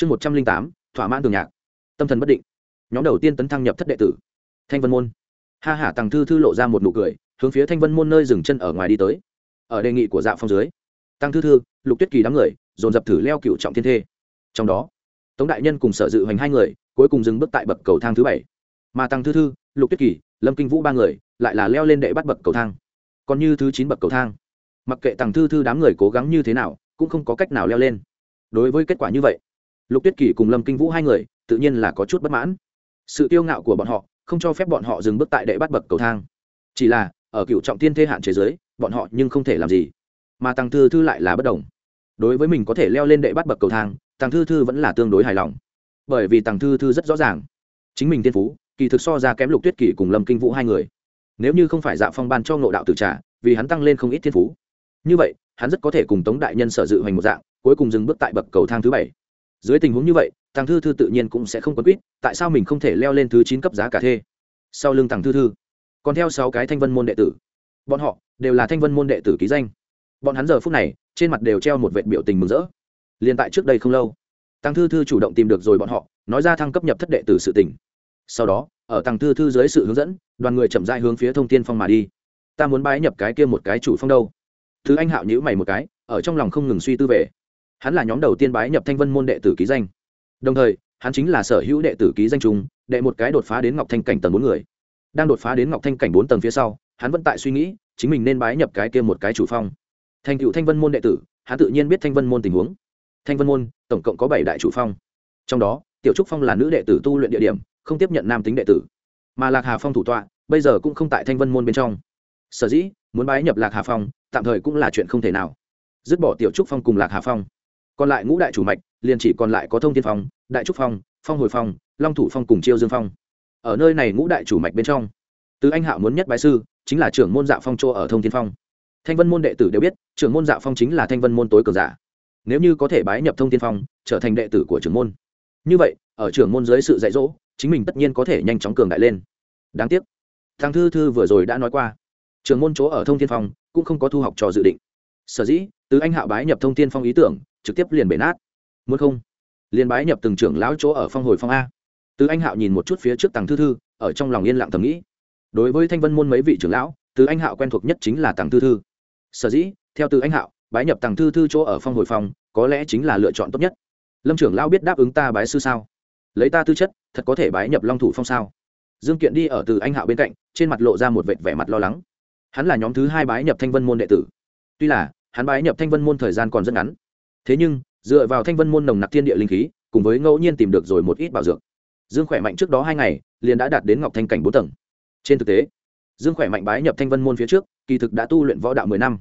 chương một trăm linh tám, thỏa mãn tường nhạc. Tâm thần bất định. Nhóm đầu tiên tấn thăng nhập thất đệ tử. Thanh vân môn. Ha hả tàng thư thư lộ ra một nụ cười, hướng phía thanh vân môn nơi dừng chân ở ngoài đi tới. Ở đề nghị của dạ phong dưới tăng thư thư, lục tuyết kỳ đám người, dồn dập thử leo cựu trọng thiên thê. Trong đó, tống đại nhân cùng sở dự hoành hai người, cuối cùng dừng bước tại bậc cầu thang thứ bảy. Mà tăng thư thư, lục tuyết kỳ, lâm kinh vũ ba người, lại là leo lên đệ bắt bậc cầu thang. Còn như thứ chín bậc cầu thang. Mặc kệ tăng thư thư đám người cố gắng như thế nào, cũng không có cách nào leo lên. Đối với kết quả như vậy lục tuyết kỳ cùng lâm kinh vũ hai người, tự nhiên là có chút bất mãn. Sự tiêu ngạo của bọn họ không cho phép bọn họ dừng bước tại đệ bắt bậc cầu thang. Chỉ là, ở cựu trọng tiên thế hạn chế giới, bọn họ nhưng không thể làm gì. Mà tăng thư thư lại là bất đồng. Đối với mình có thể leo lên đệ bắt bậc cầu thang, tăng thư thư vẫn là tương đối hài lòng. Bởi vì tăng thư thư rất rõ ràng, chính mình tiên phú, kỳ thực so ra kém lục tuyết kỷ cùng lâm kinh vũ hai người. Nếu như không phải dạ phong ban cho ngộ đạo tự trả, vì hắn tăng lên không ít thiên phú. Như vậy, hắn rất có thể cùng tống đại nhân sở dự hoành một dạng, cuối cùng dừng bước tại bậc cầu thang thứ bảy dưới tình huống như vậy tăng thư thư tự nhiên cũng sẽ không quấn quýt, tại sao mình không thể leo lên thứ chín cấp giá cả thê? Sau lưng tăng thư thư, còn theo sáu cái thanh vân môn đệ tử. Bọn họ đều là thanh vân môn đệ tử ký danh. Bọn hắn giờ phút này, trên mặt đều treo một vệ biểu tình mừng rỡ. Liền tại trước đây không lâu tăng thư thư chủ động tìm được rồi bọn họ, nói ra thăng cấp nhập thất đệ tử sự tỉnh sau đó, ở tăng thư thư dưới sự hướng dẫn, đoàn người chậm dại hướng phía thông tiên phong mà đi. Ta muốn bái nhập cái kia một cái chủ phong đâu? Thứ anh hạo nhữ mày một cái, ở trong lòng không ngừng suy tư về hắn là nhóm đầu tiên bái nhập thanh vân môn đệ tử ký danh. Đồng thời, hắn chính là sở hữu đệ tử ký danh chung, đệ một cái đột phá đến ngọc thanh cảnh tầng bốn người. Đang đột phá đến ngọc thanh cảnh bốn tầng phía sau, hắn vẫn tại suy nghĩ, chính mình nên bái nhập cái kia một cái chủ phong. Thành cựu thanh vân môn đệ tử, hắn tự nhiên biết thanh vân môn tình huống. Thanh vân môn, tổng cộng có bảy đại chủ phong. Trong đó, tiểu trúc phong là nữ đệ tử tu luyện địa điểm, không tiếp nhận nam tính đệ tử. Mà lạc hà phong thủ tọa, bây giờ cũng không tại thanh vân môn bên trong. Sở dĩ, muốn bái nhập lạc hà phong, tạm thời cũng là chuyện không thể nào. Dứt bỏ tiểu trúc phong cùng lạc hà phong còn lại ngũ đại chủ mạch, liền chỉ còn lại có thông tiên phong, đại trúc phong phong hồi phong, long thủ phong cùng chiêu dương phong. Ở nơi này ngũ đại chủ mạch bên trong, từ anh hạo muốn nhất bái sư, chính là trưởng môn dạ phong chỗ ở thông tiên phong. Thanh vân môn đệ tử đều biết, trưởng môn dạ phong chính là thanh vân môn tối cờ giả. Nếu như có thể bái nhập thông tiên phong, trở thành đệ tử của trưởng môn. Như vậy, ở trưởng môn dưới sự dạy dỗ, chính mình tất nhiên có thể nhanh chóng cường đại lên. Đáng tiếc thằng thư thư vừa rồi đã nói qua, trưởng môn chỗ ở thông tiên phong cũng không có thu học trò dự định. Sở dĩ, từ anh hạo bái nhập thông tiên phong ý tưởng trực tiếp liền bể nát. Muốn không? Liền bái nhập từng trưởng lão chỗ ở phong hồi phong a. Từ anh hạo nhìn một chút phía trước tàng thư thư, ở trong lòng yên lặng thầm nghĩ. Đối với thanh vân môn mấy vị trưởng lão, từ anh hạo quen thuộc nhất chính là tàng thư thư. Sở dĩ, theo từ anh hạo, bái nhập tàng thư thư chỗ ở phong hồi phong, có lẽ chính là lựa chọn tốt nhất. Lâm trưởng lão biết đáp ứng ta bái sư sao? Lấy ta tư chất, thật có thể bái nhập long thủ phong sao? Dương kiện đi ở từ anh hạo bên cạnh, trên mặt lộ ra một vệt vẻ mặt lo lắng. Hắn là nhóm thứ hai bái nhập thanh vân môn đệ tử. Tuy là, hắn bái nhập thanh vân môn thời gian còn rất ngắn thế nhưng, dựa vào thanh vân môn nồng nặc thiên địa linh khí, cùng với ngẫu nhiên tìm được rồi một ít bảo dược, dương khỏe mạnh trước đó hai ngày, liền đã đạt đến ngọc thanh cảnh bốn tầng. Trên thực tế, dương khỏe mạnh bái nhập thanh vân môn phía trước, kỳ thực đã tu luyện võ đạo mười năm.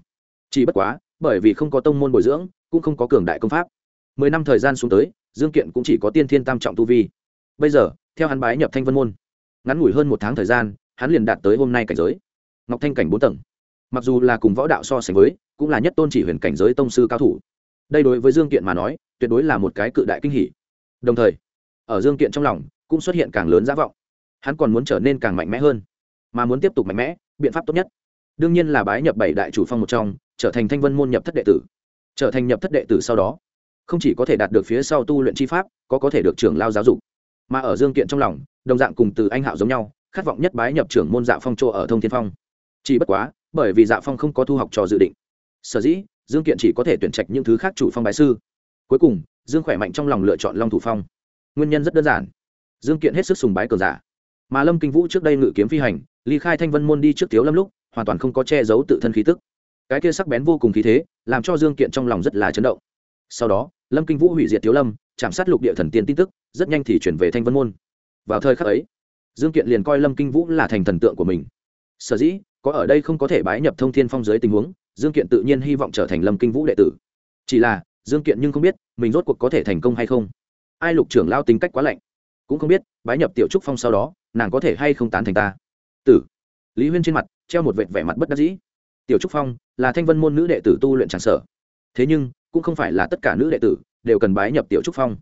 Chỉ bất quá, bởi vì không có tông môn bồi dưỡng, cũng không có cường đại công pháp. Mười năm thời gian xuống tới, dương kiện cũng chỉ có tiên thiên tam trọng tu vi. Bây giờ, theo hắn bái nhập thanh vân môn, ngắn ngủi hơn một tháng thời gian, hắn liền đạt tới hôm nay cảnh giới. Ngọc thanh cảnh bốn tầng. Mặc dù là cùng võ đạo so sánh với, cũng là nhất tôn chỉ huyền cảnh giới tông sư cao thủ đây đối với dương kiện mà nói, tuyệt đối là một cái cự đại kinh hỷ đồng thời, ở dương kiện trong lòng, cũng xuất hiện càng lớn giả vọng. Hắn còn muốn trở nên càng mạnh mẽ hơn, mà muốn tiếp tục mạnh mẽ, biện pháp tốt nhất. Đương nhiên là bái nhập bảy đại chủ phong một trong, trở thành thanh vân môn nhập thất đệ tử. Trở thành nhập thất đệ tử sau đó, không chỉ có thể đạt được phía sau tu luyện chi pháp, có có thể được trưởng lao giáo dục. Mà ở dương kiện trong lòng, đồng dạng cùng từ anh hạo giống nhau, khát vọng nhất bái nhập trưởng môn dạ phong chỗ ở thông thiên phong. Chỉ bất quá, bởi vì dạ phong không có thu học trò dự định. Sở dĩ dương kiện chỉ có thể tuyển trạch những thứ khác chủ phong bái sư. Cuối cùng, dương khỏe mạnh trong lòng lựa chọn long thủ phong. Nguyên nhân rất đơn giản. Dương kiện hết sức sùng bái cờ giả. Mà lâm kinh vũ trước đây ngự kiếm phi hành ly khai thanh vân môn đi trước thiếu lâm lúc, hoàn toàn không có che giấu tự thân khí tức. Cái kia sắc bén vô cùng khí thế, làm cho dương kiện trong lòng rất là chấn động. Sau đó, lâm kinh vũ hủy diệt thiếu lâm, chạm sát lục địa thần tiên tin tức, rất nhanh thì chuyển về thanh vân môn. Vào thời khắc ấy, dương kiện liền coi lâm kinh vũ là thành thần tượng của mình. Sở dĩ, có ở đây không có thể bái nhập thông thiên phong dưới tình huống dương kiện tự nhiên hy vọng trở thành lâm kinh vũ đệ tử. Chỉ là, dương kiện nhưng không biết mình rốt cuộc có thể thành công hay không. Ai lục trưởng lao tính cách quá lạnh. Cũng không biết, bái nhập tiểu trúc phong sau đó, nàng có thể hay không tán thành ta. Tử. Lý huyên trên mặt, treo một vệt vẻ mặt bất đắc dĩ. Tiểu trúc phong là thanh vân môn nữ đệ tử tu luyện tràng sở thế nhưng, cũng không phải là tất cả nữ đệ tử đều cần bái nhập tiểu trúc phong.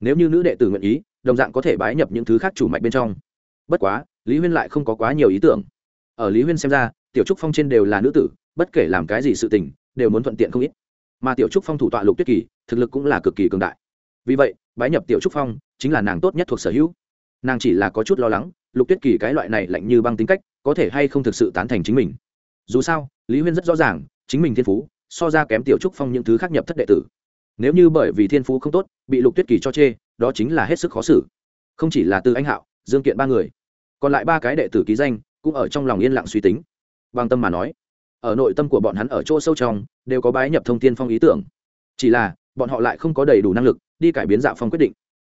Nếu như nữ đệ tử nguyện ý, đồng dạng có thể bái nhập những thứ khác chủ mạch bên trong. Bất quá, lý huyên lại không có quá nhiều ý tưởng. Ở lý huyên xem ra, tiểu trúc phong trên đều là nữ tử bất kể làm cái gì sự tình, đều muốn thuận tiện không ít. Mà tiểu trúc phong thủ tọa lục tuyết kỳ, thực lực cũng là cực kỳ cường đại. Vì vậy, bái nhập tiểu trúc phong chính là nàng tốt nhất thuộc sở hữu. Nàng chỉ là có chút lo lắng, lục tuyết kỳ cái loại này lạnh như băng tính cách, có thể hay không thực sự tán thành chính mình. Dù sao, lý huyên rất rõ ràng, chính mình thiên phú, so ra kém tiểu trúc phong những thứ khác nhập thất đệ tử. Nếu như bởi vì thiên phú không tốt, bị lục tuyết kỳ cho chê, đó chính là hết sức khó xử. Không chỉ là từ anh hạo, dương kiện ba người, còn lại ba cái đệ tử ký danh, cũng ở trong lòng yên lặng suy tính. Bằng tâm mà nói ở nội tâm của bọn hắn ở chỗ sâu trong, đều có bái nhập thông tiên phong ý tưởng. Chỉ là, bọn họ lại không có đầy đủ năng lực đi cải biến dạ phong quyết định.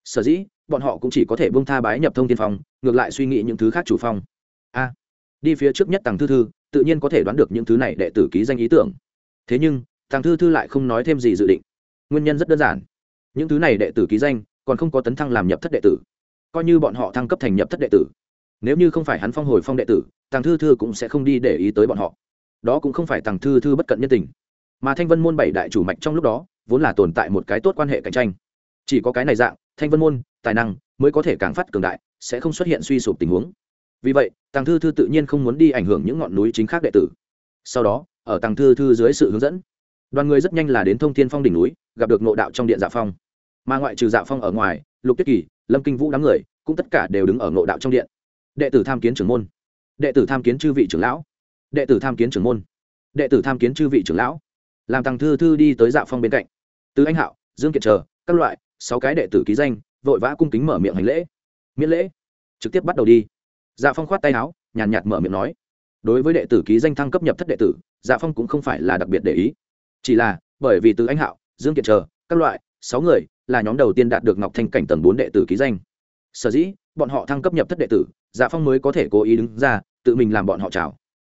Sở dĩ, bọn họ cũng chỉ có thể bông tha bái nhập thông tiên phong, ngược lại suy nghĩ những thứ khác chủ phong. A, đi phía trước nhất tàng thư thư, tự nhiên có thể đoán được những thứ này đệ tử ký danh ý tưởng. Thế nhưng tàng thư thư lại không nói thêm gì dự định. Nguyên nhân rất đơn giản. Những thứ này đệ tử ký danh, còn không có tấn thăng làm nhập thất đệ tử. Coi như bọn họ thăng cấp thành nhập thất đệ tử. Nếu như không phải hắn phong hồi phong đệ tử tàng thư thư cũng sẽ không đi để ý tới bọn họ đó cũng không phải tàng thư thư bất cận nhân tình. Mà thanh vân môn bảy đại chủ mạch trong lúc đó, vốn là tồn tại một cái tốt quan hệ cạnh tranh. Chỉ có cái này dạng, thanh vân môn, tài năng mới có thể càng phát cường đại, sẽ không xuất hiện suy sụp tình huống. Vì vậy, tàng thư thư tự nhiên không muốn đi ảnh hưởng những ngọn núi chính khác đệ tử. Sau đó, ở tàng thư thư dưới sự hướng dẫn, đoàn người rất nhanh là đến thông thiên phong đỉnh núi, gặp được nộ đạo trong điện dạ phong. Mà ngoại trừ dạ phong ở ngoài, lục tiết kỳ, lâm kinh vũ đám người, cũng tất cả đều đứng ở nộ đạo trong điện. Đệ tử tham kiến trưởng môn. Đệ tử tham kiến chư vị trưởng lão đệ tử tham kiến trưởng môn, đệ tử tham kiến chư vị trưởng lão, làm tăng thư thư đi tới dạ phong bên cạnh. Từ anh hạo, dương kiệt chờ, các loại, sáu cái đệ tử ký danh, vội vã cung kính mở miệng hành lễ. Miễn lễ. Trực tiếp bắt đầu đi. Dạ phong khoát tay áo, nhàn nhạt mở miệng nói. Đối với đệ tử ký danh thăng cấp nhập thất đệ tử dạ phong cũng không phải là đặc biệt để ý. Chỉ là, bởi vì từ anh hạo, dương kiệt chờ, các loại, sáu người là nhóm đầu tiên đạt được ngọc thanh cảnh tầng bốn đệ tử ký danh. Sở dĩ, bọn họ thăng cấp nhập thất đệ tử dạ phong mới có thể cố ý đứng ra, tự mình làm bọn họ chào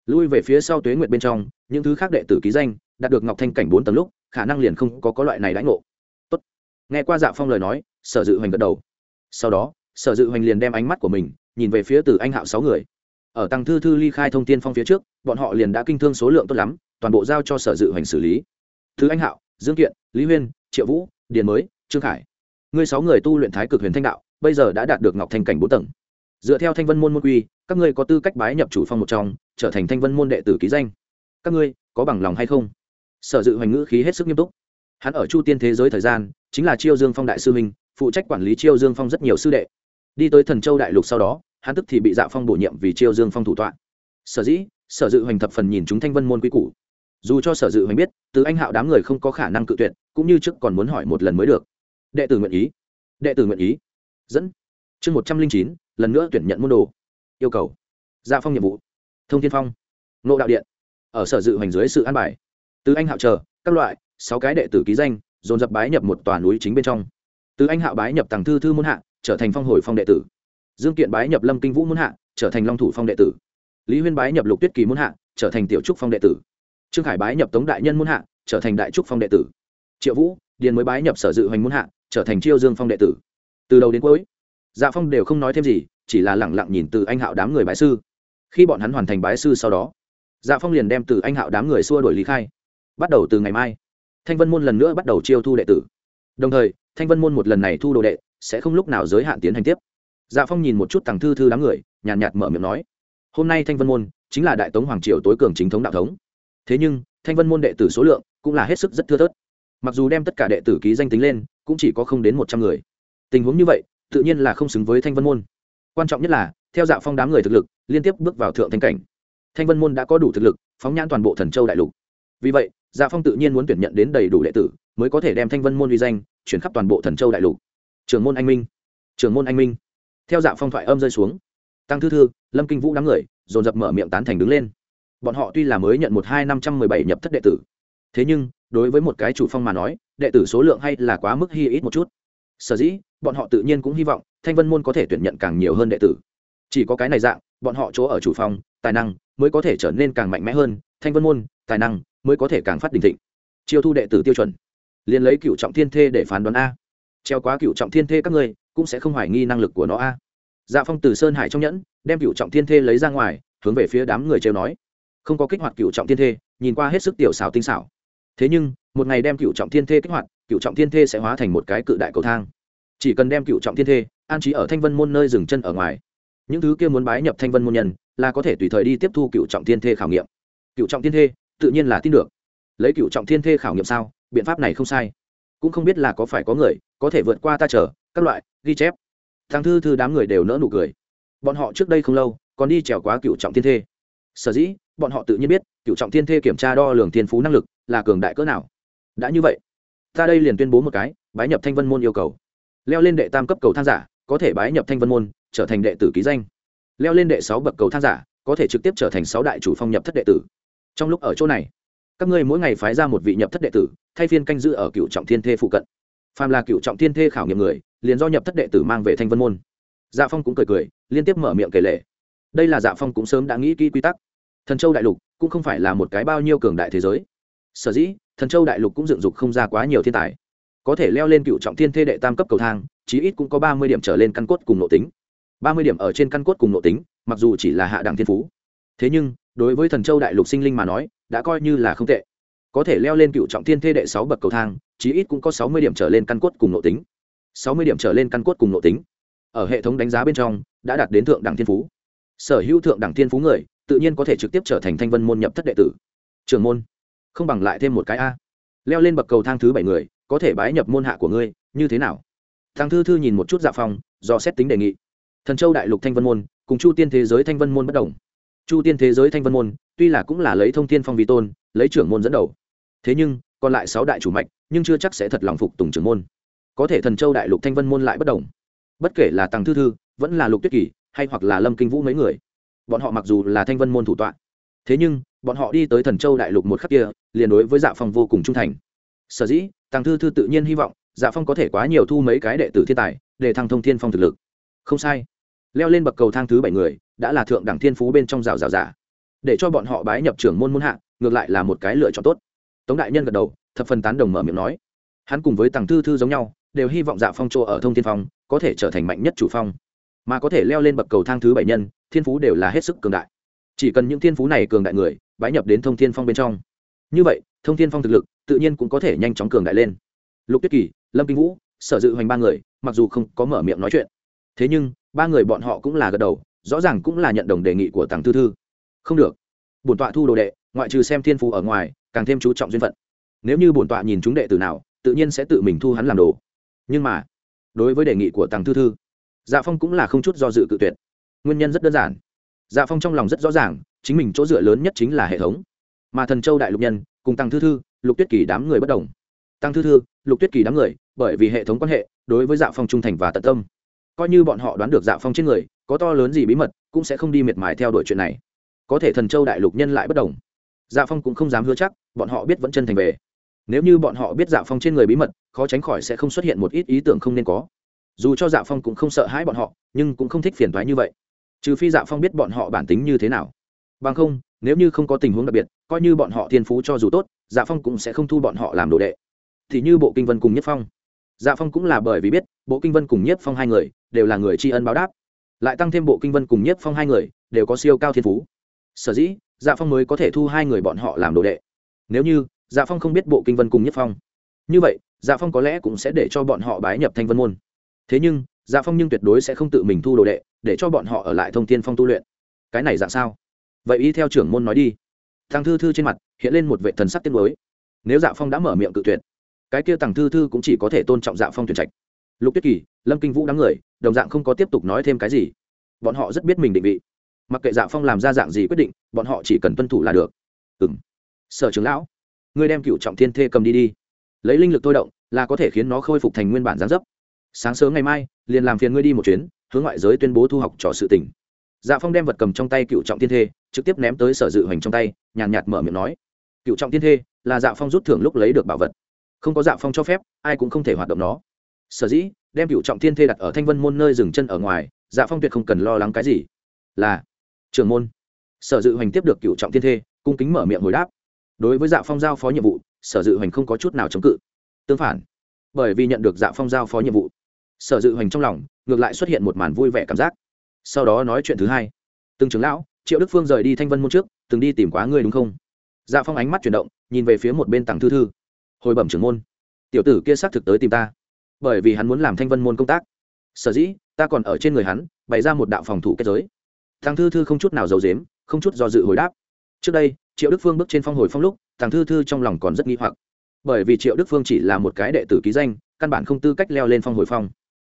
lui về phía sau tuế nguyệt bên trong, những thứ khác đệ tử ký danh, đạt được ngọc thanh cảnh bốn tầng lúc, khả năng liền không có có loại này đãi ngộ. Tốt. nghe qua dạ phong lời nói, sở dự hoành gật đầu. Sau đó, sở dự hoành liền đem ánh mắt của mình nhìn về phía từ anh hạo sáu người. Ở tăng thư thư ly khai thông tin phong phía trước, bọn họ liền đã kinh thương số lượng tốt lắm, toàn bộ giao cho sở dự hoành xử lý. Thứ anh hạo, dương kiện, lý huyên, triệu vũ, điền mới, trương khải. Ngươi sáu người tu luyện thái cực huyền thanh đạo, bây giờ đã đạt được ngọc thanh cảnh bốn tầng. Dựa theo thanh vân môn môn quy, các ngươi có tư cách bái nhập chủ phong một trong trở thành thanh vân môn đệ tử ký danh. Các ngươi, có bằng lòng hay không? Sở dự hoành ngữ khí hết sức nghiêm túc. Hắn ở chu tiên thế giới thời gian, chính là chiêu dương phong đại sư minh phụ trách quản lý chiêu dương phong rất nhiều sư đệ. Đi tới thần châu đại lục sau đó, hắn tức thì bị dạ phong bổ nhiệm vì chiêu dương phong thủ tọa. Sở dĩ, sở dự hoành thập phần nhìn chúng thanh vân môn quy củ. Dù cho sở dự hoành biết, từ anh hạo đám người không có khả năng cự tuyệt, cũng như trước còn muốn hỏi một lần mới được. Đệ tử nguyện ý. Đệ tử nguyện ý. Dẫn. Chương một trăm linh chín, lần nữa tuyển nhận môn đồ. Yêu cầu. Dạ phong nhiệm vụ thông thiên phong. Nộ đạo điện. Ở sở dự hoành dưới sự an bài. Từ anh hạo chờ, các loại, sáu cái đệ tử ký danh, dồn dập bái nhập một tòa núi chính bên trong. Từ anh hạo bái nhập tàng thư thư môn hạ, trở thành phong hồi phong đệ tử. Dương kiện bái nhập lâm kinh vũ môn hạ, trở thành long thủ phong đệ tử. Lý huyên bái nhập lục tuyết kỳ môn hạ, trở thành tiểu trúc phong đệ tử. Trương khải bái nhập tống đại nhân môn hạ, trở thành đại trúc phong đệ tử. Triệu vũ, điền mới bái nhập sở dự hoành môn hạ, trở thành chiêu dương phong đệ tử. Từ đầu đến cuối dạ phong đều không nói thêm gì, chỉ là lẳng lặng nhìn từ anh hạo đám người bái sư khi bọn hắn hoàn thành bái sư sau đó dạ phong liền đem từ anh hạo đám người xua đổi lý khai bắt đầu từ ngày mai thanh vân môn lần nữa bắt đầu chiêu thu đệ tử. Đồng thời thanh vân môn một lần này thu đồ đệ sẽ không lúc nào giới hạn tiến hành tiếp. Dạ phong nhìn một chút tàng thư thư đám người nhàn nhạt, nhạt mở miệng nói hôm nay thanh vân môn chính là đại tống hoàng triều tối cường chính thống đạo thống. Thế nhưng thanh vân môn đệ tử số lượng cũng là hết sức rất thưa thớt. Mặc dù đem tất cả đệ tử ký danh tính lên cũng chỉ có không đến một trăm người. Tình huống như vậy tự nhiên là không xứng với thanh vân môn. Quan trọng nhất là theo dạ phong đám người thực lực, liên tiếp bước vào thượng thanh cảnh. Thanh vân môn đã có đủ thực lực, phóng nhãn toàn bộ thần châu đại lục. Vì vậy dạ phong tự nhiên muốn tuyển nhận đến đầy đủ đệ tử, mới có thể đem thanh vân môn uy danh chuyển khắp toàn bộ thần châu đại lục. Trưởng môn anh minh trưởng môn anh minh. Theo dạ phong thoại âm rơi xuống, tăng thư thư, lâm kinh vũ đám người, dồn dập mở miệng tán thành đứng lên. Bọn họ tuy là mới nhận một hai năm trăm mười bảy nhập thất đệ tử, thế nhưng, đối với một cái chủ phong mà nói, đệ tử số lượng hay là quá mức hy ít một chút. Sở dĩ, bọn họ tự nhiên cũng hy vọng thanh vân môn có thể tuyển nhận càng nhiều hơn đệ tử chỉ có cái này dạng, bọn họ chỗ ở chủ phong tài năng mới có thể trở nên càng mạnh mẽ hơn, thanh vân môn, tài năng mới có thể càng phát đình thịnh. Chiêu thu đệ tử tiêu chuẩn. Liền lấy cựu trọng thiên thê để phán đoán a. Treo quá cựu trọng thiên thê các ngươi, cũng sẽ không hoài nghi năng lực của nó a. Dạ phong từ sơn hải trong nhẫn, đem cựu trọng thiên thê lấy ra ngoài, hướng về phía đám người trêu nói. Không có kích hoạt cựu trọng thiên thê, nhìn qua hết sức tiểu xảo tinh xảo. Thế nhưng, một ngày đem cựu trọng thiên thê kích hoạt, cựu trọng thiên thê sẽ hóa thành một cái cự đại cầu thang. Chỉ cần đem cựu trọng thiên thê an trí ở thanh vân môn nơi dừng chân ở ngoài những thứ kia muốn bái nhập thanh vân môn nhân, là có thể tùy thời đi tiếp thu cựu trọng thiên thê khảo nghiệm. Cựu trọng thiên thê, tự nhiên là tin được. Lấy cựu trọng thiên thê khảo nghiệm sao, biện pháp này không sai. Cũng không biết là có phải có người, có thể vượt qua ta chờ, các loại, ghi chép. Thằng thư thư đám người đều nỡ nụ cười. Bọn họ trước đây không lâu, còn đi trèo quá cựu trọng thiên thê. Sở dĩ, bọn họ tự nhiên biết, cựu trọng thiên thê kiểm tra đo lường thiên phú năng lực, là cường đại cỡ nào. Đã như vậy, ta đây liền tuyên bố một cái, bái nhập thanh vân môn yêu cầu. Leo lên đệ tam cấp cầu thang giả, có thể bái nhập thanh vân môn trở thành đệ tử ký danh. Leo lên đệ sáu bậc cầu thang giả, có thể trực tiếp trở thành sáu đại chủ phong nhập thất đệ tử. Trong lúc ở chỗ này, các ngươi mỗi ngày phái ra một vị nhập thất đệ tử, thay phiên canh giữ ở cựu trọng thiên thê phụ cận. Phàm là cựu trọng thiên thê khảo nghiệm người, liền do nhập thất đệ tử mang về thanh vân môn. Dạ phong cũng cười cười, liên tiếp mở miệng kể lệ. Đây là dạ phong cũng sớm đã nghĩ kỹ quy tắc. Thần châu đại lục cũng không phải là một cái bao nhiêu cường đại thế giới. Sở dĩ, thần châu đại lục cũng dựng dục không ra quá nhiều thiên tài. Có thể leo lên cựu trọng thiên thê đệ tam cấp cầu thang, chí ít cũng có ba mươi điểm trở lên căn cốt cùng nội tính ba mươi điểm ở trên căn cốt cùng nội tính, mặc dù chỉ là hạ đẳng thiên phú. Thế nhưng, đối với thần châu đại lục sinh linh mà nói, đã coi như là không tệ. Có thể leo lên cựu trọng thiên thê đệ sáu bậc cầu thang, chí ít cũng có sáu mươi điểm trở lên căn cốt cùng nội tính. Sáu mươi điểm trở lên căn cốt cùng nội tính. Ở hệ thống đánh giá bên trong, đã đạt đến thượng đẳng thiên phú. Sở hữu thượng đẳng thiên phú người, tự nhiên có thể trực tiếp trở thành thanh vân môn nhập thất đệ tử. Trường môn, không bằng lại thêm một cái a. Leo lên bậc cầu thang thứ bảy người, có thể bái nhập môn hạ của ngươi, như thế nào? Thang thư thư nhìn một chút dạ phong do xét tính đề nghị thần châu đại lục thanh vân môn, cùng chu tiên thế giới thanh vân môn bất đồng. Chu tiên thế giới thanh vân môn, tuy là cũng là lấy thông tiên phong vi tôn, lấy trưởng môn dẫn đầu. Thế nhưng, còn lại sáu đại chủ mạch, nhưng chưa chắc sẽ thật lòng phục tùng trưởng môn. Có thể thần châu đại lục thanh vân môn lại bất đồng. Bất kể là tăng thư thư, vẫn là lục tuyết kỳ, hay hoặc là lâm kinh vũ mấy người, bọn họ mặc dù là thanh vân môn thủ tọa, thế nhưng, bọn họ đi tới thần châu đại lục một khắc kia, liền đối với dạ phong vô cùng trung thành. Sở dĩ tăng thư thư tự nhiên hy vọng dạ phong có thể quá nhiều thu mấy cái đệ tử thiên tài, để thăng thông thiên phong thực lực không sai. Leo lên bậc cầu thang thứ bảy người, đã là thượng đẳng thiên phú bên trong rào rào giả. Để cho bọn họ bái nhập trưởng môn môn hạ, ngược lại là một cái lựa chọn tốt. Tống đại nhân gật đầu, thập phần tán đồng mở miệng nói. Hắn cùng với tàng thư thư giống nhau, đều hy vọng dạ phong chỗ ở thông thiên phong, có thể trở thành mạnh nhất chủ phong. Mà có thể leo lên bậc cầu thang thứ bảy nhân, thiên phú đều là hết sức cường đại. Chỉ cần những thiên phú này cường đại người, bái nhập đến thông thiên phong bên trong. Như vậy, thông thiên phong thực lực, tự nhiên cũng có thể nhanh chóng cường đại lên. Lục tuyết kỳ, lâm kinh vũ, sở dự hoành ba người, mặc dù không có mở miệng nói chuyện thế nhưng, ba người bọn họ cũng là gật đầu, rõ ràng cũng là nhận đồng đề nghị của tàng thư thư. Không được. Bổn tọa thu đồ đệ, ngoại trừ xem thiên phú ở ngoài, càng thêm chú trọng duyên phận. Nếu như bổn tọa nhìn chúng đệ tử nào, tự nhiên sẽ tự mình thu hắn làm đồ. Nhưng mà, đối với đề nghị của tàng thư thư dạ phong cũng là không chút do dự cự tuyệt. Nguyên nhân rất đơn giản. Dạ phong trong lòng rất rõ ràng, chính mình chỗ dựa lớn nhất chính là hệ thống. Mà thần châu đại lục nhân, cùng tăng thư thư, lục tuyết kỳ đám người bất đồng. Tăng thư thư, lục tuyết kỳ đám người, bởi vì hệ thống quan hệ, đối với dạ phong trung thành và tận tâm coi như bọn họ đoán được dạ phong trên người, có to lớn gì bí mật, cũng sẽ không đi miệt mài theo đuổi chuyện này. Có thể thần châu đại lục nhân lại bất đồng. Dạ phong cũng không dám hứa chắc, bọn họ biết vẫn chân thành về. Nếu như bọn họ biết dạ phong trên người bí mật, khó tránh khỏi sẽ không xuất hiện một ít ý tưởng không nên có. Dù cho dạ phong cũng không sợ hãi bọn họ, nhưng cũng không thích phiền thoái như vậy. Trừ phi dạ phong biết bọn họ bản tính như thế nào. Bằng không, nếu như không có tình huống đặc biệt, coi như bọn họ thiên phú cho dù tốt dạ phong cũng sẽ không thu bọn họ làm đồ đệ. Thì như bộ kinh vân cùng nhất phong dạ phong cũng là bởi vì biết, bộ kinh vân cùng nhất phong hai người đều là người tri ân báo đáp. Lại tăng thêm bộ kinh vân cùng nhất phong hai người đều có siêu cao thiên phú. Sở dĩ dạ phong mới có thể thu hai người bọn họ làm đồ đệ. Nếu như dạ phong không biết bộ kinh vân cùng nhất phong. Như vậy dạ phong có lẽ cũng sẽ để cho bọn họ bái nhập thanh vân môn. Thế nhưng dạ phong nhưng tuyệt đối sẽ không tự mình thu đồ đệ, để cho bọn họ ở lại thông thiên phong tu luyện. Cái này dạng sao? Vậy y theo trưởng môn nói đi. Thằng thư thư trên mặt hiện lên một vệ thần sắc tiên mới nếu dạ phong đã mở miệng cự tuyệt cái kia tằng thư thư cũng chỉ có thể tôn trọng dạ phong tuyển trạch. Lục tuyết kỳ, lâm kinh vũ đám người, đồng dạng không có tiếp tục nói thêm cái gì. Bọn họ rất biết mình định vị. Mặc kệ dạ phong làm ra dạng gì quyết định, bọn họ chỉ cần tuân thủ là được. Ừ m sở trưởng lão, ngươi đem cựu trọng thiên thê cầm đi đi. Lấy linh lực thôi động, là có thể khiến nó khôi phục thành nguyên bản gián dấp. Sáng sớm ngày mai, liền làm phiền ngươi đi một chuyến, hướng ngoại giới tuyên bố thu học trò sự tỉnh dạ phong đem vật cầm trong tay cựu trọng thiên thê, trực tiếp ném tới sở dự hoành trong tay, nhàn nhạt mở miệng nói. Cựu trọng thiên thê, là dạ phong rút thưởng lúc lấy được bảo vật không có dạ phong cho phép, ai cũng không thể hoạt động nó. Sở dĩ, đem cựu trọng thiên thê đặt ở thanh vân môn nơi dừng chân ở ngoài dạ phong tuyệt không cần lo lắng cái gì. Là trường môn. Sở dự hoành tiếp được cựu trọng thiên thê, cung kính mở miệng hồi đáp. Đối với dạ phong giao phó nhiệm vụ, sở dự hoành không có chút nào chống cự. Tương phản, bởi vì nhận được dạ phong giao phó nhiệm vụ, sở dự hoành trong lòng, ngược lại xuất hiện một màn vui vẻ cảm giác. Sau đó nói chuyện thứ hai. Từng trưởng lão, triệu đức phương rời đi thanh vân môn trước, từng đi tìm quá ngươi đúng không? Dạ phong ánh mắt chuyển động, nhìn về phía một bên tặng thư thư hồi bẩm trưởng môn. Tiểu tử kia xác thực tới tìm ta. Bởi vì hắn muốn làm thanh vân môn công tác. Sở dĩ, ta còn ở trên người hắn, bày ra một đạo phòng thủ kết giới. Thằng thư thư không chút nào giấu dếm không chút do dự hồi đáp. Trước đây, triệu đức phương bước trên phong hồi phong lúc, thằng thư thư trong lòng còn rất nghi hoặc. Bởi vì triệu đức phương chỉ là một cái đệ tử ký danh, căn bản không tư cách leo lên phong hồi phong.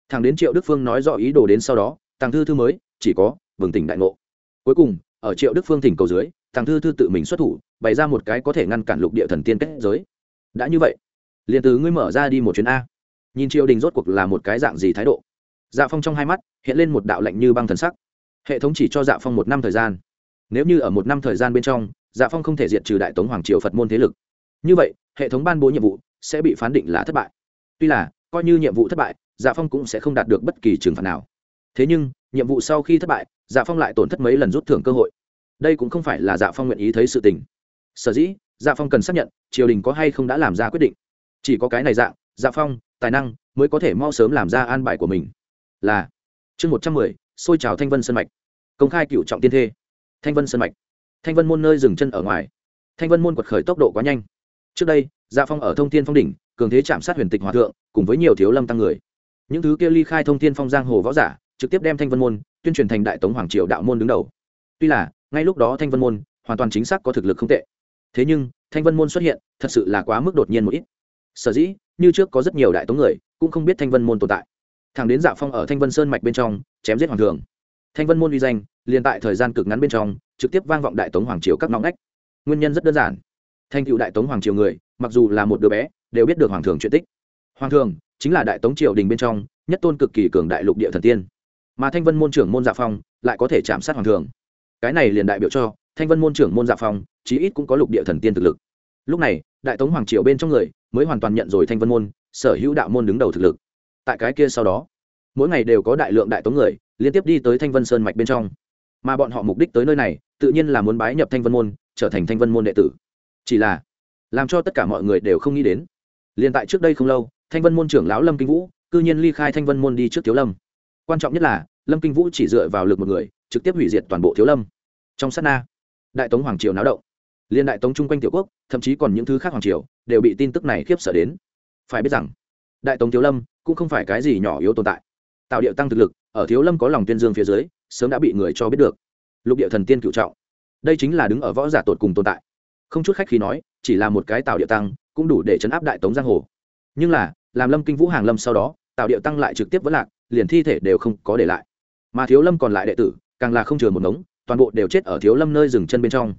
Thằng đến triệu đức phương nói rõ ý đồ đến sau đó, thằng thư thư mới, chỉ có vừng tỉnh đại ngộ. Cuối cùng, ở triệu đức phương thỉnh cầu dưới, thằng thư thư tự mình xuất thủ, bày ra một cái có thể ngăn cản lục địa thần tiên kết giới đã như vậy, liền từ ngươi mở ra đi một chuyến a. Nhìn triều đình rốt cuộc là một cái dạng gì thái độ? Dạ phong trong hai mắt hiện lên một đạo lạnh như băng thần sắc. Hệ thống chỉ cho dạ phong một năm thời gian. Nếu như ở một năm thời gian bên trong dạ phong không thể diệt trừ đại tống hoàng triều phật môn thế lực. Như vậy, hệ thống ban bố nhiệm vụ sẽ bị phán định là thất bại. Tuy là, coi như nhiệm vụ thất bại dạ phong cũng sẽ không đạt được bất kỳ trừng phạt nào. Thế nhưng, nhiệm vụ sau khi thất bại dạ phong lại tổn thất mấy lần rút thưởng cơ hội. Đây cũng không phải là dạ phong nguyện ý thấy sự tình. Sở dĩ dạ phong cần xác nhận, triều đình có hay không đã làm ra quyết định. Chỉ có cái này dạng dạ phong, tài năng mới có thể mau sớm làm ra an bài của mình. Là, chương một trăm mười, xôi trào thanh vân sân mạch. Công khai cựu trọng tiên thê. Thanh vân sân mạch. Thanh vân môn nơi dừng chân ở ngoài. Thanh vân môn quật khởi tốc độ quá nhanh. Trước đây dạ phong ở thông thiên phong đỉnh, cường thế chạm sát huyền tịch hòa thượng, cùng với nhiều thiếu lâm tăng người. Những thứ kia ly khai thông thiên phong giang hồ võ giả, trực tiếp đem thanh vân môn tuyên truyền thành đại tống hoàng triều đạo môn đứng đầu. Tuy là, ngay lúc đó thanh vân môn hoàn toàn chính xác có thực lực không tệ thế nhưng, thanh vân môn xuất hiện, thật sự là quá mức đột nhiên một ít. Sở dĩ, như trước có rất nhiều đại tống người, cũng không biết thanh vân môn tồn tại. Thằng đến dạ phong ở thanh vân sơn mạch bên trong, chém giết hoàng thường thanh vân môn uy danh, liền tại thời gian cực ngắn bên trong, trực tiếp vang vọng đại tống hoàng triều các ngõ ngách. Nguyên nhân rất đơn giản. Thanh cựu đại tống hoàng triều người, mặc dù là một đứa bé, đều biết được hoàng thường chuyện tích. Hoàng thường chính là đại tống triều đình bên trong, nhất tôn cực kỳ cường đại lục địa thần tiên. Mà thanh vân môn trưởng môn dạ phong, lại có thể chạm sát hoàng thường cái này liền đại biểu cho thanh vân môn trưởng môn dạ phong, chí ít cũng có lục địa thần tiên thực lực. Lúc này, đại tống hoàng triều bên trong người mới hoàn toàn nhận rồi thanh vân môn, sở hữu đạo môn đứng đầu thực lực. Tại cái kia sau đó, mỗi ngày đều có đại lượng đại tống người liên tiếp đi tới thanh vân sơn mạch bên trong. Mà bọn họ mục đích tới nơi này, tự nhiên là muốn bái nhập thanh vân môn, trở thành thanh vân môn đệ tử. Chỉ là, làm cho tất cả mọi người đều không nghĩ đến, liền tại trước đây không lâu, thanh vân môn trưởng lão lâm kinh vũ cư nhiên ly khai thanh vân môn đi trước thiếu lâm. Quan trọng nhất là, lâm kinh vũ chỉ dựa vào lực một người, trực tiếp hủy diệt toàn bộ thiếu lâm. Trong sát na đại tống hoàng triều náo động. Liên đại tống chung quanh tiểu quốc, thậm chí còn những thứ khác hoàng triều, đều bị tin tức này khiếp sợ đến. Phải biết rằng, đại tống thiếu lâm cũng không phải cái gì nhỏ yếu tồn tại. Tạo điệu tăng thực lực, ở thiếu lâm có lòng tuyên dương phía dưới, sớm đã bị người cho biết được. Lục địa thần tiên cựu trọng. Đây chính là đứng ở võ giả tột cùng tồn tại. Không chút khách khi nói, chỉ là một cái tạo địa tăng, cũng đủ để chấn áp đại tống giang hồ. Nhưng là, làm lâm kinh vũ hàng lâm sau đó, tạo địa tăng lại trực tiếp vẫn lạc, liền thi thể đều không có để lại. Mà thiếu lâm còn lại đệ tử, càng là không chừa một ngống toàn bộ đều chết ở thiếu lâm nơi dừng chân bên trong.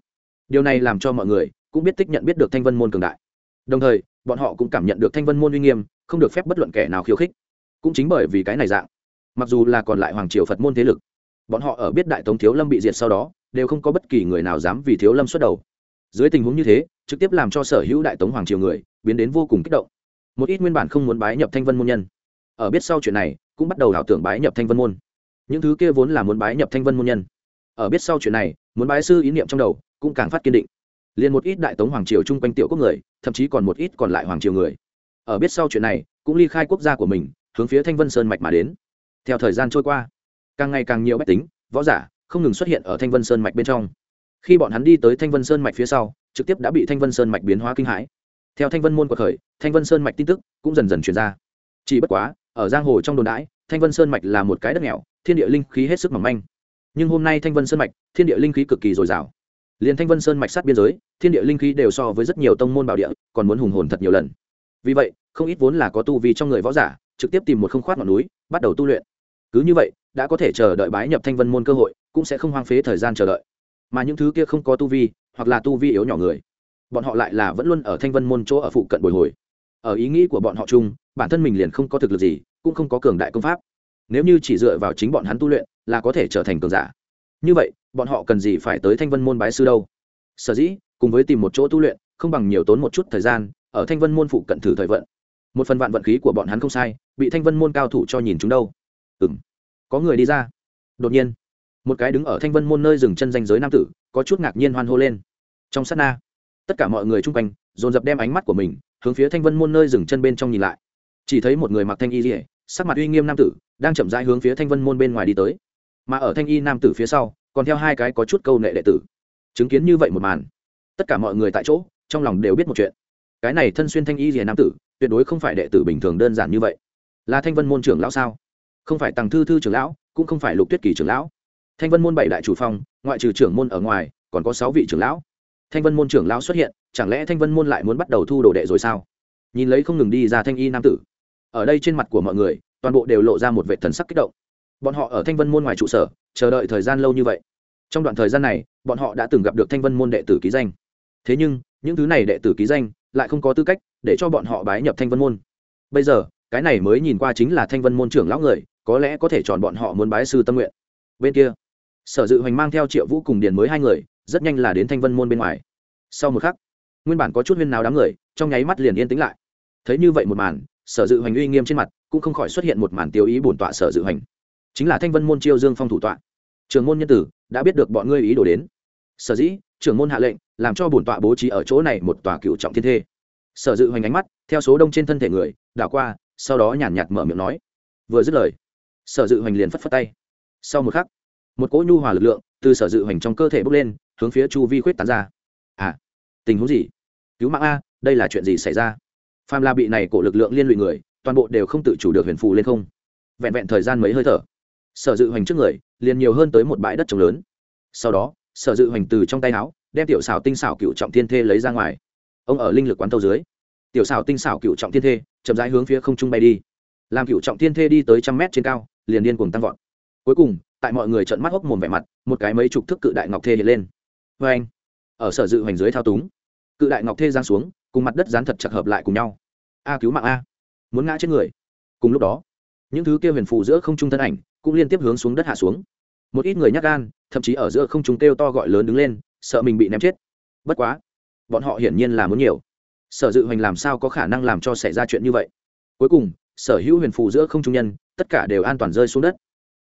Điều này làm cho mọi người cũng biết tích nhận biết được thanh vân môn cường đại. Đồng thời, bọn họ cũng cảm nhận được thanh vân môn uy nghiêm, không được phép bất luận kẻ nào khiêu khích. Cũng chính bởi vì cái này dạng, mặc dù là còn lại hoàng triều phật môn thế lực, bọn họ ở biết đại tống thiếu lâm bị diệt sau đó, đều không có bất kỳ người nào dám vì thiếu lâm xuất đầu. Dưới tình huống như thế, trực tiếp làm cho sở hữu đại tống hoàng triều người biến đến vô cùng kích động. Một ít nguyên bản không muốn bái nhập thanh vân môn nhân, ở biết sau chuyện này, cũng bắt đầu ảo tưởng bái nhập thanh vân môn. Những thứ kia vốn là muốn bái nhập thanh vân môn nhân ở biết sau chuyện này, muốn bái sư ý niệm trong đầu, cũng càng phát kiên định. Liền một ít đại tống hoàng triều chung quanh tiểu quốc người, thậm chí còn một ít còn lại hoàng triều người. Ở biết sau chuyện này, cũng ly khai quốc gia của mình, hướng phía thanh vân sơn mạch mà đến. Theo thời gian trôi qua, càng ngày càng nhiều bách tính, võ giả không ngừng xuất hiện ở thanh vân sơn mạch bên trong. Khi bọn hắn đi tới thanh vân sơn mạch phía sau, trực tiếp đã bị thanh vân sơn mạch biến hóa kinh hãi. Theo thanh vân môn quật khởi, thanh vân sơn mạch tin tức cũng dần dần truyền ra. Chỉ bất quá, ở giang hồ trong đồn đãi, thanh vân sơn mạch là một cái đất nghèo, thiên địa linh khí hết sức mỏng manh nhưng hôm nay thanh vân sơn mạch, thiên địa linh khí cực kỳ dồi dào. Liền thanh vân sơn mạch sát biên giới, thiên địa linh khí đều so với rất nhiều tông môn bảo địa, còn muốn hùng hồn thật nhiều lần. Vì vậy, không ít vốn là có tu vi trong người võ giả, trực tiếp tìm một không khoát ngọn núi, bắt đầu tu luyện. Cứ như vậy, đã có thể chờ đợi bái nhập thanh vân môn cơ hội, cũng sẽ không hoang phế thời gian chờ đợi. Mà những thứ kia không có tu vi, hoặc là tu vi yếu nhỏ người, bọn họ lại là vẫn luôn ở thanh vân môn chỗ ở phụ cận bồi hồi. Ở ý nghĩ của bọn họ chung, bản thân mình liền không có thực lực gì, cũng không có cường đại công pháp. Nếu như chỉ dựa vào chính bọn hắn tu luyện là có thể trở thành cường giả. Như vậy, bọn họ cần gì phải tới thanh vân môn bái sư đâu? Sở dĩ, cùng với tìm một chỗ tu luyện, không bằng nhiều tốn một chút thời gian, ở thanh vân môn phụ cận thử thời vận. Một phần vạn vận khí của bọn hắn không sai, bị thanh vân môn cao thủ cho nhìn chúng đâu. Ừ m có người đi ra. Đột nhiên, một cái đứng ở thanh vân môn nơi dừng chân danh giới nam tử, có chút ngạc nhiên hoan hô lên. Trong s á t na, tất cả mọi người chung quanh, dồn dập đem ánh mắt của mình, hướng phía thanh vân môn nơi dừng chân bên trong nhìn lại. Chỉ thấy một người mặc thanh y dỉa sắc mặt uy nghiêm nam tử, đang chậm rãi hướng phía thanh vân môn bên ngoài đi tới mà ở thanh y nam tử phía sau, còn theo hai cái có chút câu nệ đệ tử. Chứng kiến như vậy một màn, tất cả mọi người tại chỗ, trong lòng đều biết một chuyện. Cái này thân xuyên thanh y rìa nam tử, tuyệt đối không phải đệ tử bình thường đơn giản như vậy. Là thanh vân môn trưởng lão sao? Không phải tàng thư thư trưởng lão, cũng không phải lục tuyết kỳ trưởng lão. Thanh vân môn bảy đại chủ phong, ngoại trừ trưởng môn ở ngoài, còn có sáu vị trưởng lão. Thanh vân môn trưởng lão xuất hiện, chẳng lẽ thanh vân môn lại muốn bắt đầu thu đồ đệ rồi sao? Nhìn lấy không ngừng đi ra thanh y nam tử. Ở đây trên mặt của mọi người, toàn bộ đều lộ ra một vệ thần sắc kích động bọn họ ở thanh vân môn ngoài trụ sở, chờ đợi thời gian lâu như vậy. Trong đoạn thời gian này, bọn họ đã từng gặp được thanh vân môn đệ tử ký danh. Thế nhưng, những thứ này đệ tử ký danh lại không có tư cách để cho bọn họ bái nhập thanh vân môn. Bây giờ, cái này mới nhìn qua chính là thanh vân môn trưởng lão người, có lẽ có thể chọn bọn họ muốn bái sư tâm nguyện. Bên kia, sở dự hoành mang theo triệu vũ cùng điền mới hai người, rất nhanh là đến thanh vân môn bên ngoài. Sau một khắc, nguyên bản có chút huyên nào đám người, trong nháy mắt liền yên tĩnh lại. Thấy như vậy một màn, sở dự hoành uy nghiêm trên mặt, cũng không khỏi xuất hiện một màn tiêu ý bổn tọa sở dự hoành chính là thanh vân môn chiêu dương phong thủ tọa. Trường môn nhân tử đã biết được bọn ngươi ý đồ đến. Sở dĩ, trưởng môn hạ lệnh, làm cho bổn tọa bố trí ở chỗ này một tòa cựu trọng thiên thê. Sở dự hoành ánh mắt, theo số đông trên thân thể người, đảo qua, sau đó nhàn nhạt mở miệng nói. Vừa dứt lời, sở dự hoành liền phất phất tay. Sau một khắc, một cỗ nhu hòa lực lượng từ sở dự hoành trong cơ thể bốc lên, hướng phía chu vi khuyết tán ra. À tình huống gì? Cứu mạng a, đây là chuyện gì xảy ra? Pham la bị này cổ lực lượng liên lụy người, toàn bộ đều không tự chủ được huyền phù lên không. Vẹn vẹn thời gian mấy hơi thở sở dự hoành trước người, liền nhiều hơn tới một bãi đất trồng lớn. Sau đó, sở dự hoành từ trong tay áo, đem tiểu xảo tinh xảo cựu trọng thiên thê lấy ra ngoài. Ông ở linh lực quán tâu dưới, tiểu xảo tinh xảo cựu trọng thiên thê chậm rãi hướng phía không trung bay đi. Làm cựu trọng thiên thê đi tới trăm mét trên cao, liền điên cuồng tăng vọt. Cuối cùng, tại mọi người trợn mắt hốc mồm vẻ mặt, một cái mấy chục thước cự đại ngọc thê hiện lên. Vê anh, ở sở dự hoành dưới thao túng, cự đại ngọc thê giang xuống, cùng mặt đất dán thật chặt hợp lại cùng nhau. A cứu mạng a, muốn ngã chết người. Cùng lúc đó, những thứ kia huyền phù giữa không trung thân ảnh cũng liên tiếp hướng xuống đất hạ xuống. Một ít người nhắc gan, thậm chí ở giữa không trung kêu to gọi lớn đứng lên, sợ mình bị ném chết. Bất quá, bọn họ hiển nhiên là muốn nhiều. Sở dự hoành làm sao có khả năng làm cho xảy ra chuyện như vậy? Cuối cùng, sở hữu huyền phù giữa không trung nhân, tất cả đều an toàn rơi xuống đất.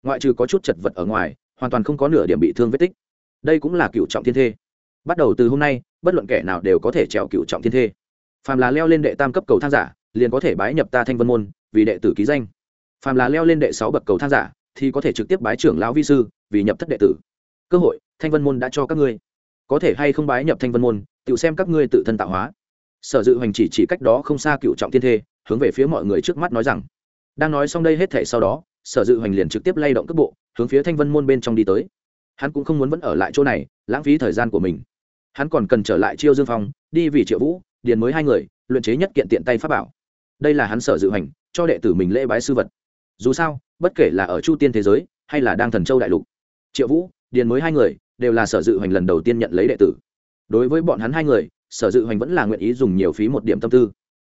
Ngoại trừ có chút chật vật ở ngoài, hoàn toàn không có nửa điểm bị thương vết tích. Đây cũng là cựu trọng thiên thê. Bắt đầu từ hôm nay, bất luận kẻ nào đều có thể trèo cựu trọng thiên thê. Phàm là leo lên đệ tam cấp cầu thang giả, liền có thể bái nhập ta thanh vân môn, vì đệ tử ký danh. Phàm là leo lên đệ sáu bậc cầu thang giả thì có thể trực tiếp bái trưởng lão vi sư, vì nhập thất đệ tử. Cơ hội, thanh vân môn đã cho các ngươi. Có thể hay không bái nhập thanh vân môn, tự xem các ngươi tự thân tạo hóa. Sở dự hoành chỉ chỉ cách đó không xa cựu trọng thiên thê, hướng về phía mọi người trước mắt nói rằng, đang nói xong đây hết thể sau đó, sở dự hoành liền trực tiếp lay động cước bộ, hướng phía thanh vân môn bên trong đi tới. Hắn cũng không muốn vẫn ở lại chỗ này, lãng phí thời gian của mình. Hắn còn cần trở lại chiêu dương phong, đi vì triệu vũ, điền mới hai người, luyện chế nhất kiện tiện tay pháp bảo. Đây là hắn sở dự hành cho đệ tử mình lễ bái sư vật. Dù sao bất kể là ở chu tiên thế giới, hay là đang thần châu đại lục, triệu vũ, điền mới hai người, đều là sở dự Hoành lần đầu tiên nhận lấy đệ tử. Đối với bọn hắn hai người, sở dự Hoành vẫn là nguyện ý dùng nhiều phí một điểm tâm tư.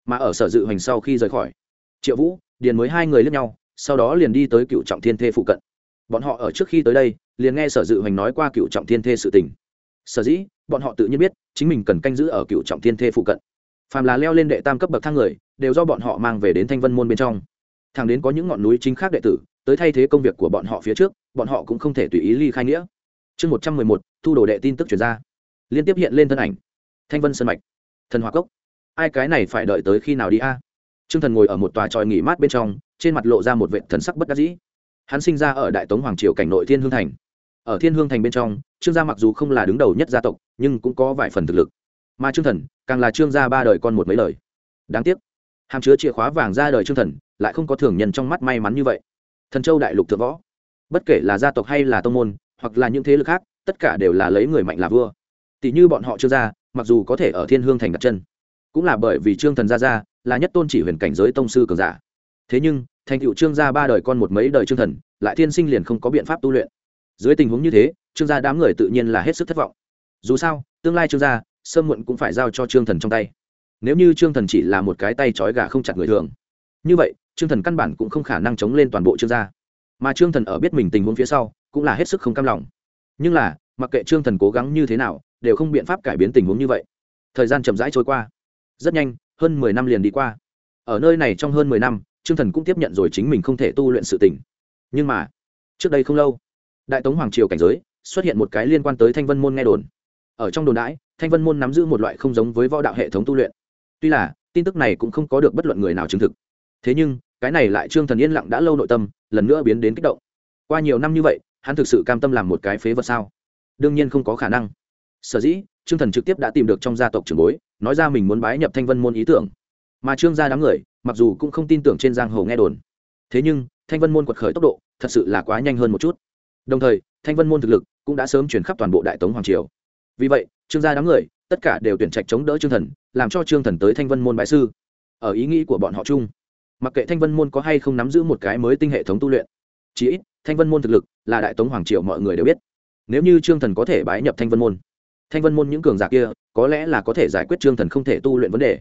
Mà ở sở dự Hoành sau khi rời khỏi, triệu vũ, điền mới hai người lướt nhau, sau đó liền đi tới cựu trọng thiên thê phụ cận. Bọn họ ở trước khi tới đây, liền nghe sở dự Hoành nói qua cựu trọng thiên thê sự tình. Sở dĩ, bọn họ tự nhiên biết, chính mình cần canh giữ ở cựu trọng thiên thê phụ cận. Phàm là leo lên đệ tam cấp bậc thang người, đều do bọn họ mang về đến thanh vân môn bên trong thẳng đến có những ngọn núi chính khác đệ tử, tới thay thế công việc của bọn họ phía trước, bọn họ cũng không thể tùy ý ly khai nghĩa. Chương một trăm mười một, thu đồ đệ tin tức chuyển ra. Liên tiếp hiện lên thân ảnh. Thanh vân sân mạch. Thần hòa cốc. Ai cái này phải đợi tới khi nào đi a? À? t r ư ơ n g thần ngồi ở một tòa tròi nghỉ mát bên trong, trên mặt lộ ra một vệ thần sắc bất đắc dĩ. Hắn sinh ra ở đại tống hoàng triều cảnh nội thiên hương thành. Ở thiên hương thành bên trong, trương gia mặc dù không là đứng đầu nhất gia tộc, nhưng cũng có vài phần thực lực. Mà trương thần, càng là trương gia ba đời con một mấy lời đáng tiếc, hàm chứa chìa khóa vàng ra đời trương thần lại không có thường nhân trong mắt may mắn như vậy. Thần châu đại lục thượng võ, bất kể là gia tộc hay là tông môn, hoặc là những thế lực khác, tất cả đều là lấy người mạnh là vua. Tỷ như bọn họ trương gia mặc dù có thể ở thiên hương thành đặt chân, cũng là bởi vì trương thần gia gia là nhất tôn chỉ huyền cảnh giới tông sư cường giả. Thế nhưng, thành tựu trương gia ba đời con một mấy đời trương thần, lại thiên sinh liền không có biện pháp tu luyện. Dưới tình huống như thế, trương gia đám người tự nhiên là hết sức thất vọng. Dù sao, tương lai trương gia sơ muộn cũng phải giao cho trương thần trong tay. Nếu như trương thần chỉ là một cái tay trói gà không chặt người thường, như vậy trương thần căn bản cũng không khả năng chống lên toàn bộ trương gia. Mà trương thần ở biết mình tình huống phía sau, cũng là hết sức không cam lòng. Nhưng là, mặc kệ trương thần cố gắng như thế nào, đều không biện pháp cải biến tình huống như vậy. Thời gian chậm rãi trôi qua. Rất nhanh, hơn mười năm liền đi qua. Ở nơi này trong hơn mười năm, trương thần cũng tiếp nhận rồi chính mình không thể tu luyện sự tỉnh nhưng mà, trước đây không lâu, đại tống hoàng triều cảnh giới xuất hiện một cái liên quan tới thanh vân môn nghe đồn. Ở trong đồn đãi, thanh vân môn nắm giữ một loại không giống với võ đạo hệ thống tu luyện. Tuy là, tin tức này cũng không có được bất luận người nào chứng thực. Thế nhưng cái này lại trương thần yên lặng đã lâu nội tâm, lần nữa biến đến kích động. Qua nhiều năm như vậy, hắn thực sự cam tâm làm một cái phế vật sao? Đương nhiên không có khả năng. Sở dĩ, trương thần trực tiếp đã tìm được trong gia tộc trưởng bối, nói ra mình muốn bái nhập thanh vân môn ý tưởng. Mà trương gia đám người, mặc dù cũng không tin tưởng trên giang hồ nghe đồn. Thế nhưng, thanh vân môn quật khởi tốc độ, thật sự là quá nhanh hơn một chút. Đồng thời, thanh vân môn thực lực cũng đã sớm chuyển khắp toàn bộ đại tống hoàng triều. Vì vậy, trương gia đám người, tất cả đều tuyển trạch chống đỡ trương thần, làm cho trương thần tới thanh vân môn bái sư. Ở ý nghĩ của bọn họ chung mặc kệ thanh vân môn có hay không nắm giữ một cái mới tinh hệ thống tu luyện, chí ít, thanh vân môn thực lực là đại tống hoàng triều mọi người đều biết. Nếu như trương thần có thể bái nhập thanh vân môn, thanh vân môn những cường giả kia có lẽ là có thể giải quyết trương thần không thể tu luyện vấn đề.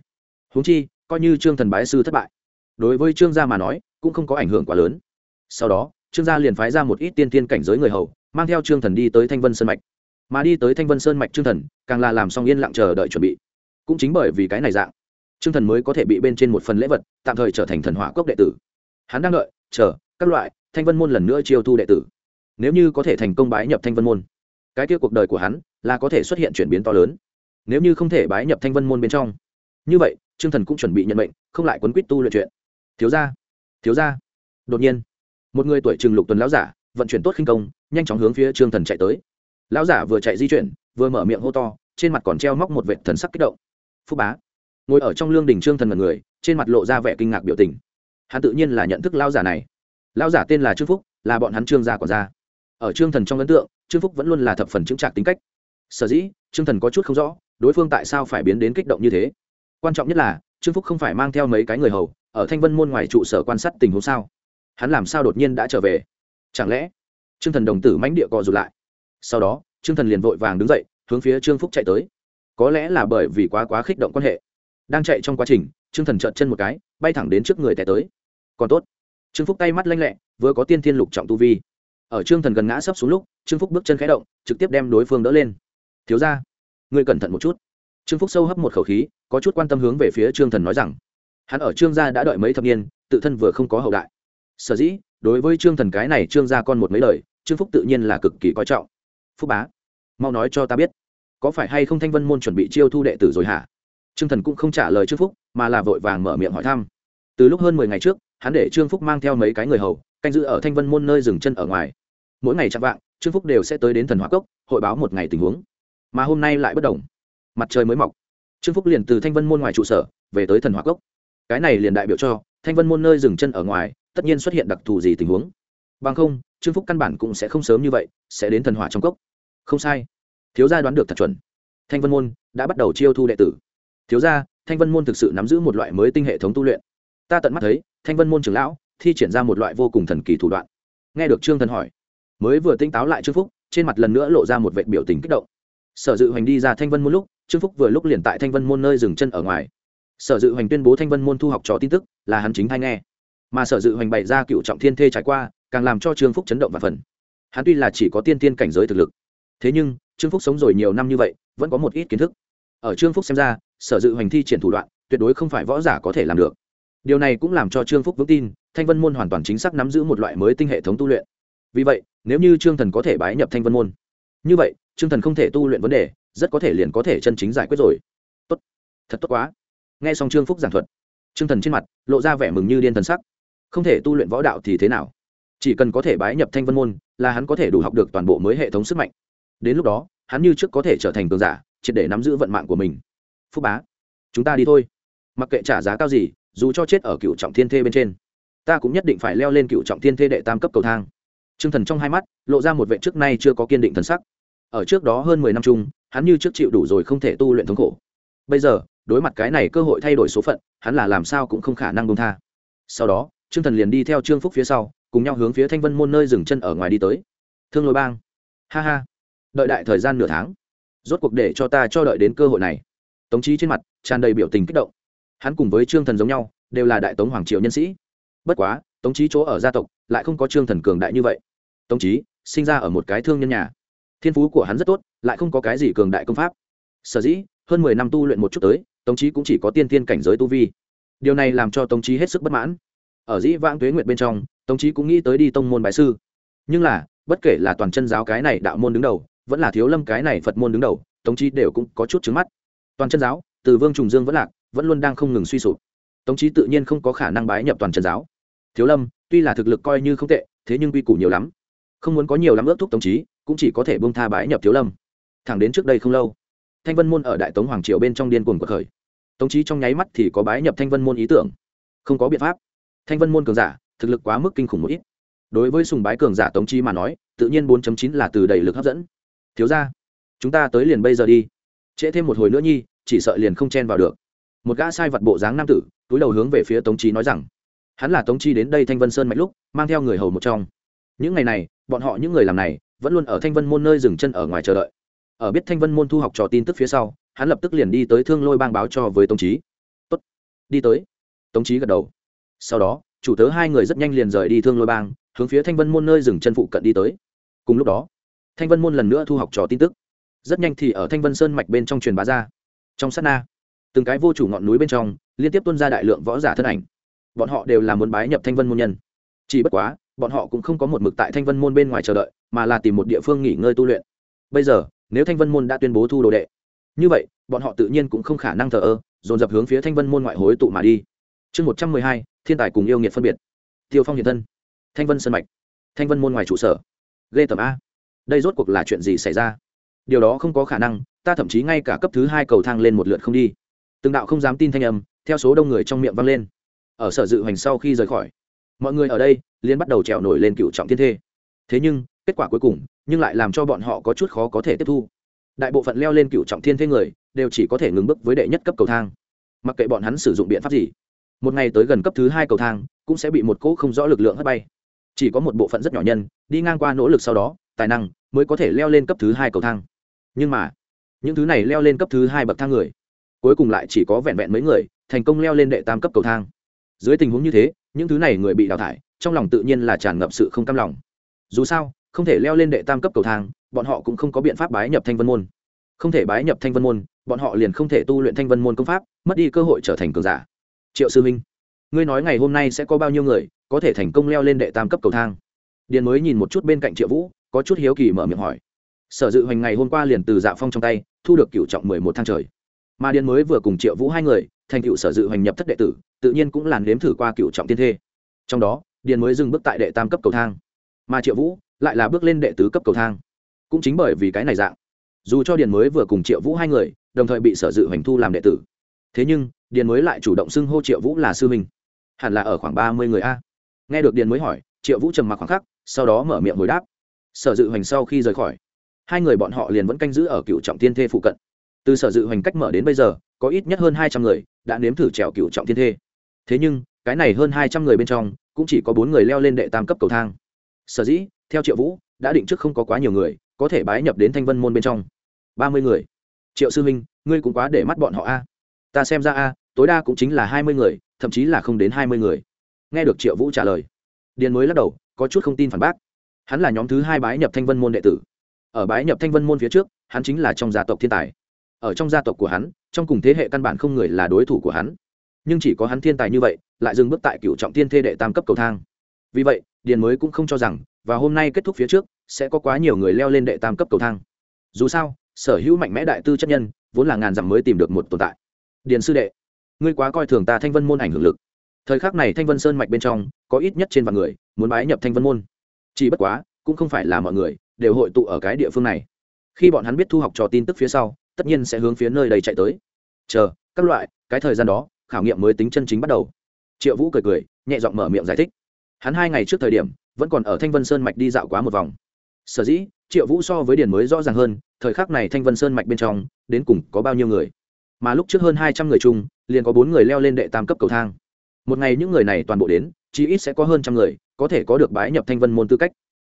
Húng chi, coi như trương thần bái sư thất bại, đối với trương gia mà nói, cũng không có ảnh hưởng quá lớn. Sau đó, trương gia liền phái ra một ít tiên tiên cảnh giới người hầu, mang theo trương thần đi tới thanh vân sơn mạch. Mà đi tới thanh vân sơn mạch trương thần, càng là làm xong yên lặng chờ đợi chuẩn bị. Cũng chính bởi vì cái này dạng trương thần mới có thể bị bên trên một phần lễ vật, tạm thời trở thành thần hỏa cốc đệ tử. Hắn đang đợi, chờ, các loại, thanh vân môn lần nữa chiêu thu đệ tử. Nếu như có thể thành công bái nhập thanh vân môn, cái kia cuộc đời của hắn là có thể xuất hiện chuyển biến to lớn. Nếu như không thể bái nhập thanh vân môn bên trong, như vậy, trương thần cũng chuẩn bị nhận mệnh, không lại quấn quýt tu luyện chuyện. Thiếu ra thiếu ra đột nhiên, một người tuổi trừng lục tuần lão giả, vận chuyển tốt khinh công, nhanh chóng hướng phía trương thần chạy tới. Lão giả vừa chạy di chuyển, vừa mở miệng hô to, trên mặt còn treo móc một vệ thần sắc kích động. Phúc bá ngồi ở trong lương đình trương thần mật người, trên mặt lộ ra vẻ kinh ngạc biểu tình. Hắn tự nhiên là nhận thức lão giả này. Lão giả tên là trương phúc, là bọn hắn trương gia còn gia. Ở trương thần trong ấn tượng, trương phúc vẫn luôn là thập phần chứng trạc tính cách. Sở dĩ, trương thần có chút không rõ, đối phương tại sao phải biến đến kích động như thế? Quan trọng nhất là, trương phúc không phải mang theo mấy cái người hầu, ở thanh vân môn ngoài trụ sở quan sát tình huống sao? Hắn làm sao đột nhiên đã trở về? Chẳng lẽ, trương thần đồng tử mãnh địa cọ rụt lại? Sau đó, trương thần liền vội vàng đứng dậy, hướng phía trương phúc chạy tới. Có lẽ là bởi vì quá quá khích động quan hệ đang chạy trong quá trình, trương thần trợn chân một cái, bay thẳng đến trước người tẻ tới. Còn tốt. Trương phúc tay mắt lanh lẹ, vừa có tiên thiên lục trọng tu vi. Ở trương thần gần ngã sấp xuống lúc, trương phúc bước chân khẽ động, trực tiếp đem đối phương đỡ lên. Thiếu ra ngươi cẩn thận một chút. Trương phúc sâu hấp một khẩu khí, có chút quan tâm hướng về phía trương thần nói rằng. Hắn ở trương gia đã đợi mấy thập niên, tự thân vừa không có hậu đại. Sở dĩ, đối với trương thần cái này trương gia con một mấy lời, trương phúc tự nhiên là cực kỳ coi trọng. Phúc bá, mau nói cho ta biết, có phải hay không thanh vân môn chuẩn bị chiêu thu đệ tử rồi hả? Trương thần cũng không trả lời trương phúc, mà là vội vàng mở miệng hỏi thăm. Từ lúc hơn mười ngày trước, hắn để trương phúc mang theo mấy cái người hầu, canh giữ ở thanh vân môn nơi dừng chân ở ngoài. Mỗi ngày chạm vạng, trương phúc đều sẽ tới đến thần hóa cốc, hội báo một ngày tình huống. Mà hôm nay lại bất đồng mặt trời mới mọc. Trương phúc liền từ thanh vân môn ngoài trụ sở, về tới thần hóa cốc. Cái này liền đại biểu cho, thanh vân môn nơi dừng chân ở ngoài, tất nhiên xuất hiện đặc thù gì tình huống. Bằng không, trương phúc căn bản cũng sẽ không sớm như vậy, sẽ đến thần hỏa trong cốc. Không sai. Thiếu gia đoán được thật chuẩn. Thanh vân môn đã bắt đầu chiêu thu đệ tử thiếu gia, thanh vân môn thực sự nắm giữ một loại mới tinh hệ thống tu luyện. Ta tận mắt thấy, thanh vân môn trưởng lão thi triển ra một loại vô cùng thần kỳ thủ đoạn. Nghe được trương thần hỏi, mới vừa tinh táo lại trương phúc, trên mặt lần nữa lộ ra một vệ biểu tình kích động. Sở dự hoành đi ra thanh vân môn lúc, trương phúc vừa lúc liền tại thanh vân môn nơi dừng chân ở ngoài. Sở dự hoành tuyên bố thanh vân môn thu học trò tin tức, là hắn chính hay nghe. Mà sở dự hoành bày ra cựu trọng thiên thê trải qua, càng làm cho trương phúc chấn động và phần. Hắn tuy là chỉ có tiên tiên cảnh giới thực lực, thế nhưng trương phúc sống rồi nhiều năm như vậy, vẫn có một ít kiến thức. Ở trương phúc xem ra sở dự hoành thi triển thủ đoạn, tuyệt đối không phải võ giả có thể làm được. Điều này cũng làm cho trương phúc vững tin, thanh vân môn hoàn toàn chính xác nắm giữ một loại mới tinh hệ thống tu luyện. Vì vậy, nếu như trương thần có thể bái nhập thanh vân môn, như vậy, trương thần không thể tu luyện vấn đề, rất có thể liền có thể chân chính giải quyết rồi. Tốt. Thật tốt quá. Nghe xong trương phúc giảng thuật, trương thần trên mặt lộ ra vẻ mừng như điên thần sắc. Không thể tu luyện võ đạo thì thế nào? Chỉ cần có thể bái nhập thanh vân môn, là hắn có thể đủ học được toàn bộ mới hệ thống sức mạnh. Đến lúc đó, hắn như trước có thể trở thành cường giả, triệt để nắm giữ vận mạng của mình phúc bá, chúng ta đi thôi. Mặc kệ trả giá cao gì, dù cho chết ở cựu trọng thiên thê bên trên, ta cũng nhất định phải leo lên cựu trọng thiên thê đệ tam cấp cầu thang. T r ư ơ n g thần trong hai mắt, lộ ra một vệ trước nay chưa có kiên định thần sắc. Ở trước đó hơn mười năm chung, hắn như trước chịu đủ rồi không thể tu luyện thống khổ. Bây giờ, đối mặt cái này cơ hội thay đổi số phận, hắn là làm sao cũng không khả năng bông tha. Sau đó t r ư ơ n g thần liền đi theo trương phúc phía sau, cùng nhau hướng phía thanh vân môn nơi dừng chân ở ngoài đi tới. Thương lôi bang. Ha ha. Đợi đại thời gian nửa tháng. Rốt cuộc để cho ta cho đợi đến cơ hội này tống trí trên mặt tràn đầy biểu tình kích động. Hắn cùng với trương thần giống nhau, đều là đại tống hoàng triều nhân sĩ. Bất quá, tống trí chỗ ở gia tộc lại không có trương thần cường đại như vậy. Tống trí sinh ra ở một cái thương nhân nhà. Thiên phú của hắn rất tốt, lại không có cái gì cường đại công pháp. Sở dĩ, hơn mười năm tu luyện một chút tới, tống trí cũng chỉ có tiên tiên cảnh giới tu vi. Điều này làm cho tống trí hết sức bất mãn. Ở dĩ vãng tuế nguyệt bên trong, tống trí cũng nghĩ tới đi tông môn bái sư. Nhưng là, bất kể là toàn chân giáo cái này đạo môn đứng đầu, vẫn là thiếu lâm cái này phật môn đứng đầu, tống trí đều cũng có chút trứng mắt toàn chân giáo, từ vương trùng dương vẫn lạc, vẫn luôn đang không ngừng suy sụp. Tống trí tự nhiên không có khả năng bái nhập toàn chân giáo. Thiếu lâm, tuy là thực lực coi như không tệ, thế nhưng quy củ nhiều lắm. Không muốn có nhiều lắm ước thúc tống trí cũng chỉ có thể bông tha bái nhập thiếu lâm. Thẳng đến trước đây không lâu, thanh vân môn ở đại tống hoàng triều bên trong điên cuồng cuộc khởi. Tống trí trong nháy mắt thì có bái nhập thanh vân môn ý tưởng. Không có biện pháp. Thanh vân môn cường giả, thực lực quá mức kinh khủng một ít. Đối với sùng bái cường giả tống trí mà nói, tự nhiên 4 chín là từ đầy lực hấp dẫn. Thiếu ra chúng ta tới liền bây giờ đi trễ thêm một hồi nữa nhi, chỉ sợ liền không chen vào được. Một gã sai vật bộ dáng nam tử, túi đầu hướng về phía tống trí nói rằng, hắn là tống chi đến đây thanh vân sơn mạch lúc, mang theo người hầu một trong. Những ngày này, bọn họ những người làm này, vẫn luôn ở thanh vân môn nơi dừng chân ở ngoài chờ đợi. Ở biết thanh vân môn thu học trò tin tức phía sau, hắn lập tức liền đi tới thương lôi bang báo cho với tống trí tốt, đi tới. Tống trí gật đầu. Sau đó, chủ tớ hai người rất nhanh liền rời đi thương lôi bang, hướng phía thanh vân môn nơi dừng chân phụ cận đi tới. Cùng lúc đó, thanh vân môn lần nữa thu học trò tin tức rất nhanh thì ở thanh vân sơn mạch bên trong truyền bá ra. Trong sát na, từng cái vô chủ ngọn núi bên trong liên tiếp tuân ra đại lượng võ giả thân ảnh. Bọn họ đều là muốn bái nhập thanh vân môn nhân. Chỉ bất quá, bọn họ cũng không có một mực tại thanh vân môn bên ngoài chờ đợi, mà là tìm một địa phương nghỉ ngơi tu luyện. Bây giờ, nếu thanh vân môn đã tuyên bố thu đồ đệ, như vậy, bọn họ tự nhiên cũng không khả năng thờ ơ, dồn dập hướng phía thanh vân môn ngoại hối tụ mà đi. Chương một trăm mười hai, thiên tài cùng yêu nghiệt phân biệt. Tiêu phong hiện thân. Thanh vân sân mạch. Thanh vân môn ngoài trụ sở. Ghê tầm a. Đây rốt cuộc là chuyện gì xảy ra? Điều đó không có khả năng, ta thậm chí ngay cả cấp thứ hai cầu thang lên một lượt không đi. Từng đạo không dám tin thanh âm, theo số đông người trong miệng vang lên. Ở sở dự hành sau khi rời khỏi, mọi người ở đây liên bắt đầu trèo nổi lên cựu trọng thiên thê. Thế nhưng, kết quả cuối cùng, nhưng lại làm cho bọn họ có chút khó có thể tiếp thu. Đại bộ phận leo lên cựu trọng thiên thế người, đều chỉ có thể ngừng bước với đệ nhất cấp cầu thang. Mặc kệ bọn hắn sử dụng biện pháp gì, một ngày tới gần cấp thứ hai cầu thang, cũng sẽ bị một cỗ không rõ lực lượng hất bay. Chỉ có một bộ phận rất nhỏ nhân, đi ngang qua nỗ lực sau đó, tài năng mới có thể leo lên cấp thứ hai cầu thang nhưng mà, những thứ này leo lên cấp thứ hai bậc thang người, cuối cùng lại chỉ có vẹn vẹn mấy người, thành công leo lên đệ tam cấp cầu thang. Dưới tình huống như thế, những thứ này người bị đào thải, trong lòng tự nhiên là tràn ngập sự không cam lòng. Dù sao, không thể leo lên đệ tam cấp cầu thang, bọn họ cũng không có biện pháp bái nhập thanh vân môn. Không thể bái nhập thanh vân môn, bọn họ liền không thể tu luyện thanh vân môn công pháp, mất đi cơ hội trở thành cường giả. Triệu sư minh, ngươi nói ngày hôm nay sẽ có bao nhiêu người có thể thành công leo lên đệ tam cấp cầu thang? Điền mới nhìn một chút bên cạnh triệu vũ, có chút hiếu kỳ mở miệng hỏi sở dự hoành ngày hôm qua liền từ dạ phong trong tay, thu được cựu trọng mười một thang trời. Mà điền mới vừa cùng triệu vũ hai người, thành cựu sở dự hoành nhập thất đệ tử, tự nhiên cũng làn đếm thử qua cựu trọng tiên thê. Trong đó, điền mới dừng bước tại đệ tam cấp cầu thang. Mà triệu vũ lại là bước lên đệ tứ cấp cầu thang. Cũng chính bởi vì cái này dạng, dù cho điền mới vừa cùng triệu vũ hai người, đồng thời bị sở dự hoành thu làm đệ tử, thế nhưng, điền mới lại chủ động xưng hô triệu vũ là sư minh hẳn là ở khoảng ba mươi người a. Nghe được điền mới hỏi, triệu vũ trầm mặc khoảng khắc, sau đó mở miệng hồi đáp. Sở dự hoành sau khi rời khỏi hai người bọn họ liền vẫn canh giữ ở cựu trọng thiên thê phụ cận. Từ sở dự hoành cách mở đến bây giờ, có ít nhất hơn hai trăm người đã nếm thử trèo cựu trọng thiên thê. Thế nhưng, cái này hơn hai trăm người bên trong, cũng chỉ có bốn người leo lên đệ tam cấp cầu thang. Sở dĩ, theo triệu vũ, đã định trước không có quá nhiều người, có thể bái nhập đến thanh vân môn bên trong. ba mươi người. Triệu sư minh, ngươi cũng quá để mắt bọn họ a. Ta xem ra a, tối đa cũng chính là hai mươi người, thậm chí là không đến hai mươi người. Nghe được triệu vũ trả lời, điền mới lắc đầu, có chút không tin phản bác. Hắn là nhóm thứ hai bái nhập thanh vân môn đệ tử ở bái nhập thanh vân môn phía trước, hắn chính là trong gia tộc thiên tài. Ở trong gia tộc của hắn, trong cùng thế hệ căn bản không người là đối thủ của hắn. Nhưng chỉ có hắn thiên tài như vậy, lại dừng bước tại cựu trọng thiên thê đệ tam cấp cầu thang. Vì vậy, điền mới cũng không cho rằng, và hôm nay kết thúc phía trước, sẽ có quá nhiều người leo lên đệ tam cấp cầu thang. Dù sao, sở hữu mạnh mẽ đại tư chất nhân, vốn là ngàn dặm mới tìm được một tồn tại. Điền sư đệ, ngươi quá coi thường ta thanh vân môn ảnh hưởng lực. Thời khắc này thanh vân sơn mạch bên trong, có ít nhất trên vạn người, muốn bái nhập thanh vân môn. Chỉ bất quá, cũng không phải là mọi người đều hội tụ ở cái địa phương này. Khi bọn hắn biết thu học trò tin tức phía sau, tất nhiên sẽ hướng phía nơi đây chạy tới. Chờ, các loại, cái thời gian đó, khảo nghiệm mới tính chân chính bắt đầu. Triệu vũ cười cười, nhẹ giọng mở miệng giải thích. Hắn hai ngày trước thời điểm, vẫn còn ở thanh vân sơn mạch đi dạo quá một vòng. Sở dĩ, triệu vũ so với điền mới rõ ràng hơn, thời khắc này thanh vân sơn mạch bên trong, đến cùng có bao nhiêu người. Mà lúc trước hơn hai trăm người chung, liền có bốn người leo lên đệ tam cấp cầu thang. Một ngày những người này toàn bộ đến, chí ít sẽ có hơn trăm người, có thể có được bái nhập thanh vân môn tư cách.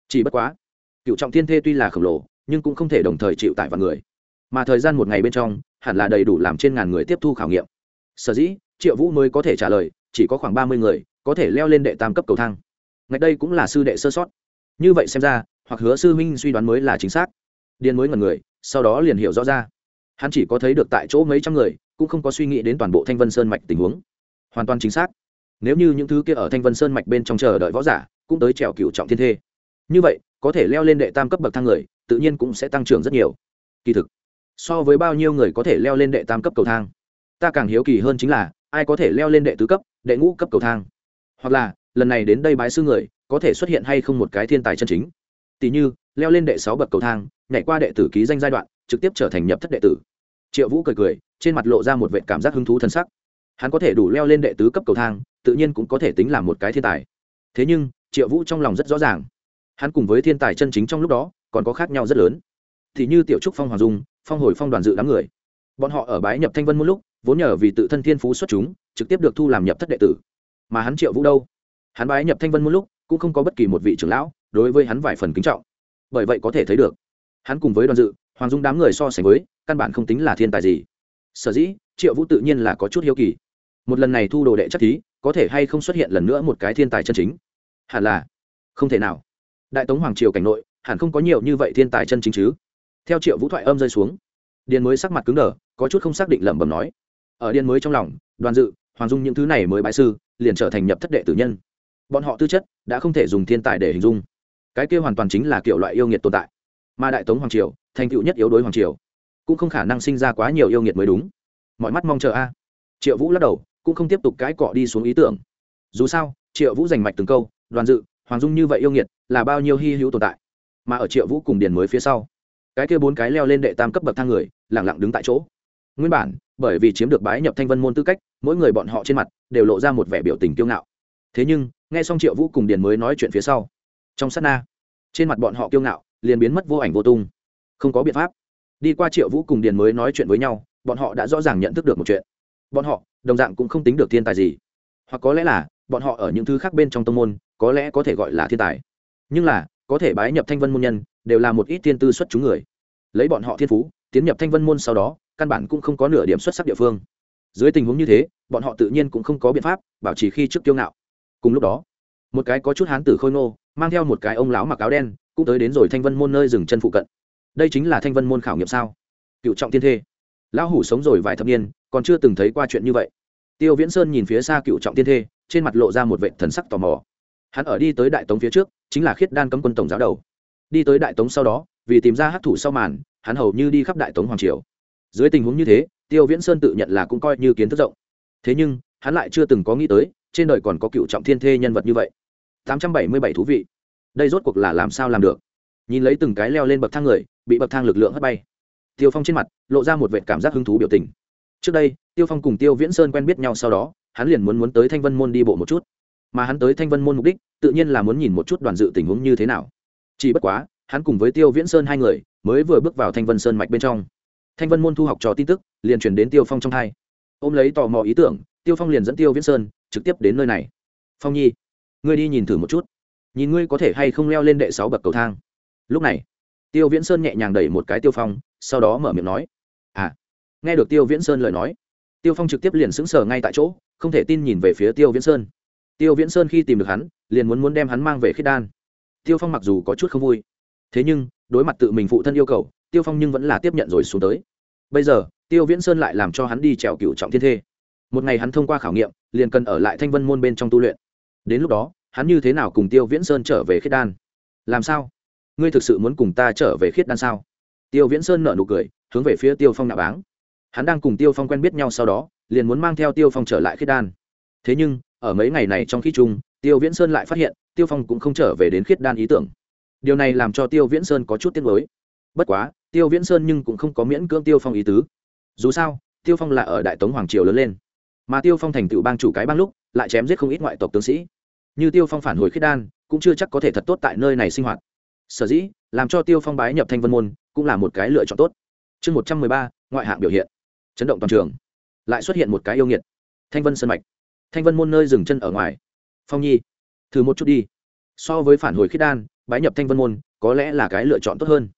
Chỉ bất quá cựu trọng thiên thê tuy là khổng lồ, nhưng cũng không thể đồng thời chịu tại vạn người. Mà thời gian một ngày bên trong, hẳn là đầy đủ làm trên ngàn người tiếp thu khảo nghiệm. Sở dĩ, triệu vũ mới có thể trả lời, chỉ có khoảng ba mươi người, có thể leo lên đệ tam cấp cầu thang. Ngạch đây cũng là sư đệ sơ sót. Như vậy xem ra, hoặc hứa sư huynh suy đoán mới là chính xác. Điền mới ngần người, sau đó liền hiểu rõ ra. Hắn chỉ có thấy được tại chỗ mấy trăm người, cũng không có suy nghĩ đến toàn bộ thanh vân sơn mạch tình huống. Hoàn toàn chính xác. Nếu như những thứ kia ở thanh vân sơn mạch bên trong chờ đợi võ giả, cũng tới trèo cựu trọng thiên thê. Như vậy có thể leo lên đệ tam cấp bậc thang người, tự nhiên cũng sẽ tăng trưởng rất nhiều. Kỳ thực, so với bao nhiêu người có thể leo lên đệ tam cấp cầu thang, ta càng hiếu kỳ hơn chính là, ai có thể leo lên đệ tứ cấp, đệ ngũ cấp cầu thang. Hoặc là, lần này đến đây bái sư người, có thể xuất hiện hay không một cái thiên tài chân chính. Tỷ như, leo lên đệ sáu bậc cầu thang, nhảy qua đệ tử ký danh giai đoạn, trực tiếp trở thành nhập thất đệ tử. Triệu vũ cười cười, trên mặt lộ ra một vệ cảm giác hứng thú thân sắc. Hắn có thể đủ leo lên đệ tứ cấp cầu thang, tự nhiên cũng có thể tính là một cái thiên tài. Thế nhưng, triệu vũ trong lòng rất rõ ràng hắn cùng với thiên tài chân chính trong lúc đó, còn có khác nhau rất lớn. Thì như tiểu trúc phong hoàng dung, phong hồi phong đoàn dự đám người. Bọn họ ở bái nhập thanh vân một lúc, vốn nhờ vì tự thân thiên phú xuất chúng, trực tiếp được thu làm nhập thất đệ tử. Mà hắn triệu vũ đâu? Hắn bái nhập thanh vân một lúc, cũng không có bất kỳ một vị trưởng lão, đối với hắn vài phần kính trọng. Bởi vậy có thể thấy được, hắn cùng với đoàn dự, hoàng dung đám người so sánh với, căn bản không tính là thiên tài gì. Sở dĩ, triệu vũ tự nhiên là có chút hiếu kỳ. Một lần này thu đồ đệ chắc thí, có thể hay không xuất hiện lần nữa một cái thiên tài chân chính? Hẳn là, không thể nào đại tống hoàng triều cảnh nội, hẳn không có nhiều như vậy thiên tài chân chính chứ. Theo triệu vũ thoại âm rơi xuống, điền mới sắc mặt cứng đờ, có chút không xác định lẩm bẩm nói. Ở điền mới trong lòng, đoàn dự, hoàng dung những thứ này mới bại sư, liền trở thành nhập thất đệ tử nhân. Bọn họ tư chất đã không thể dùng thiên tài để hình dung. Cái kia hoàn toàn chính là kiểu loại yêu nghiệt tồn tại. Mà đại tống hoàng triều, thành tựu nhất yếu đối hoàng triều, cũng không khả năng sinh ra quá nhiều yêu nghiệt mới đúng. Mọi mắt mong chờ a. Triệu vũ lắc đầu, cũng không tiếp tục cãi cọ đi xuống ý tưởng. Dù sao, triệu vũ giành mạch từng câu, đoàn dự hoàng dung như vậy yêu nghiệt, là bao nhiêu hy hữu tồn tại? Mà ở triệu vũ cùng điền mới phía sau, cái kia bốn cái leo lên đệ tam cấp bậc thang người, lẳng lặng đứng tại chỗ. Nguyên bản, bởi vì chiếm được bái nhập thanh vân môn tư cách, mỗi người bọn họ trên mặt đều lộ ra một vẻ biểu tình kiêu ngạo. Thế nhưng, nghe xong triệu vũ cùng điền mới nói chuyện phía sau, trong sát na, trên mặt bọn họ kiêu ngạo, liền biến mất vô ảnh vô tung. Không có biện pháp. Đi qua triệu vũ cùng điền mới nói chuyện với nhau, bọn họ đã rõ ràng nhận thức được một chuyện. Bọn họ, đồng dạng cũng không tính được thiên tài gì. Hoặc có lẽ là, bọn họ ở những thứ khác bên trong tông môn có lẽ có thể gọi là thiên tài. Nhưng là, có thể bái nhập thanh vân môn nhân, đều là một ít tiên tư xuất chúng người. Lấy bọn họ thiên phú, tiến nhập thanh vân môn sau đó, căn bản cũng không có nửa điểm xuất sắc địa phương. Dưới tình huống như thế, bọn họ tự nhiên cũng không có biện pháp bảo trì khi trước kiêu ngạo. Cùng lúc đó, một cái có chút hán tử khôi ngô, mang theo một cái ông lão mặc áo đen, cũng tới đến rồi thanh vân môn nơi dừng chân phụ cận. Đây chính là thanh vân môn khảo nghiệm sao? Cựu trọng thiên thê. Lão hủ sống rồi vài thập niên, còn chưa từng thấy qua chuyện như vậy. Tiêu viễn sơn nhìn phía xa cựu trọng thiên thê, trên mặt lộ ra một vệ thần sắc tò mò hắn ở đi tới đại tống phía trước, chính là khiết đan cấm quân tổng giáo đầu. Đi tới đại tống sau đó, vì tìm ra hát thủ sau màn, hắn hầu như đi khắp đại tống hoàng triều. Dưới tình huống như thế, tiêu viễn sơn tự nhận là cũng coi như kiến thức rộng. Thế nhưng, hắn lại chưa từng có nghĩ tới, trên đời còn có cựu trọng thiên thê nhân vật như vậy. Tám trăm bảy mươi bảy thú vị. Đây rốt cuộc là làm sao làm được? Nhìn lấy từng cái leo lên bậc thang người, bị bậc thang lực lượng hất bay. Tiêu phong trên mặt lộ ra một vệ cảm giác hứng thú biểu tình. Trước đây, tiêu phong cùng tiêu viễn sơn quen biết nhau sau đó, hắn liền muốn muốn tới thanh vân môn đi bộ một chút mà hắn tới thanh vân môn mục đích, tự nhiên là muốn nhìn một chút đoàn dự tình huống như thế nào. Chỉ bất quá, hắn cùng với tiêu viễn sơn hai người mới vừa bước vào thanh vân sơn mạch bên trong. Thanh vân môn thu học trò tin tức, liền truyền đến tiêu phong trong hai. Ôm lấy tò mò ý tưởng, tiêu phong liền dẫn tiêu viễn sơn trực tiếp đến nơi này. Phong nhi, ngươi đi nhìn thử một chút. Nhìn ngươi có thể hay không leo lên đệ sáu bậc cầu thang. Lúc này, tiêu viễn sơn nhẹ nhàng đẩy một cái tiêu phong, sau đó mở miệng nói à. Nghe được tiêu viễn sơn lời nói, tiêu phong trực tiếp liền sững sờ ngay tại chỗ, không thể tin nhìn về phía tiêu viễn sơn tiêu viễn sơn khi tìm được hắn, liền muốn muốn đem hắn mang về khiết đan. Tiêu phong mặc dù có chút không vui, thế nhưng, đối mặt tự mình phụ thân yêu cầu, tiêu phong nhưng vẫn là tiếp nhận rồi xuống tới. Bây giờ, tiêu viễn sơn lại làm cho hắn đi trèo cựu trọng thiên thê. Một ngày hắn thông qua khảo nghiệm, liền cần ở lại thanh vân môn bên trong tu luyện. Đến lúc đó, hắn như thế nào cùng tiêu viễn sơn trở về khiết đan? Làm sao? Ngươi thực sự muốn cùng ta trở về khiết đan sao? Tiêu viễn sơn nở nụ cười, hướng về phía tiêu phong nạ báng. Hắn đang cùng tiêu phong quen biết nhau sau đó, liền muốn mang theo tiêu phong trở lại khiết đan. Thế nhưng ở mấy ngày này trong khi chung, tiêu viễn sơn lại phát hiện, tiêu phong cũng không trở về đến khiết đan ý tưởng. Điều này làm cho tiêu viễn sơn có chút tiếc nuối. Bất quá, tiêu viễn sơn nhưng cũng không có miễn cưỡng tiêu phong ý tứ. Dù sao, tiêu phong là ở đại tống hoàng triều lớn lên. Mà tiêu phong thành tựu bang chủ cái bang lúc, lại chém giết không ít ngoại tộc tướng sĩ. Như tiêu phong phản hồi khiết đan, cũng chưa chắc có thể thật tốt tại nơi này sinh hoạt. Sở dĩ, làm cho tiêu phong bái nhập thanh vân môn, cũng là một cái lựa chọn tốt. Chương một trăm mười ba, ngoại hạng biểu hiện. Chấn động toàn trường. Lại xuất hiện một cái yêu nghiệt. Thanh vân sân mạch thanh vân môn nơi dừng chân ở ngoài. Phong nhi, thử một chút đi. So với phản hồi khiết đan, bái nhập thanh vân môn, có lẽ là cái lựa chọn tốt hơn.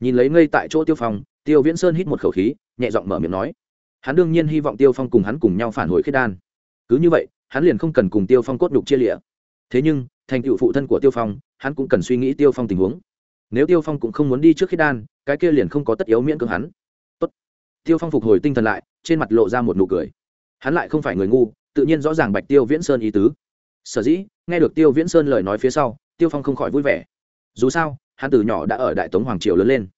Nhìn lấy ngay tại chỗ tiêu phong, tiêu viễn sơn hít một khẩu khí, nhẹ giọng mở miệng nói. Hắn đương nhiên hy vọng tiêu phong cùng hắn cùng nhau phản hồi khiết đan. Cứ như vậy, hắn liền không cần cùng tiêu phong cốt nhục chia lịa. Thế nhưng, thành tựu phụ thân của tiêu phong, hắn cũng cần suy nghĩ tiêu phong tình huống. Nếu tiêu phong cũng không muốn đi trước khiết đan, cái kia liền không có tất yếu miễn cưỡng hắn. Tốt. tiêu phong phục hồi tinh thần lại, trên mặt lộ ra một nụ cười. Hắn lại không phải người ngu tự nhiên rõ ràng bạch tiêu viễn sơn ý tứ. Sở dĩ, nghe được tiêu viễn sơn lời nói phía sau, tiêu phong không khỏi vui vẻ. Dù sao, hắn từ nhỏ đã ở đại tống hoàng triều lớn lên.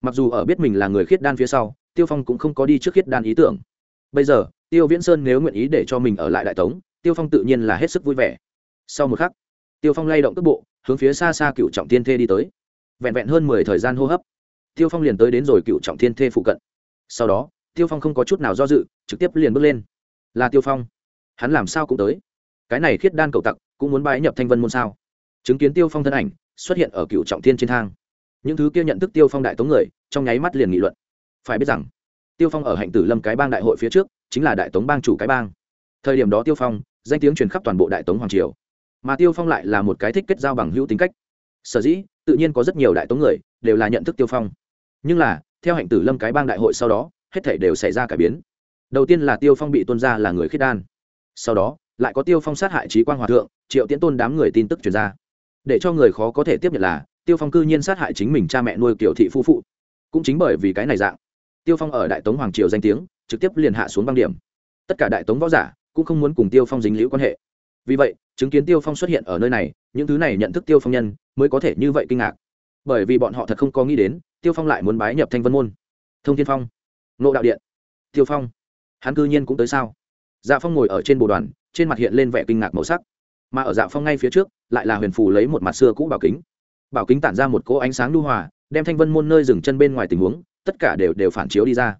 Mặc dù ở biết mình là người khiết đan phía sau, tiêu phong cũng không có đi trước khiết đan ý tưởng. Bây giờ, tiêu viễn sơn nếu nguyện ý để cho mình ở lại đại tống, tiêu phong tự nhiên là hết sức vui vẻ. Sau một khắc, tiêu phong lay động cước bộ, hướng phía xa xa cựu trọng thiên thê đi tới. Vẹn vẹn hơn mười thời gian hô hấp, tiêu phong liền tới đến rồi cựu trọng thiên thê phụ cận. Sau đó, tiêu phong không có chút nào do dự, trực tiếp liền bước lên. Là tiêu phong hắn làm sao cũng tới. Cái này khiết đan cầu tặc, cũng muốn bái nhập thanh vân môn sao? Chứng kiến tiêu phong thân ảnh, xuất hiện ở cựu trọng thiên trên thang. Những thứ kia nhận thức tiêu phong đại tống người, trong nháy mắt liền nghị luận. Phải biết rằng, tiêu phong ở hạnh tử lâm cái bang đại hội phía trước, chính là đại tống bang chủ cái bang. Thời điểm đó tiêu phong, danh tiếng truyền khắp toàn bộ đại tống hoàng triều. Mà tiêu phong lại là một cái thích kết giao bằng hữu tính cách. Sở dĩ, tự nhiên có rất nhiều đại tống người, đều là nhận thức tiêu phong. Nhưng là, theo hạnh tử lâm cái bang đại hội sau đó, hết thể đều xảy ra cải biến. Đầu tiên là tiêu phong bị tuân ra là người khiết đan sau đó, lại có tiêu phong sát hại trí quang hòa thượng, triệu tiễn tôn đám người tin tức truyền ra. Để cho người khó có thể tiếp nhận là, tiêu phong cư nhiên sát hại chính mình cha mẹ nuôi kiểu thị phu phụ. Cũng chính bởi vì cái này dạng, tiêu phong ở đại tống hoàng triều danh tiếng, trực tiếp liền hạ xuống băng điểm. Tất cả đại tống võ giả cũng không muốn cùng tiêu phong dính liễu quan hệ. Vì vậy, chứng kiến tiêu phong xuất hiện ở nơi này, những thứ này nhận thức tiêu phong nhân mới có thể như vậy kinh ngạc. Bởi vì bọn họ thật không có nghĩ đến, tiêu phong lại muốn bái nhập thanh vân môn. Thông thiên phong nộ đạo điện. Tiêu phong, hắn cư nhiên cũng tới sao? Dạ phong ngồi ở trên bồ đoàn, trên mặt hiện lên vẻ kinh ngạc màu sắc. Mà ở dạ phong ngay phía trước, lại là huyền phù lấy một mặt xưa cũ bảo kính. Bảo kính tản ra một cỗ ánh sáng lưu hòa, đem thanh vân môn nơi dừng chân bên ngoài tình huống, tất cả đều đều phản chiếu đi ra.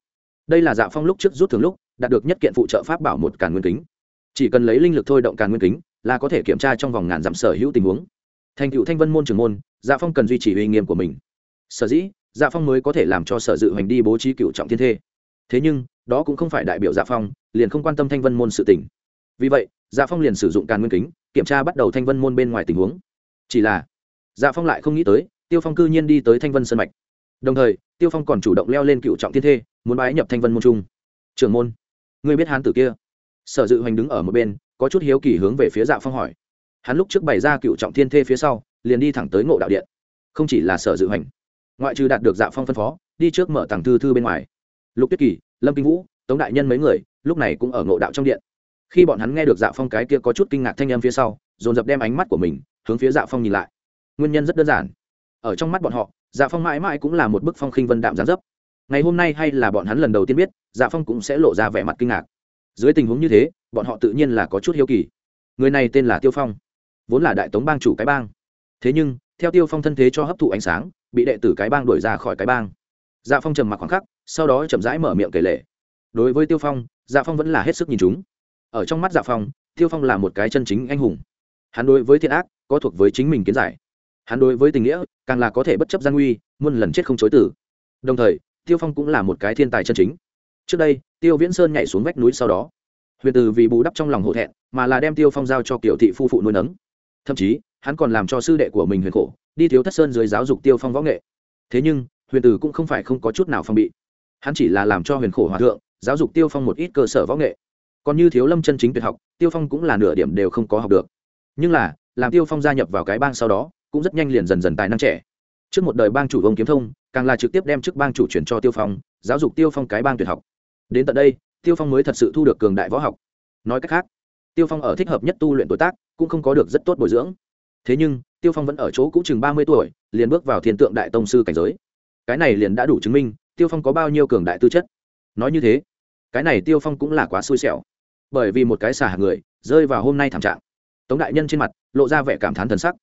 Đây là dạ phong lúc trước rút thường lúc, đạt được nhất kiện phụ trợ pháp bảo một càn nguyên kính. Chỉ cần lấy linh lực thôi động càn nguyên kính, là có thể kiểm tra trong vòng ngàn dặm sở hữu tình huống. Thành cựu thanh vân môn trường môn dạ phong cần duy trì uy nghiêm của mình. Sở dĩ dạ phong mới có thể làm cho sở dự hành đi bố trí cựu trọng thiên thê thế nhưng, đó cũng không phải đại biểu dạ phong, liền không quan tâm thanh vân môn sự tỉnh vì vậy dạ phong liền sử dụng càn nguyên kính, kiểm tra bắt đầu thanh vân môn bên ngoài tình huống. Chỉ là dạ phong lại không nghĩ tới, tiêu phong cư nhiên đi tới thanh vân sân mạch. Đồng thời, tiêu phong còn chủ động leo lên cựu trọng thiên thê, muốn bái nhập thanh vân môn trung trưởng môn, ngươi biết hán tử kia? Sở dự hoành đứng ở một bên, có chút hiếu kỳ hướng về phía dạ phong hỏi. Hắn lúc trước bày ra cựu trọng thiên thê phía sau, liền đi thẳng tới ngộ đạo điện. Không chỉ là sở dự hoành, ngoại trừ đạt được dạ phong phân phó, đi trước mở tàng thư thư bên ngoài lục tuyết kỳ, lâm kinh vũ, tống đại nhân mấy người, lúc này cũng ở ngộ đạo trong điện. Khi bọn hắn nghe được dạ phong cái kia có chút kinh ngạc thanh âm phía sau, dồn dập đem ánh mắt của mình hướng phía dạ phong nhìn lại. Nguyên nhân rất đơn giản. Ở trong mắt bọn họ dạ phong mãi mãi cũng là một bức phong khinh vân đạm gián dấp. Ngày hôm nay hay là bọn hắn lần đầu tiên biết dạ phong cũng sẽ lộ ra vẻ mặt kinh ngạc. Dưới tình huống như thế, bọn họ tự nhiên là có chút hiếu kỳ. Người này tên là tiêu phong, vốn là đại tống bang chủ cái bang. Thế nhưng, theo tiêu phong thân thế cho hấp thụ ánh sáng, bị đệ tử cái bang đuổi ra khỏi cái bang dạ phong trầm mặc khoảng khắc, sau đó chậm rãi mở miệng kể lể. Đối với tiêu phong dạ phong vẫn là hết sức nhìn chúng. Ở trong mắt dạ phong, tiêu phong là một cái chân chính anh hùng. Hắn đối với thiện ác, có thuộc với chính mình kiến giải. Hắn đối với tình nghĩa, càng là có thể bất chấp gian nguy, muôn lần chết không chối tử đồng thời, tiêu phong cũng là một cái thiên tài chân chính. Trước đây, tiêu viễn sơn nhảy xuống vách núi sau đó, huyền từ vì bù đắp trong lòng hổ thẹn, mà là đem tiêu phong giao cho kiểu thị phu phụ nuôi nấng. Thậm chí, hắn còn làm cho sư đệ của mình huyền khổ, đi thiếu thất sơn dưới giáo dục tiêu phong võ nghệ. Thế nhưng huyền Tử cũng không phải không có chút nào phong bị. Hắn chỉ là làm cho huyền khổ hòa thượng, giáo dục tiêu phong một ít cơ sở võ nghệ. Còn như thiếu lâm chân chính tuyệt học, tiêu phong cũng là nửa điểm đều không có học được. Nhưng là, làm tiêu phong gia nhập vào cái bang sau đó, cũng rất nhanh liền dần dần tài năng trẻ. Trước một đời bang chủ ông kiếm thông, càng là trực tiếp đem chức bang chủ chuyển cho tiêu phong, giáo dục tiêu phong cái bang tuyệt học. Đến tận đây, tiêu phong mới thật sự thu được cường đại võ học. Nói cách khác, tiêu phong ở thích hợp nhất tu luyện tuổi tác, cũng không có được rất tốt bồi dưỡng. Thế nhưng, tiêu phong vẫn ở chỗ cũ chừng ba mươi tuổi, liền bước vào thiên tượng đại tông sư cảnh giới cái này liền đã đủ chứng minh tiêu phong có bao nhiêu cường đại tư chất nói như thế cái này tiêu phong cũng là quá xui xẻo bởi vì một cái xả hạng người rơi vào hôm nay thảm trạng tống đại nhân trên mặt lộ ra vẻ cảm thán thần sắc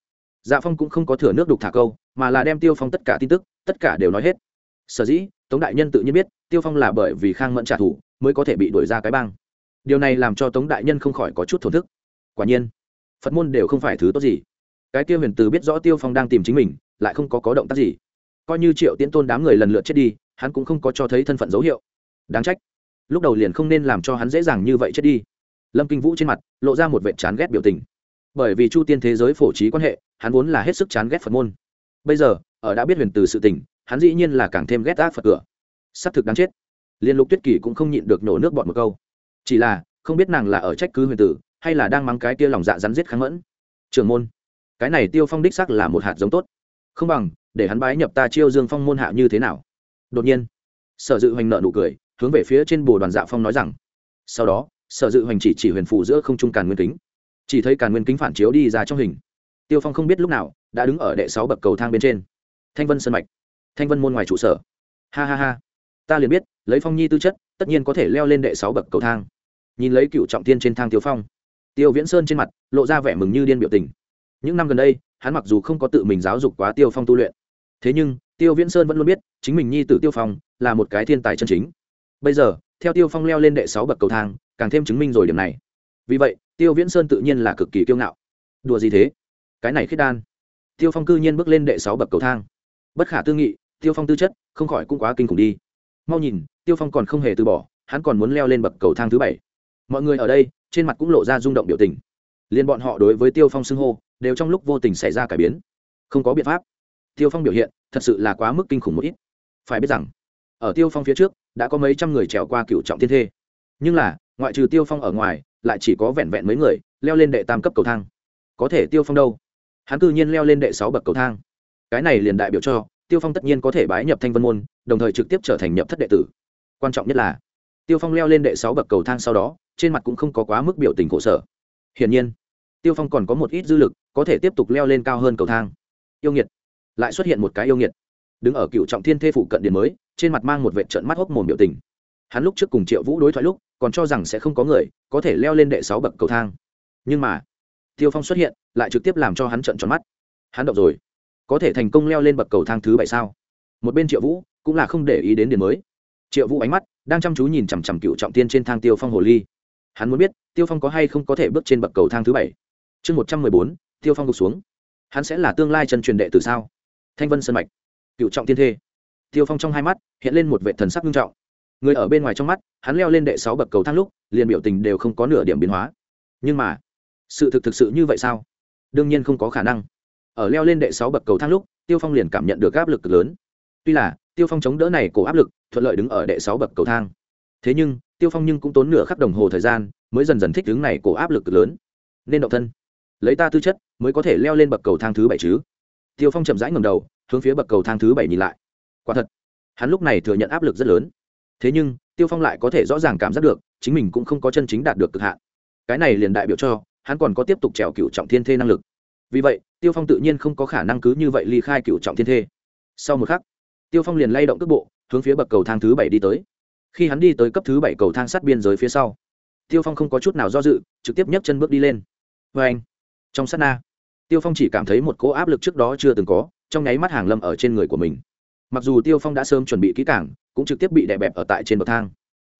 dạ phong cũng không có thừa nước đục thả câu mà là đem tiêu phong tất cả tin tức tất cả đều nói hết sở dĩ tống đại nhân tự nhiên biết tiêu phong là bởi vì khang mẫn trả thù mới có thể bị đuổi ra cái bang điều này làm cho tống đại nhân không khỏi có chút thổn thức quả nhiên phật môn đều không phải thứ tốt gì cái tiêu huyền từ biết rõ tiêu phong đang tìm chính mình lại không có có động tác gì coi như triệu tiễn tôn đám người lần lượt chết đi, hắn cũng không có cho thấy thân phận dấu hiệu. Đáng trách. Lúc đầu liền không nên làm cho hắn dễ dàng như vậy chết đi. Lâm kinh vũ trên mặt lộ ra một vệ chán ghét biểu tình. Bởi vì chu tiên thế giới phổ trí quan hệ, hắn vốn là hết sức chán ghét phật môn. Bây giờ, ở đã biết huyền từ sự tình, hắn dĩ nhiên là càng thêm ghét ác phật cửa. S ắ c thực đáng chết. Liên lục tuyết kỷ cũng không nhịn được nổ nước bọn một câu. Chỉ là, không biết nàng là ở trách cứ huyền tử, hay là đang mắng cái kia lòng dạ rắn giết kháng mẫn. Trường môn. Cái này tiêu phong đích sắc là một hạt giống tốt. Không bằng để hắn bái nhập ta chiêu dương phong môn hạ như thế nào? Đột nhiên, sở dự hoành nợ nụ cười, hướng về phía trên bồ đoàn dạ phong nói rằng, sau đó, sở dự hoành chỉ chỉ huyền phủ giữa không trung càn nguyên kính, chỉ thấy càn nguyên kính phản chiếu đi ra trong hình. Tiêu phong không biết lúc nào, đã đứng ở đệ sáu bậc cầu thang bên trên. Thanh vân sân mạch, thanh vân môn ngoài trụ sở. Ha ha ha. Ta liền biết, lấy phong nhi tư chất, tất nhiên có thể leo lên đệ sáu bậc cầu thang. Nhìn lấy cựu trọng tiên trên thang tiêu phong, tiêu viễn sơn trên mặt, lộ ra vẻ mừng như điên biểu tình. Những năm gần đây, hắn mặc dù không có tự mình giáo dục quá tiêu phong tu luyện thế nhưng, tiêu viễn sơn vẫn luôn biết, chính mình nhi tử tiêu phong là một cái thiên tài chân chính. Bây giờ, theo tiêu phong leo lên đệ sáu bậc cầu thang, càng thêm chứng minh rồi điểm này. Vì vậy, tiêu viễn sơn tự nhiên là cực kỳ kiêu ngạo. Đùa gì thế? Cái này khiết đan. Tiêu phong cư nhiên bước lên đệ sáu bậc cầu thang. Bất khả tư nghị, tiêu phong tư chất, không khỏi cũng quá kinh khủng đi. Mau nhìn, tiêu phong còn không hề từ bỏ, hắn còn muốn leo lên bậc cầu thang thứ bảy. Mọi người ở đây, trên mặt cũng lộ ra rung động biểu tình. Liên bọn họ đối với tiêu phong xưng hô, đều trong lúc vô tình xảy ra cải biến. Không có biện pháp tiêu phong biểu hiện thật sự là quá mức kinh khủng một ít. Phải biết rằng, ở tiêu phong phía trước, đã có mấy trăm người trèo qua cựu trọng thiên thê. Nhưng là, ngoại trừ tiêu phong ở ngoài, lại chỉ có vẹn vẹn mấy người leo lên đệ tam cấp cầu thang. Có thể tiêu phong đâu? Hắn cư nhiên leo lên đệ sáu bậc cầu thang. Cái này liền đại biểu cho, tiêu phong tất nhiên có thể bái nhập thanh vân môn, đồng thời trực tiếp trở thành nhập thất đệ tử. Quan trọng nhất là, tiêu phong leo lên đệ sáu bậc cầu thang sau đó, trên mặt cũng không có quá mức biểu tình khổ sở. Hiển nhiên, tiêu phong còn có một ít dư lực, có thể tiếp tục leo lên cao hơn cầu thang. Yêu nghiệt lại xuất hiện một cái yêu nghiệt. Đứng ở cựu trọng thiên thê phụ cận điện mới, trên mặt mang một vệ trận mắt hốc mồm biểu tình. Hắn lúc trước cùng triệu vũ đối thoại lúc, còn cho rằng sẽ không có người có thể leo lên đệ sáu bậc cầu thang. Nhưng mà, tiêu phong xuất hiện, lại trực tiếp làm cho hắn trận tròn mắt. Hắn động rồi. Có thể thành công leo lên bậc cầu thang thứ bảy sao? Một bên triệu vũ cũng là không để ý đến điện mới. Triệu vũ ánh mắt đang chăm chú nhìn chằm chằm cựu trọng tiên trên thang tiêu phong hồ ly. Hắn muốn biết, tiêu phong có hay không có thể bước trên bậc cầu thang thứ bảy? Chương một trăm mười bốn, tiêu phong gục xuống. Hắn sẽ là tương lai chân truyền đệ từ sao? Thanh vân sân mạch. Cựu trọng tiên thê. Tiêu phong trong hai mắt hiện lên một vệ thần sắc nghiêm trọng. Người ở bên ngoài trong mắt, hắn leo lên đệ sáu bậc cầu thang lúc, liền biểu tình đều không có nửa điểm biến hóa. Nhưng mà, sự thực thực sự như vậy sao? Đương nhiên không có khả năng. Ở leo lên đệ sáu bậc cầu thang lúc, tiêu phong liền cảm nhận được áp lực cực lớn. Tuy là, tiêu phong chống đỡ này cổ áp lực, thuận lợi đứng ở đệ sáu bậc cầu thang. Thế nhưng, tiêu phong nhưng cũng tốn nửa khắc đồng hồ thời gian, mới dần dần thích đứng này cổ áp lực cực lớn. Nên động thân. Lấy ta tư chất, mới có thể leo lên bậc cầu thang thứ bảy chứ tiêu phong chậm rãi ngầm đầu, hướng phía bậc cầu thang thứ bảy nhìn lại. Quả thật, hắn lúc này thừa nhận áp lực rất lớn. Thế nhưng, tiêu phong lại có thể rõ ràng cảm giác được, chính mình cũng không có chân chính đạt được cực hạn. Cái này liền đại biểu cho, hắn còn có tiếp tục trèo cựu trọng thiên thê năng lực. Vì vậy, tiêu phong tự nhiên không có khả năng cứ như vậy ly khai cựu trọng thiên thê. Sau một khắc, tiêu phong liền lay động cước bộ, hướng phía bậc cầu thang thứ bảy đi tới. Khi hắn đi tới cấp thứ bảy cầu thang sát biên giới phía sau, tiêu phong không có chút nào do dự, trực tiếp nhấc chân bước đi lên. Vê anh, trong sát na tiêu phong chỉ cảm thấy một cỗ áp lực trước đó chưa từng có, trong nháy mắt hàng lâm ở trên người của mình. Mặc dù tiêu phong đã sớm chuẩn bị kỹ cảng cũng trực tiếp bị đè bẹp ở tại trên bậc thang.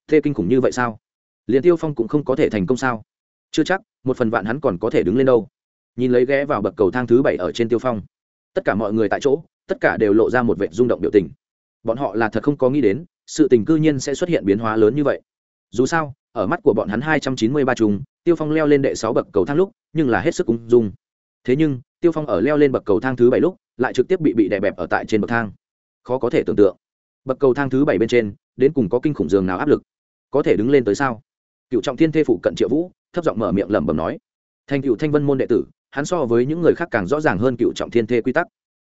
Thê kinh khủng như vậy sao? Liền tiêu phong cũng không có thể thành công sao? Chưa chắc, một phần vạn hắn còn có thể đứng lên đâu. Nhìn lấy ghé vào bậc cầu thang thứ bảy ở trên tiêu phong, tất cả mọi người tại chỗ, tất cả đều lộ ra một vệ rung động biểu tình. Bọn họ là thật không có nghĩ đến, sự tình cư nhiên sẽ xuất hiện biến hóa lớn như vậy. Dù sao, ở mắt của bọn hắn hai trăm chín mươi ba trùng, tiêu phong leo lên đệ sáu bậc cầu thang lúc, nhưng là hết sức ung dung thế nhưng, tiêu phong ở leo lên bậc cầu thang thứ bảy lúc, lại trực tiếp bị bị đè bẹp ở tại trên bậc thang. Khó có thể tưởng tượng. Bậc cầu thang thứ bảy bên trên, đến cùng có kinh khủng giường nào áp lực? Có thể đứng lên tới sao? Cựu trọng thiên thê phụ cận triệu vũ, thấp giọng mở miệng lẩm bẩm nói. Thành cựu thanh vân môn đệ tử, hắn so với những người khác càng rõ ràng hơn cựu trọng thiên thê quy tắc.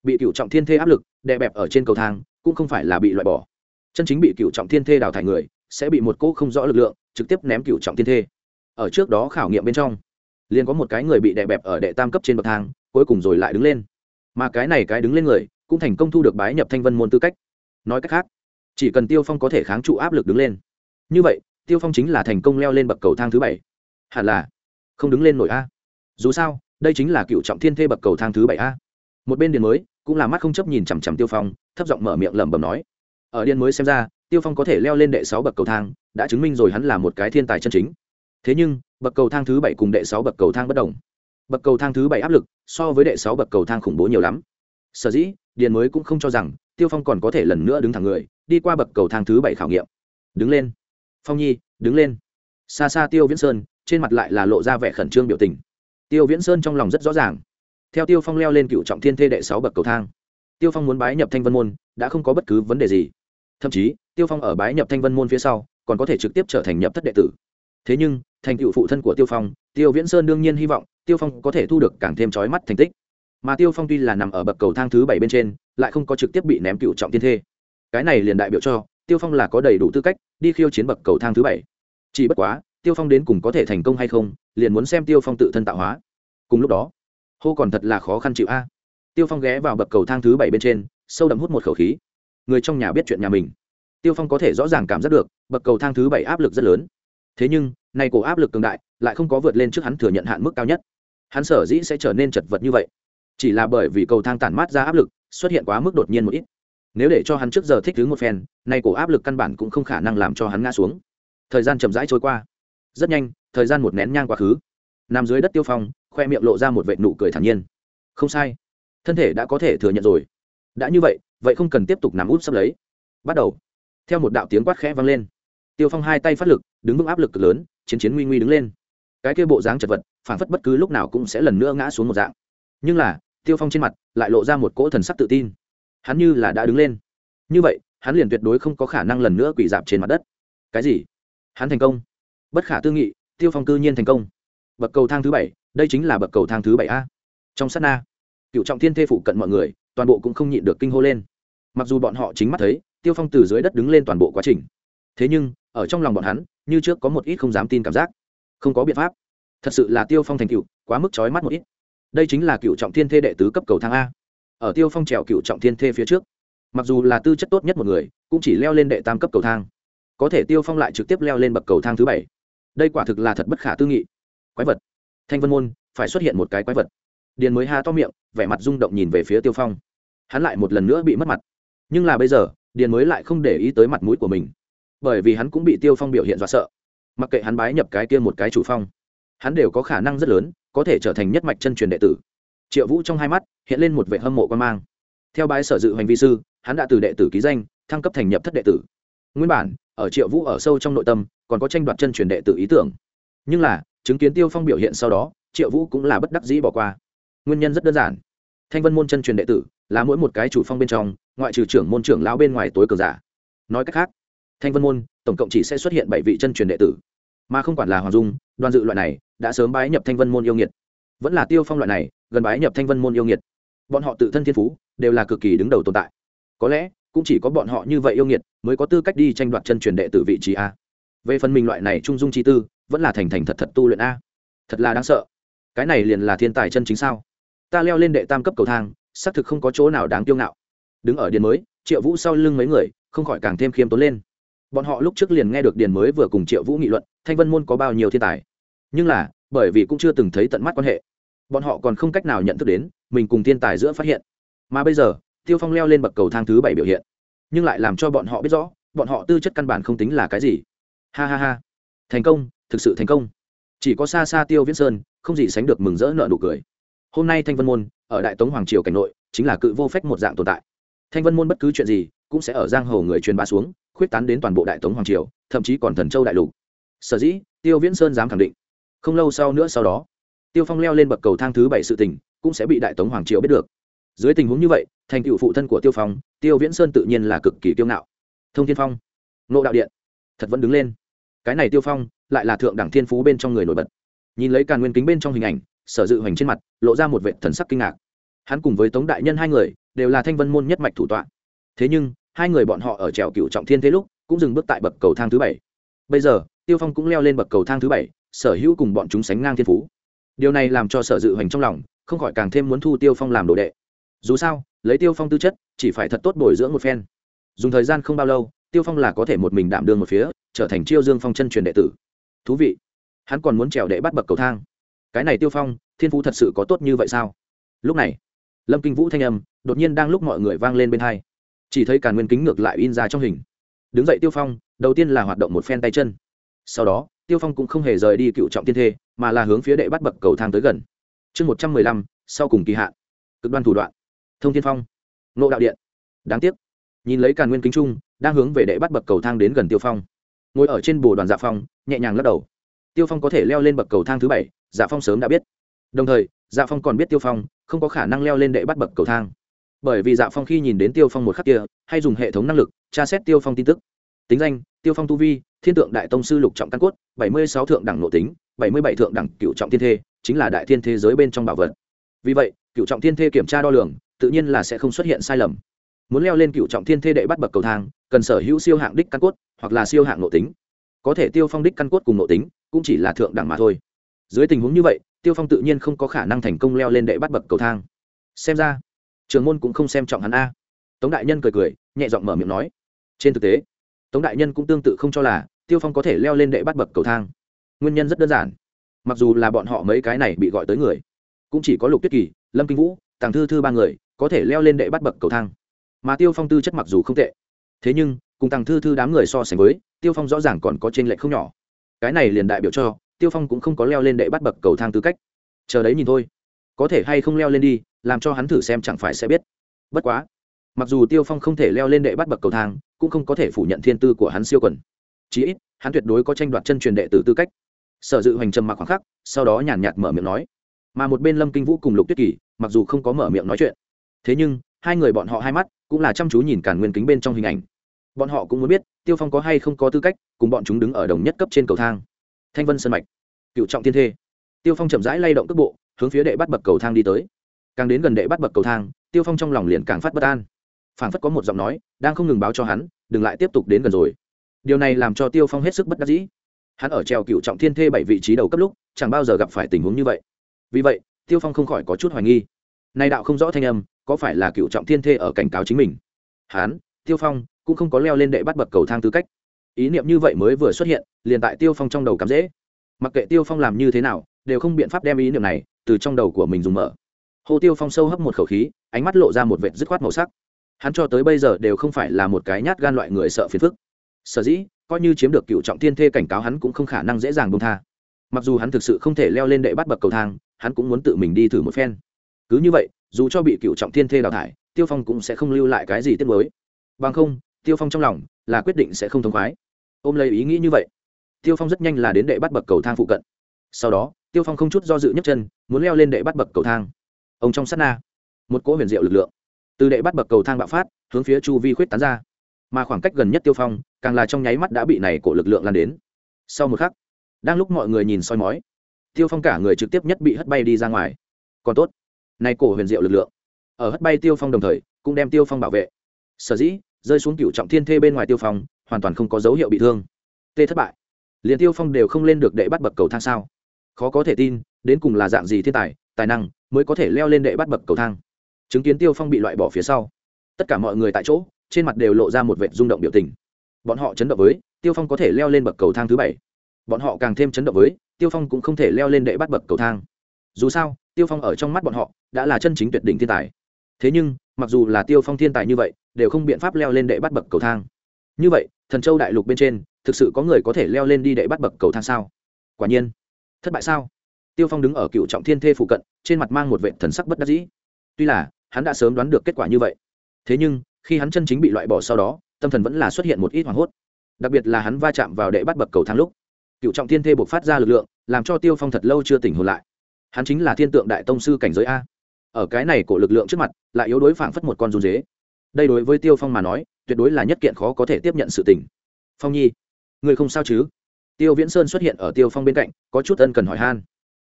Bị cựu trọng thiên thê áp lực, đè bẹp ở trên cầu thang, cũng không phải là bị loại bỏ. Chân chính bị cựu trọng thiên thê đào thải người, sẽ bị một cỗ không rõ lực lượng trực tiếp ném cựu trọng thiên thê. Ở trước đó khảo nghiệm bên trong liền có một cái người bị đè bẹp ở đệ tam cấp trên bậc thang, cuối cùng rồi lại đứng lên. Mà cái này cái đứng lên người, cũng thành công thu được bái nhập thanh vân môn tư cách. Nói cách khác, chỉ cần tiêu phong có thể kháng trụ áp lực đứng lên. Như vậy, tiêu phong chính là thành công leo lên bậc cầu thang thứ bảy. Hẳn là không đứng lên nổi a. Dù sao, đây chính là cựu trọng thiên thê bậc cầu thang thứ bảy a. Một bên điện mới, cũng là mắt không chấp nhìn chằm chằm tiêu phong, thấp giọng mở miệng lẩm bẩm nói. Ở điện mới xem ra, tiêu phong có thể leo lên đệ sáu bậc cầu thang, đã chứng minh rồi hắn là một cái thiên tài chân chính thế nhưng, bậc cầu thang thứ bảy cùng đệ sáu bậc cầu thang bất đồng. Bậc cầu thang thứ bảy áp lực so với đệ sáu bậc cầu thang khủng bố nhiều lắm. Sở dĩ, điền mới cũng không cho rằng tiêu phong còn có thể lần nữa đứng thẳng người, đi qua bậc cầu thang thứ bảy khảo nghiệm. Đứng lên. Phong nhi, đứng lên. Xa xa tiêu viễn sơn, trên mặt lại là lộ ra vẻ khẩn trương biểu tình. Tiêu viễn sơn trong lòng rất rõ ràng. Theo tiêu phong leo lên cựu trọng thiên thê đệ sáu bậc cầu thang, tiêu phong muốn bái nhập thanh vân môn, đã không có bất cứ vấn đề gì. Thậm chí, tiêu phong ở bái nhập thanh vân môn phía sau, còn có thể trực tiếp trở thành nhập thất đệ tử. Thế nhưng thành tựu phụ thân của tiêu phong, tiêu viễn sơn đương nhiên hy vọng tiêu phong có thể thu được càng thêm trói mắt thành tích. Mà tiêu phong tuy là nằm ở bậc cầu thang thứ bảy bên trên, lại không có trực tiếp bị ném cựu trọng tiên thê. Cái này liền đại biểu cho, tiêu phong là có đầy đủ tư cách đi khiêu chiến bậc cầu thang thứ bảy. Chỉ bất quá, tiêu phong đến cùng có thể thành công hay không, liền muốn xem tiêu phong tự thân tạo hóa. Cùng lúc đó, hô còn thật là khó khăn chịu a. Tiêu phong ghé vào bậc cầu thang thứ bảy bên trên, sâu đậm hút một khẩu khí. Người trong nhà biết chuyện nhà mình. Tiêu phong có thể rõ ràng cảm giác được, bậc cầu thang thứ bảy áp lực rất lớn. Thế nhưng nay cổ áp lực cường đại, lại không có vượt lên trước hắn thừa nhận hạn mức cao nhất. Hắn sở dĩ sẽ trở nên chật vật như vậy, chỉ là bởi vì cầu thang tản mát ra áp lực, xuất hiện quá mức đột nhiên một ít. Nếu để cho hắn trước giờ thích thứ một phen, nay cổ áp lực căn bản cũng không khả năng làm cho hắn ngã xuống. Thời gian chậm rãi trôi qua. Rất nhanh, thời gian một nén nhang quá khứ. Nằm dưới đất tiêu phong, khoe miệng lộ ra một vệ nụ cười thản nhiên. Không sai. Thân thể đã có thể thừa nhận rồi. Đã như vậy vậy không cần tiếp tục nằm út sắp lấy. Bắt đầu. Theo một đạo tiếng quát khẽ vang lên tiêu phong hai tay phát lực, đứng vững áp lực cực lớn, chiến chiến nguy nguy đứng lên. Cái kia bộ dáng chật vật, phản phất bất cứ lúc nào cũng sẽ lần nữa ngã xuống một dạng. Nhưng là, tiêu phong trên mặt lại lộ ra một cỗ thần sắc tự tin. Hắn như là đã đứng lên. Như vậy, hắn liền tuyệt đối không có khả năng lần nữa quỷ dạp trên mặt đất. Cái gì? Hắn thành công. Bất khả tư nghị, tiêu phong cư nhiên thành công. Bậc cầu thang thứ bảy, đây chính là bậc cầu thang thứ bảy a. Trong sát na, cựu trọng thiên thê phụ cận mọi người, toàn bộ cũng không nhịn được kinh hô lên. Mặc dù bọn họ chính mắt thấy, tiêu phong từ dưới đất đứng lên toàn bộ quá trình thế nhưng, ở trong lòng bọn hắn, như trước có một ít không dám tin cảm giác. Không có biện pháp. Thật sự là tiêu phong thành cựu, quá mức trói mắt một ít. Đây chính là cựu trọng thiên thê đệ tứ cấp cầu thang a. Ở tiêu phong trèo cựu trọng thiên thê phía trước, mặc dù là tư chất tốt nhất một người, cũng chỉ leo lên đệ tam cấp cầu thang. Có thể tiêu phong lại trực tiếp leo lên bậc cầu thang thứ bảy. Đây quả thực là thật bất khả tư nghị. Quái vật. Thanh vân môn, phải xuất hiện một cái quái vật. Điền mới ha to miệng, vẻ mặt rung động nhìn về phía tiêu phong. Hắn lại một lần nữa bị mất mặt. Nhưng là bây giờ, điền mới lại không để ý tới mặt mũi của mình bởi vì hắn cũng bị tiêu phong biểu hiện dọa sợ. Mặc kệ hắn bái nhập cái kia một cái chủ phong, hắn đều có khả năng rất lớn, có thể trở thành nhất mạch chân truyền đệ tử. Triệu vũ trong hai mắt hiện lên một vệ hâm mộ quan mang. Theo bái sở dự hành vi sư, hắn đã từ đệ tử ký danh, thăng cấp thành nhập thất đệ tử. Nguyên bản, ở triệu vũ ở sâu trong nội tâm, còn có tranh đoạt chân truyền đệ tử ý tưởng. Nhưng là, chứng kiến tiêu phong biểu hiện sau đó, triệu vũ cũng là bất đắc dĩ bỏ qua. Nguyên nhân rất đơn giản. Thanh vân môn chân truyền đệ tử là mỗi một cái chủ phong bên trong, ngoại trừ trưởng môn trưởng lão bên ngoài tối cờ giả. Nói cách khác thanh vân môn, tổng cộng chỉ sẽ xuất hiện bảy vị chân truyền đệ tử. Mà không quản là hoàng dung đoàn dự loại này, đã sớm bái nhập thanh vân môn yêu nghiệt. Vẫn là tiêu phong loại này, gần bái nhập thanh vân môn yêu nghiệt. Bọn họ tự thân thiên phú, đều là cực kỳ đứng đầu tồn tại. Có lẽ, cũng chỉ có bọn họ như vậy yêu nghiệt, mới có tư cách đi tranh đoạt chân truyền đệ tử vị trí a. Về phần mình loại này trung dung chi tư, vẫn là thành thành thật thật tu luyện a. Thật là đáng sợ. Cái này liền là thiên tài chân chính sao? Ta leo lên đệ tam cấp cầu thang, xác thực không có chỗ nào đáng kiêu ngạo. Đứng ở điện mới, triệu vũ sau lưng mấy người, không khỏi càng thêm khiêm tốn lên bọn họ lúc trước liền nghe được điền mới vừa cùng triệu vũ nghị luận, thanh vân môn có bao nhiêu thiên tài. Nhưng là, bởi vì cũng chưa từng thấy tận mắt quan hệ, bọn họ còn không cách nào nhận thức đến, mình cùng thiên tài giữa phát hiện. Mà bây giờ, tiêu phong leo lên bậc cầu thang thứ bảy biểu hiện, nhưng lại làm cho bọn họ biết rõ, bọn họ tư chất căn bản không tính là cái gì. Ha ha ha. Thành công, thực sự thành công. Chỉ có xa xa tiêu viễn sơn, không gì sánh được mừng rỡ nợ nụ cười. Hôm nay thanh vân môn, ở đại tống hoàng triều cảnh nội, chính là cự vô phách một dạng tồn tại. Thanh vân môn bất cứ chuyện gì, cũng sẽ ở giang hồ người truyền bá xuống khuyết tán đến toàn bộ đại tống hoàng triều, thậm chí còn thần châu đại lục. Sở dĩ, tiêu viễn sơn dám khẳng định, không lâu sau nữa sau đó, tiêu phong leo lên bậc cầu thang thứ bảy sự tình cũng sẽ bị đại tống hoàng triều biết được. Dưới tình huống như vậy, thành cựu phụ thân của tiêu phong, tiêu viễn sơn tự nhiên là cực kỳ kiêu ngạo. Thông thiên phong nộ đạo điện, thật vẫn đứng lên. Cái này tiêu phong, lại là thượng đẳng thiên phú bên trong người nổi bật. Nhìn lấy càn nguyên kính bên trong hình ảnh, sở dự hoành trên mặt, lộ ra một vệ thần sắc kinh ngạc. Hắn cùng với tống đại nhân hai người, đều là thanh vân môn nhất mạch thủ tọa. Thế nhưng hai người bọn họ ở trèo cựu trọng thiên thế lúc cũng dừng bước tại bậc cầu thang thứ bảy. Bây giờ, tiêu phong cũng leo lên bậc cầu thang thứ bảy, sở hữu cùng bọn chúng sánh ngang thiên phú. Điều này làm cho sở dự hoành trong lòng, không khỏi càng thêm muốn thu tiêu phong làm đồ đệ. Dù sao, lấy tiêu phong tư chất, chỉ phải thật tốt bồi dưỡng một phen. Dùng thời gian không bao lâu, tiêu phong là có thể một mình đảm đương một phía, trở thành chiêu dương phong chân truyền đệ tử. Thú vị, hắn còn muốn trèo đệ bắt bậc cầu thang. Cái này tiêu phong, thiên phú thật sự có tốt như vậy sao? Lúc này, lâm kinh vũ thanh âm đột nhiên đang lúc mọi người vang lên bên hai chỉ thấy càn nguyên kính ngược lại in ra trong hình. Đứng dậy tiêu phong, đầu tiên là hoạt động một phen tay chân. Sau đó, tiêu phong cũng không hề rời đi cựu trọng tiên thê, mà là hướng phía đệ bắt bậc cầu thang tới gần. Chương một trăm mười lăm, sau cùng kỳ hạn. Cực đoan thủ đoạn. Thông tiên phong. Nộ đạo điện. Đáng tiếc. Nhìn lấy càn nguyên kính trung, đang hướng về đệ bắt bậc cầu thang đến gần tiêu phong. Ngồi ở trên bồ đoàn dạ phong, nhẹ nhàng lắc đầu. Tiêu phong có thể leo lên bậc cầu thang thứ bảy dạ phong sớm đã biết. Đồng thời dạ phong còn biết tiêu phong, không có khả năng leo lên đệ bắt bậc cầu thang bởi vì dạ phong khi nhìn đến tiêu phong một khắc kia, hay dùng hệ thống năng lực tra xét tiêu phong tin tức. Tính danh, tiêu phong tu vi, thiên tượng đại tông sư lục trọng căn cốt, bảy mươi sáu thượng đẳng nội tính, bảy mươi bảy thượng đẳng cựu trọng thiên thê, chính là đại thiên thế giới bên trong bảo vật. Vì vậy, cựu trọng thiên thê kiểm tra đo lường, tự nhiên là sẽ không xuất hiện sai lầm. Muốn leo lên cựu trọng thiên thê đệ bắt bậc cầu thang, cần sở hữu siêu hạng đích căn cốt, hoặc là siêu hạng nội tính. Có thể tiêu phong đích căn cốt cùng nội tính, cũng chỉ là thượng đẳng mà thôi. Dưới tình huống như vậy, tiêu phong tự nhiên không có khả năng thành công leo lên đệ bắt bậc cầu thang. Xem ra trường môn cũng không xem trọng hắn a. Tống đại nhân cười cười, nhẹ giọng mở miệng nói. Trên thực tế, tống đại nhân cũng tương tự không cho là tiêu phong có thể leo lên đệ bắt bậc cầu thang. Nguyên nhân rất đơn giản. Mặc dù là bọn họ mấy cái này bị gọi tới người, cũng chỉ có lục tuyết kỳ, lâm kinh vũ, tàng thư thư ba người có thể leo lên đệ bắt bậc cầu thang. Mà tiêu phong tư chất mặc dù không tệ, thế nhưng, cùng tàng thư thư đám người so sánh với, tiêu phong rõ ràng còn có t r ê n lệch không nhỏ. Cái này liền đại biểu cho, tiêu phong cũng không có leo lên đệ bắt bậc cầu thang tư cách. Chờ đấy nhìn thôi, có thể hay không leo lên đi làm cho hắn thử xem chẳng phải sẽ biết. Bất quá, mặc dù tiêu phong không thể leo lên đệ bắt bậc cầu thang, cũng không có thể phủ nhận thiên tư của hắn siêu quần. Chí ít, hắn tuyệt đối có tranh đoạt chân truyền đệ tử tư cách. Sở dự hoành trầm mặc khoảng khắc, sau đó nhàn nhạt mở miệng nói. Mà một bên lâm kinh vũ cùng lục tuyết kỳ, mặc dù không có mở miệng nói chuyện, thế nhưng, hai người bọn họ hai mắt cũng là chăm chú nhìn cản nguyên kính bên trong hình ảnh. Bọn họ cũng muốn biết, tiêu phong có hay không có tư cách cùng bọn chúng đứng ở đồng nhất cấp trên cầu thang. Thanh vân sân mạch, cựu trọng thiên thê. Tiêu phong chậm rãi lay động cước bộ, hướng phía đệ bắt bậc cầu thang đi tới càng đến gần đệ bắt bậc cầu thang, tiêu phong trong lòng liền càng phát bất an. Phảng phất có một giọng nói, đang không ngừng báo cho hắn, đừng lại tiếp tục đến gần rồi. Điều này làm cho tiêu phong hết sức bất đắc dĩ. Hắn ở trèo cựu trọng thiên thê bảy vị trí đầu cấp lúc, chẳng bao giờ gặp phải tình huống như vậy. Vì vậy, tiêu phong không khỏi có chút hoài nghi. Nay đạo không rõ thanh âm, có phải là cựu trọng thiên thê ở cảnh cáo chính mình? Hắn, tiêu phong, cũng không có leo lên đệ bắt bậc cầu thang tư cách. Ý niệm như vậy mới vừa xuất hiện, liền tại tiêu phong trong đầu cắm dễ. Mặc kệ tiêu phong làm như thế nào, đều không biện pháp đem ý niệm này từ trong đầu của mình dùng mở hồ tiêu phong sâu hấp một khẩu khí, ánh mắt lộ ra một vệt dứt khoát màu sắc. Hắn cho tới bây giờ đều không phải là một cái nhát gan loại người sợ phiền phức. Sở dĩ, coi như chiếm được cựu trọng thiên thê cảnh cáo hắn cũng không khả năng dễ dàng bông tha. Mặc dù hắn thực sự không thể leo lên đệ bắt bậc cầu thang, hắn cũng muốn tự mình đi thử một phen. Cứ như vậy, dù cho bị cựu trọng thiên thê đào thải, tiêu phong cũng sẽ không lưu lại cái gì tiếc mới bằng không, tiêu phong trong lòng là quyết định sẽ không thông khoái. Ôm lấy ý nghĩ như vậy, tiêu phong rất nhanh là đến đệ bắt bậc cầu thang phụ cận. Sau đó, tiêu phong không chút do dự nhấc chân, muốn leo lên đệ bắt bậc cầu thang ông trong sát na. Một cỗ huyền diệu lực lượng. Từ đệ bắt bậc cầu thang bạo phát, hướng phía chu vi khuyết tán ra. Mà khoảng cách gần nhất tiêu phong, càng là trong nháy mắt đã bị này cổ lực lượng lan đến. Sau một khắc, đang lúc mọi người nhìn soi mói, tiêu phong cả người trực tiếp nhất bị hất bay đi ra ngoài. Còn tốt, này cổ huyền diệu lực lượng, ở hất bay tiêu phong đồng thời, cũng đem tiêu phong bảo vệ. Sở dĩ, rơi xuống cựu trọng thiên thê bên ngoài tiêu phong, hoàn toàn không có dấu hiệu bị thương. Tê thất bại. Liền tiêu phong đều không lên được đệ bắt bậc cầu thang sao. Khó có thể tin, đến cùng là dạng gì thiên tài tài năng mới có thể leo lên đệ bắt bậc cầu thang. Chứng kiến tiêu phong bị loại bỏ phía sau, tất cả mọi người tại chỗ, trên mặt đều lộ ra một vệ rung động biểu tình. Bọn họ chấn động với, tiêu phong có thể leo lên bậc cầu thang thứ bảy. Bọn họ càng thêm chấn động với, tiêu phong cũng không thể leo lên đệ bắt bậc cầu thang. Dù sao, tiêu phong ở trong mắt bọn họ, đã là chân chính tuyệt đỉnh thiên tài. Thế nhưng, mặc dù là tiêu phong thiên tài như vậy, đều không biện pháp leo lên đệ bắt bậc cầu thang. Như vậy, thần châu đại lục bên trên, thực sự có người có thể leo lên đi đệ bắt bậc cầu thang sao? Quả nhiên. Thất bại sao? Tiêu phong đứng ở cựu trọng thiên thê phụ cận, trên mặt mang một vệ thần sắc bất đắc dĩ. Tuy là, hắn đã sớm đoán được kết quả như vậy. Thế nhưng, khi hắn chân chính bị loại bỏ sau đó, tâm thần vẫn là xuất hiện một ít hoảng hốt. Đặc biệt là hắn va chạm vào đệ bắt bậc cầu thang lúc, cựu trọng thiên thê buộc phát ra lực lượng, làm cho tiêu phong thật lâu chưa tỉnh hồn lại. Hắn chính là thiên tượng đại tông sư cảnh giới a. Ở cái này của lực lượng trước mặt, lại yếu đối phảng phất một con run dế. Đây đối với tiêu phong mà nói, tuyệt đối là nhất kiện khó có thể tiếp nhận sự tình. Phong nhi, người không sao chứ? Tiêu viễn sơn xuất hiện ở tiêu phong bên cạnh, có chút ân cần hỏi han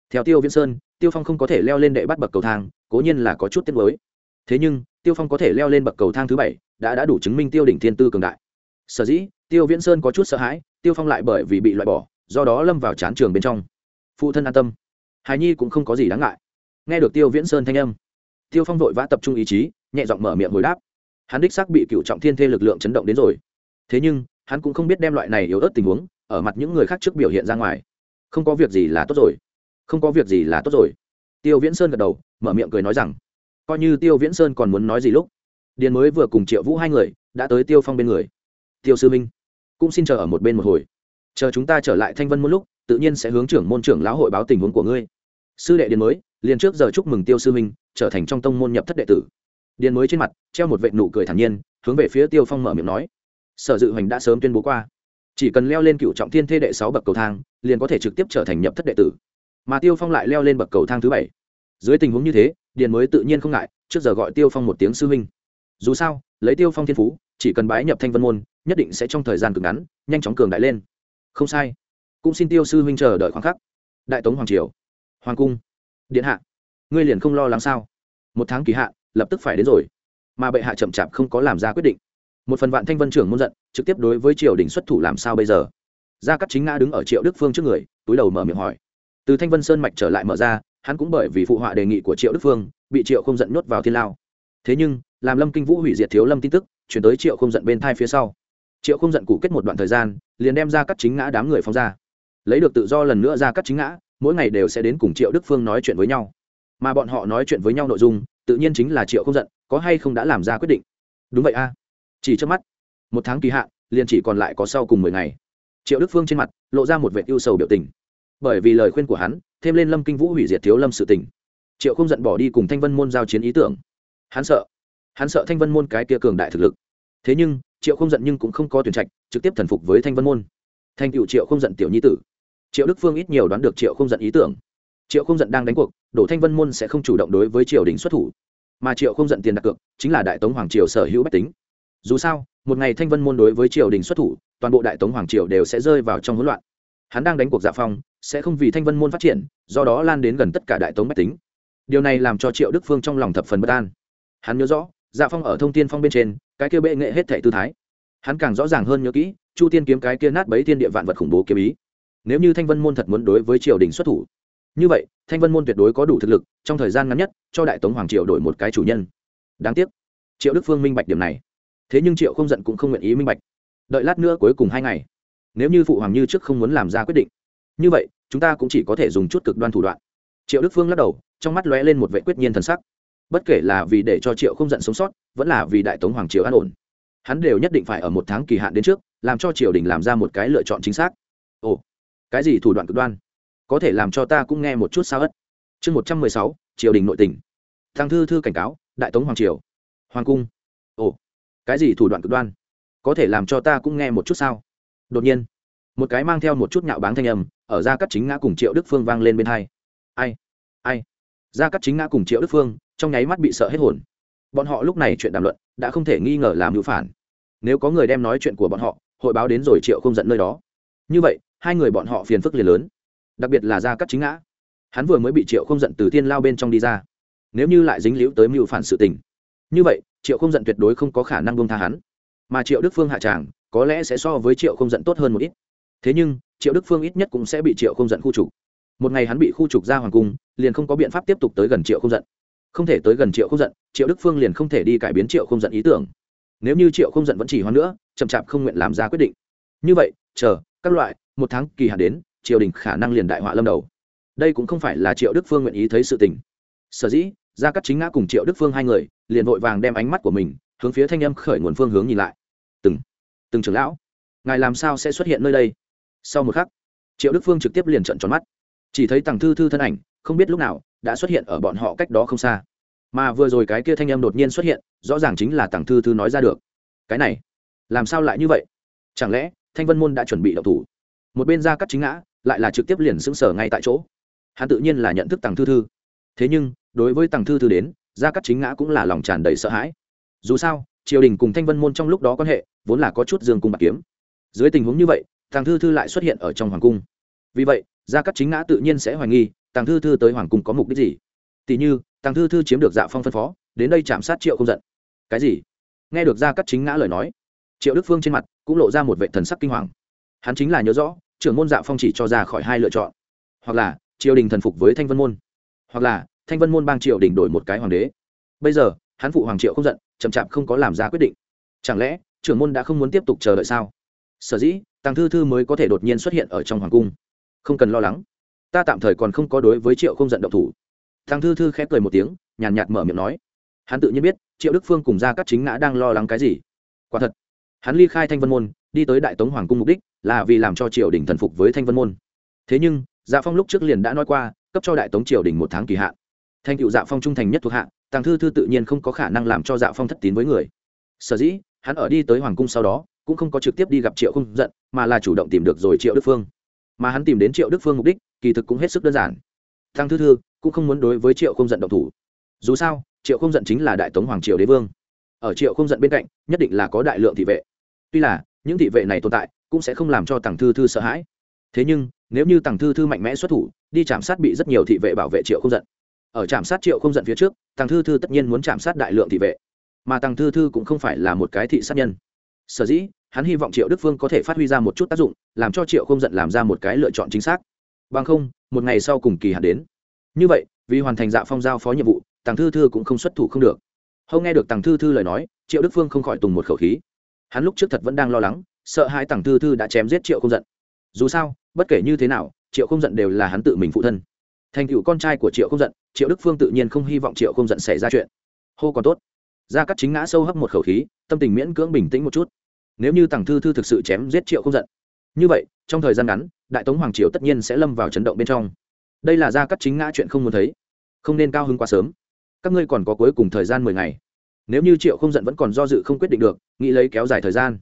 theo tiêu viễn sơn, tiêu phong không có thể leo lên đệ bắt bậc cầu thang, cố nhiên là có chút tiết mới thế nhưng, tiêu phong có thể leo lên bậc cầu thang thứ bảy, đã đã đủ chứng minh tiêu đỉnh thiên tư cường đại. Sở dĩ, tiêu viễn sơn có chút sợ hãi, tiêu phong lại bởi vì bị loại bỏ, do đó lâm vào chán trường bên trong. Phụ thân an tâm. Hài nhi cũng không có gì đáng ngại. Nghe được tiêu viễn sơn thanh âm, tiêu phong vội vã tập trung ý chí, nhẹ giọng mở miệng hồi đáp. Hắn đích xác bị cựu trọng thiên thê lực lượng chấn động đến rồi. Thế nhưng, hắn cũng không biết đem loại này yếu ớt tình huống, ở mặt những người khác trước biểu hiện ra ngoài. Không có việc gì là tốt rồi không có việc gì là tốt rồi. Tiêu viễn sơn gật đầu, mở miệng cười nói rằng, coi như tiêu viễn sơn còn muốn nói gì lúc, điền mới vừa cùng triệu vũ hai người đã tới tiêu phong bên người. Tiêu sư minh, cũng xin chờ ở một bên một hồi. Chờ chúng ta trở lại thanh vân một lúc, tự nhiên sẽ hướng trưởng môn trưởng lão hội báo tình huống của ngươi. Sư đệ điền mới, liền trước giờ chúc mừng tiêu sư minh trở thành trong tông môn nhập thất đệ tử. Điền mới trên mặt treo một vệ nụ cười thản nhiên, hướng về phía tiêu phong mở miệng nói, sở dự hoành đã sớm tuyên bố qua, chỉ cần leo lên cựu trọng thiên thê đệ sáu bậc cầu thang, liền có thể trực tiếp trở thành nhập thất đệ tử mà tiêu phong lại leo lên bậc cầu thang thứ bảy. Dưới tình huống như thế, điền mới tự nhiên không ngại, trước giờ gọi tiêu phong một tiếng sư huynh. Dù sao, lấy tiêu phong thiên phú, chỉ cần bái nhập thanh vân môn, nhất định sẽ trong thời gian cực ngắn, nhanh chóng cường đại lên. Không sai. Cũng xin tiêu sư huynh chờ đợi khoảng khắc. Đại tống hoàng triều. Hoàng cung. Điện hạ. Ngươi liền không lo lắng sao? Một tháng kỳ hạ, lập tức phải đến rồi. Mà bệ hạ chậm chạp không có làm ra quyết định. Một phần vạn thanh vân trưởng môn giận, trực tiếp đối với triều đình xuất thủ làm sao bây giờ? Gia cắt chính ngã đứng ở triệu đức phương trước người, túi đầu mở miệng hỏi từ thanh vân sơn mạch trở lại mở ra, hắn cũng bởi vì phụ họa đề nghị của triệu đức phương, bị triệu không giận nhốt vào thiên lao. Thế nhưng, làm lâm kinh vũ hủy diệt thiếu lâm tin tức, chuyển tới triệu không giận bên thai phía sau. Triệu không giận cụ kết một đoạn thời gian, liền đem ra cắt chính ngã đám người phóng ra. Lấy được tự do lần nữa ra cắt chính ngã, mỗi ngày đều sẽ đến cùng triệu đức phương nói chuyện với nhau. Mà bọn họ nói chuyện với nhau nội dung, tự nhiên chính là triệu không giận, có hay không đã làm ra quyết định. Đúng vậy a. Chỉ trước mắt, một tháng kỳ hạn, liền chỉ còn lại có sau cùng mười ngày. Triệu đức phương trên mặt, lộ ra một vệ ưu sầu biểu tình bởi vì lời khuyên của hắn, thêm lên lâm kinh vũ hủy diệt thiếu lâm sự tình. Triệu không giận bỏ đi cùng thanh vân môn giao chiến ý tưởng. Hắn sợ hắn sợ thanh vân môn cái kia cường đại thực lực. Thế nhưng, triệu không giận nhưng cũng không có tuyển trạch, trực tiếp thần phục với thanh vân môn. Thanh cựu triệu không giận tiểu nhi tử. Triệu đức phương ít nhiều đoán được triệu không giận ý tưởng. Triệu không giận đang đánh cuộc, đổ thanh vân môn sẽ không chủ động đối với triều đình xuất thủ. Mà triệu không giận tiền đặt cược, chính là đại tống hoàng triều sở hữu bách tính. Dù sao, một ngày thanh vân môn đối với triều đình xuất thủ, toàn bộ đại tống hoàng triều đều sẽ rơi vào trong hỗn loạn. Hắn đang đánh cuộc dạ phong sẽ không vì thanh vân môn phát triển, do đó lan đến gần tất cả đại tống bách tính. Điều này làm cho triệu đức phương trong lòng thập phần bất an. Hắn nhớ rõ dạ phong ở thông tiên phong bên trên, cái kia bệ nghệ hết thệ tư thái. Hắn càng rõ ràng hơn nhớ kỹ, chu tiên kiếm cái kia nát bấy thiên địa vạn vật khủng bố kiếm ý. Nếu như thanh vân môn thật muốn đối với triều đình xuất thủ, như vậy, thanh vân môn tuyệt đối có đủ thực lực, trong thời gian ngắn nhất, cho đại tống hoàng triều đổi một cái chủ nhân. Đáng tiếc, triệu đức phương minh bạch điểm này. Thế nhưng triệu không giận cũng không nguyện ý minh bạch. Đợi lát nữa cuối cùng hai ngày, nếu như phụ hoàng như trước không muốn làm ra quyết định, như vậy chúng ta cũng chỉ có thể dùng chút cực đoan thủ đoạn. Triệu đức phương lắc đầu, trong mắt lóe lên một vệ quyết nhiên thần sắc. Bất kể là vì để cho triệu không giận sống sót, vẫn là vì đại tống hoàng triều an ổn. Hắn đều nhất định phải ở một tháng kỳ hạn đến trước, làm cho triều đình làm ra một cái lựa chọn chính xác. Ồ, cái gì thủ đoạn cực đoan? Có thể làm cho ta cũng nghe một chút sao ất chương một trăm mười sáu, triều đình nội tỉnh thằng thư thư cảnh cáo, đại tống hoàng triều. Hoàng cung. Ồ, cái gì thủ đoạn cực đoan? Có thể làm cho ta cũng nghe một chút sao? Đột nhiên, một cái mang theo một chút nhạo báng thanh âm ở gia cắt chính ngã cùng triệu đức phương vang lên bên hai. Ai? Ai? Gia cắt chính ngã cùng triệu đức phương, trong nháy mắt bị sợ hết hồn. Bọn họ lúc này chuyện đàm luận, đã không thể nghi ngờ làm hữu phản. Nếu có người đem nói chuyện của bọn họ, hội báo đến rồi triệu không giận nơi đó. Như vậy, hai người bọn họ phiền phức liền lớn. Đặc biệt là gia cắt chính ngã. Hắn vừa mới bị triệu không giận từ thiên lao bên trong đi ra. Nếu như lại dính liễu tới mưu phản sự tình. Như vậy, triệu không giận tuyệt đối không có khả năng bông tha hắn. Mà triệu đức phương hạ tràng, có lẽ sẽ so với triệu không giận tốt hơn một ít. Thế nhưng triệu đức phương ít nhất cũng sẽ bị triệu không giận khu trục. Một ngày hắn bị khu trục ra hoàng cung, liền không có biện pháp tiếp tục tới gần triệu không giận. Không thể tới gần triệu không giận, triệu đức phương liền không thể đi cải biến triệu không giận ý tưởng. Nếu như triệu không giận vẫn chỉ hoãn nữa, chậm chạp không nguyện làm ra quyết định. Như vậy, chờ, các loại, một tháng kỳ hạn đến, triều đình khả năng liền đại họa lâm đầu. Đây cũng không phải là triệu đức phương nguyện ý thấy sự tình. Sở dĩ ra cắt chính ngã cùng triệu đức phương hai người, liền vội vàng đem ánh mắt của mình, hướng phía thanh âm khởi nguồn phương hướng nhìn lại. Từng từng trưởng lão, ngài làm sao sẽ xuất hiện nơi đây? Sau một khắc, triệu đức phương trực tiếp liền trận tròn mắt. Chỉ thấy tàng thư thư thân ảnh, không biết lúc nào, đã xuất hiện ở bọn họ cách đó không xa. Mà vừa rồi cái kia thanh âm đột nhiên xuất hiện, rõ ràng chính là tàng thư thư nói ra được. Cái này, làm sao lại như vậy? Chẳng lẽ, thanh vân môn đã chuẩn bị đậu thủ? Một bên ra cắt chính ngã, lại là trực tiếp liền xứng sở ngay tại chỗ. Hắn tự nhiên là nhận thức tàng thư thư. Thế nhưng, đối với tàng thư thư đến ra cắt chính ngã cũng là lòng tràn đầy sợ hãi. Dù sao, triều đình cùng thanh vân môn trong lúc đó quan hệ, vốn là có chút dương cung bạc kiếm. Dưới tình huống như vậy tàng thư thư lại xuất hiện ở trong hoàng cung. Vì vậy, gia cắt chính ngã tự nhiên sẽ hoài nghi, tàng thư thư tới hoàng cung có mục đích gì? Tỷ như, tàng thư thư chiếm được dạ phong phân phó, đến đây chạm sát triệu không giận. Cái gì? Nghe được gia cắt chính ngã lời nói, triệu đức phương trên mặt cũng lộ ra một vệ thần sắc kinh hoàng. Hắn chính là nhớ rõ, trưởng môn dạ phong chỉ cho ra khỏi hai lựa chọn. Hoặc là, triều đình thần phục với thanh vân môn. Hoặc là, thanh vân môn bang triều đình đổi một cái hoàng đế. Bây giờ, hắn phụ hoàng triệu không giận chậm chạp không có làm ra quyết định. Chẳng lẽ, trưởng môn đã không muốn tiếp tục chờ đợi sao? Sở dĩ tàng thư thư mới có thể đột nhiên xuất hiện ở trong hoàng cung. Không cần lo lắng. Ta tạm thời còn không có đối với triệu không giận động thủ. Tàng thư thư khép cười một tiếng, nhàn nhạt mở miệng nói. Hắn tự nhiên biết, triệu đức phương cùng ra các chính ngã đang lo lắng cái gì. Quả thật, hắn ly khai thanh vân môn, đi tới đại tống hoàng cung mục đích là vì làm cho triều đình thần phục với thanh vân môn. Thế nhưng dạ phong lúc trước liền đã nói qua, cấp cho đại tống triều đình một tháng kỳ hạn. Thanh cựu dạ phong trung thành nhất thuộc hạ, tàng thư thư tự nhiên không có khả năng làm cho dạ phong thất tín với người. Sở dĩ, hắn ở đi tới hoàng cung sau đó cũng không có trực tiếp đi gặp triệu không giận, mà là chủ động tìm được rồi triệu đức phương. Mà hắn tìm đến triệu đức phương mục đích, kỳ thực cũng hết sức đơn giản. Thăng thư thư cũng không muốn đối với triệu không giận động thủ. Dù sao, triệu không giận chính là đại tống hoàng triều đế vương. Ở triệu không giận bên cạnh, nhất định là có đại lượng thị vệ. Tuy là, những thị vệ này tồn tại, cũng sẽ không làm cho tàng thư thư sợ hãi. Thế nhưng, nếu như tàng thư thư mạnh mẽ xuất thủ, đi chạm sát bị rất nhiều thị vệ bảo vệ triệu không giận. Ở chạm sát triệu không giận phía trước tàng thư thư tất nhiên muốn chạm sát đại lượng thị vệ. Mà tàng thư thư cũng không phải là một cái thị sát nhân sở dĩ, hắn hy vọng triệu đức phương có thể phát huy ra một chút tác dụng, làm cho triệu không giận làm ra một cái lựa chọn chính xác. Bằng không, một ngày sau cùng kỳ hạn đến. Như vậy, vì hoàn thành dạ phong giao phó nhiệm vụ tàng thư thư cũng không xuất thủ không được. Hâu nghe được tàng thư thư lời nói, triệu đức phương không khỏi tùng một khẩu khí. Hắn lúc trước thật vẫn đang lo lắng, sợ hai tàng thư thư đã chém giết triệu không giận. Dù sao, bất kể như thế nào, triệu không giận đều là hắn tự mình phụ thân. Thành cựu con trai của triệu không giận, triệu đức phương tự nhiên không hy vọng triệu không giận xảy ra chuyện. Hô còn tốt gia cắt chính ngã sâu hấp một khẩu khí, tâm tình miễn cưỡng bình tĩnh một chút. Nếu như tàng thư thư thực sự chém giết triệu không giận, như vậy, trong thời gian ngắn, đại tống hoàng triều tất nhiên sẽ lâm vào chấn động bên trong. Đây là gia cắt chính ngã chuyện không muốn thấy. Không nên cao hứng quá sớm. Các ngươi còn có cuối cùng thời gian mười ngày. Nếu như triệu không giận vẫn còn do dự không quyết định được, nghĩ lấy kéo dài thời gian.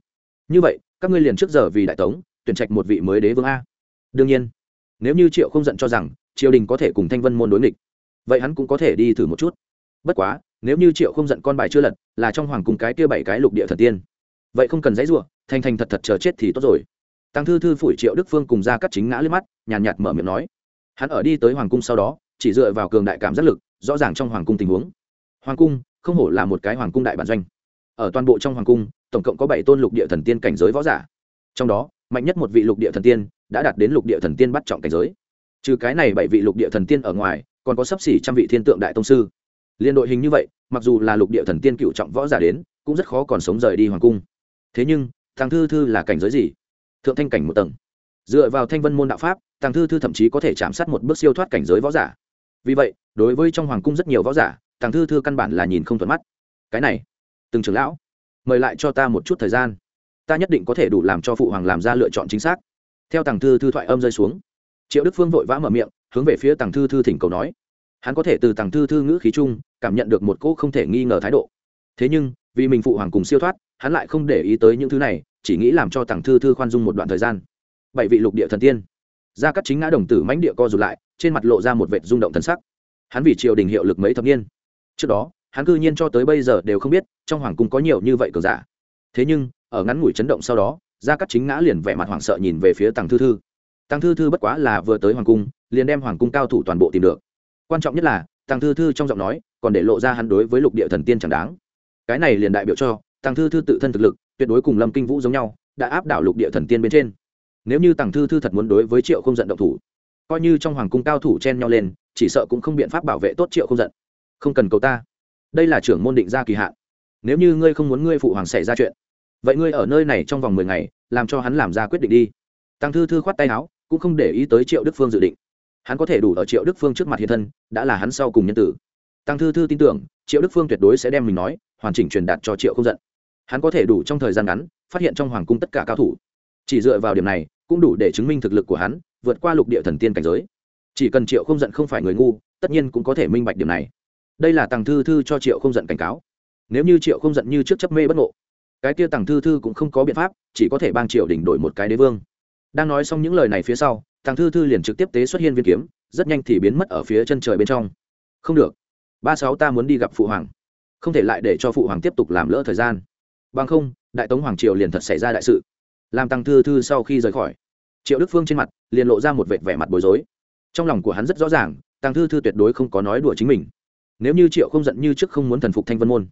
Như vậy, các ngươi liền trước giờ vì đại tống, tuyển trạch một vị mới đế vương a. Đương nhiên, nếu như triệu không giận cho rằng, triều đình có thể cùng thanh vân môn đối nghịch, vậy hắn cũng có thể đi thử một chút. Bất quá nếu như triệu không giận con bài chưa lật, là trong hoàng cung cái kia bảy cái lục địa thần tiên. Vậy không cần dãy ruộng thành thành thật thật chờ chết thì tốt rồi. Tăng thư thư phủi triệu đức phương cùng ra cắt chính ngã lên mắt, nhàn nhạt mở miệng nói. Hắn ở đi tới hoàng cung sau đó, chỉ dựa vào cường đại cảm giác lực, rõ ràng trong hoàng cung tình huống. Hoàng cung, không hổ là một cái hoàng cung đại bản doanh. Ở toàn bộ trong hoàng cung, tổng cộng có bảy tôn lục địa thần tiên cảnh giới võ giả. Trong đó, mạnh nhất một vị lục địa thần tiên đã đạt đến lục địa thần tiên bắt trọng cảnh giới. Trừ cái này bảy vị lục địa thần tiên ở ngoài, còn có sấp xỉ trăm vị thiên tượng đại tông sư liên đội hình như vậy, mặc dù là lục địa thần tiên cựu trọng võ giả đến, cũng rất khó còn sống rời đi hoàng cung. Thế nhưng thằng thư thư là cảnh giới gì? Thượng thanh cảnh một tầng. Dựa vào thanh vân môn đạo pháp thằng thư thư thậm chí có thể chạm sát một bước siêu thoát cảnh giới võ giả. Vì vậy, đối với trong hoàng cung rất nhiều võ giả thằng thư thư căn bản là nhìn không thuận mắt. Cái này, từng trưởng lão, mời lại cho ta một chút thời gian. Ta nhất định có thể đủ làm cho phụ hoàng làm ra lựa chọn chính xác. Theo tàng thư thư thoại âm rơi xuống, triệu đức phương vội vã mở miệng, hướng về phía tàng thư thư thỉnh cầu nói. Hắn có thể từ tàng thư thư ngữ khí chung cảm nhận được một cỗ không thể nghi ngờ thái độ. Thế nhưng, vì mình phụ hoàng cùng siêu thoát, hắn lại không để ý tới những thứ này, chỉ nghĩ làm cho tàng thư thư khoan dung một đoạn thời gian. Bảy vị lục địa thần tiên. Gia cắt chính ngã đồng tử mãnh địa co rụt lại, trên mặt lộ ra một vệt rung động thân sắc. Hắn vì triều đình hiệu lực mấy thập niên. Trước đó, hắn cư nhiên cho tới bây giờ đều không biết, trong hoàng cung có nhiều như vậy cờ giả. Thế nhưng, ở ngắn ngủi chấn động sau đó, gia cắt chính ngã liền vẻ mặt hoảng sợ nhìn về phía tàng thư thư. Tàng thư thư bất quá là vừa tới hoàng cung, liền đem hoàng cung cao thủ toàn bộ tìm được. Quan trọng nhất là tàng thư thư trong giọng nói còn để lộ ra hắn đối với lục địa thần tiên chẳng đáng. Cái này liền đại biểu cho tàng thư thư tự thân thực lực, tuyệt đối cùng lâm kinh vũ giống nhau, đã áp đảo lục địa thần tiên bên trên. Nếu như tàng thư thư thật muốn đối với triệu không giận động thủ, coi như trong hoàng cung cao thủ chen nhau lên, chỉ sợ cũng không biện pháp bảo vệ tốt triệu không giận. Không cần cầu ta. Đây là trưởng môn định ra kỳ hạn. Nếu như ngươi không muốn ngươi phụ hoàng xảy ra chuyện, vậy ngươi ở nơi này trong vòng mười ngày, làm cho hắn làm ra quyết định đi. Tăng thư thư khoát tay áo, cũng không để ý tới triệu đức phương dự định hắn có thể đủ ở triệu đức phương trước mặt hiện thân, đã là hắn sau cùng nhân tử. Tăng thư thư tin tưởng, triệu đức phương tuyệt đối sẽ đem mình nói, hoàn chỉnh truyền đạt cho triệu không giận. Hắn có thể đủ trong thời gian ngắn, phát hiện trong hoàng cung tất cả cao thủ. Chỉ dựa vào điểm này, cũng đủ để chứng minh thực lực của hắn, vượt qua lục địa thần tiên cảnh giới. Chỉ cần triệu không giận không phải người ngu, tất nhiên cũng có thể minh bạch điểm này. Đây là tàng thư thư cho triệu không giận cảnh cáo. Nếu như triệu không giận như trước chấp mê bất ngộ, cái kia tàng thư thư cũng không có biện pháp, chỉ có thể bang Triệu đỉnh đổi một cái đế vương. Đang nói xong những lời này phía sau tàng thư thư liền trực tiếp tế xuất hiện viên kiếm, rất nhanh thì biến mất ở phía chân trời bên trong. Không được, ba sáu ta muốn đi gặp phụ hoàng. Không thể lại để cho phụ hoàng tiếp tục làm lỡ thời gian. Bằng không, đại tống hoàng triều liền thật xảy ra đại sự. Làm tăng thư thư sau khi rời khỏi, triệu đức phương trên mặt liền lộ ra một vệt vẻ mặt bối rối. Trong lòng của hắn rất rõ ràng tăng thư thư tuyệt đối không có nói đùa chính mình. Nếu như triệu không giận như trước không muốn thần phục thanh vân môn.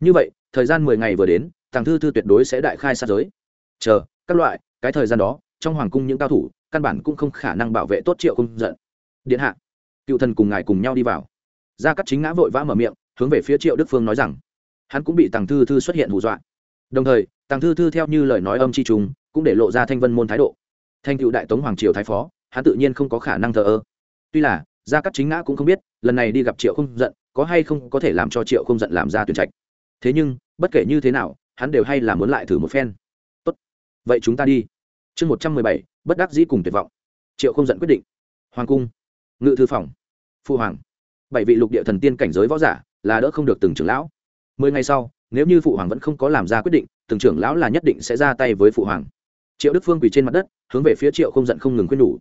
Như vậy, thời gian mười ngày vừa đến, tàng thư thư tuyệt đối sẽ đại khai sát giới. Chờ, các loại, cái thời gian đó, trong hoàng cung những cao thủ căn bản cũng không khả năng bảo vệ tốt triệu không giận. Điện hạ, cựu thần cùng ngài cùng nhau đi vào. Gia cắt chính ngã vội vã mở miệng, hướng về phía triệu đức phương nói rằng, hắn cũng bị tàng thư thư xuất hiện hù dọa. Đồng thời tàng thư thư theo như lời nói âm chi trùng, cũng để lộ ra thanh vân môn thái độ. Thanh cựu đại tống hoàng triều thái phó, hắn tự nhiên không có khả năng thờ ơ. Tuy là, gia cắt chính ngã cũng không biết, lần này đi gặp triệu không giận, có hay không có thể làm cho triệu không giận làm ra tuyển trạch. Thế nhưng, bất kể như thế nào, hắn đều hay là muốn lại thử một phen. Tốt, vậy chúng ta đi chương một trăm mười bảy, bất đắc dĩ cùng tuyệt vọng. Triệu không giận quyết định. Hoàng cung. Ngự thư phòng. Phu hoàng. Bảy vị lục địa thần tiên cảnh giới võ giả, là đỡ không được từng trưởng lão. Mười ngày sau, nếu như phụ hoàng vẫn không có làm ra quyết định, từng trưởng lão là nhất định sẽ ra tay với phụ hoàng. Triệu đức phương quỳ trên mặt đất, hướng về phía triệu không giận không ngừng quyết nhủ.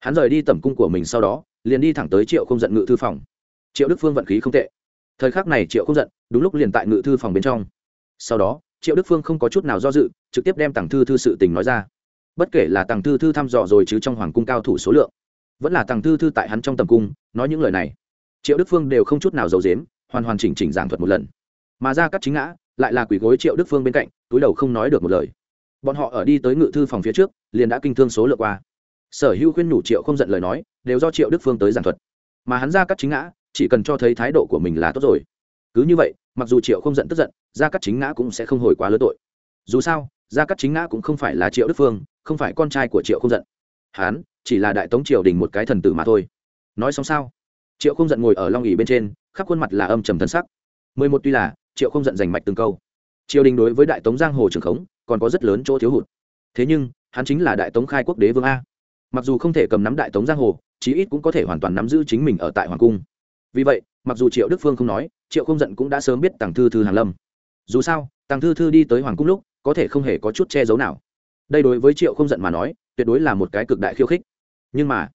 Hắn rời đi tẩm cung của mình sau đó, liền đi thẳng tới triệu không giận ngự thư phòng. Triệu đức phương vận khí không tệ. Thời khắc này triệu không giận, đúng lúc liền tại ngự thư phòng bên trong. Sau đó, triệu đức phương không có chút nào do dự, trực tiếp đem tàng thư thư sự tình nói ra bất kể là tàng thư thư thăm dò rồi chứ trong hoàng cung cao thủ số lượng, vẫn là tàng thư thư tại hắn trong tầm cung, nói những lời này, triệu đức phương đều không chút nào giấu dếm hoàn hoàn chỉnh chỉnh giảng thuật một lần. Mà ra cắt chính ngã lại là quỷ gối triệu đức phương bên cạnh, túi đầu không nói được một lời. Bọn họ ở đi tới ngự thư phòng phía trước, liền đã kinh thương số lượng qua. Sở hữu khuyên nhủ triệu không giận lời nói, đều do triệu đức phương tới giảng thuật. Mà hắn ra cắt chính ngã, chỉ cần cho thấy thái độ của mình là tốt rồi. Cứ như vậy, mặc dù triệu không giận tức giận ra cắt chính ngã cũng sẽ không hồi quá lớn tội. Dù sao ra cắt chính ngã cũng không phải là triệu đức phương không phải con trai của triệu không giận. Hán, chỉ là đại tống triều đình một cái thần tử mà thôi. Nói xong sao? Triệu không giận ngồi ở long ỉ bên trên, khắp khuôn mặt là âm trầm thân sắc. Mười một tuy là, triệu không giận giành mạch từng câu. Triều đình đối với đại tống giang hồ trường khống, còn có rất lớn chỗ thiếu hụt. Thế nhưng, hắn chính là đại tống khai quốc đế vương a. Mặc dù không thể cầm nắm đại tống giang hồ, chí ít cũng có thể hoàn toàn nắm giữ chính mình ở tại hoàng cung. Vì vậy, mặc dù triệu đức phương không nói, triệu không giận cũng đã sớm biết tàng thư thư hàn lâm. Dù sao tàng thư thư đi tới hoàng cung lúc, có thể không hề có chút che giấu nào đây đối với triệu không giận mà nói, tuyệt đối là một cái cực đại khiêu khích. Nhưng mà,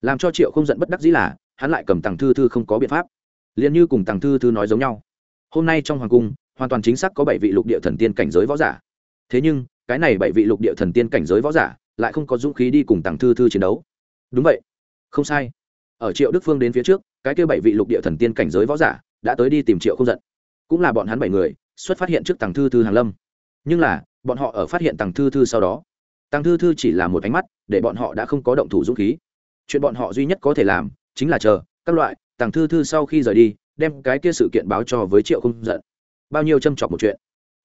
làm cho triệu không giận bất đắc dĩ là, hắn lại cầm tàng thư thư không có biện pháp. Liền như cùng tàng thư thư nói giống nhau. Hôm nay trong hoàng cung, hoàn toàn chính xác có bảy vị lục địa thần tiên cảnh giới võ giả. Thế nhưng, cái này bảy vị lục địa thần tiên cảnh giới võ giả lại không có dũng khí đi cùng tàng thư thư chiến đấu. Đúng vậy. Không sai. Ở triệu đức phương đến phía trước, cái kêu bảy vị lục địa thần tiên cảnh giới võ giả đã tới đi tìm triệu không giận. Cũng là bọn hắn bảy người, xuất phát hiện trước tàng thư thư hàng lâm. Nhưng là bọn họ ở phát hiện tàng thư thư sau đó. Tàng thư thư chỉ là một ánh mắt, để bọn họ đã không có động thủ dũng khí. Chuyện bọn họ duy nhất có thể làm, chính là chờ, các loại tàng thư thư sau khi rời đi, đem cái kia sự kiện báo cho với triệu không giận. Bao nhiêu châm chọc một chuyện.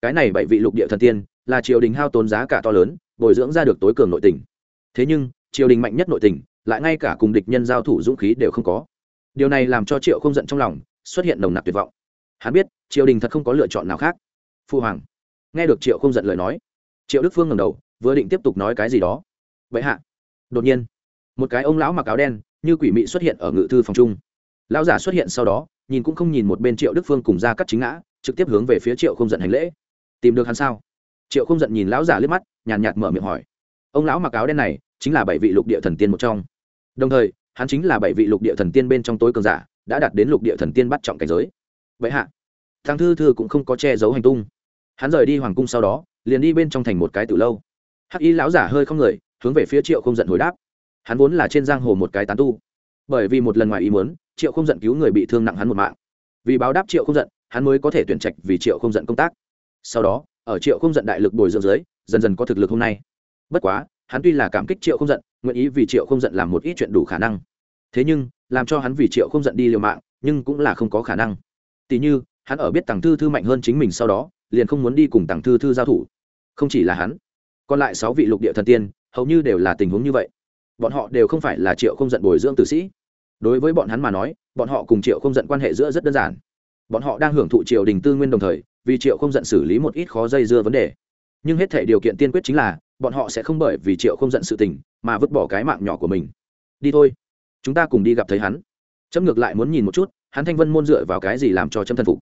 Cái này bảy vị lục địa thần tiên, là triều đình hao tốn giá cả to lớn, bồi dưỡng ra được tối cường nội tình. Thế nhưng, triều đình mạnh nhất nội tình, lại ngay cả cùng địch nhân giao thủ dũng khí đều không có. Điều này làm cho triệu không giận trong lòng xuất hiện nồng nặc tuyệt vọng. Hắn biết, triều đình thật không có lựa chọn nào khác. Phu hoàng nghe được triệu không giận lời nói, triệu đức phương ngầm đầu, vừa định tiếp tục nói cái gì đó. Vậy hạ. Đột nhiên, một cái ông lão mặc áo đen, như quỷ mị xuất hiện ở ngự thư phòng trung lão giả xuất hiện sau đó, nhìn cũng không nhìn một bên triệu đức phương cùng ra cắt chính ngã, trực tiếp hướng về phía triệu không giận hành lễ. Tìm được hắn sao? Triệu không giận nhìn lão giả liếc mắt, nhàn nhạt mở miệng hỏi. Ông lão mặc áo đen này chính là bảy vị lục địa thần tiên một trong. Đồng thời, hắn chính là bảy vị lục địa thần tiên bên trong tối cường giả, đã đạt đến lục địa thần tiên bắt trọng cảnh giới. Vậy hạ. Thằng thư thư cũng không có che giấu hành tung hắn rời đi hoàng cung sau đó, liền đi bên trong thành một cái từ lâu. Hắc y lão giả hơi không người, hướng về phía triệu không giận hồi đáp. Hắn vốn là trên giang hồ một cái tán tu. Bởi vì một lần ngoài ý muốn, triệu không giận cứu người bị thương nặng hắn một mạng. Vì báo đáp triệu không giận, hắn mới có thể tuyển trạch vì triệu không giận công tác. Sau đó, ở triệu không giận đại lực bồi dưỡng dưới, dần dần có thực lực hôm nay. Bất quá, hắn tuy là cảm kích triệu không giận, nguyện ý vì triệu không giận làm một ít chuyện đủ khả năng. Thế nhưng, làm cho hắn vì triệu không giận đi liều mạng, nhưng cũng là không có khả năng. Tỉ như, hắn ở biết tàng thư thư mạnh hơn chính mình sau đó liền không muốn đi cùng tàng thư thư giao thủ. Không chỉ là hắn, còn lại sáu vị lục địa thần tiên, hầu như đều là tình huống như vậy. Bọn họ đều không phải là triệu không giận bồi dưỡng tử sĩ. Đối với bọn hắn mà nói, bọn họ cùng triệu không giận quan hệ giữa rất đơn giản. Bọn họ đang hưởng thụ triều đình tư nguyên đồng thời, vì triệu không giận xử lý một ít khó dây dưa vấn đề. Nhưng hết thể điều kiện tiên quyết chính là, bọn họ sẽ không bởi vì triệu không giận sự tình mà vứt bỏ cái mạng nhỏ của mình. Đi thôi, chúng ta cùng đi gặp thấy hắn. Chấm ngược lại muốn nhìn một chút, hắn thanh vân môn dựa vào cái gì làm cho chấm thân phục?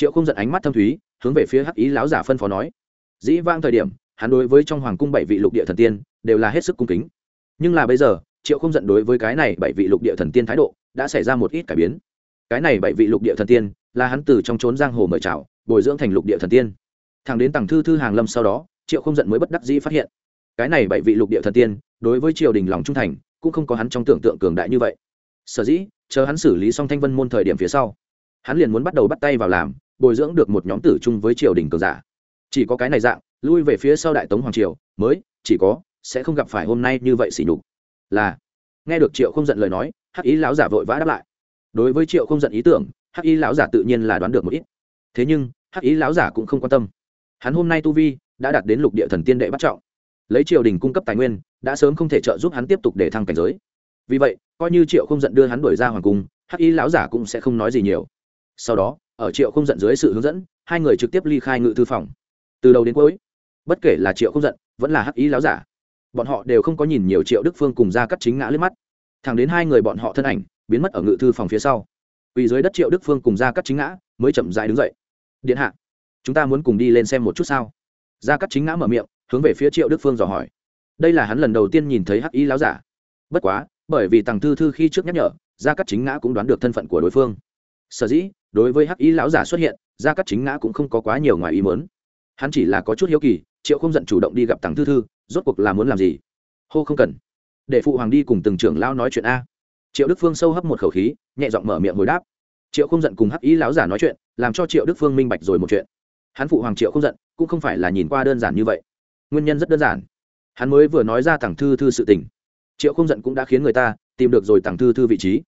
Triệu không giận ánh mắt thâm thúy, hướng về phía hắc ý láo giả phân phó nói. Dĩ vang thời điểm, hắn đối với trong hoàng cung bảy vị lục địa thần tiên đều là hết sức cung kính. Nhưng là bây giờ, triệu không giận đối với cái này bảy vị lục địa thần tiên thái độ đã xảy ra một ít cải biến. Cái này bảy vị lục địa thần tiên là hắn từ trong trốn giang hồ mời chào, bồi dưỡng thành lục địa thần tiên. Thằng đến tàng thư thư hàng lâm sau đó, triệu không giận mới bất đắc dĩ phát hiện, cái này bảy vị lục địa thần tiên đối với triều đình lòng trung thành cũng không có hắn trong tưởng tượng cường đại như vậy. Sở dĩ, chờ hắn xử lý xong thanh vân môn thời điểm phía sau, hắn liền muốn bắt đầu bắt tay vào làm bồi dưỡng được một nhóm tử chung với triều đình cường giả. Chỉ có cái này dạng, lui về phía sau đại tống hoàng triều, mới, chỉ có, sẽ không gặp phải hôm nay như vậy xỉ nhục. Là, nghe được triệu không giận lời nói, hắc ý lão giả vội vã đáp lại. Đối với triệu không giận ý tưởng, hắc ý lão giả tự nhiên là đoán được một ít. Thế nhưng, hắc ý lão giả cũng không quan tâm. Hắn hôm nay tu vi, đã đạt đến lục địa thần tiên đệ bắt trọng. Lấy triều đình cung cấp tài nguyên, đã sớm không thể trợ giúp hắn tiếp tục để thăng cảnh giới. Vì vậy, coi như triệu không giận đưa hắn đuổi ra hoàng cung, hắc ý lão giả cũng sẽ không nói gì nhiều. Sau đó ở triệu không giận dưới sự hướng dẫn, hai người trực tiếp ly khai ngự thư phòng. Từ đầu đến cuối, bất kể là triệu không giận, vẫn là hắc ý lão giả, bọn họ đều không có nhìn nhiều triệu đức phương cùng ra cắt chính ngã lên mắt. Thẳng đến hai người bọn họ thân ảnh biến mất ở ngự thư phòng phía sau vì dưới đất triệu đức phương cùng ra cắt chính ngã mới chậm dại đứng dậy. Điện hạ, chúng ta muốn cùng đi lên xem một chút sao? Ra cắt chính ngã mở miệng, hướng về phía triệu đức phương dò hỏi. Đây là hắn lần đầu tiên nhìn thấy hắc ý láo giả. Bất quá, bởi vì tàng thư thư khi trước nhắc nhở, gia cắt chính ngã cũng đoán được thân phận của đối phương sở dĩ, đối với hắc y lão giả xuất hiện, gia cắt chính ngã cũng không có quá nhiều ngoài ý mớn hắn chỉ là có chút hiếu kỳ, triệu không giận chủ động đi gặp tàng thư thư, rốt cuộc là muốn làm gì? Hô không cần. Để phụ hoàng đi cùng từng trưởng lao nói chuyện a. Triệu đức phương sâu hấp một khẩu khí, nhẹ giọng mở miệng hồi đáp. Triệu không giận cùng hắc ý lão giả nói chuyện, làm cho triệu đức phương minh bạch rồi một chuyện. Hắn phụ hoàng triệu không giận cũng không phải là nhìn qua đơn giản như vậy. Nguyên nhân rất đơn giản. Hắn mới vừa nói ra tàng thư thư sự tình. Triệu không giận cũng đã khiến người ta tìm được rồi tàng thư thư vị trí.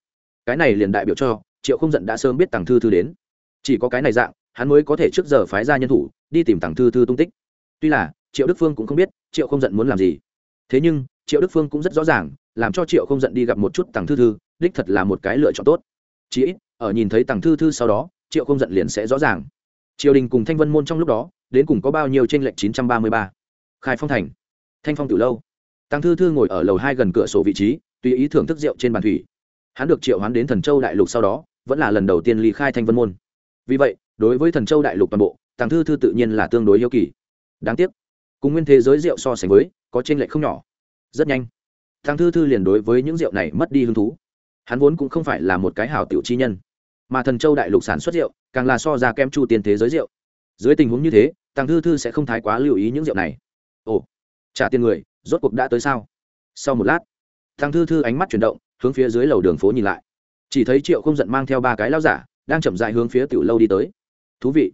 Cái này liền đại biểu cho triệu không giận đã sớm biết tàng thư thư đến. Chỉ có cái này dạng, hắn mới có thể trước giờ phái ra nhân thủ, đi tìm tàng thư thư tung tích. Tuy là, triệu đức phương cũng không biết, triệu không giận muốn làm gì. Thế nhưng, triệu đức phương cũng rất rõ ràng, làm cho triệu không giận đi gặp một chút tàng thư thư, đích thật là một cái lựa chọn tốt. Chỉ ít, ở nhìn thấy tàng thư thư sau đó, triệu không giận liền sẽ rõ ràng. Triều đình cùng thanh vân môn trong lúc đó, đến cùng có bao nhiêu tranh lệch 933. khai phong thành. Thanh phong từ lâu. Tàng thư thư ngồi ở lầu hai gần cửa sổ vị trí, tùy ý thưởng thức rượu trên bàn thủy. Hắn được triệu hoán đến thần châu đại lục sau đó vẫn là lần đầu tiên ly khai thanh vân môn. Vì vậy, đối với thần châu đại lục toàn bộ, tàng thư thư tự nhiên là tương đối yêu kỳ. Đáng tiếc, cùng nguyên thế giới rượu so sánh với, có t r ê n lệch không nhỏ. Rất nhanh, tàng thư thư liền đối với những rượu này mất đi hứng thú. Hắn vốn cũng không phải là một cái hảo tiểu chi nhân, mà thần châu đại lục sản xuất rượu, càng là so ra kem chu tiền thế giới rượu. Dưới tình huống như thế, tàng thư thư sẽ không thái quá lưu ý những rượu này. Ồ, trả tiền người, rốt cuộc đã tới sao? Sau một lát, tàng thư thư ánh mắt chuyển động, hướng phía dưới lầu đường phố nhìn lại chỉ thấy triệu không giận mang theo ba cái lao giả, đang chậm dại hướng phía tiểu lâu đi tới. Thú vị,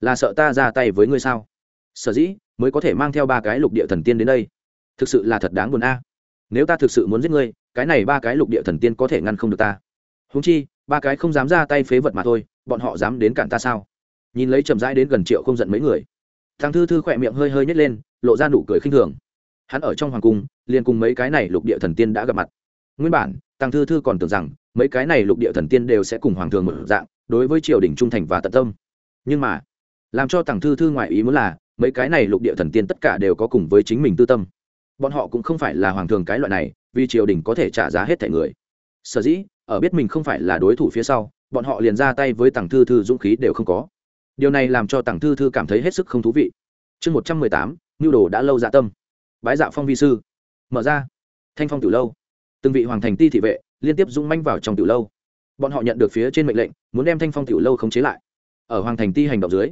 là sợ ta ra tay với ngươi sao? Sở dĩ mới có thể mang theo ba cái lục địa thần tiên đến đây? Thực sự là thật đáng buồn a. Nếu ta thực sự muốn giết ngươi, cái này ba cái lục địa thần tiên có thể ngăn không được ta. Húng chi, ba cái không dám ra tay phế vật mà thôi, bọn họ dám đến cản ta sao? Nhìn lấy chậm rãi đến gần triệu không giận mấy người, thằng thư thư khỏe miệng hơi hơi nhét lên, lộ ra nụ cười khinh thường. Hắn ở trong hoàng cung, liền cùng mấy cái này lục địa thần tiên đã gặp mặt. Nguyên bản tăng thư thư còn tưởng rằng mấy cái này lục địa thần tiên đều sẽ cùng hoàng thường một dạng, đối với triều đình trung thành và tận tâm. Nhưng mà, làm cho tàng thư thư ngoại ý muốn là, mấy cái này lục địa thần tiên tất cả đều có cùng với chính mình tư tâm. Bọn họ cũng không phải là hoàng thường cái loại này, vì triều đình có thể trả giá hết thẻ người. Sở dĩ, ở biết mình không phải là đối thủ phía sau, bọn họ liền ra tay với tàng thư thư dũng khí đều không có. Điều này làm cho tàng thư thư cảm thấy hết sức không thú vị. Chương một trăm mười tám nhu đồ đã lâu dạ tâm. Bái dạ phong vi sư. Mở ra. Thanh phong từ lâu từng vị hoàng thành ti thị vệ liên tiếp dũng manh vào trong tiểu lâu. Bọn họ nhận được phía trên mệnh lệnh, muốn đem thanh phong tiểu lâu khống chế lại. Ở hoàng thành ti hành động dưới,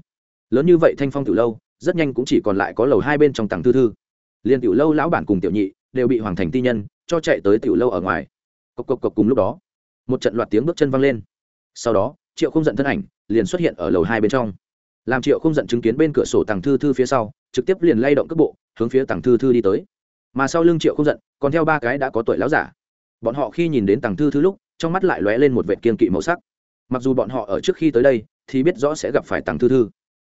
lớn như vậy thanh phong tiểu lâu, rất nhanh cũng chỉ còn lại có lầu hai bên trong tầng thư thư. Liên tiểu lâu lão bản cùng tiểu nhị đều bị hoàng thành ti nhân cho chạy tới tiểu lâu ở ngoài. Cộc cộc cộc cùng lúc đó, một trận loạt tiếng bước chân vang lên. Sau đó, triệu không giận thân ảnh liền xuất hiện ở lầu hai bên trong. Làm triệu không giận chứng kiến bên cửa sổ tàng thư thư phía sau, trực tiếp liền lay động cước bộ, hướng phía tàng thư thư đi tới. Mà sau lưng triệu không giận, còn theo ba cái đã có tuổi láo giả bọn họ khi nhìn đến tàng thư thư lúc, trong mắt lại lóe lên một vệ kiên kỵ màu sắc. Mặc dù bọn họ ở trước khi tới đây, thì biết rõ sẽ gặp phải tàng thư thư.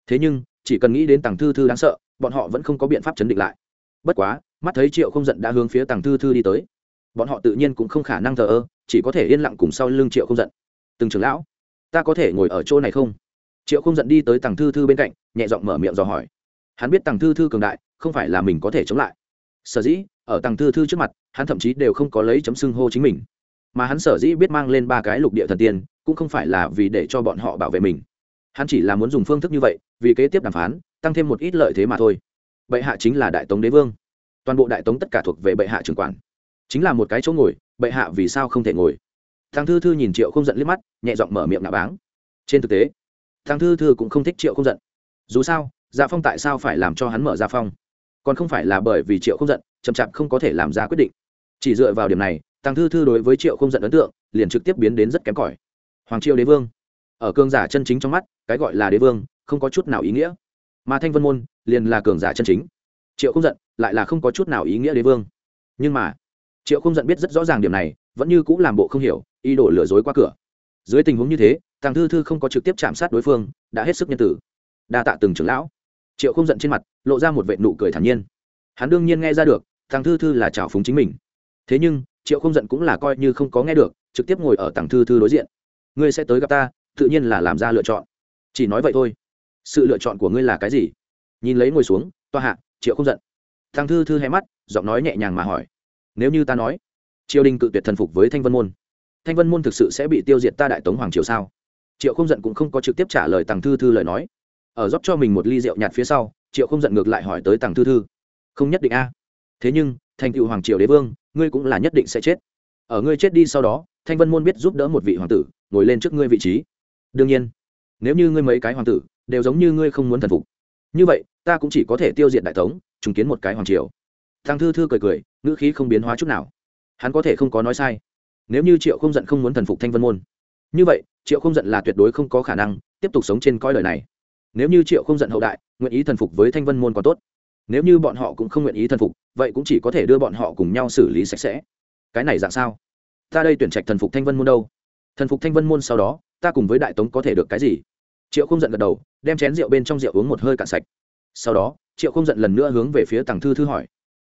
Thế nhưng, chỉ cần nghĩ đến tàng thư thư đáng sợ, bọn họ vẫn không có biện pháp chấn định lại. Bất quá, mắt thấy triệu không giận đã hướng phía tàng thư thư đi tới. Bọn họ tự nhiên cũng không khả năng thờ ơ, chỉ có thể yên lặng cùng sau lưng triệu không giận. Từng trưởng lão, ta có thể ngồi ở chỗ này không? Triệu không giận đi tới tàng thư thư bên cạnh, nhẹ giọng mở miệng dò hỏi. Hắn biết tàng thư thư cường đại, không phải là mình có thể chống lại. Sở dĩ ở tàng thư thư trước mặt, hắn thậm chí đều không có lấy chấm xưng hô chính mình. Mà hắn sở dĩ biết mang lên ba cái lục địa thần tiên, cũng không phải là vì để cho bọn họ bảo vệ mình. Hắn chỉ là muốn dùng phương thức như vậy, vì kế tiếp đàm phán, tăng thêm một ít lợi thế mà thôi. Bệ hạ chính là đại tống đế vương. Toàn bộ đại tống tất cả thuộc về bệ hạ trưởng quản. Chính là một cái chỗ ngồi, bệ hạ vì sao không thể ngồi? Thằng thư thư nhìn triệu không giận liếc mắt, nhẹ giọng mở miệng nạ báng. Trên thực tế thằng thư thư cũng không thích triệu không giận. Dù sao dạ phong tại sao phải làm cho hắn mở ra phong? Còn không phải là bởi vì triệu không giận chậm chạp không có thể làm ra quyết định. Chỉ dựa vào điểm này tăng thư thư đối với triệu không giận ấn tượng liền trực tiếp biến đến rất kém cỏi. Hoàng triều đế vương. Ở cường giả chân chính trong mắt, cái gọi là đế vương, không có chút nào ý nghĩa. Mà thanh vân môn liền là cường giả chân chính. Triệu không giận lại là không có chút nào ý nghĩa đế vương. Nhưng mà, triệu không giận biết rất rõ ràng điểm này, vẫn như cũng làm bộ không hiểu, ý đồ lừa dối qua cửa. Dưới tình huống như thế, tàng thư thư không có trực tiếp chạm sát đối phương, đã hết sức nhân tử đa tạ từng trưởng lão. Triệu không giận trên mặt, lộ ra một vệ nụ cười thản nhiên hắn đương nhiên nghe ra được thằng thư thư là trào phúng chính mình. Thế nhưng, triệu không giận cũng là coi như không có nghe được, trực tiếp ngồi ở tàng thư thư đối diện. Ngươi sẽ tới gặp ta, tự nhiên là làm ra lựa chọn. Chỉ nói vậy thôi. Sự lựa chọn của ngươi là cái gì? Nhìn lấy ngồi xuống, toa hạ, triệu không giận. Thằng thư thư hay mắt, giọng nói nhẹ nhàng mà hỏi. Nếu như ta nói, triều đình cự tuyệt thần phục với thanh vân môn, thanh vân môn thực sự sẽ bị tiêu diệt ta đại tống hoàng triều sao? Triệu không giận cũng không có trực tiếp trả lời tàng thư thư lời nói. Ở dốc cho mình một ly rượu nhạt phía sau, triệu không giận ngược lại hỏi tới tàng thư thư không nhất định a. Thế nhưng, thành cựu hoàng triều đế vương, ngươi cũng là nhất định sẽ chết. Ở ngươi chết đi sau đó, thanh vân môn biết giúp đỡ một vị hoàng tử, ngồi lên trước ngươi vị trí. Đương nhiên, nếu như ngươi mấy cái hoàng tử, đều giống như ngươi không muốn thần phục. Như vậy, ta cũng chỉ có thể tiêu diệt đại tống chứng kiến một cái hoàng triều. Thằng thư thư cười cười, ngữ khí không biến hóa chút nào. Hắn có thể không có nói sai. Nếu như triệu không giận không muốn thần phục thanh vân môn, như vậy, triệu không giận là tuyệt đối không có khả năng tiếp tục sống trên cõi lời này. Nếu như triệu không giận hậu đại, nguyện ý thần phục với thanh vân môn còn tốt nếu như bọn họ cũng không nguyện ý thần phục, vậy cũng chỉ có thể đưa bọn họ cùng nhau xử lý sạch sẽ. Cái này dạng sao? Ta đây tuyển trạch thần phục thanh vân môn đâu? Thần phục thanh vân môn sau đó, ta cùng với đại tống có thể được cái gì? Triệu không giận gật đầu, đem chén rượu bên trong rượu uống một hơi cạn sạch. Sau đó, triệu không giận lần nữa hướng về phía tàng thư thư hỏi.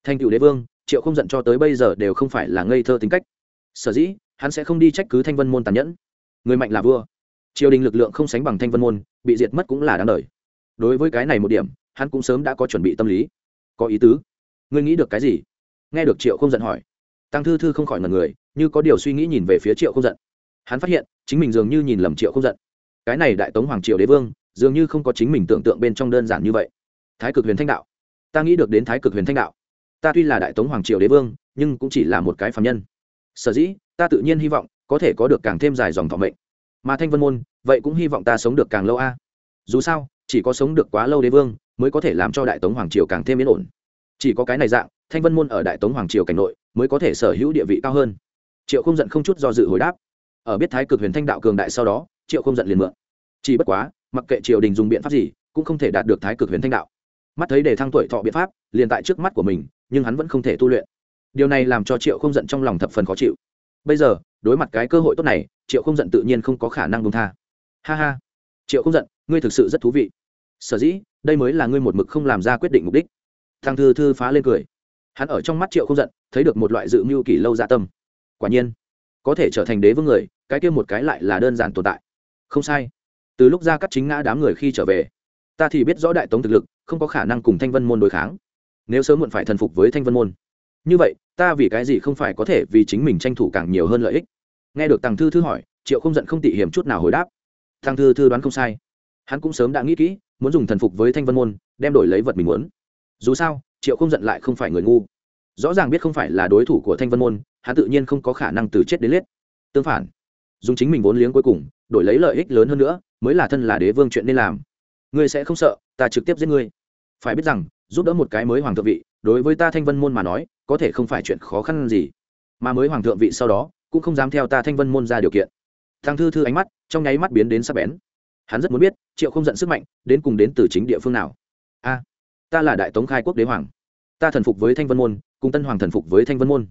Thanh cựu đế vương, triệu không giận cho tới bây giờ đều không phải là ngây thơ tính cách. Sở dĩ, hắn sẽ không đi trách cứ thanh vân môn tàn nhẫn. Người mạnh là vua. Triều đình lực lượng không sánh bằng thanh vân môn, bị diệt mất cũng là đáng đời. Đối với cái này một điểm hắn cũng sớm đã có chuẩn bị tâm lý. Có ý tứ. Ngươi nghĩ được cái gì? Nghe được triệu không giận hỏi. Tăng thư thư không khỏi ngần người, như có điều suy nghĩ nhìn về phía triệu không giận. Hắn phát hiện, chính mình dường như nhìn lầm triệu không giận. Cái này đại tống hoàng triều đế vương, dường như không có chính mình tưởng tượng bên trong đơn giản như vậy. Thái cực huyền thanh đạo. Ta nghĩ được đến thái cực huyền thanh đạo. Ta tuy là đại tống hoàng triều đế vương, nhưng cũng chỉ là một cái phạm nhân. Sở dĩ, ta tự nhiên hy vọng, có thể có được càng thêm dài dòng thọ mệnh. Mà thanh vân môn, vậy cũng hy vọng ta sống được càng lâu a. Dù sao, chỉ có sống được quá lâu đế vương mới có thể làm cho đại tống hoàng triều càng thêm yên ổn. Chỉ có cái này dạng, thanh vân môn ở đại tống hoàng triều cảnh nội mới có thể sở hữu địa vị cao hơn. Triệu không giận không chút do dự hồi đáp. Ở biết thái cực huyền thanh đạo cường đại sau đó, triệu không giận liền mượn. Chỉ bất quá, mặc kệ triều đình dùng biện pháp gì, cũng không thể đạt được thái cực huyền thanh đạo. Mắt thấy để thăng tuổi thọ biện pháp, liền tại trước mắt của mình, nhưng hắn vẫn không thể tu luyện. Điều này làm cho triệu không giận trong lòng thập phần khó chịu. Bây giờ, đối mặt cái cơ hội tốt này, triệu không giận tự nhiên không có khả năng buông tha. Ha ha. Triệu không giận, ngươi thực sự rất thú vị. Sở dĩ đây mới là ngươi một mực không làm ra quyết định mục đích. Thằng thư thư phá lên cười. Hắn ở trong mắt triệu không giận, thấy được một loại dự mưu kỳ lâu dạ tâm. Quả nhiên, có thể trở thành đế vương người, cái kia một cái lại là đơn giản tồn tại. Không sai. Từ lúc ra cắt chính ngã đám người khi trở về, ta thì biết rõ đại tống thực lực, không có khả năng cùng thanh vân môn đối kháng. Nếu sớm muộn phải thần phục với thanh vân môn. Như vậy, ta vì cái gì không phải có thể vì chính mình tranh thủ càng nhiều hơn lợi ích? Nghe được tàng thư thư hỏi, triệu không giận không tị hiểm chút nào hồi đáp. Tàng thư thư đoán không sai hắn cũng sớm đã nghĩ kỹ, muốn dùng thần phục với thanh vân môn, đem đổi lấy vật mình muốn. Dù sao, triệu không giận lại không phải người ngu. Rõ ràng biết không phải là đối thủ của thanh vân môn, hắn tự nhiên không có khả năng từ chết đến lết tương phản, dùng chính mình vốn liếng cuối cùng, đổi lấy lợi ích lớn hơn nữa, mới là thân là đế vương chuyện nên làm. Ngươi sẽ không sợ, ta trực tiếp giết ngươi. Phải biết rằng, giúp đỡ một cái mới hoàng thượng vị, đối với ta thanh vân môn mà nói, có thể không phải chuyện khó khăn gì. Mà mới hoàng thượng vị sau đó, cũng không dám theo ta thanh vân môn ra điều kiện. Thằng thư thư ánh mắt, trong nháy mắt biến đến sắc bén hắn rất muốn biết triệu không giận sức mạnh đến cùng đến từ chính địa phương nào a à, ta là đại tống khai quốc đế hoàng ta thần phục với thanh vân môn cùng tân hoàng thần phục với thanh vân môn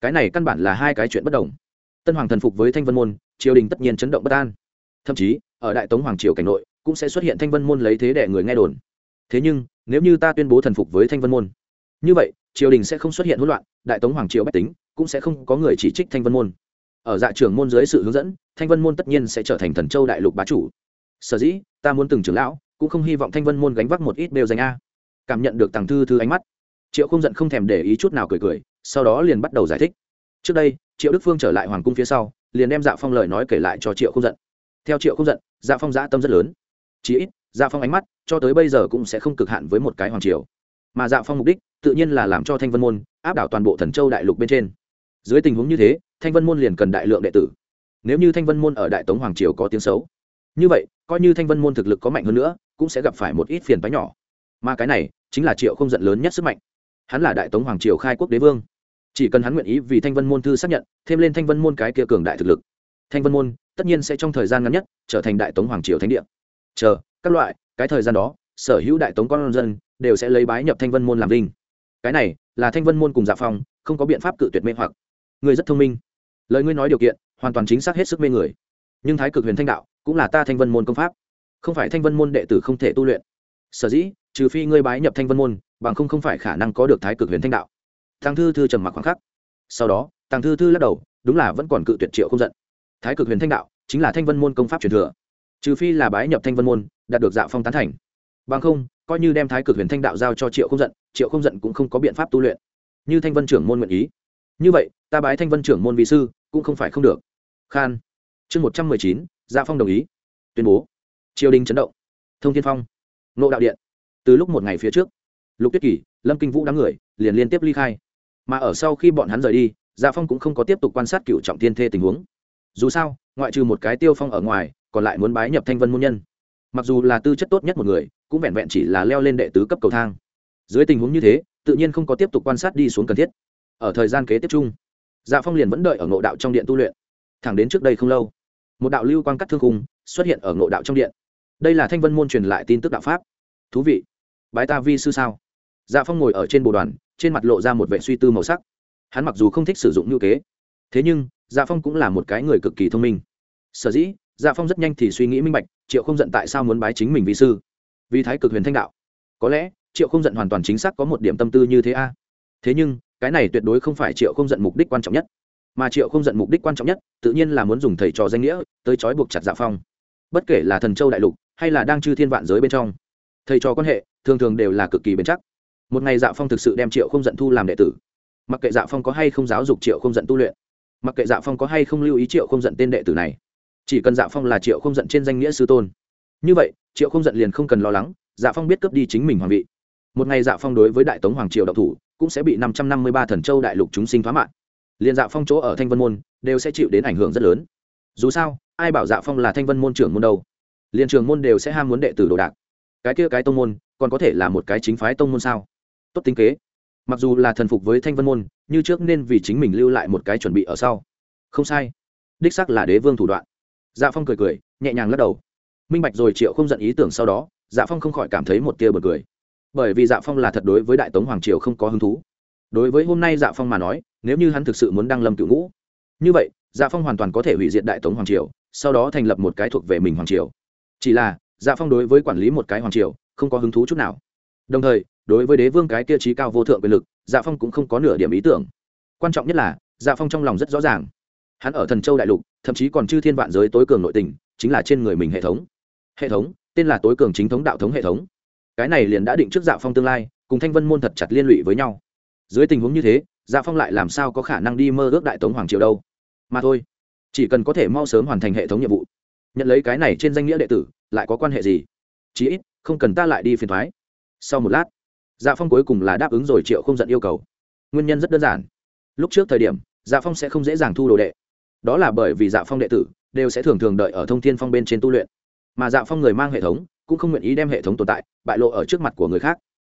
cái này căn bản là hai cái chuyện bất đồng tân hoàng thần phục với thanh vân môn triều đình tất nhiên chấn động bất an thậm chí ở đại tống hoàng triều cảnh nội cũng sẽ xuất hiện thanh vân môn lấy thế để người nghe đồn thế nhưng nếu như ta tuyên bố thần phục với thanh vân môn như vậy triều đình sẽ không xuất hiện hỗn loạn đại tống hoàng triều bách tính cũng sẽ không có người chỉ trích thanh vân môn ở dạ trường môn dưới sự hướng dẫn thanh vân môn tất nhiên sẽ trở thành thần châu đại lục bá chủ sở dĩ, ta muốn từng trưởng lão, cũng không hy vọng thanh vân môn gánh vác một ít đều danh a. Cảm nhận được tàng thư thư ánh mắt, triệu không giận không thèm để ý chút nào cười cười, sau đó liền bắt đầu giải thích. Trước đây, triệu đức phương trở lại hoàng cung phía sau, liền đem dạ phong lời nói kể lại cho triệu không giận. Theo triệu không giận dạ phong dã tâm rất lớn. Chí ít dạ phong ánh mắt, cho tới bây giờ cũng sẽ không cực hạn với một cái hoàng triều. Mà dạ phong mục đích, tự nhiên là làm cho thanh vân môn áp đảo toàn bộ thần châu đại lục bên trên. Dưới tình huống như thế, thanh vân môn liền cần đại lượng đệ tử. Nếu như thanh vân môn ở đại tống hoàng triều có tiếng xấu như vậy, coi như thanh vân môn thực lực có mạnh hơn nữa, cũng sẽ gặp phải một ít phiền phái nhỏ. Mà cái này, chính là triệu không giận lớn nhất sức mạnh. Hắn là đại tống hoàng triều khai quốc đế vương. Chỉ cần hắn nguyện ý vì thanh vân môn thư xác nhận, thêm lên thanh vân môn cái kia cường đại thực lực. Thanh vân môn, tất nhiên sẽ trong thời gian ngắn nhất, trở thành đại tống hoàng triều thánh địa. Chờ, các loại, cái thời gian đó, sở hữu đại tống con dân, đều sẽ lấy bái nhập thanh vân môn làm linh cái này, là thanh vân môn cùng dạ phong, không có biện pháp cự tuyệt mê hoặc. Người rất thông minh. Lời ngươi nói điều kiện, hoàn toàn chính xác hết sức mê người. Nhưng thái cực huyền thanh đạo cũng là ta thanh vân môn công pháp. Không phải thanh vân môn đệ tử không thể tu luyện. Sở dĩ, trừ phi ngươi bái nhập thanh vân môn, bằng không không phải khả năng có được thái cực huyền thanh đạo. Thằng thư thư trầm mặc khoảng khắc. Sau đó thằng thư thư lắc đầu, đúng là vẫn còn cự tuyệt triệu không giận. Thái cực huyền thanh đạo chính là thanh vân môn công pháp truyền thừa. Trừ phi là bái nhập thanh vân môn, đạt được dạo phong tán thành. Bằng không, coi như đem thái cực huyền thanh đạo giao cho triệu không giận, triệu không giận cũng không có biện pháp tu luyện. Như thanh vân trưởng môn nguyện ý. Như vậy, ta bái thanh vân trưởng môn vị sư cũng không phải không được. Khan. Chương một trăm mười chín dạ phong đồng ý. Tuyên bố. Triều đình chấn động. Thông thiên phong. Nộ đạo điện. Từ lúc một ngày phía trước, lục tuyết kỳ lâm kinh vũ đám người liền liên tiếp ly khai. Mà ở sau khi bọn hắn rời đi dạ phong cũng không có tiếp tục quan sát cựu trọng thiên thê tình huống. Dù sao, ngoại trừ một cái tiêu phong ở ngoài, còn lại muốn bái nhập thanh vân môn nhân. Mặc dù là tư chất tốt nhất một người, cũng vẹn vẹn chỉ là leo lên đệ tứ cấp cầu thang. Dưới tình huống như thế, tự nhiên không có tiếp tục quan sát đi xuống cần thiết. Ở thời gian kế tiếp chung dạ phong liền vẫn đợi ở ngộ đạo trong điện tu luyện. Thẳng đến trước đây không lâu một đạo lưu quan cắt thương khung xuất hiện ở ngộ đạo trong điện. Đây là thanh vân môn truyền lại tin tức đạo pháp. Thú vị. Bái ta vi sư sao? Dạ phong ngồi ở trên bồ đoàn, trên mặt lộ ra một vệ suy tư màu sắc. Hắn mặc dù không thích sử dụng ngữ kế, thế nhưng dạ phong cũng là một cái người cực kỳ thông minh. Sở dĩ dạ phong rất nhanh thì suy nghĩ minh bạch, triệu không giận tại sao muốn bái chính mình vi sư? Vì thái cực huyền thanh đạo. Có lẽ, triệu không giận hoàn toàn chính xác có một điểm tâm tư như thế a. Thế nhưng, cái này tuyệt đối không phải triệu không giận mục đích quan trọng nhất mà triệu không giận mục đích quan trọng nhất, tự nhiên là muốn dùng thầy trò danh nghĩa tới trói buộc chặt dạ phong. Bất kể là thần châu đại lục, hay là đang chư thiên vạn giới bên trong, thầy trò quan hệ, thường thường đều là cực kỳ bền chắc. Một ngày dạ phong thực sự đem triệu không giận thu làm đệ tử. Mặc kệ dạ phong có hay không giáo dục triệu không giận tu luyện, mặc kệ dạ phong có hay không lưu ý triệu không giận tên đệ tử này, chỉ cần dạ phong là triệu không giận trên danh nghĩa sư tôn. Như vậy, triệu không giận liền không cần lo lắng dạ phong biết cướp đi chính mình hoàng vị. Một ngày dạ phong đối với đại tống hoàng triều độc thủ, cũng sẽ bị năm trăm năm mươi ba thần châu đại lục chúng sinh thoá mạng liền dạ phong chỗ ở thanh vân môn đều sẽ chịu đến ảnh hưởng rất lớn. Dù sao, ai bảo dạ phong là thanh vân môn trưởng môn đâu? Liền trường môn đều sẽ ham muốn đệ tử đồ đạc. Cái kia cái tông môn, còn có thể là một cái chính phái tông môn sao? Tốt tính kế. Mặc dù là thần phục với thanh vân môn, như trước nên vì chính mình lưu lại một cái chuẩn bị ở sau. Không sai. Đích sắc là đế vương thủ đoạn. Dạ phong cười cười, nhẹ nhàng lắc đầu. Minh bạch rồi triệu không giận ý tưởng sau đó dạ phong không khỏi cảm thấy một tia bật cười. Bởi vì dạ phong là thật đối với đại tống hoàng triều không có hứng thú. Đối với hôm nay dạ phong mà nói nếu như hắn thực sự muốn đăng lâm cựu ngũ. Như vậy dạ phong hoàn toàn có thể hủy diệt đại tống hoàng triều, sau đó thành lập một cái thuộc về mình hoàng triều. Chỉ là dạ phong đối với quản lý một cái hoàng triều, không có hứng thú chút nào. Đồng thời, đối với đế vương cái kia trí cao vô thượng quyền lực dạ phong cũng không có nửa điểm ý tưởng. Quan trọng nhất là dạ phong trong lòng rất rõ ràng. Hắn ở thần châu đại lục, thậm chí còn chư thiên vạn giới tối cường nội tình, chính là trên người mình hệ thống. Hệ thống, tên là tối cường chính thống đạo thống hệ thống. Cái này liền đã định trước dạ phong tương lai, cùng thanh vân môn thật chặt liên lụy với nhau. Dưới tình huống như thế dạ phong lại làm sao có khả năng đi mơ ước đại tống hoàng triều đâu? Mà thôi, chỉ cần có thể mau sớm hoàn thành hệ thống nhiệm vụ. Nhận lấy cái này trên danh nghĩa đệ tử, lại có quan hệ gì? Chí ít, không cần ta lại đi phiền thoái. Sau một lát dạ phong cuối cùng là đáp ứng rồi triệu không giận yêu cầu. Nguyên nhân rất đơn giản. Lúc trước thời điểm dạ phong sẽ không dễ dàng thu đồ đệ. Đó là bởi vì dạ phong đệ tử đều sẽ thường thường đợi ở thông thiên phong bên trên tu luyện. Mà dạ phong người mang hệ thống cũng không nguyện ý đem hệ thống tồn tại bại lộ ở trước mặt của người khác.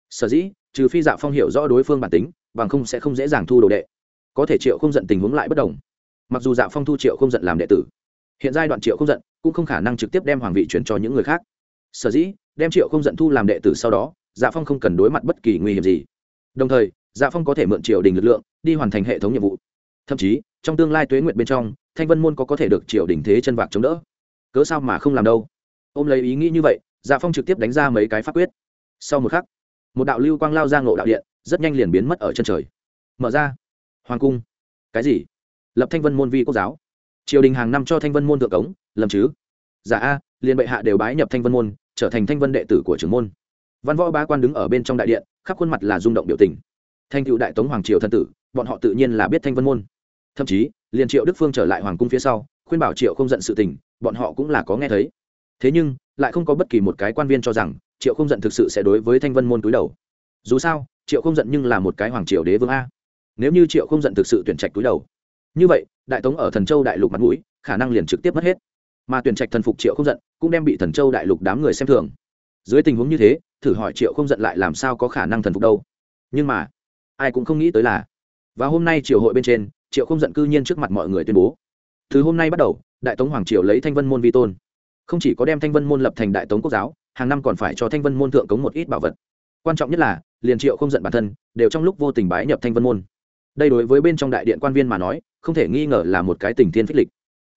Sở dĩ, trừ phi dạ phong hiểu rõ đối phương bản tính bằng không sẽ không dễ dàng thu đồ đệ. Có thể triệu không giận tình huống lại bất đồng. Mặc dù dạ phong thu triệu không giận làm đệ tử, hiện giai đoạn triệu không giận cũng không khả năng trực tiếp đem hoàng vị chuyển cho những người khác. Sở dĩ, đem triệu không giận thu làm đệ tử sau đó dạ phong không cần đối mặt bất kỳ nguy hiểm gì. Đồng thời dạ phong có thể mượn triều đình lực lượng, đi hoàn thành hệ thống nhiệm vụ. Thậm chí, trong tương lai tuế nguyện bên trong, thanh vân môn có có thể được triều đình thế chân vạc chống đỡ. Cớ sao mà không làm đâu? Ôm lấy ý nghĩ như vậy dạ phong trực tiếp đánh ra mấy cái pháp quyết. Sau một khắc, một đạo lưu quang lao ra ngộ đạo điện rất nhanh liền biến mất ở chân trời. Mở ra. Hoàng cung. Cái gì? Lập thanh vân môn vi quốc giáo. Triều đình hàng năm cho thanh vân môn thượng cống, lầm chứ? Giả a, liền bệ hạ đều bái nhập thanh vân môn, trở thành thanh vân đệ tử của trưởng môn. Văn võ ba quan đứng ở bên trong đại điện, khắp khuôn mặt là rung động biểu tình. Thanh cựu đại tống hoàng triều thân tử, bọn họ tự nhiên là biết thanh vân môn. Thậm chí, liền triệu đức phương trở lại hoàng cung phía sau, khuyên bảo triệu không giận sự tình, bọn họ cũng là có nghe thấy. Thế nhưng, lại không có bất kỳ một cái quan viên cho rằng triệu không giận thực sự sẽ đối với thanh vân môn túi đầu. Dù sao triệu không giận nhưng là một cái hoàng triều đế vương a. Nếu như triệu không giận thực sự tuyển trạch túi đầu, như vậy, đại tống ở thần châu đại lục mặt mũi, khả năng liền trực tiếp mất hết. Mà tuyển trạch thần phục triệu không giận, cũng đem bị thần châu đại lục đám người xem thường. Dưới tình huống như thế, thử hỏi triệu không giận lại làm sao có khả năng thần phục đâu. Nhưng mà, ai cũng không nghĩ tới là và hôm nay triều hội bên trên, triệu không giận cư nhiên trước mặt mọi người tuyên bố. Từ hôm nay bắt đầu, đại tống hoàng triều lấy thanh vân môn vi tôn. Không chỉ có đem thanh vân môn lập thành đại tống quốc giáo, hàng năm còn phải cho thanh vân môn thượng cống một ít bảo vật. Quan trọng nhất là liền triệu không giận bản thân, đều trong lúc vô tình bái nhập thanh vân môn. Đây đối với bên trong đại điện quan viên mà nói, không thể nghi ngờ là một cái tình thiên phích lịch.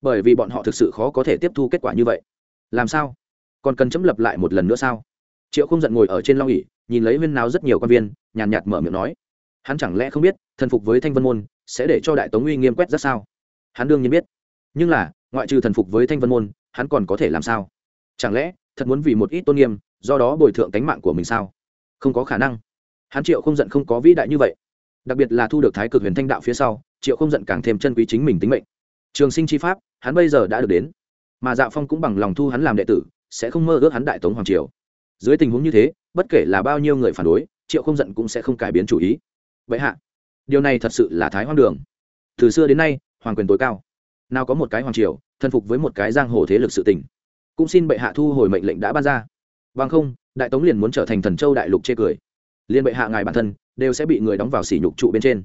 Bởi vì bọn họ thực sự khó có thể tiếp thu kết quả như vậy. Làm sao? Còn cần chấm lập lại một lần nữa sao? Triệu không giận ngồi ở trên long ỉ nhìn lấy huyên nào rất nhiều quan viên, nhàn nhạt mở miệng nói. Hắn chẳng lẽ không biết, thần phục với thanh vân môn, sẽ để cho đại tống uy nghiêm quét ra sao? Hắn đương nhiên biết. Nhưng là, ngoại trừ thần phục với thanh vân môn, hắn còn có thể làm sao? Chẳng lẽ, thật muốn vì một ít tôn nghiêm, do đó bồi thượng tánh mạng của mình sao? Không có khả năng hắn triệu không giận không có vĩ đại như vậy. Đặc biệt là thu được thái cực huyền thanh đạo phía sau, triệu không giận càng thêm chân quý chính mình tính mệnh. Trường sinh chi pháp, hắn bây giờ đã được đến. Mà dạ phong cũng bằng lòng thu hắn làm đệ tử, sẽ không mơ ước hắn đại tống hoàng triều. Dưới tình huống như thế, bất kể là bao nhiêu người phản đối, triệu không giận cũng sẽ không cải biến chủ ý. Vậy hạ, điều này thật sự là thái hoang đường. Từ xưa đến nay, hoàng quyền tối cao. Nào có một cái hoàng triều, thân phục với một cái giang hồ thế lực sự tình. Cũng xin bệ hạ thu hồi mệnh lệnh đã ban ra. Bằng không, đại tống liền muốn trở thành thần châu đại lục chê cười liên bệ hạ ngài bản thân đều sẽ bị người đóng vào sỉ nhục trụ bên trên.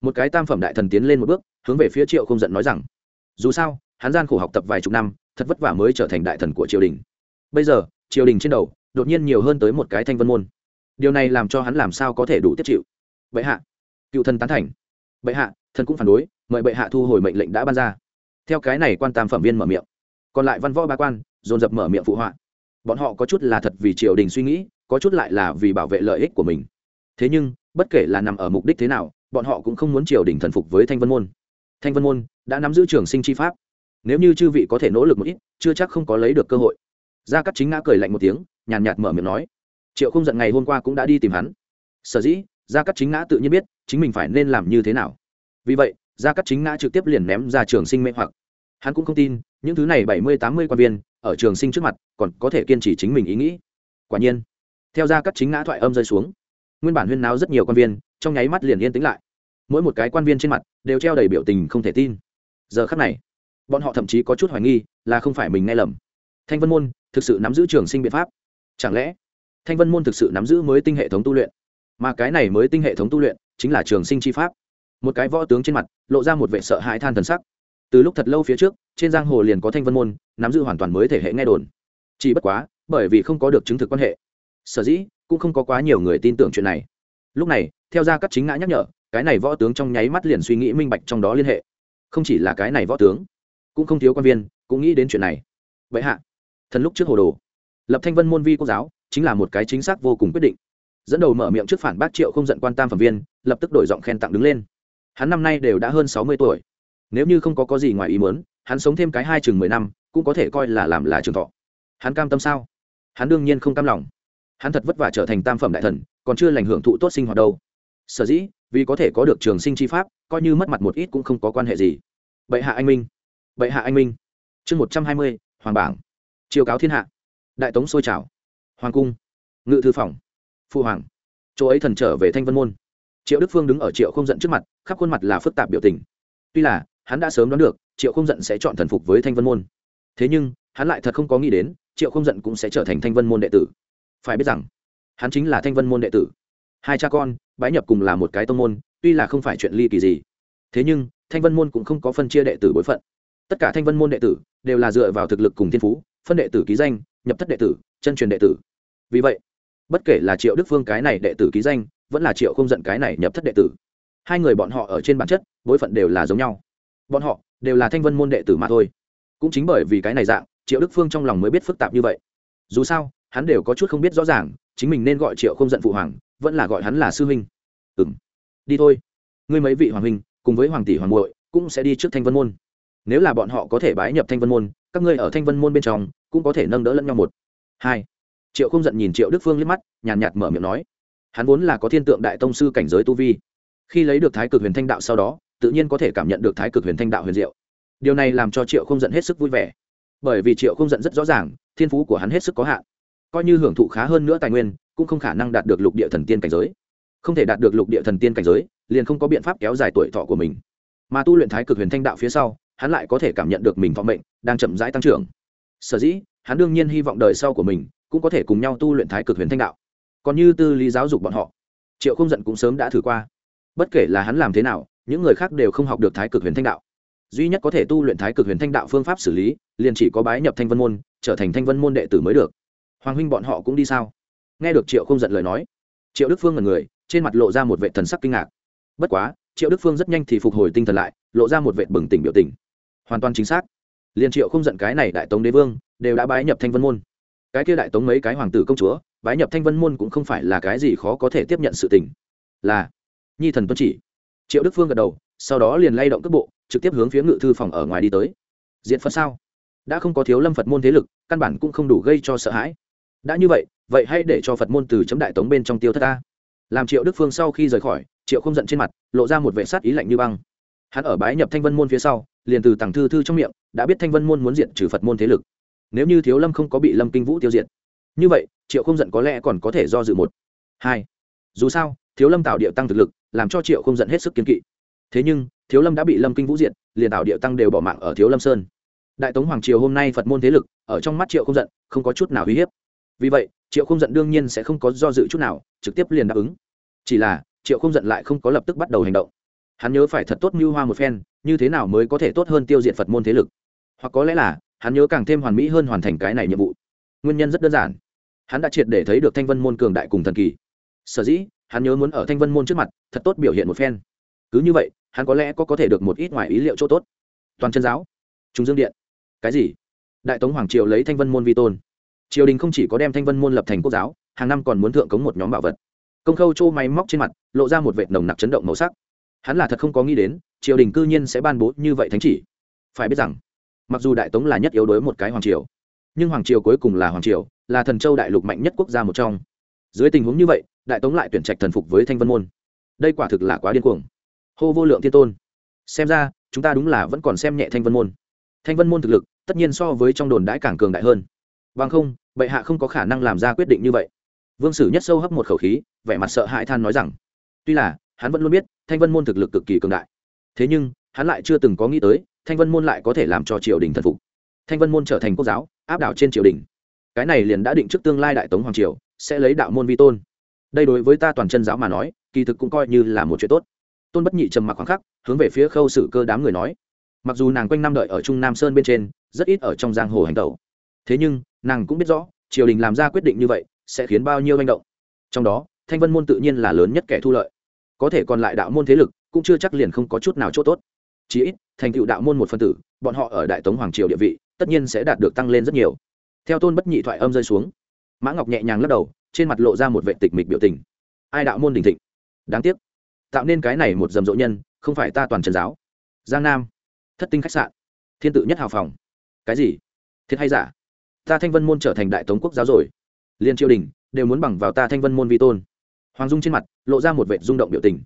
Một cái tam phẩm đại thần tiến lên một bước, hướng về phía triệu không giận nói rằng, dù sao, hắn gian khổ học tập vài chục năm, thật vất vả mới trở thành đại thần của triều đình. Bây giờ, triều đình trên đầu, đột nhiên nhiều hơn tới một cái thanh vân môn. Điều này làm cho hắn làm sao có thể đủ tiếp chịu? Bệ hạ, cựu thần tán thành. Bệ hạ, thần cũng phản đối, mời bệ hạ thu hồi mệnh lệnh đã ban ra. Theo cái này quan tam phẩm viên mở miệng, còn lại văn võ ba quan, dồn dập mở miệng phụ họa. Bọn họ có chút là thật vì triều đình suy nghĩ có chút lại là vì bảo vệ lợi ích của mình. Thế nhưng, bất kể là nằm ở mục đích thế nào, bọn họ cũng không muốn triều đình thần phục với thanh vân môn. Thanh vân môn đã nắm giữ trường sinh chi pháp. Nếu như chư vị có thể nỗ lực một ít, chưa chắc không có lấy được cơ hội. Gia cắt chính ngã cười lạnh một tiếng, nhàn nhạt mở miệng nói, triệu không giận ngày hôm qua cũng đã đi tìm hắn. Sở dĩ, gia cắt chính ngã tự nhiên biết chính mình phải nên làm như thế nào. Vì vậy, gia cắt chính ngã trực tiếp liền ném ra trường sinh mê hoặc. Hắn cũng không tin, những thứ này bảy mươi tám mươi quan viên ở trường sinh trước mặt còn có thể kiên trì chính mình ý nghĩ. Quả nhiên theo ra các chính ngã thoại âm rơi xuống. Nguyên bản huyên náo rất nhiều quan viên, trong nháy mắt liền yên tĩnh lại. Mỗi một cái quan viên trên mặt đều treo đầy biểu tình không thể tin. Giờ khắc này, bọn họ thậm chí có chút hoài nghi là không phải mình nghe lầm. Thanh vân môn thực sự nắm giữ trường sinh biện pháp. Chẳng lẽ thanh vân môn thực sự nắm giữ mới tinh hệ thống tu luyện? Mà cái này mới tinh hệ thống tu luyện chính là trường sinh chi pháp. Một cái võ tướng trên mặt lộ ra một vệ sợ hãi than thần sắc. Từ lúc thật lâu phía trước, trên giang hồ liền có thanh vân môn nắm giữ hoàn toàn mới thể hệ nghe đồn. Chỉ bất quá, bởi vì không có được chứng thực quan hệ sở dĩ cũng không có quá nhiều người tin tưởng chuyện này. Lúc này, theo ra các chính ngã nhắc nhở, cái này võ tướng trong nháy mắt liền suy nghĩ minh bạch trong đó liên hệ. Không chỉ là cái này võ tướng, cũng không thiếu quan viên, cũng nghĩ đến chuyện này. Vậy hạ, thần lúc trước hồ đồ, lập thanh vân môn vi quốc giáo, chính là một cái chính xác vô cùng quyết định. Dẫn đầu mở miệng trước phản bác triệu không giận quan tam phẩm viên, lập tức đổi giọng khen tặng đứng lên. Hắn năm nay đều đã hơn sáu mươi tuổi. Nếu như không có có gì ngoài ý muốn, hắn sống thêm cái hai chừng mười năm, cũng có thể coi là làm là trường thọ. Hắn cam tâm sao? Hắn đương nhiên không cam lòng hắn thật vất vả trở thành tam phẩm đại thần, còn chưa lành hưởng thụ tốt sinh hoạt đâu. Sở dĩ, vì có thể có được trường sinh chi pháp, coi như mất mặt một ít cũng không có quan hệ gì. Bệ hạ anh minh. Bệ hạ anh minh. Chương một trăm hai mươi, hoàng bảng. Chiều cáo thiên hạ. Đại tống sôi trào. Hoàng cung. Ngự thư phòng. Phu hoàng. Chỗ ấy thần trở về thanh vân môn. Triệu đức phương đứng ở triệu không giận trước mặt, khắp khuôn mặt là phức tạp biểu tình. Tuy là, hắn đã sớm đoán được, triệu không giận sẽ chọn thần phục với thanh vân môn. Thế nhưng, hắn lại thật không có nghĩ đến, triệu không giận cũng sẽ trở thành thanh vân môn đệ tử phải biết rằng, hắn chính là thanh vân môn đệ tử. Hai cha con, bái nhập cùng là một cái tông môn, tuy là không phải chuyện ly kỳ gì. Thế nhưng, thanh vân môn cũng không có phân chia đệ tử bối phận. Tất cả thanh vân môn đệ tử đều là dựa vào thực lực cùng thiên phú, phân đệ tử ký danh, nhập thất đệ tử, chân truyền đệ tử. Vì vậy, bất kể là triệu đức phương cái này đệ tử ký danh, vẫn là triệu không giận cái này nhập thất đệ tử, hai người bọn họ ở trên bản chất, bối phận đều là giống nhau. Bọn họ đều là thanh vân môn đệ tử mà thôi. Cũng chính bởi vì cái này dạng, triệu đức phương trong lòng mới biết phức tạp như vậy. Dù sao hắn đều có chút không biết rõ ràng, chính mình nên gọi triệu không giận phụ hoàng, vẫn là gọi hắn là sư huynh. Ừ m đi thôi. Ngươi mấy vị hoàng huynh, cùng với hoàng tỷ hoàng muội, cũng sẽ đi trước thanh vân môn. Nếu là bọn họ có thể bái nhập thanh vân môn, các ngươi ở thanh vân môn bên trong, cũng có thể nâng đỡ lẫn nhau một. Hai. Triệu không giận nhìn triệu đức phương liếc mắt, nhàn nhạt mở miệng nói. Hắn vốn là có thiên tượng đại tông sư cảnh giới tu vi. Khi lấy được thái cực huyền thanh đạo sau đó, tự nhiên có thể cảm nhận được thái cực huyền thanh đạo huyền diệu. Điều này làm cho triệu không giận hết sức vui vẻ. Bởi vì triệu không giận rất rõ ràng, thiên phú của hắn hết sức có hạn coi như hưởng thụ khá hơn nữa tài nguyên, cũng không khả năng đạt được lục địa thần tiên cảnh giới. Không thể đạt được lục địa thần tiên cảnh giới, liền không có biện pháp kéo dài tuổi thọ của mình. Mà tu luyện thái cực huyền thanh đạo phía sau, hắn lại có thể cảm nhận được mình thọ mệnh đang chậm rãi tăng trưởng. Sở dĩ, hắn đương nhiên hy vọng đời sau của mình cũng có thể cùng nhau tu luyện thái cực huyền thanh đạo. Còn như tư lý giáo dục bọn họ, triệu không giận cũng sớm đã thử qua. Bất kể là hắn làm thế nào, những người khác đều không học được thái cực huyền thanh đạo. Duy nhất có thể tu luyện thái cực huyền thanh đạo phương pháp xử lý, liền chỉ có bái nhập thanh vân môn, trở thành thanh vân môn đệ tử mới được hoàng huynh bọn họ cũng đi sao? Nghe được triệu không giận lời nói, triệu đức phương là người, trên mặt lộ ra một vệ thần sắc kinh ngạc. Bất quá, triệu đức phương rất nhanh thì phục hồi tinh thần lại, lộ ra một vệ bừng tỉnh biểu tình. Hoàn toàn chính xác. Liền triệu không giận cái này đại tống đế vương, đều đã bái nhập thanh vân môn. Cái kia đại tống mấy cái hoàng tử công chúa, bái nhập thanh vân môn cũng không phải là cái gì khó có thể tiếp nhận sự tình. Là, nhi thần tuân chỉ. Triệu đức phương gật đầu, sau đó liền lay động cước bộ, trực tiếp hướng phía ngự thư phòng ở ngoài đi tới. Diện phật sao? Đã không có thiếu lâm phật môn thế lực, căn bản cũng không đủ gây cho sợ hãi đã như vậy vậy hãy để cho phật môn từ chấm đại tống bên trong tiêu thất ta. Làm triệu đức phương sau khi rời khỏi, triệu không giận trên mặt, lộ ra một vệ sát ý lạnh như băng. Hắn ở bái nhập thanh vân môn phía sau, liền từ tàng thư thư trong miệng, đã biết thanh vân môn muốn diện trừ phật môn thế lực. Nếu như thiếu lâm không có bị lâm kinh vũ tiêu diệt. Như vậy, triệu không giận có lẽ còn có thể do dự một. Hai. Dù sao, thiếu lâm tạo địa tăng thực lực, làm cho triệu không giận hết sức kiến kỵ. Thế nhưng, thiếu lâm đã bị lâm kinh vũ diệt, liền tạo địa tăng đều bỏ mạng ở thiếu lâm sơn. Đại tống hoàng triều hôm nay phật môn thế lực, ở trong mắt triệu không giận, không có chút nào uy hiếp vì vậy, triệu không giận đương nhiên sẽ không có do dự chút nào, trực tiếp liền đáp ứng. Chỉ là, triệu không giận lại không có lập tức bắt đầu hành động. Hắn nhớ phải thật tốt mưu hoa một phen, như thế nào mới có thể tốt hơn tiêu diệt phật môn thế lực? Hoặc có lẽ là, hắn nhớ càng thêm hoàn mỹ hơn hoàn thành cái này nhiệm vụ. Nguyên nhân rất đơn giản. Hắn đã triệt để thấy được thanh vân môn cường đại cùng thần kỳ. Sở dĩ, hắn nhớ muốn ở thanh vân môn trước mặt, thật tốt biểu hiện một phen. Cứ như vậy, hắn có lẽ có có thể được một ít ngoài ý liệu chỗ tốt. Toàn chân giáo. Trung dương điện. Cái gì? Đại tống hoàng triều lấy thanh vân môn vi tôn triều đình không chỉ có đem thanh vân môn lập thành quốc giáo, hàng năm còn muốn thượng cống một nhóm bảo vật. Công khâu trô máy móc trên mặt, lộ ra một vệt nồng nặc chấn động màu sắc. Hắn là thật không có nghĩ đến, triều đình cư nhiên sẽ ban bố như vậy thánh chỉ. Phải biết rằng, mặc dù đại tống là nhất yếu đối một cái hoàng triều, nhưng hoàng triều cuối cùng là hoàng triều, là thần châu đại lục mạnh nhất quốc gia một trong. Dưới tình huống như vậy, đại tống lại tuyển trạch thần phục với thanh vân môn. Đây quả thực là quá điên cuồng. Hô vô lượng thiên tôn. Xem ra, chúng ta đúng là vẫn còn xem nhẹ thanh vân môn. Thanh vân môn thực lực, tất nhiên so với trong đồn đãi càng cường đại hơn bằng không, bệ hạ không có khả năng làm ra quyết định như vậy. Vương sử nhất sâu hấp một khẩu khí, vẻ mặt sợ hãi than nói rằng, tuy là, hắn vẫn luôn biết, thanh vân môn thực lực cực kỳ cường đại. Thế nhưng, hắn lại chưa từng có nghĩ tới, thanh vân môn lại có thể làm cho triều đình thần phục. Thanh vân môn trở thành quốc giáo, áp đảo trên triều đình. Cái này liền đã định trước tương lai đại tống hoàng triều, sẽ lấy đạo môn vi tôn. Đây đối với ta toàn chân giáo mà nói, kỳ thực cũng coi như là một chuyện tốt. Tôn bất nhị trầm mặc khoảng khắc, hướng về phía khâu sử cơ đám người nói, mặc dù nàng quanh năm đợi ở trung nam sơn bên trên, rất ít ở trong giang hồ hành tẩu. Thế nhưng nàng cũng biết rõ, triều đình làm ra quyết định như vậy, sẽ khiến bao nhiêu manh động. Trong đó, thanh vân môn tự nhiên là lớn nhất kẻ thu lợi. Có thể còn lại đạo môn thế lực, cũng chưa chắc liền không có chút nào chỗ tốt. Chí ít, thành tựu đạo môn một phân tử, bọn họ ở đại tống hoàng triều địa vị, tất nhiên sẽ đạt được tăng lên rất nhiều. Theo tôn bất nhị thoại âm rơi xuống, mã ngọc nhẹ nhàng lắc đầu, trên mặt lộ ra một vệ tịch mịch biểu tình. Ai đạo môn đình thịnh? Đáng tiếc. Tạo nên cái này một rầm rộ nhân, không phải ta toàn trần giáo. Giang nam. Thất tinh khách sạn. Thiên tự nhất hào phòng. Cái gì? Thiệt hay giả? Ta thanh vân môn trở thành đại tống quốc giáo rồi. Liên triều đình đều muốn bằng vào ta thanh vân môn vi tôn. Hoàng dung trên mặt lộ ra một vệ rung động biểu tình.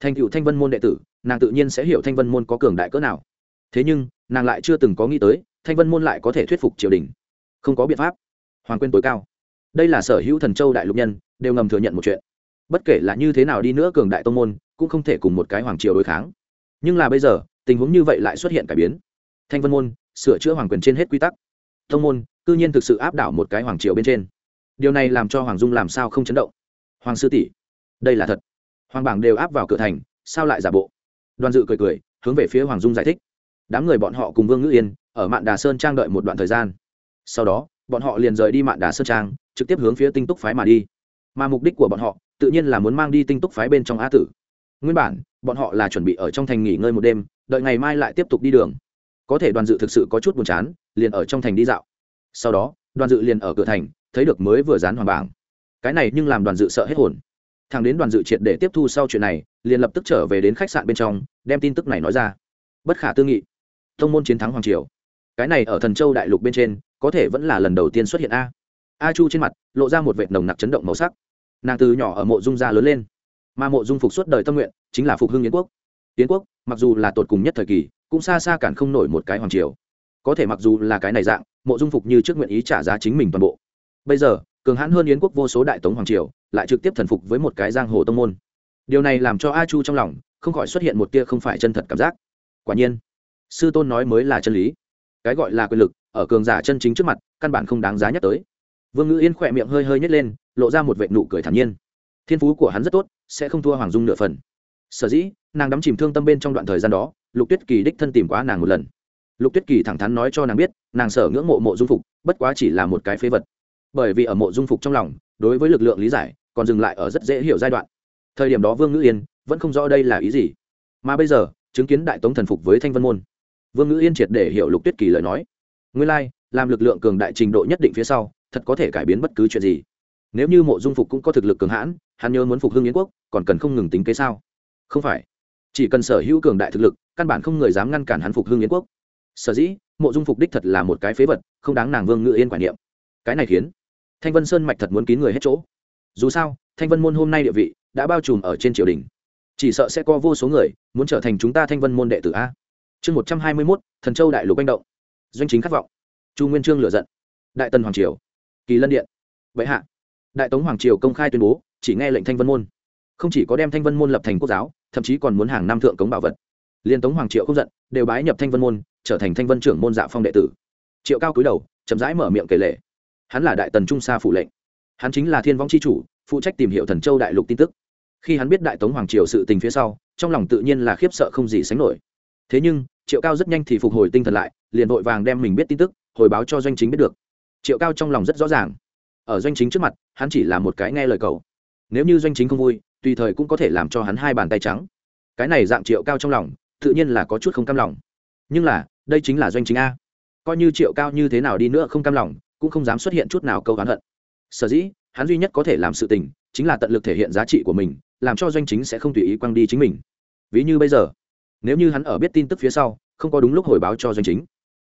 Thành cựu thanh vân môn đệ tử, nàng tự nhiên sẽ hiểu thanh vân môn có cường đại cỡ nào. Thế nhưng, nàng lại chưa từng có nghĩ tới, thanh vân môn lại có thể thuyết phục triều đình. Không có biện pháp. Hoàng quyền tối cao. Đây là sở hữu thần châu đại lục nhân, đều ngầm thừa nhận một chuyện. Bất kể là như thế nào đi nữa cường đại tông môn, cũng không thể cùng một cái hoàng triều đối kháng. Nhưng là bây giờ, tình huống như vậy lại xuất hiện cải biến. Thanh vân môn sửa chữa hoàng quyền trên hết quy tắc. Tông môn cư nhiên thực sự áp đảo một cái hoàng triều bên trên. Điều này làm cho hoàng dung làm sao không chấn động? Hoàng sư tỷ, đây là thật. Hoàng bảng đều áp vào cửa thành, sao lại giả bộ? Đoàn dự cười cười, hướng về phía hoàng dung giải thích. Đám người bọn họ cùng vương ngữ yên, ở mạn đà sơn trang đợi một đoạn thời gian. Sau đó, bọn họ liền rời đi mạn đà sơn trang, trực tiếp hướng phía tinh túc phái mà đi. Mà mục đích của bọn họ, tự nhiên là muốn mang đi tinh túc phái bên trong á tử. Nguyên bản, bọn họ là chuẩn bị ở trong thành nghỉ ngơi một đêm, đợi ngày mai lại tiếp tục đi đường. Có thể đoàn dự thực sự có chút buồn chán, liền ở trong thành đi dạo sau đó, đoàn dự liền ở cửa thành, thấy được mới vừa dán hoàng bảng. Cái này nhưng làm đoàn dự sợ hết hồn. Thằng đến đoàn dự triệt để tiếp thu sau chuyện này, liền lập tức trở về đến khách sạn bên trong, đem tin tức này nói ra. Bất khả tư nghị thông môn chiến thắng hoàng triều. Cái này ở thần châu đại lục bên trên, có thể vẫn là lần đầu tiên xuất hiện a. A chu trên mặt, lộ ra một vệt nồng nặc chấn động màu sắc. Nàng từ nhỏ ở mộ dung gia lớn lên. Mà mộ dung phục suốt đời tâm nguyện, chính là phục hưng yến quốc. Yến quốc, mặc dù là tột cùng nhất thời kỳ, cũng xa xa cản không nổi một cái hoàng triều có thể mặc dù là cái này dạng, mộ dung phục như trước nguyện ý trả giá chính mình toàn bộ. Bây giờ, cường hãn hơn yến quốc vô số đại tống hoàng triều, lại trực tiếp thần phục với một cái giang hồ tông môn. Điều này làm cho a chu trong lòng không khỏi xuất hiện một tia không phải chân thật cảm giác. Quả nhiên, sư tôn nói mới là chân lý. Cái gọi là quyền lực, ở cường giả chân chính trước mặt, căn bản không đáng giá nhắc tới. Vương ngữ yên khỏe miệng hơi hơi nhét lên, lộ ra một vệ nụ cười thản nhiên. Thiên phú của hắn rất tốt, sẽ không thua hoàng dung nửa phần. Sở dĩ, nàng đắm chìm thương tâm bên trong đoạn thời gian đó, lục tuyết kỳ đích thân tìm quá nàng một lần lục tuyết kỳ thẳng thắn nói cho nàng biết nàng sở ngưỡng mộ mộ dung phục bất quá chỉ là một cái phế vật. Bởi vì ở mộ dung phục trong lòng đối với lực lượng lý giải còn dừng lại ở rất dễ hiểu giai đoạn. Thời điểm đó vương ngữ yên vẫn không rõ đây là ý gì. Mà bây giờ chứng kiến đại tống thần phục với thanh vân môn. Vương ngữ yên triệt để hiểu lục tuyết kỳ lời nói. Nguyên lai、like, làm lực lượng cường đại trình độ nhất định phía sau thật có thể cải biến bất cứ chuyện gì. Nếu như mộ dung phục cũng có thực lực cường hãn hắn nhớ muốn phục hưng yến quốc còn cần không ngừng tính kế sao? Không phải. Chỉ cần sở hữu cường đại thực lực căn bản không người dám ngăn cản hắn phục hưng yến quốc sở dĩ, mộ dung phục đích thật là một cái phế vật, không đáng nàng vương ngự yên quản niệm. Cái này khiến thanh vân sơn mạch thật muốn kín người hết chỗ. Dù sao, thanh vân môn hôm nay địa vị đã bao trùm ở trên triều đình. Chỉ sợ sẽ có vô số người muốn trở thành chúng ta thanh vân môn đệ tử a. Chương một trăm hai mươi mốt, thần châu đại lục manh động. Doanh chính khát vọng. Chu nguyên trương lựa giận. Đại tần hoàng triều. Kỳ lân điện. Vậy hạ. Đại tống hoàng triều công khai tuyên bố, chỉ nghe lệnh thanh vân môn. Không chỉ có đem thanh vân môn lập thành quốc giáo, thậm chí còn muốn hàng năm thượng cống bảo vật. Liên tống hoàng triệu không giận, đều bái nhập thanh vân môn trở thành thanh vân trưởng môn dạ phong đệ tử. Triệu cao cúi đầu, chậm rãi mở miệng kể lệ. Hắn là đại tần trung sa phủ lệnh. Hắn chính là thiên vong c h i chủ, phụ trách tìm hiểu thần châu đại lục tin tức. Khi hắn biết đại tống hoàng triều sự tình phía sau, trong lòng tự nhiên là khiếp sợ không gì sánh nổi. Thế nhưng, triệu cao rất nhanh thì phục hồi tinh thần lại, liền vội vàng đem mình biết tin tức, hồi báo cho doanh chính biết được. Triệu cao trong lòng rất rõ ràng. Ở doanh chính trước mặt, hắn chỉ là một cái nghe lời cầu. Nếu như doanh chính không vui, tùy thời cũng có thể làm cho hắn hai bàn tay trắng. Cái này dạng triệu cao trong lòng, tự nhiên là có chút không cam lòng. Nhưng là đây chính là doanh chính a. Coi như triệu cao như thế nào đi nữa không cam lòng, cũng không dám xuất hiện chút nào câu hắn hận. Sở dĩ, hắn duy nhất có thể làm sự tình, chính là tận lực thể hiện giá trị của mình, làm cho doanh chính sẽ không tùy ý quăng đi chính mình. Ví như bây giờ, nếu như hắn ở biết tin tức phía sau, không có đúng lúc hồi báo cho doanh chính.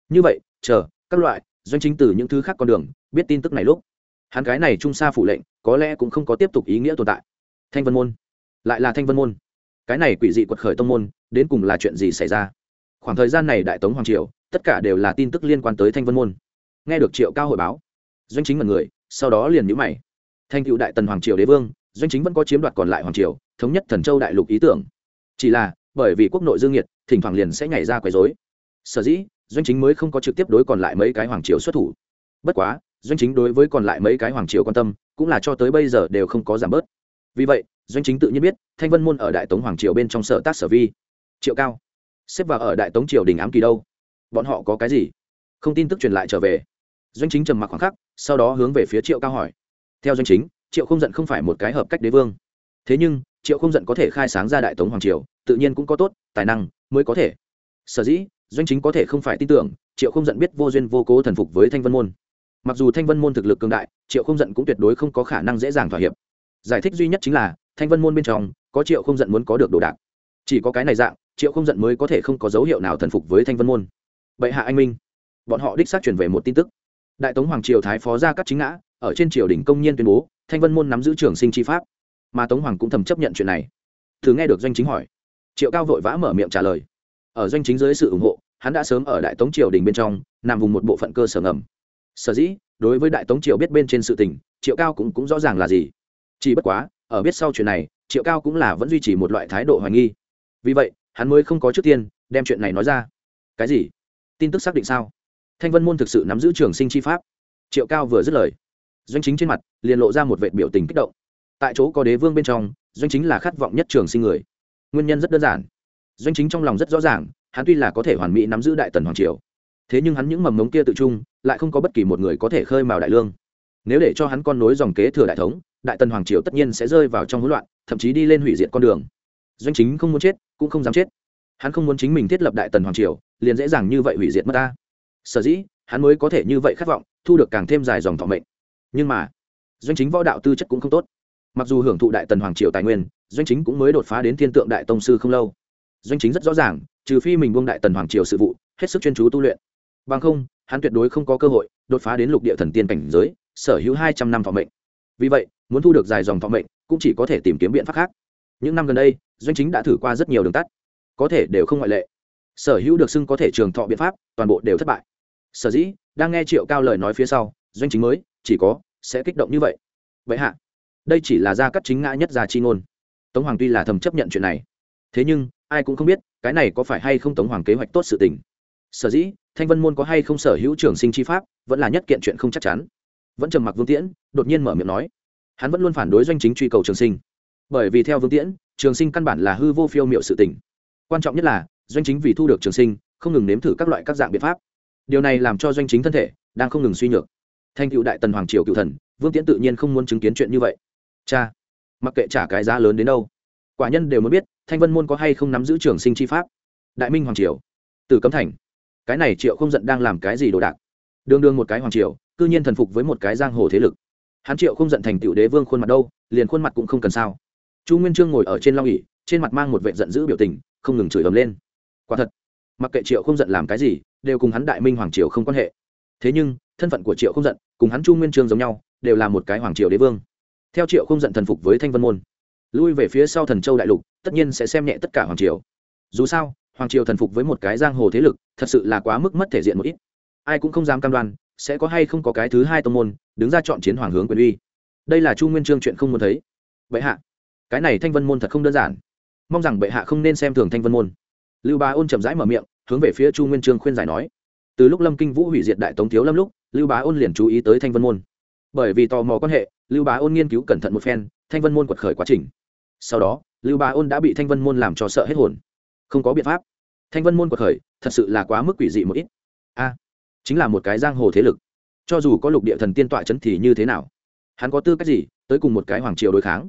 Như vậy, chờ, các loại, doanh chính từ những thứ khác con đường, biết tin tức này lúc, hắn cái này trung sa phủ lệnh, có lẽ cũng không có tiếp tục ý nghĩa tồn tại. Thanh vân môn. Lại là thanh vân môn. Cái này quỷ dị quật khởi tông môn, đến cùng là chuyện gì xảy ra? Khoảng thời gian này đại tống hoàng triều, tất cả đều là tin tức liên quan tới thanh vân môn. Nghe được triệu cao hội báo, doanh chính mật người, sau đó liền nhữ mày. Thanh cựu đại tần hoàng triều đế vương, doanh chính vẫn có chiếm đoạt còn lại hoàng triều, thống nhất thần châu đại lục ý tưởng. Chỉ là, bởi vì quốc nội dương nhiệt, thỉnh thoảng liền sẽ nhảy ra quấy dối sở dĩ, doanh chính mới không có trực tiếp đối còn lại mấy cái hoàng triều xuất thủ. Bất quá, doanh chính đối với còn lại mấy cái hoàng triều quan tâm, cũng là cho tới bây giờ đều không có giảm bớt. Vì vậy, doanh chính tự nhiên biết, thanh vân môn ở đại tống hoàng triều bên trong sở tác sở vi. Triệu cao xếp vào ở đại tống triều đình ám kỳ đâu. Bọn họ có cái gì? Không tin tức truyền lại trở về. Doanh chính trầm mặc khoảng khắc, sau đó hướng về phía triệu cao hỏi. Theo doanh chính, triệu không giận không phải một cái hợp cách đế vương. Thế nhưng, triệu không giận có thể khai sáng ra đại tống hoàng triều, tự nhiên cũng có tốt, tài năng mới có thể. Sở dĩ, doanh chính có thể không phải tin tưởng, triệu không giận biết vô duyên vô cố thần phục với thanh vân môn. Mặc dù thanh vân môn thực lực cường đại, triệu không giận cũng tuyệt đối không có khả năng dễ dàng thỏa hiệp. Giải thích duy nhất chính là, thanh vân môn bên trong, có triệu không giận muốn có được đồ đạc. Chỉ có cái này dạng triệu không giận mới có thể không có dấu hiệu nào thần phục với thanh vân môn. Bệ hạ anh minh, bọn họ đích xác truyền về một tin tức. Đại tống hoàng triều thái phó ra các chính ngã, ở trên triều đình công nhiên tuyên bố, thanh vân môn nắm giữ trường sinh chi pháp. Mà tống hoàng cũng thầm chấp nhận chuyện này. Thử nghe được doanh chính hỏi. Triệu cao vội vã mở miệng trả lời. Ở doanh chính dưới sự ủng hộ, hắn đã sớm ở đại tống triều đình bên trong, nằm vùng một bộ phận cơ sở ngầm. Sở dĩ, đối với đại tống triều biết bên trên sự tình, triệu cao cũng cũng rõ ràng là gì. Chỉ bất quá, ở biết sau chuyện này, triệu cao cũng là vẫn duy trì một loại thái độ hoài nghi. Vì vậy hắn mới không có trước tiên đem chuyện này nói ra. Cái gì? Tin tức xác định sao? Thanh vân môn thực sự nắm giữ trường sinh chi pháp. Triệu cao vừa dứt lời, doanh chính trên mặt liền lộ ra một vệ biểu tình kích động. Tại chỗ có đế vương bên trong, doanh chính là khát vọng nhất trường sinh người. Nguyên nhân rất đơn giản. Doanh chính trong lòng rất rõ ràng, hắn tuy là có thể hoàn mỹ nắm giữ đại tần hoàng triều, thế nhưng hắn những mầm mống kia tự trung, lại không có bất kỳ một người có thể khơi mào đại lương. Nếu để cho hắn con nối dòng kế thừa đại thống, đại tần hoàng triều tất nhiên sẽ rơi vào trong hỗn loạn, thậm chí đi lên hủy diệt con đường. Doanh chính không muốn chết cũng không dám chết. Hắn không muốn chính mình thiết lập đại tần hoàng triều, liền dễ dàng như vậy hủy diệt mất ta. Sở dĩ, hắn mới có thể như vậy khát vọng, thu được càng thêm dài dòng thọ mệnh. Nhưng mà, doanh chính võ đạo tư chất cũng không tốt. Mặc dù hưởng thụ đại tần hoàng triều tài nguyên, doanh chính cũng mới đột phá đến thiên tượng đại tông sư không lâu. Doanh chính rất rõ ràng, trừ phi mình buông đại tần hoàng triều sự vụ, hết sức chuyên chú tu luyện. Bằng không, hắn tuyệt đối không có cơ hội đột phá đến lục địa thần tiên cảnh giới, sở hữu hai trăm năm thọ mệnh. Vì vậy, muốn thu được dài dòng thọ mệnh, cũng chỉ có thể tìm kiếm biện pháp khác. Những năm gần đây doanh chính đã thử qua rất nhiều đường tắt. Có thể đều không ngoại lệ. Sở hữu được xưng có thể trường thọ biện pháp, toàn bộ đều thất bại. Sở dĩ, đang nghe triệu cao lời nói phía sau, doanh chính mới, chỉ có, sẽ kích động như vậy. Vậy hạ, đây chỉ là gia cắt chính ngã nhất gia chi ngôn. Tống hoàng tuy là thầm chấp nhận chuyện này, thế nhưng, ai cũng không biết, cái này có phải hay không tống hoàng kế hoạch tốt sự tình. Sở dĩ, thanh vân môn có hay không sở hữu trường sinh chi pháp, vẫn là nhất kiện chuyện không chắc chắn. Vẫn trầm mặc vương tiễn, đột nhiên mở miệng nói. Hắn vẫn luôn phản đối doanh chính truy cầu trường sinh. Bởi vì theo vương tiễn trường sinh căn bản là hư vô phiêu m i ệ u sự tình. Quan trọng nhất là, doanh chính vì thu được trường sinh, không ngừng nếm thử các loại các dạng biện pháp. Điều này làm cho doanh chính thân thể đang không ngừng suy nhược. Thanh cựu đại tần hoàng triều cựu thần, vương tiễn tự nhiên không muốn chứng kiến chuyện như vậy. Cha, mặc kệ trả cái giá lớn đến đâu, quả nhân đều muốn biết, thanh vân môn có hay không nắm giữ trường sinh chi pháp. Đại minh hoàng triều từ cấm thành. Cái này triệu không giận đang làm cái gì đồ đạc? Đương đương một cái hoàng triều, cư nhiên thần phục với một cái giang hồ thế lực. Hắn triệu không giận thành tiểu đế vương khuôn mặt đâu, liền khuôn mặt cũng không cần sao chu nguyên trương ngồi ở trên long ỉ trên mặt mang một vệ giận dữ biểu tình, không ngừng chửi ấm lên. Quả thật, mặc kệ triệu không giận làm cái gì, đều cùng hắn đại minh hoàng triều không quan hệ. Thế nhưng, thân phận của triệu không giận cùng hắn chu nguyên trương giống nhau, đều là một cái hoàng triều đế vương. Theo triệu không giận thần phục với thanh vân môn, lui về phía sau thần châu đại lục, tất nhiên sẽ xem nhẹ tất cả hoàng triều. Dù sao, hoàng triều thần phục với một cái giang hồ thế lực, thật sự là quá mức mất thể diện một ít. Ai cũng không dám cam đoan, sẽ có hay không có cái thứ hai tông môn, đứng ra chọn chiến hoàng hướng quyền uy. Đây là chu nguyên trương chuyện không muốn thấy. Bệ hạ cái này thanh vân môn thật không đơn giản. Mong rằng bệ hạ không nên xem thường thanh vân môn. Lưu bá ôn chậm rãi mở miệng, hướng về phía chu nguyên trương khuyên giải nói. Từ lúc lâm kinh vũ hủy diệt đại tống thiếu lâm lúc, lưu bá ôn liền chú ý tới thanh vân môn. Bởi vì tò mò quan hệ, lưu bá ôn nghiên cứu cẩn thận một phen, thanh vân môn quật khởi quá trình. Sau đó, lưu bá ôn đã bị thanh vân môn làm cho sợ hết hồn. Không có biện pháp. Thanh vân môn quật khởi, thật sự là quá mức quỷ dị một ít. A à, chính là một cái giang hồ thế lực. Cho dù có lục địa thần tiên tọa chấn thì như thế nào? Hắn có tư cách gì tới cùng một cái hoàng triều đối kháng?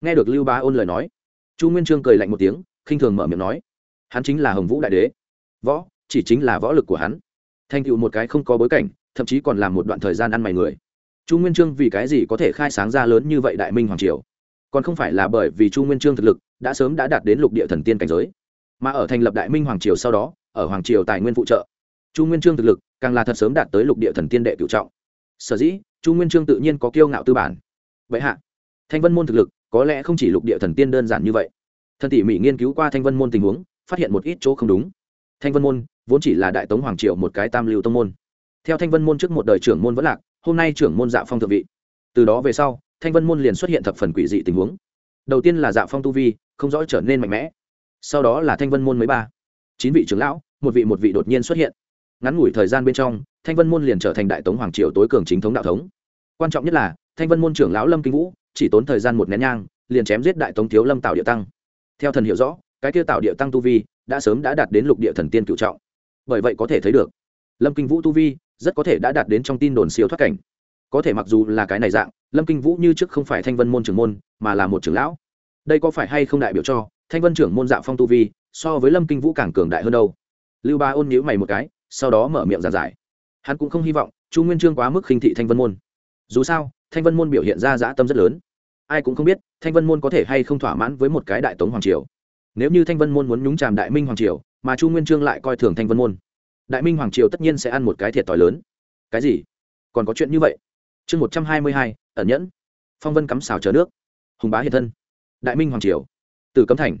Nghe được lưu bá ôn lời nói, chu nguyên trương cười lạnh một tiếng, khinh thường mở miệng nói, hắn chính là hồng vũ đại đế. Võ, chỉ chính là võ lực của hắn. Thành tựu một cái không có bối cảnh, thậm chí còn làm một đoạn thời gian ăn mày người. Chu nguyên trương vì cái gì có thể khai sáng ra lớn như vậy đại minh hoàng triều? Còn không phải là bởi vì chu nguyên trương thực lực đã sớm đã đạt đến lục địa thần tiên cảnh giới, mà ở thành lập đại minh hoàng triều sau đó, ở hoàng triều tài nguyên phụ trợ, chu nguyên trương thực lực càng là thật sớm đạt tới lục địa thần tiên đệ cựu trọng. Sở dĩ, chu nguyên trương tự nhiên có kiêu ngạo tư bản. Vậy hạ, thanh vân môn thực lực có lẽ không chỉ lục địa thần tiên đơn giản như vậy. Thần tỉ mỉ nghiên cứu qua thanh vân môn tình huống, phát hiện một ít chỗ không đúng. Thanh vân môn vốn chỉ là đại tống hoàng triều một cái tam lưu tông môn. Theo thanh vân môn trước một đời trưởng môn vẫn lạc, hôm nay trưởng môn dạ phong thượng vị. Từ đó về sau, thanh vân môn liền xuất hiện thập phần quỷ dị tình huống. Đầu tiên là dạ phong tu vi không rõ trở nên mạnh mẽ, sau đó là thanh vân môn mới ba. Chín vị trưởng lão, một vị một vị đột nhiên xuất hiện. Ngắn ngủi thời gian bên trong, thanh vân môn liền trở thành đại tống hoàng triều tối cường chính thống đạo thống. Quan trọng nhất là, thanh vân môn trưởng lão lâm kinh vũ chỉ tốn thời gian một nén nhang, liền chém giết đại tống thiếu lâm tạo địa tăng. Theo thần hiểu rõ, cái kia tạo địa tăng tu vi đã sớm đã đạt đến lục địa thần tiên cựu trọng. Bởi vậy có thể thấy được, lâm kinh vũ tu vi rất có thể đã đạt đến trong tin đồn siêu thoát cảnh. Có thể mặc dù là cái này dạng, lâm kinh vũ như trước không phải thanh vân môn trưởng môn, mà là một trưởng lão. Đây có phải hay không đại biểu cho thanh vân trưởng môn dạ phong tu vi so với lâm kinh vũ càng cường đại hơn đâu? Lưu ba ôn nhíu mày một cái, sau đó mở miệng giảng giải. Hắn cũng không hy vọng chu nguyên trương quá mức khinh thị thanh vân môn. Dù sao, thanh vân môn biểu hiện ra dã tâm rất lớn ai cũng không biết, thanh vân môn có thể hay không thỏa mãn với một cái đại tống hoàng triều. Nếu như thanh vân môn muốn nhúng c đại minh hoàng triều, mà chu nguyên trương lại coi thường thanh vân môn, đại minh hoàng triều tất nhiên sẽ ăn một cái thiệt t h i lớn. Cái gì? Còn có chuyện như vậy? Chương một trăm hai mươi hai, ẩn nhẫn. Phong vân cắm xào chờ nước. Hùng bá hiện thân. Đại minh hoàng triều. Từ cấm thành.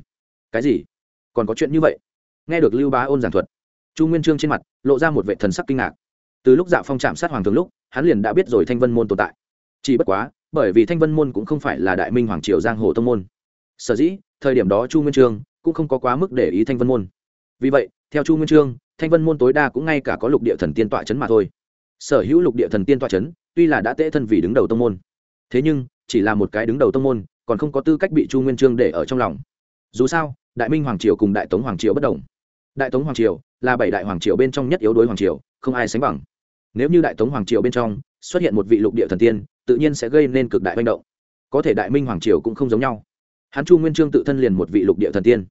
Cái gì? Còn có chuyện như vậy? Nghe được lưu bá ôn giảng thuật, chu nguyên trương trên mặt lộ ra một vệ thần sắc kinh ngạc. Từ lúc dạ phong chạm sát hoàng thường lúc, hắn liền đã biết rồi thanh vân môn tồn tại. Chỉ bất quá bởi vì thanh vân môn cũng không phải là đại minh hoàng triều giang hồ tông môn. Sở dĩ, thời điểm đó chu nguyên trương cũng không có quá mức để ý thanh vân môn. Vì vậy, theo chu nguyên trương, thanh vân môn tối đa cũng ngay cả có lục địa thần tiên tọa c h ấ n mà thôi. Sở hữu lục địa thần tiên tọa c h ấ n tuy là đã tễ thân vì đứng đầu tông môn, thế nhưng chỉ là một cái đứng đầu tông môn, còn không có tư cách bị chu nguyên trương để ở trong lòng. Dù sao, đại minh hoàng triều cùng đại tống hoàng triều bất đồng. Đại tống hoàng triều là bảy đại hoàng triều bên trong nhất yếu đối hoàng triều, không ai sánh bằng. Nếu như đại tống hoàng triều bên trong xuất hiện một vị lục địa thần tiên tự nhiên sẽ gây nên cực đại manh động. Có thể đại minh hoàng triều cũng không giống nhau. Hắn chu nguyên trương tự thân liền một vị lục địa thần tiên.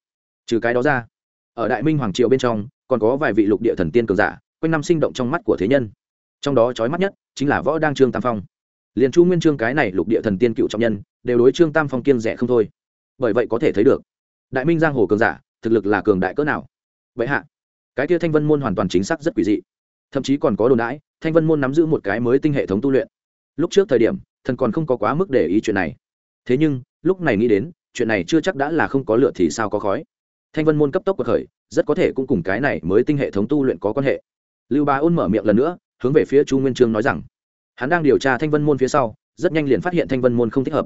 Trừ cái đó ra, ở đại minh hoàng triều bên trong, còn có vài vị lục địa thần tiên cường giả, quanh năm sinh động trong mắt của thế nhân. Trong đó trói mắt nhất chính là võ đăng trương tam phong. Liền chu nguyên trương cái này lục địa thần tiên cựu trọng nhân, đều đối trương tam phong kiên rẻ không thôi. Bởi vậy có thể thấy được, đại minh giang hồ cường giả, thực lực là cường đại cỡ nào. Vậy hạ, cái kia thanh vân môn hoàn toàn chính xác rất quỷ dị. Thậm chí còn có đồn đãi, thanh vân môn nắm giữ một cái mới tinh hệ thống tu luyện lúc trước thời điểm, thần còn không có quá mức để ý chuyện này. Thế nhưng, lúc này nghĩ đến, chuyện này chưa chắc đã là không có lựa thì sao có khói. Thanh vân môn cấp tốc cuộc khởi, rất có thể cũng cùng cái này mới tinh hệ thống tu luyện có quan hệ. Lưu bá ôn mở miệng lần nữa, hướng về phía chu nguyên trương nói rằng, hắn đang điều tra thanh vân môn phía sau, rất nhanh liền phát hiện thanh vân môn không thích hợp.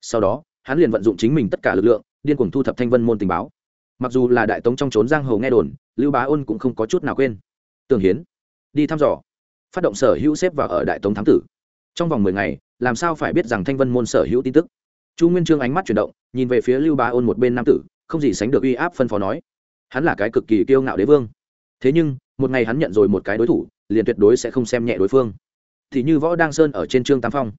Sau đó, hắn liền vận dụng chính mình tất cả lực lượng, điên cuồng thu thập thanh vân môn tình báo. Mặc dù là đại tống trong trốn giang hồ nghe đồn, lưu bá ôn cũng không có chút nào quên. Tường hiến, đi thăm dò. Phát động sở hữu xếp vào ở đại tống thám tử trong vòng mười ngày, làm sao phải biết rằng thanh vân môn sở hữu tin tức? Chu nguyên trương ánh mắt chuyển động, nhìn về phía lưu bá ôn một bên nam tử, không gì sánh được uy áp phân phó nói, hắn là cái cực kỳ kiêu ngạo đế vương. Thế nhưng, một ngày hắn nhận rồi một cái đối thủ, liền tuyệt đối sẽ không xem nhẹ đối phương. Thì như võ đăng sơn ở trên trương tam phong.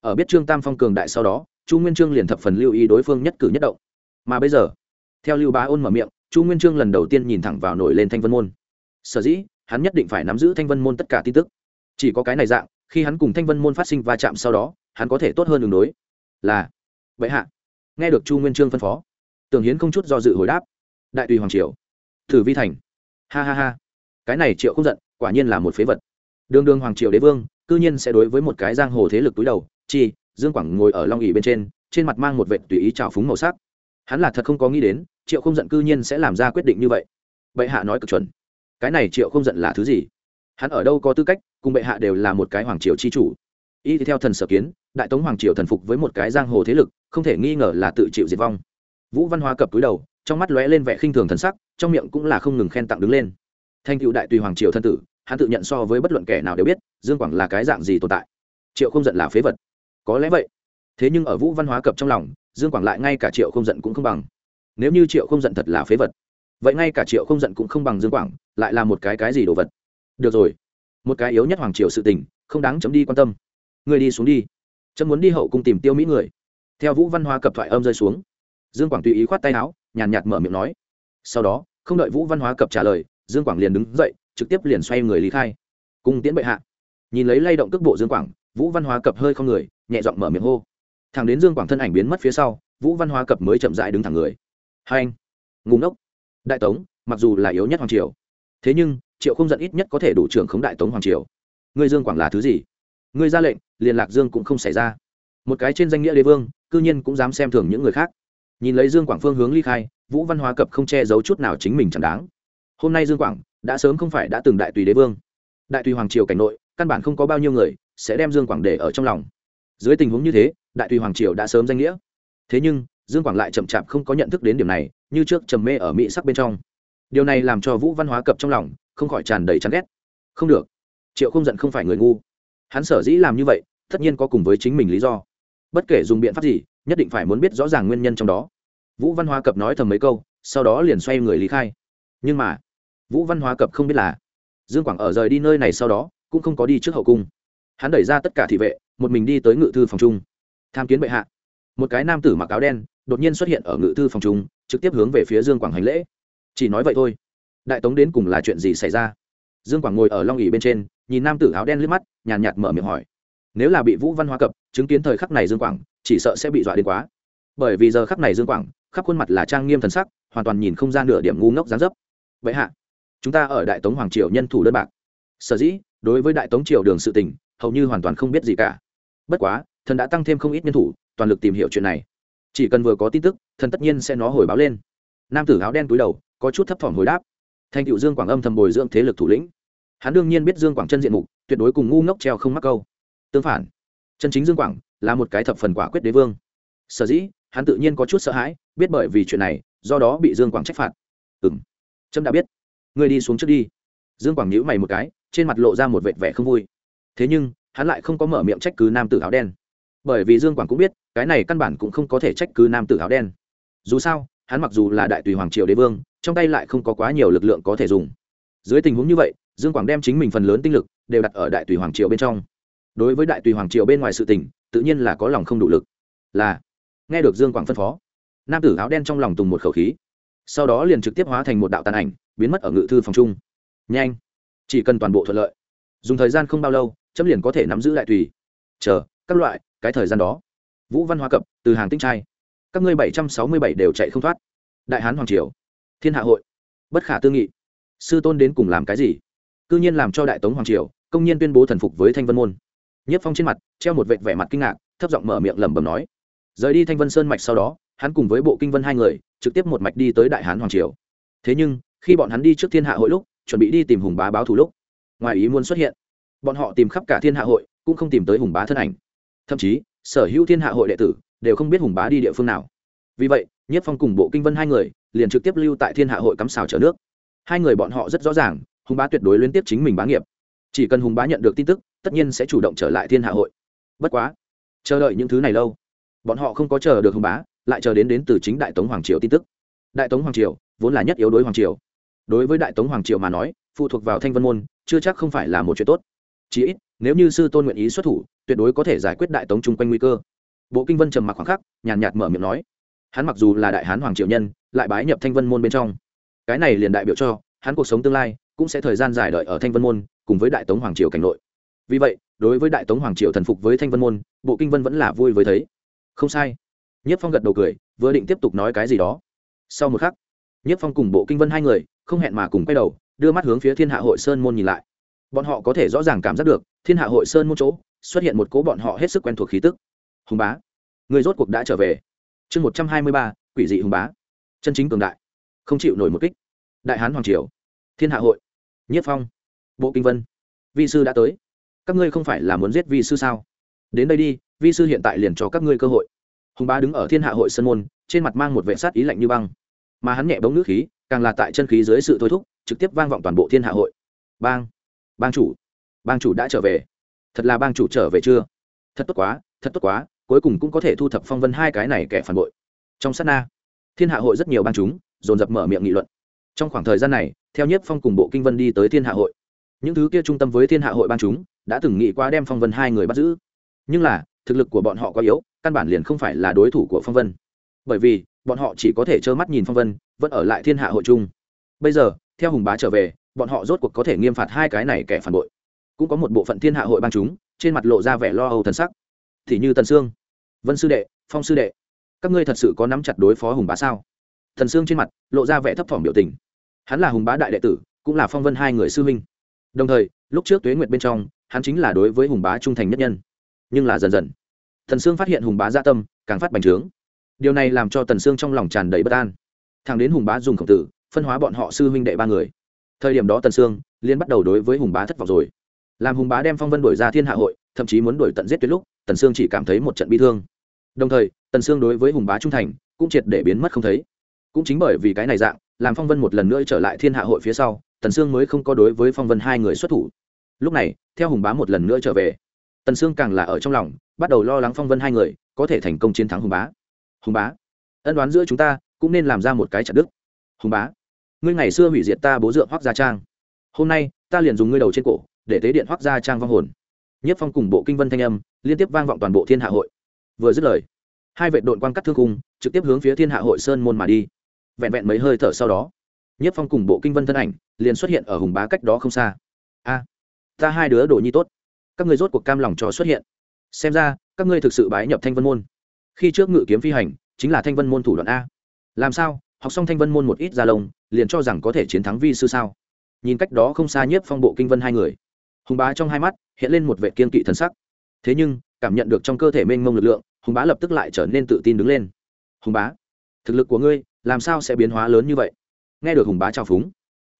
Ở biết trương tam phong cường đại sau đó, chu nguyên trương liền thập phần lưu ý đối phương nhất cử nhất động. Mà bây giờ, theo lưu bá ôn mở miệng, chu nguyên trương lần đầu tiên nhìn thẳng vào nổi lên thanh vân môn. Sở dĩ, hắn nhất định phải nắm giữ thanh vân môn tất cả tin tức. Chỉ có cái này dạng khi hắn cùng thanh vân môn phát sinh va chạm sau đó, hắn có thể tốt hơn đường đối. Là, vậy hạ, nghe được chu nguyên trương phân phó, tường hiến không chút do dự hồi đáp, đại tùy hoàng triều, thử vi thành. Ha ha ha, cái này triệu không giận, quả nhiên là một phế vật. Đường đường hoàng triều đế vương, cư nhiên sẽ đối với một cái giang hồ thế lực túi đầu, chi, dương quảng ngồi ở long ỉ bên trên trên mặt mang một vệ tùy ý trào phúng màu sắc. Hắn là thật không có nghĩ đến, triệu không giận cư nhiên sẽ làm ra quyết định như vậy. Bệ hạ nói cực chuẩn, cái này triệu không giận là thứ gì? Hắn ở đâu có tư cách, cùng bệ hạ đều là một cái hoàng triều chi chủ. Y theo thần sở kiến, đại tống hoàng triều thần phục với một cái giang hồ thế lực, không thể nghi ngờ là tự chịu diệt vong. Vũ văn hóa cập túi đầu, trong mắt lóe lên vẻ khinh thường thần sắc, trong miệng cũng là không ngừng khen tặng đứng lên. Thanh cựu đại tùy hoàng triều thân tử, hắn tự nhận so với bất luận kẻ nào đều biết, dương quảng là cái dạng gì tồn tại. Triệu không giận là phế vật. Có lẽ vậy. Thế nhưng ở vũ văn hóa cập trong lòng, dương quảng lại ngay cả triệu không giận cũng không bằng. Nếu như triệu không giận thật là phế vật, vậy ngay cả triệu không giận cũng không bằng dương quảng, lại là một cái cái gì đồ vật? Được rồi. Một cái yếu nhất hoàng triều sự tình, không đáng chấm đi quan tâm. Người đi xuống đi. Chấm muốn đi hậu cung tìm tiêu mỹ người. Theo vũ văn hoa cập thoại âm rơi xuống, dương quảng tùy ý khoát tay áo, nhàn nhạt mở miệng nói. Sau đó, không đợi vũ văn hóa cập trả lời, dương quảng liền đứng dậy, trực tiếp liền xoay người lý khai. Cung tiễn bệ hạ. Nhìn lấy lay động cước bộ dương quảng, vũ văn hóa cập hơi không người, nhẹ giọng mở miệng hô. Thằng đến dương quảng thân ảnh biến mất phía sau, vũ văn hóa cập mới chậm dại đứng thẳng người. Hai anh. Ngùng ngốc. Đại tống, mặc dù là yếu nhất hoàng triều. Thế nhưng triệu không giận ít nhất có thể đủ trưởng khống đại tống hoàng triều. Ngươi dương quảng là thứ gì? Ngươi ra lệnh, liền lạc dương cũng không xảy ra. Một cái trên danh nghĩa đế vương, cư nhiên cũng dám xem thường những người khác. Nhìn lấy dương quảng phương hướng ly khai, vũ văn hóa cập không che giấu chút nào chính mình chẳng đáng. Hôm nay dương quảng đã sớm không phải đã từng đại tùy đế vương. Đại tùy hoàng triều cảnh nội, căn bản không có bao nhiêu người sẽ đem dương quảng để ở trong lòng. Dưới tình huống như thế, đại tùy hoàng triều đã sớm danh nghĩa. Thế nhưng, dương quảng lại chậm chạp không có nhận thức đến điểm này, như trước trầm mê ở mỹ sắc bên trong. Điều này làm cho vũ văn hóa cập trong lòng không khỏi tràn đầy chán ghét. Không được. Triệu không giận không phải người ngu. Hắn sở dĩ làm như vậy, tất nhiên có cùng với chính mình lý do. Bất kể dùng biện pháp gì, nhất định phải muốn biết rõ ràng nguyên nhân trong đó. Vũ văn hóa cập nói thầm mấy câu, sau đó liền xoay người lý khai. Nhưng mà, vũ văn hóa cập không biết là, dương quảng ở rời đi nơi này sau đó, cũng không có đi trước hậu cung. Hắn đẩy ra tất cả thị vệ, một mình đi tới ngự thư phòng trung. Tham kiến bệ hạ. Một cái nam tử mặc áo đen, đột nhiên xuất hiện ở ngự thư phòng trung, trực tiếp hướng về phía dương quảng hành lễ. Chỉ nói vậy thôi đại tống đến cùng là chuyện gì xảy ra? Dương quảng ngồi ở long ỉ bên trên, nhìn nam tử áo đen liếc mắt, nhàn nhạt mở miệng hỏi. Nếu là bị vũ văn Hoa cập, chứng kiến thời khắc này dương quảng, chỉ sợ sẽ bị dọa đến quá. Bởi vì giờ khắc này dương quảng, khắp khuôn mặt là trang nghiêm thần sắc, hoàn toàn nhìn không ra nửa điểm ngu ngốc dáng dấp. Vậy hạ, chúng ta ở đại tống hoàng triều nhân thủ đơn bạc. Sở dĩ, đối với đại tống triều đường sự tình, hầu như hoàn toàn không biết gì cả. Bất quá, thần đã tăng thêm không ít nhân thủ, toàn lực tìm hiểu chuyện này. Chỉ cần vừa có tin tức, thần tất nhiên sẽ nó hồi báo lên. Nam tử áo đen túi đầu, có chút thấp thỏm hồi đáp thành cựu dương quảng âm thầm bồi dưỡng thế lực thủ lĩnh. Hắn đương nhiên biết dương quảng chân diện mục, tuyệt đối cùng ngu ngốc treo không mắc câu. Tương phản, chân chính dương quảng là một cái thập phần quả quyết đế vương. Sở dĩ, hắn tự nhiên có chút sợ hãi, biết bởi vì chuyện này, do đó bị dương quảng trách phạt. Ừ m trâm đã biết. Ngươi đi xuống trước đi. Dương quảng nhíu mày một cái, trên mặt lộ ra một vệt vẻ không vui. Thế nhưng, hắn lại không có mở miệng trách cứ nam tử áo đen. Bởi vì dương quảng cũng biết, cái này căn bản cũng không có thể trách cứ nam tử áo đen. Dù sao hắn mặc dù là đại tùy hoàng triều đế vương, trong tay lại không có quá nhiều lực lượng có thể dùng. Dưới tình huống như vậy, dương quảng đem chính mình phần lớn tinh lực đều đặt ở đại tùy hoàng triều bên trong. Đối với đại tùy hoàng triều bên ngoài sự tình, tự nhiên là có lòng không đủ lực. Là, nghe được dương quảng phân phó, nam tử áo đen trong lòng tùng một khẩu khí. Sau đó liền trực tiếp hóa thành một đạo tàn ảnh, biến mất ở ngự thư phòng chung. Nhanh, chỉ cần toàn bộ thuận lợi. Dùng thời gian không bao lâu, chấm liền có thể nắm giữ đại tùy. Chờ, các loại, cái thời gian đó. Vũ văn hóa cập, từ hàng tinh trai các ngươi bảy trăm sáu mươi bảy đều chạy không thoát. Đại hán hoàng triều, thiên hạ hội, bất khả tư nghị. Sư tôn đến cùng làm cái gì? C nhiên làm cho đại tống hoàng triều, công nhiên tuyên bố thần phục với thanh vân môn. Nhất phong trên mặt, treo một vệt vẻ mặt kinh ngạc, thấp giọng mở miệng lẩm bẩm nói. Rời đi thanh vân sơn mạch sau đó, hắn cùng với bộ kinh vân hai người, trực tiếp một mạch đi tới đại hán hoàng triều. Thế nhưng, khi bọn hắn đi trước thiên hạ hội lúc, chuẩn bị đi tìm hùng bá báo thù lúc, ngoài ý muốn xuất hiện. Bọn họ tìm khắp cả thiên hạ hội, cũng không tìm tới hùng bá thân ảnh. Thậm chí, sở hữu thiên hạ hội đệ tử đều không biết hùng bá đi địa phương nào. Vì vậy, nhất phong cùng bộ kinh vân hai người liền trực tiếp lưu tại thiên hạ hội cắm xào chở nước. Hai người bọn họ rất rõ ràng, hùng bá tuyệt đối liên tiếp chính mình bá nghiệp. Chỉ cần hùng bá nhận được tin tức, tất nhiên sẽ chủ động trở lại thiên hạ hội. Bất quá, chờ đợi những thứ này lâu, bọn họ không có chờ được hùng bá, lại chờ đến đến từ chính đại tống hoàng triều tin tức. Đại tống hoàng triều vốn là nhất yếu đối hoàng triều. Đối với đại tống hoàng triều mà nói, phụ thuộc vào thanh vân môn, chưa chắc không phải là một chuyện tốt. Chí ít, nếu như sư tôn nguyện ý xuất thủ, tuyệt đối có thể giải quyết đại tống chung quanh nguy cơ bộ kinh vân trầm mặc khoảng khắc, nhàn nhạt mở miệng nói. Hắn mặc dù là đại hán hoàng triều nhân, lại bái nhập thanh vân môn bên trong. Cái này liền đại biểu cho, hắn cuộc sống tương lai cũng sẽ thời gian dài đợi ở thanh vân môn, cùng với đại tống hoàng triều cảnh nội. Vì vậy, đối với đại tống hoàng triều thần phục với thanh vân môn, bộ kinh vân vẫn là vui với thấy. Không sai. Nhất phong gật đầu cười, vừa định tiếp tục nói cái gì đó. Sau một khắc, nhất phong cùng bộ kinh vân hai người, không hẹn mà cùng quay đầu, đưa mắt hướng phía thiên hạ hội sơn môn nhìn lại. Bọn họ có thể rõ ràng cảm giác được, thiên hạ hội sơn môn chỗ, xuất hiện một cố bọn họ hết sức quen thuộc khí tức hùng bá. Người rốt cuộc đã trở về. Chương một trăm hai mươi ba, quỷ dị hùng bá. Chân chính cường đại. Không chịu nổi một kích. Đại hán hoàng triều. Thiên hạ hội. Nhất phong. Bộ kinh vân. Vi sư đã tới. Các ngươi không phải là muốn giết vi sư sao? Đến đây đi, vi sư hiện tại liền cho các ngươi cơ hội. Hùng bá đứng ở thiên hạ hội sân môn, trên mặt mang một vệ sát ý lạnh như băng. Mà hắn nhẹ bóng nước khí, càng là tại chân khí dưới sự thôi thúc, trực tiếp vang vọng toàn bộ thiên hạ hội. Bang. Bang chủ. Bang chủ đã trở về. Thật là bang chủ trở về chưa? Thật tốt quá, thật tốt quá cuối cùng cũng có thể thu thập phong vân hai cái này kẻ phản bội. Trong sát na, thiên hạ hội rất nhiều bang chúng dồn dập mở miệng nghị luận. Trong khoảng thời gian này, theo nhất phong cùng bộ kinh vân đi tới thiên hạ hội, những thứ kia trung tâm với thiên hạ hội bang chúng đã từng nghĩ qua đem phong vân hai người bắt giữ. Nhưng là, thực lực của bọn họ quá yếu, căn bản liền không phải là đối thủ của phong vân. Bởi vì, bọn họ chỉ có thể trơ mắt nhìn phong vân, vẫn ở lại thiên hạ hội chung. Bây giờ, theo hùng bá trở về, bọn họ rốt cuộc có thể nghiêm phạt hai cái này kẻ phản bội. Cũng có một bộ phận thiên hạ hội bang chúng, trên mặt lộ ra vẻ lo âu thần sắc. Thì như tần sương vân sư đệ, phong sư đệ, các ngươi thật sự có nắm chặt đối phó hùng bá sao? Thần sương trên mặt lộ ra vẻ thấp thỏm biểu tình. Hắn là hùng bá đại đệ tử, cũng là phong vân hai người sư huynh. Đồng thời, lúc trước tuế nguyệt bên trong, hắn chính là đối với hùng bá trung thành nhất nhân. Nhưng là dần dần, thần sương phát hiện hùng bá gia tâm càng phát bành trướng. Điều này làm cho tần sương trong lòng tràn đầy bất an. Thằng đến hùng bá dùng khổng tử, phân hóa bọn họ sư huynh đệ ba người. Thời điểm đó tần sương liên bắt đầu đối với hùng bá thất vọng rồi. Làm hùng bá đem phong vân đổi ra thiên hạ hội, thậm chí muốn đổi tận giết tuyệt lúc tần sương chỉ cảm thấy một trận bi thương. Đồng thời, tần sương đối với hùng bá trung thành cũng triệt để biến mất không thấy. Cũng chính bởi vì cái này dạng, làm phong vân một lần nữa trở lại thiên hạ hội phía sau, tần sương mới không có đối với phong vân hai người xuất thủ. Lúc này, theo hùng bá một lần nữa trở về, tần sương càng là ở trong lòng, bắt đầu lo lắng phong vân hai người có thể thành công chiến thắng hùng bá. Hùng bá, ân đoán giữa chúng ta cũng nên làm ra một cái chặt đức hùng bá, ngươi ngày xưa hủy diệt ta bố dượng hoác gia trang. Hôm nay, ta liền dùng ngươi đầu trên cổ để tế điện hoác gia trang vong hồn nhất phong cùng bộ kinh vân thanh âm liên tiếp vang vọng toàn bộ thiên hạ hội. Vừa dứt lời, hai vệ đội quan cắt thương cung trực tiếp hướng phía thiên hạ hội sơn môn mà đi. Vẹn vẹn mấy hơi thở sau đó, nhất phong cùng bộ kinh vân thân ảnh liền xuất hiện ở hùng bá cách đó không xa. A, ta hai đứa đồ nhi tốt, các ngươi rốt cuộc cam lòng cho xuất hiện. Xem ra, các ngươi thực sự bái nhập thanh vân môn. Khi trước ngự kiếm phi hành, chính là thanh vân môn thủ đoạn a. Làm sao, học xong thanh vân môn một ít gia lông, liền cho rằng có thể chiến thắng vi sư sao? Nhìn cách đó không xa Nhất phong, bộ kinh vân hai người hùng bá trong hai mắt hiện lên một vệ kiên kỵ thần sắc. Thế nhưng, cảm nhận được trong cơ thể mênh mông lực lượng, hùng bá lập tức lại trở nên tự tin đứng lên. Hùng bá, thực lực của ngươi làm sao sẽ biến hóa lớn như vậy? Nghe được hùng bá trao phúng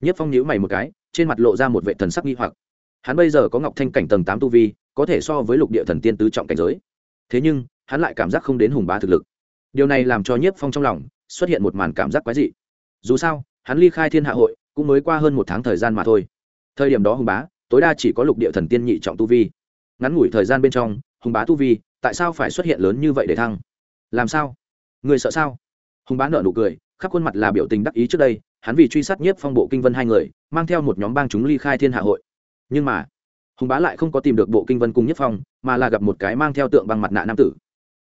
Nhất phong nhíu mày một cái, trên mặt lộ ra một vệ thần sắc nghi hoặc. Hắn bây giờ có ngọc thanh cảnh tầng tám tu vi, có thể so với lục địa thần tiên tứ trọng cảnh giới. Thế nhưng, hắn lại cảm giác không đến hùng bá thực lực. Điều này làm cho nhiếp phong trong lòng xuất hiện một màn cảm giác quái dị. Dù sao, hắn ly khai thiên hạ hội cũng mới qua hơn một tháng thời gian mà thôi. Thời điểm đó hùng bá tối đa chỉ có lục địa thần tiên nhị trọng tu vi. Ngắn ngủi thời gian bên trong, hùng bá tu vi, tại sao phải xuất hiện lớn như vậy để thăng? Làm sao? Người sợ sao? Hùng bá nợ nụ cười, khắp khuôn mặt là biểu tình đắc ý trước đây, hắn vì truy sát nhiếp phong bộ kinh vân hai người, mang theo một nhóm bang chúng ly khai thiên hạ hội. Nhưng mà, hùng bá lại không có tìm được bộ kinh vân cùng nhiếp phong, mà là gặp một cái mang theo tượng băng mặt nạ nam tử.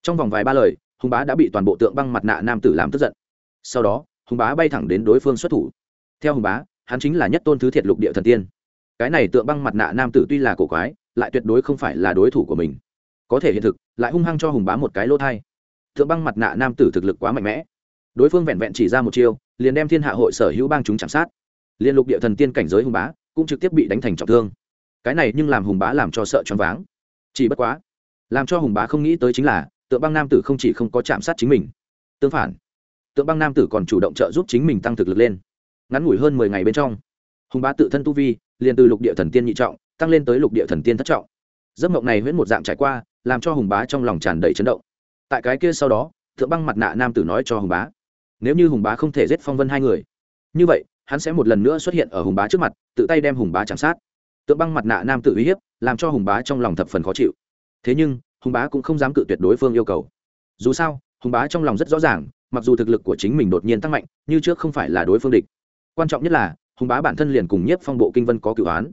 Trong vòng vài ba lời, hùng bá đã bị toàn bộ tượng băng mặt nạ nam tử làm tức giận. Sau đó, hùng bá bay thẳng đến đối phương xuất thủ. Theo hùng bá, hắn chính là nhất tôn thứ thiệt lục địa thần tiên cái này tượng băng mặt nạ nam tử tuy là cổ quái, lại tuyệt đối không phải là đối thủ của mình. Có thể hiện thực, lại hung hăng cho hùng bá một cái lỗ thai. Tượng băng mặt nạ nam tử thực lực quá mạnh mẽ. Đối phương vẹn vẹn chỉ ra một chiêu, liền đem thiên hạ hội sở hữu bang chúng chạm sát. Liên lục địa thần tiên cảnh giới hùng bá cũng trực tiếp bị đánh thành trọng thương. Cái này nhưng làm hùng bá làm cho sợ choáng váng. Chỉ bất quá, làm cho hùng bá không nghĩ tới chính là, tượng băng nam tử không chỉ không có chạm sát chính mình. Tương phản, tượng băng nam tử còn chủ động trợ giúp chính mình tăng thực lực lên. Ngắn ngủi hơn mười ngày bên trong, hùng bá tự thân tu vi liền từ lục địa thần tiên nhị trọng, tăng lên tới lục địa thần tiên thất trọng. Giấc mộng này huyễn một dạng trải qua, làm cho hùng bá trong lòng tràn đầy chấn động. Tại cái kia sau đó, thượng băng mặt nạ nam tử nói cho hùng bá, nếu như hùng bá không thể giết phong vân hai người, như vậy, hắn sẽ một lần nữa xuất hiện ở hùng bá trước mặt, tự tay đem hùng bá chạm sát. Tượng băng mặt nạ nam tử uy hiếp, làm cho hùng bá trong lòng thập phần khó chịu. Thế nhưng, hùng bá cũng không dám cự tuyệt đối phương yêu cầu. Dù sao, hùng bá trong lòng rất rõ ràng, mặc dù thực lực của chính mình đột nhiên tăng mạnh, như trước không phải là đối phương địch. Quan trọng nhất là hùng bá bản thân liền cùng nhiếp phong bộ kinh vân có cựu án.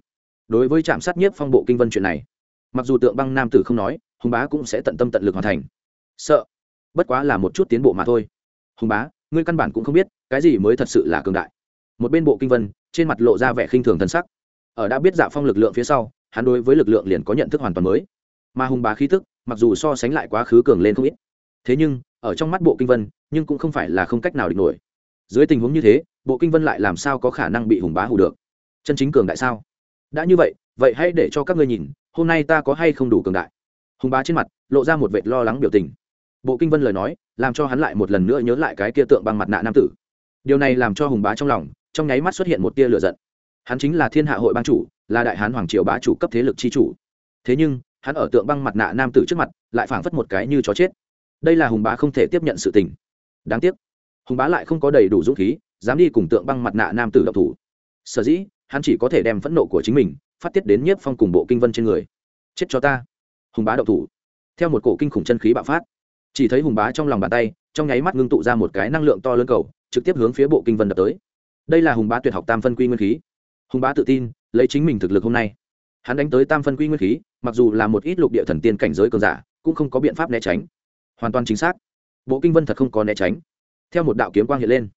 Đối với trạm sát nhiếp phong bộ kinh vân chuyện này, mặc dù tượng băng nam tử không nói, hùng bá cũng sẽ tận tâm tận lực hoàn thành. Sợ, bất quá là một chút tiến bộ mà thôi. Hùng bá, ngươi căn bản cũng không biết, cái gì mới thật sự là cường đại. Một bên bộ kinh vân, trên mặt lộ ra vẻ khinh thường thân sắc. Ở đã biết dạ phong lực lượng phía sau, hắn đối với lực lượng liền có nhận thức hoàn toàn mới. Mà hùng bá khí thức mặc dù so sánh lại quá khứ cường lên không ít. Thế nhưng, ở trong mắt bộ kinh vân, nhưng cũng không phải là không cách nào địch nổi dưới tình huống như thế, bộ kinh vân lại làm sao có khả năng bị hùng bá hù được? Chân chính cường đại sao? Đã như vậy vậy hãy để cho các ngươi nhìn, hôm nay ta có hay không đủ cường đại? Hùng bá trên mặt lộ ra một vệt lo lắng biểu tình. Bộ kinh vân lời nói, làm cho hắn lại một lần nữa nhớ lại cái kia tượng bằng mặt nạ nam tử. Điều này làm cho hùng bá trong lòng, trong nháy mắt xuất hiện một tia lửa giận. Hắn chính là thiên hạ hội ban chủ, là đại hán hoàng triều bá chủ cấp thế lực chi chủ. Thế nhưng, hắn ở tượng băng mặt nạ nam tử trước mặt, lại phảng phất một cái như chó chết. Đây là hùng bá không thể tiếp nhận sự tình. Đáng tiếc hùng bá lại không có đầy đủ dũng khí, dám đi cùng tượng băng mặt nạ nam tử độc thủ. Sở dĩ, hắn chỉ có thể đem phẫn nộ của chính mình phát tiết đến nhiếp phong cùng bộ kinh vân trên người. Chết cho ta. Hùng bá độc thủ. Theo một cổ kinh khủng chân khí bạo phát. Chỉ thấy hùng bá trong lòng bàn tay, trong nháy mắt ngưng tụ ra một cái năng lượng to lớn cầu, trực tiếp hướng phía bộ kinh vân đập tới. Đây là hùng bá tuyệt học tam phân quy nguyên khí. Hùng bá tự tin, lấy chính mình thực lực hôm nay. Hắn đánh tới tam phân quy nguyên khí, mặc dù là một ít lục địa thần tiên cảnh giới cường giả, cũng không có biện pháp né tránh. Hoàn toàn chính xác. Bộ kinh vân thật không có né tránh theo một đạo kiếm quang hiện lên.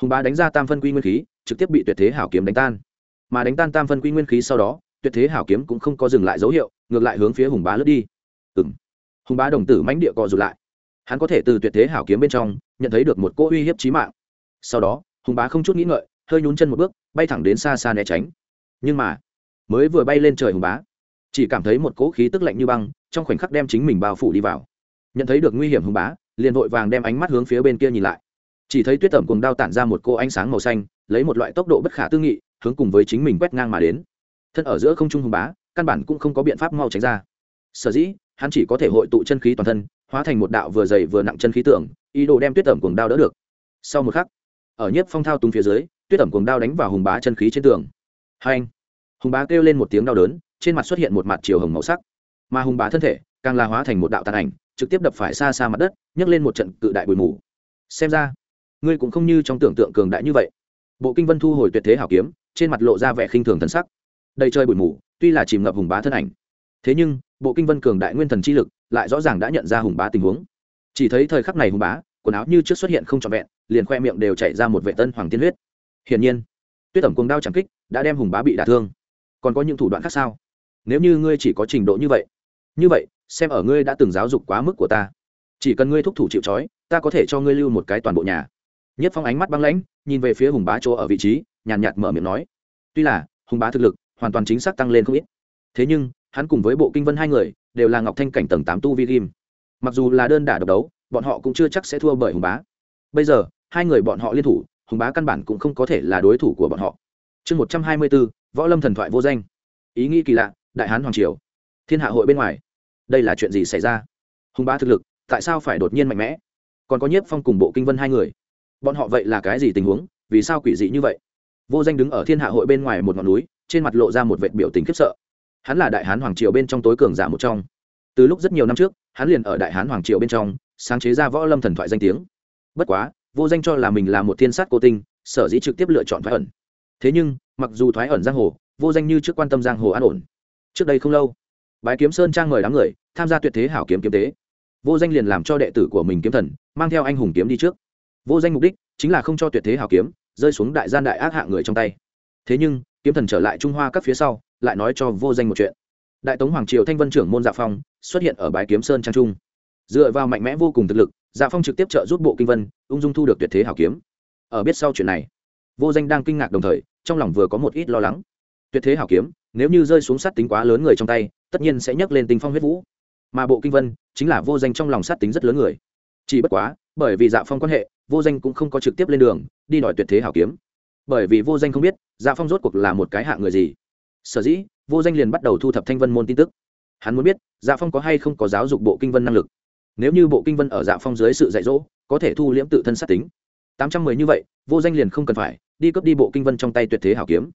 Hùng bá đánh ra tam phân quy nguyên khí, trực tiếp bị tuyệt thế hảo kiếm đánh tan. Mà đánh tan tam phân quy nguyên khí sau đó, tuyệt thế hảo kiếm cũng không có dừng lại dấu hiệu, ngược lại hướng phía hùng bá lướt đi. Ừ m hùng bá đồng tử mánh địa cọ rụt lại. Hắn có thể từ tuyệt thế hảo kiếm bên trong, nhận thấy được một cỗ uy hiếp trí mạng. Sau đó, hùng bá không chút nghĩ ngợi, hơi nhún chân một bước, bay thẳng đến xa xa né tránh. Nhưng mà, mới vừa bay lên trời hùng bá, chỉ cảm thấy một cỗ khí tức lạnh như băng, trong khoảnh khắc đem chính mình bao phủ đi vào. Nhận thấy được nguy hiểm hùng bá, liền vội vàng đem ánh mắt hướng phía bên kia nhìn lại chỉ thấy tuyết tẩm cùng đao tản ra một cô ánh sáng màu xanh, lấy một loại tốc độ bất khả tư nghị, hướng cùng với chính mình quét ngang mà đến. Thân ở giữa không trung hùng bá, căn bản cũng không có biện pháp mau tránh ra. Sở dĩ, hắn chỉ có thể hội tụ chân khí toàn thân, hóa thành một đạo vừa dày vừa nặng chân khí tưởng, ý đồ đem tuyết tẩm cuồng đao đỡ được. Sau một khắc, ở nhiếp phong thao túng phía dưới, tuyết tẩm cuồng đao đánh vào hùng bá chân khí trên tường. Hai anh hùng bá kêu lên một tiếng đau đớn, trên mặt xuất hiện một mặt chiều hồng màu sắc. Mà hùng bá thân thể, càng la hóa thành một đạo tàn ảnh, trực tiếp đập phải xa xa mặt đất, nhấc lên một trận cự đại bụi mù. Xem ra ngươi cũng không như trong tưởng tượng cường đại như vậy. Bộ kinh vân thu hồi tuyệt thế hảo kiếm, trên mặt lộ ra vẻ khinh thường thân sắc. Đầy chơi bụi mù, tuy là chìm ngập hùng bá thân ảnh. Thế nhưng, bộ kinh vân cường đại nguyên thần chi lực lại rõ ràng đã nhận ra hùng bá tình huống. Chỉ thấy thời khắc này hùng bá, quần áo như trước xuất hiện không trọn vẹn, liền khoe miệng đều chảy ra một vệ tân hoàng tiên huyết. Hiển nhiên, tuyết ẩm cuồng đao chẳng kích, đã đem hùng bá bị đả thương. Còn có những thủ đoạn khác sao? Nếu như ngươi chỉ có trình độ như vậy như vậy, xem ở ngươi đã từng giáo dục quá mức của ta. Chỉ cần ngươi thúc thủ chịu trói, ta có thể cho ngươi lưu một cái toàn bộ nhà nhất phong ánh mắt băng lãnh, nhìn về phía hùng bá chỗ ở vị trí, nhàn nhạt mở miệng nói, tuy là, hùng bá thực lực hoàn toàn chính xác tăng lên không ít. Thế nhưng, hắn cùng với bộ kinh vân hai người đều là ngọc thanh cảnh tầng tám tu vi kim mặc dù là đơn đả độc đấu, bọn họ cũng chưa chắc sẽ thua bởi hùng bá. Bây giờ, hai người bọn họ liên thủ, hùng bá căn bản cũng không có thể là đối thủ của bọn họ. Chương một trăm hai mươi bốn, võ lâm thần thoại vô danh. Ý nghĩ kỳ lạ, đại hán hoàng triều. Thiên hạ hội bên ngoài. Đây là chuyện gì xảy ra? Hùng bá thực lực, tại sao phải đột nhiên mạnh mẽ? Còn có nhiếp phong cùng bộ kinh vân hai người bọn họ vậy là cái gì tình huống? Vì sao quỷ dị như vậy? Vô danh đứng ở thiên hạ hội bên ngoài một ngọn núi, trên mặt lộ ra một vệt biểu tình khiếp sợ. Hắn là đại hán hoàng triều bên trong tối cường giả một trong. Từ lúc rất nhiều năm trước, hắn liền ở đại hán hoàng triều bên trong, sáng chế ra võ lâm thần thoại danh tiếng. Bất quá, vô danh cho là mình là một thiên sát cô tinh, sở dĩ trực tiếp lựa chọn thoái ẩn. Thế nhưng, mặc dù thoái ẩn giang hồ, vô danh như trước quan tâm giang hồ an ổn. Trước đây không lâu, bái kiếm sơn trang mời đám người tham gia tuyệt thế hảo kiếm kiếm tế. Vô danh liền làm cho đệ tử của mình kiếm thần, mang theo anh hùng kiếm đi trước vô danh mục đích chính là không cho tuyệt thế hảo kiếm rơi xuống đại gian đại ác hạ người trong tay. Thế nhưng, kiếm thần trở lại trung hoa các phía sau, lại nói cho vô danh một chuyện. Đại tống hoàng triều thanh vân trưởng môn dạ phong xuất hiện ở Bái kiếm sơn trang trung. Dựa vào mạnh mẽ vô cùng thực lực dạ phong trực tiếp trợ giúp bộ kinh vân, ung dung thu được tuyệt thế hảo kiếm. Ở biết sau chuyện này, vô danh đang kinh ngạc đồng thời, trong lòng vừa có một ít lo lắng. Tuyệt thế hảo kiếm, nếu như rơi xuống sát tính quá lớn người trong tay, tất nhiên sẽ nhấc lên tình phong huyết vũ. Mà bộ kinh vân chính là vô danh trong lòng sát tính rất lớn người. Chỉ bất quá, bởi vì dạ phong quan hệ vô danh cũng không có trực tiếp lên đường, đi đòi tuyệt thế hảo kiếm. Bởi vì vô danh không biết dạ phong rốt cuộc là một cái hạ người gì. Sở dĩ, vô danh liền bắt đầu thu thập thanh vân môn tin tức. Hắn muốn biết dạ phong có hay không có giáo dục bộ kinh vân năng lực. Nếu như bộ kinh vân ở dạ phong dưới sự dạy dỗ, có thể thu liễm tự thân sát tính. Tám trăm mười như vậy, vô danh liền không cần phải, đi cướp đi bộ kinh vân trong tay tuyệt thế hảo kiếm.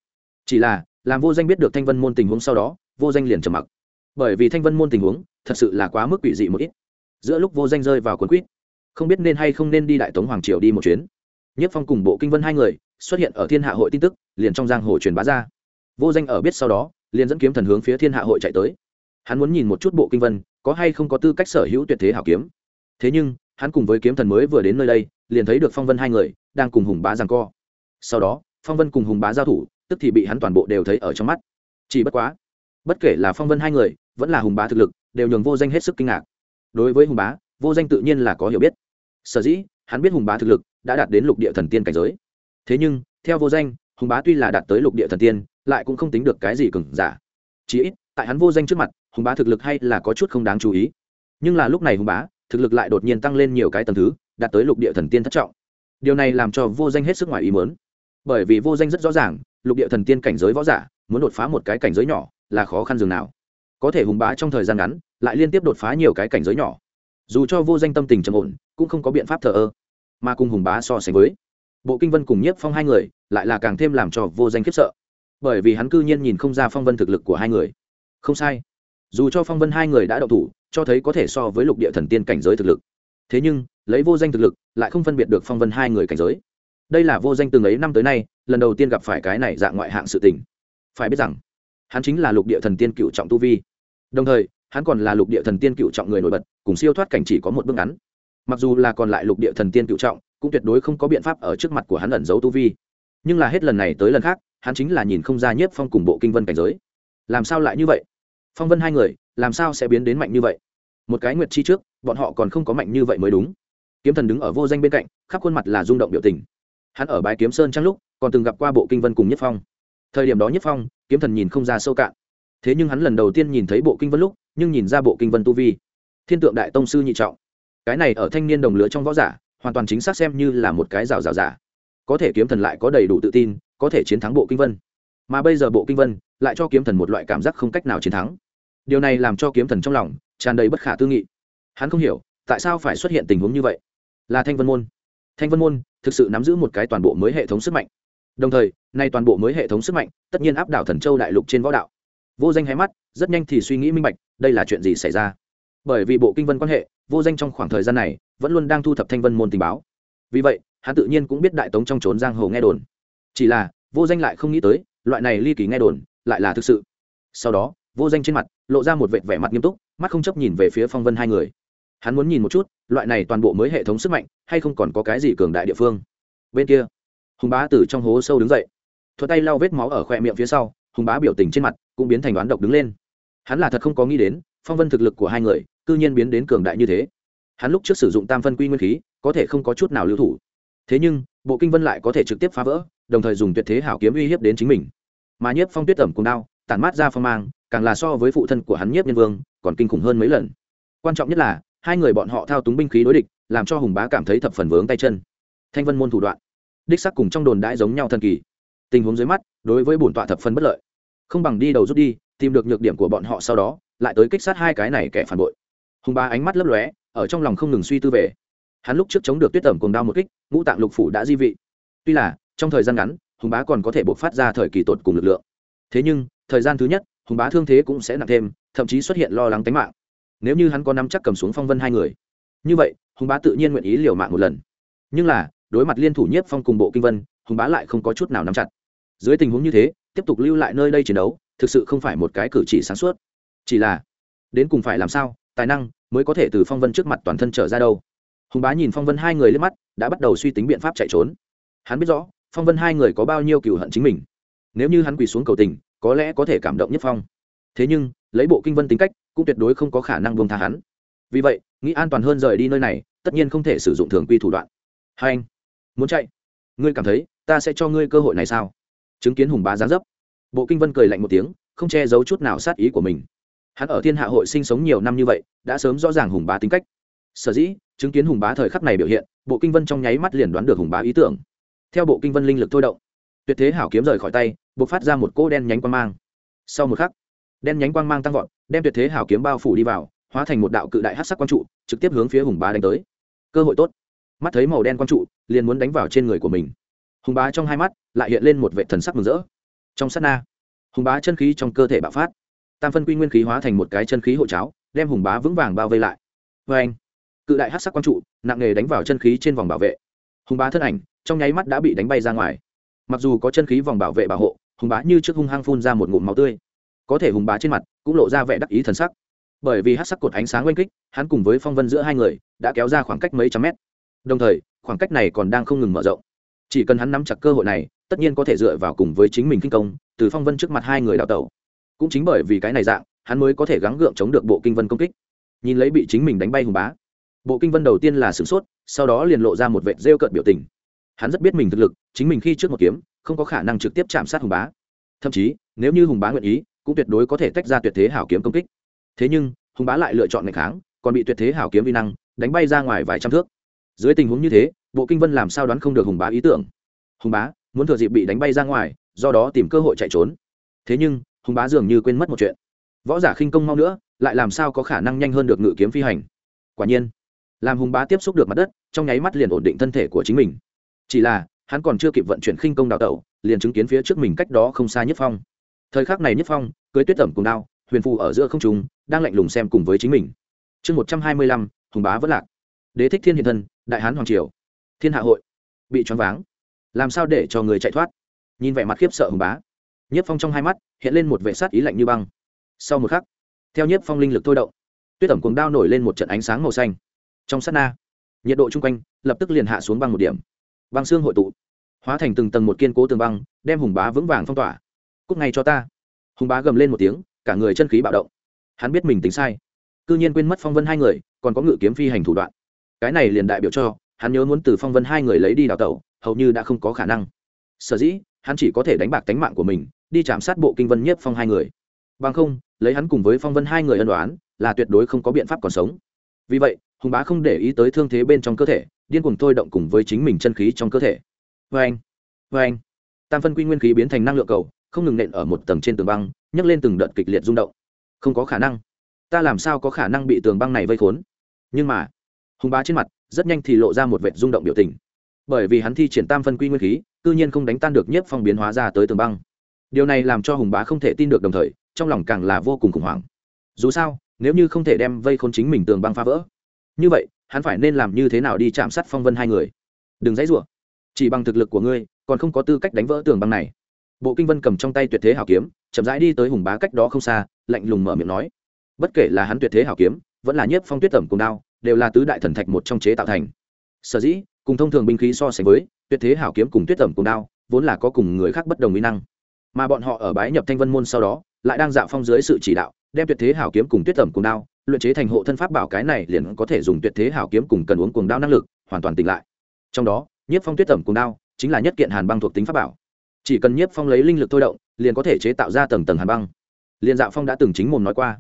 Chỉ là, làm vô danh biết được thanh vân môn tình huống sau đó, vô danh liền trầm mặc. Bởi vì thanh vân môn tình huống, thật sự là quá mức quỷ dị một ít. Giữa lúc vô danh rơi vào cuốn quýt không biết nên hay không nên đi đại tống hoàng triều đi một chuyến nhất phong cùng bộ kinh vân hai người xuất hiện ở thiên hạ hội tin tức liền trong giang hồ truyền bá ra vô danh ở biết sau đó liền dẫn kiếm thần hướng phía thiên hạ hội chạy tới hắn muốn nhìn một chút bộ kinh vân có hay không có tư cách sở hữu tuyệt thế hảo kiếm thế nhưng hắn cùng với kiếm thần mới vừa đến nơi đây liền thấy được phong vân hai người đang cùng hùng bá giằng co sau đó phong vân cùng hùng bá giao thủ tức thì bị hắn toàn bộ đều thấy ở trong mắt chỉ bất quá bất kể là phong vân hai người vẫn là hùng bá thực lực đều nhường vô danh hết sức kinh ngạc đối với hùng bá vô danh tự nhiên là có hiểu biết sở dĩ hắn biết hùng bá thực lực đã đạt đến lục địa thần tiên cảnh giới. Thế nhưng, theo vô danh, hùng bá tuy là đạt tới lục địa thần tiên, lại cũng không tính được cái gì cừng giả. Chí ít, tại hắn vô danh trước mặt, hùng bá thực lực hay là có chút không đáng chú ý. Nhưng là lúc này hùng bá, thực lực lại đột nhiên tăng lên nhiều cái tầng thứ, đạt tới lục địa thần tiên thất trọng. Điều này làm cho vô danh hết sức ngoài ý mớn bởi vì vô danh rất rõ ràng, lục địa thần tiên cảnh giới võ giả, muốn đột phá một cái cảnh giới nhỏ, là khó khăn dường nào. Có thể hùng bá trong thời gian ngắn, lại liên tiếp đột phá nhiều cái cảnh giới nhỏ. Dù cho vô danh tâm tình trầm ổn cũng không có biện pháp thờ ơ, mà cùng hùng bá so sánh với, bộ kinh vân cùng nhiếp phong hai người lại là càng thêm làm cho vô danh khiếp sợ, bởi vì hắn cư nhiên nhìn không ra phong vân thực lực của hai người. Không sai, dù cho phong vân hai người đã đậu thủ, cho thấy có thể so với lục địa thần tiên cảnh giới thực lực, thế nhưng, lấy vô danh thực lực lại không phân biệt được phong vân hai người cảnh giới. Đây là vô danh từng ấy năm tới nay, lần đầu tiên gặp phải cái này dạng ngoại hạng sự tình. Phải biết rằng, hắn chính là lục địa thần tiên cựu trọng tu vi. Đồng thời, hắn còn là lục địa thần tiên cựu trọng người nổi bật, cùng siêu thoát cảnh chỉ có một bước ngắn mặc dù là còn lại lục địa thần tiên cựu trọng, cũng tuyệt đối không có biện pháp ở trước mặt của hắn ẩn giấu tu vi. Nhưng là hết lần này tới lần khác, hắn chính là nhìn không ra nhất phong cùng bộ kinh vân cảnh giới. Làm sao lại như vậy? Phong vân hai người, làm sao sẽ biến đến mạnh như vậy? Một cái nguyệt chi trước, bọn họ còn không có mạnh như vậy mới đúng. Kiếm thần đứng ở vô danh bên cạnh, khắp khuôn mặt là rung động biểu tình. Hắn ở bãi kiếm sơn trăng lúc, còn từng gặp qua bộ kinh vân cùng nhất phong. Thời điểm đó nhất phong, kiếm thần nhìn không ra sâu cạn. Thế nhưng hắn lần đầu tiên nhìn thấy bộ kinh vân lúc, nhưng nhìn ra bộ kinh vân tu vi. Thiên tượng đại tông sư nhị trọng cái này ở thanh niên đồng lứa trong võ giả, hoàn toàn chính xác xem như là một cái rào rào giả. Có thể kiếm thần lại có đầy đủ tự tin, có thể chiến thắng bộ kinh vân. Mà bây giờ bộ kinh vân lại cho kiếm thần một loại cảm giác không cách nào chiến thắng. Điều này làm cho kiếm thần trong lòng tràn đầy bất khả tư nghị. Hắn không hiểu, tại sao phải xuất hiện tình huống như vậy? Là thanh vân môn. Thanh vân môn thực sự nắm giữ một cái toàn bộ mới hệ thống sức mạnh. Đồng thời, nay toàn bộ mới hệ thống sức mạnh tất nhiên áp đảo thần châu đại lục trên võ đạo. Vô danh hay mắt, rất nhanh thì suy nghĩ minh bạch, đây là chuyện gì xảy ra? Bởi vì bộ kinh vân quan hệ, vô danh trong khoảng thời gian này, vẫn luôn đang thu thập thanh vân môn tình báo. Vì vậy, hắn tự nhiên cũng biết đại tống trong trốn giang hồ nghe đồn. Chỉ là, vô danh lại không nghĩ tới, loại này ly kỳ nghe đồn, lại là thực sự. Sau đó, vô danh trên mặt, lộ ra một vệt vẻ mặt nghiêm túc, mắt không chấp nhìn về phía phong vân hai người. Hắn muốn nhìn một chút, loại này toàn bộ mới hệ thống sức mạnh, hay không còn có cái gì cường đại địa phương. Bên kia, hùng bá từ trong hố sâu đứng dậy. Thuật tay lau vết máu ở khoe miệng phía sau, hùng bá biểu tình trên mặt cũng biến thành đoán độc đứng lên. Hắn là thật không có nghĩ đến, phong vân thực lực của hai người cư nhiên biến đến cường đại như thế. Hắn lúc trước sử dụng tam phân quy nguyên khí, có thể không có chút nào lưu thủ. Thế nhưng, bộ kinh vân lại có thể trực tiếp phá vỡ, đồng thời dùng tuyệt thế hảo kiếm uy hiếp đến chính mình. Mà nhiếp phong tuyết tẩm cùng đao, tản mát ra phong mang, càng là so với phụ thân của hắn nhiếp nhân vương, còn kinh khủng hơn mấy lần. Quan trọng nhất là, hai người bọn họ thao túng binh khí đối địch, làm cho hùng bá cảm thấy thập phần vướng tay chân. Thanh vân môn thủ đoạn, đích sắc cùng trong đồn đãi giống nhau thần kỳ. Tình huống dưới mắt, đối với bổn tọa thập phần bất lợi. Không bằng đi đầu rút đi, tìm được nhược điểm của bọn họ sau đó, lại tới kích sát hai cái này kẻ phản bội hùng bá ánh mắt lấp lóe, ở trong lòng không ngừng suy tư về. Hắn lúc trước chống được tuyết tẩm cùng đao một kích, ngũ tạng lục phủ đã di vị. Tuy là, trong thời gian ngắn, hùng bá còn có thể buộc phát ra thời kỳ tột cùng lực lượng. Thế nhưng, thời gian thứ nhất, hùng bá thương thế cũng sẽ nặng thêm, thậm chí xuất hiện lo lắng tính mạng. Nếu như hắn có nắm chắc cầm xuống phong vân hai người, như vậy, hùng bá tự nhiên nguyện ý liều mạng một lần. Nhưng là, đối mặt liên thủ nhiếp phong cùng bộ kinh vân, hùng bá lại không có chút nào nắm chặt. Dưới tình huống như thế, tiếp tục lưu lại nơi đây chiến đấu, thực sự không phải một cái cử chỉ sáng suốt. Chỉ là, đến cùng phải làm sao? Tài năng mới có thể từ phong vân trước mặt toàn thân trở ra đâu. Hùng bá nhìn phong vân hai người lên mắt, đã bắt đầu suy tính biện pháp chạy trốn. Hắn biết rõ, phong vân hai người có bao nhiêu cựu hận chính mình. Nếu như hắn quỳ xuống cầu tình, có lẽ có thể cảm động nhất phong. Thế nhưng, lấy bộ kinh vân tính cách, cũng tuyệt đối không có khả năng buông tha hắn. Vì vậy, nghĩ an toàn hơn rời đi nơi này, tất nhiên không thể sử dụng thường quy thủ đoạn. Hai anh, muốn chạy? Ngươi cảm thấy, ta sẽ cho ngươi cơ hội này sao? Chứng kiến hùng bá giá dấp. Bộ kinh vân cười lạnh một tiếng, không che giấu chút nào sát ý của mình hắn ở thiên hạ hội sinh sống nhiều năm như vậy, đã sớm rõ ràng hùng bá tính cách. Sở dĩ, chứng kiến hùng bá thời khắc này biểu hiện, bộ kinh vân trong nháy mắt liền đoán được hùng bá ý tưởng. Theo bộ kinh vân linh lực thôi động, tuyệt thế hảo kiếm rời khỏi tay b ộ c phát ra một cỗ đen nhánh quang mang. Sau một khắc, đen nhánh quang mang tăng vọt, đem tuyệt thế hảo kiếm bao phủ đi vào, hóa thành một đạo cự đại hát sắc quang trụ, trực tiếp hướng phía hùng bá đánh tới. Cơ hội tốt. Mắt thấy màu đen quang trụ, liền muốn đánh vào trên người của mình. Hùng bá trong hai mắt, lại hiện lên một vệ thần sắc mừng rỡ. Trong s á t na, hùng bá chân khí trong cơ thể bạo phát tam phân quy nguyên khí hóa thành một cái chân khí hộ cháo, đem hùng bá vững vàng bao vây lại. Vê anh, cự đại hát sắc quang trụ, nặng nề đánh vào chân khí trên vòng bảo vệ. Hùng bá thân ảnh, trong nháy mắt đã bị đánh bay ra ngoài. Mặc dù có chân khí vòng bảo vệ bảo hộ, hùng bá như trước hung hăng phun ra một ngụm máu tươi. Có thể hùng bá trên mặt cũng lộ ra vẻ đắc ý thần sắc. Bởi vì hát sắc cột ánh sáng oanh kích, hắn cùng với phong vân giữa hai người đã kéo ra khoảng cách mấy trăm mét. Đồng thời, khoảng cách này còn đang không ngừng mở rộng. Chỉ cần hắn nắm chặt cơ hội này, tất nhiên có thể dựa vào cùng với chính mình kinh công, từ phong vân trước mặt hai người đào tẩu cũng chính bởi vì cái này dạng, hắn mới có thể gắng gượng chống được bộ kinh vân công kích. Nhìn lấy bị chính mình đánh bay hùng bá, bộ kinh vân đầu tiên là sửng sốt, sau đó liền lộ ra một vệ rêu cợt biểu tình. Hắn rất biết mình thực lực, chính mình khi trước một kiếm, không có khả năng trực tiếp chạm sát hùng bá. Thậm chí, nếu như hùng bá nguyện ý, cũng tuyệt đối có thể tách ra tuyệt thế hảo kiếm công kích. Thế nhưng, hùng bá lại lựa chọn ngày kháng, còn bị tuyệt thế hảo kiếm vi năng đánh bay ra ngoài vài trăm thước. Dưới tình huống như thế, bộ kinh vân làm sao đoán không được hùng bá ý tưởng? Hùng bá, muốn thừa dịp bị đánh bay ra ngoài, do đó tìm cơ hội chạy trốn. Thế nhưng hùng bá dường như quên mất một chuyện. Võ giả khinh công mau nữa, lại làm sao có khả năng nhanh hơn được ngự kiếm phi hành? Quả nhiên, làm hùng bá tiếp xúc được mặt đất, trong nháy mắt liền ổn định thân thể của chính mình. Chỉ là, hắn còn chưa kịp vận chuyển khinh công đào tẩu, liền chứng kiến phía trước mình cách đó không xa nhất phong. Thời khắc này nhất phong, cưới tuyết tẩm cùng đao, huyền phù ở giữa không trung, đang lạnh lùng xem cùng với chính mình. Chương một trăm hai mươi lăm, hùng bá vẫn lạc. Đế thích thiên hiện thân, đại hán hoàng triều. Thiên hạ hội. Bị choáng váng. Làm sao để cho người chạy thoát? Nhìn vẻ mặt khiếp sợ hùng bá nhiếp phong trong hai mắt hiện lên một vệ sát ý lạnh như băng. Sau một khắc, theo nhiếp phong linh lực thôi động, tuyết ẩm cuồng đao nổi lên một trận ánh sáng màu xanh. Trong sát na, nhiệt độ chung quanh lập tức liền hạ xuống băng một điểm. Băng xương hội tụ, hóa thành từng tầng một kiên cố tường băng, đem hùng bá vững vàng phong tỏa. Cúc ngay cho ta. Hùng bá gầm lên một tiếng, cả người chân khí bạo động. Hắn biết mình tính sai c ư nhiên quên mất phong vân hai người, còn có ngự kiếm phi hành thủ đoạn. Cái này liền đại biểu cho hắn nhớ muốn từ phong vân hai người lấy đi đào tẩu, hầu như đã không có khả năng. Sở dĩ hắn chỉ có thể đánh bạc tánh mạng của mình, đi chạm sát bộ kinh vân nhiếp phong hai người. Bằng không, lấy hắn cùng với phong vân hai người ân đoán là tuyệt đối không có biện pháp còn sống. Vì vậy, hùng bá không để ý tới thương thế bên trong cơ thể, điên cuồng thôi động cùng với chính mình chân khí trong cơ thể. Vê anh vê anh tam phân quy nguyên khí biến thành năng lượng cầu, không ngừng nện ở một tầng trên tường băng, nhấc lên từng đợt kịch liệt rung động. Không có khả năng. Ta làm sao có khả năng bị tường băng này vây khốn? Nhưng mà, hùng bá trên mặt, rất nhanh thì lộ ra một vệt rung động biểu tình bởi vì hắn thi triển tam phân quy nguyên khí, cư nhiên không đánh tan được nhiếp phong biến hóa ra tới tường băng. Điều này làm cho hùng bá không thể tin được đồng thời, trong lòng càng là vô cùng khủng hoảng. Dù sao, nếu như không thể đem vây khốn chính mình tường băng phá vỡ, như vậy, hắn phải nên làm như thế nào đi chạm sát phong vân hai người? Đừng dãy rủa. Chỉ bằng thực lực của ngươi, còn không có tư cách đánh vỡ tường băng này. Bộ kinh vân cầm trong tay tuyệt thế hảo kiếm, chậm rãi đi tới hùng bá cách đó không xa, lạnh lùng mở miệng nói. Bất kể là hắn tuyệt thế hảo kiếm, vẫn là nhiếp phong tuyết tẩm cùng đao, đều là tứ đại thần thạch một trong chế tạo thành. Sở dĩ cùng thông thường binh khí so sánh với, tuyệt thế hảo kiếm cùng tuyết tẩm cùng đao, vốn là có cùng người khác bất đồng mỹ năng. Mà bọn họ ở bái nhập thanh vân môn sau đó, lại đang dạo phong dưới sự chỉ đạo, đem tuyệt thế hảo kiếm cùng tuyết tẩm cùng đao, luyện chế thành hộ thân pháp bảo cái này liền có thể dùng tuyệt thế hảo kiếm cùng cần uống cùng đao năng lực, hoàn toàn tỉnh lại. Trong đó, nhiếp phong tuyết tẩm cùng đao, chính là nhất kiện hàn băng thuộc tính pháp bảo. Chỉ cần nhiếp phong lấy linh lực thôi động, liền có thể chế tạo ra tầng tầng hàn băng. Liền dạo phong đã từng chính mồm nói qua,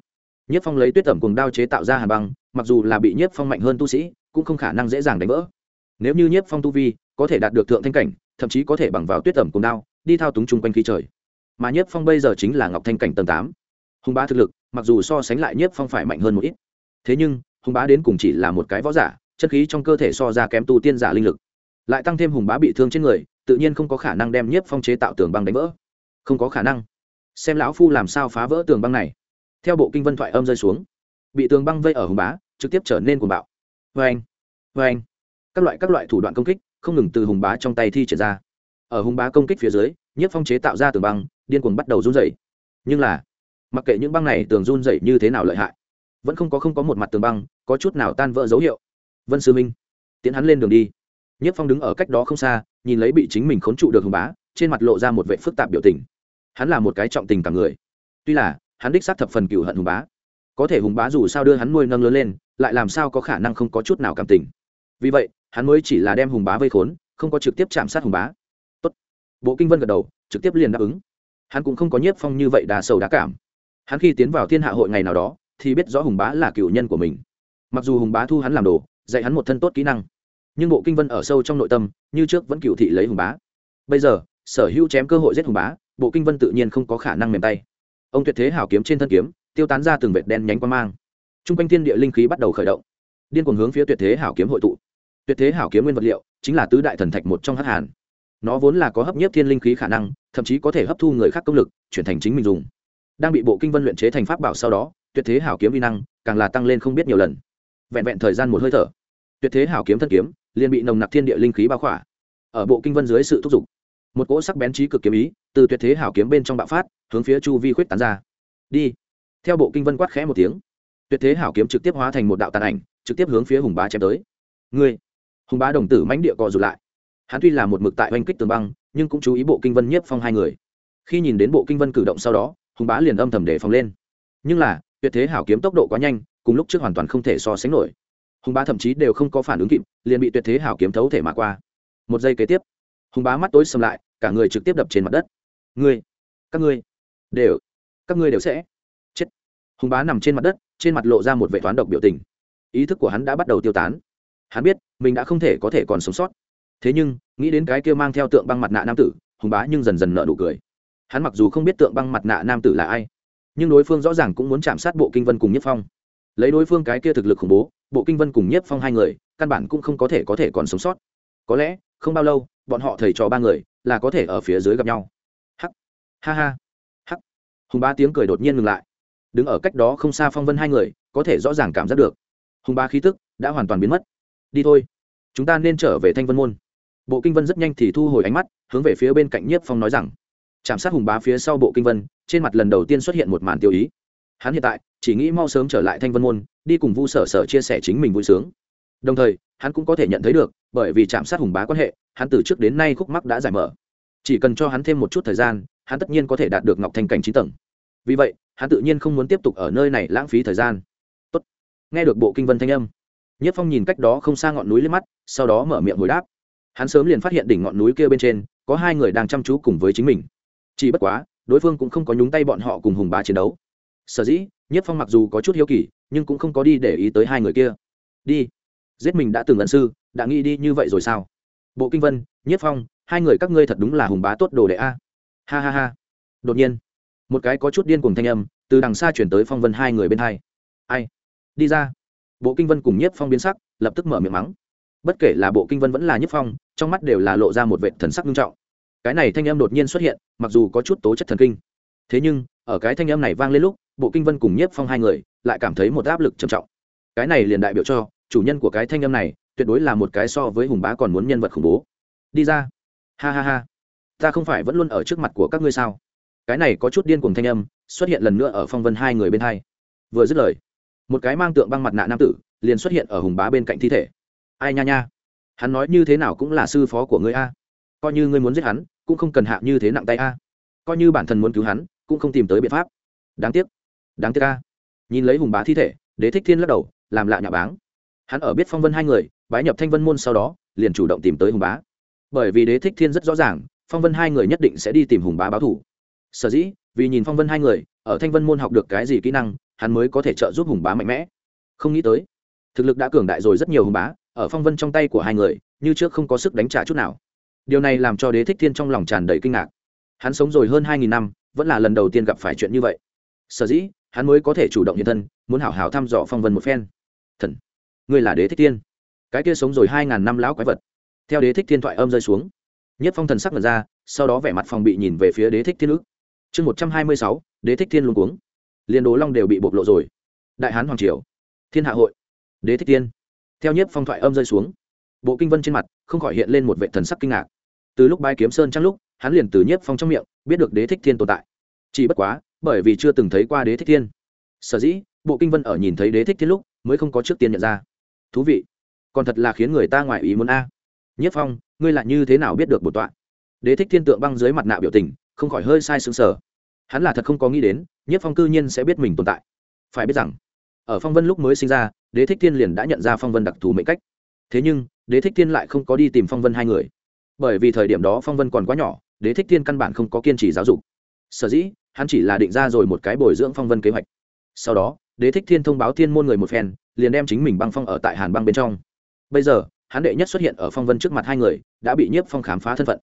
nhiếp phong lấy tuyết tẩm cùng đao chế tạo ra hàn băng, mặc dù là bị nhiếp phong mạnh hơn tu sĩ, cũng không khả năng dễ dàng đánh vỡ nếu như nhiếp phong tu vi có thể đạt được thượng thanh cảnh, thậm chí có thể bằng vào tuyết tẩm cùng đao, đi thao túng chung quanh khí trời. Mà nhiếp phong bây giờ chính là ngọc thanh cảnh tầng tám. Hùng bá thực lực, mặc dù so sánh lại nhiếp phong phải mạnh hơn một ít. Thế nhưng, hùng bá đến cùng chỉ là một cái võ giả chất khí trong cơ thể so ra kém tu tiên giả linh lực. Lại tăng thêm hùng bá bị thương trên người, tự nhiên không có khả năng đem nhiếp phong chế tạo tường băng đánh vỡ. Không có khả năng. Xem lão phu làm sao phá vỡ tường băng này. Theo bộ kinh vân thoại âm rơi xuống, bị tường băng vây ở hùng bá, trực tiếp trở nên cuồng bạo. Vê anh vê anh các loại các loại thủ đoạn công kích, không ngừng từ hùng bá trong tay thi triển ra. Ở hùng bá công kích phía dưới, nhiếp phong chế tạo ra tường băng, điên cuồng bắt đầu run dày nhưng là, mặc kệ những băng này tường run dày như thế nào lợi hại, vẫn không có không có một mặt tường băng có chút nào tan vỡ dấu hiệu. Vân sư minh, tiến hắn lên đường đi. Nhiếp phong đứng ở cách đó không xa, nhìn lấy bị chính mình khốn trụ được hùng bá, trên mặt lộ ra một vệ phức tạp biểu tình. Hắn là một cái trọng tình cả người. Tuy là, hắn đích xác thập phần cựu hận hùng bá. Có thể hùng bá dù sao đưa hắn nuôi nâng lớn lên, lại làm sao có khả năng không có chút nào cảm tình. Vì vậy hắn mới chỉ là đem hùng bá vây khốn, không có trực tiếp chạm sát hùng bá. Tốt. bộ kinh vân gật đầu, trực tiếp liền đáp ứng. Hắn cũng không có nhiếp phong như vậy đà sầu đá cảm. Hắn khi tiến vào thiên hạ hội ngày nào đó, thì biết rõ hùng bá là cựu nhân của mình. Mặc dù hùng bá thu hắn làm đồ, dạy hắn một thân tốt kỹ năng, nhưng bộ kinh vân ở sâu trong nội tâm, như trước vẫn cựu thị lấy hùng bá. Bây giờ, sở hữu chém cơ hội giết hùng bá, bộ kinh vân tự nhiên không có khả năng mềm tay. Ông tuyệt thế hảo kiếm trên thân kiếm, tiêu tán ra từng vệt đen nhánh quang mang. T r u n g quanh thiên địa linh khí bắt đầu khởi động. Điên cuồng hướng phía tuyệt thế hảo kiếm hội tụ tuyệt thế hảo kiếm nguyên vật liệu, chính là tứ đại thần thạch một trong hắc hàn. Nó vốn là có hấp nhiếp thiên linh khí khả năng, thậm chí có thể hấp thu người khác công lực, chuyển thành chính mình dùng. Đang bị bộ kinh vân luyện chế thành pháp bảo sau đó, tuyệt thế hảo kiếm vi năng càng là tăng lên không biết nhiều lần. Vẹn vẹn thời gian một hơi thở, tuyệt thế hảo kiếm thân kiếm liền bị nồng nặc thiên địa linh khí bao khỏa. Ở bộ kinh vân dưới sự thúc giục, một cỗ sắc bén trí cực kiếm ý từ tuyệt thế hảo kiếm bên trong bạo phát, hướng phía chu vi khuyết tán ra. Đi. Theo bộ kinh vân quát khẽ một tiếng, tuyệt thế hảo kiếm trực tiếp hóa thành một đạo tàn ảnh, trực tiếp hướng phía hùng bá chém tới. Ngươi hùng bá đồng tử mãnh địa cò rụt lại. Hắn tuy là một mực tại oanh kích tường băng, nhưng cũng chú ý bộ kinh vân nhiếp phong hai người. Khi nhìn đến bộ kinh vân cử động sau đó, hùng bá liền âm thầm để phòng lên. Nhưng là, tuyệt thế hảo kiếm tốc độ quá nhanh, cùng lúc trước hoàn toàn không thể so sánh nổi. Hùng bá thậm chí đều không có phản ứng kịp, liền bị tuyệt thế hảo kiếm thấu thể mà qua. Một giây kế tiếp, hùng bá mắt tối xâm lại, cả người trực tiếp đập trên mặt đất. Ngươi, các ngươi đều, các ngươi đều sẽ chết. Hùng bá nằm trên mặt đất, trên mặt lộ ra một vệ toán độc biểu tình. Ý thức của hắn đã bắt đầu tiêu tán hắn biết, mình đã không thể có thể còn sống sót. Thế nhưng, nghĩ đến cái kia mang theo tượng băng mặt nạ nam tử, hùng bá nhưng dần dần nợ nụ cười. Hắn mặc dù không biết tượng băng mặt nạ nam tử là ai, nhưng đối phương rõ ràng cũng muốn chạm sát bộ kinh vân cùng nhất phong. Lấy đối phương cái kia thực lực khủng bố, bộ kinh vân cùng nhất phong hai người, căn bản cũng không có thể có thể còn sống sót. Có lẽ, không bao lâu, bọn họ thầy trò ba người là có thể ở phía dưới gặp nhau. Hắc, ha ha, hắc. Hùng ba tiếng cười đột nhiên ngừng lại. Đứng ở cách đó không xa phong vân hai người, có thể rõ ràng cảm giác được. Hùng ba khí tức đã hoàn toàn biến mất đi thôi. Chúng ta nên trở về thanh vân môn. Bộ kinh vân rất nhanh thì thu hồi ánh mắt, hướng về phía bên cạnh nhiếp phong nói rằng chạm sát hùng bá phía sau bộ kinh vân, trên mặt lần đầu tiên xuất hiện một màn tiêu ý. Hắn hiện tại chỉ nghĩ mau sớm trở lại thanh vân môn, đi cùng vu sở sở chia sẻ chính mình vui sướng. Đồng thời, hắn cũng có thể nhận thấy được, bởi vì chạm sát hùng bá quan hệ, hắn từ trước đến nay khúc mắc đã giải mở. Chỉ cần cho hắn thêm một chút thời gian, hắn tất nhiên có thể đạt được ngọc thanh cảnh trí tầng. Vì vậy, hắn tự nhiên không muốn tiếp tục ở nơi này lãng phí thời gian. Tốt. nghe được bộ kinh vân thanh âm nhất phong nhìn cách đó không xa ngọn núi lên mắt, sau đó mở miệng hồi đáp. Hắn sớm liền phát hiện đỉnh ngọn núi kia bên trên, có hai người đang chăm chú cùng với chính mình. Chỉ bất quá, đối phương cũng không có nhúng tay bọn họ cùng hùng bá chiến đấu. Sở dĩ, nhất phong mặc dù có chút hiếu kỳ, nhưng cũng không có đi để ý tới hai người kia. Đi. Giết mình đã từng ẩn sư, đã nghĩ đi như vậy rồi sao? Bộ kinh vân, nhất phong, hai người các ngươi thật đúng là hùng bá tốt đồ đệ a. Ha ha ha. Đột nhiên, một cái có chút điên cùng thanh âm từ đằng xa chuyển tới phong vân hai người bên hai. Ai? Đi ra bộ kinh vân cùng nhiếp phong biến sắc, lập tức mở miệng mắng. Bất kể là bộ kinh vân vẫn là nhiếp phong, trong mắt đều là lộ ra một vệ thần sắc nghiêm trọng. Cái này thanh âm đột nhiên xuất hiện, mặc dù có chút tố chất thần kinh. Thế nhưng, ở cái thanh âm này vang lên lúc, bộ kinh vân cùng nhiếp phong hai người lại cảm thấy một áp lực trầm trọng. Cái này liền đại biểu cho, chủ nhân của cái thanh âm này tuyệt đối là một cái so với hùng bá còn muốn nhân vật khủng bố. Đi ra. Ha ha ha. Ta không phải vẫn luôn ở trước mặt của các ngươi sao? Cái này có chút điên cuồng thanh âm xuất hiện lần nữa ở phong vân hai người bên hai. Vừa dứt lời một cái mang tượng băng mặt nạ nam tử liền xuất hiện ở hùng bá bên cạnh thi thể. Ai nha nha? Hắn nói như thế nào cũng là sư phó của ngươi a. Coi như ngươi muốn giết hắn, cũng không cần hạ như thế nặng tay a. Coi như bản thân muốn cứu hắn, cũng không tìm tới biện pháp. Đáng tiếc. Đáng tiếc a. Nhìn lấy hùng bá thi thể, đế thích thiên lắc đầu, làm lạ nhà báng. Hắn ở biết phong vân hai người, bái nhập thanh vân môn sau đó, liền chủ động tìm tới hùng bá. Bởi vì đế thích thiên rất rõ ràng, phong vân hai người nhất định sẽ đi tìm hùng bá báo thủ. Sở dĩ, vì nhìn phong vân hai người, ở thanh vân môn học được cái gì kỹ năng hắn mới có thể trợ giúp hùng bá mạnh mẽ. Không nghĩ tới, thực lực đã cường đại rồi rất nhiều hùng bá, ở phong vân trong tay của hai người, như trước không có sức đánh trả chút nào. Điều này làm cho đế thích thiên trong lòng tràn đầy kinh ngạc. Hắn sống rồi hơn hai nghìn năm, vẫn là lần đầu tiên gặp phải chuyện như vậy. Sở dĩ, hắn mới có thể chủ động hiện thân, muốn hảo hảo thăm dò phong vân một phen. Thần, ngươi là đế thích thiên. Cái kia sống rồi hai ngàn năm lão quái vật. Theo đế thích thiên thoại âm rơi xuống, nhất phong thần sắc mật ra, sau đó vẻ mặt phòng bị nhìn về phía đế thích thiên ước. Chương một trăm hai mươi sáu, đế thích thiên luôn cuống liên đố long đều bị bộc lộ rồi. Đại hán hoàng triều, thiên hạ hội, đế thích tiên. Theo nhất phong thoại âm rơi xuống, bộ kinh vân trên mặt không khỏi hiện lên một vệ thần sắc kinh ngạc. Từ lúc bái kiếm sơn trăng lúc, hắn liền từ nhất phong trong miệng biết được đế thích thiên tồn tại. Chỉ bất quá, bởi vì chưa từng thấy qua đế thích thiên sở dĩ bộ kinh vân ở nhìn thấy đế thích thiên lúc mới không có trước tiên nhận ra. Thú vị, còn thật là khiến người ta ngoại ý muốn a. Nhất phong, ngươi lại như thế nào biết được bổn tọa? Đế thích thiên tượng băng dưới mặt nạ biểu tình, không khỏi hơi sai sững sờ. Hắn là thật không có nghĩ đến nhất phong cư nhiên sẽ biết mình tồn tại. Phải biết rằng, ở phong vân lúc mới sinh ra, đế thích thiên liền đã nhận ra phong vân đặc thù mệnh cách. Thế nhưng, đế thích thiên lại không có đi tìm phong vân hai người. Bởi vì thời điểm đó phong vân còn quá nhỏ, đế thích thiên căn bản không có kiên trì giáo dục. Sở dĩ, hắn chỉ là định ra rồi một cái bồi dưỡng phong vân kế hoạch. Sau đó, đế thích thiên thông báo thiên môn người một phen, liền đem chính mình băng phong ở tại hàn băng bên trong. Bây giờ, hắn đệ nhất xuất hiện ở phong vân trước mặt hai người, đã bị nhiếp phong khám phá thân phận.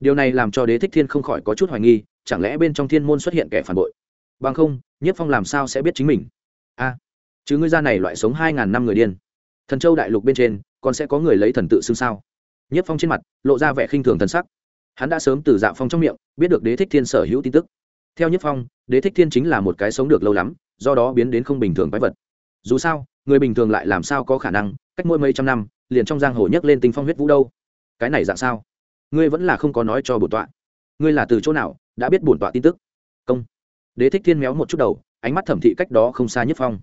Điều này làm cho đế thích thiên không khỏi có chút hoài nghi, chẳng lẽ bên trong thiên môn xuất hiện kẻ phản bội? Bằng không nhiếp phong làm sao sẽ biết chính mình? A, chứ ngươi ra này loại sống hai ngàn năm người điên. Thần châu đại lục bên trên, còn sẽ có người lấy thần tự xưng sao? Nhiếp phong trên mặt, lộ ra vẻ khinh thường thần sắc. Hắn đã sớm từ dạ phong trong miệng, biết được đế thích thiên sở hữu tin tức. Theo nhiếp phong, đế thích thiên chính là một cái sống được lâu lắm, do đó biến đến không bình thường quái vật. Dù sao, người bình thường lại làm sao có khả năng, cách mỗi mấy trăm năm, liền trong giang hồ nhấc lên tinh phong huyết vũ đâu? Cái này dạng sao? Ngươi vẫn là không có nói cho bổn tọa. Ngươi là từ chỗ nào, đã biết bổn tọa tin tức? Công đế thích thiên méo một chút đầu, ánh mắt thẩm thị cách đó không xa nhất phong.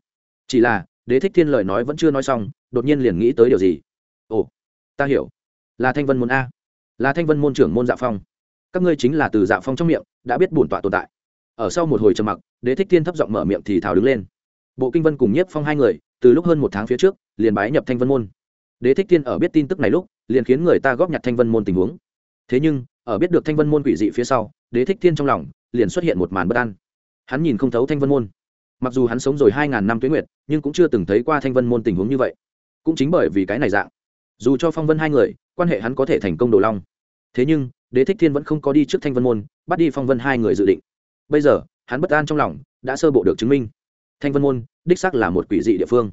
Chỉ là, đế thích thiên lời nói vẫn chưa nói xong, đột nhiên liền nghĩ tới điều gì? Ồ, ta hiểu. Là thanh vân môn a. Là thanh vân môn trưởng môn dạ phong. Các ngươi chính là từ dạ phong trong miệng, đã biết bổn tọa tồn tại. Ở sau một hồi trầm mặc, đế thích thiên thấp giọng mở miệng thì thào đứng lên. Bộ kinh vân cùng nhiếp phong hai người, từ lúc hơn một tháng phía trước, liền bái nhập thanh vân môn. Đế thích thiên ở biết tin tức này lúc, liền khiến người ta góp nhặt thanh vân môn tình huống. Thế nhưng, ở biết được thanh vân môn quỷ dị phía sau, đế thích thiên trong lòng, liền xuất hiện một màn bất an hắn nhìn không thấu thanh vân môn. Mặc dù hắn sống rồi hai ngàn năm tuyến nguyệt, nhưng cũng chưa từng thấy qua thanh vân môn tình huống như vậy. Cũng chính bởi vì cái này dạng, dù cho phong vân hai người, quan hệ hắn có thể thành công đồ long. Thế nhưng, đế thích thiên vẫn không có đi trước thanh vân môn, bắt đi phong vân hai người dự định. Bây giờ, hắn bất an trong lòng, đã sơ bộ được chứng minh. Thanh vân môn, đích xác là một quỷ dị địa phương.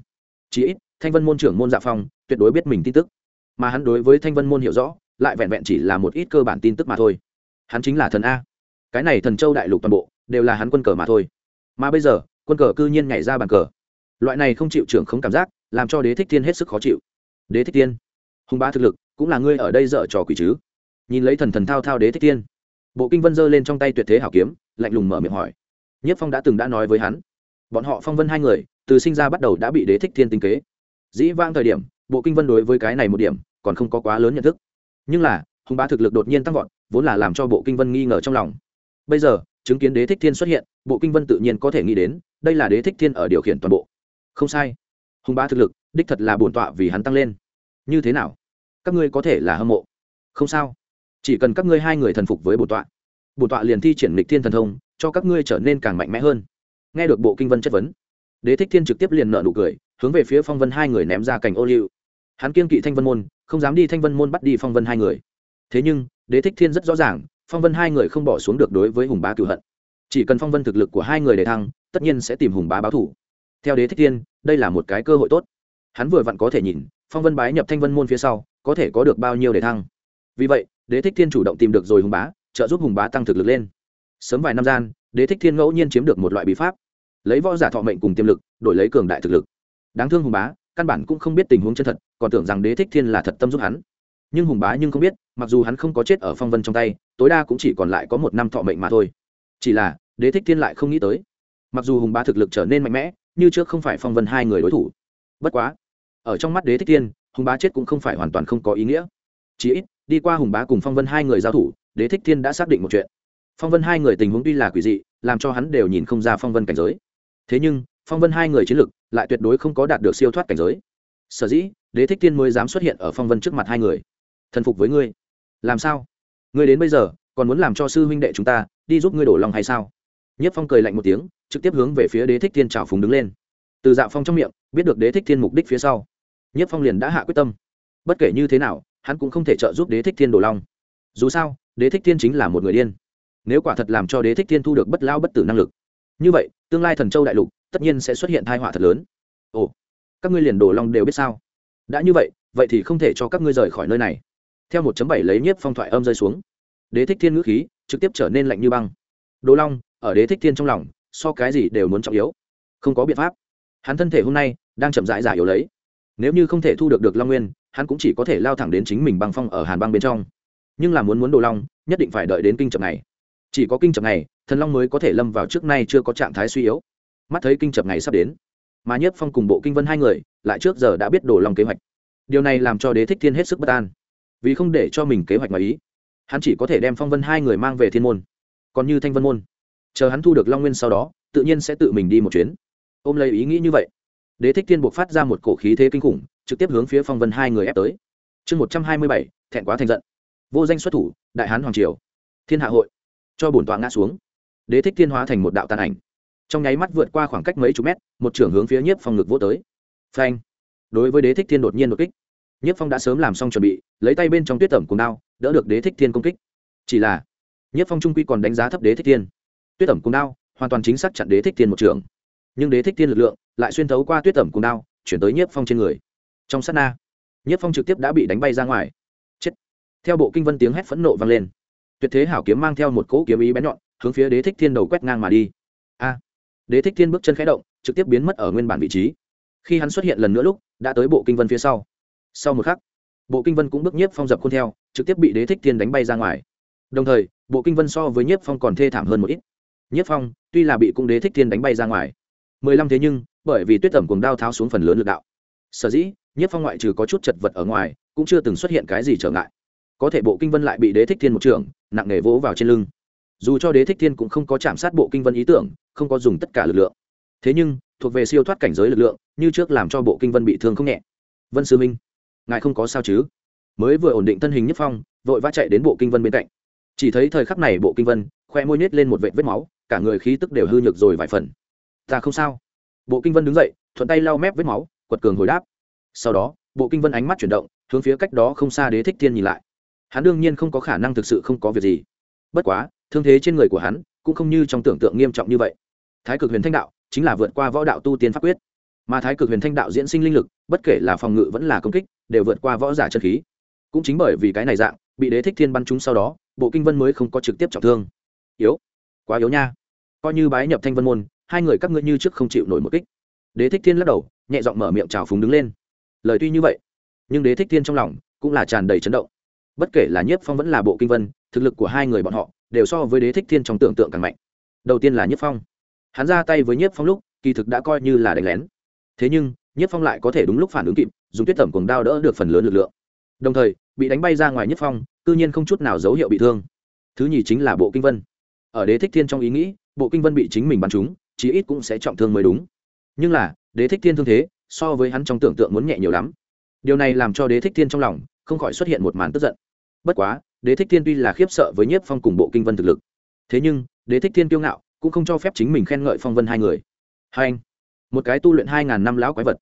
Chí ít, thanh vân môn trưởng môn dạ phong, tuyệt đối biết mình tin tức. Mà hắn đối với thanh vân môn hiểu rõ, lại vẹn vẹn chỉ là một ít cơ bản tin tức mà thôi. Hắn chính là thần a. Cái này thần châu đại lục toàn bộ đều là hắn quân cờ mà thôi. Mà bây giờ, quân cờ cư nhiên nhảy ra bàn cờ. Loại này không chịu trưởng không cảm giác, làm cho đế thích thiên hết sức khó chịu. Đế thích thiên hùng bá thực lực, cũng là ngươi ở đây dở trò quỷ chứ? Nhìn lấy thần thần thao thao đế thích thiên, bộ kinh vân giơ lên trong tay tuyệt thế hảo kiếm, lạnh lùng mở miệng hỏi. Nhất phong đã từng đã nói với hắn, bọn họ phong vân hai người, từ sinh ra bắt đầu đã bị đế thích thiên tinh kế. Dĩ vang thời điểm, bộ kinh vân đối với cái này một điểm, còn không có quá lớn nhận thức. Nhưng là hùng bá thực lực đột nhiên tăng vọt, vốn là làm cho bộ kinh vân nghi ngờ trong lòng. Bây giờ chứng kiến đế thích thiên xuất hiện, bộ kinh vân tự nhiên có thể nghĩ đến, đây là đế thích thiên ở điều khiển toàn bộ. Không sai. Hùng bá thực lực, đích thật là bổn tọa vì hắn tăng lên. Như thế nào? Các ngươi có thể là hâm mộ. Không sao. Chỉ cần các ngươi hai người thần phục với bổn tọa bổn tọa liền thi triển lịch thiên thần thông, cho các ngươi trở nên càng mạnh mẽ hơn. Nghe được bộ kinh vân chất vấn, đế thích thiên trực tiếp liền nợ nụ cười, hướng về phía phong vân hai người ném ra cành ô liu. Hắn kiên kỵ thanh vân môn, không dám đi thanh vân môn bắt đi phong vân hai người. Thế nhưng, đế thích thiên rất rõ ràng phong vân hai người không bỏ xuống được đối với hùng bá cựu hận. Chỉ cần phong vân thực lực của hai người để thăng, tất nhiên sẽ tìm hùng bá báo thủ. Theo đế thích thiên, đây là một cái cơ hội tốt. Hắn vừa vặn có thể nhìn, phong vân bái nhập thanh vân môn phía sau, có thể có được bao nhiêu để thăng. Vì vậy, đế thích thiên chủ động tìm được rồi hùng bá, trợ giúp hùng bá tăng thực lực lên. Sớm vài năm gian, đế thích thiên ngẫu nhiên chiếm được một loại bí pháp. Lấy võ giả thọ mệnh cùng tiềm lực, đổi lấy cường đại thực lực. Đáng thương hùng bá, căn bản cũng không biết tình huống chân thật, còn tưởng rằng đế thích thiên là thật tâm giúp hắn nhưng hùng bá nhưng không biết, mặc dù hắn không có chết ở phong vân trong tay, tối đa cũng chỉ còn lại có một năm thọ mệnh mà thôi. Chỉ là, đế thích thiên lại không nghĩ tới. Mặc dù hùng bá thực lực trở nên mạnh mẽ, như trước không phải phong vân hai người đối thủ. Bất quá, ở trong mắt đế thích thiên, hùng bá chết cũng không phải hoàn toàn không có ý nghĩa. Chỉ ít, đi qua hùng bá cùng phong vân hai người giao thủ, đế thích thiên đã xác định một chuyện. Phong vân hai người tình huống tuy là quỷ dị, làm cho hắn đều nhìn không ra phong vân cảnh giới. Thế nhưng, phong vân hai người chiến lực lại tuyệt đối không có đạt được siêu thoát cảnh giới. Sở dĩ, đế thích thiên mới dám xuất hiện ở phong vân trước mặt hai người thần phục với ngươi. Làm sao? Ngươi đến bây giờ, còn muốn làm cho sư huynh đệ chúng ta đi giúp ngươi đổ lòng hay sao? Nhất phong cười lạnh một tiếng, trực tiếp hướng về phía đế thích thiên trào phùng đứng lên. Từ dạ phong trong miệng, biết được đế thích thiên mục đích phía sau. Nhất phong liền đã hạ quyết tâm. Bất kể như thế nào, hắn cũng không thể trợ giúp đế thích thiên đổ long dù sao, đế thích thiên chính là một người điên. Nếu quả thật làm cho đế thích thiên thu được bất lao bất tử năng lực, như vậy, tương lai thần châu đại lục tất nhiên sẽ xuất hiện thai họa thật lớn. Ồ, các ngươi liền đổ long đều biết sao? Đã như vậy vậy thì không thể cho các ngươi rời khỏi nơi này theo một chấm bảy lấy nhiếp phong thoại âm rơi xuống. Đế thích thiên ngữ khí trực tiếp trở nên lạnh như băng. Đồ long, ở đế thích thiên trong lòng, so cái gì đều muốn trọng yếu. Không có biện pháp. Hắn thân thể hôm nay đang chậm rãi giả yếu lấy. Nếu như không thể thu được được long nguyên, hắn cũng chỉ có thể lao thẳng đến chính mình băng phong ở hàn băng bên trong. Nhưng là muốn muốn đồ long, nhất định phải đợi đến kinh chập này. Chỉ có kinh chập này, thần long mới có thể lâm vào trước nay chưa có trạng thái suy yếu. Mắt thấy kinh chập này sắp đến, mà nhất phong cùng bộ kinh vân hai người lại trước giờ đã biết đồ long kế hoạch. Điều này làm cho đế thích thiên hết sức bất an vì không để cho mình kế hoạch ngoài ý. Hắn chỉ có thể đem phong vân hai người mang về thiên môn. Còn như thanh vân môn, chờ hắn thu được long nguyên sau đó, tự nhiên sẽ tự mình đi một chuyến. Ôm lấy ý nghĩ như vậy, đế thích thiên buộc phát ra một cổ khí thế kinh khủng, trực tiếp hướng phía phong vân hai người ép tới. Chương một trăm hai mươi bảy, thẹn quá thành giận. Vô danh xuất thủ, đại hán hoàng triều. Thiên hạ hội, cho bổn tọa ngã xuống. Đế thích thiên hóa thành một đạo tàn ảnh. Trong nháy mắt vượt qua khoảng cách mấy chục mét, một trưởng hướng phía nhiếp phong ngực vô tới. Phanh. Đối với đế thích thiên đột nhiên đột kích nhiếp phong đã sớm làm xong chuẩn bị, lấy tay bên trong tuyết tẩm cùng đao, đỡ được đế thích thiên công kích. Chỉ là nhiếp phong trung quy còn đánh giá thấp đế thích thiên. Tuyết tẩm cùng đao, hoàn toàn chính xác chặn đế thích thiên một trường. Nhưng đế thích thiên lực lượng lại xuyên thấu qua tuyết tẩm cùng đao, chuyển tới nhiếp phong trên người. Trong sát na nhiếp phong trực tiếp đã bị đánh bay ra ngoài. Chết. Theo bộ kinh vân tiếng hét phẫn nộ vang lên. Tuyệt thế hảo kiếm mang theo một cỗ kiếm ý bén nhọn, hướng phía đế thích thiên đầu quét ngang mà đi. A. Đế thích thiên bước chân khẽ động, trực tiếp biến mất ở nguyên bản vị trí. Khi hắn xuất hiện lần nữa lúc, đã tới bộ kinh vân phía sau sau một khắc, bộ kinh vân cũng bước nhiếp phong dập khuôn theo, trực tiếp bị đế thích thiên đánh bay ra ngoài. Đồng thời, bộ kinh vân so với nhiếp phong còn thê thảm hơn một ít. Nhiếp phong, tuy là bị cung đế thích thiên đánh bay ra ngoài, mười lăm thế nhưng, bởi vì tuyết tẩm cùng đao tháo xuống phần lớn l ự c đạo. Sở dĩ, nhiếp phong ngoại trừ có chút chật vật ở ngoài, cũng chưa từng xuất hiện cái gì trở ngại. Có thể bộ kinh vân lại bị đế thích thiên một trưởng nặng nề vỗ vào trên lưng. Dù cho đế thích thiên cũng không có chạm sát bộ kinh vân ý tưởng, không có dùng tất cả lực lượng. Thế nhưng, thuộc về siêu thoát cảnh giới lực lượng, như trước làm cho bộ kinh vân bị thương không nhẹ. Vân sư minh ngài không có sao chứ? Mới vừa ổn định thân hình nhất phong, vội vã chạy đến bộ kinh vân bên cạnh. Chỉ thấy thời khắc này bộ kinh vân, khoe môi nhét lên một vệt vết máu, cả người khí tức đều hư nhược rồi vài phần. Ta không sao. Bộ kinh vân đứng dậy, thuận tay lau mép vết máu, quật cường hồi đáp. Sau đó, bộ kinh vân ánh mắt chuyển động, hướng phía cách đó không xa đế thích thiên nhìn lại. Hắn đương nhiên không có khả năng thực sự không có việc gì. Bất quá, thương thế trên người của hắn cũng không như trong tưởng tượng nghiêm trọng như vậy. Thái cực huyền thanh đạo chính là vượt qua võ đạo tu tiên pháp quyết. Mà thái cực huyền thanh đạo diễn sinh linh lực, bất kể là phòng ngự vẫn là công kích đều vượt qua võ giả chân khí. Cũng chính bởi vì cái này dạng, bị đế thích thiên bắn trúng sau đó, bộ kinh vân mới không có trực tiếp trọng thương. Yếu. Quá yếu nha. Coi như bái nhập thanh vân môn, hai người các ngươi như trước không chịu nổi một kích. Đế thích thiên lắc đầu, nhẹ giọng mở miệng trào phúng đứng lên. Lời tuy như vậy, nhưng đế thích thiên trong lòng cũng là tràn đầy chấn động. Bất kể là nhiếp phong vẫn là bộ kinh vân, thực lực của hai người bọn họ đều so với đế thích thiên trong tưởng tượng càng mạnh. Đầu tiên là nhiếp phong. Hắn ra tay với nhiếp phong lúc, kỳ thực đã coi như là đánh lén. Thế nhưng Nhất phong lại có thể đúng lúc phản ứng kịp, dùng tuyết tẩm cùng đao đỡ được phần lớn lực lượng. Đồng thời, bị đánh bay ra ngoài Nhất phong, cư nhiên không chút nào dấu hiệu bị thương. Thứ nhì chính là bộ kinh vân. Ở đế thích thiên trong ý nghĩ, bộ kinh vân bị chính mình bắn trúng, chí ít cũng sẽ trọng thương mới đúng. Nhưng là, đế thích thiên thương thế, so với hắn trong tưởng tượng muốn nhẹ nhiều lắm. Điều này làm cho đế thích thiên trong lòng không khỏi xuất hiện một màn tức giận. Bất quá, đế thích thiên tuy là khiếp sợ với nhiếp phong cùng bộ kinh vân thực lực, thế nhưng, đế thích thiên kiêu ngạo, cũng không cho phép chính mình khen ngợi phong vân hai người. Hai anh, một cái tu luyện hai ngàn năm lão quái vật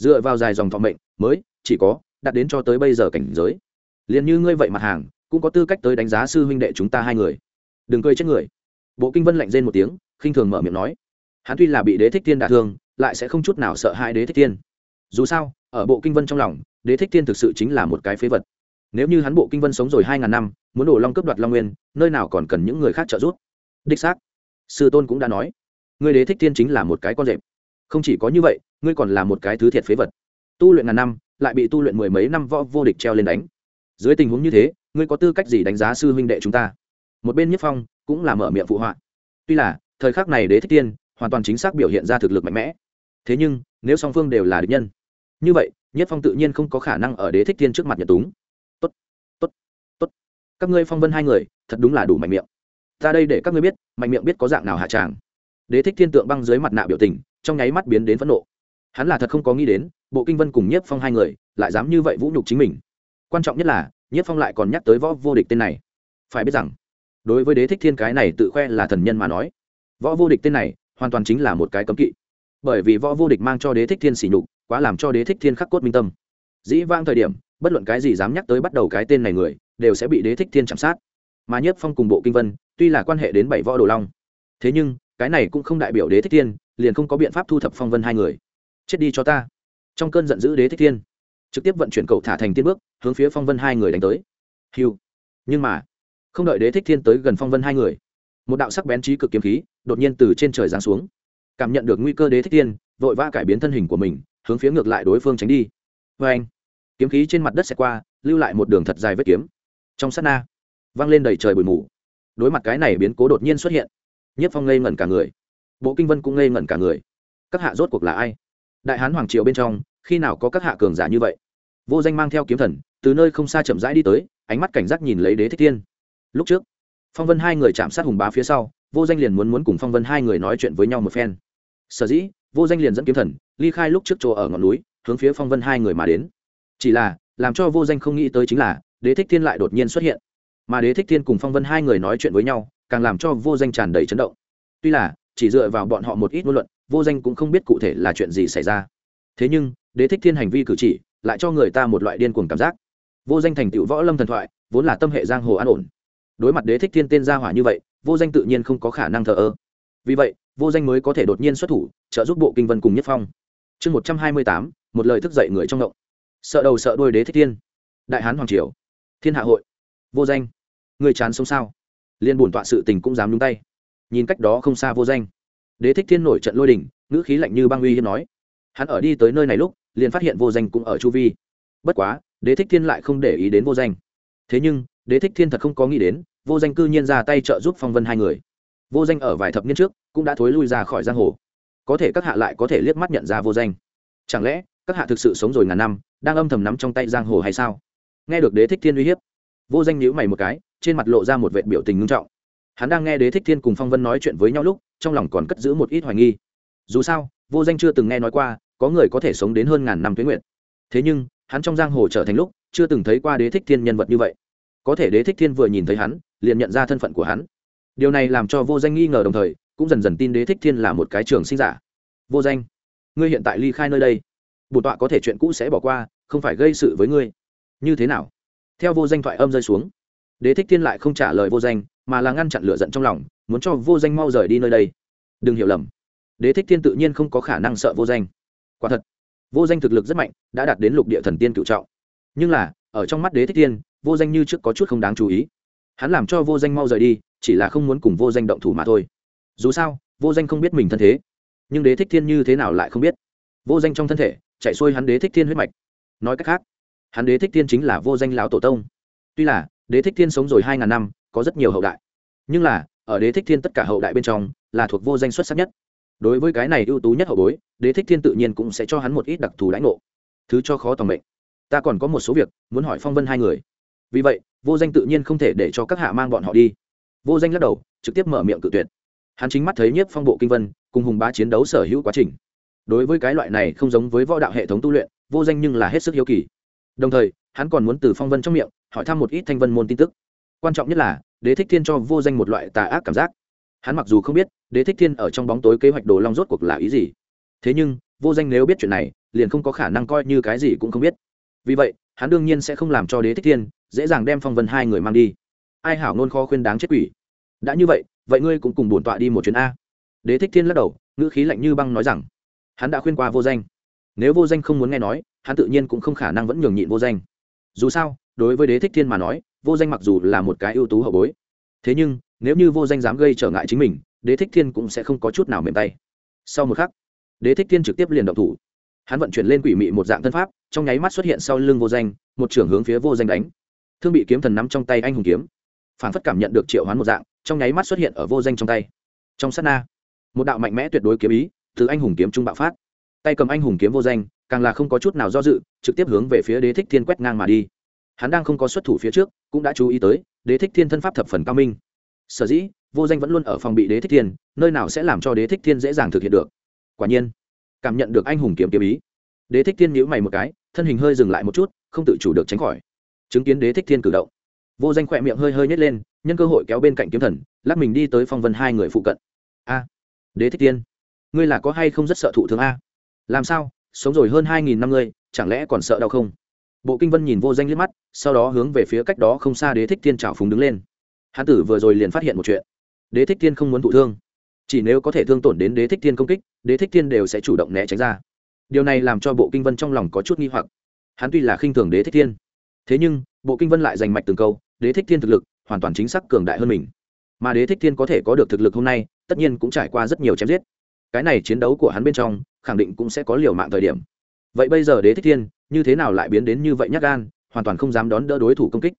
dựa vào dài dòng thọ mệnh, mới chỉ có đạt đến cho tới bây giờ cảnh giới. Liền như ngươi vậy mặt hàng, cũng có tư cách tới đánh giá sư huynh đệ chúng ta hai người. Đừng cười chết người. Bộ kinh vân lạnh rên một tiếng, khinh thường mở miệng nói. Hắn tuy là bị đế thích thiên đả thương, lại sẽ không chút nào sợ hai đế thích thiên. Dù sao, ở bộ kinh vân trong lòng, đế thích thiên thực sự chính là một cái phế vật. Nếu như hắn bộ kinh vân sống rồi hai ngàn năm, muốn đổ long cướp đoạt long nguyên, nơi nào còn cần những người khác trợ giúp? Đích xác, sư tôn cũng đã nói. Ngươi đế thích thiên chính là một cái con rệp không chỉ có như vậy, ngươi còn là một cái thứ thiệt phế vật. Tu luyện ngàn năm, lại bị tu luyện mười mấy năm võ vô địch treo lên đánh. Dưới tình huống như thế, ngươi có tư cách gì đánh giá sư huynh đệ chúng ta? Một bên nhất phong cũng là mở miệng phụ họa. Tuy là, thời khắc này đế thích tiên hoàn toàn chính xác biểu hiện ra thực lực mạnh mẽ. Thế nhưng, nếu song phương đều là địch nhân, như vậy, nhất phong tự nhiên không có khả năng ở đế thích tiên trước mặt nhật túng. Tốt tốt tốt. Các ngươi phong vân hai người, thật đúng là đủ mạnh miệng. Ta đây để các ngươi biết, mạnh miệng biết có dạng nào hạ tràng. Đế thích thiên tượng băng dưới mặt nạ biểu tình trong nháy mắt biến đến phẫn nộ. Hắn là thật không có nghĩ đến, bộ kinh vân cùng nhiếp phong hai người lại dám như vậy vũ nhục chính mình. Quan trọng nhất là, nhiếp phong lại còn nhắc tới võ vô địch tên này. Phải biết rằng, đối với đế thích thiên cái này tự khoe là thần nhân mà nói, võ vô địch tên này hoàn toàn chính là một cái cấm kỵ. Bởi vì võ vô địch mang cho đế thích thiên sỉ nhục, quá làm cho đế thích thiên khắc cốt minh tâm. Dĩ vang thời điểm, bất luận cái gì dám nhắc tới bắt đầu cái tên này người, đều sẽ bị đế thích thiên chạm sát. Mà nhiếp phong cùng bộ kinh vân, tuy là quan hệ đến bảy võ đồ long, thế nhưng, cái này cũng không đại biểu đế thích thiên liền không có biện pháp thu thập phong vân hai người. Chết đi cho ta. Trong cơn giận dữ đế thích thiên, trực tiếp vận chuyển cậu thả thành tiên bước, hướng phía phong vân hai người đánh tới. Hiu. Nhưng mà, không đợi đế thích thiên tới gần phong vân hai người, một đạo sắc bén trí cực kiếm khí đột nhiên từ trên trời giáng xuống. Cảm nhận được nguy cơ đế thích thiên, vội vã cải biến thân hình của mình, hướng phía ngược lại đối phương tránh đi. Vê anh kiếm khí trên mặt đất xẹt qua, lưu lại một đường thật dài vết kiếm. Trong sát na văng lên đầy trời bụi mù. Đối mặt cái này biến cố đột nhiên xuất hiện, nhất phong ngây ngẩn cả người bộ kinh vân cũng ngây ngẩn cả người. Các hạ rốt cuộc là ai? Đại hán hoàng triều bên trong, khi nào có các hạ cường giả như vậy? Vô danh mang theo kiếm thần, từ nơi không xa chậm rãi đi tới, ánh mắt cảnh giác nhìn lấy đế thích thiên. Lúc trước, phong vân hai người chạm sát hùng bá phía sau, vô danh liền muốn muốn cùng phong vân hai người nói chuyện với nhau một phen. Sở dĩ, vô danh liền dẫn kiếm thần, ly khai lúc trước chỗ ở ngọn núi, hướng phía phong vân hai người mà đến. Chỉ là, làm cho vô danh không nghĩ tới chính là, đế thích thiên lại đột nhiên xuất hiện. Mà đế thích thiên cùng phong vân hai người nói chuyện với nhau, càng làm cho vô danh tràn đầy chấn động. Tuy là chỉ dựa vào bọn họ một ít ngôn luận, vô danh cũng không biết cụ thể là chuyện gì xảy ra. Thế nhưng, đế thích thiên hành vi cử chỉ lại cho người ta một loại điên cuồng cảm giác. Vô danh thành tựu võ lâm thần thoại, vốn là tâm hệ giang hồ an ổn. Đối mặt đế thích thiên tên gia hỏa như vậy, vô danh tự nhiên không có khả năng thờ ơ. Vì vậy, vô danh mới có thể đột nhiên xuất thủ, trợ giúp bộ kinh vân cùng nhất phong. Chương một trăm hai mươi tám, một lời thức dậy người trong động. Sợ đầu sợ đôi đế thích thiên. Đại hán hoàng triều. Thiên hạ hội. Vô danh. Người chán sống sao? Liên bổn tọa sự tình cũng dám nhúng tay nhìn cách đó không xa vô danh. Đế thích thiên nổi trận lôi đình, ngữ khí lạnh như băng uy hiên nói. Hắn ở đi tới nơi này lúc, liền phát hiện vô danh cũng ở chu vi. Bất quá, đế thích thiên lại không để ý đến vô danh. Thế nhưng, đế thích thiên thật không có nghĩ đến, vô danh cư nhiên ra tay trợ giúp phong vân hai người. Vô danh ở vài thập niên trước, cũng đã thối lui ra khỏi giang hồ. Có thể các hạ lại có thể liếc mắt nhận ra vô danh. Chẳng lẽ, các hạ thực sự sống rồi ngàn năm, đang âm thầm nắm trong tay giang hồ hay sao? Nghe được đế thích thiên uy hiếp, vô danh nhíu mày một cái, trên mặt lộ ra một vệ biểu tình ngưng trọng hắn đang nghe đế thích thiên cùng phong vân nói chuyện với nhau lúc, trong lòng còn cất giữ một ít hoài nghi. Dù sao, vô danh chưa từng nghe nói qua, có người có thể sống đến hơn ngàn năm tuyến nguyện thế nhưng, hắn trong giang hồ trở thành lúc, chưa từng thấy qua đế thích thiên nhân vật như vậy. Có thể đế thích thiên vừa nhìn thấy hắn, liền nhận ra thân phận của hắn. Điều này làm cho vô danh nghi ngờ đồng thời, cũng dần dần tin đế thích thiên là một cái trường sinh giả. Vô danh, ngươi hiện tại ly khai nơi đây. Bổn tọa có thể chuyện cũ sẽ bỏ qua, không phải gây sự với ngươi. Như thế nào? Theo vô danh thoại âm rơi xuống, đế thích thiên lại không trả lời vô danh mà là ngăn chặn lửa giận trong lòng, muốn cho vô danh mau rời đi nơi đây. Đừng hiểu lầm. Đế thích thiên tự nhiên không có khả năng sợ vô danh. Quả thật, vô danh thực lực rất mạnh, đã đạt đến lục địa thần tiên cựu trọng. Nhưng là, ở trong mắt đế thích thiên, vô danh như trước có chút không đáng chú ý. Hắn làm cho vô danh mau rời đi, chỉ là không muốn cùng vô danh động thủ mà thôi. Dù sao, vô danh không biết mình thân thế, nhưng đế thích thiên như thế nào lại không biết. Vô danh trong thân thể, chạy xuôi hắn đế thích thiên huyết mạch. Nói cách khác, hắn đế thích thiên chính là vô danh lão tổ tông. Tuy là, đế thích thiên sống rồi hai ngàn năm có rất nhiều hậu đại. Nhưng là, ở đế thích thiên tất cả hậu đại bên trong, là thuộc vô danh xuất sắc nhất. Đối với cái này ưu tú nhất hậu bối, đế thích thiên tự nhiên cũng sẽ cho hắn một ít đặc thù lãnh ngộ. Thứ cho khó tòng mệnh. Ta còn có một số việc, muốn hỏi phong vân hai người. Vì vậy, vô danh tự nhiên không thể để cho các hạ mang bọn họ đi. Vô danh lắc đầu, trực tiếp mở miệng cự tuyệt. Hắn chính mắt thấy nhiếp phong bộ kinh vân, cùng hùng bá chiến đấu sở hữu quá trình. Đối với cái loại này không giống với võ đạo hệ thống tu luyện, vô danh nhưng là hết sức hiếu kỳ. Đồng thời, hắn còn muốn từ phong vân trong miệng, hỏi thăm một ít thanh vân môn tin tức quan trọng nhất là, đế thích thiên cho vô danh một loại tà ác cảm giác. Hắn mặc dù không biết, đế thích thiên ở trong bóng tối kế hoạch đồ long rốt cuộc là ý gì. Thế nhưng, vô danh nếu biết chuyện này, liền không có khả năng coi như cái gì cũng không biết. Vì vậy, hắn đương nhiên sẽ không làm cho đế thích thiên dễ dàng đem phong vân hai người mang đi. Ai hảo nôn kho khuyên đáng chết quỷ. Đã như vậy vậy ngươi cũng cùng bổn tọa đi một chuyến a. Đế thích thiên lắc đầu, ngữ khí lạnh như băng nói rằng, hắn đã khuyên qua vô danh. Nếu vô danh không muốn nghe nói, hắn tự nhiên cũng không khả năng vẫn nhường nhịn vô danh. Dù sao, đối với đế thích thiên mà nói vô danh mặc dù là một cái ưu tú hậu bối. Thế nhưng, nếu như vô danh dám gây trở ngại chính mình, đế thích thiên cũng sẽ không có chút nào mềm tay. Sau một khắc, đế thích thiên trực tiếp liền động thủ. Hắn vận chuyển lên quỷ mị một dạng thân pháp, trong nháy mắt xuất hiện sau lưng vô danh, một trưởng hướng phía vô danh đánh. Thương bị kiếm thần nắm trong tay anh hùng kiếm. Phản phất cảm nhận được triệu hoán một dạng, trong nháy mắt xuất hiện ở vô danh trong tay. Trong sát na, một đạo mạnh mẽ tuyệt đối kiếm ý từ anh hùng kiếm trung bạo phát. Tay cầm anh hùng kiếm vô danh, càng là không có chút nào do dự, trực tiếp hướng về phía đế thích thiên quét ngang mà đi hắn đang không có xuất thủ phía trước, cũng đã chú ý tới, đế thích thiên thân pháp thập phần cao minh. Sở dĩ, vô danh vẫn luôn ở phòng bị đế thích thiên, nơi nào sẽ làm cho đế thích thiên dễ dàng thực hiện được. Quả nhiên, cảm nhận được anh hùng kiếm kiếm ý. Đế thích thiên nhíu mày một cái, thân hình hơi dừng lại một chút, không tự chủ được tránh khỏi. Chứng kiến đế thích thiên cử động, vô danh khỏe miệng hơi hơi nhét lên, nhân cơ hội kéo bên cạnh kiếm thần, lắc mình đi tới phong vân hai người phụ cận. A, đế thích thiên, ngươi là có hay không rất sợ thụ thương a? Làm sao? Sống rồi hơn hai nghìn năm ngươi, chẳng lẽ còn sợ đau không? Bộ kinh vân nhìn vô danh liếc mắt, sau đó hướng về phía cách đó không xa đế thích thiên trào phúng đứng lên. Hán tử vừa rồi liền phát hiện một chuyện. Đế thích thiên không muốn thụ thương. Chỉ nếu có thể thương tổn đến đế thích thiên công kích, đế thích thiên đều sẽ chủ động né tránh ra. Điều này làm cho bộ kinh vân trong lòng có chút nghi hoặc. Hắn tuy là khinh thường đế thích thiên, thế nhưng, bộ kinh vân lại giành mạch từng câu, đế thích thiên thực lực hoàn toàn chính xác cường đại hơn mình. Mà đế thích thiên có thể có được thực lực hôm nay, tất nhiên cũng trải qua rất nhiều chém giết. Cái này chiến đấu của hắn bên trong, khẳng định cũng sẽ có liều mạng thời điểm vậy bây giờ đế thích thiên, như thế nào lại biến đến như vậy nhắc gan, hoàn toàn không dám đón đỡ đối thủ công kích?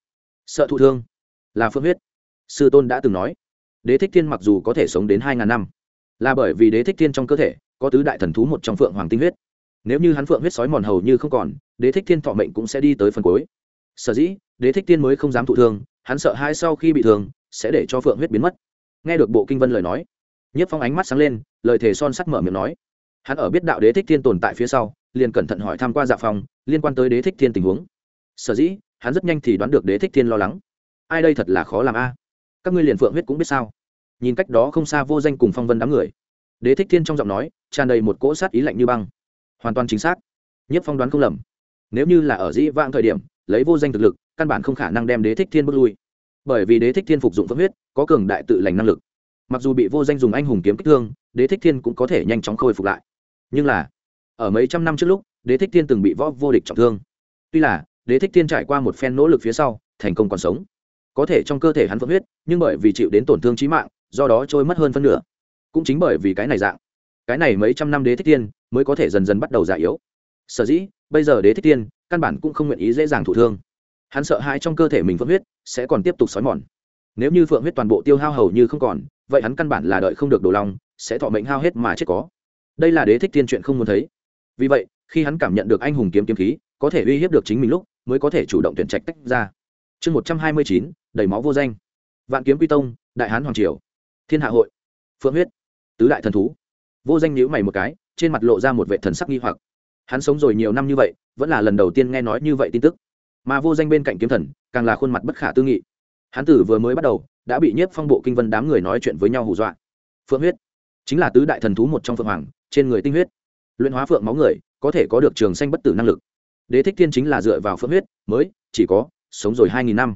Sợ thụ thương. Là phương huyết. Sư tôn đã từng nói, đế thích thiên mặc dù có thể sống đến hai ngàn năm, là bởi vì đế thích thiên trong cơ thể có tứ đại thần thú một trong phượng hoàng tinh huyết. Nếu như hắn phượng huyết sói mòn hầu như không còn, đế thích thiên thọ mệnh cũng sẽ đi tới phần cuối. Sở dĩ, đế thích thiên mới không dám thụ thương, hắn sợ hai sau khi bị thương, sẽ để cho phượng huyết biến mất. Nghe được bộ kinh vân lời nói, nhất phong ánh mắt sáng lên, lời thề son sắt mở miệng nói hắn ở biết đạo đế thích thiên tồn tại phía sau, liền cẩn thận hỏi tham q u a dạ phòng, liên quan tới đế thích thiên tình huống. Sở dĩ, hắn rất nhanh thì đoán được đế thích thiên lo lắng. Ai đây thật là khó làm a? Các ngươi liền phượng huyết cũng biết sao? Nhìn cách đó không xa vô danh cùng phong vân đám người. Đế thích thiên trong giọng nói, tràn đầy một cỗ sát ý lạnh như băng. Hoàn toàn chính xác. Nhất phong đoán không lầm. Nếu như là ở dĩ vãng thời điểm, lấy vô danh thực lực, căn bản không khả năng đem đế thích thiên bước lui. Bởi vì đế thích thiên phục dụng phượng huyết, có cường đại tự lành năng lực. Mặc dù bị vô danh dùng anh hùng kiếm kích thương, đế thích thiên cũng có thể nhanh chóng khôi phục lại nhưng là, ở mấy trăm năm trước lúc, đế thích thiên từng bị võ vô địch trọng thương. Tuy là, đế thích thiên trải qua một phen nỗ lực phía sau, thành công còn sống. Có thể trong cơ thể hắn vẫn huyết, nhưng bởi vì chịu đến tổn thương trí mạng, do đó trôi mất hơn phân nửa. Cũng chính bởi vì cái này dạng. Cái này mấy trăm năm đế thích thiên mới có thể dần dần bắt đầu già yếu. Sở dĩ, bây giờ đế thích thiên căn bản cũng không nguyện ý dễ dàng thụ thương. Hắn sợ hãi trong cơ thể mình phượng huyết sẽ còn tiếp tục xói mòn. Nếu như phượng huyết toàn bộ tiêu hao hầu như không còn, vậy hắn căn bản là đợi không được đồ lòng sẽ thọ mệnh hao hết mà chết có đây là đế thích thiên chuyện không muốn thấy. Vì vậy, khi hắn cảm nhận được anh hùng kiếm kiếm khí, có thể uy hiếp được chính mình lúc, mới có thể chủ động tuyển trạch tách ra. Chương một trăm hai mươi chín, đầy máu vô danh. Vạn kiếm quy tông, đại hán hoàng triều. Thiên hạ hội. Phượng huyết. Tứ đại thần thú. Vô danh nhíu mày một cái, trên mặt lộ ra một vệ thần sắc nghi hoặc. Hắn sống rồi nhiều năm như vậy, vẫn là lần đầu tiên nghe nói như vậy tin tức. Mà vô danh bên cạnh kiếm thần, càng là khuôn mặt bất khả tư nghị. Hắn tử vừa mới bắt đầu, đã bị nhiếp phong bộ kinh vân đám người nói chuyện với nhau hù dọa. Phượng huyết. Chính là tứ đại thần thú một trong phượng hoàng trên người tinh huyết. Luyện hóa phượng máu người, có thể có được trường sanh bất tử năng lực. Đế thích thiên chính là dựa vào phượng huyết, mới, chỉ có, sống rồi hai nghìn năm.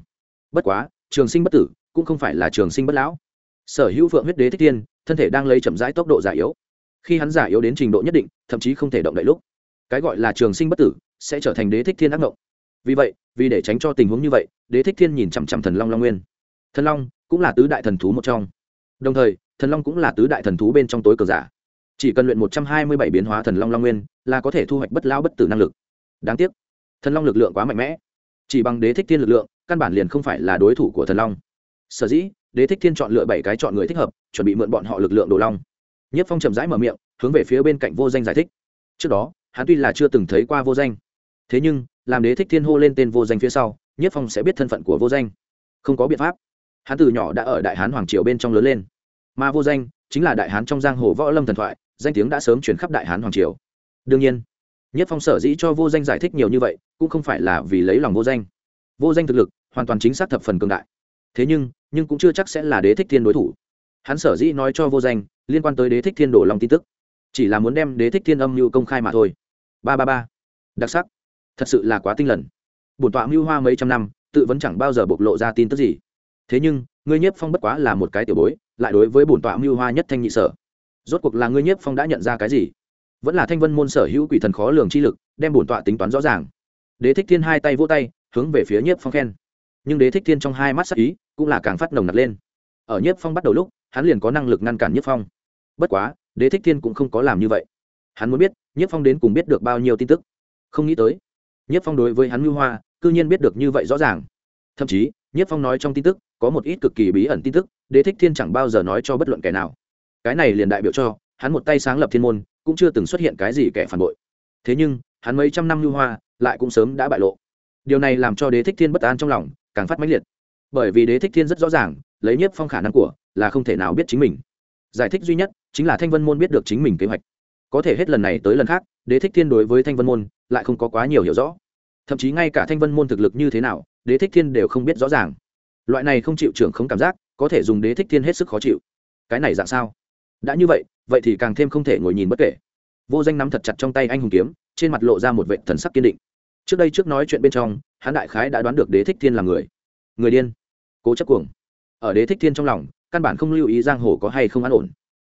Bất quá, trường sinh bất tử, cũng không phải là trường sinh bất lão. Sở hữu phượng huyết đế thích thiên, thân thể đang lấy chậm rãi tốc độ già yếu. Khi hắn già yếu đến trình độ nhất định, thậm chí không thể động đậy lúc. Cái gọi là trường sinh bất tử, sẽ trở thành đế thích thiên ác mộng vì vậy, vì để tránh cho tình huống như vậy, đế thích thiên nhìn chằm chằm thần long long nguyên. Thần long cũng là tứ đại thần thú một trong. Đồng thời, thần long cũng là tứ đại thần thú bên trong tối cờ giả chỉ cần luyện một trăm hai mươi bảy biến hóa thần long long nguyên là có thể thu hoạch bất lao bất tử năng lực. Đáng tiếc, thần long lực lượng quá mạnh mẽ. Chỉ bằng đế thích thiên lực lượng, căn bản liền không phải là đối thủ của thần long. Sở dĩ, đế thích thiên chọn lựa bảy cái chọn người thích hợp, chuẩn bị mượn bọn họ lực lượng đồ long. Nhất phong chậm rãi mở miệng, hướng về phía bên cạnh vô danh giải thích. Trước đó, hắn tuy là chưa từng thấy qua vô danh, thế nhưng, làm đế thích thiên hô lên tên vô danh phía sau, nhất phong sẽ biết thân phận của vô danh. Không có biện pháp. Hắn từ nhỏ đã ở đại hán hoàng triều bên trong lớn lên. Mà vô danh chính là đại hán trong giang hồ võ lâm thần thoại, danh tiếng đã sớm chuyển khắp đại hán hoàng triều. Đương nhiên, nhất phong sở dĩ cho vô danh giải thích nhiều như vậy, cũng không phải là vì lấy lòng vô danh. Vô danh thực lực, hoàn toàn chính xác thập phần cường đại. Thế nhưng nhưng cũng chưa chắc sẽ là đế thích thiên đối thủ. Hắn sở dĩ nói cho vô danh, liên quan tới đế thích thiên đổ lòng tin tức. Chỉ là muốn đem đế thích thiên âm mưu công khai mà thôi. Ba ba ba. Đặc sắc. Thật sự là quá tinh lần. Bổn tọa mưu hoa mấy trăm năm, tự vẫn chẳng bao giờ bộc lộ ra tin tức gì. Thế nhưng, ngươi nhiếp phong bất quá là một cái tiểu bối lại đối với bổn tọa mưu hoa nhất thanh nhị sở. Rốt cuộc là ngươi nhiếp phong đã nhận ra cái gì? Vẫn là thanh vân môn sở hữu quỷ thần khó lường chi lực, đem bổn tọa tính toán rõ ràng. Đế thích thiên hai tay vỗ tay, hướng về phía nhiếp phong khen. Nhưng đế thích thiên trong hai mắt sắc ý, cũng là càng phát nồng nặc lên. Ở nhiếp phong bắt đầu lúc, hắn liền có năng lực ngăn cản nhiếp phong. Bất quá, đế thích thiên cũng không có làm như vậy. Hắn muốn biết, nhiếp phong đến cùng biết được bao nhiêu tin tức. Không nghĩ tới, nhiếp phong đối với hắn mưu hoa, cư nhiên biết được như vậy rõ ràng thậm chí, nhất phong nói trong tin tức, có một ít cực kỳ bí ẩn tin tức, đế thích thiên chẳng bao giờ nói cho bất luận kẻ nào. Cái này liền đại biểu cho, hắn một tay sáng lập thiên môn, cũng chưa từng xuất hiện cái gì kẻ phản bội. Thế nhưng, hắn mấy trăm năm lưu hoa, lại cũng sớm đã bại lộ. Điều này làm cho đế thích thiên bất an trong lòng, càng phát mãnh liệt. Bởi vì đế thích thiên rất rõ ràng, lấy nhiếp phong khả năng của, là không thể nào biết chính mình. Giải thích duy nhất, chính là thanh vân môn biết được chính mình kế hoạch. Có thể hết lần này tới lần khác, đế thích thiên đối với thanh vân môn, lại không có quá nhiều hiểu rõ. Thậm chí ngay cả thanh vân môn thực lực như thế nào đế thích thiên đều không biết rõ ràng. Loại này không chịu trưởng không cảm giác, có thể dùng đế thích thiên hết sức khó chịu. Cái này dạng sao? Đã như vậy vậy thì càng thêm không thể ngồi nhìn bất kể. Vô danh nắm thật chặt trong tay anh hùng kiếm, trên mặt lộ ra một vệ thần sắc kiên định. Trước đây trước nói chuyện bên trong, hắn đại khái đã đoán được đế thích thiên là người. Người điên. Cố chấp cuồng. Ở đế thích thiên trong lòng, căn bản không lưu ý giang hồ có hay không an ổn.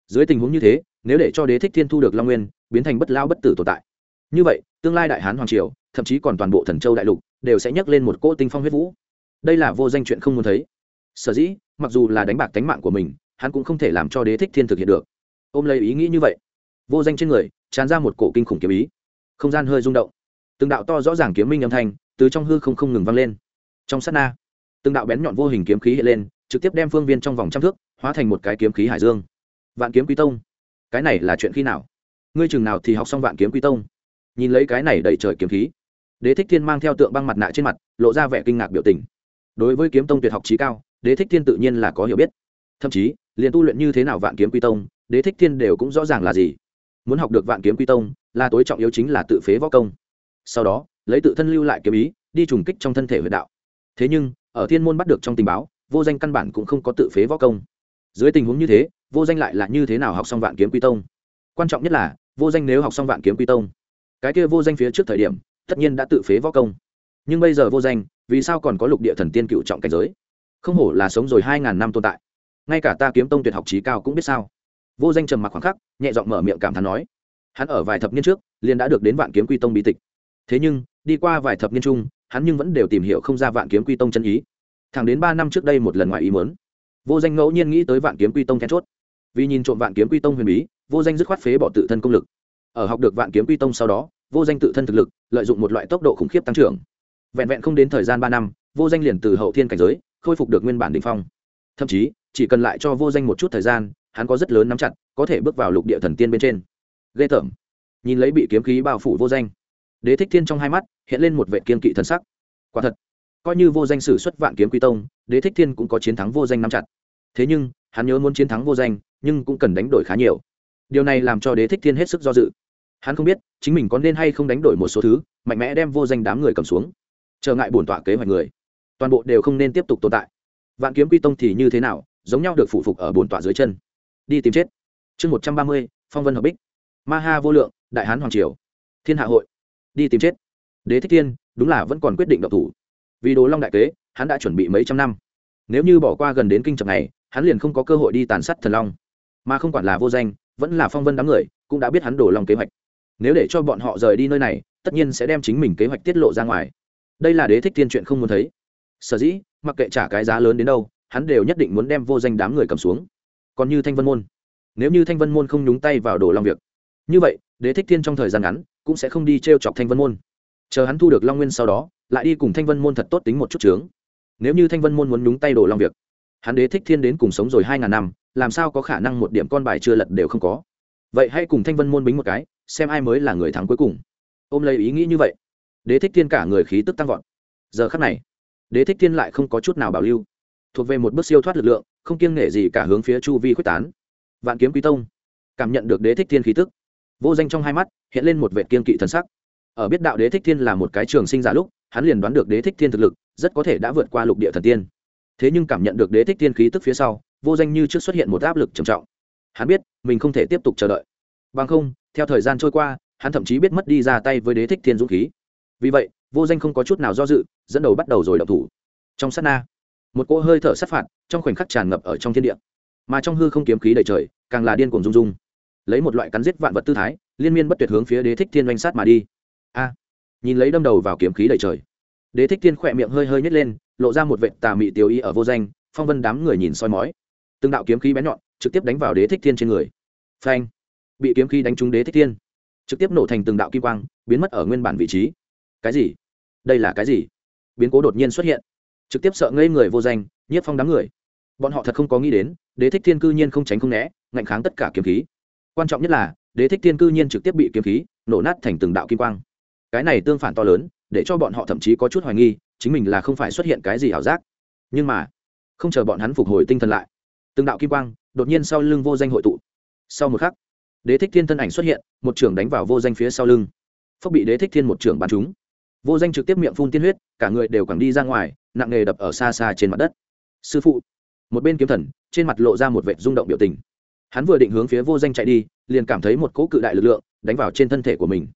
Dưới tình huống như thế, nếu để cho đế thích thiên thu được long nguyên, biến thành bất lao bất tử tồn tại. Như vậy, tương lai đại hán hoàng triều thậm chí còn toàn bộ thần châu đại lục đều sẽ nhấc lên một cỗ tinh phong huyết vũ. Đây là vô danh chuyện không muốn thấy. Sở dĩ, mặc dù là đánh bạc tánh mạng của mình, hắn cũng không thể làm cho đế thích thiên thực hiện được. Ôm lấy ý nghĩ như vậy, vô danh trên người, tràn ra một cổ kinh khủng kiếm ý. Không gian hơi rung động. Từng đạo to rõ ràng kiếm minh âm thanh từ trong hư không không ngừng vang lên. Trong sát na, từng đạo bén nhọn vô hình kiếm khí hiện lên, trực tiếp đem phương viên trong vòng trăm thước hóa thành một cái kiếm khí hải dương. Vạn kiếm quý tông. Cái này là chuyện khi nào? Ngươi chừng nào thì học xong vạn kiếm quý tông? Nhìn lấy cái này đẩy trời kiếm khí đế thích thiên mang theo tượng băng mặt nạ trên mặt, lộ ra vẻ kinh ngạc biểu tình. Đối với kiếm tông tuyệt học trí cao, đế thích thiên tự nhiên là có hiểu biết. Thậm chí, liền tu luyện như thế nào vạn kiếm quy tông, đế thích thiên đều cũng rõ ràng là gì. Muốn học được vạn kiếm quy tông, là tối trọng yếu chính là tự phế võ công. Sau đó, lấy tự thân lưu lại kiếm ý, đi trùng kích trong thân thể huyệt đạo. Thế nhưng, ở thiên môn bắt được trong tình báo, vô danh căn bản cũng không có tự phế võ công. Dưới tình huống như thế, vô danh lại là như thế nào học xong vạn kiếm quy tông? Quan trọng nhất là, vô danh nếu học xong vạn kiếm quy tông, cái kia vô danh phía trước thời điểm tất nhiên đã tự phế võ công. Nhưng bây giờ vô danh, vì sao còn có lục địa thần tiên cựu trọng cảnh giới? Không hổ là sống rồi hai ngàn năm tồn tại. Ngay cả ta kiếm tông tuyệt học trí cao cũng biết sao. Vô danh trầm mặc khoảng khắc, nhẹ giọng mở miệng cảm thán nói, hắn ở vài thập niên trước, liền đã được đến vạn kiếm quy tông bí tịch. Thế nhưng, đi qua vài thập niên chung, hắn nhưng vẫn đều tìm hiểu không ra vạn kiếm quy tông chân ý. Thẳng đến ba năm trước đây một lần ngoài ý muốn, vô danh ngẫu nhiên nghĩ tới vạn kiếm quy tông then chốt. Vì nhìn trộm vạn kiếm quy tông huyền bí, vô danh dứt khoát phế bỏ tự thân công lực. Ở học được vạn kiếm quy tông sau đó vô danh tự thân thực lực, lợi dụng một loại tốc độ khủng khiếp tăng trưởng. Vẹn vẹn không đến thời gian ba năm, vô danh liền từ hậu thiên cảnh giới, khôi phục được nguyên bản đình phong. Thậm chí, chỉ cần lại cho vô danh một chút thời gian, hắn có rất lớn nắm chặt, có thể bước vào lục địa thần tiên bên trên. Ghê tởm. Nhìn lấy bị kiếm khí bao phủ vô danh. Đế thích thiên trong hai mắt, hiện lên một vệ kiên kỵ thần sắc. Quả thật, coi như vô danh sử xuất vạn kiếm quy tông, đế thích thiên cũng có chiến thắng vô danh nắm chặt. Thế nhưng, hắn nhớ muốn chiến thắng vô danh, nhưng cũng cần đánh đổi khá nhiều. Điều này làm cho đế thích thiên hết sức do dự hắn không biết chính mình có nên hay không đánh đổi một số thứ, mạnh mẽ đem vô danh đám người cầm xuống. Trở ngại bổn tọa kế hoạch người. Toàn bộ đều không nên tiếp tục tồn tại. Vạn kiếm quy tông thì như thế nào, giống nhau được phụ phục ở bổn tọa dưới chân. Đi tìm chết. Chương một trăm ba mươi, phong vân hợp bích. Ma ha vô lượng, đại hán hoàng triều. Thiên hạ hội. Đi tìm chết. Đế thích thiên, đúng là vẫn còn quyết định độc thủ. Vì đồ long đại kế, hắn đã chuẩn bị mấy trăm năm. Nếu như bỏ qua gần đến kinh trầm này, hắn liền không có cơ hội đi tàn sát thần long. Mà không quản là vô danh, vẫn là phong vân đám người, cũng đã biết hắn đổ long kế hoạch nếu để cho bọn họ rời đi nơi này, tất nhiên sẽ đem chính mình kế hoạch tiết lộ ra ngoài. Đây là đế thích thiên chuyện không muốn thấy. Sở dĩ, mặc kệ trả cái giá lớn đến đâu, hắn đều nhất định muốn đem vô danh đám người cầm xuống. Còn như thanh vân môn, nếu như thanh vân môn không nhúng tay vào đồ long việc, như vậy, đế thích thiên trong thời gian ngắn cũng sẽ không đi t r e o chọc thanh vân môn. Chờ hắn thu được long nguyên sau đó, lại đi cùng thanh vân môn thật tốt tính một chút trướng nếu như thanh vân môn muốn nhúng tay đồ long việc, hắn đế thích thiên đến cùng sống rồi hai ngàn năm, làm sao có khả năng một điểm con bài chưa lật đều không có? Vậy hãy cùng thanh vân môn bính một cái xem ai mới là người thắng cuối cùng. Ôm lấy ý nghĩ như vậy, đế thích thiên cả người khí tức tăng vọt. Giờ khắc này, đế thích thiên lại không có chút nào bảo lưu. Thuộc về một bước siêu thoát lực lượng, không kiêng nể gì cả hướng phía chu vi quyết tán. Vạn kiếm quý tông, cảm nhận được đế thích thiên khí tức, vô danh trong hai mắt, hiện lên một vệ kiên kỵ thần sắc. Ở biết đạo đế thích thiên là một cái trường sinh giả lúc, hắn liền đoán được đế thích thiên thực lực, rất có thể đã vượt qua lục địa thần tiên. Thế nhưng cảm nhận được đế thích thiên khí tức phía sau, vô danh như trước xuất hiện một áp lực trầm trọng. Hắn biết, mình không thể tiếp tục chờ đợi. Bằng không theo thời gian trôi qua, hắn thậm chí biết mất đi ra tay với đế thích thiên dũng khí. Vì vậy, vô danh không có chút nào do dự, dẫn đầu bắt đầu rồi đậu thủ. Trong sát na, một cỗ hơi thở sát phạt trong khoảnh khắc tràn ngập ở trong thiên địa. Mà trong hư không kiếm khí đầy trời, càng là điên cuồng rung rung. Lấy một loại cắn giết vạn vật tư thái, liên miên bất tuyệt hướng phía đế thích thiên oanh sát mà đi. A! Nhìn lấy đâm đầu vào kiếm khí đầy trời. Đế thích thiên khỏe miệng hơi hơi nhét lên, lộ ra một vệ tà mị tiêu y ở vô danh, phong vân đám người nhìn soi mói. Từng đạo kiếm khí bén nhọn, trực tiếp đánh vào đế thích thiên trên người. Phanh! Bị kiếm khí đánh trúng đế thích thiên. Trực tiếp nổ thành từng đạo kim quang, biến mất ở nguyên bản vị trí. Cái gì? Đây là cái gì? Biến cố đột nhiên xuất hiện. Trực tiếp sợ ngây người vô danh, nhiếp phong đám người. Bọn họ thật không có nghĩ đến, đế thích thiên cư nhiên không tránh không né, ngạnh kháng tất cả kiếm khí. Quan trọng nhất là, đế thích thiên cư nhiên trực tiếp bị kiếm khí nổ nát thành từng đạo kim quang. Cái này tương phản to lớn, để cho bọn họ thậm chí có chút hoài nghi, chính mình là không phải xuất hiện cái gì ảo giác. Nhưng mà, không chờ bọn hắn phục hồi tinh thần lại, từng đạo kim quang đột nhiên sau lưng vô danh hội tụ. Sau một khắc đế thích thiên thân ảnh xuất hiện, một trưởng đánh vào vô danh phía sau lưng. Phốc bị đế thích thiên một trưởng bắn trúng. Vô danh trực tiếp miệng phun tiên huyết, cả người đều quẳng đi ra ngoài, nặng nề đập ở xa xa trên mặt đất. Sư phụ, một bên kiếm thần, trên mặt lộ ra một vệ rung động biểu tình. Hắn vừa định hướng phía vô danh chạy đi, liền cảm thấy một cỗ cự đại lực lượng đánh vào trên thân thể của mình.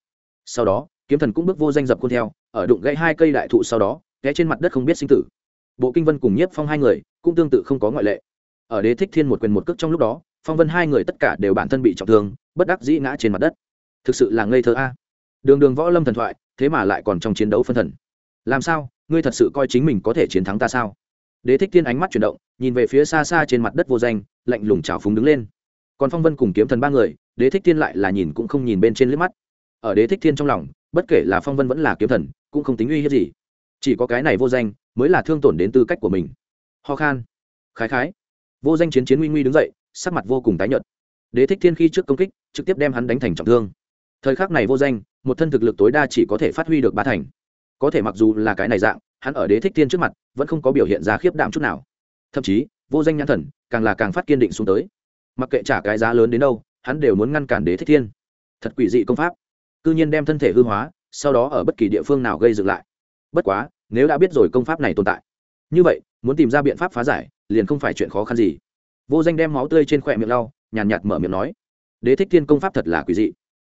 Sau đó, kiếm thần cũng bước vô danh dập khuôn theo, ở đụng gãy hai cây đại thụ sau đó ghé trên mặt đất không biết sinh tử. Bộ kinh vân cùng nhiếp phong hai người cũng tương tự không có ngoại lệ. Ở đế thích thiên một quyền một cước trong lúc đó phong vân hai người tất cả đều bản thân bị trọng thương, bất đắc dĩ ngã trên mặt đất. Thực sự là ngây thơ a. À. Đường đường võ lâm thần thoại, thế mà lại còn trong chiến đấu phân thần. Làm sao, ngươi thật sự coi chính mình có thể chiến thắng ta sao? Đế thích thiên ánh mắt chuyển động, nhìn về phía xa xa trên mặt đất vô danh, lạnh lùng trào phúng đứng lên. Còn phong vân cùng kiếm thần ba người, đế thích thiên lại là nhìn cũng không nhìn bên trên liếc mắt. Ở đế thích thiên trong lòng, bất kể là phong vân vẫn là kiếm thần, cũng không tính uy hiếp gì. Chỉ có cái này vô danh, mới là thương tổn đến tư cách của mình. Ho khan. Khái khái. Vô danh chiến chiến nguy nguy đứng dậy sắc mặt vô cùng tái nhợt. Đế thích thiên khi trước công kích, trực tiếp đem hắn đánh thành trọng thương. Thời khắc này vô danh, một thân thực lực tối đa chỉ có thể phát huy được ba thành. Có thể mặc dù là cái này dạng, hắn ở đế thích thiên trước mặt, vẫn không có biểu hiện ra khiếp đảm chút nào. Thậm chí, vô danh nhãn thần, càng là càng phát kiên định xuống tới. Mặc kệ trả cái giá lớn đến đâu, hắn đều muốn ngăn cản đế thích thiên. Thật quỷ dị công pháp. Cư nhiên đem thân thể hư hóa, sau đó ở bất kỳ địa phương nào gây dựng lại. Bất quá, nếu đã biết rồi công pháp này tồn tại. Như vậy, muốn tìm ra biện pháp phá giải, liền không phải chuyện khó khăn gì vô danh đem máu tươi trên khỏe miệng lau, nhàn nhạt mở miệng nói, đế thích thiên công pháp thật là quỷ dị.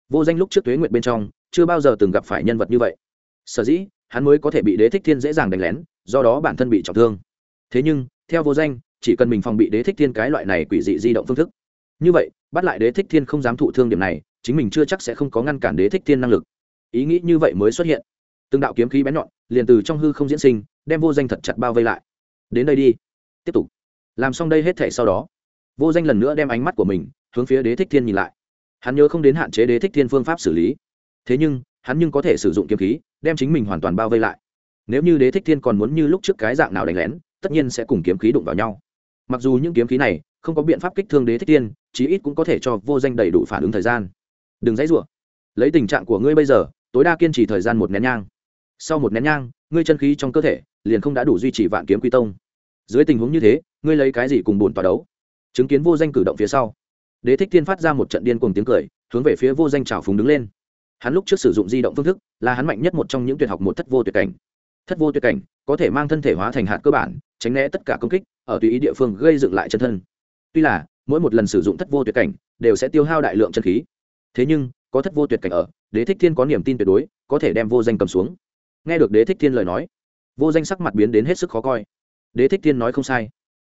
Vô danh lúc trước tuế nguyện bên trong, chưa bao giờ từng gặp phải nhân vật như vậy. Sở dĩ, hắn mới có thể bị đế thích thiên dễ dàng đánh lén, do đó bản thân bị trọng thương. Thế nhưng, theo vô danh, chỉ cần mình phòng bị đế thích thiên cái loại này quỷ dị di động phương thức. Như vậy, bắt lại đế thích thiên không dám thụ thương điểm này, chính mình chưa chắc sẽ không có ngăn cản đế thích thiên năng lực. Ý nghĩ như vậy mới xuất hiện. Từng đạo kiếm khí bén nhọn, liền từ trong hư không diễn sinh, đem vô danh thật chặt bao vây lại. Đến đây đi, tiếp tục làm xong đây hết thể sau đó, vô danh lần nữa đem ánh mắt của mình hướng phía đế thích thiên nhìn lại. Hắn nhớ không đến hạn chế đế thích thiên phương pháp xử lý. Thế nhưng, hắn nhưng có thể sử dụng kiếm khí, đem chính mình hoàn toàn bao vây lại. Nếu như đế thích thiên còn muốn như lúc trước cái dạng nào đánh lén, tất nhiên sẽ cùng kiếm khí đụng vào nhau. Mặc dù những kiếm khí này không có biện pháp kích thương đế thích thiên, chí ít cũng có thể cho vô danh đầy đủ phản ứng thời gian. Đừng dãy rủa. Lấy tình trạng của ngươi bây giờ, tối đa kiên trì thời gian một nén nhang. Sau một nén nhang, ngươi chân khí trong cơ thể liền không đã đủ duy trì vạn kiếm quy tông dưới tình huống như thế, ngươi lấy cái gì cùng bùn tòa đấu? Chứng kiến vô danh cử động phía sau, đế thích thiên phát ra một trận điên cùng tiếng cười, hướng về phía vô danh trào phúng đứng lên. Hắn lúc trước sử dụng di động phương thức, là hắn mạnh nhất một trong những tuyệt học một thất vô tuyệt cảnh. Thất vô tuyệt cảnh có thể mang thân thể hóa thành hạt cơ bản, tránh né tất cả công kích, ở tùy ý địa phương gây dựng lại chân thân. Tuy là, mỗi một lần sử dụng thất vô tuyệt cảnh đều sẽ tiêu hao đại lượng chân khí. Thế nhưng, có thất vô tuyệt cảnh ở, đế thích thiên có niềm tin tuyệt đối, có thể đem vô danh cầm xuống. Nghe được đế thích thiên lời nói, vô danh sắc mặt biến đến hết sức khó coi đế thích thiên nói không sai.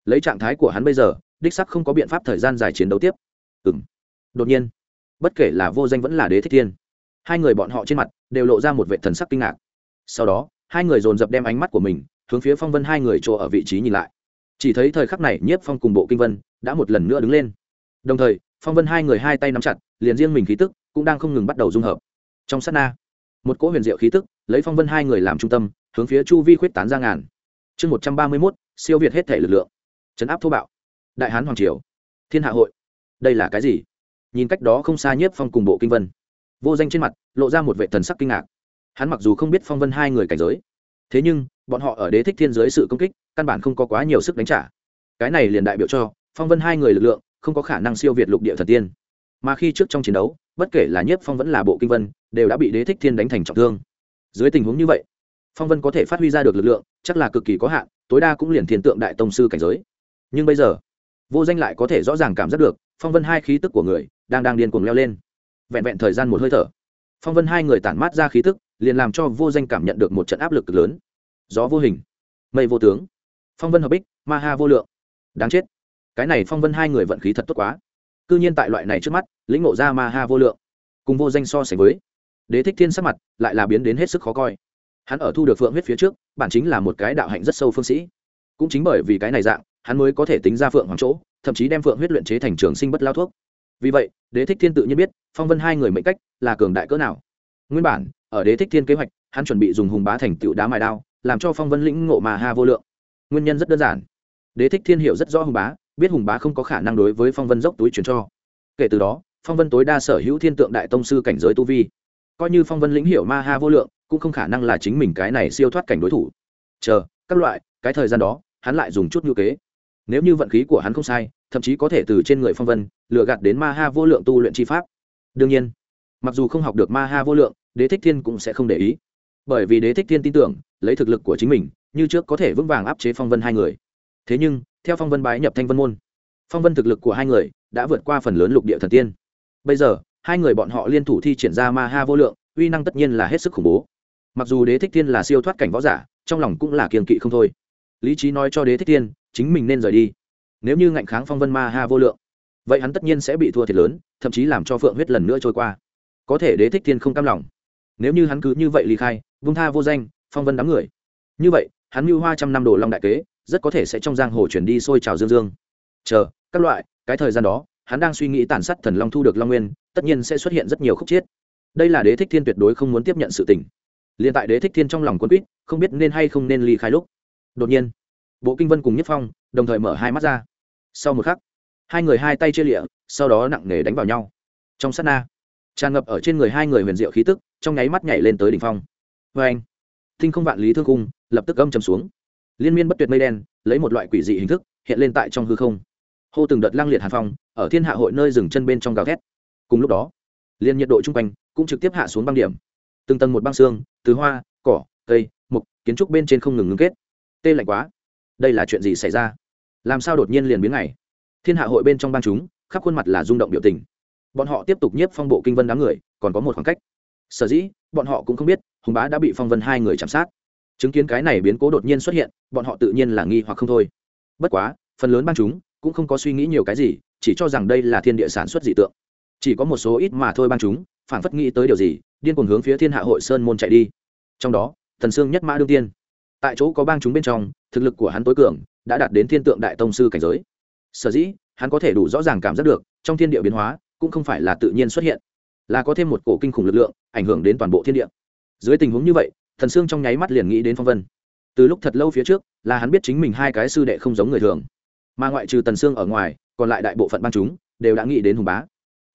Lấy trạng thái của hắn bây giờ, đích sắc không có biện pháp thời gian dài chiến đấu tiếp. Ừ m đột nhiên, bất kể là vô danh vẫn là đế thích thiên, hai người bọn họ trên mặt đều lộ ra một vệ thần sắc kinh ngạc. Sau đó, hai người dồn dập đem ánh mắt của mình hướng phía phong vân hai người chỗ ở vị trí nhìn lại. Chỉ thấy thời khắc này, nhiếp phong cùng bộ kinh vân đã một lần nữa đứng lên. Đồng thời, phong vân hai người hai tay nắm chặt, liền riêng mình khí tức cũng đang không ngừng bắt đầu dung hợp. Trong sát na, một cỗ huyền diệu khí tức lấy phong vân hai người làm trung tâm, hướng phía chu vi khuyết tán ra ngàn chương một trăm ba mươi mốt, siêu việt hết thể lực lượng. Chấn áp thô bạo. Đại hán hoàng triều. Thiên hạ hội. Đây là cái gì? Nhìn cách đó không xa nhiếp phong cùng bộ kinh vân. Vô danh trên mặt, lộ ra một vệ thần sắc kinh ngạc. Hắn mặc dù không biết phong vân hai người cảnh giới, thế nhưng, bọn họ ở đế thích thiên giới sự công kích, căn bản không có quá nhiều sức đánh trả. Cái này liền đại biểu cho, phong vân hai người lực lượng, không có khả năng siêu việt lục địa thần tiên. Mà khi trước trong chiến đấu, bất kể là nhiếp phong vẫn là bộ kinh vân, đều đã bị đế thích thiên đánh thành trọng thương. Dưới tình huống như vậy phong vân có thể phát huy ra được lực lượng, chắc là cực kỳ có hạn, tối đa cũng liền thiền tượng đại tông sư cảnh giới. Nhưng bây giờ, vô danh lại có thể rõ ràng cảm giác được, phong vân hai khí tức của người đang đang điên cuồng leo lên. Vẹn vẹn thời gian một hơi thở, phong vân hai người tản mát ra khí tức, liền làm cho vô danh cảm nhận được một trận áp lực cực lớn. Gió vô hình, mây vô tướng, phong vân hợp bích, ma ha vô lượng. Đáng chết, cái này phong vân hai người vận khí thật tốt quá. C nhiên tại loại này trước mắt, lĩnh ngộ ra ma ha vô lượng, cùng vô danh so sánh với, đế thích thiên sắc mặt lại là biến đến hết sức khó coi hắn ở thu được phượng huyết phía trước, bản chính là một cái đạo hạnh rất sâu phương sĩ. Cũng chính bởi vì cái này dạng, hắn mới có thể tính ra phượng hoàng chỗ, thậm chí đem phượng huyết luyện chế thành trường sinh bất lao thuốc. Vì vậy, đế thích thiên tự nhiên biết, phong vân hai người mệnh cách là cường đại cỡ nào. Nguyên bản, ở đế thích thiên kế hoạch, hắn chuẩn bị dùng hùng bá thành tựu đá mài đao, làm cho phong vân lĩnh ngộ mà ha vô lượng. Nguyên nhân rất đơn giản. Đế thích thiên hiểu rất rõ hùng bá, biết hùng bá không có khả năng đối với phong vân dốc túi chuyển cho. Kể từ đó, phong vân tối đa sở hữu thiên tượng đại tông sư cảnh giới tu vi. Coi như phong vân lĩnh hiểu ma ha vô lượng cũng không khả năng là chính mình cái này siêu thoát cảnh đối thủ. Chờ, các loại, cái thời gian đó, hắn lại dùng chút ngữ kế. Nếu như vận khí của hắn không sai, thậm chí có thể từ trên người phong vân lựa gạt đến ma ha vô lượng tu luyện chi pháp. Đương nhiên, mặc dù không học được ma ha vô lượng, đế thích thiên cũng sẽ không để ý. Bởi vì đế thích thiên tin tưởng, lấy thực lực của chính mình, như trước có thể vững vàng áp chế phong vân hai người. Thế nhưng, theo phong vân bái nhập thanh vân môn, phong vân thực lực của hai người đã vượt qua phần lớn lục địa thần tiên. Bây giờ, hai người bọn họ liên thủ thi triển ra ma ha vô lượng, uy năng tất nhiên là hết sức khủng bố mặc dù đế thích thiên là siêu thoát cảnh võ giả, trong lòng cũng là kiềm kỵ không thôi. Lý trí nói cho đế thích thiên, chính mình nên rời đi. Nếu như ngạnh kháng phong vân ma ha vô lượng, vậy hắn tất nhiên sẽ bị thua thiệt lớn, thậm chí làm cho phượng huyết lần nữa trôi qua. Có thể đế thích thiên không cam lòng. Nếu như hắn cứ như vậy ly khai, vung tha vô danh, phong vân đám người. Như vậy, hắn mưu hoa trăm năm đồ long đại kế, rất có thể sẽ trong giang hồ chuyển đi sôi trào dương dương. Chờ, các loại, cái thời gian đó, hắn đang suy nghĩ tàn sát thần long thu được long nguyên, tất nhiên sẽ xuất hiện rất nhiều khúc chiết đây là đế thích thiên tuyệt đối không muốn tiếp nhận sự tình liền tại đế thích thiên trong lòng quân quýt, không biết nên hay không nên ly khai lúc. Đột nhiên, bộ kinh vân cùng nhất phong đồng thời mở hai mắt ra. Sau một khắc, hai người hai tay chia lịa, sau đó nặng nề đánh vào nhau. Trong sát na, tràn ngập ở trên người hai người huyền diệu khí tức, trong nháy mắt nhảy lên tới đỉnh phong. Vê anh, thinh không vạn lý thương cung lập tức âm chầm xuống. Liên miên bất tuyệt mây đen, lấy một loại quỷ dị hình thức, hiện lên tại trong hư không. Hô từng đợt lang liệt hàn phong, ở thiên hạ hội nơi dừng chân bên trong gào thét. Cùng lúc đó, liên nhiệt độ chung quanh cũng trực tiếp hạ xuống băng điểm từng tầng một băng xương, từ hoa, cỏ, cây, mục, kiến trúc bên trên không ngừng ngưng kết. Tê lạnh quá. Đây là chuyện gì xảy ra? Làm sao đột nhiên liền biến ngày? Thiên hạ hội bên trong bang chúng, khắp khuôn mặt là rung động biểu tình. Bọn họ tiếp tục nhiếp phong bộ kinh vân đám người, còn có một khoảng cách. Sở dĩ, bọn họ cũng không biết, hùng bá đã bị phong vân hai người chạm sát. Chứng kiến cái này biến cố đột nhiên xuất hiện, bọn họ tự nhiên là nghi hoặc không thôi. Bất quá, phần lớn bang chúng cũng không có suy nghĩ nhiều cái gì, chỉ cho rằng đây là thiên địa sản xuất dị tượng. Chỉ có một số ít mà thôi bang chúng phản phất nghĩ tới điều gì điên cuồng hướng phía thiên hạ hội sơn môn chạy đi. Trong đó, thần sương nhất mã đương tiên. Tại chỗ có bang chúng bên trong, thực lực của hắn tối cường, đã đạt đến thiên tượng đại tông sư cảnh giới. Sở dĩ, hắn có thể đủ rõ ràng cảm giác được, trong thiên địa biến hóa, cũng không phải là tự nhiên xuất hiện, là có thêm một cổ kinh khủng lực lượng, ảnh hưởng đến toàn bộ thiên địa. Dưới tình huống như vậy, thần sương trong nháy mắt liền nghĩ đến phong vân. Từ lúc thật lâu phía trước, là hắn biết chính mình hai cái sư đệ không giống người thường. Mà ngoại trừ tần sương ở ngoài, còn lại đại bộ phận bang chúng, đều đã nghĩ đến hùng bá.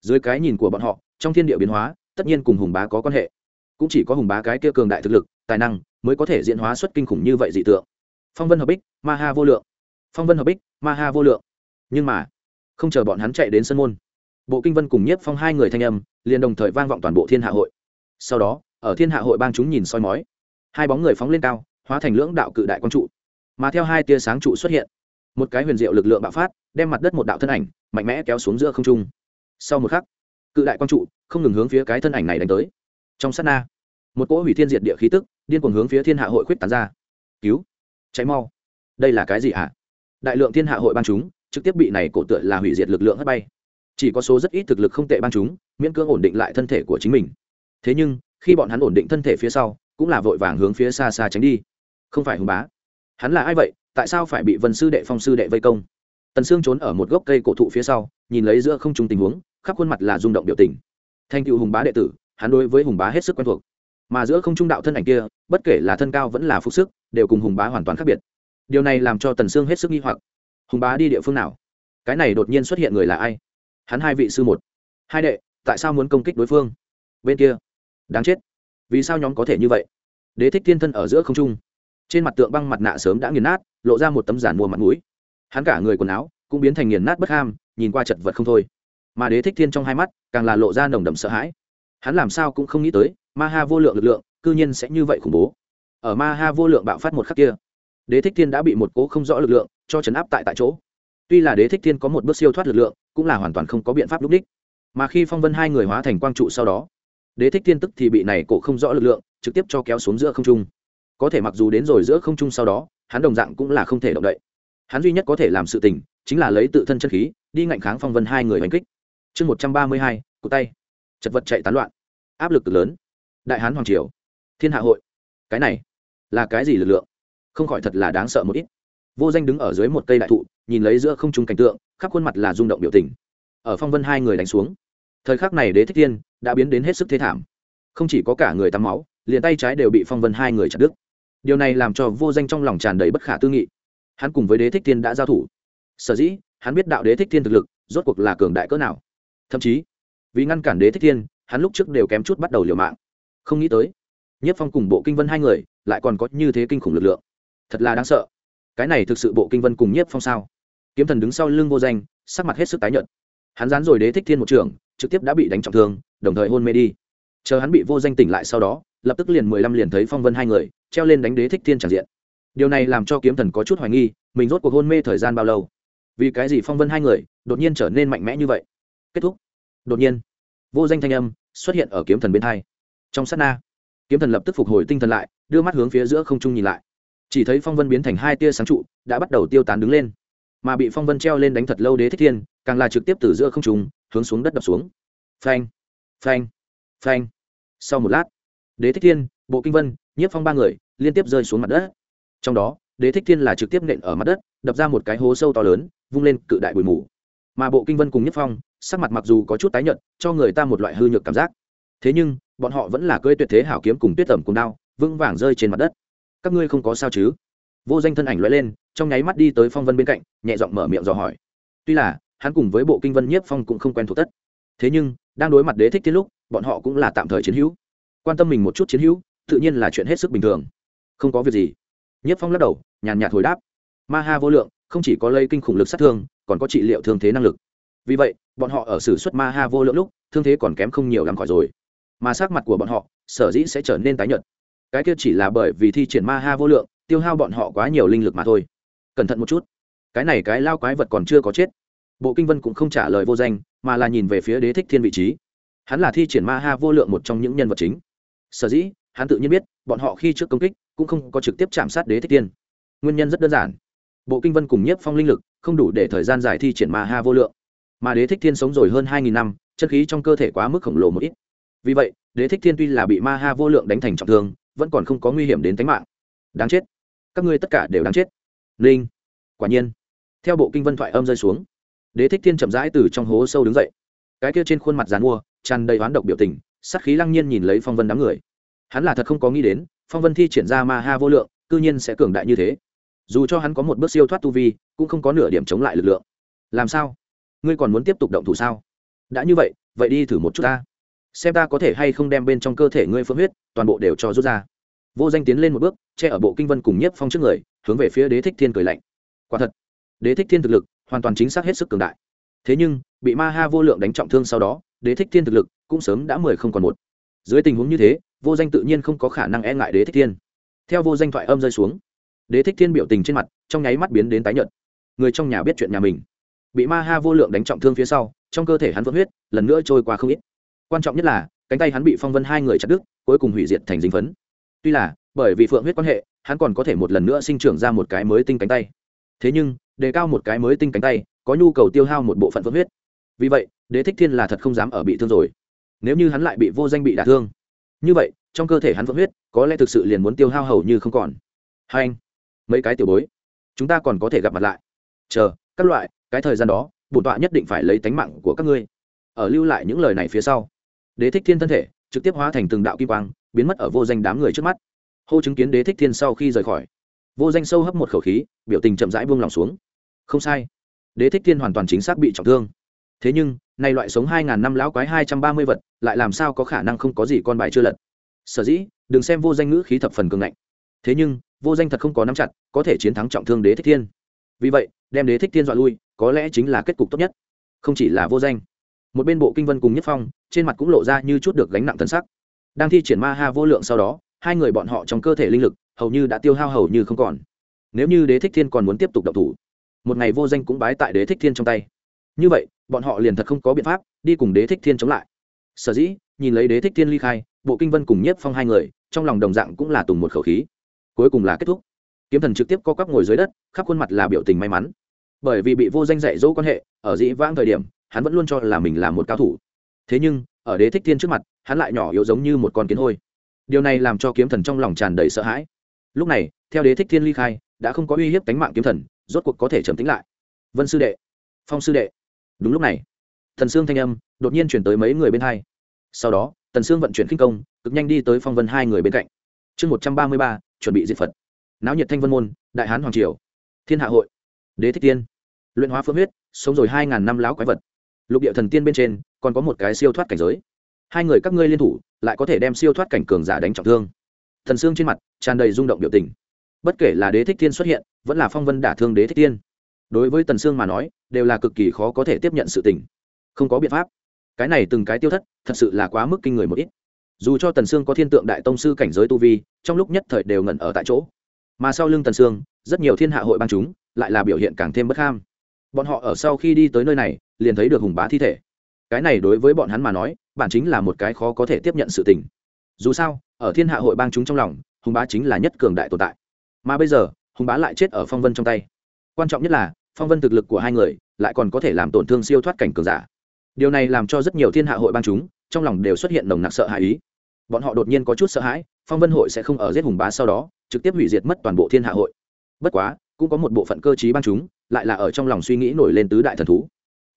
Dưới cái nhìn của bọn họ, trong thiên địa biến hóa tất nhiên cùng hùng bá có quan hệ. Cũng chỉ có hùng bá cái kia cường đại thực lực, tài năng mới có thể diễn hóa xuất kinh khủng như vậy dị tượng. Phong vân hợp bích, ma ha vô lượng. Phong vân hợp bích, ma ha vô lượng. Nhưng mà, không chờ bọn hắn chạy đến sân môn, bộ kinh vân cùng nhiếp phong hai người thanh âm liền đồng thời vang vọng toàn bộ thiên hạ hội. Sau đó, ở thiên hạ hội bang chúng nhìn soi mói, hai bóng người phóng lên cao, hóa thành lưỡng đạo cự đại quang trụ. Mà theo hai tia sáng trụ xuất hiện, một cái huyền diệu lực lượng bạo phát, đem mặt đất một đạo thân ảnh mạnh mẽ kéo xuống giữa không trung. Sau một khắc cự đại quang trụ, không ngừng hướng phía cái thân ảnh này đánh tới. Trong sát na, một cỗ hủy thiên diệt địa khí tức, điên cuồng hướng phía thiên hạ hội khuyết tán ra. Cứu! Cháy mau! Đây là cái gì hả? Đại lượng thiên hạ hội ban chúng, trực tiếp bị này cổ tựa là hủy diệt lực lượng hất bay. Chỉ có số rất ít thực lực không tệ ban chúng, miễn cưỡng ổn định lại thân thể của chính mình. Thế nhưng, khi bọn hắn ổn định thân thể phía sau, cũng là vội vàng hướng phía xa xa tránh đi. Không phải hùng bá. Hắn là ai vậy? Tại sao phải bị vân sư đệ phong sư đệ vây công? Tần sương trốn ở một gốc cây cổ thụ phía sau, nhìn lấy giữa không trung tình huống khắp khuôn mặt là rung động biểu tình. Thanh cựu hùng bá đệ tử, hắn đối với hùng bá hết sức quen thuộc. Mà giữa không trung đạo thân ảnh kia, bất kể là thân cao vẫn là phúc sức, đều cùng hùng bá hoàn toàn khác biệt. Điều này làm cho tần sương hết sức nghi hoặc. Hùng bá đi địa phương nào? Cái này đột nhiên xuất hiện người là ai? Hắn hai vị sư một. Hai đệ, tại sao muốn công kích đối phương? Bên kia. Đáng chết. Vì sao nhóm có thể như vậy? Đế thích thiên thân ở giữa không trung. Trên mặt tượng băng mặt nạ sớm đã nghiền nát, lộ ra một tấm giản mua mặt mũi. Hắn cả người quần áo cũng biến thành nghiền nát bất ham, nhìn qua chật vật không thôi mà đế thích thiên trong hai mắt, càng là lộ ra nồng đậm sợ hãi. Hắn làm sao cũng không nghĩ tới, ma ha vô lượng lực lượng, cư nhiên sẽ như vậy khủng bố. Ở ma ha vô lượng bạo phát một khắc kia, đế thích thiên đã bị một cố không rõ lực lượng cho chấn áp tại tại chỗ. Tuy là đế thích thiên có một bước siêu thoát lực lượng, cũng là hoàn toàn không có biện pháp lúc đích. Mà khi phong vân hai người hóa thành quang trụ sau đó, đế thích thiên tức thì bị này cổ không rõ lực lượng trực tiếp cho kéo xuống giữa không trung. Có thể mặc dù đến rồi giữa không trung sau đó, hắn đồng dạng cũng là không thể động đậy. Hắn duy nhất có thể làm sự tình, chính là lấy tự thân chân khí, đi ngạnh kháng phong vân hai người hành kích chương một trăm ba mươi hai, cụ tay. Chật vật chạy tán loạn. Áp lực cực lớn. Đại hán hoàng triều. Thiên hạ hội. Cái này là cái gì lực lượng? Không khỏi thật là đáng sợ một ít. Vô danh đứng ở dưới một cây đại thụ, nhìn lấy giữa không trung cảnh tượng, khắp khuôn mặt là rung động biểu tình. Ở phong vân hai người đánh xuống. Thời khắc này đế thích thiên đã biến đến hết sức thế thảm. Không chỉ có cả người tắm máu, liền tay trái đều bị phong vân hai người chặt đứt. Điều này làm cho vô danh trong lòng tràn đầy bất khả tư nghị. Hắn cùng với đế thích thiên đã giao thủ. Sở dĩ hắn biết đạo đế thích thiên thực lực, rốt cuộc là cường đại cỡ nào thậm chí, vì ngăn cản đế thích thiên, hắn lúc trước đều kém chút bắt đầu liều mạng. Không nghĩ tới, nhất phong cùng bộ kinh vân hai người lại còn có như thế kinh khủng lực lượng. Thật là đáng sợ. Cái này thực sự bộ kinh vân cùng nhất phong sao? Kiếm thần đứng sau lưng vô danh, sắc mặt hết sức tái nhợt. Hắn dán rồi đế thích thiên một trường, trực tiếp đã bị đánh trọng thương, đồng thời hôn mê đi. Chờ hắn bị vô danh tỉnh lại sau đó, lập tức liền mười lăm liền thấy phong vân hai người treo lên đánh đế thích thiên tràn diện. Điều này làm cho kiếm thần có chút hoài nghi, mình rốt cuộc hôn mê thời gian bao lâu? Vì cái gì phong vân hai người đột nhiên trở nên mạnh mẽ như vậy? Kết thúc. Đột nhiên, vô danh thanh âm xuất hiện ở kiếm thần bên hai. Trong sát na, kiếm thần lập tức phục hồi tinh thần lại, đưa mắt hướng phía giữa không trung nhìn lại. Chỉ thấy phong vân biến thành hai tia sáng trụ, đã bắt đầu tiêu tán đứng lên. Mà bị phong vân treo lên đánh thật lâu đế thích thiên, càng là trực tiếp từ giữa không trung hướng xuống đất đập xuống. Phanh phanh phanh. Sau một lát, đế thích thiên, bộ kinh vân, nhiếp phong ba người liên tiếp rơi xuống mặt đất. Trong đó, đế thích thiên là trực tiếp nện ở mặt đất, đập ra một cái hố sâu to lớn, vung lên cự đại bụi mù. Mà bộ kinh vân cùng nhiếp phong sắc mặt mặc dù có chút tái nhợt, cho người ta một loại hư nhược cảm giác. Thế nhưng, bọn họ vẫn là cưỡi tuyệt thế hảo kiếm cùng tuyết tẩm cùng đao, vững vàng rơi trên mặt đất. Các ngươi không có sao chứ? Vô danh thân ảnh lóe lên, trong nháy mắt đi tới phong vân bên cạnh, nhẹ giọng mở miệng dò hỏi. Tuy là, hắn cùng với bộ kinh vân nhiếp phong cũng không quen thuộc tất. Thế nhưng, đang đối mặt đế thích thiên lúc, bọn họ cũng là tạm thời chiến hữu. Quan tâm mình một chút chiến hữu, tự nhiên là chuyện hết sức bình thường. Không có việc gì. Nhiếp phong lắc đầu, nhàn nhạt hồi đáp. Ma ha vô lượng, không chỉ có lây kinh khủng lực sát thương, còn có trị liệu thương thế năng lực. Vì vậy bọn họ ở xử suất ma ha vô lượng lúc, thương thế còn kém không nhiều lắm khỏi rồi. Mà sắc mặt của bọn họ, sở dĩ sẽ trở nên tái nhợt. Cái kia chỉ là bởi vì thi triển ma ha vô lượng, tiêu hao bọn họ quá nhiều linh lực mà thôi. Cẩn thận một chút. Cái này cái lao quái vật còn chưa có chết. Bộ kinh vân cũng không trả lời vô danh, mà là nhìn về phía đế thích thiên vị trí. Hắn là thi triển ma ha vô lượng một trong những nhân vật chính. Sở dĩ, hắn tự nhiên biết, bọn họ khi trước công kích, cũng không có trực tiếp chạm sát đế thích thiên. Nguyên nhân rất đơn giản. Bộ kinh vân cùng nhiếp phong linh lực, không đủ để thời gian dài thi triển ma ha vô lượng mà đế thích thiên sống rồi hơn hai nghìn năm, chân khí trong cơ thể quá mức khổng lồ một ít. Vì vậy, đế thích thiên tuy là bị ma ha vô lượng đánh thành trọng thương, vẫn còn không có nguy hiểm đến tính mạng. Đáng chết. Các ngươi tất cả đều đáng chết. Linh. Quả nhiên. Theo bộ kinh vân thoại âm rơi xuống, đế thích thiên chậm rãi từ trong hố sâu đứng dậy. Cái kia trên khuôn mặt dàn mua, tràn đầy oán độc biểu tình sắc khí lăng nhiên nhìn lấy phong vân đám người. Hắn là thật không có nghĩ đến, phong vân thi triển ra ma ha vô lượng, cư nhiên sẽ cường đại như thế. Dù cho hắn có một bước siêu thoát tu vi, cũng không có nửa điểm chống lại lực lượng. Làm sao? Ngươi còn muốn tiếp tục động thủ sao? Đã như vậy vậy đi thử một chút ta. Xem ta có thể hay không đem bên trong cơ thể ngươi phương huyết, toàn bộ đều cho rút ra. Vô danh tiến lên một bước, che ở bộ kinh vân cùng nhiếp phong trước người, hướng về phía đế thích thiên cười lạnh. Quả thật, đế thích thiên thực lực hoàn toàn chính xác hết sức cường đại. Thế nhưng, bị ma ha vô lượng đánh trọng thương sau đó, đế thích thiên thực lực cũng sớm đã mười không còn một. Dưới tình huống như thế, vô danh tự nhiên không có khả năng e ngại đế thích thiên. Theo vô danh thoại âm rơi xuống, đế thích thiên biểu tình trên mặt trong nháy mắt biến đến tái nhợt. Người trong nhà biết chuyện nhà mình bị ma ha vô lượng đánh trọng thương phía sau, trong cơ thể hắn vẫn huyết, lần nữa trôi qua không ít. Quan trọng nhất là, cánh tay hắn bị phong vân hai người chặt đứt, cuối cùng hủy diệt thành dính phấn. Tuy là, bởi vì phượng huyết quan hệ, hắn còn có thể một lần nữa sinh trưởng ra một cái mới tinh cánh tay. Thế nhưng, đề cao một cái mới tinh cánh tay, có nhu cầu tiêu hao một bộ phận phượng huyết. Vì vậy, đế thích thiên là thật không dám ở bị thương rồi. Nếu như hắn lại bị vô danh bị đả thương, như vậy, trong cơ thể hắn phượng huyết, có lẽ thực sự liền muốn tiêu hao hầu như không còn. Hai anh, mấy cái tiểu bối, chúng ta còn có thể gặp mặt lại. Chờ, các loại cái thời gian đó, bổn tọa nhất định phải lấy tánh mạng của các ngươi. Ở lưu lại những lời này phía sau, đế thích thiên thân thể trực tiếp hóa thành từng đạo kim quang, biến mất ở vô danh đám người trước mắt. Hô chứng kiến đế thích thiên sau khi rời khỏi, vô danh sâu hấp một khẩu khí, biểu tình chậm rãi buông lòng xuống. Không sai, đế thích thiên hoàn toàn chính xác bị trọng thương. Thế nhưng, nay loại sống hai ngàn năm lão quái hai trăm ba mươi vật, lại làm sao có khả năng không có gì con bài chưa lật? Sở dĩ, đừng xem vô danh ngữ khí thập phần cường ngạnh. Thế nhưng, vô danh thật không có nắm chặt, có thể chiến thắng trọng thương đế thích thiên. Vì vậy, đem đế thích thiên dọa lui có lẽ chính là kết cục tốt nhất. Không chỉ là vô danh, một bên bộ kinh vân cùng nhất phong, trên mặt cũng lộ ra như chút được gánh nặng thân sắc. Đang thi triển ma ha vô lượng sau đó, hai người bọn họ trong cơ thể linh lực, hầu như đã tiêu hao hầu như không còn. Nếu như đế thích thiên còn muốn tiếp tục độc thủ, một ngày vô danh cũng bái tại đế thích thiên trong tay. Như vậy, bọn họ liền thật không có biện pháp đi cùng đế thích thiên chống lại. Sở dĩ, nhìn lấy đế thích thiên ly khai, bộ kinh vân cùng nhiếp phong hai người, trong lòng đồng dạng cũng là tùng một khẩu khí. Cuối cùng là kết thúc. Kiếm thần trực tiếp co quắp ngồi dưới đất, khắp khuôn mặt là biểu tình may mắn bởi vì bị vô danh dạy dỗ quan hệ, ở dĩ vãng thời điểm, hắn vẫn luôn cho là mình là một cao thủ. Thế nhưng, ở đế thích thiên trước mặt, hắn lại nhỏ yếu giống như một con kiến hôi. Điều này làm cho kiếm thần trong lòng tràn đầy sợ hãi. Lúc này, theo đế thích thiên ly khai, đã không có uy hiếp cánh mạng kiếm thần, rốt cuộc có thể trầm tính lại. Vân sư đệ, phong sư đệ. Đúng lúc này, thần sương thanh âm đột nhiên chuyển tới mấy người bên hai. Sau đó tần sương vận chuyển khinh công, cực nhanh đi tới phong vân hai người bên cạnh. Chương một trăm ba mươi ba, chuẩn bị diệt phật. Náo nhiệt thanh vân môn, đại hán hoàng triều. Thiên hạ hội. Đế thích tiên luyện hóa phương huyết, sống rồi hai ngàn năm láo quái vật. Lục địa thần tiên bên trên, còn có một cái siêu thoát cảnh giới. Hai người các ngươi liên thủ, lại có thể đem siêu thoát cảnh cường giả đánh trọng thương. Thần xương trên mặt, tràn đầy rung động biểu tình. Bất kể là đế thích thiên xuất hiện, vẫn là phong vân đả thương đế thích thiên. Đối với tần sương mà nói, đều là cực kỳ khó có thể tiếp nhận sự tình. Không có biện pháp. Cái này từng cái tiêu thất, thật sự là quá mức kinh người một ít. Dù cho tần sương có thiên tượng đại tông sư cảnh giới tu vi, trong lúc nhất thời đều ngẩn ở tại chỗ. Mà sau lưng tần sương rất nhiều thiên hạ hội bang chúng, lại là biểu hiện càng thêm bất ham bọn họ ở sau khi đi tới nơi này, liền thấy được hùng bá thi thể. Cái này đối với bọn hắn mà nói, bản chính là một cái khó có thể tiếp nhận sự tình. Dù sao, ở thiên hạ hội bang chúng trong lòng, hùng bá chính là nhất cường đại tồn tại. Mà bây giờ, hùng bá lại chết ở phong vân trong tay. Quan trọng nhất là, phong vân thực lực của hai người lại còn có thể làm tổn thương siêu thoát cảnh cường giả. Điều này làm cho rất nhiều thiên hạ hội bang chúng trong lòng đều xuất hiện nồng nặc sợ hãi ý. Bọn họ đột nhiên có chút sợ hãi, phong vân hội sẽ không ở giết hùng bá sau đó, trực tiếp hủy diệt mất toàn bộ thiên hạ hội. Bất quá cũng có một bộ phận cơ chí ban chúng, lại là ở trong lòng suy nghĩ nổi lên tứ đại thần thú.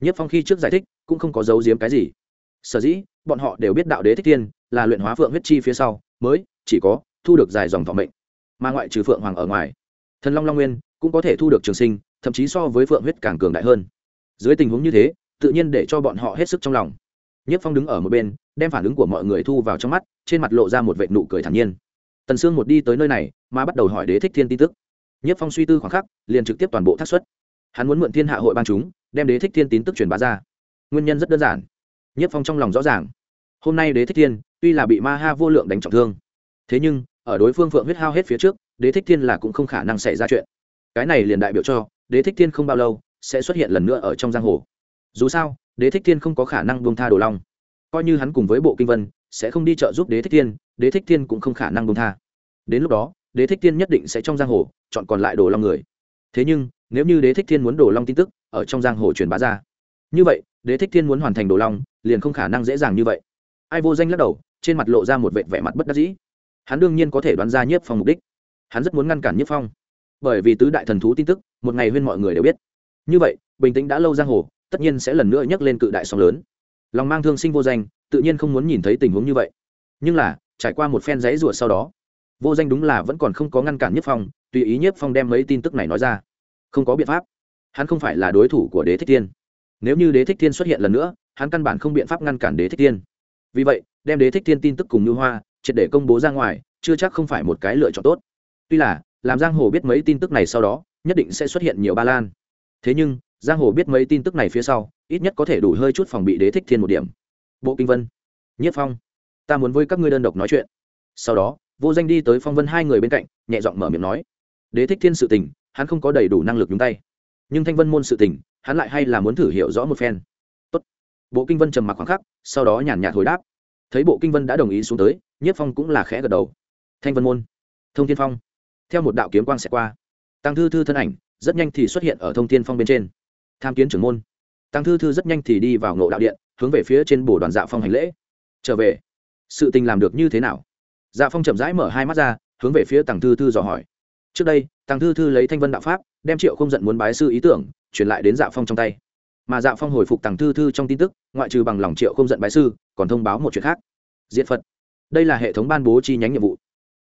Nhất phong khi trước giải thích, cũng không có giấu giếm cái gì. Sở dĩ, bọn họ đều biết đạo đế thích tiên, là luyện hóa phượng huyết chi phía sau, mới, chỉ có, thu được dài dòng thọ mệnh. Mà ngoại trừ phượng hoàng ở ngoài, thần long long nguyên, cũng có thể thu được trường sinh, thậm chí so với phượng huyết càng cường đại hơn. Dưới tình huống như thế, tự nhiên để cho bọn họ hết sức trong lòng. Nhất phong đứng ở một bên, đem phản ứng của mọi người thu vào trong mắt, trên mặt lộ ra một vệ nụ cười thản nhiên. Tần sương một đi tới nơi này, mà bắt đầu hỏi đế thích thiên tin tức nhất phong suy tư khoảng khắc, liền trực tiếp toàn bộ thác xuất. Hắn muốn mượn thiên hạ hội ban chúng, đem đế thích thiên tín tức truyền bá ra. Nguyên nhân rất đơn giản. Nhất phong trong lòng rõ ràng. Hôm nay đế thích thiên, tuy là bị ma ha vô lượng đánh trọng thương, thế nhưng, ở đối phương phượng huyết hao hết phía trước, đế thích thiên là cũng không khả năng xảy ra chuyện. Cái này liền đại biểu cho, đế thích thiên không bao lâu sẽ xuất hiện lần nữa ở trong giang hồ. Dù sao, đế thích thiên không có khả năng buông tha đồ long. Coi như hắn cùng với bộ kinh vân sẽ không đi trợ giúp đế thích thiên, đế thích thiên cũng không khả năng buông tha. Đến lúc đó đế thích thiên nhất định sẽ trong giang hồ, chọn còn lại đồ long người. Thế nhưng, nếu như đế thích thiên muốn đồ long tin tức ở trong giang hồ truyền bá ra, như vậy, đế thích thiên muốn hoàn thành đồ long, liền không khả năng dễ dàng như vậy. Ai vô danh lắc đầu, trên mặt lộ ra một vệ vẻ mặt bất đắc dĩ. Hắn đương nhiên có thể đoán ra nhiếp phong mục đích. Hắn rất muốn ngăn cản nhiếp phong. Bởi vì tứ đại thần thú tin tức, một ngày huyên mọi người đều biết. Như vậy, bình tĩnh đã lâu giang hồ, tất nhiên sẽ lần nữa nhắc lên cự đại sóng lớn. Lòng mang thương sinh vô danh, tự nhiên không muốn nhìn thấy tình huống như vậy. Nhưng là, trải qua một phen giấy ruột sau đó vô danh đúng là vẫn còn không có ngăn cản Nhất phong, tùy ý Nhất phong đem mấy tin tức này nói ra. Không có biện pháp. Hắn không phải là đối thủ của đế thích thiên. Nếu như đế thích thiên xuất hiện lần nữa, hắn căn bản không biện pháp ngăn cản đế thích thiên. Vì vậy, đem đế thích thiên tin tức cùng như hoa triệt để công bố ra ngoài, chưa chắc không phải một cái lựa chọn tốt. Tuy là, làm giang hồ biết mấy tin tức này sau đó, nhất định sẽ xuất hiện nhiều ba lan. Thế nhưng, giang hồ biết mấy tin tức này phía sau, ít nhất có thể đủ hơi chút phòng bị đế thích thiên một điểm. Bộ kinh vân, nhất phong, ta muốn với các ngươi đơn độc nói chuyện. Sau đó vô danh đi tới phong vân hai người bên cạnh, nhẹ giọng mở miệng nói. Đế thích thiên sự tình, hắn không có đầy đủ năng lực nhúng tay. Nhưng thanh vân môn sự tình, hắn lại hay là muốn thử hiểu rõ một phen. Tốt. bộ kinh vân trầm mặc khoảng khắc, sau đó nhàn nhạt hồi đáp. Thấy bộ kinh vân đã đồng ý xuống tới Nhất phong cũng là khẽ gật đầu. Thanh vân môn. Thông thiên phong. Theo một đạo kiếm quang sẽ qua. Tăng thư thư thân ảnh, rất nhanh thì xuất hiện ở thông thiên phong bên trên. Tham kiến trưởng môn. Tăng thư thư rất nhanh thì đi vào ngộ đạo điện, hướng về phía trên bồ đoàn dạo phong hành lễ. Trở về. Sự tình làm được như thế nào? Dạ phong chậm rãi mở hai mắt ra, hướng về phía tàng thư thư dò hỏi. Trước đây tàng thư thư lấy thanh vân đạo pháp, đem triệu không giận muốn bái sư ý tưởng, truyền lại đến dạ phong trong tay. Mà dạ phong hồi phục tàng thư thư trong tin tức, ngoại trừ bằng lòng triệu không giận bái sư, còn thông báo một chuyện khác. Diện phật. Đây là hệ thống ban bố chi nhánh nhiệm vụ.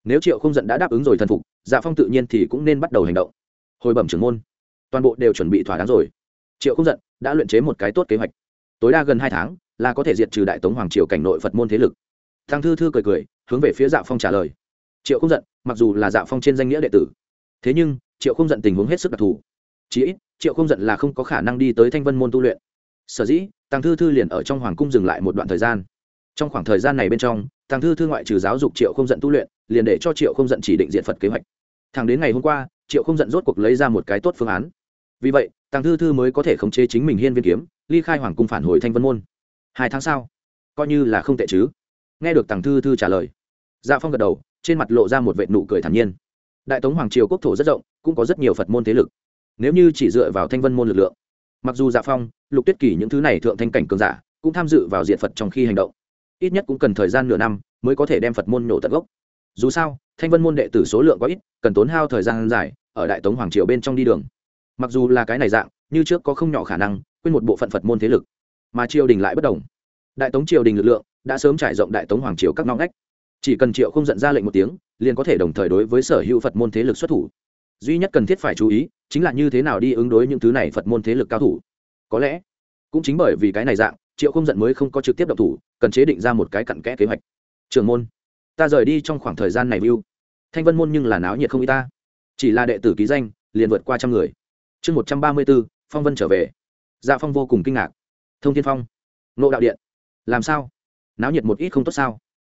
Nếu triệu không giận đã đáp ứng rồi thần phục dạ phong tự nhiên thì cũng nên bắt đầu hành động. Hồi bẩm trưởng môn. Toàn bộ đều chuẩn bị thỏa đáng rồi. Triệu không giận đã luyện chế một cái tốt kế hoạch. Tối đa gần hai tháng là có thể diệt trừ đại tống hoàng triều cảnh nội phật môn thế lực. Thằng thư thư cười cười hướng về phía dạ phong trả lời. Triệu không giận, mặc dù là dạ phong trên danh nghĩa đệ tử, thế nhưng triệu không giận tình huống hết sức đặc thù. Chí ít, triệu không giận là không có khả năng đi tới thanh vân môn tu luyện. Sở dĩ, tàng thư thư liền ở trong hoàng cung dừng lại một đoạn thời gian. Trong khoảng thời gian này bên trong, tàng thư thư ngoại trừ giáo dục triệu không giận tu luyện, liền để cho triệu không giận chỉ định diện phật kế hoạch. Thẳng đến ngày hôm qua, triệu không giận rốt cuộc lấy ra một cái tốt phương án. Vì vậy, tàng thư thư mới có thể khống chế chính mình hiên viên kiếm, ly khai hoàng cung phản hồi thanh vân môn. Hai tháng sau, coi như là không tệ chứ nghe được tàng thư thư trả lời. Dạ phong gật đầu, trên mặt lộ ra một vệ nụ cười thản nhiên. Đại tống hoàng triều quốc thổ rất rộng, cũng có rất nhiều phật môn thế lực. Nếu như chỉ dựa vào thanh vân môn lực lượng, mặc dù dạ phong, lục tuyết kỳ những thứ này thượng thanh cảnh cường giả, cũng tham dự vào diện phật trong khi hành động. Ít nhất cũng cần thời gian nửa năm mới có thể đem phật môn nổ tận gốc. Dù sao, thanh vân môn đệ tử số lượng có ít, cần tốn hao thời gian dài, ở đại tống hoàng triều bên trong đi đường. Mặc dù là cái này dạng, như trước có không nhỏ khả năng quên một bộ phận phật môn thế lực, mà triều đình lại bất đồng. Đại tống triều đình lực lượng đã sớm trải rộng đại tống hoàng triều các ngõ ngách. Chỉ cần triệu không giận ra lệnh một tiếng, liền có thể đồng thời đối với sở hữu phật môn thế lực xuất thủ. Duy nhất cần thiết phải chú ý, chính là như thế nào đi ứng đối những thứ này phật môn thế lực cao thủ. Có lẽ, cũng chính bởi vì cái này dạng, triệu không giận mới không có trực tiếp độc thủ, cần chế định ra một cái cặn kẽ kế hoạch. Trường môn, ta rời đi trong khoảng thời gian này view. Thanh vân môn nhưng là náo nhiệt không y ta. Chỉ là đệ tử ký danh, liền vượt qua trăm người. Chương một trăm ba mươi b ố phong vân trở về. Dạ phong vô cùng kinh ngạc. Thông thiên phong nộ đạo điện. Làm sao? Náo nhiệt một ít không tốt sao?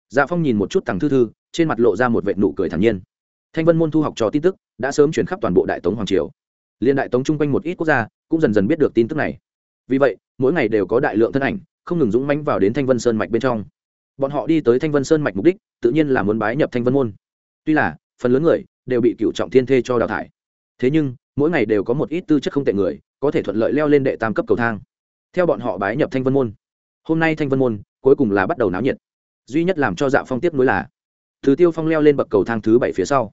Dạ phong nhìn một chút thằng thư thư, trên mặt lộ ra một vệ nụ cười thản nhiên. Thanh vân môn thu học trò tin tức, đã sớm chuyển khắp toàn bộ đại tống hoàng triều. Liên đại tống chung quanh một ít quốc gia, cũng dần dần biết được tin tức này. Vì vậy, mỗi ngày đều có đại lượng thân ảnh, không ngừng dũng mãnh vào đến thanh vân sơn mạch bên trong. Bọn họ đi tới thanh vân sơn mạch mục đích, tự nhiên là muốn bái nhập thanh vân môn. Tuy là, phần lớn người đều bị cựu trọng thiên thê cho đào thải. Thế nhưng, mỗi ngày đều có một ít tư chất không tệ người, có thể thuận lợi leo lên đệ tam cấp cầu thang. Theo bọn họ bái nhập thanh vân môn hôm nay thanh vân môn cuối cùng là bắt đầu náo nhiệt duy nhất làm cho dạ phong tiếp nối là từ tiêu phong leo lên bậc cầu thang thứ bảy phía sau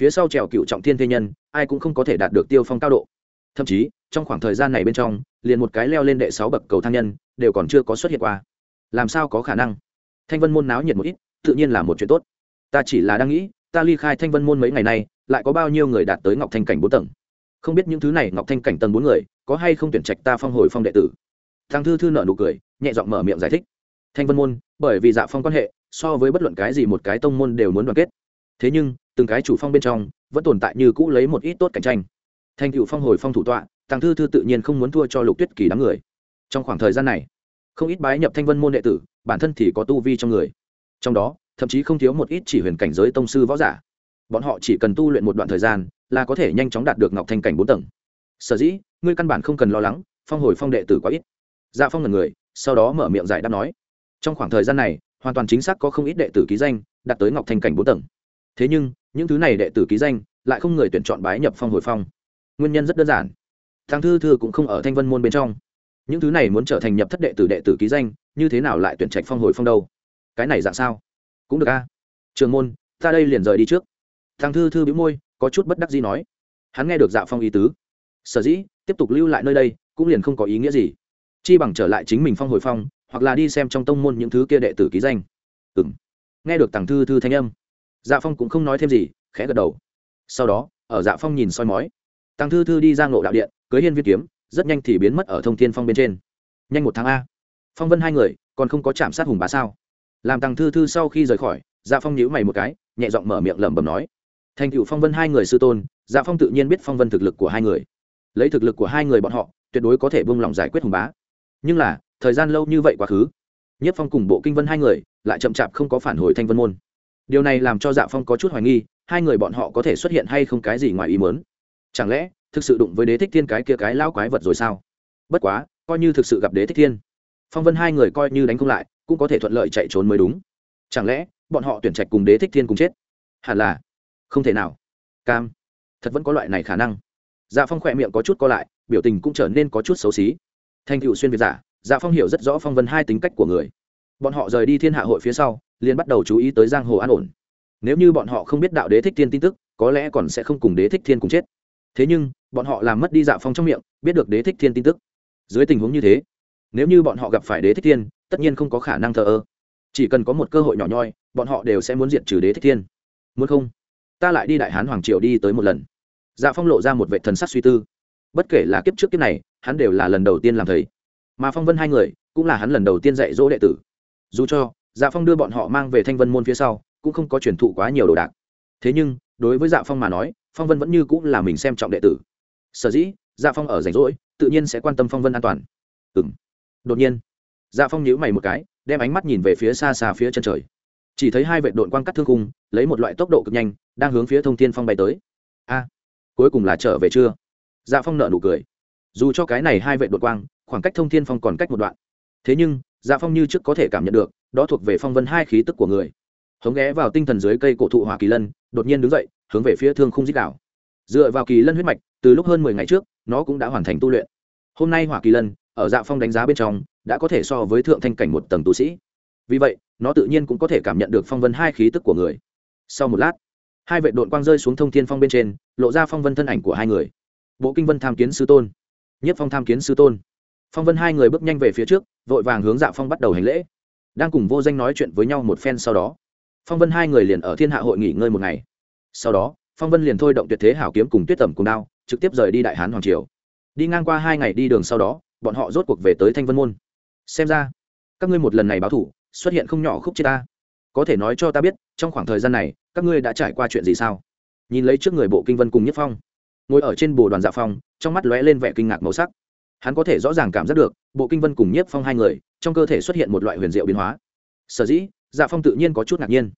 phía sau trèo cựu trọng thiên thế nhân ai cũng không có thể đạt được tiêu phong cao độ thậm chí trong khoảng thời gian này bên trong liền một cái leo lên đệ sáu bậc cầu thang nhân đều còn chưa có xuất hiện qua làm sao có khả năng thanh vân môn náo nhiệt một ít tự nhiên là một chuyện tốt ta chỉ là đang nghĩ ta ly khai thanh vân môn mấy ngày nay lại có bao nhiêu người đạt tới ngọc thanh cảnh bốn tầng không biết những thứ này ngọc thanh cảnh tầng bốn người có hay không tuyển trạch ta phong hồi phong đệ tử thằng thư thư nợ nụ cười nhẹ giọng mở miệng giải thích. Thanh vân môn, bởi vì dạ phong quan hệ, so với bất luận cái gì một cái tông môn đều muốn đoàn kết. Thế nhưng, từng cái chủ phong bên trong, vẫn tồn tại như cũ lấy một ít tốt cạnh tranh. Thanh cựu phong hồi phong thủ tọa thằng thư thư tự nhiên không muốn thua cho lục tuyết kỳ đám người. Trong khoảng thời gian này, không ít bái nhập thanh vân môn đệ tử, bản thân thì có tu vi trong người. Trong đó, thậm chí không thiếu một ít chỉ huyền cảnh giới tông sư võ giả. Bọn họ chỉ cần tu luyện một đoạn thời gian, là có thể nhanh chóng đạt được ngọc thanh cảnh bốn tầng. Sở dĩ, ngươi căn bản không cần lo lắng, phong hồi phong đệ tử quá ít. Dạ phong là người sau đó mở miệng giải đáp nói, trong khoảng thời gian này, hoàn toàn chính xác có không ít đệ tử ký danh đạt tới ngọc thanh cảnh bốn tầng. Thế nhưng, những thứ này đệ tử ký danh lại không người tuyển chọn bái nhập phong hồi phong. Nguyên nhân rất đơn giản. Thằng thư thư cũng không ở thanh vân môn bên trong. Những thứ này muốn trở thành nhập thất đệ tử đệ tử ký danh, như thế nào lại tuyển trạch phong hồi phong đâu? Cái này dạng sao? Cũng được a. Trường môn, ta đây liền rời đi trước. Thằng thư thư bĩu môi, có chút bất đắc gì nói. Hắn nghe được dạ phong ý tứ. Sở dĩ tiếp tục lưu lại nơi đây, cũng liền không có ý nghĩa gì chi bằng trở lại chính mình phong hồi phong, hoặc là đi xem trong tông môn những thứ kia đệ tử ký danh. Ừ m nghe được tàng thư thư thanh âm dạ phong cũng không nói thêm gì, khẽ gật đầu. Sau đó, ở dạ phong nhìn soi mói tàng thư thư đi ra ngộ đạo điện, cưới hiên viên kiếm, rất nhanh thì biến mất ở thông thiên phong bên trên. Nhanh một tháng a. Phong vân hai người, còn không có chạm sát hùng bá sao? Làm tàng thư thư sau khi rời khỏi dạ phong nhíu mày một cái, nhẹ giọng mở miệng lẩm bẩm nói. Thành cựu phong vân hai người sư tôn dạ phong tự nhiên biết phong vân thực lực của hai người. Lấy thực lực của hai người bọn họ, tuyệt đối có thể buông lỏng giải quyết hùng bá nhưng là, thời gian lâu như vậy quá khứ. Nhất phong cùng bộ kinh vân hai người lại chậm chạp không có phản hồi thanh vân môn. Điều này làm cho dạ phong có chút hoài nghi, hai người bọn họ có thể xuất hiện hay không cái gì ngoài ý mớn chẳng lẽ, thực sự đụng với đế thích thiên cái kia cái lao quái vật rồi sao? Bất quá, coi như thực sự gặp đế thích thiên, phong vân hai người coi như đánh không lại, cũng có thể thuận lợi chạy trốn mới đúng. Chẳng lẽ, bọn họ tuyển trạch cùng đế thích thiên cùng chết? Hẳn là, không thể nào. Cam, thật vẫn có loại này khả năng. Dạ phong khỏe miệng có chút co lại, biểu tình cũng trở nên có chút xấu xí thành cựu xuyên việt giả dạ phong hiểu rất rõ phong vân hai tính cách của người. Bọn họ rời đi thiên hạ hội phía sau, liền bắt đầu chú ý tới giang hồ an ổn. Nếu như bọn họ không biết đạo đế thích thiên tin tức, có lẽ còn sẽ không cùng đế thích thiên cùng chết. Thế nhưng, bọn họ làm mất đi dạ phong trong miệng, biết được đế thích thiên tin tức. Dưới tình huống như thế, nếu như bọn họ gặp phải đế thích thiên, tất nhiên không có khả năng thờ ơ. Chỉ cần có một cơ hội nhỏ nhoi, bọn họ đều sẽ muốn diệt trừ đế thích thiên. Muốn không? Ta lại đi đại hán hoàng triều đi tới một lần. Dạ phong lộ ra một vệ thần sắc suy tư. Bất kể là kiếp trước kiếp này hắn đều là lần đầu tiên làm thầy. Mà phong vân hai người cũng là hắn lần đầu tiên dạy dỗ đệ tử. Dù cho dạ phong đưa bọn họ mang về thanh vân môn phía sau, cũng không có truyền thụ quá nhiều đồ đạc. Thế nhưng, đối với dạ phong mà nói, phong vân vẫn như cũng là mình xem trọng đệ tử. Sở dĩ dạ phong ở rảnh rỗi, tự nhiên sẽ quan tâm phong vân an toàn. Ừ m đột nhiên dạ phong nhíu mày một cái, đem ánh mắt nhìn về phía xa xa phía chân trời. Chỉ thấy hai vệ đội quang cắt thương cung lấy một loại tốc độ cực nhanh, đang hướng phía thông thiên phong bay tới. A, cuối cùng là trở về chưa? Dạ phong nợ nụ cười dù cho cái này hai vệ đột quang, khoảng cách thông thiên phong còn cách một đoạn. Thế nhưng dạ phong như trước có thể cảm nhận được, đó thuộc về phong vân hai khí tức của người. Hống ghé vào tinh thần dưới cây cổ thụ hỏa kỳ lân, đột nhiên đứng dậy, hướng về phía thương khung dích đảo. Dựa vào kỳ lân huyết mạch, từ lúc hơn mười ngày trước, nó cũng đã hoàn thành tu luyện. Hôm nay hỏa kỳ lân, ở dạ phong đánh giá bên trong, đã có thể so với thượng thanh cảnh một tầng tu sĩ. Vì vậy, nó tự nhiên cũng có thể cảm nhận được phong vân hai khí tức của người. Sau một lát, hai vệ đội quang rơi xuống thông thiên phong bên trên, lộ ra phong vân thân ảnh của hai người. Bộ kinh vân tham kiến sư tôn nhất phong tham kiến sư tôn. Phong vân hai người bước nhanh về phía trước, vội vàng hướng dạ phong bắt đầu hành lễ. Đang cùng vô danh nói chuyện với nhau một phen sau đó, phong vân hai người liền ở thiên hạ hội nghỉ ngơi một ngày. Sau đó, phong vân liền thôi động tuyệt thế hảo kiếm cùng tuyết tẩm cùng đao, trực tiếp rời đi đại hán hoàng triều. Đi ngang qua hai ngày đi đường sau đó, bọn họ rốt cuộc về tới thanh vân môn. Xem ra, các ngươi một lần này báo thủ, xuất hiện không nhỏ khúc chết ta. Có thể nói cho ta biết, trong khoảng thời gian này, các ngươi đã trải qua chuyện gì sao? Nhìn lấy trước người bộ kinh vân cùng nhất phong, ngồi ở trên bồ đoàn dạ phong trong mắt lóe lên vẻ kinh ngạc màu sắc. Hắn có thể rõ ràng cảm giác được, bộ kinh vân cùng nhiếp phong hai người, trong cơ thể xuất hiện một loại huyền diệu biến hóa. Sở dĩ dạ phong tự nhiên có chút ngạc nhiên.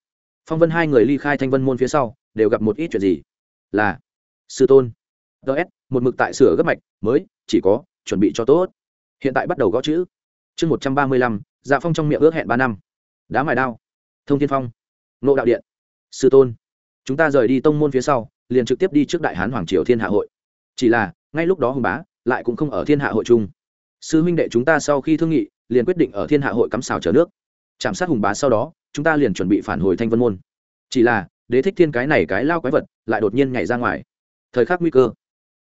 Phong vân hai người ly khai thanh vân môn phía sau, đều gặp một ít chuyện gì? Là, sư tôn. Ts một mực tại sửa gấp mạch, mới, chỉ có, chuẩn bị cho tốt. Hiện tại bắt đầu gõ chữ. Chương một trăm ba mươi lăm dạ phong trong miệng ước hẹn ba năm. Đá mài đao. Thông thiên phong. Nộ đạo điện. Sư tôn. Chúng ta rời đi tông môn phía sau, liền trực tiếp đi trước đại hán hoàng triều thiên hạ hội. Chỉ là ngay lúc đó hùng bá lại cũng không ở thiên hạ hội chung. Sư huynh đệ chúng ta sau khi thương nghị, liền quyết định ở thiên hạ hội cắm xào chở nước. Chạm sát hùng bá sau đó, chúng ta liền chuẩn bị phản hồi thanh vân môn. Chỉ là, đế thích thiên cái này cái lao quái vật lại đột nhiên nhảy ra ngoài. Thời khắc nguy cơ,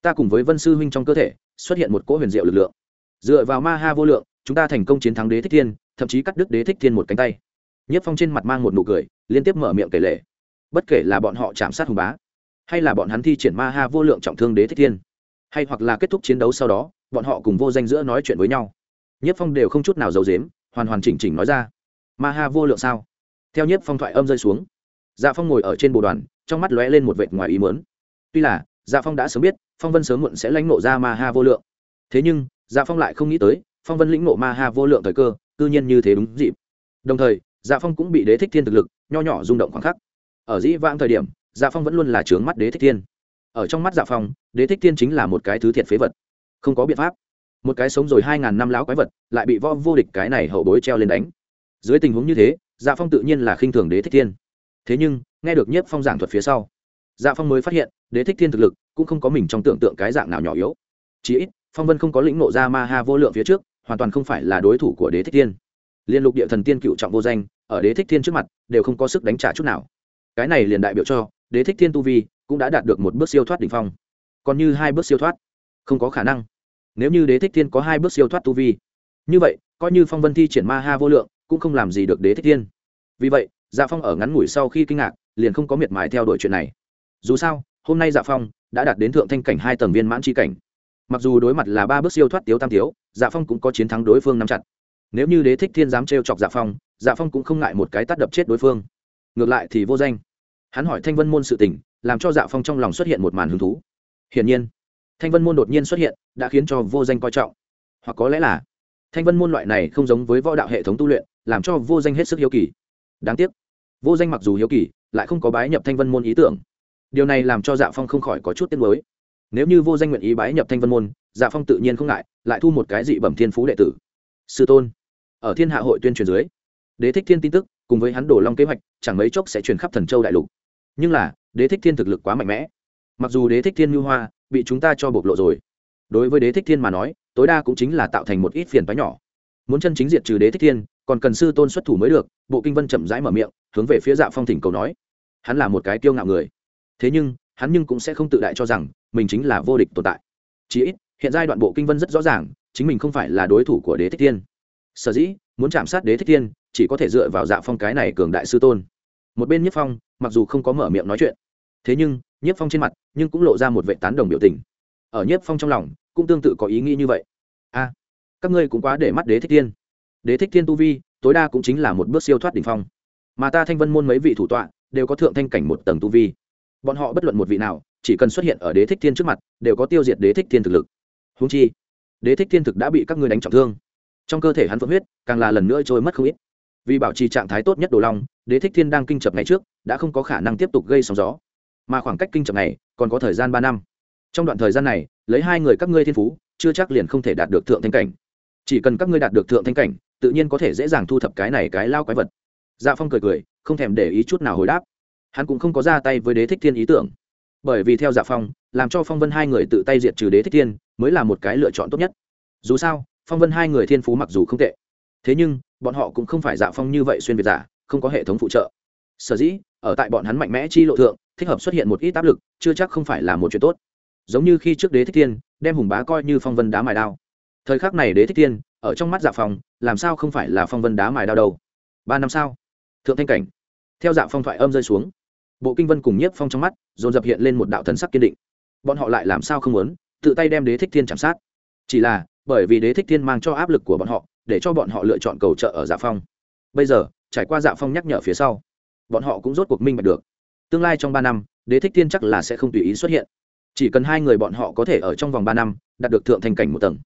ta cùng với vân sư huynh trong cơ thể xuất hiện một cỗ huyền diệu lực lượng. Dựa vào ma ha vô lượng, chúng ta thành công chiến thắng đế thích thiên, thậm chí cắt đứt đế thích thiên một cánh tay. Nhất phong trên mặt mang một nụ cười, liên tiếp mở miệng kể lể. Bất kể là bọn họ chạm sát hùng bá, hay là bọn hắn thi triển ma ha vô lượng trọng thương đế thích thiên hay hoặc là kết thúc chiến đấu sau đó, bọn họ cùng vô danh giữa nói chuyện với nhau. Nhất phong đều không chút nào giấu dếm hoàn hoàn chỉnh chỉnh nói ra. Ma ha vô lượng sao? Theo nhất phong thoại âm rơi xuống dạ phong ngồi ở trên bồ đoàn, trong mắt lóe lên một vệt ngoài ý mớn tuy là dạ phong đã sớm biết, phong vân sớm muộn sẽ lãnh nộ ra ma ha vô lượng. Thế nhưng dạ phong lại không nghĩ tới, phong vân lĩnh nộ ma ha vô lượng thời cơ tư nhiên như thế đúng dịp. Đồng thời dạ phong cũng bị đế thích thiên thực lực, nho nhỏ rung động khoảng khắc. Ở dĩ vãng thời điểm dạ phong vẫn luôn là trướng mắt đế thích thiên ở trong mắt dạ phong, đế thích thiên chính là một cái thứ thiệt phế vật. Không có biện pháp. Một cái sống rồi hai ngàn năm lão quái vật, lại bị võ vô địch cái này hậu bối treo lên đánh. Dưới tình huống như thế dạ phong tự nhiên là khinh thường đế thích thiên. Thế nhưng, nghe được nhiếp phong giảng thuật phía sau dạ phong mới phát hiện, đế thích thiên thực lực cũng không có mình trong tưởng tượng cái dạng nào nhỏ yếu. Chí ít, phong vân không có lĩnh nộ ra ma ha vô lượng phía trước, hoàn toàn không phải là đối thủ của đế thích thiên. Liên lục địa thần tiên cựu trọng vô danh, ở đế thích thiên trước mặt, đều không có sức đánh trả chút nào. Cái này liền đại biểu cho, đế thích thiên tu vi cũng đã đạt được một bước siêu thoát đỉnh phong. Còn như hai bước siêu thoát? Không có khả năng. Nếu như đế thích thiên có hai bước siêu thoát tu vi, như vậy, coi như phong vân thi triển ma ha vô lượng, cũng không làm gì được đế thích thiên. Vì vậy dạ phong ở ngắn ngủi sau khi kinh ngạc, liền không có miệt mài theo đuổi chuyện này. Dù sao, hôm nay dạ phong đã đạt đến thượng thanh cảnh hai tầng viên mãn tri cảnh. Mặc dù đối mặt là ba bước siêu thoát tiếu tam tiếu dạ phong cũng có chiến thắng đối phương nắm chặt. Nếu như đế thích thiên dám trêu chọc dạ phong dạ phong cũng không ngại một cái tắt đập chết đối phương. Ngược lại thì vô danh hắn hỏi thanh vân môn sự tình, làm cho dạ phong trong lòng xuất hiện một màn hứng thú. Hiển nhiên, thanh vân môn đột nhiên xuất hiện, đã khiến cho vô danh coi trọng. Hoặc có lẽ là, thanh vân môn loại này không giống với võ đạo hệ thống tu luyện, làm cho vô danh hết sức hiếu kỳ. Đáng tiếc, vô danh mặc dù hiếu kỳ, lại không có bái nhập thanh vân môn ý tưởng. Điều này làm cho dạ phong không khỏi có chút tiếc nuối. Nếu như vô danh nguyện ý bái nhập thanh vân môn dạ phong tự nhiên không ngại, lại thu một cái dị bẩm thiên phú đệ tử. Sư tôn, ở thiên hạ hội tuyên truyền dưới, đế thích thiên tin tức, cùng với hắn đổ long kế hoạch, chẳng mấy chốc sẽ truyền khắp thần châu đại lục nhưng là, đế thích thiên thực lực quá mạnh mẽ. Mặc dù đế thích thiên ngư hoa, bị chúng ta cho bộc lộ rồi. Đối với đế thích thiên mà nói, tối đa cũng chính là tạo thành một ít phiền toái nhỏ. Muốn chân chính diệt trừ đế thích thiên, còn cần sư tôn xuất thủ mới được, bộ kinh vân chậm rãi mở miệng, hướng về phía dạ phong thỉnh cầu nói. Hắn là một cái kiêu ngạo người. Thế nhưng, hắn nhưng cũng sẽ không tự đại cho rằng, mình chính là vô địch tồn tại. Chỉ ít, hiện giai đoạn bộ kinh vân rất rõ ràng, chính mình không phải là đối thủ của đế thích thiên. Sở dĩ, muốn chạm sát đế thích thiên, chỉ có thể dựa vào dạ phong cái này cường đại sư tôn một bên nhất phong, mặc dù không có mở miệng nói chuyện, thế nhưng nhiếp phong trên mặt nhưng cũng lộ ra một vệ tán đồng biểu tình. Ở nhiếp phong trong lòng, cũng tương tự có ý nghĩ như vậy. A, các ngươi cũng quá để mắt đế thích thiên. Đế thích thiên tu vi, tối đa cũng chính là một bước siêu thoát đ ỉ n h phong. Mà ta thanh vân môn mấy vị thủ tọa, đều có thượng thanh cảnh một tầng tu vi. Bọn họ bất luận một vị nào, chỉ cần xuất hiện ở đế thích thiên trước mặt, đều có tiêu diệt đế thích thiên thực lực. Húng chi, đế thích thiên thực đã bị các ngươi đánh trọng thương. Trong cơ thể hắn phượng huyết, càng là lần nữa trôi mất không ít. Vì bảo trì trạng thái tốt nhất đồ long đế thích thiên đang kinh chập ngày trước, đã không có khả năng tiếp tục gây sóng gió. Mà khoảng cách kinh chập này còn có thời gian ba năm. Trong đoạn thời gian này, lấy hai người các ngươi thiên phú, chưa chắc liền không thể đạt được thượng thanh cảnh. Chỉ cần các ngươi đạt được thượng thanh cảnh, tự nhiên có thể dễ dàng thu thập cái này cái lao quái vật. Dạ phong cười cười, không thèm để ý chút nào hồi đáp. Hắn cũng không có ra tay với đế thích thiên ý tưởng. Bởi vì theo dạ phong, làm cho phong vân hai người tự tay diệt trừ đế thích thiên, mới là một cái lựa chọn tốt nhất. Dù sao, phong vân hai người thiên phú mặc dù không tệ. Thế nhưng, bọn họ cũng không phải dạ phong như vậy xuyên việt giả không có hệ thống phụ trợ. Sở dĩ, ở tại bọn hắn mạnh mẽ chi lộ thượng, thích hợp xuất hiện một ít áp lực, chưa chắc không phải là một chuyện tốt. Giống như khi trước đế thích thiên, đem hùng bá coi như phong vân đá mài đao. Thời khắc này đế thích thiên, ở trong mắt dạ phong, làm sao không phải là phong vân đá mài đao đâu? Ba năm sau, thượng thanh cảnh, theo dạ phong thoại âm rơi xuống, bộ kinh vân cùng nhiếp phong trong mắt, dồn dập hiện lên một đạo thần sắc kiên định. Bọn họ lại làm sao không muốn, tự tay đem đế thích thiên chạm sát. Chỉ là, bởi vì đế thích thiên mang cho áp lực của bọn họ, để cho bọn họ lựa chọn cầu trợ ở dạ phong. Bây giờ trải qua dạ phong nhắc nhở phía sau bọn họ cũng rốt cuộc minh bạch được. Tương lai trong ba năm đế thích thiên chắc là sẽ không tùy ý xuất hiện. Chỉ cần hai người bọn họ có thể ở trong vòng ba năm đạt được thượng thành cảnh một tầng.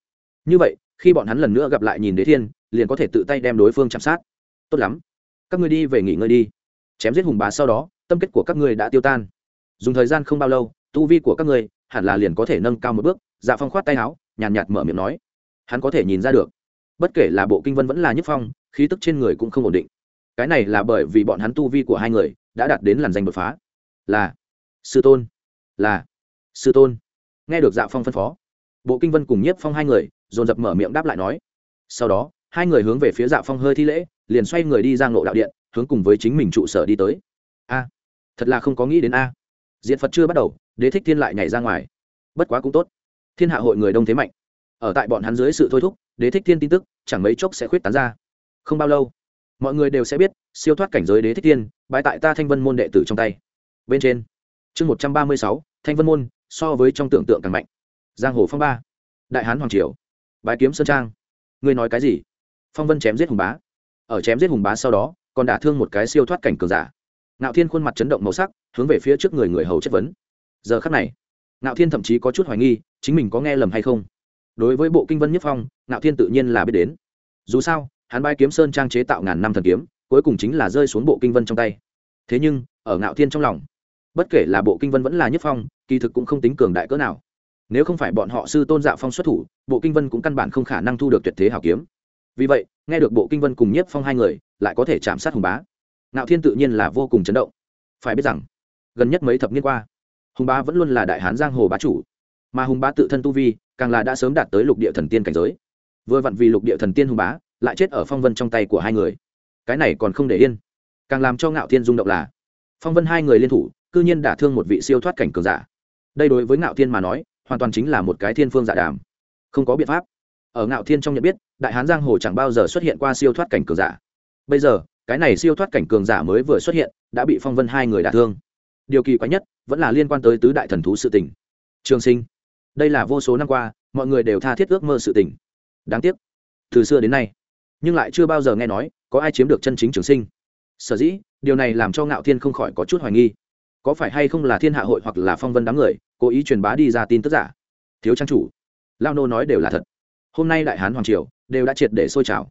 Như vậy khi bọn hắn lần nữa gặp lại nhìn đế thiên liền có thể tự tay đem đối phương chạm sát. Tốt lắm. Các ngươi đi về nghỉ ngơi đi. Chém giết hùng bá sau đó tâm kết của các ngươi đã tiêu tan. Dùng thời gian không bao lâu tu vi của các ngươi hẳn là liền có thể nâng cao một bước. Dạ phong khoát tay áo nhàn nhạt, nhạt mở miệng nói. Hắn có thể nhìn ra được. Bất kể là bộ kinh vân vẫn là nhất phong khí tức trên người cũng không ổn định cái này là bởi vì bọn hắn tu vi của hai người đã đạt đến làn danh đột phá. Là sư tôn, là sư tôn. Nghe được dạ phong phân phó, bộ kinh vân cùng nhiếp phong hai người dồn dập mở miệng đáp lại nói. Sau đó, hai người hướng về phía dạ phong hơi thi lễ, liền xoay người đi ra ngộ đạo điện, hướng cùng với chính mình trụ sở đi tới. A, thật là không có nghĩ đến a. Diện phật chưa bắt đầu, đế thích thiên lại nhảy ra ngoài. Bất quá cũng tốt. Thiên hạ hội người đông thế mạnh. Ở tại bọn hắn dưới sự thôi thúc, đế thích thiên tin tức chẳng mấy chốc sẽ khuyết tán ra. Không bao lâu mọi người đều sẽ biết, siêu thoát cảnh giới đế thích tiên, bãi tại ta thanh vân môn đệ tử trong tay. Bên trên, chương một trăm ba mươi sáu, thanh vân môn, so với trong tưởng tượng càng mạnh. Giang hồ phong ba, đại hán hoàng triều, bái kiếm sơn trang. Ngươi nói cái gì? Phong vân chém giết hùng bá. Ở chém giết hùng bá sau đó, còn đả thương một cái siêu thoát cảnh cường giả. Ngạo thiên khuôn mặt chấn động màu sắc, hướng về phía trước người người hầu chất vấn. Giờ khắc này, ngạo thiên thậm chí có chút hoài nghi, chính mình có nghe lầm hay không? Đối với bộ kinh vân nhất phong, ngạo thiên tự nhiên là biết đến. Dù sao hắn bay kiếm sơn trang chế tạo ngàn năm thần kiếm, cuối cùng chính là rơi xuống bộ kinh vân trong tay. Thế nhưng, ở ngạo thiên trong lòng, bất kể là bộ kinh vân vẫn là nhất phong, kỳ thực cũng không tính cường đại cỡ nào. Nếu không phải bọn họ sư tôn dạ phong xuất thủ, bộ kinh vân cũng căn bản không khả năng thu được tuyệt thế hảo kiếm. Vì vậy, nghe được bộ kinh vân cùng nhiếp phong hai người, lại có thể chạm sát hùng bá. Ngạo thiên tự nhiên là vô cùng chấn động. Phải biết rằng, gần nhất mấy thập niên qua, hùng bá vẫn luôn là đại hán giang hồ bá chủ. Mà hùng bá tự thân tu vi, càng là đã sớm đạt tới lục địa thần tiên cảnh giới. Vừa vặn vì lục địa thần tiên hùng bá lại chết ở phong vân trong tay của hai người. Cái này còn không để yên. Càng làm cho ngạo thiên rung động là, phong vân hai người liên thủ, cư nhiên đả thương một vị siêu thoát cảnh cường giả. Đây đối với ngạo thiên mà nói, hoàn toàn chính là một cái thiên phương giả đàm. Không có biện pháp. Ở ngạo thiên trong nhận biết, đại hán giang hồ chẳng bao giờ xuất hiện qua siêu thoát cảnh cường giả. Bây giờ, cái này siêu thoát cảnh cường giả mới vừa xuất hiện, đã bị phong vân hai người đả thương. Điều kỳ quái nhất, vẫn là liên quan tới tứ đại thần thú sự tình. Trường sinh, đây là vô số năm qua, mọi người đều tha thiết ước mơ sự tình. Đáng tiếc, từ xưa đến nay nhưng lại chưa bao giờ nghe nói có ai chiếm được chân chính trường sinh. Sở dĩ, điều này làm cho ngạo thiên không khỏi có chút hoài nghi. Có phải hay không là thiên hạ hội hoặc là phong vân đám người, cố ý truyền bá đi ra tin tức giả? Thiếu trang chủ lao nô nói đều là thật. Hôm nay đại hán hoàng triều đều đã triệt để sôi trào.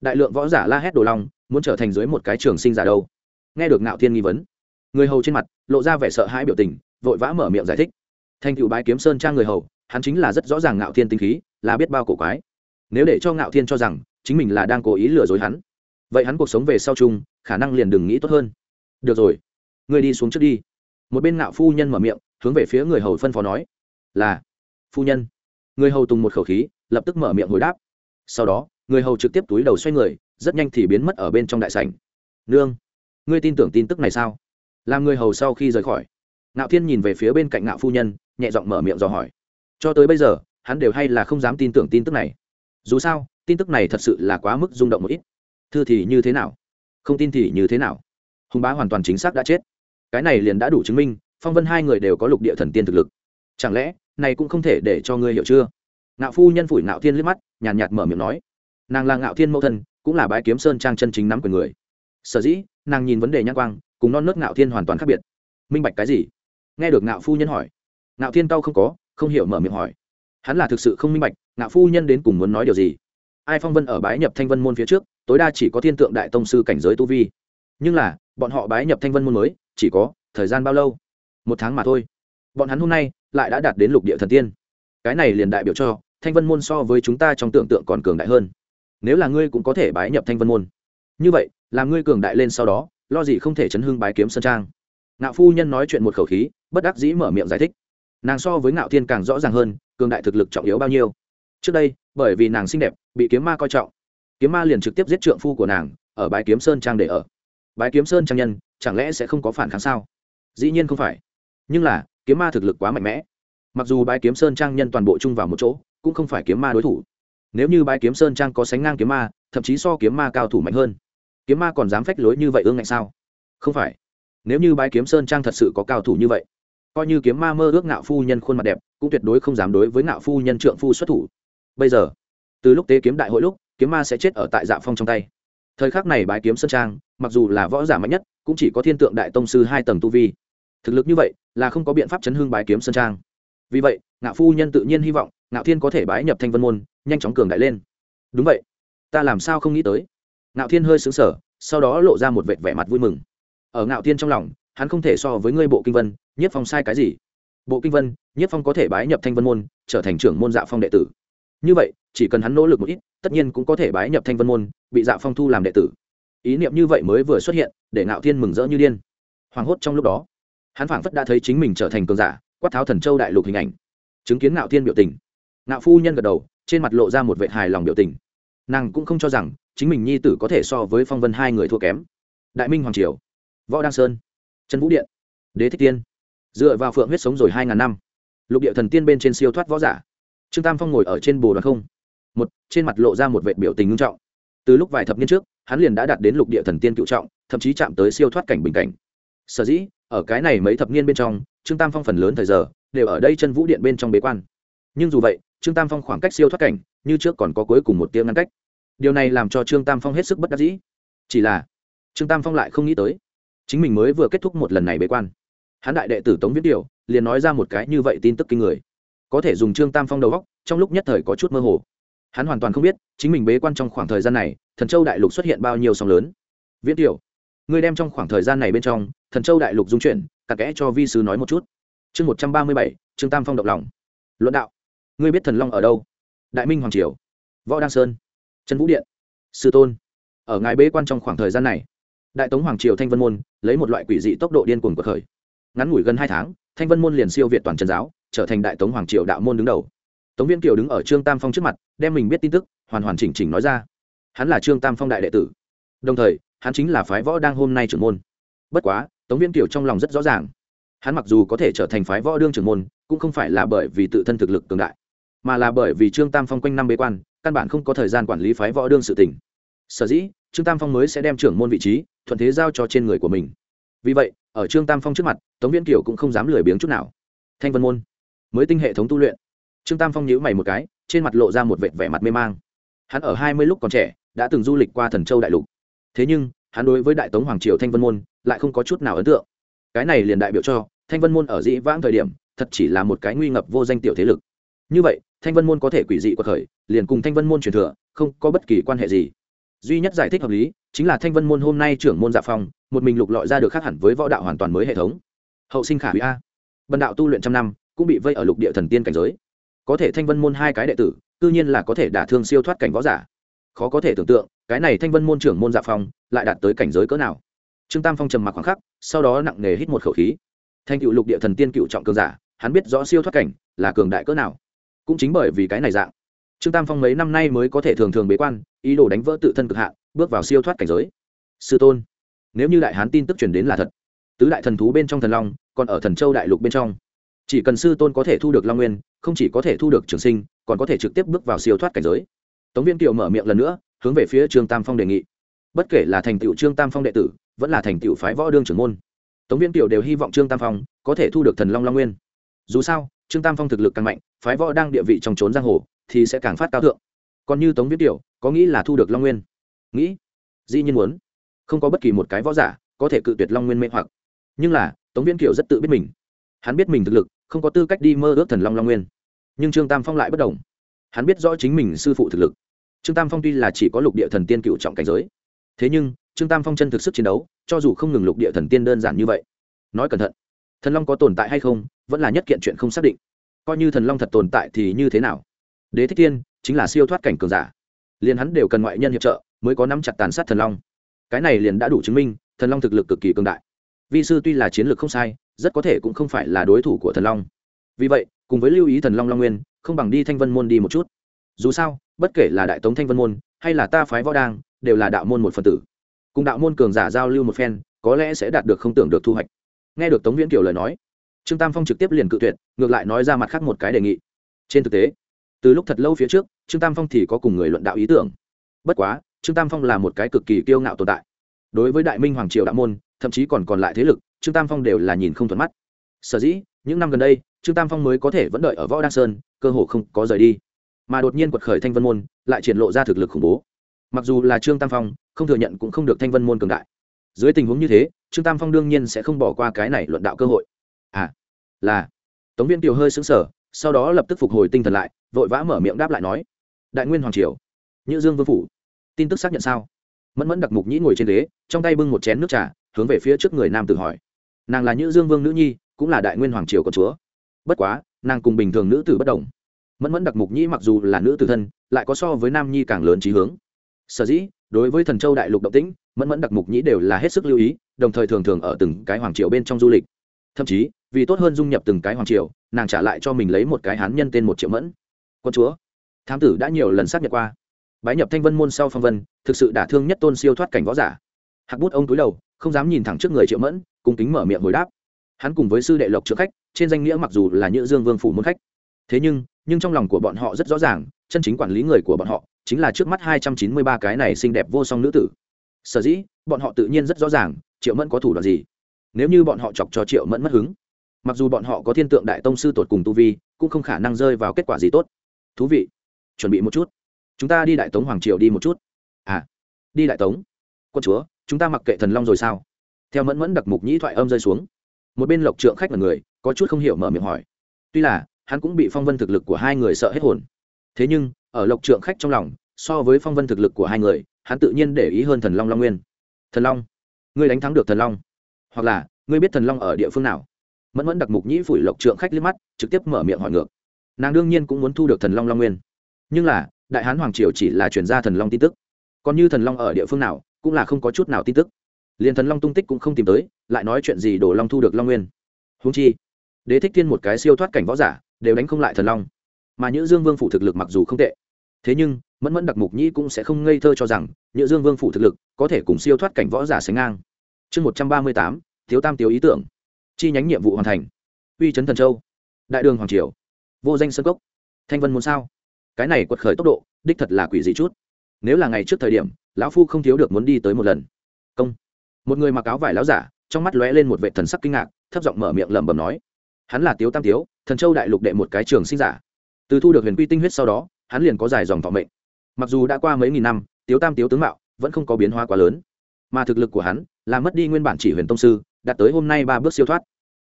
Đại lượng võ giả la hét đồ long, muốn trở thành dưới một cái trường sinh giả đâu? Nghe được ngạo thiên nghi vấn, người hầu trên mặt lộ ra vẻ sợ hãi biểu tình, vội vã mở miệng giải thích. Thành cựu bái kiếm sơn trang người hầu, hắn chính là rất rõ ràng ngạo thiên tinh khí, là biết bao cổ quái. Nếu để cho ngạo thiên cho rằng chính mình là đang cố ý lừa dối hắn. Vậy hắn cuộc sống về sau chung, khả năng liền đừng nghĩ tốt hơn. Được rồi người đi xuống trước đi. Một bên ngạo phu nhân mở miệng, hướng về phía người hầu phân phó nói, là, phu nhân. Người hầu tùng một khẩu khí, lập tức mở miệng hồi đáp. Sau đó, người hầu trực tiếp túi đầu xoay người, rất nhanh thì biến mất ở bên trong đại sảnh. Nương, ngươi tin tưởng tin tức này sao? Làm người hầu sau khi rời khỏi, ngạo thiên nhìn về phía bên cạnh ngạo phu nhân, nhẹ giọng mở miệng dò hỏi. Cho tới bây giờ, hắn đều hay là không dám tin tưởng tin tức này dù sao tin tức này thật sự là quá mức rung động một ít. Thư thì như thế nào? Không tin thì như thế nào? Hùng bá hoàn toàn chính xác đã chết. Cái này liền đã đủ chứng minh phong vân hai người đều có lục địa thần tiên thực lực. Chẳng lẽ này cũng không thể để cho ngươi hiểu chưa? Ngạo phu nhân phủi ngạo thiên liếc mắt nhàn nhạt, mở miệng nói. Nàng là ngạo thiên mẫu thân cũng là bái kiếm sơn trang chân chính nắm quyền người. Sở dĩ nàng nhìn vấn đề nhãn quang cùng non nớt ngạo thiên hoàn toàn khác biệt. Minh bạch cái gì? Nghe được ngạo phu nhân hỏi. Ngạo thiên cao không có không hiểu mở miệng hỏi hắn là thực sự không minh bạch ngạo phu nhân đến cùng muốn nói điều gì. Ai phong vân ở bái nhập thanh vân môn phía trước, tối đa chỉ có thiên tượng đại tông sư cảnh giới tu vi. Nhưng là, bọn họ bái nhập thanh vân môn mới, chỉ có thời gian bao lâu? Một tháng mà thôi. Bọn hắn hôm nay lại đã đạt đến lục địa thần tiên. Cái này liền đại biểu cho, thanh vân môn so với chúng ta trong tưởng tượng còn cường đại hơn. Nếu là ngươi cũng có thể bái nhập thanh vân môn. Như vậy là ngươi cường đại lên sau đó, lo gì không thể chấn hưng bái kiếm sơn trang. Ngạo phu nhân nói chuyện một khẩu khí, bất đắc dĩ mở miệng giải thích nàng so với ngạo thiên càng rõ ràng hơn, cường đại thực lực trọng yếu bao nhiêu. Trước đây, bởi vì nàng xinh đẹp, bị kiếm ma coi trọng. Kiếm ma liền trực tiếp giết trượng phu của nàng, ở bãi kiếm sơn trang để ở. Bãi kiếm sơn trang nhân, chẳng lẽ sẽ không có phản kháng sao? Dĩ nhiên không phải. Nhưng là, kiếm ma thực lực quá mạnh mẽ. Mặc dù bãi kiếm sơn trang nhân toàn bộ chung vào một chỗ, cũng không phải kiếm ma đối thủ. Nếu như bãi kiếm sơn trang có sánh ngang kiếm ma, thậm chí so kiếm ma cao thủ mạnh hơn, kiếm ma còn dám phách lối như vậy ương ngạnh sao? Không phải. Nếu như bãi kiếm sơn trang thật sự có cao thủ như vậy coi như kiếm ma mơ ước ngạo phu nhân khuôn mặt đẹp, cũng tuyệt đối không dám đối với ngạo phu nhân trượng phu xuất thủ. Bây giờ, từ lúc tế kiếm đại hội lúc, kiếm ma sẽ chết ở tại dạ phong trong tay. Thời khắc này bái kiếm sơn trang, mặc dù là võ giả mạnh nhất, cũng chỉ có thiên tượng đại tông sư hai tầng tu vi. Thực lực như vậy, là không có biện pháp chấn hương bái kiếm sơn trang. Vì vậy, ngạo phu nhân tự nhiên hy vọng, ngạo thiên có thể bái nhập thanh vân môn, nhanh chóng cường đại lên. Đúng vậy. Ta làm sao không nghĩ tới? Ngạo thiên hơi xứng sở sau đó lộ ra một vệt vẻ mặt vui mừng. Ở ngạo thiên trong lòng hắn không thể so với ngươi bộ kinh vân, nhất phong sai cái gì? Bộ kinh vân, nhất phong có thể bái nhập thanh vân môn, trở thành trưởng môn dạ phong đệ tử. Như vậy, chỉ cần hắn nỗ lực một ít, tất nhiên cũng có thể bái nhập thanh vân môn, bị dạ phong thu làm đệ tử. Ý niệm như vậy mới vừa xuất hiện, để ngạo thiên mừng rỡ như điên. Hoảng hốt trong lúc đó, hắn phảng phất đã thấy chính mình trở thành cường giả, quát tháo thần châu đại lục hình ảnh. Chứng kiến ngạo thiên biểu tình, ngạo phu nhân gật đầu, trên mặt lộ ra một vệ hài lòng biểu tình. Nàng cũng không cho rằng, chính mình nhi tử có thể so với phong vân hai người thua kém. Đại minh hoàng triều, võ đăng sơn trần vũ điện, đế thích tiên. Dựa vào phượng huyết sống rồi hai ngàn năm, lục địa thần tiên bên trên siêu thoát võ giả. Trương tam phong ngồi ở trên bồ đoàn không. Một, trên mặt lộ ra một vệ biểu tình ngưng trọng. Từ lúc vài thập niên trước, hắn liền đã đạt đến lục địa thần tiên cựu trọng, thậm chí chạm tới siêu thoát cảnh bình cảnh. Sở dĩ, ở cái này mấy thập niên bên trong, trương tam phong phần lớn thời giờ, đều ở đây chân vũ điện bên trong bế quan. Nhưng dù vậy, trương tam phong khoảng cách siêu thoát cảnh, như trước còn có cuối cùng một tiếng ngăn cách. Điều này làm cho trương tam phong hết sức bất đắc dĩ. Chỉ là, trương tam phong lại không nghĩ tới chính mình mới vừa kết thúc một lần này bế quan. Hắn đại đệ tử tống viết điều liền nói ra một cái như vậy tin tức kinh người. Có thể dùng trương tam phong đầu góc trong lúc nhất thời có chút mơ hồ. Hắn hoàn toàn không biết, chính mình bế quan trong khoảng thời gian này, thần châu đại lục xuất hiện bao nhiêu sóng lớn. Viễn tiểu người đem trong khoảng thời gian này bên trong, thần châu đại lục dung chuyển, cặn kẽ cho vi sứ nói một chút. Chương một trăm ba mươi bảy, trương tam phong động lòng. Luận đạo, ngươi biết thần long ở đâu? Đại minh hoàng triều, võ đăng sơn, trần vũ điện, sư tôn. Ở ngài bế quan trong khoảng thời gian này đại tống hoàng triều thanh vân môn lấy một loại quỷ dị tốc độ điên cuồng của khởi ngắn ngủi gần hai tháng, thanh vân môn liền siêu việt toàn trần giáo, trở thành đại tống hoàng triều đạo môn đứng đầu. Tống viên kiều đứng ở trương tam phong trước mặt, đem mình biết tin tức, hoàn hoàn chỉnh chỉnh nói ra. Hắn là trương tam phong đại đệ tử. Đồng thời, hắn chính là phái võ đang hôm nay trưởng môn. Bất quá, tống viên kiều trong lòng rất rõ ràng. Hắn mặc dù có thể trở thành phái võ đương trưởng môn, cũng không phải là bởi vì tự thân thực lực cường đại, mà là bởi vì trương tam phong quanh năm bế quan, căn bản không có thời gian quản lý phái võ đương sự tỉnh sở dĩ, trương tam phong mới sẽ đem trưởng môn vị trí thuận thế giao cho trên người của mình. Vì vậy, ở trương tam phong trước mặt, tống viễn kiều cũng không dám lười biếng chút nào. Thanh vân môn, mới tinh hệ thống tu luyện. Trương tam phong nhíu mày một cái, trên mặt lộ ra một vệt vẻ mặt mê mang. Hắn ở hai mươi lúc còn trẻ, đã từng du lịch qua thần châu đại lục. Thế nhưng, hắn đối với đại tống hoàng triều thanh vân môn lại không có chút nào ấn tượng. Cái này liền đại biểu cho, thanh vân môn ở dĩ vãng thời điểm, thật chỉ là một cái nguy ngập vô danh tiểu thế lực. Như vậy, thanh vân môn có thể quỷ dị của khởi, liền cùng thanh vân môn truyền thừa, không có bất kỳ quan hệ gì duy nhất giải thích hợp lý chính là thanh vân môn hôm nay trưởng môn dạ phong một mình lục lọi ra được khác hẳn với võ đạo hoàn toàn mới hệ thống. Hậu sinh khả hủy a. Bần đạo tu luyện trăm năm, cũng bị vây ở lục địa thần tiên cảnh giới. Có thể thanh vân môn hai cái đệ tử tự nhiên là có thể đả thương siêu thoát cảnh võ giả. Khó có thể tưởng tượng, cái này thanh vân môn trưởng môn dạ phong lại đạt tới cảnh giới cỡ nào. Trương tam phong trầm mặc khoảng khắc, sau đó nặng nề hít một khẩu khí. Thanh cựu lục địa thần tiên cựu trọng cường giả, hắn biết rõ siêu thoát cảnh là cường đại cỡ nào. Cũng chính bởi vì cái này dạng trương tam phong mấy năm nay mới có thể thường thường bế quan, ý đồ đánh vỡ tự thân cực hạn, bước vào siêu thoát cảnh giới. Sư tôn, nếu như đại hán tin tức truyền đến là thật, tứ đại thần thú bên trong thần long còn ở thần châu đại lục bên trong. Chỉ cần sư tôn có thể thu được long nguyên, không chỉ có thể thu được trường sinh, còn có thể trực tiếp bước vào siêu thoát cảnh giới. Tống viên kiều mở miệng lần nữa, hướng về phía trương tam phong đề nghị. Bất kể là thành tựu trương tam phong đệ tử, vẫn là thành tựu phái võ đương trưởng môn, tống viên kiều đều hy vọng trương tam phong có thể thu được thần long long nguyên. Dù sao, trương tam phong thực lực càng mạnh, phái võ đang địa vị trong trốn giang hồ thì sẽ càng phát cao thượng. Còn như tống viết tiểu, có nghĩ là thu được long nguyên? Nghĩ. Dĩ nhiên muốn. Không có bất kỳ một cái võ giả có thể cự tuyệt long nguyên mê hoặc. Nhưng là, tống viễn kiều rất tự biết mình. Hắn biết mình thực lực, không có tư cách đi mơ ước thần long long nguyên. Nhưng trương tam phong lại bất đồng. Hắn biết rõ chính mình sư phụ thực lực. Trương tam phong tuy là chỉ có lục địa thần tiên cựu trọng cảnh giới, thế nhưng trương tam phong chân thực sức chiến đấu, cho dù không ngừng lục địa thần tiên đơn giản như vậy, nói cẩn thận, thần long có tồn tại hay không, vẫn là nhất kiện chuyện không xác định. Coi như thần long thật tồn tại thì như thế nào? Đế thích tiên chính là siêu thoát cảnh cường giả. Liền hắn đều cần ngoại nhân hiệp trợ, mới có nắm chặt tàn sát thần long. Cái này liền đã đủ chứng minh, thần long thực lực cực kỳ cường đại. Vi sư tuy là chiến lược không sai, rất có thể cũng không phải là đối thủ của thần long. Vì vậy, cùng với lưu ý thần long long nguyên, không bằng đi thanh vân môn đi một chút. Dù sao, bất kể là đại tống thanh vân môn, hay là ta phái võ đang, đều là đạo môn một phần tử. Cùng đạo môn cường giả giao lưu một phen, có lẽ sẽ đạt được không tưởng được thu hoạch. Nghe được tống viễn kiều lời nói, trương tam phong trực tiếp liền cự tuyệt, ngược lại nói ra mặt khác một cái đề nghị. Trên thực tế từ lúc thật lâu phía trước, trương tam phong thì có cùng người luận đạo ý tưởng. Bất quá, trương tam phong là một cái cực kỳ kiêu ngạo tồn tại. Đối với đại minh hoàng triều đạo môn, thậm chí còn còn lại thế lực, trương tam phong đều là nhìn không thuận mắt. Sở dĩ, những năm gần đây, trương tam phong mới có thể vẫn đợi ở võ đăng sơn, cơ hồ không có rời đi. Mà đột nhiên quật khởi thanh vân môn, lại triển lộ ra thực lực khủng bố. Mặc dù là trương tam phong, không thừa nhận cũng không được thanh vân môn cường đại. Dưới tình huống như thế, trương tam phong đương nhiên sẽ không bỏ qua cái này luận đạo cơ hội. À là, tống viên kiều hơi xứng sở sau đó lập tức phục hồi tinh thần lại, vội vã mở miệng đáp lại nói, đại nguyên hoàng triều, nhữ dương vương phủ, tin tức xác nhận sao? Mẫn mẫn đặc mục nhĩ ngồi trên ghế, trong tay bưng một chén nước trà, hướng về phía trước người nam tử hỏi, nàng là nhữ dương vương nữ nhi, cũng là đại nguyên hoàng triều con chúa? Bất quá, nàng cùng bình thường nữ tử bất đồng. Mẫn mẫn đặc mục nhĩ mặc dù là nữ tử thân, lại có so với nam nhi càng lớn trí hướng. Sở dĩ, đối với thần châu đại lục động tĩnh, mẫn mẫn đặc mục nhĩ đều là hết sức lưu ý, đồng thời thường thường ở từng cái hoàng triều bên trong du lịch thậm chí, vì tốt hơn dung nhập từng cái hoàng triều, nàng trả lại cho mình lấy một cái hán nhân tên một triệu mẫn. Con chúa, thám tử đã nhiều lần xác nhận qua. Bái nhập thanh vân môn sau phong vân, thực sự đả thương nhất tôn siêu thoát cảnh võ giả. Hạc bút ông túi đầu, không dám nhìn thẳng trước người triệu mẫn cùng kính mở miệng hồi đáp. Hắn cùng với sư đệ lộc trước khách, trên danh nghĩa mặc dù là nhữ dương vương phủ môn khách. Thế nhưng nhưng trong lòng của bọn họ rất rõ ràng, chân chính quản lý người của bọn họ chính là trước mắt hai trăm chín mươi ba cái này xinh đẹp vô song nữ tử. Sở dĩ, bọn họ tự nhiên rất rõ ràng, triệu mẫn có thủ đoạn gì nếu như bọn họ chọc cho triệu mẫn mất hứng, mặc dù bọn họ có thiên tượng đại tông sư tột cùng tu vi, cũng không khả năng rơi vào kết quả gì tốt. Thú vị, chuẩn bị một chút. Chúng ta đi đại tống hoàng triều đi một chút. À đi đại tống. Quân chúa, chúng ta mặc kệ thần long rồi sao? Theo mẫn mẫn đặc mục nhĩ thoại âm rơi xuống, một bên lộc trượng khách là người, có chút không hiểu mở miệng hỏi. Tuy là, hắn cũng bị phong vân thực lực của hai người sợ hết hồn. Thế nhưng, ở lộc trượng khách trong lòng, so với phong vân thực lực của hai người, hắn tự nhiên để ý hơn thần long long nguyên. Thần long, ngươi đánh thắng được thần long hoặc là, ngươi biết thần long ở địa phương nào? Mẫn mẫn đặc mục nhĩ phủi lộc trượng khách liếc mắt, trực tiếp mở miệng hỏi ngược. Nàng đương nhiên cũng muốn thu được thần long long nguyên. Nhưng là, đại hán hoàng triều chỉ là chuyển gia thần long tin tức. Còn như thần long ở địa phương nào, cũng là không có chút nào tin tức. Liền thần long tung tích cũng không tìm tới, lại nói chuyện gì đổ long thu được long nguyên. Húng chi, đế thích thiên một cái siêu thoát cảnh võ giả, đều đánh không lại thần long. Mà nhữ dương vương phủ thực lực mặc dù không tệ. Thế nhưng, mẫn mẫn đặc mục nhĩ cũng sẽ không ngây thơ cho rằng, nhữ dương vương phủ thực lực có thể cùng siêu thoát cảnh võ giả sánh ngang chương một trăm ba mươi tám, thiếu tam thiếu ý tưởng. Chi nhánh nhiệm vụ hoàn thành. Uy trấn thần châu. Đại đường hoàng triều. Vô danh sơ cốc. Thanh vân muốn sao. Cái này quật khởi tốc độ, đích thật là quỷ dị chút. Nếu là ngày trước thời điểm, lão phu không thiếu được muốn đi tới một lần. Công. Một người mặc áo vải láo giả, trong mắt lóe lên một vệ thần sắc kinh ngạc, thấp giọng mở miệng lẩm bẩm nói. Hắn là tiếu tam tiếu, thần châu đại lục đệ một cái trường sinh giả. Từ thu được huyền quy tinh huyết sau đó, hắn liền có dài dòng thọ mệnh. Mặc dù đã qua mấy nghìn năm, tiếu tam tiếu tướng mạo vẫn không có biến hóa quá lớn. Mà thực lực của hắn là mất đi nguyên bản chỉ huyền tông sư, đạt tới hôm nay ba bước siêu thoát.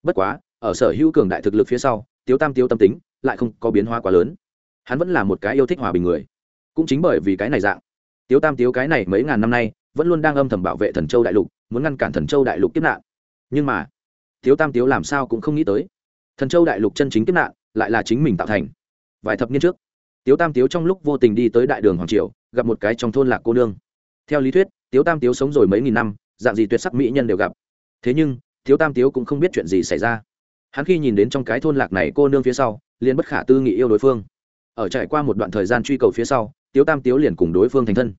Bất quá, ở sở hữu cường đại thực lực phía sau, tiếu tam tiếu tâm tính lại không có biến hóa quá lớn. Hắn vẫn là một cái yêu thích hòa bình người. Cũng chính bởi vì cái này dạng, tiếu tam tiếu cái này mấy ngàn năm nay vẫn luôn đang âm thầm bảo vệ thần châu đại lục, muốn ngăn cản thần châu đại lục kiếp nạn. Nhưng mà, tiếu tam tiếu làm sao cũng không nghĩ tới, thần châu đại lục chân chính kiếp nạn lại là chính mình tạo thành. Vài thập niên trước, tiếu tam tiếu trong lúc vô tình đi tới đại đường hoàng triều, gặp một cái trong thôn lạc cô nương. Theo lý thuyết, tiếu tam tiếu sống rồi mấy nghìn năm dạng gì tuyệt sắc mỹ nhân đều gặp. Thế nhưng, thiếu tam tiếu cũng không biết chuyện gì xảy ra. Hắn khi nhìn đến trong cái thôn lạc này cô nương phía sau, liền bất khả tư nghị yêu đối phương. Ở trải qua một đoạn thời gian truy cầu phía sau tiếu tam tiếu liền cùng đối phương thành thân.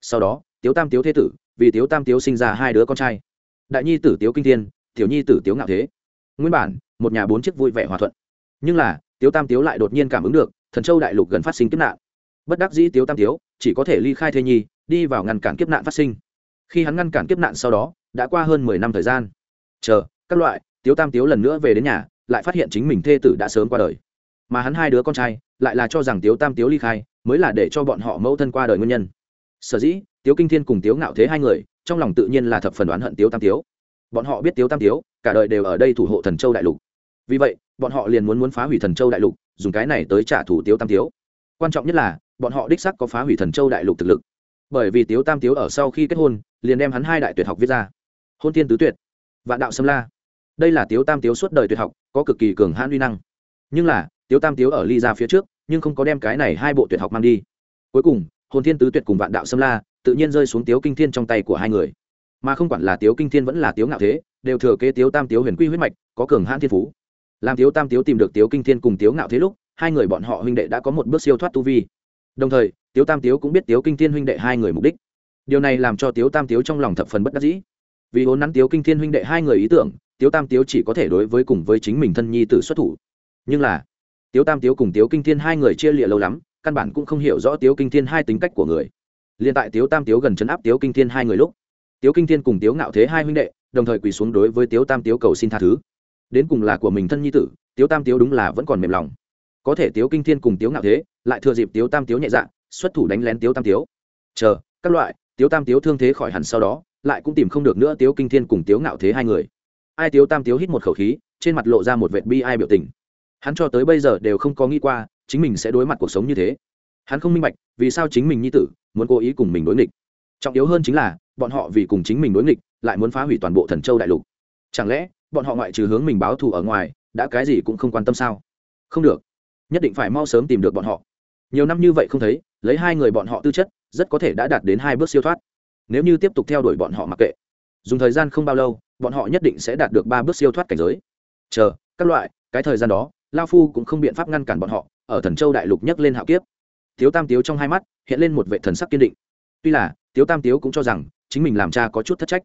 Sau đó tiếu tam tiếu thế tử, vì tiếu tam tiếu sinh ra hai đứa con trai. Đại nhi tử tiếu kinh thiên, tiểu nhi tử tiếu ngạo thế. Nguyên bản, một nhà bốn chiếc vui vẻ hòa thuận. Nhưng là, tiếu tam tiếu lại đột nhiên cảm ứng được, thần châu đại lục gần phát sinh kiếp nạn. Bất đắc dĩ tiếu tam tiếu, chỉ có thể ly khai thê nhi, đi vào ngăn cản kiếp nạn phát sinh khi hắn ngăn cản kiếp nạn sau đó, đã qua hơn mười năm thời gian. Chờ, các loại, tiếu tam tiếu lần nữa về đến nhà, lại phát hiện chính mình thê tử đã sớm qua đời. Mà hắn hai đứa con trai, lại là cho rằng tiếu tam tiếu ly khai, mới là để cho bọn họ mẫu thân qua đời nguyên nhân. Sở dĩ, tiếu kinh thiên cùng tiếu ngạo thế hai người, trong lòng tự nhiên là thập phần đoán hận tiếu tam tiếu. Bọn họ biết tiếu tam tiếu, cả đời đều ở đây thủ hộ thần châu đại lục. Vì vậy, bọn họ liền muốn muốn phá hủy thần châu đại lục, dùng cái này tới trả thù tiếu tam tiếu. Quan trọng nhất là, bọn họ đích sắc có phá hủy thần châu đại lục thực lực bởi vì tiếu tam tiếu ở sau khi kết hôn, liền đem hắn hai đại tuyệt học viết ra. Hôn Thiên tứ tuyệt, vạn đạo sâm la. Đây là tiếu tam tiếu suốt đời tuyệt học, có cực kỳ cường hãn uy năng. Nhưng là, tiếu tam tiếu ở ly ra phía trước, nhưng không có đem cái này hai bộ tuyệt học mang đi. Cuối cùng hồn thiên tứ tuyệt cùng vạn đạo sâm la tự nhiên rơi xuống tiếu kinh thiên trong tay của hai người. Mà không quản là tiếu kinh thiên vẫn là tiếu ngạo thế, đều thừa kế tiếu tam tiếu huyền quy huyết mạch, có cường hãn thiên phú. Làm tiếu tam tiếu tìm được tiếu kinh thiên cùng tiếu ngạo thế lúc, hai người bọn họ huynh đệ đã có một bước siêu thoát tu vi. Đồng thời tiếu tam tiếu cũng biết tiếu kinh thiên huynh đệ hai người mục đích. Điều này làm cho tiếu tam tiếu trong lòng thập phần bất đắc dĩ. Vì vốn nắn tiếu kinh thiên huynh đệ hai người ý tưởng, tiếu tam tiếu chỉ có thể đối với cùng với chính mình thân nhi tử xuất thủ. Nhưng là, tiếu tam tiếu cùng tiếu kinh thiên hai người chia lịa lâu lắm, căn bản cũng không hiểu rõ tiếu kinh thiên hai tính cách của người. Liền tại tiếu tam tiếu gần chấn áp tiếu kinh thiên hai người lúc, tiếu kinh thiên cùng tiếu ngạo thế hai huynh đệ, đồng thời quỳ xuống đối với tiếu tam tiếu cầu xin tha thứ. Đến cùng là của mình thân nhi tử, tiếu tam tiếu đúng là vẫn còn mềm lòng. Có thể tiếu kinh thiên cùng tiếu ngạo thế lại thừa dịp tiếu tam tiếu nhẹ dạ xuất thủ đánh lén tiếu tam tiếu. Chờ, các loại, tiếu tam tiếu thương thế khỏi hẳn sau đó, lại cũng tìm không được nữa tiếu kinh thiên cùng tiếu ngạo thế hai người. Ai tiếu tam tiếu hít một khẩu khí, trên mặt lộ ra một vệt bi ai biểu tình. Hắn cho tới bây giờ đều không có nghĩ qua, chính mình sẽ đối mặt cuộc sống như thế. Hắn không minh bạch, vì sao chính mình như tử muốn cố ý cùng mình đối nghịch. Trọng yếu hơn chính là, bọn họ vì cùng chính mình đối nghịch, lại muốn phá hủy toàn bộ thần châu đại lục. Chẳng lẽ, bọn họ ngoại trừ hướng mình báo thù ở ngoài, đã cái gì cũng không quan tâm sao? Không được. Nhất định phải mau sớm tìm được bọn họ. Nhiều năm như vậy không thấy lấy hai người bọn họ tư chất, rất có thể đã đạt đến hai bước siêu thoát. Nếu như tiếp tục theo đuổi bọn họ mặc kệ, dùng thời gian không bao lâu, bọn họ nhất định sẽ đạt được ba bước siêu thoát cảnh giới. Chờ, các loại, cái thời gian đó, lao phu cũng không biện pháp ngăn cản bọn họ, ở thần châu đại lục nhấc lên hạo kiếp. Thiếu tam tiếu trong hai mắt, hiện lên một vệ thần sắc kiên định. Tuy là, tiếu tam tiếu cũng cho rằng, chính mình làm cha có chút thất trách.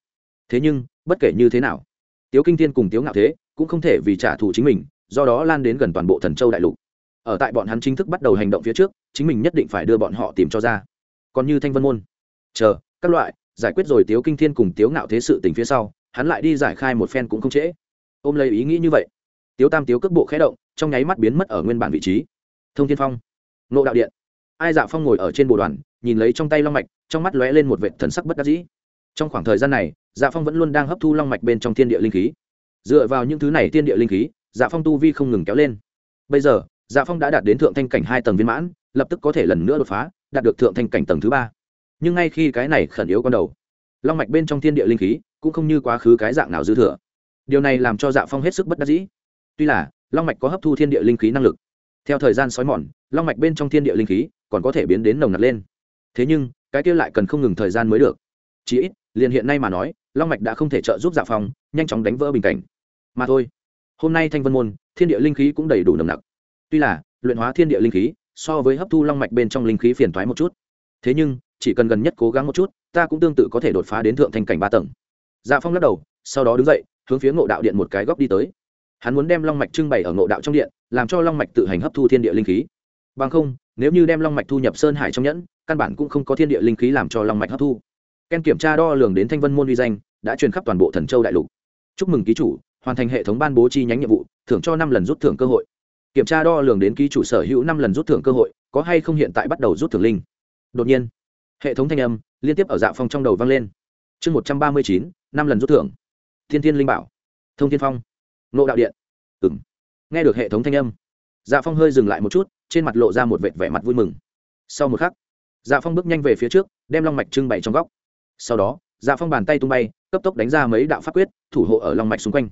Thế nhưng, bất kể như thế nào, tiếu kinh thiên cùng tiếu ngạo thế cũng không thể vì trả thù chính mình, do đó lan đến gần toàn bộ thần châu đại lục ở tại bọn hắn chính thức bắt đầu hành động phía trước, chính mình nhất định phải đưa bọn họ tìm cho ra. Còn như thanh vân môn. Chờ, các loại, giải quyết rồi tiếu kinh thiên cùng tiếu ngạo thế sự tình phía sau, hắn lại đi giải khai một phen cũng không trễ. Ôm lấy ý nghĩ như vậy, tiếu tam tiếu cước bộ khé động, trong nháy mắt biến mất ở nguyên bản vị trí. Thông thiên phong. Nộ đạo điện. Ai dạ phong ngồi ở trên bộ đoàn, nhìn lấy trong tay long mạch, trong mắt lóe lên một vệ thần sắc bất đắc dĩ. Trong khoảng thời gian này dạ phong vẫn luôn đang hấp thu long mạch bên trong thiên địa linh khí. Dựa vào những thứ này thiên địa linh khí dạ phong tu vi không ngừng kéo lên. Bây giờ dạ phong đã đạt đến thượng thanh cảnh hai tầng viên mãn, lập tức có thể lần nữa đột phá, đạt được thượng thanh cảnh tầng thứ ba. Nhưng ngay khi cái này khẩn yếu con đầu, long mạch bên trong thiên địa linh khí cũng không như quá khứ cái dạng nào dư thừa. Điều này làm cho dạ phong hết sức bất đắc dĩ. Tuy là, long mạch có hấp thu thiên địa linh khí năng lực. Theo thời gian xói mòn, long mạch bên trong thiên địa linh khí còn có thể biến đến nồng nặc lên. Thế nhưng, cái kia lại cần không ngừng thời gian mới được. Chỉ ít, liền hiện nay mà nói, long mạch đã không thể trợ giúp dạ phong nhanh chóng đánh vỡ bình cảnh. Mà thôi, hôm nay thanh vân môn, thiên địa linh khí cũng đầy đủ nồng nặc tuy là, luyện hóa thiên địa linh khí, so với hấp thu long mạch bên trong linh khí phiền thoái một chút. Thế nhưng, chỉ cần gần nhất cố gắng một chút, ta cũng tương tự có thể đột phá đến thượng thành cảnh ba tầng. Dạ phong lắc đầu, sau đó đứng dậy, hướng phía ngộ đạo điện một cái góc đi tới. Hắn muốn đem long mạch trưng bày ở ngộ đạo trong điện, làm cho long mạch tự hành hấp thu thiên địa linh khí. Bằng không, nếu như đem long mạch thu nhập sơn hải trong nhẫn, căn bản cũng không có thiên địa linh khí làm cho long mạch hấp thu. Ken kiểm tra đo lường đến thanh vân môn uy danh, đã truyền khắp toàn bộ thần châu đại lục. Chúc mừng ký chủ, hoàn thành hệ thống ban bố chi nhánh nhiệm vụ, thưởng cho năm lần rút thưởng cơ hội kiểm tra đo lường đến ký chủ sở hữu năm lần rút thưởng cơ hội, có hay không hiện tại bắt đầu rút thưởng linh. Đột nhiên, hệ thống thanh âm liên tiếp ở dạ phong trong đầu vang lên. Chương một trăm ba mươi chín, năm lần rút thưởng. Thiên thiên linh bảo. Thông thiên phong. Nộ đạo điện. Ừng nghe được hệ thống thanh âm dạ phong hơi dừng lại một chút, trên mặt lộ ra một vệt vẻ mặt vui mừng. Sau một khắc dạ phong bước nhanh về phía trước, đem long mạch trưng bày trong góc. Sau đó dạ phong bàn tay tung bay, cấp tốc đánh ra mấy đạo pháp quyết, thủ hộ ở long mạch xung quanh.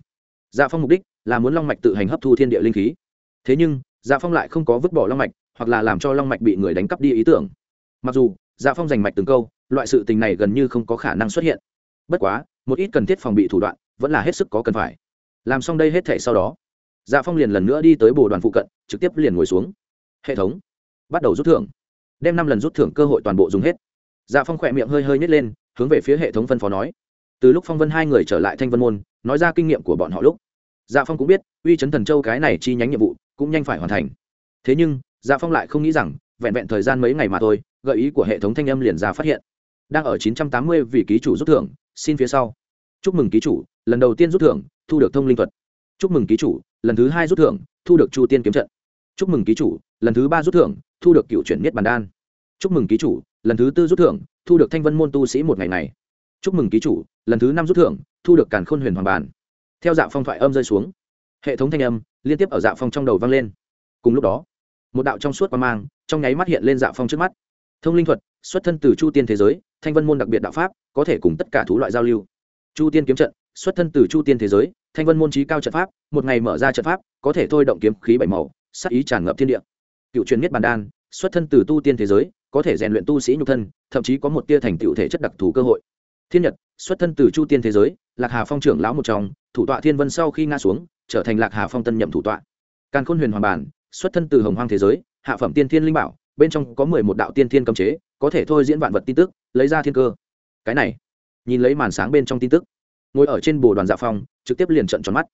Dạ phong mục đích là muốn long mạch tự hành hấp thu thiên địa linh khí thế nhưng dạ phong lại không có vứt bỏ long mạch, hoặc là làm cho long mạch bị người đánh cắp đi ý tưởng. Mặc dù dạ phong giành mạch từng câu, loại sự tình này gần như không có khả năng xuất hiện. Bất quá, một ít cần thiết phòng bị thủ đoạn, vẫn là hết sức có cần phải. Làm xong đây hết thể sau đó dạ phong liền lần nữa đi tới bồ đoàn phụ cận, trực tiếp liền ngồi xuống. Hệ thống, bắt đầu rút thưởng. Đem năm lần rút thưởng cơ hội toàn bộ dùng hết. Dạ phong khỏe miệng hơi hơi nhét lên, hướng về phía hệ thống phân phó nói. Từ lúc phong vân hai người trở lại thanh vân môn, nói ra kinh nghiệm của bọn họ lúc dạ phong cũng biết, uy chấn thần châu cái này chi nhánh nhiệm vụ cũng nhanh phải hoàn thành. Thế nhưng dạ phong lại không nghĩ rằng, vẹn vẹn thời gian mấy ngày mà thôi, gợi ý của hệ thống thanh âm liền ra phát hiện. Đang ở 980 vị ký chủ rút thưởng, xin phía sau. Chúc mừng ký chủ, lần đầu tiên rút thưởng, thu được thông linh thuật. Chúc mừng ký chủ, lần thứ hai rút thưởng, thu được chu tiên kiếm trận. Chúc mừng ký chủ, lần thứ ba rút thưởng, thu được cựu chuyển niết bàn đan. Chúc mừng ký chủ, lần thứ tư rút thưởng, thu được thanh vân môn tu sĩ một ngày này. Chúc mừng ký chủ, lần thứ năm rút thưởng, thu được càn khôn huyền hoàng bàn theo dạ phong thoại âm rơi xuống, hệ thống thanh âm liên tiếp ở dạ phong trong đầu vang lên. Cùng lúc đó, một đạo trong suốt qua mang trong nháy mắt hiện lên dạ phong trước mắt. Thông linh thuật xuất thân từ chu tiên thế giới, thanh vân môn đặc biệt đạo pháp, có thể cùng tất cả thú loại giao lưu. Chu tiên kiếm trận xuất thân từ chu tiên thế giới, thanh vân môn trí cao trận pháp, một ngày mở ra trận pháp, có thể thôi động kiếm khí bảy màu sắc ý tràn ngập thiên địa. Cựu truyền miết bàn đan xuất thân từ tu tiên thế giới, có thể rèn luyện tu sĩ nhục thân, thậm chí có một tia thành tựu thể chất đặc thù cơ hội thiên nhật, xuất thân từ chu tiên thế giới, lạc hà phong trưởng lão một trong, thủ tọa thiên vân sau khi ngã xuống, trở thành lạc hà phong tân nhậm thủ tọa. Càn khôn huyền hoàng bản, xuất thân từ hồng hoang thế giới, hạ phẩm tiên thiên linh bảo, bên trong có mười một đạo tiên thiên cấm chế, có thể thôi diễn vạn vật tin tức, lấy ra thiên cơ. Cái này, nhìn lấy màn sáng bên trong tin tức, ngồi ở trên bồ đoàn dạ phong, trực tiếp liền trận tròn mắt.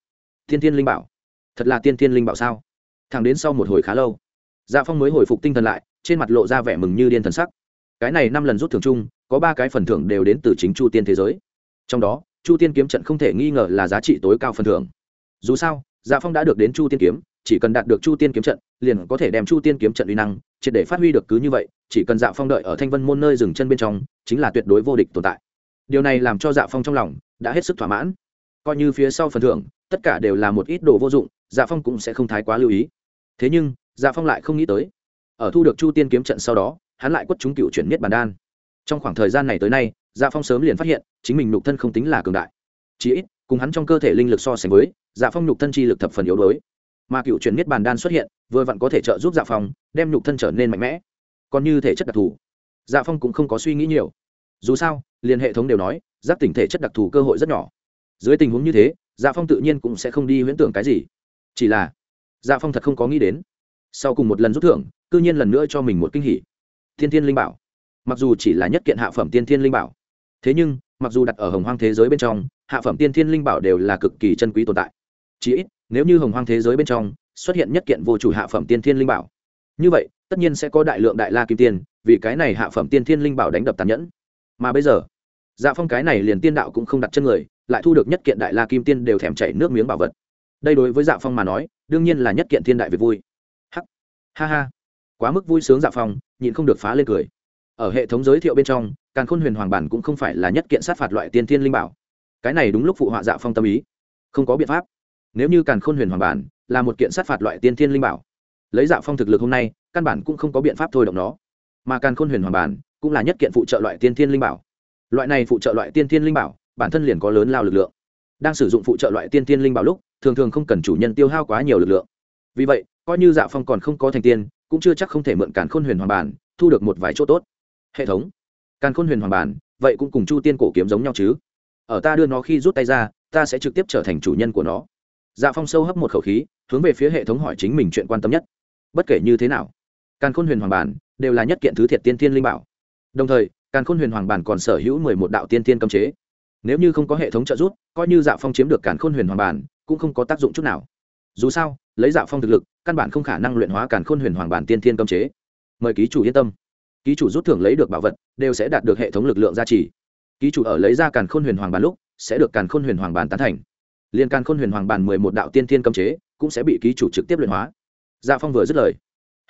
Thiên thiên linh bảo, thật là tiên thiên linh bảo sao? Thẳng đến sau một hồi khá lâu dạ phong mới hồi phục tinh thần lại, trên mặt lộ ra vẻ mừng như điên thần sắc. Cái này năm lần rút thưởng chung có ba cái phần thưởng đều đến từ chính chu tiên thế giới. Trong đó, chu tiên kiếm trận không thể nghi ngờ là giá trị tối cao phần thưởng. Dù sao dạ phong đã được đến chu tiên kiếm, chỉ cần đạt được chu tiên kiếm trận, liền có thể đem chu tiên kiếm trận uy năng, triệt để phát huy được cứ như vậy, chỉ cần dạ phong đợi ở thanh vân môn nơi dừng chân bên trong, chính là tuyệt đối vô địch tồn tại. Điều này làm cho dạ phong trong lòng đã hết sức thỏa mãn. Coi như phía sau phần thưởng, tất cả đều là một ít đồ vô dụng dạ phong cũng sẽ không thái quá lưu ý. Thế nhưng dạ phong lại không nghĩ tới, ở thu được chu tiên kiếm trận sau đó, hắn lại quất chúng cựu chuyển miết bàn đan trong khoảng thời gian này tới nay dạ phong sớm liền phát hiện, chính mình nhục thân không tính là cường đại. Chỉ ít, cùng hắn trong cơ thể linh lực so sánh với dạ phong nhục thân chi lực thập phần yếu đuối. Mà cựu truyền miết bàn đan xuất hiện, vừa vặn có thể trợ giúp dạ phong, đem nhục thân trở nên mạnh mẽ. Còn như thể chất đặc thù. Dạ phong cũng không có suy nghĩ nhiều. Dù sao, liền hệ thống đều nói giáp tỉnh thể chất đặc thù cơ hội rất nhỏ. Dưới tình huống như thế dạ phong tự nhiên cũng sẽ không đi huyễn tưởng cái gì. Chỉ là dạ phong thật không có nghĩ đến. Sau cùng một lần rút thưởng, cư nhiên lần nữa cho mình một kinh hỉ. Thiên thiên linh bảo mặc dù chỉ là nhất kiện hạ phẩm tiên thiên linh bảo. Thế nhưng, mặc dù đặt ở hồng hoang thế giới bên trong, hạ phẩm tiên thiên linh bảo đều là cực kỳ chân quý tồn tại. Chỉ ít, nếu như hồng hoang thế giới bên trong xuất hiện nhất kiện vô chủ hạ phẩm tiên thiên linh bảo, như vậy, tất nhiên sẽ có đại lượng đại la kim tiên, vì cái này hạ phẩm tiên thiên linh bảo đánh đập tàn nhẫn. Mà bây giờ dạ phong cái này liền tiên đạo cũng không đặt chân người, lại thu được nhất kiện đại la kim tiên đều thèm chảy nước miếng bảo vật. Đây đối với dạ phong mà nói, đương nhiên là nhất kiện thiên đại về vui. Hắc. Ha ha. Quá mức vui sướng dạ phong, nhịn không được phá lên cười ở hệ thống giới thiệu bên trong càng khôn huyền hoàng bản cũng không phải là nhất kiện sát phạt loại tiên thiên linh bảo. Cái này đúng lúc phụ họa dạ phong tâm ý. Không có biện pháp. Nếu như càn khôn huyền hoàng bản là một kiện sát phạt loại tiên thiên linh bảo, lấy dạ phong thực lực hôm nay, căn bản cũng không có biện pháp thôi động nó. Mà càn khôn huyền hoàng bản cũng là nhất kiện phụ trợ loại tiên thiên linh bảo. Loại này phụ trợ loại tiên thiên linh bảo, bản thân liền có lớn lao lực lượng. Đang sử dụng phụ trợ loại tiên thiên linh bảo lúc, thường thường không cần chủ nhân tiêu hao quá nhiều lực lượng. Vì vậy, coi như dạ phong còn không có thành tiên, cũng chưa chắc không thể mượn càn khôn huyền hoàng bản thu được một vài chỗ tốt hệ thống. Càn khôn huyền hoàng bản, vậy cũng cùng chu tiên cổ kiếm giống nhau chứ? Ở ta đưa nó khi rút tay ra, ta sẽ trực tiếp trở thành chủ nhân của nó. Dạ phong sâu hấp một khẩu khí, hướng về phía hệ thống hỏi chính mình chuyện quan tâm nhất. Bất kể như thế nào, càn khôn huyền hoàng bản đều là nhất kiện thứ thiệt tiên thiên linh bảo. Đồng thời, càn khôn huyền hoàng bản còn sở hữu mười một đạo tiên thiên cấm chế. Nếu như không có hệ thống trợ giúp, coi như dạ phong chiếm được càn khôn huyền hoàng bản, cũng không có tác dụng chút nào. Dù sao, lấy dạ phong thực lực, căn bản không khả năng luyện hóa càn khôn huyền hoàng bản tiên thiên cấm chế. Mời ký chủ yên tâm ký chủ rút thưởng lấy được bảo vật, đều sẽ đạt được hệ thống lực lượng gia trì. Ký chủ ở lấy ra càn khôn huyền hoàng bàn lúc, sẽ được càn khôn huyền hoàng bàn tán thành. Liên càn khôn huyền hoàng bàn mười một đạo tiên thiên cấm chế, cũng sẽ bị ký chủ trực tiếp luyện hóa. Dạ phong vừa dứt lời,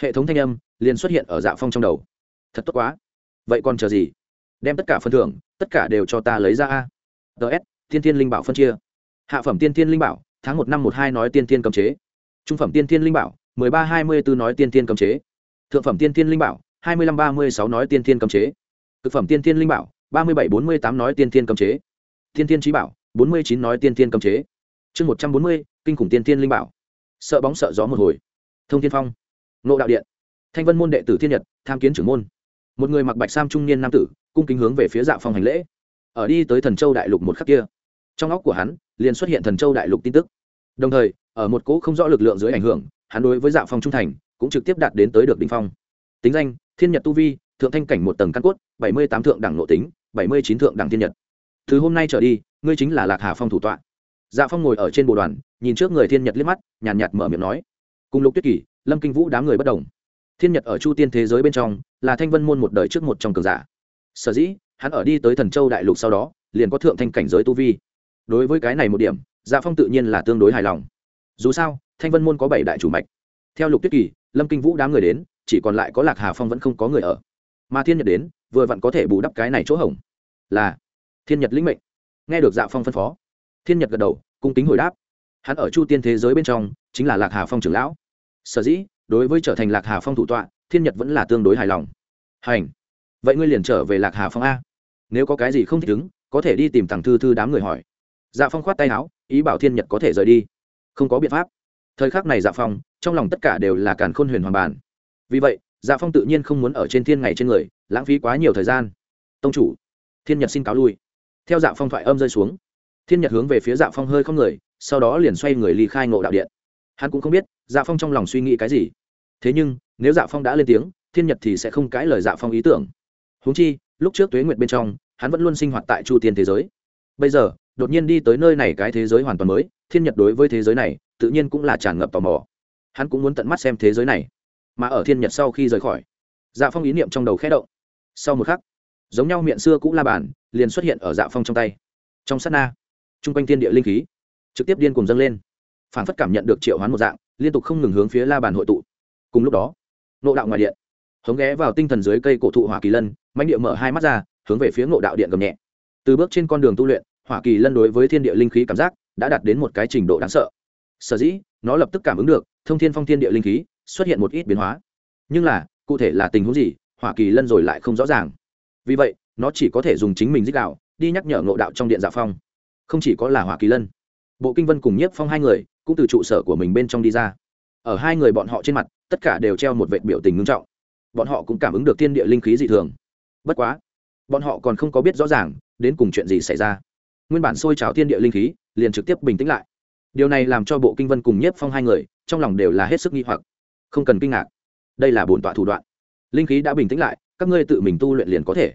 hệ thống thanh âm liền xuất hiện ở dạ phong trong đầu. Thật tốt quá. Vậy còn chờ gì? Đem tất cả phần thưởng, tất cả đều cho ta lấy ra a. Ts tiên thiên linh bảo phân chia. Hạ phẩm tiên thiên linh bảo, tháng một năm một hai nói tiên thiên cấm chế. Trung phẩm tiên thiên linh bảo, mười ba hai mươi bốn nói tiên thiên cấm chế. Thượng phẩm tiên thiên linh bảo hai mươi lăm ba mươi sáu nói tiên thiên cấm chế. Thực phẩm tiên thiên linh bảo, ba mươi bảy bốn mươi tám nói tiên thiên cấm chế. Tiên thiên trí bảo, bốn mươi chín nói tiên thiên cấm chế. Chương một trăm bốn mươi, kinh khủng tiên thiên linh bảo. Sợ bóng sợ gió một hồi. Thông thiên phong. Nộ đạo điện. Thanh vân môn đệ tử thiên nhật, tham kiến trưởng môn. Một người mặc bạch sam trung niên nam tử, cung kính hướng về phía dạ phong hành lễ. Ở đi tới thần châu đại lục một khắc kia, trong óc của hắn liền xuất hiện thần châu đại lục tin tức. Đồng thời, ở một cỗ không rõ lực lượng dưới ảnh hưởng, hắn đối với dạ phong trung thành cũng trực tiếp đạt đến tới được đ ỉ n h phong. Tính danh thiên nhật tu vi thượng thanh cảnh một tầng căn cốt bảy mươi tám thượng đẳng nội tính bảy mươi chín thượng đẳng thiên nhật. Thứ hôm nay trở đi ngươi chính là lạc hà phong thủ tọa. Dạ phong ngồi ở trên bồ đoàn nhìn trước người thiên nhật liếc mắt nhàn nhạt, nhạt mở miệng nói. Cùng lục tuyết kỷ lâm kinh vũ đám người bất đồng. Thiên nhật ở chu tiên thế giới bên trong là thanh vân môn một đời trước một trong cường giả. Sở dĩ hắn ở đi tới thần châu đại lục sau đó liền có thượng thanh cảnh giới tu vi. Đối với cái này một điểm dạ phong tự nhiên là tương đối hài lòng. Dù sao thanh vân môn có bảy đại chủ mạch. Theo lục tuyết kỳ lâm kinh vũ đám người đến chỉ còn lại có lạc hà phong vẫn không có người ở. Mà thiên nhật đến, vừa vặn có thể bù đắp cái này chỗ hỏng là, thiên nhật lĩnh mệnh. Nghe được dạ phong phân phó, thiên nhật gật đầu, cung kính hồi đáp. Hắn ở chu tiên thế giới bên trong, chính là lạc hà phong trưởng lão. Sở dĩ, đối với trở thành lạc hà phong thủ tọa, thiên nhật vẫn là tương đối hài lòng. Hành. Vậy ngươi liền trở về lạc hà phong a. Nếu có cái gì không thích ứng, có thể đi tìm thằng thư thư đám người hỏi. Dạ phong khoát tay áo, ý bảo thiên nhật có thể rời đi. Không có biện pháp. Thời khắc này dạ phong, trong lòng tất cả đều là càn khôn huyền hoàng bản vì vậy dạ phong tự nhiên không muốn ở trên thiên ngày trên người, lãng phí quá nhiều thời gian. Tông chủ, thiên nhật xin cáo lui. Theo dạ phong thoại âm rơi xuống, thiên nhật hướng về phía dạ phong hơi không người, sau đó liền xoay người ly khai ngộ đạo điện. Hắn cũng không biết dạ phong trong lòng suy nghĩ cái gì. Thế nhưng, nếu dạ phong đã lên tiếng, thiên nhật thì sẽ không cãi lời dạ phong ý tưởng. Húng chi, lúc trước tuế nguyệt bên trong, hắn vẫn luôn sinh hoạt tại chu tiên thế giới. Bây giờ, đột nhiên đi tới nơi này cái thế giới hoàn toàn mới, thiên nhật đối với thế giới này, tự nhiên cũng là tràn ngập tò mò. Hắn cũng muốn tận mắt xem thế giới này mà ở thiên nhật sau khi rời khỏi dạ phong ý niệm trong đầu khẽ động. Sau một khắc, giống nhau miệng xưa cũng la bàn liền xuất hiện ở dạ phong trong tay. Trong sát na t r u n g quanh thiên địa linh khí trực tiếp điên cùng dâng lên, phản phất cảm nhận được triệu hoán một dạng, liên tục không ngừng hướng phía la bàn hội tụ. Cùng lúc đó nộ đạo ngoài điện hống ghé vào tinh thần dưới cây cổ thụ hỏa kỳ lân mạnh địa mở hai mắt ra, hướng về phía ngộ đạo điện gầm nhẹ. Từ bước trên con đường tu luyện, hỏa kỳ lân đối với thiên địa linh khí cảm giác đã đạt đến một cái trình độ đáng sợ. Sở dĩ, nó lập tức cảm ứng được thông thiên phong thiên địa linh khí xuất hiện một ít biến hóa. Nhưng là, cụ thể là tình huống gì, hỏa kỳ lân rồi lại không rõ ràng. Vì vậy, nó chỉ có thể dùng chính mình dích đạo, đi nhắc nhở ngộ đạo trong điện dạ phong. Không chỉ có là hỏa kỳ lân. Bộ kinh vân cùng nhiếp phong hai người, cũng từ trụ sở của mình bên trong đi ra. Ở hai người bọn họ trên mặt, tất cả đều treo một vệ biểu tình ngưng trọng. Bọn họ cũng cảm ứng được thiên địa linh khí dị thường. Bất quá, bọn họ còn không có biết rõ ràng, đến cùng chuyện gì xảy ra. Nguyên bản sôi trào thiên địa linh khí, liền trực tiếp bình tĩnh lại. Điều này làm cho bộ kinh vân cùng nhiếp phong hai người, trong lòng đều là hết sức nghi hoặc không cần kinh ngạc. Đây là bổn tọa thủ đoạn. Linh khí đã bình tĩnh lại, các ngươi tự mình tu luyện liền có thể.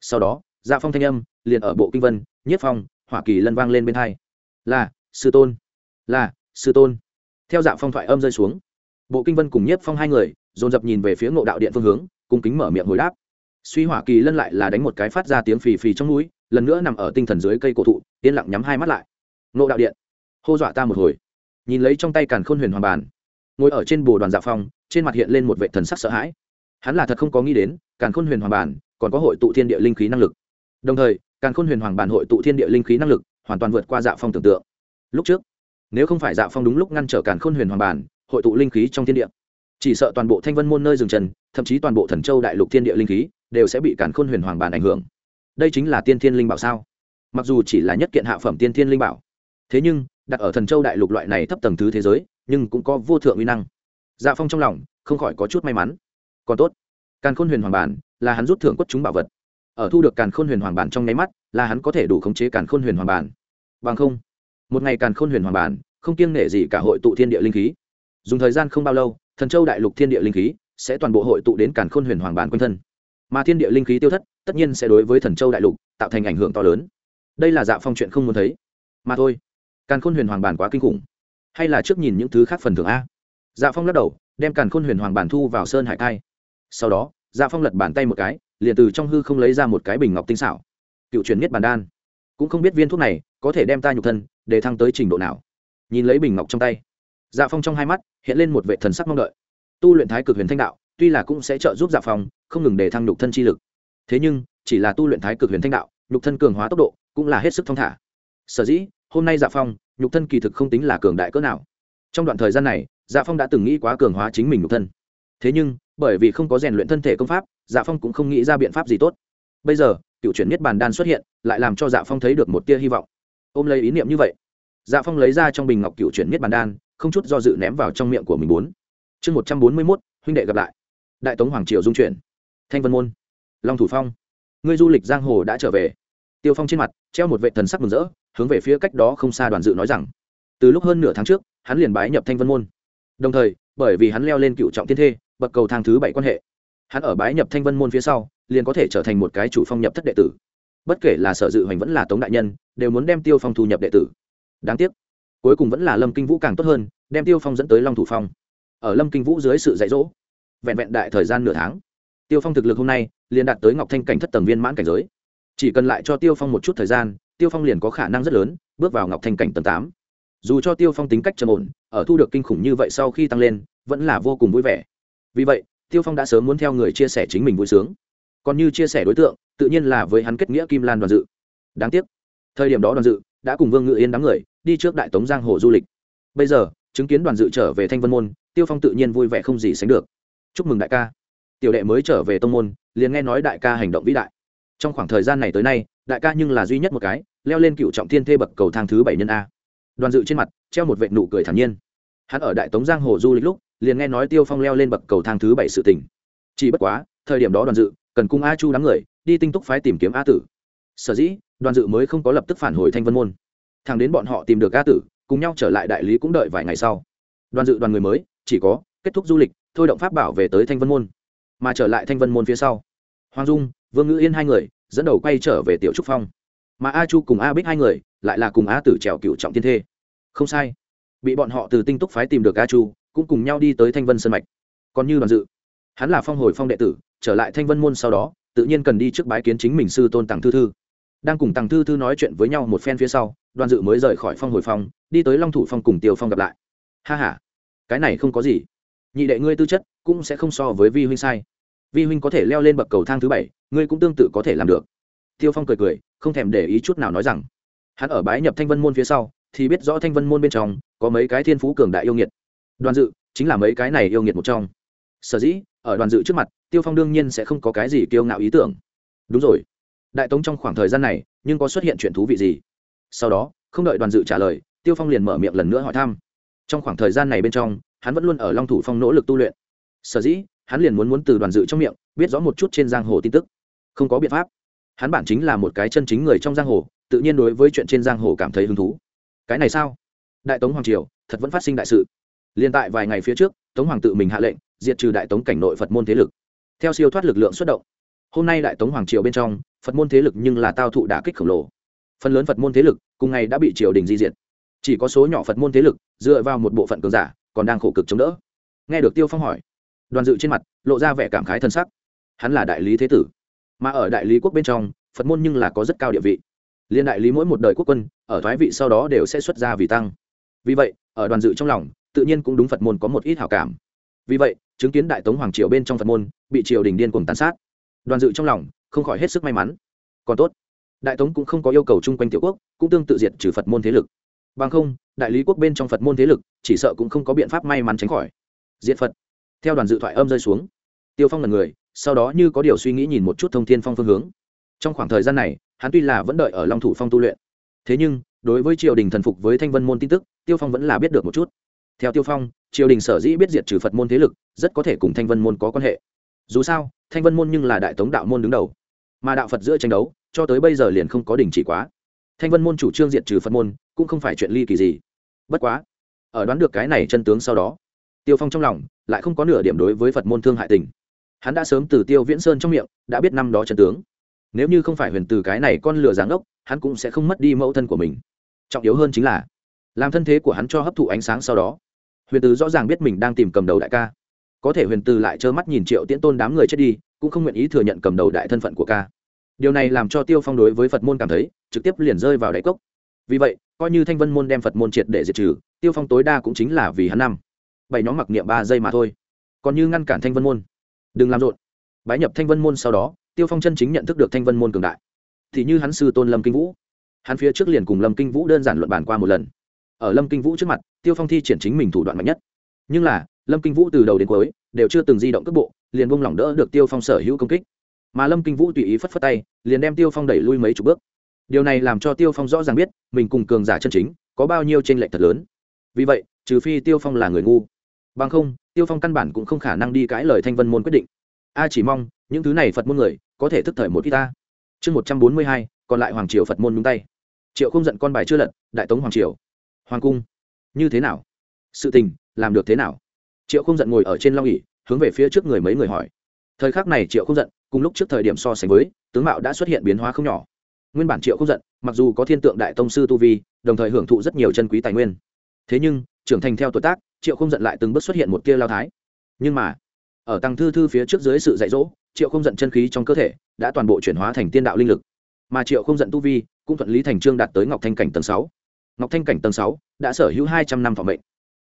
Sau đó dạ phong thanh âm liền ở bộ kinh vân, nhất phong, hỏa kỳ lân vang lên bên hai. Là, sư tôn. Là, sư tôn. Theo dạ phong thoại âm rơi xuống, bộ kinh vân cùng nhiếp phong hai người dồn dập nhìn về phía ngộ đạo điện phương hướng, cung kính mở miệng hồi đáp. Suy hỏa kỳ lân lại là đánh một cái phát ra tiếng phì phì trong núi, lần nữa nằm ở tinh thần dưới cây cổ thụ, yên lặng nhắm hai mắt lại. Ngộ đạo điện, hô dọa ta một hồi. Nhìn lấy trong tay càn khôn huyền hoàng bàn ngồi ở trên bồ đoàn dạ phong, trên mặt hiện lên một vệ thần sắc sợ hãi. Hắn là thật không có nghĩ đến, càn khôn huyền hoàng bản còn có hội tụ thiên địa linh khí năng lực. Đồng thời, càn khôn huyền hoàng bản hội tụ thiên địa linh khí năng lực hoàn toàn vượt qua dạ phong tưởng tượng. Lúc trước, nếu không phải dạ phong đúng lúc ngăn trở càn khôn huyền hoàng bản hội tụ linh khí trong thiên địa, chỉ sợ toàn bộ thanh vân môn nơi dừng trần thậm chí toàn bộ thần châu đại lục thiên địa linh khí đều sẽ bị càn khôn huyền hoàng bản ảnh hưởng. Đây chính là tiên thiên linh bảo sao? Mặc dù chỉ là nhất kiện hạ phẩm tiên thiên linh bảo, thế nhưng đặt ở thần châu đại lục loại này thấp tầng thứ thế giới, nhưng cũng có vô thượng uy năng. Dạ phong trong lòng không khỏi có chút may mắn. Còn tốt, càn khôn huyền hoàng bản là hắn rút thưởng quất chúng bảo vật. Ở thu được càn khôn huyền hoàng bản trong nháy mắt, là hắn có thể đủ khống chế càn khôn huyền hoàng bản. Bằng không, một ngày càn khôn huyền hoàng bản không kiêng nể gì cả hội tụ thiên địa linh khí. Dùng thời gian không bao lâu, thần châu đại lục thiên địa linh khí sẽ toàn bộ hội tụ đến càn khôn huyền hoàng bản quanh thân. Mà thiên địa linh khí tiêu thất, tất nhiên sẽ đối với thần châu đại lục tạo thành ảnh hưởng to lớn. Đây là dạ phong chuyện không muốn thấy. Mà thôi càn khôn huyền hoàng bản quá kinh khủng. Hay là trước nhìn những thứ khác phần thưởng a? Dạ phong lắc đầu, đem càn khôn huyền hoàng bản thu vào sơn hải thai. sau đó dạ phong lật bàn tay một cái, liền từ trong hư không lấy ra một cái bình ngọc tinh xảo. Cựu truyền miết bàn đan. Cũng không biết viên thuốc này có thể đem ta nhục thân để thăng tới trình độ nào. Nhìn lấy bình ngọc trong tay dạ phong trong hai mắt hiện lên một vệ thần sắc mong đợi. Tu luyện thái cực huyền thanh đạo, tuy là cũng sẽ trợ giúp dạ phong không ngừng để thăng nhục thân chi lực. Thế nhưng, chỉ là tu luyện thái cực huyền thanh đạo, nhục thân cường hóa tốc độ cũng là hết sức thong thả. Sở dĩ hôm nay dạ phong, nhục thân kỳ thực không tính là cường đại cỡ nào. Trong đoạn thời gian này dạ phong đã từng nghĩ quá cường hóa chính mình nhục thân. Thế nhưng, bởi vì không có rèn luyện thân thể công pháp dạ phong cũng không nghĩ ra biện pháp gì tốt. Bây giờ, cựu chuyển nhất bàn đan xuất hiện, lại làm cho dạ phong thấy được một tia hy vọng. Ôm lấy ý niệm như vậy dạ phong lấy ra trong bình ngọc cựu chuyển nhất bàn đan, không chút do dự ném vào trong miệng của mình bốn. Chương một trăm bốn mươi mốt, huynh đệ gặp lại. Đại tống hoàng triều dung chuyển. Thanh vân môn. Long thủ phong. Ngươi du lịch giang hồ đã trở về. Tiêu phong trên mặt, treo một vệ thần sắc mừng rỡ hướng về phía cách đó không xa đoàn dự nói rằng, từ lúc hơn nửa tháng trước, hắn liền bái nhập thanh vân môn. Đồng thời, bởi vì hắn leo lên cựu trọng tiên thê, bậc cầu thang thứ bảy quan hệ, hắn ở bái nhập thanh vân môn phía sau, liền có thể trở thành một cái chủ phong nhập thất đệ tử. Bất kể là sở dự hoành vẫn là tống đại nhân, đều muốn đem tiêu phong thu nhập đệ tử. Đáng tiếc, cuối cùng vẫn là lâm kinh vũ càng tốt hơn, đem tiêu phong dẫn tới long thủ phong. Ở lâm kinh vũ dưới sự dạy dỗ, vẹn vẹn đại thời gian nửa tháng, tiêu phong thực lực hôm nay liền đạt tới ngọc thanh cảnh thất tầng viên mãn cảnh giới chỉ cần lại cho tiêu phong một chút thời gian, tiêu phong liền có khả năng rất lớn bước vào ngọc thanh cảnh tầng tám. Dù cho tiêu phong tính cách trầm ổn, ở thu được kinh khủng như vậy sau khi tăng lên, vẫn là vô cùng vui vẻ. Vì vậy, tiêu phong đã sớm muốn theo người chia sẻ chính mình vui sướng. Còn như chia sẻ đối tượng, tự nhiên là với hắn kết nghĩa kim lan đoàn dự. Đáng tiếc, thời điểm đó đoàn dự đã cùng vương ngự yên đám người đi trước đại tống giang hồ du lịch. Bây giờ, chứng kiến đoàn dự trở về thanh vân môn, tiêu phong tự nhiên vui vẻ không gì sánh được. Chúc mừng đại ca. Tiểu đệ mới trở về tông môn, liền nghe nói đại ca hành động vĩ đại trong khoảng thời gian này tới nay, đại ca nhưng là duy nhất một cái, leo lên cựu trọng thiên thê bậc cầu thang thứ bảy nhân a. Đoàn dự trên mặt, treo một vệ nụ cười thản nhiên. Hắn ở đại tống giang hồ du lịch lúc, liền nghe nói tiêu phong leo lên bậc cầu thang thứ bảy sự tình. Chỉ bất quá, thời điểm đó đoàn dự, cần cung a chu đám người, đi tinh túc phái tìm kiếm a tử. Sở dĩ, đoàn dự mới không có lập tức phản hồi thanh vân môn. Thằng đến bọn họ tìm được a tử, cùng nhau trở lại đại lý cũng đợi vài ngày sau. Đoàn dự đoàn người mới, chỉ có, kết thúc du lịch, thôi động pháp bảo về tới thanh vân môn. Mà trở lại thanh vân môn phía sau. Hoàng dung vương ngữ yên hai người, dẫn đầu quay trở về tiểu trúc phong. Mà a chu cùng a bích hai người, lại là cùng a tử trèo cựu trọng thiên thê. Không sai. Bị bọn họ từ tinh túc phái tìm được a chu, cũng cùng nhau đi tới thanh vân sân mạch. Còn như đoàn dự, hắn là phong hồi phong đệ tử, trở lại thanh vân môn sau đó, tự nhiên cần đi trước bái kiến chính mình sư tôn tàng thư thư. Đang cùng tàng thư thư nói chuyện với nhau một phen phía sau, đoàn dự mới rời khỏi phong hồi phong, đi tới long thủ phong cùng tiêu phong gặp lại. Ha h a cái này không có gì. Nhị đệ ngươi tư chất cũng sẽ không so với vi huynh sai vi huynh có thể leo lên bậc cầu thang thứ bảy, ngươi cũng tương tự có thể làm được. Tiêu phong cười cười, không thèm để ý chút nào nói rằng, hắn ở bái nhập thanh vân môn phía sau, thì biết rõ thanh vân môn bên trong có mấy cái thiên phú cường đại yêu nghiệt. Đoàn dự chính là mấy cái này yêu nghiệt một trong. Sở dĩ, ở đoàn dự trước mặt, tiêu phong đương nhiên sẽ không có cái gì kiêu ngạo ý tưởng. Đúng rồi. Đại tống trong khoảng thời gian này, nhưng có xuất hiện chuyện thú vị gì? Sau đó, không đợi đoàn dự trả lời, tiêu phong liền mở miệng lần nữa hỏi thăm. Trong khoảng thời gian này bên trong, hắn vẫn luôn ở long thủ phong nỗ lực tu luyện. Sở dĩ hắn liền muốn muốn từ đoàn dự trong miệng, biết rõ một chút trên giang hồ tin tức. Không có biện pháp. Hắn bản chính là một cái chân chính người trong giang hồ, tự nhiên đối với chuyện trên giang hồ cảm thấy hứng thú. Cái này sao? Đại tống hoàng triều, thật vẫn phát sinh đại sự. Liên tại vài ngày phía trước, tống hoàng tự mình hạ lệnh, diệt trừ đại tống cảnh nội phật môn thế lực. Theo siêu thoát lực lượng xuất động, hôm nay đại tống hoàng triều bên trong, phật môn thế lực nhưng là tao thụ đả kích khổng lồ. Phần lớn phật môn thế lực, cùng ngày đã bị triều đình di diệt. Chỉ có số nhỏ phật môn thế lực, dựa vào một bộ phận cường giả, còn đang khổ cực chống đỡ. Nghe được tiêu phong hỏi đoàn dự trên mặt lộ ra vẻ cảm khái thân sắc. Hắn là đại lý thế tử, mà ở đại lý quốc bên trong, phật môn nhưng là có rất cao địa vị. Liên đại lý mỗi một đời quốc quân, ở thoái vị sau đó đều sẽ xuất ra vì tăng. Vì vậy, ở đoàn dự trong lòng, tự nhiên cũng đúng phật môn có một ít hảo cảm. Vì vậy, chứng kiến đại tống hoàng triều bên trong phật môn, bị triều đình điên cùng tàn sát. Đoàn dự trong lòng không khỏi hết sức may mắn. Còn tốt, đại tống cũng không có yêu cầu chung quanh tiểu quốc, cũng tương tự diệt trừ phật môn thế lực. Bằng không, đại lý quốc bên trong phật môn thế lực, chỉ sợ cũng không có biện pháp may mắn tránh khỏi. Diệt phật theo đoàn dự thoại âm rơi xuống, tiêu phong là người, sau đó như có điều suy nghĩ nhìn một chút thông thiên phong phương hướng. Trong khoảng thời gian này, hắn tuy là vẫn đợi ở long thủ phong tu luyện, thế nhưng, đối với triều đình thần phục với thanh vân môn tin tức, tiêu phong vẫn là biết được một chút. Theo tiêu phong, triều đình sở dĩ biết diệt trừ phật môn thế lực, rất có thể cùng thanh vân môn có quan hệ. Dù sao, thanh vân môn nhưng là đại tống đạo môn đứng đầu. Mà đạo phật giữa tranh đấu, cho tới bây giờ liền không có đình chỉ quá. Thanh vân môn chủ trương diệt trừ phật môn, cũng không phải chuyện ly kỳ gì. Bất quá, ở đoán được cái này chân tướng sau đó tiêu phong trong lòng, lại không có nửa điểm đối với phật môn thương hại tình. Hắn đã sớm từ tiêu viễn sơn trong miệng, đã biết năm đó trận tướng. Nếu như không phải huyền từ cái này con lửa giáng ốc, hắn cũng sẽ không mất đi mẫu thân của mình. Trọng yếu hơn chính là, làm thân thế của hắn cho hấp thụ ánh sáng sau đó, huyền từ rõ ràng biết mình đang tìm cầm đầu đại ca. Có thể huyền từ lại trơ mắt nhìn triệu tiễn tôn đám người chết đi, cũng không nguyện ý thừa nhận cầm đầu đại thân phận của ca. Điều này làm cho tiêu phong đối với phật môn cảm thấy, trực tiếp liền rơi vào đáy cốc. Vì vậy, coi như thanh vân môn đem phật môn triệt để diệt trừ, tiêu phong tối đa cũng chính là vì hắn năm bảy nhóm mặc niệm ba giây mà thôi. Còn như ngăn cản thanh vân môn. Đừng làm rộn. Bái nhập thanh vân môn sau đó, tiêu phong chân chính nhận thức được thanh vân môn cường đại. Thì như hắn sư tôn lâm kinh vũ. Hắn phía trước liền cùng lâm kinh vũ đơn giản luận bàn qua một lần. Ở lâm kinh vũ trước mặt, tiêu phong thi triển chính mình thủ đoạn mạnh nhất. Nhưng là, lâm kinh vũ từ đầu đến cuối, đều chưa từng di động cước bộ, liền buông lỏng đỡ được tiêu phong sở hữu công kích. Mà lâm kinh vũ tùy ý phất phất tay, liền đem tiêu phong đẩy lui mấy chục bước. Điều này làm cho tiêu phong rõ ràng biết, mình cùng cường giả chân chính, có bao nhiêu tranh lệch thật lớn. Vì vậy, trừ phi tiêu phong là người ngu bằng không, tiêu phong căn bản cũng không khả năng đi cãi lời thanh vân môn quyết định. A chỉ mong, những thứ này phật môn người, có thể thức thời một ít ta. Chương một trăm bốn mươi hai, còn lại hoàng triều phật môn nhúng tay. Triệu không giận con bài chưa lật, đại tống hoàng triều. Hoàng cung, như thế nào? Sự tình, làm được thế nào? Triệu không giận ngồi ở trên long ỉ hướng về phía trước người mấy người hỏi. Thời khắc này triệu không giận, cùng lúc trước thời điểm so sánh với, tướng mạo đã xuất hiện biến hóa không nhỏ. Nguyên bản triệu không giận, mặc dù có thiên tượng đại tông sư tu vi, đồng thời hưởng thụ rất nhiều chân quý tài nguyên. Thế nhưng, trưởng thành theo tuổi tác triệu không giận lại từng bước xuất hiện một tia lao thái. Nhưng mà, ở tăng thư thư phía trước dưới sự dạy dỗ, triệu không giận chân khí trong cơ thể đã toàn bộ chuyển hóa thành tiên đạo linh lực. Mà triệu không giận tu vi cũng thuận lý thành trương đạt tới ngọc thanh cảnh tầng sáu. Ngọc thanh cảnh tầng sáu đã sở hữu hai trăm năm phòng mệnh.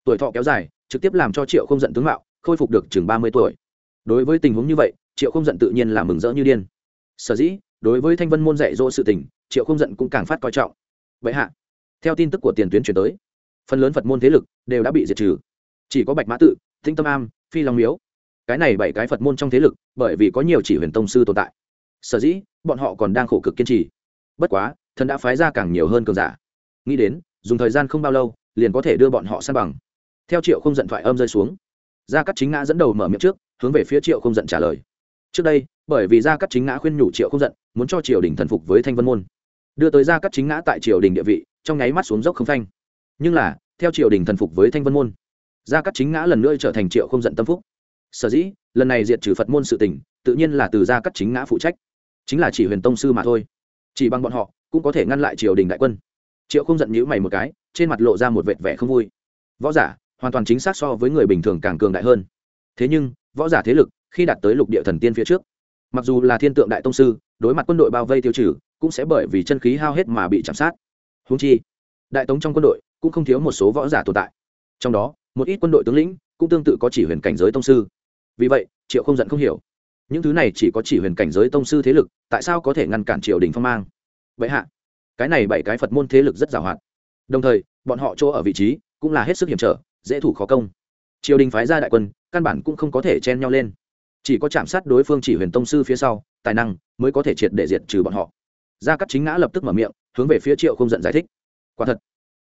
Tuổi thọ kéo dài, trực tiếp làm cho triệu không giận tướng mạo khôi phục được chừng ba mươi tuổi. Đối với tình huống như vậy, triệu không giận tự nhiên là mừng rỡ như điên. Sở dĩ, đối với thanh vân môn dạy dỗ sự tình, triệu không giận cũng càng phát coi trọng. Vậy hạ, theo tin tức của tiền tuyến chuyển tới phần lớn phật môn thế lực đều đã bị diệt trừ. Chỉ có bạch mã tự thinh tâm am, phi long miếu, cái này bảy cái phật môn trong thế lực, bởi vì có nhiều chỉ huyền tông sư tồn tại. Sở dĩ, bọn họ còn đang khổ cực kiên trì. Bất quá, thần đã phái ra càng nhiều hơn cường giả. Nghĩ đến, dùng thời gian không bao lâu, liền có thể đưa bọn họ san bằng. Theo triệu không giận thoại âm rơi xuống, gia cắt chính ngã dẫn đầu mở miệng trước, hướng về phía triệu không giận trả lời. Trước đây, bởi vì gia cắt chính ngã khuyên nhủ triệu không giận, muốn cho triều đình thần phục với thanh vân môn. Đưa tới gia cắt chính ngã tại triều đình địa vị, trong nháy mắt xuống dốc không phanh nhưng là, theo triều đình thần phục với thanh vân môn, gia cắt chính ngã lần nữa trở thành triệu không giận tâm phúc. Sở dĩ, lần này diệt trừ phật môn sự tỉnh tự nhiên là từ gia cắt chính ngã phụ trách. Chính là chỉ huyền tông sư mà thôi. Chỉ bằng bọn họ, cũng có thể ngăn lại triều đình đại quân. Triệu không giận nhữ mày một cái, trên mặt lộ ra một vệt vẻ không vui. Võ giả, hoàn toàn chính xác so với người bình thường càng cường đại hơn. Thế nhưng, võ giả thế lực, khi đạt tới lục địa thần tiên phía trước, mặc dù là thiên tượng đại tông sư, đối mặt quân đội bao vây tiêu trừ, cũng sẽ bởi vì chân khí hao hết mà bị chạm sát. Húng chi đại tống trong quân đội cũng không thiếu một số võ giả tồn tại. Trong đó, một ít quân đội tướng lĩnh cũng tương tự có chỉ huyền cảnh giới tông sư. Vì vậy, triệu không giận không hiểu, những thứ này chỉ có chỉ huyền cảnh giới tông sư thế lực, tại sao có thể ngăn cản triều đình phong mang? Vậy hạ, cái này bảy cái phật môn thế lực rất giàu hoạt đồng thời, bọn họ chỗ ở vị trí cũng là hết sức hiểm trở, dễ thủ khó công. Triều đình phái ra đại quân, căn bản cũng không có thể chen nhau lên. Chỉ có chạm sát đối phương chỉ huyền tông sư phía sau, tài năng mới có thể triệt để diệt trừ bọn họ. Gia cắt chính ngã lập tức mở miệng, hướng về phía triệu không giận giải thích quả thật,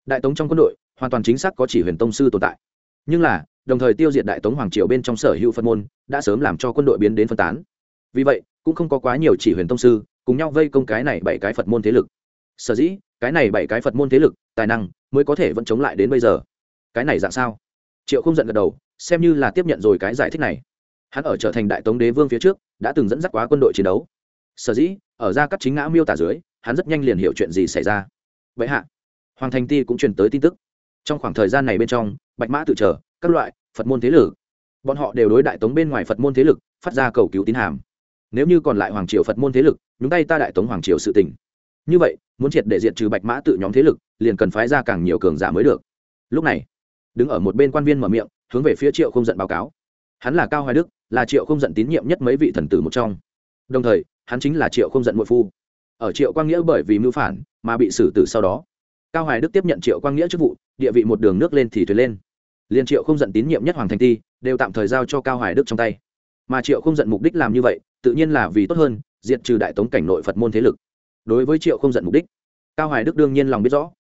đại tống trong quân đội hoàn toàn chính xác có chỉ huyền tông sư tồn tại. Nhưng là, đồng thời tiêu diệt đại tống hoàng triều bên trong sở hữu phật môn, đã sớm làm cho quân đội biến đến phân tán. Vì vậy, cũng không có quá nhiều chỉ huyền tông sư cùng nhau vây công cái này bảy cái phật môn thế lực. Sở dĩ, cái này bảy cái phật môn thế lực, tài năng mới có thể vẫn chống lại đến bây giờ. Cái này dạng sao? Triệu không giận gật đầu, xem như là tiếp nhận rồi cái giải thích này. Hắn ở trở thành đại tống đế vương phía trước, đã từng dẫn dắt quá quân đội chiến đấu. Sở dĩ, ở ra các chính ngã miêu tả dưới, hắn rất nhanh liền hiểu chuyện gì xảy ra. Vậy hạ hoàng thành ti cũng truyền tới tin tức. Trong khoảng thời gian này bên trong, bạch mã tự trở các loại, phật môn thế lực. Bọn họ đều đối đại tống bên ngoài phật môn thế lực, phát ra cầu cứu tín hàm. Nếu như còn lại hoàng triều phật môn thế lực, nhúng tay ta đại tống hoàng triều sự tình. Như vậy, muốn triệt để diện trừ bạch mã tự nhóm thế lực, liền cần phái ra càng nhiều cường giả mới được. Lúc này, đứng ở một bên quan viên mở miệng, hướng về phía triệu không giận báo cáo. Hắn là cao hoài đức, là triệu không giận tín nhiệm nhất mấy vị thần tử một trong. Đồng thời, hắn chính là triệu không giận nội phu. Ở triệu quang nghĩa bởi vì mưu phản, mà bị xử tử sau đó cao hoài đức tiếp nhận triệu quang nghĩa chức vụ địa vị một đường nước lên thì thuyền lên. Liên triệu không giận tín nhiệm nhất hoàng thành ti đều tạm thời giao cho cao hoài đức trong tay. Mà triệu không giận mục đích làm như vậy tự nhiên là vì tốt hơn diệt trừ đại tống cảnh nội phật môn thế lực. Đối với triệu không giận mục đích cao hoài đức đương nhiên lòng biết rõ.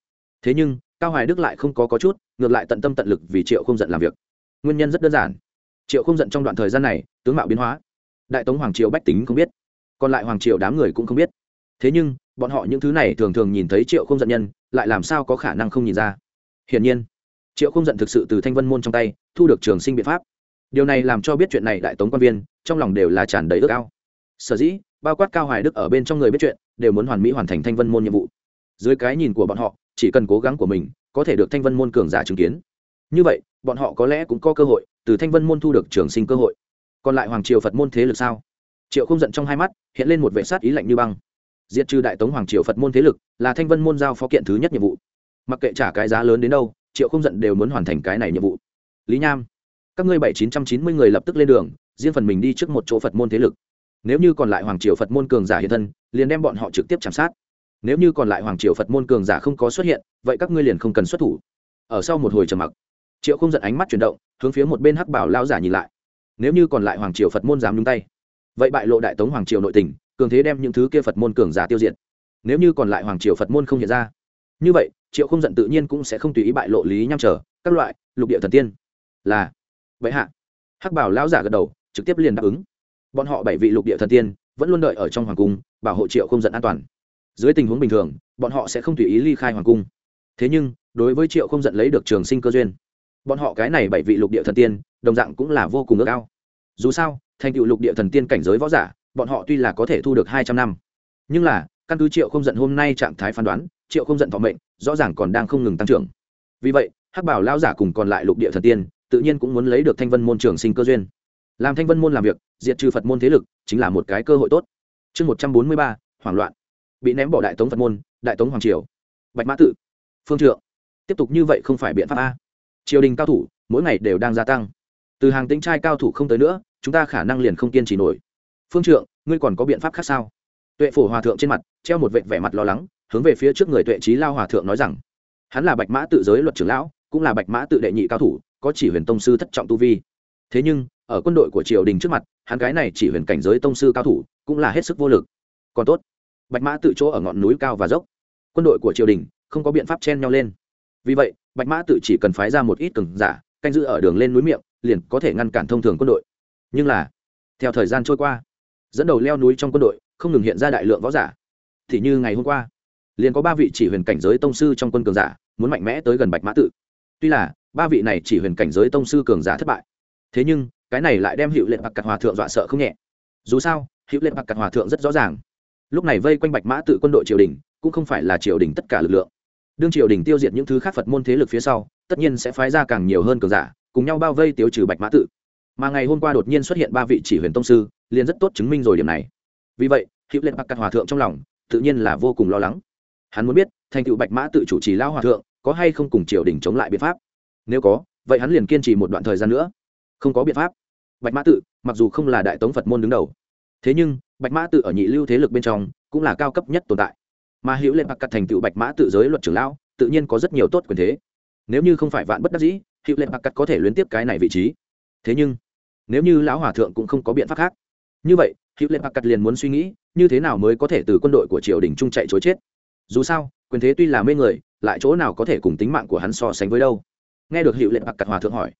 Thế nhưng cao hoài đức lại không có, có chút ngược lại tận tâm tận lực vì triệu không giận làm việc. Nguyên nhân rất đơn giản. Triệu không giận trong đoạn thời gian này tướng mạo biến hóa. Đại tống hoàng triều bách tính không biết còn lại hoàng triều đám người cũng không biết. Thế nhưng bọn họ những thứ này thường thường nhìn thấy triệu không giận nhân lại làm sao có khả năng không nhìn ra. Hiển nhiên, triệu không giận thực sự từ thanh vân môn trong tay, thu được trường sinh biện pháp. Điều này làm cho biết chuyện này đại tống quan viên, trong lòng đều là tràn đầy ước ao. Sở dĩ, bao quát cao hoài đức ở bên trong người biết chuyện, đều muốn hoàn mỹ hoàn thành thanh vân môn nhiệm vụ. Dưới cái nhìn của bọn họ, chỉ cần cố gắng của mình, có thể được thanh vân môn cường giả chứng kiến. Như vậy, bọn họ có lẽ cũng có cơ hội, từ thanh vân môn thu được trường sinh cơ hội. Còn lại hoàng triều phật môn thế lực sao? Triệu không giận trong hai mắt, hiện lên một vệ sát ý lạnh như băng diệt trừ đại tống hoàng triều phật môn thế lực là thanh vân môn giao phó kiện thứ nhất nhiệm vụ mặc kệ trả cái giá lớn đến đâu triệu không giận đều muốn hoàn thành cái này nhiệm vụ lý nham các ngươi bảy chín trăm chín mươi người lập tức lên đường riêng phần mình đi trước một chỗ phật môn thế lực nếu như còn lại hoàng triều phật môn cường giả hiện thân liền đem bọn họ trực tiếp chạm sát nếu như còn lại hoàng triều phật môn cường giả không có xuất hiện vậy các ngươi liền không cần xuất thủ ở sau một hồi trầm mặc triệu không giận ánh mắt chuyển động hướng phía một bên hắc bảo lao giả nhìn lại nếu như còn lại hoàng triều phật môn dám nhúng tay vậy bại lộ đại tống hoàng triều nội tình cường thế đem những thứ kia phật môn cường giả tiêu diệt. Nếu như còn lại hoàng triều phật môn không hiện ra, như vậy, triệu không giận tự nhiên cũng sẽ không tùy ý bại lộ lý nham trở, các loại, lục địa thần tiên. Là, vậy hạ. Hắc bảo lão giả gật đầu, trực tiếp liền đáp ứng. Bọn họ bảy vị lục địa thần tiên vẫn luôn đợi ở trong hoàng cung, bảo hộ triệu không giận an toàn. Dưới tình huống bình thường, bọn họ sẽ không tùy ý ly khai hoàng cung. Thế nhưng, đối với triệu không giận lấy được trường sinh cơ duyên, bọn họ cái này bảy vị lục địa thần tiên, đồng dạng cũng là vô cùng ước ao. Dù sao, thành tựu lục địa thần tiên cảnh giới võ giả bọn họ tuy là có thể thu được hai trăm năm, nhưng là, căn cứ triệu không giận hôm nay trạng thái phán đoán, triệu không giận thọ mệnh, rõ ràng còn đang không ngừng tăng trưởng. Vì vậy, hắc bảo lao giả cùng còn lại lục địa thần tiên, tự nhiên cũng muốn lấy được thanh vân môn trường sinh cơ duyên. Làm thanh vân môn làm việc, diệt trừ phật môn thế lực, chính là một cái cơ hội tốt. Chương một trăm bốn mươi ba, hoảng loạn. Bị ném bỏ đại tống phật môn, đại tống hoàng triều. Bạch mã tự. Phương trượng. Tiếp tục như vậy không phải biện pháp a. Triều đình cao thủ, mỗi ngày đều đang gia tăng. Từ hàng tính trai cao thủ không tới nữa, chúng ta khả năng liền không kiên trì nổi phương trượng, ngươi còn có biện pháp khác sao? Tuệ phổ hòa thượng trên mặt, treo một vệt vẻ mặt lo lắng, hướng về phía trước người tuệ trí lao hòa thượng nói rằng, hắn là bạch mã tự giới luật trưởng lão, cũng là bạch mã tự đệ nhị cao thủ, có chỉ huyền tông sư thất trọng tu vi. Thế nhưng, ở quân đội của triều đình trước mặt, hắn cái này chỉ huyền cảnh giới tông sư cao thủ, cũng là hết sức vô lực. Còn tốt, bạch mã tự chỗ ở ngọn núi cao và dốc, quân đội của triều đình không có biện pháp chen nhau lên. Vì vậy, bạch mã tự chỉ cần phái ra một ít cường giả, canh giữ ở đường lên núi miệng, liền có thể ngăn cản thông thường quân đội. Nhưng là, theo thời gian trôi qua dẫn đầu leo núi trong quân đội, không ngừng hiện ra đại lượng võ giả. Thì như ngày hôm qua, liền có ba vị chỉ huyền cảnh giới tông sư trong quân cường giả muốn mạnh mẽ tới gần bạch mã tự. Tuy là, ba vị này chỉ huyền cảnh giới tông sư cường giả thất bại. Thế nhưng, cái này lại đem hiệu lệnh bạc cặt hòa thượng dọa sợ không nhẹ. Dù sao hiệu lệnh bạc cặt hòa thượng rất rõ ràng, lúc này vây quanh bạch mã tự quân đội triều đình cũng không phải là triều đình tất cả lực lượng. Đương triều đình tiêu diệt những thứ khác phật môn thế lực phía sau, tất nhiên sẽ phái ra càng nhiều hơn cường giả, cùng nhau bao vây tiêu trừ bạch mã tự. Mà ngày hôm qua đột nhiên xuất hiện ba vị chỉ huyền tông sư liền rất tốt chứng minh rồi điểm này. Vì vậy, hữu lệnh bạc cắt hòa thượng trong lòng tự nhiên là vô cùng lo lắng. Hắn muốn biết, thành tựu bạch mã tự chủ trì lao hòa thượng có hay không cùng triều đình chống lại biện pháp? Nếu có, vậy hắn liền kiên trì một đoạn thời gian nữa. Không có biện pháp. Bạch mã tự, mặc dù không là đại tống phật môn đứng đầu, thế nhưng bạch mã tự ở nhị lưu thế lực bên trong cũng là cao cấp nhất tồn tại. Mà hữu lệnh bạc cắt thành tựu bạch mã tự giới luật trưởng lão tự nhiên có rất nhiều tốt quyền thế. Nếu như không phải vạn bất đắc dĩ, hữu lệnh bạc cắt có thể luyến tiếp cái này vị trí. Thế nhưng, nếu như lão hòa thượng cũng không có biện pháp khác như vậy, hữu lệnh bạc cặt liền muốn suy nghĩ, như thế nào mới có thể từ quân đội của triều đình trung chạy chối chết. Dù sao, quyền thế tuy là mê người, lại chỗ nào có thể cùng tính mạng của hắn so sánh với đâu? Nghe được hiệu lệnh bạc cặt hòa thượng hỏi,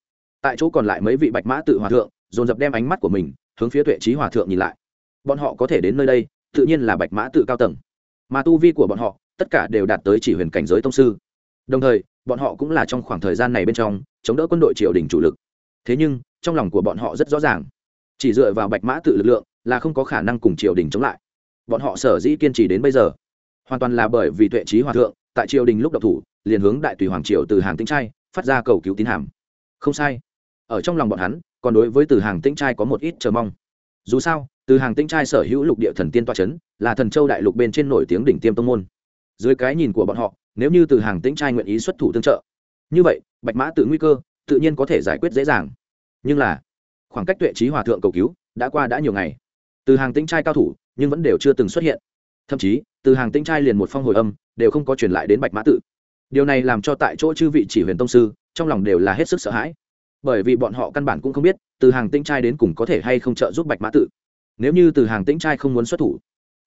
tại chỗ còn lại mấy vị bạch mã tự hòa thượng, dồn dập đem ánh mắt của mình hướng phía tuệ trí hòa thượng nhìn lại. Bọn họ có thể đến nơi đây, tự nhiên là bạch mã tự cao tầng. Mà tu vi của bọn họ, tất cả đều đạt tới chỉ huyền cảnh giới tông sư. Đồng thời, bọn họ cũng là trong khoảng thời gian này bên trong, chống đỡ quân đội triều đình chủ lực. Thế nhưng, trong lòng của bọn họ rất rõ ràng chỉ dựa vào bạch mã tự lực lượng là không có khả năng cùng triều đình chống lại. Bọn họ sở dĩ kiên trì đến bây giờ, hoàn toàn là bởi vì tuệ trí hòa thượng, tại triều đình lúc độc thủ, liền hướng đại tùy hoàng triều từ hàng tĩnh trai phát ra cầu cứu tín hàm. Không sai, ở trong lòng bọn hắn, còn đối với từ hàng tĩnh trai có một ít chờ mong. Dù sao, từ hàng tĩnh trai sở hữu lục địa thần tiên toa c h ấ n là thần châu đại lục bên trên nổi tiếng đỉnh tiêm tông môn. Dưới cái nhìn của bọn họ, nếu như từ hàng tĩnh trai nguyện ý xuất thủ tương trợ, như vậy, bạch mã tự nguy cơ, tự nhiên có thể giải quyết dễ dàng. Nhưng là khoảng cách tuệ trí hòa thượng cầu cứu đã qua đã nhiều ngày. Từ hàng tĩnh trai cao thủ, nhưng vẫn đều chưa từng xuất hiện. Thậm chí, từ hàng tĩnh trai liền một phong hồi âm, đều không có truyền lại đến bạch mã tự. Điều này làm cho tại chỗ chư vị chỉ huyền tông sư, trong lòng đều là hết sức sợ hãi. Bởi vì bọn họ căn bản cũng không biết, từ hàng tĩnh trai đến cùng có thể hay không trợ giúp bạch mã tự. Nếu như từ hàng tĩnh trai không muốn xuất thủ,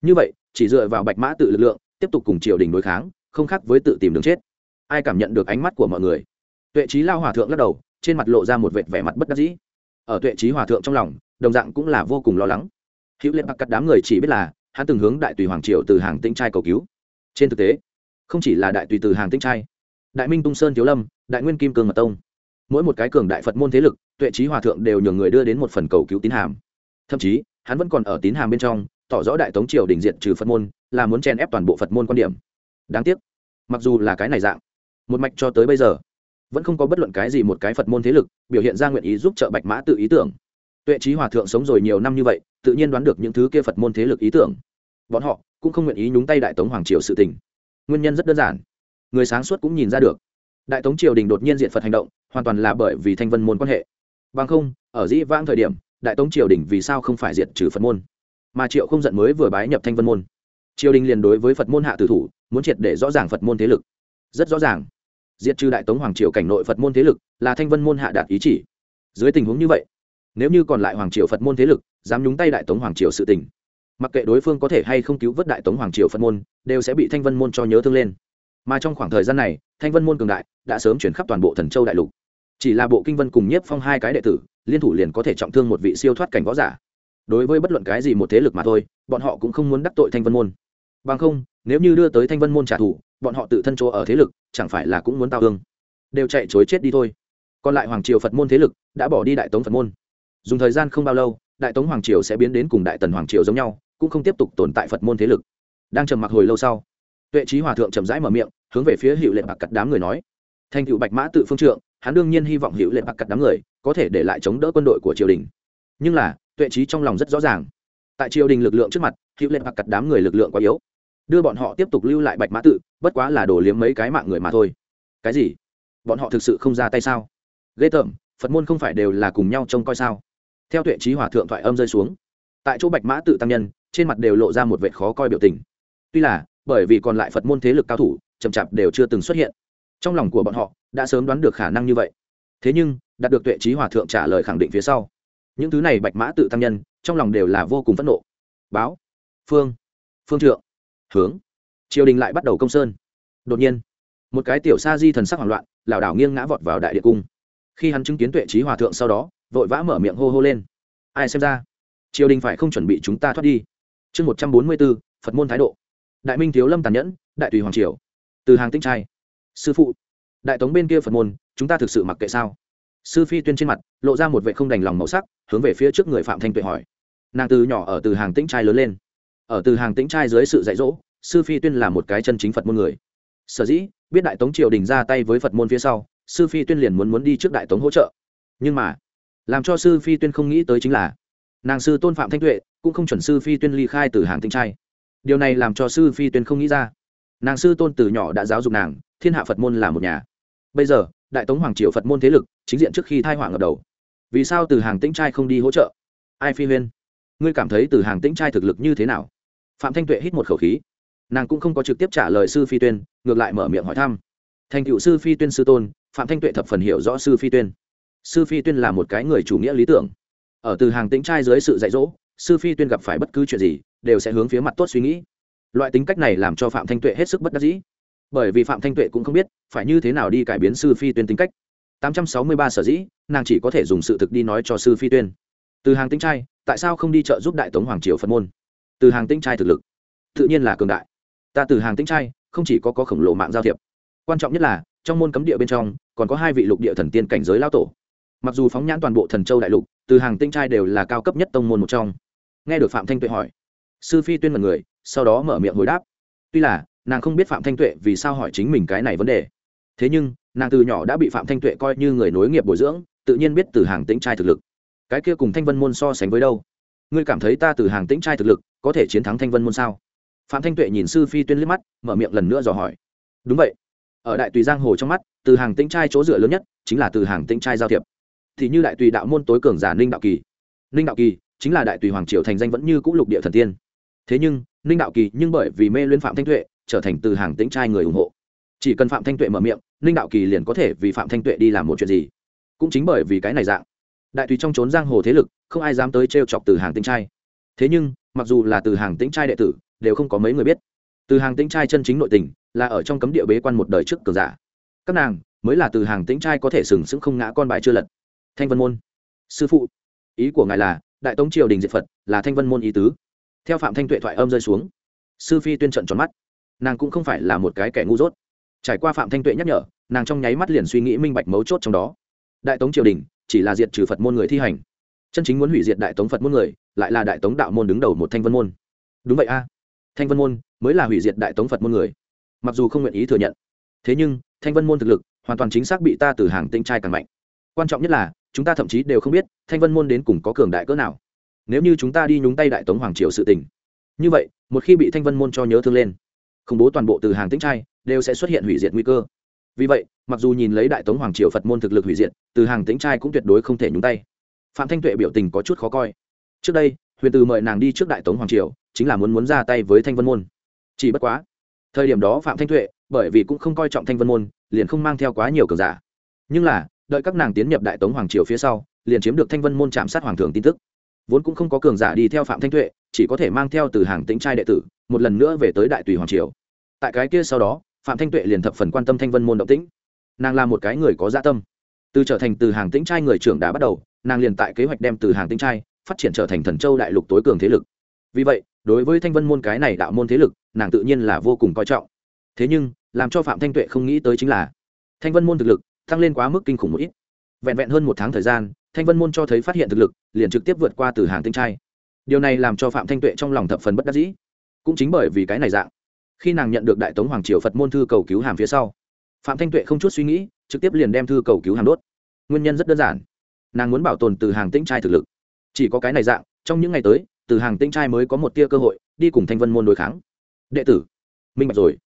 như vậy, chỉ dựa vào bạch mã tự lực lượng, tiếp tục cùng triều đình đối kháng, không khác với tự tìm đường chết. Ai cảm nhận được ánh mắt của mọi người? Tuệ trí lao hòa thượng lắc đầu, trên mặt lộ ra một vệt vẻ mặt bất đắc dĩ ở tuệ trí hòa thượng trong lòng, đồng dạng cũng là vô cùng lo lắng. Hữu lệ bạc cắt đám người chỉ biết là, hắn từng hướng đại tùy hoàng triều từ hàng tĩnh trai cầu cứu. Trên thực tế, không chỉ là đại tùy từ hàng tĩnh trai, đại minh tung sơn thiếu lâm, đại nguyên kim cương mật tông, mỗi một cái cường đại phật môn thế lực, tuệ trí hòa thượng đều nhường người đưa đến một phần cầu cứu tín hàm. Thậm chí, hắn vẫn còn ở tín hàm bên trong, tỏ rõ đại tống triều đình diện trừ phật môn, là muốn chen ép toàn bộ phật môn quan điểm. Đáng tiếc, mặc dù là cái này dạng, một mạch cho tới bây giờ vẫn không có bất luận cái gì một cái phật môn thế lực biểu hiện ra nguyện ý giúp trợ bạch mã tự ý tưởng. Tuệ trí hòa thượng sống rồi nhiều năm như vậy, tự nhiên đoán được những thứ kia phật môn thế lực ý tưởng. Bọn họ cũng không nguyện ý nhúng tay đại tống hoàng triều sự tình. Nguyên nhân rất đơn giản. Người sáng suốt cũng nhìn ra được. Đại tống triều đình đột nhiên diện phật hành động, hoàn toàn là bởi vì thanh vân môn quan hệ. Bằng không, ở dĩ vãng thời điểm, đại tống triều đình vì sao không phải diệt trừ phật môn? Mà triệu không giận mới vừa bái nhập thanh vân môn. Triều đình liền đối với phật môn hạ tử thủ, muốn triệt để rõ ràng phật môn thế lực. Rất rõ ràng diệt trừ đại tống hoàng triều cảnh nội phật môn thế lực là thanh vân môn hạ đạt ý chỉ dưới tình huống như vậy nếu như còn lại hoàng triều phật môn thế lực dám nhúng tay đại tống hoàng triều sự tình mặc kệ đối phương có thể hay không cứu vớt đại tống hoàng triều phật môn đều sẽ bị thanh vân môn cho nhớ thương lên mà trong khoảng thời gian này thanh vân môn cường đại đã sớm chuyển khắp toàn bộ thần châu đại lục chỉ là bộ kinh vân cùng nhiếp phong hai cái đệ tử liên thủ liền có thể trọng thương một vị siêu thoát cảnh võ giả đối với bất luận cái gì một thế lực mà thôi bọn họ cũng không muốn đắc tội thanh vân môn bằng không nếu như đưa tới thanh vân môn trả thù bọn họ tự thân chỗ ở thế lực, chẳng phải là cũng muốn tao hương đều chạy chối chết đi thôi. Còn lại hoàng triều phật môn thế lực đã bỏ đi đại tống phật môn. Dùng thời gian không bao lâu, đại tống hoàng triều sẽ biến đến cùng đại tần hoàng triều giống nhau, cũng không tiếp tục tồn tại phật môn thế lực. Đang trầm mặc hồi lâu sau, tuệ trí hòa thượng chậm rãi mở miệng, hướng về phía hiệu lệ bạc cắt đám người nói. Thành cựu bạch mã tự phương trượng, hắn đương nhiên hy vọng hiệu lệ bạc cắt đám người có thể để lại chống đỡ quân đội của triều đình. Nhưng là, tuệ trí trong lòng rất rõ ràng. Tại triều đình lực lượng trước mặt hiệu lệ bạc cắt đám người lực lượng quá yếu. Đưa bọn họ tiếp tục lưu lại bạch mã tự bất quá là đổ liếm mấy cái mạng người mà thôi. Cái gì? Bọn họ thực sự không ra tay sao? Ghê tởm, phật môn không phải đều là cùng nhau trông coi sao? Theo tuệ trí hòa thượng thoại âm rơi xuống, tại chỗ bạch mã tự tăng nhân, trên mặt đều lộ ra một vệ khó coi biểu tình. Tuy là, bởi vì còn lại phật môn thế lực cao thủ, chậm chạp đều chưa từng xuất hiện. Trong lòng của bọn họ, đã sớm đoán được khả năng như vậy. Thế nhưng, đạt được tuệ trí hòa thượng trả lời khẳng định phía sau. Những thứ này bạch mã tự tăng nhân, trong lòng đều là vô cùng phẫn nộ. Báo, phương phương trượng, hướng triều đình lại bắt đầu công sơn. Đột nhiên, một cái tiểu sa di thần sắc hoảng loạn, lảo đảo nghiêng ngã vọt vào đại địa cung. Khi hắn chứng kiến tuệ trí hòa thượng sau đó, vội vã mở miệng hô hô lên. Ai xem ra, triều đình phải không chuẩn bị chúng ta thoát đi? Chương một trăm bốn mươi b ố phật môn thái độ. Đại minh thiếu lâm tàn nhẫn, đại tùy hoàng triều. Từ hàng tinh trai. Sư phụ, đại tống bên kia phật môn, chúng ta thực sự mặc kệ sao? Sư phi tuyên trên mặt, lộ ra một vệ không đành lòng màu sắc, hướng về phía trước người phạm thanh tuệ hỏi. Nàng từ nhỏ ở từ hàng tĩnh trai lớn lên. Ở từ hàng tĩnh trai dưới sự dạy dỗ sư phi tuyên là một cái chân chính phật môn người sở dĩ biết đại tống triều đình ra tay với phật môn phía sau sư phi tuyên liền muốn muốn đi trước đại tống hỗ trợ nhưng mà làm cho sư phi tuyên không nghĩ tới chính là nàng sư tôn phạm thanh tuệ cũng không chuẩn sư phi tuyên ly khai từ hàng tinh trai điều này làm cho sư phi tuyên không nghĩ ra nàng sư tôn từ nhỏ đã giáo dục nàng thiên hạ phật môn là một nhà bây giờ đại tống hoàng triều phật môn thế lực chính diện trước khi thai họa ở đầu vì sao từ hàng tĩnh trai không đi hỗ trợ ai phi huyên ngươi cảm thấy từ hàng tĩnh trai thực lực như thế nào phạm thanh tuệ hít một khẩu khí nàng cũng không có trực tiếp trả lời sư phi tuyên, ngược lại mở miệng hỏi thăm. Thành cựu sư phi tuyên sư tôn, phạm thanh tuệ thập phần hiểu rõ sư phi tuyên. Sư phi tuyên là một cái người chủ nghĩa lý tưởng. Ở từ hàng tĩnh trai dưới sự dạy dỗ, sư phi tuyên gặp phải bất cứ chuyện gì, đều sẽ hướng phía mặt tốt suy nghĩ. Loại tính cách này làm cho phạm thanh tuệ hết sức bất đắc dĩ. Bởi vì phạm thanh tuệ cũng không biết, phải như thế nào đi cải biến sư phi tuyên tính cách. 863 sở dĩ, nàng chỉ có thể dùng sự thực đi nói cho sư phi tuyên. Từ hàng tĩnh trai, tại sao không đi trợ giúp đại tống hoàng triều phật môn? Từ hàng tĩnh trai thực lực, tự nhiên là cường đại ta từ hàng tĩnh trai, không chỉ có có khổng lồ mạng giao thiệp. Quan trọng nhất là, trong môn cấm địa bên trong, còn có hai vị lục địa thần tiên cảnh giới lao tổ. Mặc dù phóng nhãn toàn bộ thần châu đại lục, từ hàng tinh trai đều là cao cấp nhất tông môn một trong. Nghe được phạm thanh tuệ hỏi, sư phi tuyên mật người, sau đó mở miệng hồi đáp. Tuy là, nàng không biết phạm thanh tuệ vì sao hỏi chính mình cái này vấn đề. Thế nhưng, nàng từ nhỏ đã bị phạm thanh tuệ coi như người nối nghiệp bồi dưỡng, tự nhiên biết từ hàng tĩnh trai thực lực. Cái kia cùng thanh vân môn so sánh với đâu? Ngươi cảm thấy ta từ hàng tĩnh trai thực lực có thể chiến thắng thanh vân môn sao? Phạm thanh tuệ nhìn sư phi tuyên liếc mắt, mở miệng lần nữa dò hỏi. Đúng vậy. Ở đại tùy giang hồ trong mắt, từ hàng tĩnh trai chỗ dựa lớn nhất chính là từ hàng tĩnh trai giao thiệp. Thì như đại tùy đạo môn tối cường giả ninh đạo kỳ. Ninh đạo kỳ chính là đại tùy hoàng triều thành danh vẫn như cũ lục địa thần tiên. Thế nhưng, ninh đạo kỳ nhưng bởi vì mê luyến phạm thanh tuệ, trở thành từ hàng tĩnh trai người ủng hộ. Chỉ cần phạm thanh tuệ mở miệng, ninh đạo kỳ liền có thể vì phạm thanh tuệ đi làm một chuyện gì. Cũng chính bởi vì cái này dạng, đại tùy trong trốn giang hồ thế lực, không ai dám tới t chọc từ hàng tĩnh trai. Thế nhưng, mặc dù là từ hàng tĩnh trai đệ tử đều không có mấy người biết. Từ hàng tĩnh trai chân chính nội tình, là ở trong cấm địa bế quan một đời trước cường giả. Các nàng, mới là từ hàng tĩnh trai có thể sừng sững không ngã con bài chưa lật. Thanh vân môn. Sư phụ. Ý của ngài là, đại tống triều đình diệt phật, là thanh vân môn ý tứ. Theo phạm thanh tuệ thoại âm rơi xuống, sư phi tuyên trận tròn mắt. Nàng cũng không phải là một cái kẻ ngu dốt. Trải qua phạm thanh tuệ nhắc nhở, nàng trong nháy mắt liền suy nghĩ minh bạch mấu chốt trong đó. Đại tống triều đình, chỉ là diệt trừ phật môn người thi hành. Chân chính muốn hủy diệt đại tống phật môn người, lại là đại tống đạo môn đứng đầu một thanh vân môn. Đúng vậy a thanh vân môn mới là hủy diệt đại tống phật môn người. Mặc dù không nguyện ý thừa nhận, thế nhưng thanh vân môn thực lực hoàn toàn chính xác bị ta từ hàng tinh trai càng mạnh. Quan trọng nhất là, chúng ta thậm chí đều không biết thanh vân môn đến cùng có cường đại cỡ nào. Nếu như chúng ta đi nhúng tay đại tống hoàng triều sự tình, như vậy, một khi bị thanh vân môn cho nhớ thương lên, khủng bố toàn bộ từ hàng tĩnh trai đều sẽ xuất hiện hủy diệt nguy cơ. Vì vậy, mặc dù nhìn lấy đại tống hoàng triều phật môn thực lực hủy diệt, từ hàng tĩnh trai cũng tuyệt đối không thể nhúng tay. Phạm thanh tuệ biểu tình có chút khó coi. Trước đây huyền từ mời nàng đi trước đại tống hoàng triều, chính là muốn muốn ra tay với thanh vân môn. Chỉ bất quá, thời điểm đó phạm thanh tuệ, bởi vì cũng không coi trọng thanh vân môn, liền không mang theo quá nhiều cường giả. Nhưng là, đợi các nàng tiến nhập đại tống hoàng triều phía sau, liền chiếm được thanh vân môn chạm sát hoàng thường tin tức. Vốn cũng không có cường giả đi theo phạm thanh tuệ, chỉ có thể mang theo từ hàng tĩnh trai đệ tử, một lần nữa về tới đại tùy hoàng triều. Tại cái kia sau đó, phạm thanh tuệ liền thập phần quan tâm thanh vân môn động tĩnh. Nàng là một cái người có dạ tâm. Từ trở thành từ hàng tĩnh trai người trưởng đã bắt đầu, nàng liền tại kế hoạch đem từ hàng tĩnh trai phát triển trở thành thần châu đại lục tối cường thế lực. Vì vậy, đối với thanh vân môn cái này đạo môn thế lực, nàng tự nhiên là vô cùng coi trọng. Thế nhưng, làm cho phạm thanh tuệ không nghĩ tới chính là, thanh vân môn thực lực tăng lên quá mức kinh khủng một ít. Vẹn vẹn hơn một tháng thời gian, thanh vân môn cho thấy phát hiện thực lực, liền trực tiếp vượt qua từ hàng tinh trai. Điều này làm cho phạm thanh tuệ trong lòng thập phần bất đắc dĩ. Cũng chính bởi vì cái này dạng, khi nàng nhận được đại tống hoàng triều phật môn thư cầu cứu hàm phía sau, phạm thanh tuệ không chút suy nghĩ, trực tiếp liền đem thư cầu cứu hàm đốt. Nguyên nhân rất đơn giản. Nàng muốn bảo tồn từ hàng tinh trai thực lực chỉ có cái này dạng, trong những ngày tới, từ hàng tinh trai mới có một tia cơ hội, đi cùng thanh vân môn đối kháng. Đệ tử, minh bạch rồi.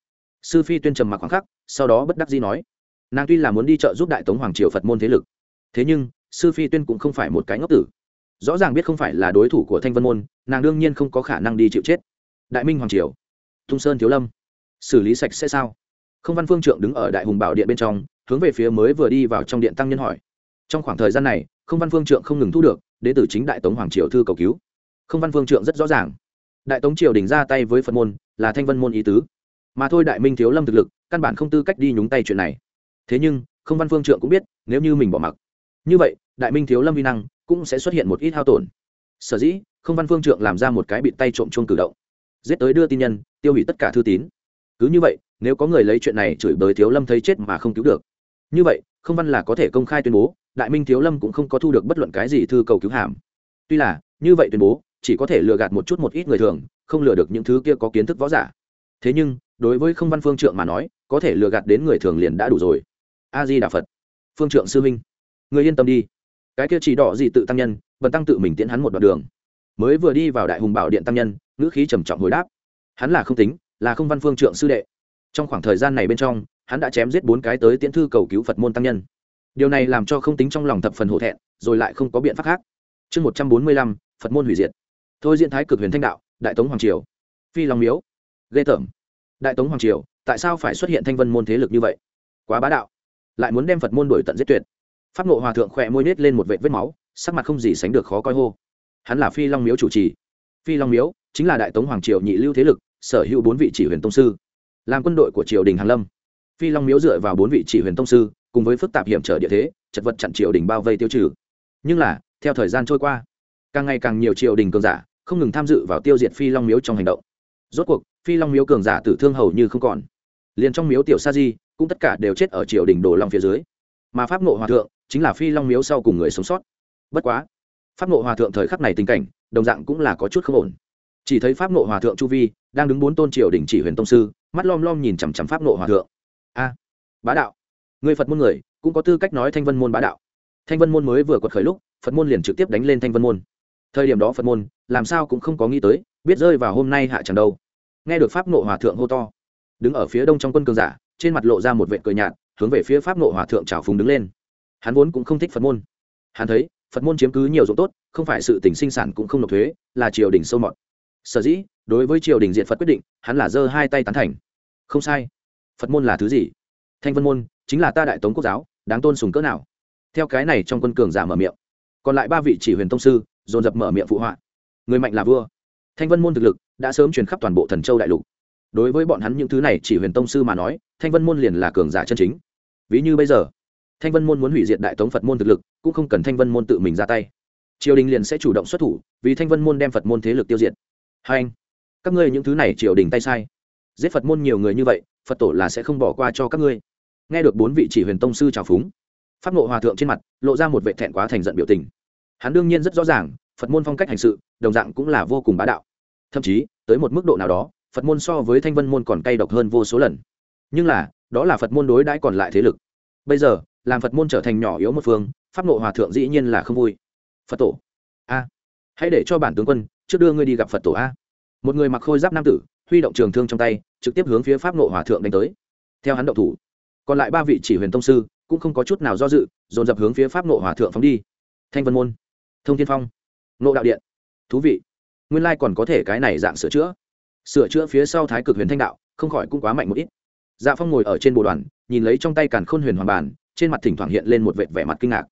Sư phi tuyên trầm mặc khoảng khắc, sau đó bất đắc dĩ nói, nàng tuy là muốn đi chợ giúp đại tống hoàng triều phật môn thế lực, thế nhưng, sư phi tuyên cũng không phải một cái ngốc tử. Rõ ràng biết không phải là đối thủ của thanh vân môn, nàng đương nhiên không có khả năng đi chịu chết. Đại minh hoàng triều, tung sơn thiếu lâm, xử lý sạch sẽ sao? Không văn phương trượng đứng ở đại hùng bảo điện bên trong, hướng về phía mới vừa đi vào trong điện tăng nhân hỏi. Trong khoảng thời gian này, không văn phương trượng không ngừng thu được đến từ chính đại tống hoàng triều thư cầu cứu. Không văn vương trượng rất rõ ràng. Đại tống triều đình ra tay với phật môn, là thanh vân môn ý tứ. Mà thôi đại minh thiếu lâm thực lực, căn bản không tư cách đi nhúng tay chuyện này. Thế nhưng, không văn phương trượng cũng biết, nếu như mình bỏ mặc. Như vậy, đại minh thiếu lâm vi năng cũng sẽ xuất hiện một ít hao tổn. Sở dĩ, không văn phương trượng làm ra một cái bị tay trộm chuông cử động. Giết tới đưa tin nhân, tiêu hủy tất cả thư tín. Cứ như vậy, nếu có người lấy chuyện này chửi bới thiếu lâm thấy chết mà không cứu được như vậy, không văn là có thể công khai tuyên bố, đại minh thiếu lâm cũng không có thu được bất luận cái gì thư cầu cứu hàm. Tuy là, như vậy tuyên bố, chỉ có thể lừa gạt một chút một ít người thường, không lừa được những thứ kia có kiến thức võ giả. Thế nhưng, đối với không văn phương trượng mà nói, có thể lừa gạt đến người thường liền đã đủ rồi. A di đà phật. Phương trượng sư minh. Người yên tâm đi. Cái kia chỉ đỏ gì tự tăng nhân, bần tăng tự mình tiễn hắn một đoạn đường. Mới vừa đi vào đại hùng bảo điện tăng nhân, ngữ khí trầm trọng hồi đáp. Hắn là không tính, là không văn phương trượng sư đệ. Trong khoảng thời gian này bên trong hắn đã chém giết bốn cái tới tiễn thư cầu cứu phật môn tăng nhân. Điều này làm cho không tính trong lòng thập phần hổ thẹn, rồi lại không có biện pháp khác. Chương một trăm bốn mươi lăm, phật môn hủy diệt. Thôi diễn thái cực huyền thanh đạo, đại tống hoàng triều. Phi long miếu. Ghê tởm. Đại tống hoàng triều, tại sao phải xuất hiện thanh vân môn thế lực như vậy? Quá bá đạo. Lại muốn đem phật môn đổi tận giết tuyệt. Pháp nộ hòa thượng khỏe môi nết lên một vệ vết máu, sắc mặt không gì sánh được khó coi hô. Hắn là phi long miếu chủ trì. Phi long miếu chính là đại tống hoàng triều nhị lưu thế lực, sở hữu bốn vị chỉ huyền tông sư. Làm quân đội của triều đình hàn lâm phi long miếu dựa vào bốn vị chỉ huyền tông sư, cùng với phức tạp hiểm trở địa thế, chật vật chặn triều đình bao vây tiêu trừ. Nhưng là, theo thời gian trôi qua, càng ngày càng nhiều triều đình cường giả không ngừng tham dự vào tiêu diệt phi long miếu trong hành động. Rốt cuộc, phi long miếu cường giả tử thương hầu như không còn. Liền trong miếu tiểu sa di, cũng tất cả đều chết ở triều đình đồ long phía dưới. Mà pháp ngộ hòa thượng chính là phi long miếu sau cùng người sống sót. Bất quá, pháp ngộ hòa thượng thời khắc này tình cảnh, đồng dạng cũng là có chút không ổn. Chỉ thấy pháp ngộ hòa thượng chu vi, đang đứng bốn tôn triều đình chỉ huyền tông sư, mắt lom lom nhìn chằm chằm pháp ngộ hòa thượng a. Bá đạo. Người phật môn người, cũng có tư cách nói thanh vân môn bá đạo. Thanh vân môn mới vừa quật khởi lúc, phật môn liền trực tiếp đánh lên thanh vân môn. Thời điểm đó phật môn, làm sao cũng không có nghĩ tới, biết rơi vào hôm nay hạ chẳng đâu. Nghe được pháp nộ hòa thượng hô to, đứng ở phía đông trong quân cường giả, trên mặt lộ ra một vệ cười nhạt, hướng về phía pháp nộ hòa thượng trào phùng đứng lên. Hắn vốn cũng không thích phật môn. Hắn thấy, phật môn chiếm cứ nhiều dụng tốt, không phải sự tỉnh sinh sản cũng không nộp thuế, là triều đình sâu mọt. Sở dĩ, đối với triều đình diện phật quyết định, hắn là giơ hai tay tán thành. Không sai phật môn là thứ gì? Thanh vân môn chính là ta đại tống quốc giáo, đáng tôn sùng cỡ nào? Theo cái này trong quân cường giả mở miệng, còn lại ba vị chỉ huyền tông sư dồn dập mở miệng phụ họa. Người mạnh là vua. Thanh vân môn thực lực đã sớm truyền khắp toàn bộ thần châu đại lục. Đối với bọn hắn những thứ này chỉ huyền tông sư mà nói, thanh vân môn liền là cường giả chân chính. Ví như bây giờ, thanh vân môn muốn hủy diệt đại tống phật môn thực lực, cũng không cần thanh vân môn tự mình ra tay. Triều đình liền sẽ chủ động xuất thủ, vì thanh vân môn đem phật môn thế lực tiêu diệt. Hai anh, các ngươi những thứ này triều đình tay sai. Giết phật môn nhiều người như vậy phật tổ là sẽ không bỏ qua cho các ngươi. Nghe được bốn vị chỉ huyền tông sư trào phúng, pháp ngộ hòa thượng trên mặt lộ ra một vệ thẹn quá thành giận biểu tình. Hắn đương nhiên rất rõ ràng, phật môn phong cách hành sự, đồng dạng cũng là vô cùng bá đạo. Thậm chí, tới một mức độ nào đó, phật môn so với thanh vân môn còn cay độc hơn vô số lần. Nhưng là, đó là phật môn đối đãi còn lại thế lực. Bây giờ, làm phật môn trở thành nhỏ yếu một phương, pháp nộ hòa thượng dĩ nhiên là không vui. Phật tổ, a, hãy để cho bản tướng quân trước đưa ngươi đi gặp phật tổ a. Một người mặc khôi giáp nam tử huy động trường thương trong tay, trực tiếp hướng phía pháp nộ hòa thượng đánh tới. Theo hắn động thủ, còn lại ba vị chỉ huyền tông sư cũng không có chút nào do dự, dồn dập hướng phía pháp nộ hòa thượng phóng đi. Thanh vân môn, thông thiên phong nộ đạo điện. Thú vị, nguyên lai còn có thể cái này dạng sửa chữa. Sửa chữa phía sau thái cực huyền thanh đạo, không khỏi cũng quá mạnh một ít. Dạ phong ngồi ở trên bộ đoàn, nhìn lấy trong tay càn khôn huyền hoàng bàn trên mặt thỉnh thoảng hiện lên một vệt vẻ mặt kinh ngạc.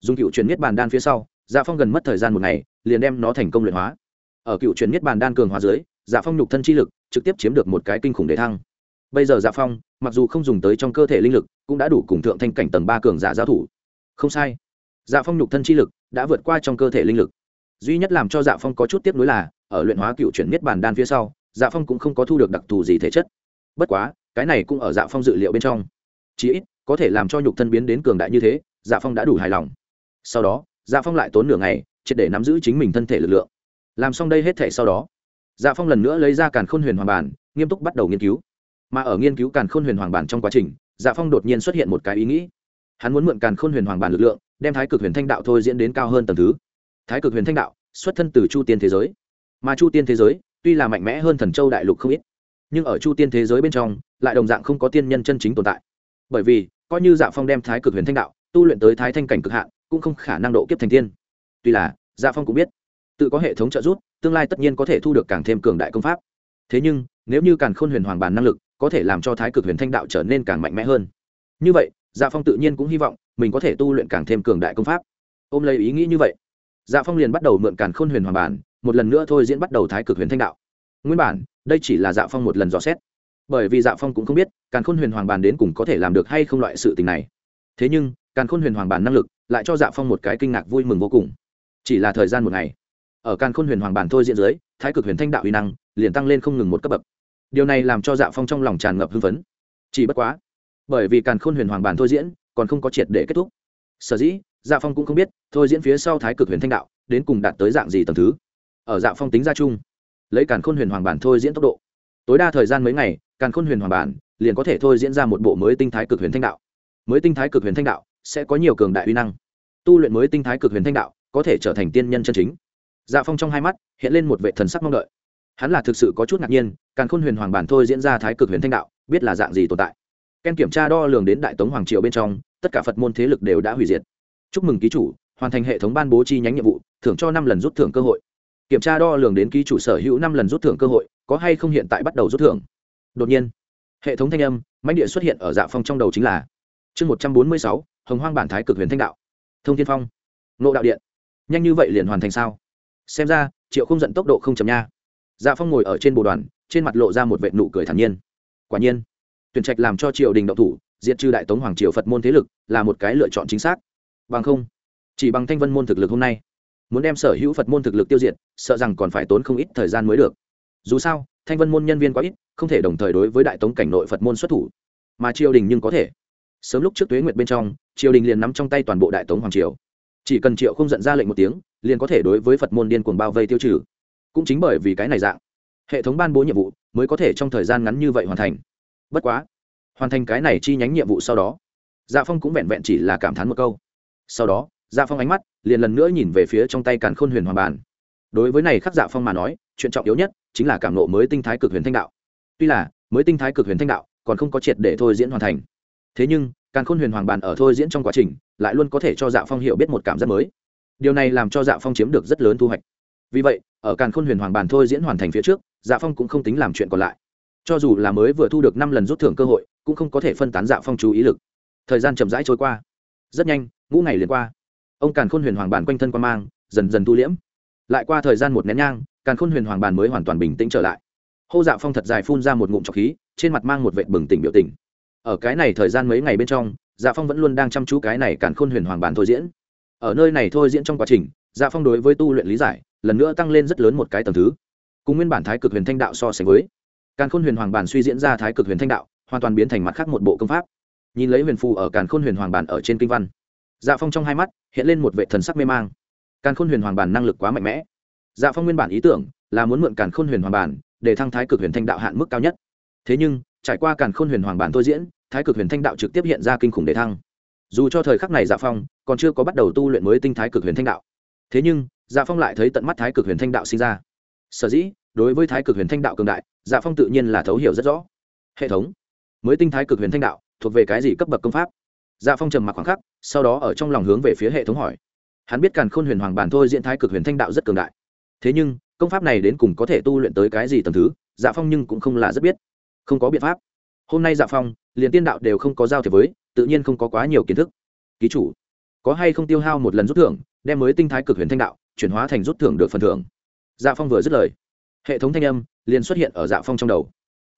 Dùng cựu truyền miết bàn đan phía sau dạ phong gần mất thời gian một ngày, liền đem nó thành công luyện hóa. Ở cựu truyền miết bàn đan cường hóa dưới dạ phong nhục thân chi lực trực tiếp chiếm được một cái kinh khủng để thăng. Bây giờ dạ phong, mặc dù không dùng tới trong cơ thể linh lực, cũng đã đủ cùng thượng thanh cảnh tầng ba cường giả giao thủ. Không sai. Dạ phong nhục thân chi lực đã vượt qua trong cơ thể linh lực. Duy nhất làm cho dạ phong có chút tiếp nối là, ở luyện hóa cựu chuyển miết bàn đan phía sau dạ phong cũng không có thu được đặc thù gì thể chất. Bất quá, cái này cũng ở dạ phong dự liệu bên trong. Chí ít, có thể làm cho nhục thân biến đến cường đại như thế dạ phong đã đủ hài lòng. Sau đó dạ phong lại tốn nửa ngày, triệt để nắm giữ chính mình thân thể lực lượng. Làm xong đây hết thể sau đó dạ phong lần nữa lấy ra càn khôn huyền hoàng bản, nghiêm túc bắt đầu nghiên cứu. Mà ở nghiên cứu càn khôn huyền hoàng bản trong quá trình dạ phong đột nhiên xuất hiện một cái ý nghĩ. Hắn muốn mượn càn khôn huyền hoàng bản lực lượng, đem thái cực huyền thanh đạo thôi diễn đến cao hơn tầng thứ. Thái cực huyền thanh đạo, xuất thân từ chu tiên thế giới. Mà chu tiên thế giới, tuy là mạnh mẽ hơn thần châu đại lục không ít, nhưng ở chu tiên thế giới bên trong, lại đồng dạng không có tiên nhân chân chính tồn tại. Bởi vì, coi như dạ phong đem thái cực huyền thanh đạo tu luyện tới thái thanh cảnh cực hạn, cũng không khả năng độ kiếp thành tiên. Tuy là dạ phong cũng biết tự có hệ thống trợ giúp, tương lai tất nhiên có thể thu được càng thêm cường đại công pháp. Thế nhưng, nếu như càng khôn huyền hoàng bàn năng lực có thể làm cho thái cực huyền thanh đạo trở nên càng mạnh mẽ hơn. Như vậy dạ phong tự nhiên cũng hy vọng mình có thể tu luyện càng thêm cường đại công pháp. Ôm lấy ý nghĩ như vậy dạ phong liền bắt đầu mượn càn khôn huyền hoàng bản, một lần nữa thôi diễn bắt đầu thái cực huyền thanh đạo. Nguyên bản, đây chỉ là dạ phong một lần dò xét. Bởi vì dạ phong cũng không biết càn khôn huyền hoàng bản đến cùng có thể làm được hay không loại sự tình này. Thế nhưng, càn khôn huyền hoàng bản năng lực lại cho dạ phong một cái kinh ngạc vui mừng vô cùng. Chỉ là thời gian một ngày ở càn khôn huyền hoàng bản thôi diễn dưới, thái cực huyền thanh đạo uy năng liền tăng lên không ngừng một cấp bậc. Điều này làm cho dạ phong trong lòng tràn ngập hưng phấn. Chỉ bất quá, bởi vì càn khôn huyền hoàng bản thôi diễn còn không có triệt để kết thúc. Sở dĩ dạ phong cũng không biết thôi diễn phía sau thái cực huyền thanh đạo đến cùng đạt tới dạng gì tầm thứ. Ở dạ phong tính ra chung, lấy càn khôn huyền hoàng bản thôi diễn tốc độ, tối đa thời gian mấy ngày, càn khôn huyền hoàng bản liền có thể thôi diễn ra một bộ mới tinh thái cực huyền thanh đạo. Mới tinh thái cực huyền thanh đạo sẽ có nhiều cường đại uy năng. Tu luyện mới tinh thái cực huyền thanh đạo có thể trở thành tiên nhân chân chính dạ phong trong hai mắt hiện lên một vệ thần sắc mong đợi. Hắn là thực sự có chút ngạc nhiên càng khôn huyền hoàng bản thôi diễn ra thái cực huyền thanh đạo, biết là dạng gì tồn tại. Ken kiểm tra đo lường đến đại tống hoàng triều bên trong, tất cả phật môn thế lực đều đã hủy diệt. Chúc mừng ký chủ, hoàn thành hệ thống ban bố chi nhánh nhiệm vụ, thưởng cho năm lần rút thưởng cơ hội. Kiểm tra đo lường đến ký chủ sở hữu năm lần rút thưởng cơ hội, có hay không hiện tại bắt đầu rút thưởng? Đột nhiên, hệ thống thanh âm, mãnh địa xuất hiện ở dạ phong trong đầu chính là chương một trăm bốn mươi sáu, hồng hoang bản thái cực huyền thanh đạo. Thông thiên phong nộ đạo điện. Nhanh như vậy liền hoàn thành sao? Xem ra, triệu không giận tốc độ không chậm nha. Dạ phong ngồi ở trên bồ đoàn, trên mặt lộ ra một vệ nụ cười thản nhiên. Quả nhiên, tuyển trạch làm cho triều đình độc thủ, diệt trừ đại tống hoàng triều phật môn thế lực, là một cái lựa chọn chính xác. Bằng không, chỉ bằng thanh vân môn thực lực hôm nay, muốn đem sở hữu phật môn thực lực tiêu diệt, sợ rằng còn phải tốn không ít thời gian mới được. Dù sao, thanh vân môn nhân viên quá ít, không thể đồng thời đối với đại tống cảnh nội phật môn xuất thủ. Mà triều đình nhưng có thể. Sớm lúc trước tuế nguyệt bên trong, triều đình liền nắm trong tay toàn bộ đại tống hoàng triều. Chỉ cần triệu không giận ra lệnh một tiếng liền có thể đối với phật môn điên cuồng bao vây tiêu trừ. Cũng chính bởi vì cái này dạng, hệ thống ban bố nhiệm vụ mới có thể trong thời gian ngắn như vậy hoàn thành. Bất quá, hoàn thành cái này chi nhánh nhiệm vụ sau đó dạ phong cũng vẹn vẹn chỉ là cảm thán một câu. Sau đó dạ phong ánh mắt liền lần nữa nhìn về phía trong tay càn khôn huyền hoàng bàn. đối với này khắc dạ phong mà nói, chuyện trọng yếu nhất chính là cảm nộ mới tinh thái cực huyền thanh đạo. Tuy là, mới tinh thái cực huyền thanh đạo còn không có triệt để thôi diễn hoàn thành. Thế nhưng, càn khôn huyền hoàng bàn ở thôi diễn trong quá trình lại luôn có thể cho dạ phong hiểu biết một cảm giác mới điều này làm cho dạ phong chiếm được rất lớn thu hoạch. Vì vậy, ở càn khôn huyền hoàng bản thôi diễn hoàn thành phía trước dạ phong cũng không tính làm chuyện còn lại. Cho dù là mới vừa thu được năm lần rút thưởng cơ hội, cũng không có thể phân tán dạ phong chú ý lực. Thời gian chậm rãi trôi qua. Rất nhanh, ngũ ngày liền qua. Ông càn khôn huyền hoàng bản quanh thân quan mang, dần dần tu liễm. Lại qua thời gian một nén nhang, càn khôn huyền hoàng bản mới hoàn toàn bình tĩnh trở lại. Hô dạ phong thật dài phun ra một ngụm trọc khí, trên mặt mang một vệ bừng tỉnh biểu tình. Ở cái này thời gian mấy ngày bên trong dạ phong vẫn luôn đang chăm chú cái này càn khôn huyền hoàng bản thôi diễn ở nơi này thôi diễn trong quá trình dạ phong đối với tu luyện lý giải, lần nữa tăng lên rất lớn một cái tầng thứ. Cùng nguyên bản thái cực huyền thanh đạo so sánh với, càn khôn huyền hoàng bản suy diễn ra thái cực huyền thanh đạo, hoàn toàn biến thành mặt khác một bộ công pháp. Nhìn lấy huyền phù ở càn khôn huyền hoàng bản ở trên kinh văn dạ phong trong hai mắt hiện lên một vệ thần sắc mê mang. Càn khôn huyền hoàng bản năng lực quá mạnh mẽ. Dạ phong nguyên bản ý tưởng là muốn mượn càn khôn huyền hoàng bản để thăng thái cực huyền thanh đạo hạn mức cao nhất. Thế nhưng, trải qua càn khôn huyền hoàng bản thôi diễn, thái cực huyền thanh đạo trực tiếp hiện ra kinh khủng để thăng dù cho thời khắc này dạ phong còn chưa có bắt đầu tu luyện mới tinh thái cực huyền thanh đạo thế nhưng dạ phong lại thấy tận mắt thái cực huyền thanh đạo sinh ra sở dĩ đối với thái cực huyền thanh đạo cường đại dạ phong tự nhiên là thấu hiểu rất rõ hệ thống mới tinh thái cực huyền thanh đạo thuộc về cái gì cấp bậc công pháp dạ phong trầm mặc khoảng khắc sau đó ở trong lòng hướng về phía hệ thống hỏi hắn biết càn khôn huyền hoàng bản thôi diễn thái cực huyền thanh đạo rất cường đại thế nhưng công pháp này đến cùng có thể tu luyện tới cái gì tầm thứ dạ phong nhưng cũng không là rất biết không có biện pháp hôm nay dạ phong liền tiên đạo đều không có giao thiệp với tự nhiên không có quá nhiều kiến thức. Ký chủ, có hay không tiêu hao một lần rút thưởng, đem mới tinh thái cực huyền thanh đạo, chuyển hóa thành rút thưởng được phần thưởng? Dạ phong vừa dứt lời, hệ thống thanh âm liền xuất hiện ở dạ phong trong đầu.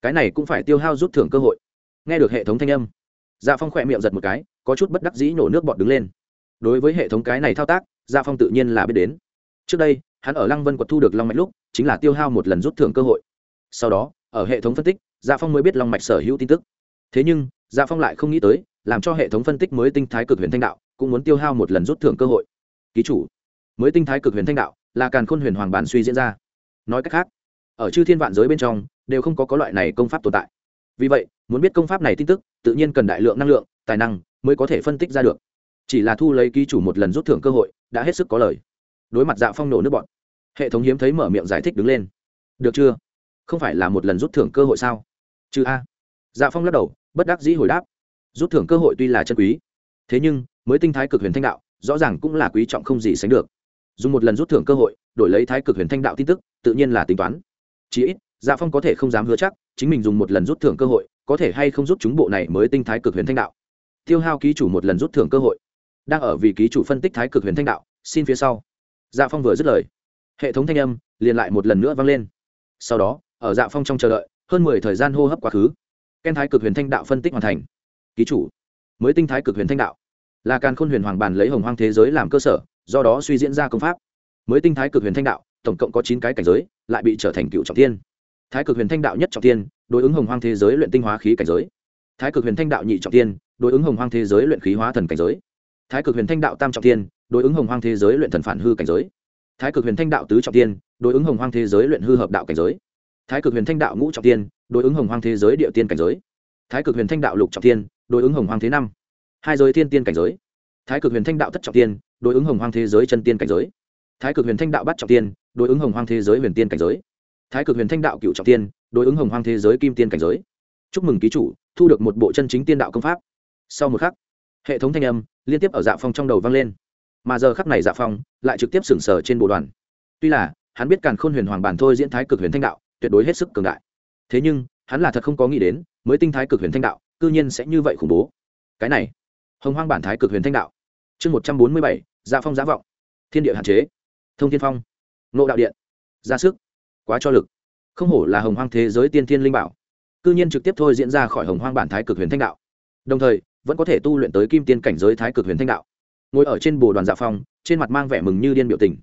Cái này cũng phải tiêu hao rút thưởng cơ hội. Nghe được hệ thống thanh âm dạ phong khỏe miệng giật một cái, có chút bất đắc dĩ nổ nước bọt đứng lên. Đối với hệ thống cái này thao tác dạ phong tự nhiên là biết đến. Trước đây, hắn ở lăng vân quật thu được long mạch lúc, chính là tiêu hao một lần rút thưởng cơ hội. Sau đó, ở hệ thống phân tích dạ phong mới biết long mạch sở hữu tin tức. Thế nhưng dạ phong lại không nghĩ tới làm cho hệ thống phân tích mới tinh thái cực huyền thanh đạo cũng muốn tiêu hao một lần rút thưởng cơ hội. Ký chủ, mới tinh thái cực huyền thanh đạo là càn khôn huyền hoàng bản suy diễn ra. Nói cách khác, ở chư thiên vạn giới bên trong, đều không có có loại này công pháp tồn tại. Vì vậy, muốn biết công pháp này tin tức, tự nhiên cần đại lượng năng lượng, tài năng mới có thể phân tích ra được. Chỉ là thu lấy ký chủ một lần rút thưởng cơ hội, đã hết sức có lời. Đối mặt dạ phong nổ nước bọn, hệ thống hiếm thấy mở miệng giải thích đứng lên. Được chưa? Không phải là một lần rút thưởng cơ hội sao? Chứ a. Dạ phong lắc đầu, bất đắc dĩ hồi đáp rút thưởng cơ hội tuy là chân quý, thế nhưng mới tinh thái cực huyền thanh đạo, rõ ràng cũng là quý trọng không gì sánh được. Dùng một lần rút thưởng cơ hội, đổi lấy thái cực huyền thanh đạo tin tức, tự nhiên là tính toán. Chí ít dạ phong có thể không dám hứa chắc, chính mình dùng một lần rút thưởng cơ hội, có thể hay không giúp chúng bộ này mới tinh thái cực huyền thanh đạo. Tiêu hao ký chủ một lần rút thưởng cơ hội. Đang ở vì ký chủ phân tích thái cực huyền thanh đạo, xin phía sau. Dạ phong vừa dứt lời, hệ thống thanh âm liền lại một lần nữa vang lên. Sau đó, ở dạ phong trong chờ đợi, hơn mười thời gian hô hấp quá khứ, ken thái cực huyền thanh đạo phân tích hoàn thành ký chủ, mới tinh thái cực huyền thanh đạo. Là càn khôn huyền hoàng bàn lấy hồng hoang thế giới làm cơ sở, do đó suy diễn ra công pháp. Mới tinh thái cực huyền thanh đạo, tổng cộng có chín cái cảnh giới, lại bị trở thành cựu trọng tiên thái cực huyền thanh đạo nhất trọng tiên đối ứng hồng hoang thế giới luyện tinh hóa khí cảnh giới. Thái cực huyền thanh đạo nhị trọng tiên đối ứng hồng hoang thế giới luyện khí hóa thần cảnh giới. Thái cực huyền thanh đạo tam trọng tiên đối ứng hồng hoang thế giới luyện thần phản hư cảnh giới. Thái cực huyền thanh đạo tứ trọng tiên đối ứng hồng hoang thế giới luyện hư hợp đạo cảnh giới. Thái cực huyền thanh đạo ngũ trọng tiên đối ứng hồng hoang thế giới địa tiên cảnh giới. Thái cực huyền thanh đạo lục trọng tiên đối ứng hồng hoang thế năm. Hai giới thiên tiên cảnh giới. Thái cực huyền thanh đạo thất trọng tiên, đối ứng hồng hoang thế giới chân tiên cảnh giới. Thái cực huyền thanh đạo bắt trọng tiên, đối ứng hồng hoang thế giới huyền tiên cảnh giới. Thái cực huyền thanh đạo cựu trọng tiên, đối ứng hồng hoang thế giới kim tiên cảnh giới. Chúc mừng ký chủ, thu được một bộ chân chính tiên đạo công pháp. Sau một khắc, hệ thống thanh âm liên tiếp ở dạ phong trong đầu vang lên. Mà giờ khắc này dạ phong lại trực tiếp sừng sờ trên bộ đoàn. Tuy là, hắn biết càn khôn huyền hoàng bản thôi diễn thái cực huyền thanh đạo tuyệt đối hết sức cường đại. Thế nhưng, hắn là thật không có nghĩ đến, mới tinh thái cực huyền thanh đạo cư nhiên sẽ như vậy khủng bố. Cái này, hồng hoang bản thái cực huyền thanh đạo. Chương một trăm bốn mươi bảy gia phong giá vọng. Thiên địa hạn chế. Thông thiên phong. Nộ đạo điện. Ra sức. Quá cho lực. Không hổ là hồng hoang thế giới tiên thiên linh bảo. Cư nhiên trực tiếp thôi diễn ra khỏi hồng hoang bản thái cực huyền thanh đạo. Đồng thời, vẫn có thể tu luyện tới kim tiên cảnh giới thái cực huyền thanh đạo. Ngồi ở trên bồ đoàn dạ phong, trên mặt mang vẻ mừng như điên biểu tình.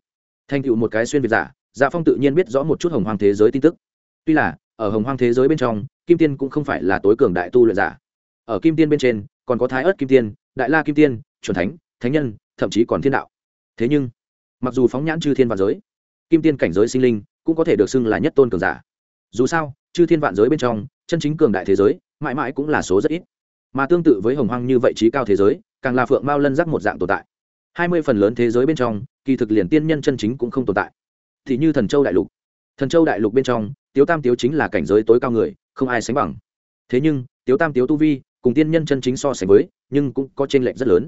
Thành tựu một cái xuyên việt giả dạ phong tự nhiên biết rõ một chút hồng hoang thế giới tin tức. Tuy là, ở hồng hoang thế giới bên trong kim tiên cũng không phải là tối cường đại tu luyện giả. Ở kim tiên bên trên, còn có thái ớt kim tiên, đại la kim tiên c thánh thánh nhân, thậm chí còn thiên đạo. Thế nhưng, mặc dù phóng nhãn chư thiên vạn giới, kim tiên cảnh giới sinh linh cũng có thể được xưng là nhất tôn cường giả. Dù sao, chư thiên vạn giới bên trong, chân chính cường đại thế giới, mãi mãi cũng là số rất ít. Mà tương tự với hồng hoang như vậy trí cao thế giới, càng là phượng mao lân giác một dạng tồn tại. Hai mươi phần lớn thế giới bên trong, kỳ thực liền tiên nhân chân chính cũng không tồn tại. Thì như thần châu đại lục. Thần châu đại lục bên trong, tiếu tam tiếu chính là cảnh giới tối cao người không ai sánh bằng. Thế nhưng, tiếu tam, tiếu tu vi, cùng tiên nhân chân chính so sánh với, nhưng cũng có t r ê n lệch rất lớn.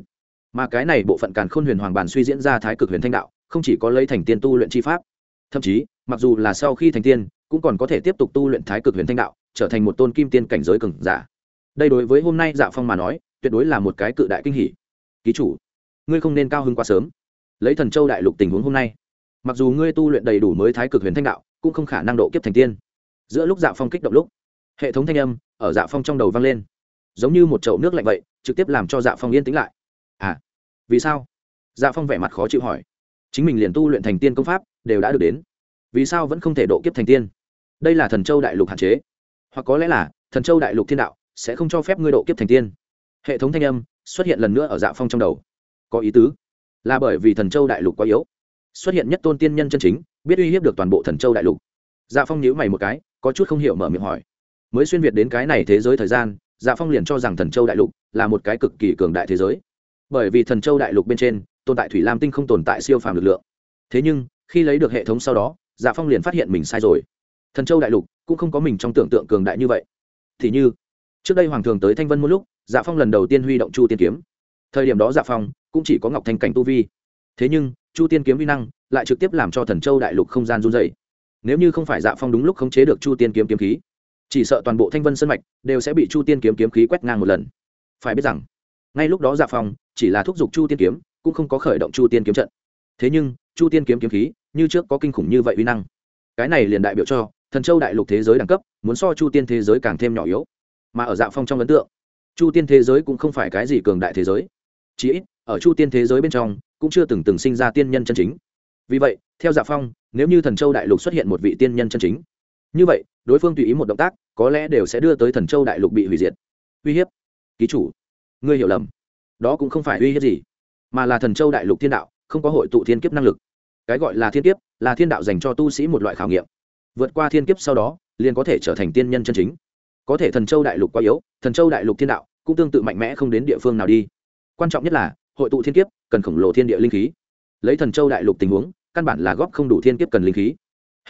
Mà cái này bộ phận càn khôn huyền hoàng bàn suy diễn ra thái cực huyền thanh đạo, không chỉ có lấy thành tiên tu luyện chi pháp, thậm chí, mặc dù là sau khi thành tiên, cũng còn có thể tiếp tục tu luyện thái cực huyền thanh đạo, trở thành một tôn kim tiên cảnh giới cường giả. Đây đối với hôm nay dạ phong mà nói, tuyệt đối là một cái cự đại kinh hỷ ký chủ, ngươi không nên cao hơn quá sớm. Lấy thần châu đại lục tình huống hôm nay, mặc dù ngươi tu luyện đầy đủ mới thái cực huyền thanh đạo, cũng không khả năng độ kiếp thành tiên. Giữa lúc dạ phong kích động lúc hệ thống thanh âm ở dạ phong trong đầu vang lên. Giống như một chậu nước lạnh vậy, trực tiếp làm cho dạ phong yên tĩnh lại. À vì sao? Dạ phong vẻ mặt khó chịu hỏi. Chính mình liền tu luyện thành tiên công pháp, đều đã được đến. Vì sao vẫn không thể độ kiếp thành tiên? Đây là thần châu đại lục hạn chế. Hoặc có lẽ là, thần châu đại lục thiên đạo sẽ không cho phép ngươi độ kiếp thành tiên. Hệ thống thanh âm xuất hiện lần nữa ở dạ phong trong đầu. Có ý tứ là bởi vì thần châu đại lục quá yếu. Xuất hiện nhất tôn tiên nhân chân chính, biết uy hiếp được toàn bộ thần châu đại lục. Dạ phong nhíu mày một cái, có chút không hiểu mở miệng hỏi mới xuyên việt đến cái này thế giới thời gian dạ phong liền cho rằng thần châu đại lục là một cái cực kỳ cường đại thế giới. Bởi vì thần châu đại lục bên trên, tồn tại thủy lam tinh không tồn tại siêu phàm lực lượng. Thế nhưng, khi lấy được hệ thống sau đó dạ phong liền phát hiện mình sai rồi. Thần châu đại lục cũng không có mình trong tưởng tượng cường đại như vậy. Thì như, trước đây hoàng thường tới thanh vân một lúc dạ phong lần đầu tiên huy động chu tiên kiếm. Thời điểm đó dạ phong cũng chỉ có ngọc thanh cảnh tu vi. Thế nhưng, chu tiên kiếm vi năng lại trực tiếp làm cho thần châu đại lục không gian run dày nếu như không phải dạ phong đúng lúc khống chế được chu tiên kiếm kiếm khí chỉ sợ toàn bộ thanh vân sân mạch đều sẽ bị chu tiên kiếm kiếm khí quét ngang một lần. Phải biết rằng, ngay lúc đó dạ phong chỉ là thúc giục chu tiên kiếm, cũng không có khởi động chu tiên kiếm trận. Thế nhưng, chu tiên kiếm kiếm khí như trước có kinh khủng như vậy uy năng. Cái này liền đại biểu cho thần châu đại lục thế giới đẳng cấp muốn so chu tiên thế giới càng thêm nhỏ yếu. Mà ở dạ phong trong ấn tượng, chu tiên thế giới cũng không phải cái gì cường đại thế giới. Chí ít, ở chu tiên thế giới bên trong cũng chưa từng từng sinh ra tiên nhân chân chính. Vì vậy, theo dạ phong nếu như thần châu đại lục xuất hiện một vị tiên nhân chân chính như vậy, đối phương tùy ý một động tác, có lẽ đều sẽ đưa tới thần châu đại lục bị hủy diệt. Uy hiếp. Ký chủ, ngươi hiểu lầm. Đó cũng không phải uy hiếp gì, mà là thần châu đại lục thiên đạo, không có hội tụ thiên kiếp năng lực. Cái gọi là thiên kiếp, là thiên đạo dành cho tu sĩ một loại khảo nghiệm. Vượt qua thiên kiếp sau đó, liền có thể trở thành tiên nhân chân chính. Có thể thần châu đại lục quá yếu, thần châu đại lục thiên đạo cũng tương tự mạnh mẽ không đến địa phương nào đi. Quan trọng nhất là, hội tụ thiên kiếp cần khổng lồ thiên địa linh khí. Lấy thần châu đại lục tình huống, căn bản là góp không đủ thiên kiếp cần linh khí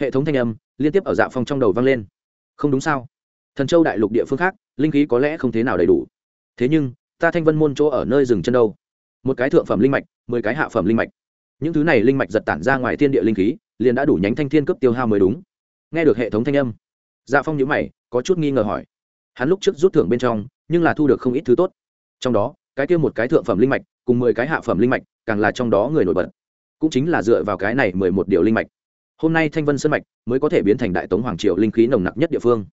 hệ thống thanh âm liên tiếp ở dạ phong trong đầu vang lên. Không đúng sao? Thần châu đại lục địa phương khác, linh khí có lẽ không thế nào đầy đủ. Thế nhưng, ta thanh vân môn chỗ ở nơi rừng chân đâu? Một cái thượng phẩm linh mạch, mười cái hạ phẩm linh mạch. Những thứ này linh mạch giật tản ra ngoài thiên địa linh khí, liền đã đủ nhánh thanh thiên cấp tiêu hao mới đúng. Nghe được hệ thống thanh âm dạ phong nhữ mày, có chút nghi ngờ hỏi. Hắn lúc trước rút thưởng bên trong, nhưng là thu được không ít thứ tốt. Trong đó, cái kia một cái thượng phẩm linh mạch, cùng mười cái hạ phẩm linh mạch, càng là trong đó người nổi bật. Cũng chính là dựa vào cái này mười một điều linh mạch hôm nay thanh vân sơn mạch mới có thể biến thành đại tống hoàng triều linh khí nồng nặc nhất địa phương.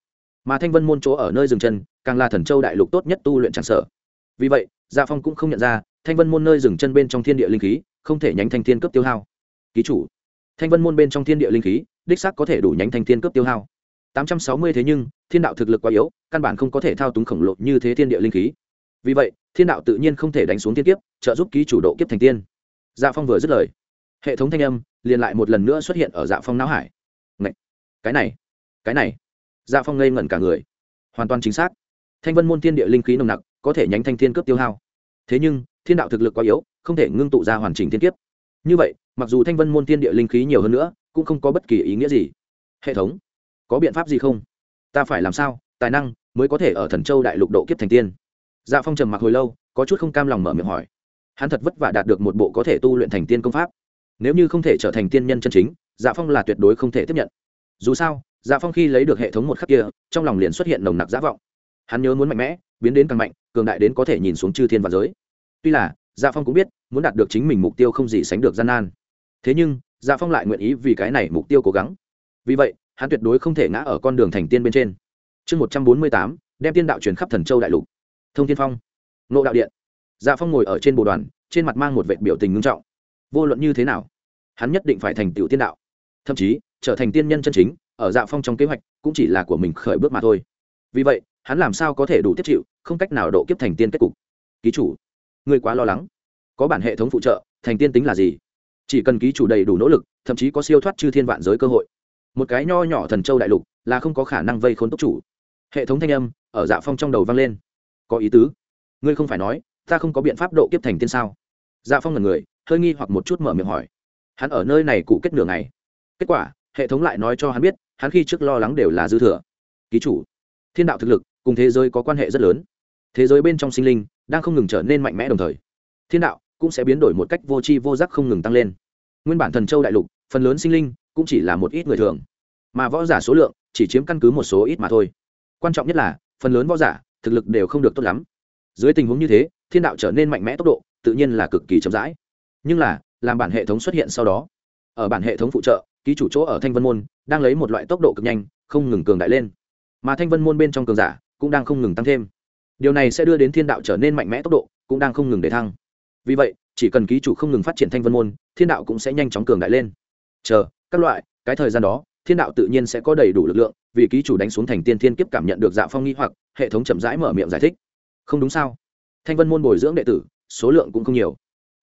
Mà thanh vân môn chỗ ở nơi dừng chân, càng là thần châu đại lục tốt nhất tu luyện tràn sở vì vậy gia phong cũng không nhận ra, thanh vân môn nơi dừng chân bên trong thiên địa linh khí, không thể nhánh thanh thiên cấp tiêu hao. Ký chủ, thanh vân môn bên trong thiên địa linh khí, đích xác có thể đủ nhánh thanh thiên cấp tiêu hao. Tám trăm sáu mươi thế nhưng, thiên đạo thực lực quá yếu, căn bản không có thể thao túng khổng lồ như thế thiên địa linh khí. Vì vậy, thiên đạo tự nhiên không thể đánh xuống thiên kiếp, trợ giúp ký chủ độ kiếp thành tiên. Gia phong vừa dứt lời hệ thống thanh âm liền lại một lần nữa xuất hiện ở dạ phong não hải. Ngậy! cái này cái này. Dạ phong ngây ngẩn cả người. Hoàn toàn chính xác. Thanh vân môn thiên địa linh khí nồng nặc, có thể nhánh thanh thiên cướp tiêu hao. Thế nhưng, thiên đạo thực lực quá yếu, không thể ngưng tụ ra hoàn chỉnh thiên kiếp. Như vậy, mặc dù thanh vân môn thiên địa linh khí nhiều hơn nữa, cũng không có bất kỳ ý nghĩa gì. Hệ thống, có biện pháp gì không? Ta phải làm sao? Tài năng mới có thể ở thần châu đại lục độ kiếp thành tiên. Dạ phong trầm mặc hồi lâu, có chút không cam lòng mở miệng hỏi. Hắn thật vất vả đạt được một bộ có thể tu luyện thành tiên công pháp nếu như không thể trở thành tiên nhân chân chính dạ phong là tuyệt đối không thể tiếp nhận. Dù sao dạ phong khi lấy được hệ thống một khắc kia, trong lòng liền xuất hiện nồng nặc giả vọng. Hắn nhớ muốn mạnh mẽ, biến đến càng mạnh, cường đại đến có thể nhìn xuống chư thiên và giới. Tuy là dạ phong cũng biết, muốn đạt được chính mình mục tiêu không gì sánh được gian nan. Thế nhưng dạ phong lại nguyện ý vì cái này mục tiêu cố gắng. Vì vậy, hắn tuyệt đối không thể ngã ở con đường thành tiên bên trên. Chương một trăm bốn mươi tám, đem tiên đạo truyền khắp thần châu đại lục. Thông tiên phong. Nộ đạo điện. Dạ phong ngồi ở trên bồ đoàn, trên mặt mang một vệ biểu tình ngưng trọng. Vô luận như thế nào hắn nhất định phải thành tựu tiên đạo. Thậm chí, trở thành tiên nhân chân chính, ở dạ phong trong kế hoạch, cũng chỉ là của mình khởi bước mà thôi. Vì vậy, hắn làm sao có thể đủ tiếp chịu, không cách nào độ kiếp thành tiên kết cục. Ký chủ người quá lo lắng. Có bản hệ thống phụ trợ, thành tiên tính là gì? Chỉ cần ký chủ đầy đủ nỗ lực, thậm chí có siêu thoát chư thiên vạn giới cơ hội. Một cái nho nhỏ thần châu đại lục, là không có khả năng vây khốn tốc chủ. Hệ thống thanh âm, ở dạ phong trong đầu vang lên. Có ý tứ. Ngươi không phải nói, ta không có biện pháp độ kiếp thành tiên sao? Dạ phong là người, hơi nghi hoặc một chút mở miệng hỏi hắn ở nơi này cụ kết nửa ngày. Kết quả, hệ thống lại nói cho hắn biết, hắn khi trước lo lắng đều là dư thừa. Ký chủ, thiên đạo thực lực cùng thế giới có quan hệ rất lớn. Thế giới bên trong sinh linh đang không ngừng trở nên mạnh mẽ đồng thời, thiên đạo cũng sẽ biến đổi một cách vô tri vô giác không ngừng tăng lên. Nguyên bản thần châu đại lục, phần lớn sinh linh cũng chỉ là một ít người thường, mà võ giả số lượng chỉ chiếm căn cứ một số ít mà thôi. Quan trọng nhất là, phần lớn võ giả thực lực đều không được tốt lắm. Dưới tình huống như thế, thiên đạo trở nên mạnh mẽ tốc độ tự nhiên là cực kỳ chậm rãi. Nhưng là làm bản hệ thống xuất hiện sau đó. Ở bản hệ thống phụ trợ, ký chủ chỗ ở thanh vân môn đang lấy một loại tốc độ cực nhanh, không ngừng cường đại lên. Mà thanh vân môn bên trong cường giả cũng đang không ngừng tăng thêm. Điều này sẽ đưa đến thiên đạo trở nên mạnh mẽ tốc độ, cũng đang không ngừng để thăng. Vì vậy, chỉ cần ký chủ không ngừng phát triển thanh vân môn, thiên đạo cũng sẽ nhanh chóng cường đại lên. Chờ, các loại, cái thời gian đó, thiên đạo tự nhiên sẽ có đầy đủ lực lượng, vì ký chủ đánh xuống thành tiên thiên kiếp cảm nhận được dạ phong nghi hoặc, hệ thống chậm rãi mở miệng giải thích. Không đúng sao? Thanh vân môn bồi dưỡng đệ tử, số lượng cũng không nhiều.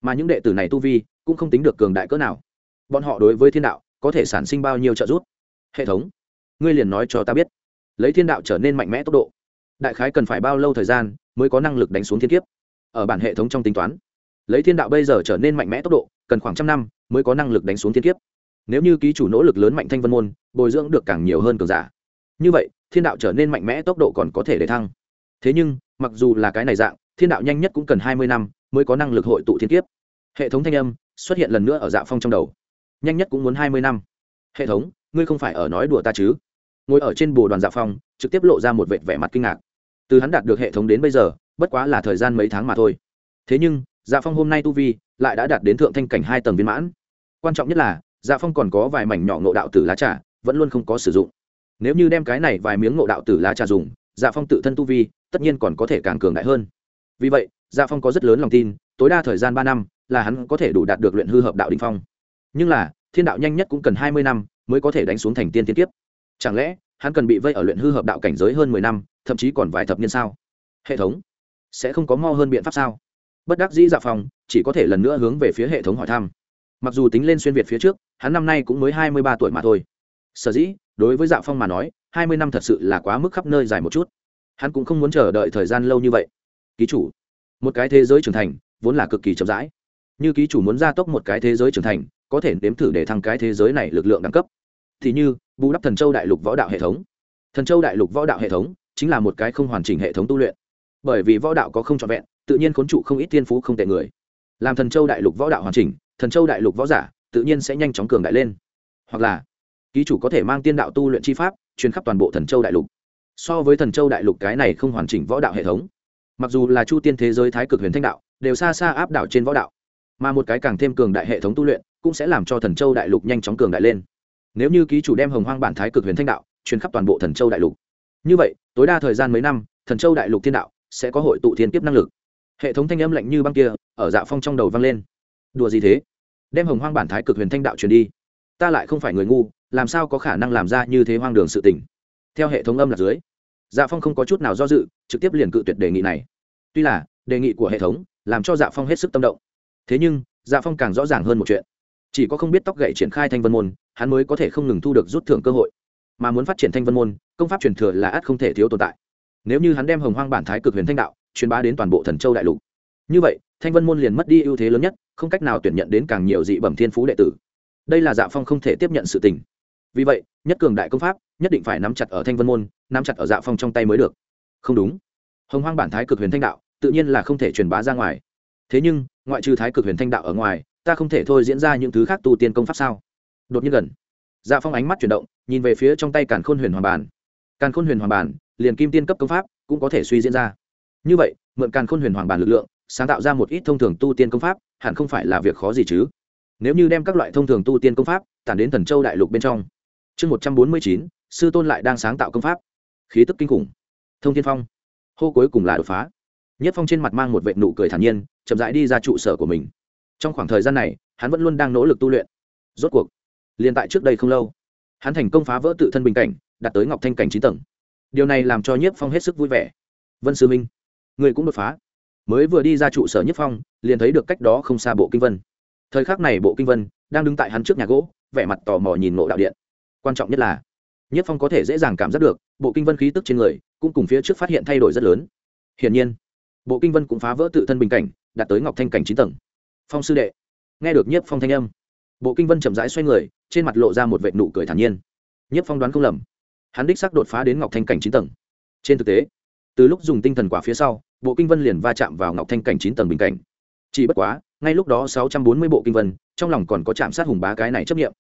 Mà những đệ tử này tu vi cũng không tính được cường đại cỡ nào. Bọn họ đối với thiên đạo có thể sản sinh bao nhiêu trợ giúp? Hệ thống, ngươi liền nói cho ta biết. Lấy thiên đạo trở nên mạnh mẽ tốc độ, đại khái cần phải bao lâu thời gian mới có năng lực đánh xuống thiên kiếp? Ở bản hệ thống trong tính toán, lấy thiên đạo bây giờ trở nên mạnh mẽ tốc độ, cần khoảng trăm năm mới có năng lực đánh xuống thiên kiếp. Nếu như ký chủ nỗ lực lớn mạnh thanh vân môn, bồi dưỡng được càng nhiều hơn cường giả. Như vậy, thiên đạo trở nên mạnh mẽ tốc độ còn có thể để thăng. Thế nhưng, mặc dù là cái này dạng, thiên đạo nhanh nhất cũng cần hai mươi năm mới có năng lực hội tụ thiên kiếp. Hệ thống thanh âm xuất hiện lần nữa ở dạ phong trong đầu. Nhanh nhất cũng muốn hai mươi năm. Hệ thống, ngươi không phải ở nói đùa ta chứ? Ngồi ở trên bồ đoàn dạ phong, trực tiếp lộ ra một vệt vẻ mặt kinh ngạc. Từ hắn đạt được hệ thống đến bây giờ, bất quá là thời gian mấy tháng mà thôi. Thế nhưng dạ phong hôm nay tu vi lại đã đạt đến thượng thanh cảnh hai tầng viên mãn. Quan trọng nhất là dạ phong còn có vài mảnh nhỏ ngộ đạo tử lá trà, vẫn luôn không có sử dụng. Nếu như đem cái này vài miếng ngộ đạo tử lá trà dùng dạ phong tự thân tu vi tất nhiên còn có thể càng cường đại hơn. Vì vậy dạ phong có rất lớn lòng tin, tối đa thời gian ba năm là hắn có thể đủ đạt được luyện hư hợp đạo đình phong. Nhưng là, thiên đạo nhanh nhất cũng cần hai mươi năm mới có thể đánh xuống thành tiên tiên tiếp chẳng lẽ, hắn cần bị vây ở luyện hư hợp đạo cảnh giới hơn mười năm, thậm chí còn vài thập niên sao? Hệ thống, sẽ không có mo hơn biện pháp sao? Bất đắc dĩ dạ phong chỉ có thể lần nữa hướng về phía hệ thống hỏi thăm. Mặc dù tính lên xuyên việt phía trước, hắn năm nay cũng mới hai mươi ba tuổi mà thôi. Sở dĩ, đối với dạ phong mà nói, hai mươi năm thật sự là quá mức khắp nơi dài một chút. Hắn cũng không muốn chờ đợi thời gian lâu như vậy. Ký chủ, một cái thế giới trưởng thành, vốn là cực kỳ chậm rãi như ký chủ muốn gia tốc một cái thế giới trưởng thành, có thể nếm thử để thăng cái thế giới này lực lượng đẳng cấp. Thì như, bù đắp thần châu đại lục võ đạo hệ thống. Thần châu đại lục võ đạo hệ thống chính là một cái không hoàn chỉnh hệ thống tu luyện. Bởi vì võ đạo có không trọn vẹn, tự nhiên khốn trụ không ít tiên phú không tệ người. Làm thần châu đại lục võ đạo hoàn chỉnh, thần châu đại lục võ giả tự nhiên sẽ nhanh chóng cường đại lên. Hoặc là, ký chủ có thể mang tiên đạo tu luyện chi pháp, truyền khắp toàn bộ thần châu đại lục. So với thần châu đại lục cái này không hoàn chỉnh võ đạo hệ thống, mặc dù là chu tiên thế giới thái cực huyền thanh đạo, đều xa xa áp đảo trên võ đạo mà một cái càng thêm cường đại hệ thống tu luyện cũng sẽ làm cho thần châu đại lục nhanh chóng cường đại lên. Nếu như ký chủ đem hồng hoang bản thái cực huyền thanh đạo truyền khắp toàn bộ thần châu đại lục. Như vậy, tối đa thời gian mấy năm, thần châu đại lục thiên đạo sẽ có hội tụ thiên kiếp năng lực. Hệ thống thanh âm lạnh như băng kia ở dạ phong trong đầu vang lên. Đùa gì thế? Đem hồng hoang bản thái cực huyền thanh đạo truyền đi. Ta lại không phải người ngu, làm sao có khả năng làm ra như thế hoang đường sự tình? Theo hệ thống âm là dưới dạ phong không có chút nào do dự, trực tiếp liền cự tuyệt đề nghị này. Tuy là, đề nghị của hệ thống làm cho dạ phong hết sức tâm động thế nhưng dạ phong càng rõ ràng hơn một chuyện. Chỉ có không biết tóc gậy triển khai thanh vân môn, hắn mới có thể không ngừng thu được rút thưởng cơ hội. Mà muốn phát triển thanh vân môn, công pháp truyền thừa là ắt không thể thiếu tồn tại. Nếu như hắn đem hồng hoang bản thái cực huyền thanh đạo truyền bá đến toàn bộ thần châu đại lục. Như vậy, thanh vân môn liền mất đi ưu thế lớn nhất, không cách nào tuyển nhận đến càng nhiều dị bẩm thiên phú đệ tử. Đây là dạ phong không thể tiếp nhận sự tình. Vì vậy, nhất cường đại công pháp, nhất định phải nắm chặt ở thanh vân môn, nắm chặt ở dạ phong trong tay mới được. Không đúng. Hồng hoang bản thái cực huyền thanh đạo, tự nhiên là không thể truyền bá ra ngoài thế nhưng, ngoại trừ thái cực huyền thanh đạo ở ngoài, ta không thể thôi diễn ra những thứ khác tu tiên công pháp sao? Đột nhiên gần. Dạ phong ánh mắt chuyển động, nhìn về phía trong tay càn khôn huyền hoàng bản. Càn khôn huyền hoàng bản, liền kim tiên cấp công pháp, cũng có thể suy diễn ra. Như vậy, mượn càn khôn huyền hoàng bản lực lượng, sáng tạo ra một ít thông thường tu tiên công pháp, hẳn không phải là việc khó gì chứ? Nếu như đem các loại thông thường tu tiên công pháp, tản đến thần châu đại lục bên trong. Chương một trăm bốn mươi chín, sư tôn lại đang sáng tạo công pháp. Khí tức kinh khủng. Thông tiên phong. Hô cuối cùng là đột phá. Nhất phong trên mặt mang một vệ nụ cười thản nhiên chậm rãi đi ra trụ sở của mình. Trong khoảng thời gian này, hắn vẫn luôn đang nỗ lực tu luyện. Rốt cuộc, liền tại trước đây không lâu, hắn thành công phá vỡ tự thân bình cảnh, đạt tới ngọc thanh cảnh chín tầng. Điều này làm cho nhiếp phong hết sức vui vẻ. Vân sư minh, người cũng đột phá. Mới vừa đi ra trụ sở nhiếp phong, liền thấy được cách đó không xa bộ kinh vân. Thời khắc này bộ kinh vân đang đứng tại hắn trước nhà gỗ, vẻ mặt tò mò nhìn ngộ đạo điện. Quan trọng nhất là, nhiếp phong có thể dễ dàng cảm giác được, bộ kinh vân khí tức trên người cũng cùng phía trước phát hiện thay đổi rất lớn. Hiển nhiên, bộ kinh vân cũng phá vỡ tự thân bình cảnh đạt tới ngọc thanh cảnh chín tầng. Phong sư đệ, nghe được nhiếp phong thanh âm, bộ kinh vân chậm rãi xoay người, trên mặt lộ ra một vệ nụ cười thản nhiên. Nhiếp phong đoán không lầm, hắn đích sắc đột phá đến ngọc thanh cảnh chín tầng. Trên thực tế, từ lúc dùng tinh thần quả phía sau, bộ kinh vân liền va chạm vào ngọc thanh cảnh chín tầng bình cảnh. Chỉ bất quá, ngay lúc đó sáu trăm bốn mươi bộ kinh vân, trong lòng còn có chạm sát hùng bá cái này chấp nghiệm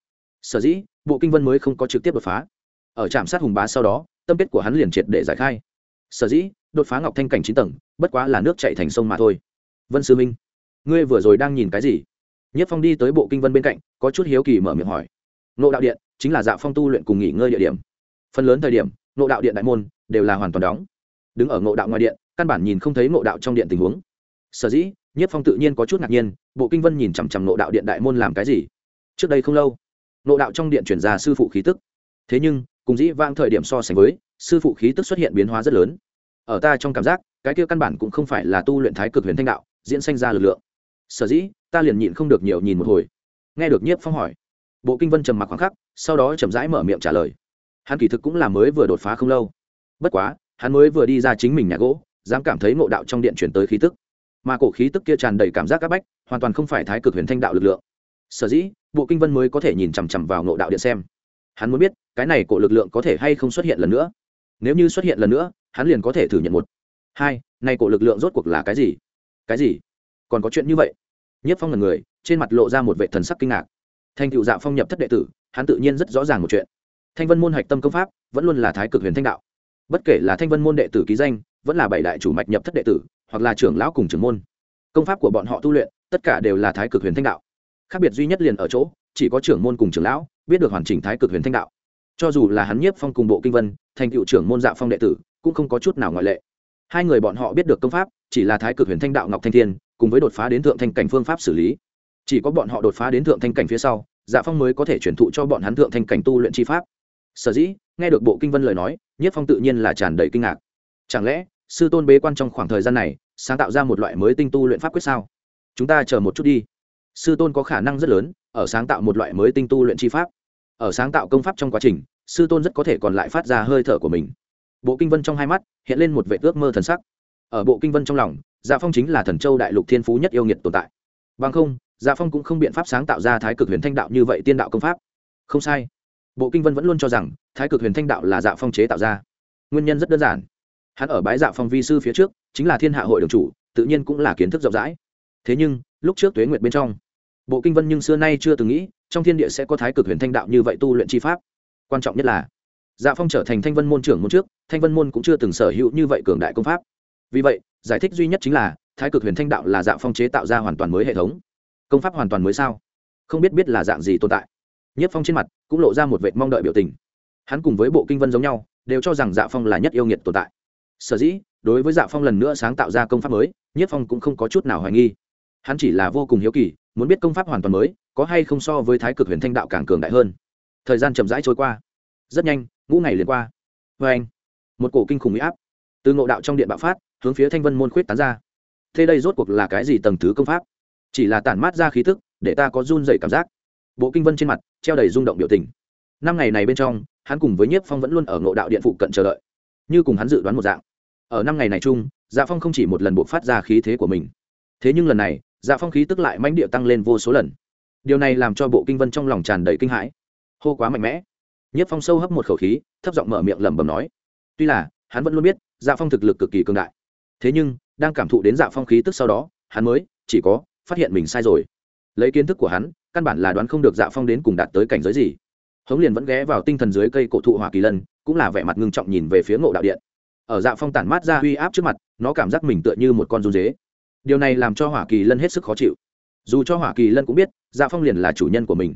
sở dĩ, bộ kinh vân mới không có trực tiếp đột phá. Ở trạm sát hùng bá sau đó, tâm kết của hắn liền triệt để giải khai. Sở dĩ, đột phá ngọc thanh cảnh chín tầng, bất quá là nước chạy thành sông mà thôi vân sư minh, ngươi vừa rồi đang nhìn cái gì? Nhất phong đi tới bộ kinh vân bên cạnh, có chút hiếu kỳ mở miệng hỏi. Nộ đạo điện chính là dạ phong tu luyện cùng nghỉ ngơi địa điểm. Phần lớn thời điểm nộ đạo điện đại môn đều là hoàn toàn đóng. Đứng ở ngộ đạo ngoài điện, căn bản nhìn không thấy ngộ đạo trong điện tình huống. Sở dĩ, nhất phong tự nhiên có chút ngạc nhiên, bộ kinh vân nhìn chằm chằm ngộ đạo điện đại môn làm cái gì? Trước đây không lâu, ngộ đạo trong điện chuyển ra sư phụ khí tức. Thế nhưng, cùng dĩ vang thời điểm so sánh với, sư phụ khí tức xuất hiện biến hóa rất lớn. Ở ta trong cảm giác, cái kia căn bản cũng không phải là tu luyện thái cực huyền thanh đạo diễn sanh ra lực lượng. Sở dĩ, ta liền nhịn không được nhiều nhìn một hồi. Nghe được nhiếp phong hỏi, bộ kinh vân trầm mặc khoảng khắc, sau đó chậm rãi mở miệng trả lời. Hắn kỳ thực cũng là mới vừa đột phá không lâu. Bất quá, hắn mới vừa đi ra chính mình nhà gỗ, dám cảm thấy ngộ đạo trong điện chuyển tới khí tức. Mà cổ khí tức kia tràn đầy cảm giác áp bách, hoàn toàn không phải thái cực huyền thanh đạo lực lượng. Sở dĩ, bộ kinh vân mới có thể nhìn chằm chằm vào ngộ đạo điện xem. Hắn muốn biết, cái này cổ lực lượng có thể hay không xuất hiện lần nữa. Nếu như xuất hiện lần nữa, hắn liền có thể thử nhận một. Hai nay cổ lực lượng rốt cuộc là cái gì? Cái gì? Còn có chuyện như vậy? Nhất phong là người, trên mặt lộ ra một vệ thần sắc kinh ngạc. Thành cựu dạo phong nhập thất đệ tử, hắn tự nhiên rất rõ ràng một chuyện. Thanh vân môn hạch tâm công pháp, vẫn luôn là thái cực huyền thanh đạo. Bất kể là thanh vân môn đệ tử ký danh, vẫn là bảy đại chủ mạch nhập thất đệ tử, hoặc là trưởng lão cùng trưởng môn, công pháp của bọn họ tu luyện, tất cả đều là thái cực huyền thanh đạo. Khác biệt duy nhất liền ở chỗ, chỉ có trưởng môn cùng trưởng lão biết được hoàn chỉnh thái cực huyền thanh đạo. Cho dù là hắn nhiếp phong cùng bộ kinh vân thành cựu trưởng môn dạ phong đệ tử, cũng không có chút nào ngoại lệ hai người bọn họ biết được công pháp, chỉ là thái cực huyền thanh đạo ngọc thanh thiên, cùng với đột phá đến thượng thanh cảnh phương pháp xử lý. Chỉ có bọn họ đột phá đến thượng thanh cảnh phía sau dạ phong mới có thể chuyển thụ cho bọn hắn thượng thanh cảnh tu luyện chi pháp. Sở dĩ, nghe được bộ kinh vân lời nói nhất phong tự nhiên là tràn đầy kinh ngạc. Chẳng lẽ, sư tôn bế quan trong khoảng thời gian này, sáng tạo ra một loại mới tinh tu luyện pháp quyết sao? Chúng ta chờ một chút đi. Sư tôn có khả năng rất lớn, ở sáng tạo một loại mới tinh tu luyện chi pháp. Ở sáng tạo công pháp trong quá trình, sư tôn rất có thể còn lại phát ra hơi thở của mình bộ kinh vân trong hai mắt hiện lên một vệ ước mơ thần sắc. Ở bộ kinh vân trong lòng dạ phong chính là thần châu đại lục thiên phú nhất yêu nghiệt tồn tại. Bằng không dạ phong cũng không biện pháp sáng tạo ra thái cực huyền thanh đạo như vậy tiên đạo công pháp. Không sai. Bộ kinh vân vẫn luôn cho rằng thái cực huyền thanh đạo là dạ phong chế tạo ra. Nguyên nhân rất đơn giản. Hắn ở bái dạ phong vi sư phía trước, chính là thiên hạ hội đồng chủ, tự nhiên cũng là kiến thức rộng rãi. Thế nhưng, lúc trước tuế nguyệt bên trong, bộ kinh vân nhưng xưa nay chưa từng nghĩ, trong thiên địa sẽ có thái cực huyền thanh đạo như vậy tu luyện chi pháp. Quan trọng nhất là dạ phong trở thành thanh vân môn trưởng môn trước, thanh vân môn cũng chưa từng sở hữu như vậy cường đại công pháp. Vì vậy, giải thích duy nhất chính là, thái cực huyền thanh đạo là dạ phong chế tạo ra hoàn toàn mới hệ thống. Công pháp hoàn toàn mới sao? Không biết biết là dạng gì tồn tại. Nhất phong trên mặt cũng lộ ra một vệt mong đợi biểu tình. Hắn cùng với bộ kinh vân giống nhau, đều cho rằng dạ phong là nhất yêu nghiệt tồn tại. Sở dĩ, đối với dạ phong lần nữa sáng tạo ra công pháp mới, nhất phong cũng không có chút nào hoài nghi. Hắn chỉ là vô cùng hiếu kỳ, muốn biết công pháp hoàn toàn mới, có hay không so với thái cực huyền thanh đạo càng cường đại hơn. Thời gian chậm rãi trôi qua rất nhanh, ngũ ngày liền qua. Vê anh, một cổ kinh khủng huy áp từ ngộ đạo trong điện bạo phát, hướng phía thanh vân môn khuyết tán ra. Thế đây rốt cuộc là cái gì tầng thứ công pháp? Chỉ là tản mát ra khí thức để ta có run dậy cảm giác. Bộ kinh vân trên mặt, treo đầy rung động biểu tình. Năm ngày này bên trong, hắn cùng với nhiếp phong vẫn luôn ở ngộ đạo điện phụ cận chờ đợi, như cùng hắn dự đoán một dạng. Ở năm ngày này chung dạ phong không chỉ một lần buộc phát ra khí thế của mình. Thế nhưng lần này dạ phong khí tức lại mãnh địa tăng lên vô số lần. Điều này làm cho bộ kinh vân trong lòng tràn đầy kinh hãi. Hô quá mạnh mẽ nhiếp phong sâu hấp một khẩu khí, thấp giọng mở miệng lẩm bẩm nói, tuy là, hắn vẫn luôn biết dạ phong thực lực cực kỳ cường đại. Thế nhưng, đang cảm thụ đến dạ phong khí tức sau đó, hắn mới chỉ có phát hiện mình sai rồi. Lấy kiến thức của hắn, căn bản là đoán không được dạ phong đến cùng đạt tới cảnh giới gì. Hống liền vẫn ghé vào tinh thần dưới cây cổ thụ hỏa kỳ lân, cũng là vẻ mặt ngưng trọng nhìn về phía ngộ đạo điện. Ở dạ phong tản mát ra uy áp trước mặt, nó cảm giác mình tựa như một con run dế. Điều này làm cho hỏa kỳ lân hết sức khó chịu. Dù cho hỏa kỳ lân cũng biết dạ phong liền là chủ nhân của mình.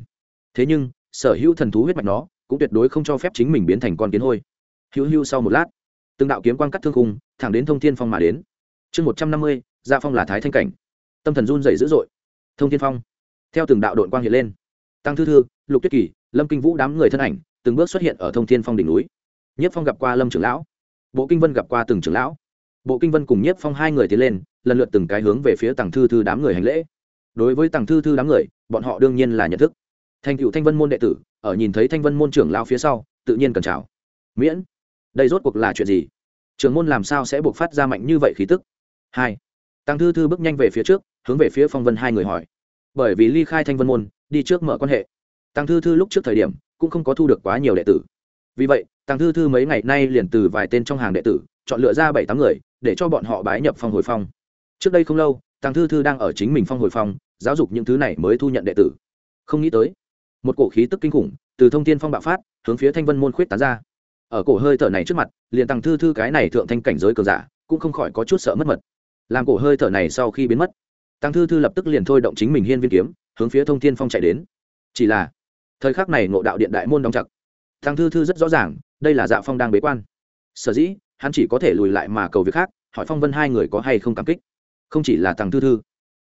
Thế nhưng, sở hữu thần thú huyết mạch nó cũng tuyệt đối không cho phép chính mình biến thành con kiến hôi. Hữu hữu sau một lát, từng đạo kiếm quang cắt thương khung, thẳng đến thông thiên phong mà đến. Chương một trăm năm mươi dạ phong là thái thanh cảnh. Tâm thần run dày dữ dội. Thông thiên phong, theo từng đạo đội quang hiện lên. Tăng thư thư, lục tuyết kỳ, lâm kinh vũ đám người thân ảnh, từng bước xuất hiện ở thông thiên phong đỉnh núi. Nhất phong gặp qua lâm trưởng lão. Bộ kinh vân gặp qua từng trưởng lão. Bộ kinh vân cùng nhất phong hai người tiến lên, lần lượt từng cái hướng về phía tàng thư thư đám người hành lễ. Đối với tàng thư thư đám người, bọn họ đương nhiên là nhận thức. Thành cựu thanh vân môn đệ tử ở nhìn thấy thanh vân môn trưởng lao phía sau, tự nhiên cần chào. Miễn, đây rốt cuộc là chuyện gì? Trưởng môn làm sao sẽ buộc phát ra mạnh như vậy khí tức? Hai. Tăng thư thư bước nhanh về phía trước, hướng về phía phong vân hai người hỏi. Bởi vì ly khai thanh vân môn, đi trước mở quan hệ. Tăng thư thư lúc trước thời điểm, cũng không có thu được quá nhiều đệ tử. Vì vậy, tăng thư thư mấy ngày nay liền từ vài tên trong hàng đệ tử, chọn lựa ra bảy tám người, để cho bọn họ bái nhập phong hồi phong. Trước đây không lâu, tăng thư thư đang ở chính mình phong hồi phong, giáo dục những thứ này mới thu nhận đệ tử. Không nghĩ tới một cổ khí tức kinh khủng từ thông thiên phong bạo phát, hướng phía thanh vân môn khuyết tán ra. Ở cổ hơi thở này trước mặt, liền tăng thư thư cái này thượng thanh cảnh giới cường giả, cũng không khỏi có chút sợ mất mật. Làm cổ hơi thở này sau khi biến mất, tăng thư thư lập tức liền thôi động chính mình hiên viên kiếm, hướng phía thông thiên phong chạy đến. Chỉ là, thời khắc này ngộ đạo điện đại môn đóng chặt. Tăng thư thư rất rõ ràng, đây là dạ phong đang bế quan. Sở dĩ, hắn chỉ có thể lùi lại mà cầu việc khác, hỏi phong vân hai người có hay không cảm kích. Không chỉ là tăng thư thư,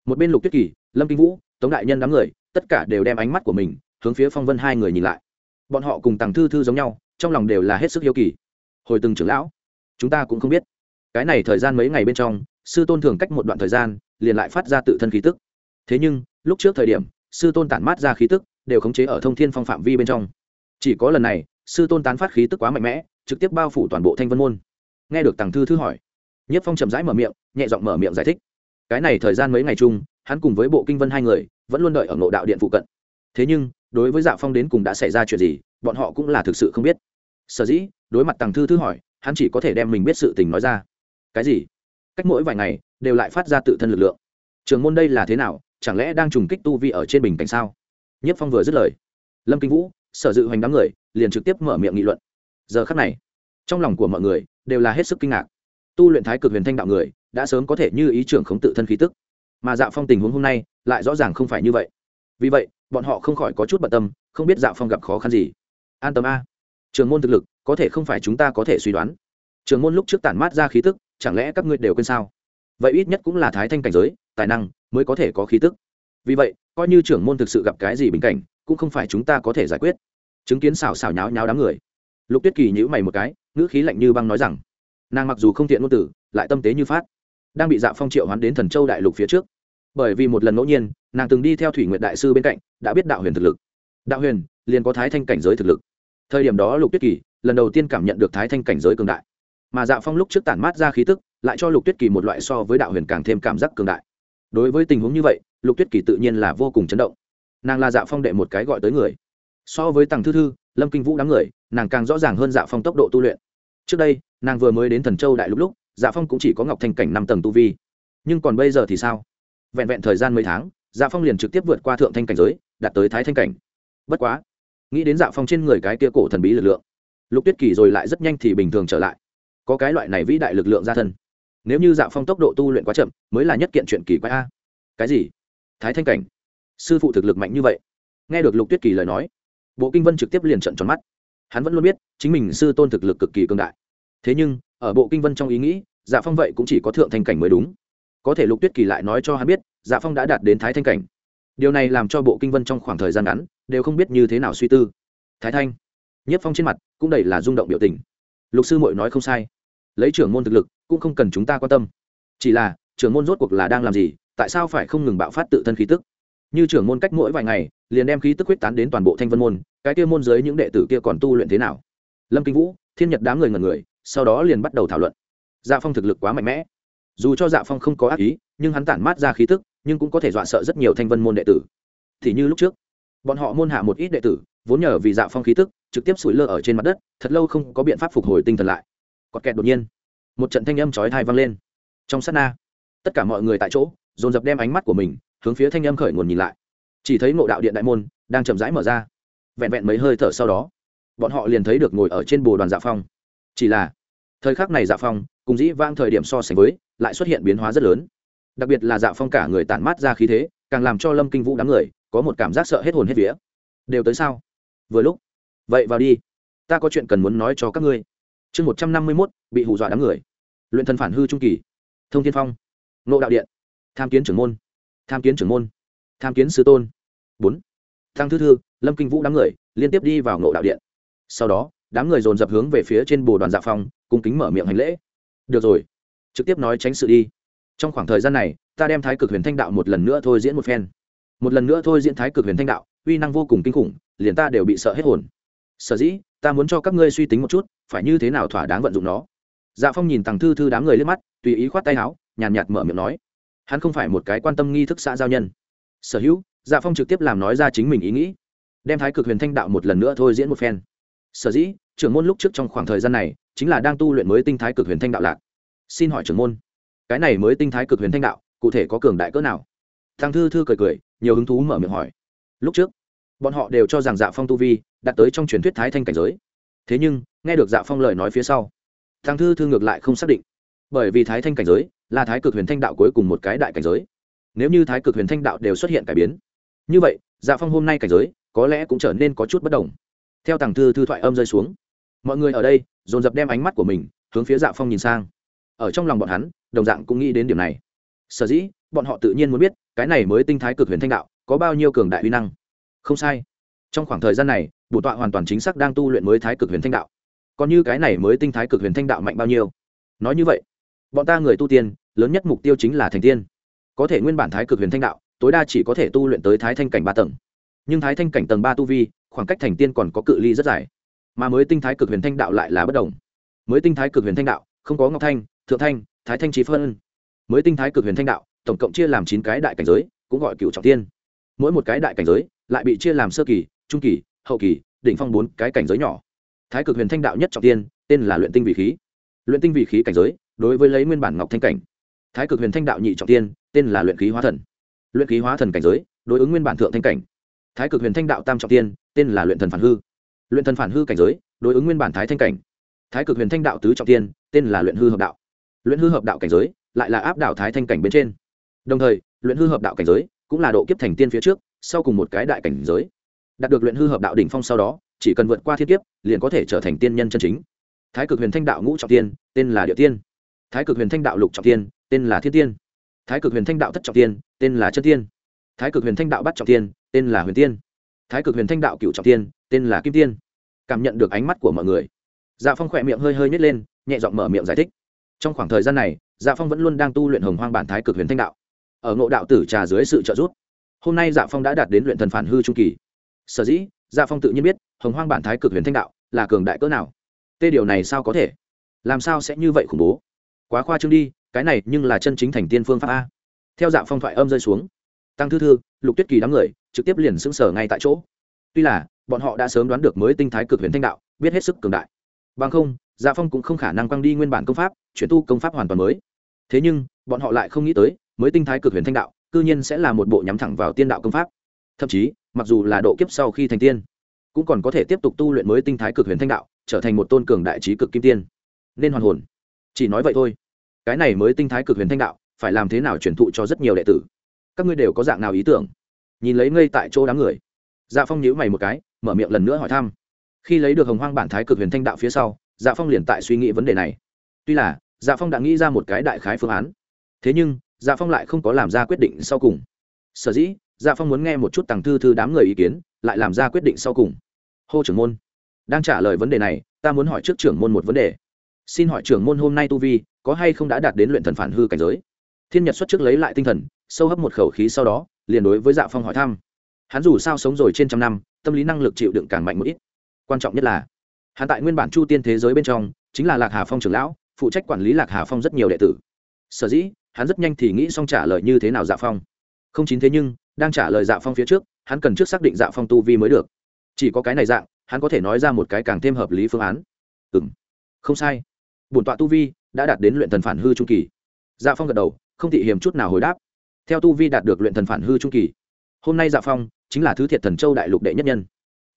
một bên lục tuyết kỳ, lâm kinh vũ, tống đại nhân đám người, tất cả đều đem ánh mắt của mình hướng phía phong vân hai người nhìn lại bọn họ cùng tàng thư thư giống nhau trong lòng đều là hết sức hiếu kỳ hồi từng trưởng lão chúng ta cũng không biết cái này thời gian mấy ngày bên trong sư tôn thường cách một đoạn thời gian liền lại phát ra tự thân khí tức thế nhưng lúc trước thời điểm sư tôn tản mát ra khí tức đều khống chế ở thông thiên phong phạm vi bên trong chỉ có lần này sư tôn tán phát khí tức quá mạnh mẽ trực tiếp bao phủ toàn bộ thanh vân môn nghe được tàng thư thư hỏi nhất phong chậm rãi mở miệng nhẹ giọng mở miệng giải thích cái này thời gian mấy ngày chung hắn cùng với bộ kinh vân hai người vẫn luôn đợi ở ngộ đạo điện phụ cận thế nhưng đối với dạ phong đến cùng đã xảy ra chuyện gì, bọn họ cũng là thực sự không biết. Sở dĩ, đối mặt tàng thư thư hỏi, hắn chỉ có thể đem mình biết sự tình nói ra. Cái gì? Cách mỗi vài ngày, đều lại phát ra tự thân lực lượng. Trường môn đây là thế nào, chẳng lẽ đang trùng kích tu vi ở trên bình cảnh sao? Nhất phong vừa dứt lời, lâm kinh vũ, sở dự hoành đám người, liền trực tiếp mở miệng nghị luận. Giờ khắc này, trong lòng của mọi người đều là hết sức kinh ngạc. Tu luyện thái cực huyền thanh đạo người, đã sớm có thể như ý trưởng khống tự thân khí tức. Mà dạo phong tình huống hôm nay, lại rõ ràng không phải như vậy. Vì vậy bọn họ không khỏi có chút bận tâm, không biết dạ phong gặp khó khăn gì. An tâm a. Trường môn thực lực, có thể không phải chúng ta có thể suy đoán. Trường môn lúc trước tản mát ra khí tức, chẳng lẽ các ngươi đều quên sao? Vậy ít nhất cũng là thái thanh cảnh giới, tài năng mới có thể có khí tức. Vì vậy, coi như trưởng môn thực sự gặp cái gì bình cảnh, cũng không phải chúng ta có thể giải quyết. Chứng kiến xào xào nháo nháo đám người. Lục tuyết kỳ nhữ mày một cái, ngữ khí lạnh như băng nói rằng, nàng mặc dù không thiện ngôn tử, lại tâm tế như phát, đang bị dạ phong triệu hoán đến thần châu đại lục phía trước. Bởi vì một lần ngẫu nhiên nàng từng đi theo thủy nguyện đại sư bên cạnh, đã biết đạo huyền thực lực. Đạo huyền, liền có thái thanh cảnh giới thực lực. Thời điểm đó lục tuyết kỳ, lần đầu tiên cảm nhận được thái thanh cảnh giới cường đại. Mà dạ phong lúc trước tản mát ra khí tức, lại cho lục tuyết kỳ một loại so với đạo huyền càng thêm cảm giác cường đại. Đối với tình huống như vậy, lục tuyết kỳ tự nhiên là vô cùng chấn động. Nàng là dạ phong đệ một cái gọi tới người. So với tàng thư thư, lâm kinh vũ đám người, nàng càng rõ ràng hơn dạ phong tốc độ tu luyện. Trước đây, nàng vừa mới đến thần châu đại lúc lúc dạ phong cũng chỉ có ngọc thanh cảnh năm tầng tu vi. Nhưng còn bây giờ thì sao? Vẹn vẹn thời gian mấy tháng dạ phong liền trực tiếp vượt qua thượng thanh cảnh giới, đạt tới thái thanh cảnh. Bất quá, nghĩ đến dạ phong trên người cái kia cổ thần bí lực lượng, lục tuyết kỳ rồi lại rất nhanh thì bình thường trở lại. Có cái loại này vĩ đại lực lượng ra thân. Nếu như dạ phong tốc độ tu luyện quá chậm, mới là nhất kiện chuyện kỳ quái a. Cái gì? Thái thanh cảnh? Sư phụ thực lực mạnh như vậy. Nghe được lục tuyết kỳ lời nói, bộ kinh vân trực tiếp liền trận tròn mắt. Hắn vẫn luôn biết, chính mình sư tôn thực lực cực kỳ cương đại. Thế nhưng, ở bộ kinh vân trong ý nghĩ dạ phong vậy cũng chỉ có thượng thanh cảnh mới đúng. Có thể lục tuyết kỳ lại nói cho hắn biết dạ phong đã đạt đến thái thanh cảnh. Điều này làm cho bộ kinh vân trong khoảng thời gian ngắn đều không biết như thế nào suy tư. Thái thanh, nhất phong trên mặt cũng đầy là rung động biểu tình. Lục sư mội nói không sai. Lấy trưởng môn thực lực cũng không cần chúng ta quan tâm. Chỉ là, trưởng môn rốt cuộc là đang làm gì, tại sao phải không ngừng bạo phát tự thân khí tức? Như trưởng môn cách mỗi vài ngày, liền đem khí tức huyết tán đến toàn bộ thanh vân môn, cái kia môn dưới những đệ tử kia còn tu luyện thế nào? Lâm kinh vũ, thiên nhật đám người ngần người, sau đó liền bắt đầu thảo luận. Dạ phong thực lực quá mạnh mẽ. Dù cho dạ phong không có ác ý, nhưng hắn tản mát ra khí tức nhưng cũng có thể dọa sợ rất nhiều thanh vân môn đệ tử. Thì như lúc trước, bọn họ môn hạ một ít đệ tử, vốn nhờ vì dạ phong khí tức, trực tiếp sủi lơ ở trên mặt đất, thật lâu không có biện pháp phục hồi tinh thần lại. Còn kẹt đột nhiên, một trận thanh âm chói thai vang lên. Trong sát na, tất cả mọi người tại chỗ, dồn dập đem ánh mắt của mình hướng phía thanh âm khởi nguồn nhìn lại. Chỉ thấy ngộ đạo điện đại môn đang chậm rãi mở ra. Vẹn vẹn mấy hơi thở sau đó, bọn họ liền thấy được ngồi ở trên bồ đoàn dạ phong. Chỉ là, thời khắc này dạ phong, cùng dĩ vang thời điểm so sánh với, lại xuất hiện biến hóa rất lớn đặc biệt là dạ phong cả người tản mát ra khí thế, càng làm cho lâm kinh vũ đám người có một cảm giác sợ hết hồn hết vía. Đều tới sao? Vừa lúc, vậy vào đi, ta có chuyện cần muốn nói cho các ngươi. Chương một trăm năm mươi mốt, bị hù dọa đám người. Luyện thần phản hư trung kỳ. Thông thiên phong. Nộ đạo điện. Tham kiến trưởng môn. Tham kiến trưởng môn. Tham kiến sứ tôn. Bốn. Thăng thư thư, lâm kinh vũ đám người liên tiếp đi vào nộ đạo điện. Sau đó, đám người dồn dập hướng về phía trên bồ đoàn dạ phong, cung kính mở miệng hành lễ. Được rồi, trực tiếp nói tránh sự đi trong khoảng thời gian này ta đem thái cực huyền thanh đạo một lần nữa thôi diễn một phen. Một lần nữa thôi diễn thái cực huyền thanh đạo uy năng vô cùng kinh khủng liền ta đều bị sợ hết hồn. Sở dĩ ta muốn cho các ngươi suy tính một chút phải như thế nào thỏa đáng vận dụng nó. Dạ phong nhìn tàng thư thư đám người lên mắt tùy ý khoát tay áo nhàn nhạt, nhạt mở miệng nói. Hắn không phải một cái quan tâm nghi thức xã giao nhân. Sở hữu dạ phong trực tiếp làm nói ra chính mình ý nghĩ. Đem thái cực huyền thanh đạo một lần nữa thôi diễn một phen. Sở dĩ trưởng môn lúc trước trong khoảng thời gian này chính là đang tu luyện mới tinh thái cực huyền thanh đạo lạc. Xin hỏi trưởng môn cái này mới tinh thái cực huyền thanh đạo, cụ thể có cường đại cỡ nào? Thằng thư thư cười cười, nhiều hứng thú mở miệng hỏi. Lúc trước, bọn họ đều cho rằng dạ phong tu vi đạt tới trong truyền thuyết thái thanh cảnh giới. Thế nhưng, nghe được dạ phong lời nói phía sau, thằng thư thư ngược lại không xác định. Bởi vì thái thanh cảnh giới là thái cực huyền thanh đạo cuối cùng một cái đại cảnh giới. Nếu như thái cực huyền thanh đạo đều xuất hiện cải biến, như vậy dạ phong hôm nay cảnh giới có lẽ cũng trở nên có chút bất đồng. Theo tàng thư thư thoại âm rơi xuống, mọi người ở đây dồn dập đem ánh mắt của mình hướng phía dạ phong nhìn sang. Ở trong lòng bọn hắn đồng dạng cũng nghĩ đến điểm này. Sở dĩ, bọn họ tự nhiên muốn biết, cái này mới tinh thái cực huyền thanh đạo, có bao nhiêu cường đại uy năng. Không sai. Trong khoảng thời gian này, bổ tọa hoàn toàn chính xác đang tu luyện mới thái cực huyền thanh đạo. Còn như cái này mới tinh thái cực huyền thanh đạo mạnh bao nhiêu? Nói như vậy, bọn ta người tu tiên, lớn nhất mục tiêu chính là thành tiên. Có thể nguyên bản thái cực huyền thanh đạo, tối đa chỉ có thể tu luyện tới thái thanh cảnh ba tầng. Nhưng thái thanh cảnh tầng ba tu vi, khoảng cách thành tiên còn có cự ly rất dài. Mà mới tinh thái cực huyền thanh đạo lại là bất đồng. Mới tinh thái cực huyền thanh đạo, không có ngọc thanh, thượng thanh thái thanh trí phân. Mới tinh thái cực huyền thanh đạo, tổng cộng chia làm chín cái đại cảnh giới, cũng gọi cựu trọng tiên. Mỗi một cái đại cảnh giới lại bị chia làm sơ kỳ, trung kỳ, hậu kỳ, đỉnh phong bốn cái cảnh giới nhỏ. Thái cực huyền thanh đạo nhất trọng tiên, tên là luyện tinh vị khí. Luyện tinh vị khí cảnh giới, đối với lấy nguyên bản ngọc thanh cảnh. Thái cực huyền thanh đạo nhị trọng tiên, tên là luyện khí hóa thần. Luyện khí hóa thần cảnh giới, đối ứng nguyên bản thượng thanh cảnh. Thái cực huyền thanh đạo tam trọng tiên, tên là luyện thần phản hư. Luyện thần phản hư cảnh giới, đối ứng nguyên bản thái thanh cảnh. Thái cực huyền thanh đạo tứ trọng tiên, tên là luyện hư hợp đạo luyện hư hợp đạo cảnh giới lại là áp đảo thái thanh cảnh bên trên. Đồng thời, luyện hư hợp đạo cảnh giới cũng là độ kiếp thành tiên phía trước, sau cùng một cái đại cảnh giới. Đạt được luyện hư hợp đạo đỉnh phong sau đó, chỉ cần vượt qua thiên kiếp, liền có thể trở thành tiên nhân chân chính. Thái cực huyền thanh đạo ngũ trọng tiên, tên là địa tiên. Thái cực huyền thanh đạo lục trọng tiên, tên là thiên tiên. Thái cực huyền thanh đạo thất trọng tiên, tên là chân tiên. Thái cực huyền thanh đạo bắt trọng tiên, tên là huyền tiên. Thái cực huyền thanh đạo cựu trọng tiên, tên là kim tiên. Cảm nhận được ánh mắt của mọi người. Dạ phong khỏe miệng hơi hơi nhét lên, nhẹ giọng mở miệng giải thích trong khoảng thời gian này dạ phong vẫn luôn đang tu luyện hồng hoang bản thái cực huyền thanh đạo. Ở ngộ đạo tử trà dưới sự trợ giúp, hôm nay dạ phong đã đạt đến luyện thần phản hư trung kỳ. Sở dĩ dạ phong tự nhiên biết, hồng hoang bản thái cực huyền thanh đạo là cường đại cỡ nào. Tê điều này sao có thể? Làm sao sẽ như vậy khủng bố? Quá khoa trương đi, cái này nhưng là chân chính thành tiên phương pháp a. Theo dạ phong thoại âm rơi xuống, tăng thư thư, lục tuyết kỳ đám người, trực tiếp liền xứng sở ngay tại chỗ. Tuy là, bọn họ đã sớm đoán được mới tinh thái cực huyền thanh đạo, biết hết sức cường đại. Bằng không dạ phong cũng không khả năng quăng đi nguyên bản công pháp, chuyển tu công pháp hoàn toàn mới. Thế nhưng, bọn họ lại không nghĩ tới, mới tinh thái cực huyền thanh đạo, cư nhiên sẽ là một bộ nhắm thẳng vào tiên đạo công pháp. Thậm chí, mặc dù là độ kiếp sau khi thành tiên, cũng còn có thể tiếp tục tu luyện mới tinh thái cực huyền thanh đạo, trở thành một tôn cường đại trí cực kim tiên. Nên hoàn hồn. Chỉ nói vậy thôi. Cái này mới tinh thái cực huyền thanh đạo, phải làm thế nào truyền thụ cho rất nhiều đệ tử? Các ngươi đều có dạng nào ý tưởng? Nhìn lấy ngây tại chỗ đám người. Dạ phong nhíu mày một cái, mở miệng lần nữa hỏi thăm. Khi lấy được hồng hoang bản thái cực huyền thanh đạo phía sau dạ phong liền tại suy nghĩ vấn đề này tuy là dạ phong đã nghĩ ra một cái đại khái phương án thế nhưng dạ phong lại không có làm ra quyết định sau cùng sở dĩ dạ phong muốn nghe một chút tàng thư thư đám người ý kiến lại làm ra quyết định sau cùng hô trưởng môn đang trả lời vấn đề này ta muốn hỏi trước trưởng môn một vấn đề xin hỏi trưởng môn hôm nay tu vi có hay không đã đạt đến luyện thần phản hư cảnh giới thiên nhật xuất trước lấy lại tinh thần sâu hấp một khẩu khí sau đó liền đối với dạ phong hỏi thăm hắn dù sao sống rồi trên trăm năm tâm lý năng lực chịu đựng càng mạnh một ít quan trọng nhất là hắn tại nguyên bản chu tiên thế giới bên trong, chính là lạc hà phong trưởng lão, phụ trách quản lý lạc hà phong rất nhiều đệ tử. Sở dĩ, hắn rất nhanh thì nghĩ xong trả lời như thế nào dạ phong. Không chính thế nhưng, đang trả lời dạ phong phía trước, hắn cần trước xác định dạ phong tu vi mới được. Chỉ có cái này dạng, hắn có thể nói ra một cái càng thêm hợp lý phương án. Ừ m không sai. Bổn tọa tu vi đã đạt đến luyện thần phản hư trung kỳ. Dạ phong gật đầu, không thị hiểm chút nào hồi đáp. Theo tu vi đạt được luyện thần phản hư trung kỳ, hôm nay dạ phong chính là thứ thiệt thần châu đại lục đệ nhất nhân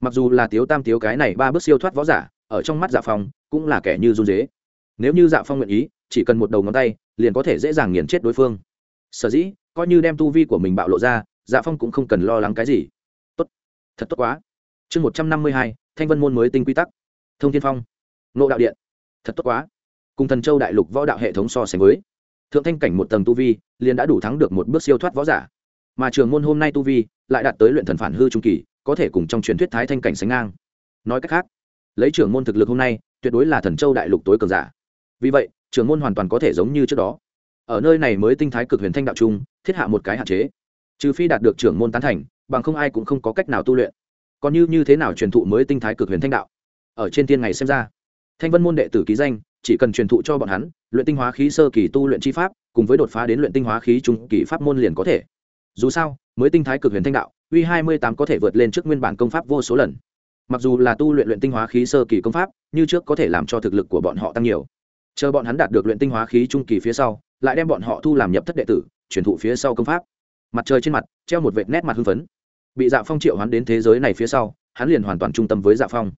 mặc dù là tiếu tam tiếu cái này ba bước siêu thoát võ giả, ở trong mắt dạ phong cũng là kẻ như run dế. Nếu như dạ phong nguyện ý, chỉ cần một đầu ngón tay, liền có thể dễ dàng nghiền chết đối phương. Sở dĩ, coi như đem tu vi của mình bạo lộ ra dạ phong cũng không cần lo lắng cái gì. Tốt. Thật tốt quá. Chương một trăm năm mươi hai, thanh vân môn mới tinh quy tắc. Thông thiên phong. Nộ đạo điện. Thật tốt quá. Cùng thần châu đại lục võ đạo hệ thống so sánh với, thượng thanh cảnh một tầng tu vi, liền đã đủ thắng được một bước siêu thoát võ giả. Mà trường môn hôm nay tu vi, lại đạt tới luyện thần phản hư trung kỳ có thể cùng trong truyền thuyết thái thanh cảnh sánh ngang. Nói cách khác, lấy trưởng môn thực lực hôm nay, tuyệt đối là thần châu đại lục tối cường giả. Vì vậy, trưởng môn hoàn toàn có thể giống như trước đó. Ở nơi này mới tinh thái cực huyền thanh đạo trung, thiết hạ một cái hạn chế. Trừ phi đạt được trưởng môn tán thành, bằng không ai cũng không có cách nào tu luyện. Còn như như thế nào truyền thụ mới tinh thái cực huyền thanh đạo? Ở trên tiên ngày xem ra, thanh vân môn đệ tử ký danh, chỉ cần truyền thụ cho bọn hắn, luyện tinh hóa khí sơ kỳ tu luyện chi pháp, cùng với đột phá đến luyện tinh hóa khí trung kỳ pháp môn liền có thể dù sao, mới tinh thái cực huyền thanh đạo uy hai mươi tám có thể vượt lên trước nguyên bản công pháp vô số lần. Mặc dù là tu luyện luyện tinh hóa khí sơ kỳ công pháp, như trước có thể làm cho thực lực của bọn họ tăng nhiều. Chờ bọn hắn đạt được luyện tinh hóa khí trung kỳ phía sau, lại đem bọn họ thu làm nhập thất đệ tử, truyền thụ phía sau công pháp. Mặt trời trên mặt, treo một vệt nét mặt hưng phấn. Bị dạ phong triệu hắn đến thế giới này phía sau, hắn liền hoàn toàn trung tâm với dạ phong.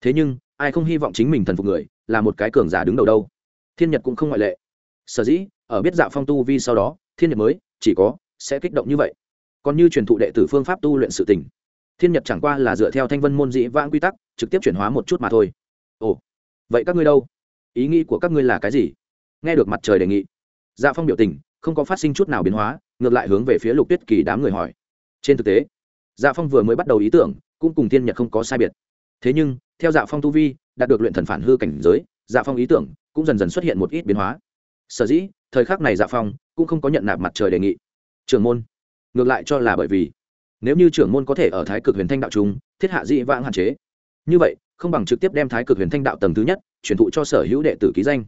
Thế nhưng, ai không hy vọng chính mình thần phục người, là một cái cường giả đứng đầu đâu? Thiên nhật cũng không ngoại lệ. Sở dĩ, ở biết dạ phong tu vi sau đó, thiên nhật mới, chỉ có sẽ kích động như vậy. Còn như truyền thụ đệ tử phương pháp tu luyện sự tình, thiên nhật chẳng qua là dựa theo thanh vân môn dĩ vãng quy tắc, trực tiếp chuyển hóa một chút mà thôi. Ồ, vậy các ngươi đâu? Ý nghĩ của các ngươi là cái gì? Nghe được mặt trời đề nghị dạ phong biểu tình không có phát sinh chút nào biến hóa, ngược lại hướng về phía lục tuyết kỳ đám người hỏi. Trên thực tế dạ phong vừa mới bắt đầu ý tưởng, cũng cùng thiên nhật không có sai biệt. Thế nhưng, theo dạ phong tu vi, đạt được luyện thần phản hư cảnh giới dạ phong ý tưởng cũng dần dần xuất hiện một ít biến hóa. Sở dĩ, thời khắc này dạ phong cũng không có nhận nạp mặt trời đề nghị trưởng môn. Ngược lại cho là bởi vì, nếu như trưởng môn có thể ở thái cực huyền thanh đạo trung, thiết hạ dị vãng hạn chế. Như vậy, không bằng trực tiếp đem thái cực huyền thanh đạo tầng thứ nhất chuyển thụ cho sở hữu đệ tử ký danh.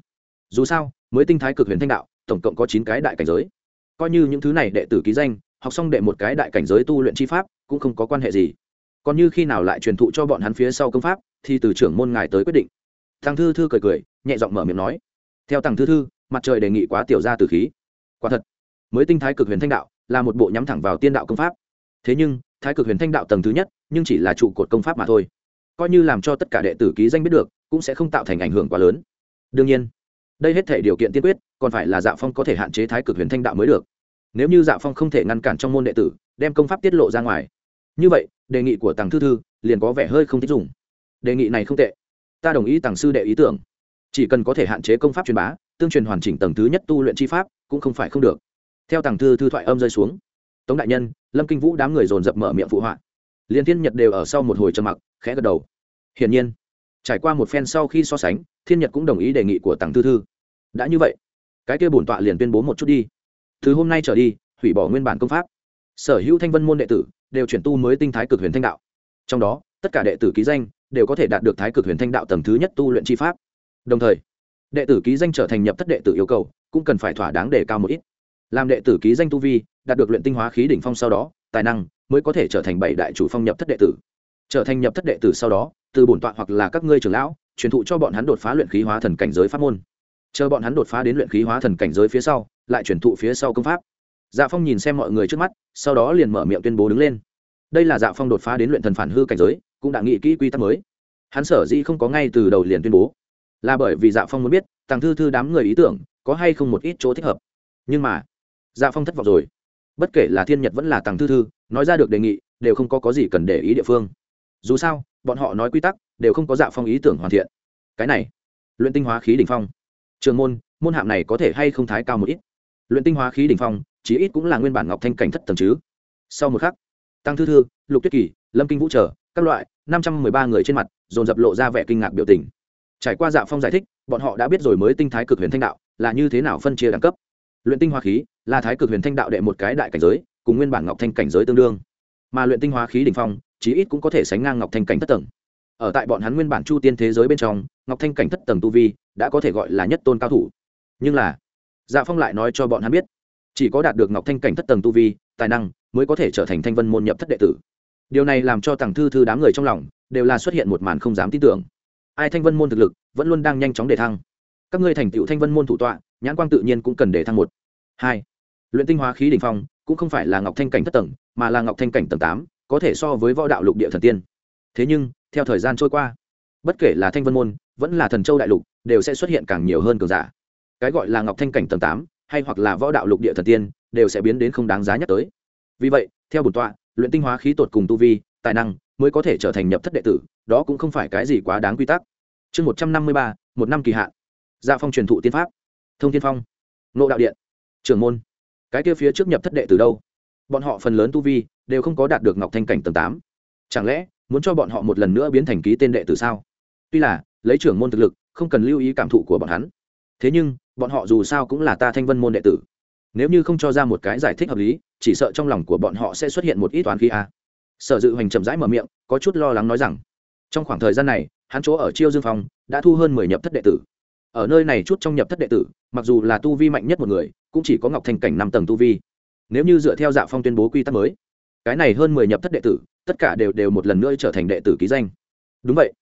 Dù sao, mới tinh thái cực huyền thanh đạo, tổng cộng có chín cái đại cảnh giới. Coi như những thứ này đệ tử ký danh, học xong đệ một cái đại cảnh giới tu luyện chi pháp, cũng không có quan hệ gì. Còn như khi nào lại truyền thụ cho bọn hắn phía sau công pháp, thì từ trưởng môn ngài tới quyết định. Thằng thư thư cười cười, nhẹ giọng mở miệng nói. Theo thằng thư thư, mặt trời đề nghị quá tiểu ra từ khí. Quả thật mới tinh thái cực huyền thanh đạo, là một bộ nhắm thẳng vào tiên đạo công pháp. Thế nhưng, thái cực huyền thanh đạo tầng thứ nhất, nhưng chỉ là trụ cột công pháp mà thôi. Coi như làm cho tất cả đệ tử ký danh biết được, cũng sẽ không tạo thành ảnh hưởng quá lớn. Đương nhiên, đây hết thể điều kiện tiên quyết, còn phải là dạ phong có thể hạn chế thái cực huyền thanh đạo mới được. Nếu như dạ phong không thể ngăn cản trong môn đệ tử, đem công pháp tiết lộ ra ngoài. Như vậy, đề nghị của tàng thư thư liền có vẻ hơi không thích dùng. Đề nghị này không tệ. Ta đồng ý tàng sư đệ ý tưởng. Chỉ cần có thể hạn chế công pháp truyền bá, tương truyền hoàn chỉnh tầng thứ nhất tu luyện chi pháp, cũng không phải không được theo tàng thư thư thoại âm rơi xuống. Tống đại nhân, lâm kinh vũ đám người dồn dập mở miệng phụ họa. Liên thiên nhật đều ở sau một hồi trầm mặc, khẽ gật đầu. Hiển nhiên, trải qua một phen sau khi so sánh, thiên nhật cũng đồng ý đề nghị của tàng thư thư. Đã như vậy, cái kia bổn tọa liền tuyên bố một chút đi. Từ hôm nay trở đi, hủy bỏ nguyên bản công pháp. Sở hữu thanh vân môn đệ tử đều chuyển tu mới tinh thái cực huyền thanh đạo. Trong đó, tất cả đệ tử ký danh đều có thể đạt được thái cực huyền thanh đạo tầng thứ nhất tu luyện chi pháp. Đồng thời, đệ tử ký danh trở thành nhập thất đệ tử yêu cầu cũng cần phải thỏa đáng đề cao một ít làm đệ tử ký danh tu vi, đạt được luyện tinh hóa khí đỉnh phong sau đó, tài năng mới có thể trở thành bảy đại chủ phong nhập thất đệ tử. Trở thành nhập thất đệ tử sau đó, từ bổn tọa hoặc là các ngươi trưởng lão, truyền thụ cho bọn hắn đột phá luyện khí hóa thần cảnh giới pháp môn. Chờ bọn hắn đột phá đến luyện khí hóa thần cảnh giới phía sau, lại truyền thụ phía sau công pháp. Dạ phong nhìn xem mọi người trước mắt, sau đó liền mở miệng tuyên bố đứng lên. Đây là dạ phong đột phá đến luyện thần phản hư cảnh giới, cũng đã nghĩ kỹ quy tắc mới. Hắn sở dĩ không có ngay từ đầu liền tuyên bố, là bởi vì dạ phong muốn biết tàng thư thư đám người ý tưởng có hay không một ít chỗ thích hợp. Nhưng mà dạ phong thất vọng rồi. Bất kể là thiên nhật vẫn là tàng thư thư, nói ra được đề nghị, đều không có có gì cần để ý địa phương. Dù sao, bọn họ nói quy tắc, đều không có dạ phong ý tưởng hoàn thiện. Cái này, luyện tinh hóa khí đ ỉ n h phong. Trường môn môn hạm này có thể hay không thái cao một ít? Luyện tinh hóa khí đ ỉ n h phong, chí ít cũng là nguyên bản ngọc thanh cảnh thất tầng chứ. Sau một khắc tăng thư thư, lục tuyết kỳ, lâm kinh vũ trở các loại, năm trăm mười ba người trên mặt, dồn dập lộ ra vẻ kinh ngạc biểu tình. Trải qua dạ phong giải thích, bọn họ đã biết rồi mới tinh thái cực huyền thanh đạo, là như thế nào phân chia đẳng cấp luyện tinh hoa khí là thái cực huyền thanh đạo đệ một cái đại cảnh giới, cùng nguyên bản ngọc thanh cảnh giới tương đương. Mà luyện tinh hoa khí đỉnh phong, chí ít cũng có thể sánh ngang ngọc thanh cảnh thất tầng. Ở tại bọn hắn nguyên bản chu tiên thế giới bên trong, ngọc thanh cảnh thất tầng tu vi đã có thể gọi là nhất tôn cao thủ. Nhưng là dạ phong lại nói cho bọn hắn biết, chỉ có đạt được ngọc thanh cảnh thất tầng tu vi, tài năng mới có thể trở thành thanh vân môn nhập thất đệ tử. Điều này làm cho tàng thư thư đám người trong lòng đều là xuất hiện một màn không dám tin tưởng. Ai thanh vân môn thực lực vẫn luôn đang nhanh chóng để thăng các ngươi thành tựu thanh vân môn thủ tọa, nhãn quang tự nhiên cũng cần để thăng một. Hai, luyện tinh hóa khí đ ỉ n h phong, cũng không phải là ngọc thanh cảnh thất tầng, mà là ngọc thanh cảnh tầng tám, có thể so với võ đạo lục địa thần tiên. Thế nhưng, theo thời gian trôi qua, bất kể là thanh vân môn, vẫn là thần châu đại lục, đều sẽ xuất hiện càng nhiều hơn cường giả. Cái gọi là ngọc thanh cảnh tầng tám, hay hoặc là võ đạo lục địa thần tiên, đều sẽ biến đến không đáng giá nhắc tới. Vì vậy, theo bổn tọa, luyện tinh hóa khí tột cùng tu vi, tài năng mới có thể trở thành nhập thất đệ tử, đó cũng không phải cái gì quá đáng quy tắc. Chương một trăm năm mươi ba, một năm kỳ hạn dạ phong truyền thụ tiên pháp. Thông tiên phong. Nộ đạo điện. Trưởng môn. Cái kia phía trước nhập thất đệ từ đâu? Bọn họ phần lớn tu vi đều không có đạt được ngọc thanh cảnh tầng tám. Chẳng lẽ muốn cho bọn họ một lần nữa biến thành ký tên đệ tử sao? Tuy là lấy trưởng môn thực lực, không cần lưu ý cảm thụ của bọn hắn. Thế nhưng, bọn họ dù sao cũng là ta thanh vân môn đệ tử. Nếu như không cho ra một cái giải thích hợp lý, chỉ sợ trong lòng của bọn họ sẽ xuất hiện một ít toán khí a. Sở dự hoành chậm rãi mở miệng, có chút lo lắng nói rằng, trong khoảng thời gian này, hắn chỗ ở chiêu dương phong đã thu hơn mười nhập thất đệ tử ở nơi này chút trong nhập thất đệ tử, mặc dù là tu vi mạnh nhất một người, cũng chỉ có ngọc thanh cảnh năm tầng tu vi. Nếu như dựa theo dạ phong tuyên bố quy tắc mới, cái này hơn mười nhập thất đệ tử, tất cả đều đều một lần nữa trở thành đệ tử ký danh. Đúng vậy.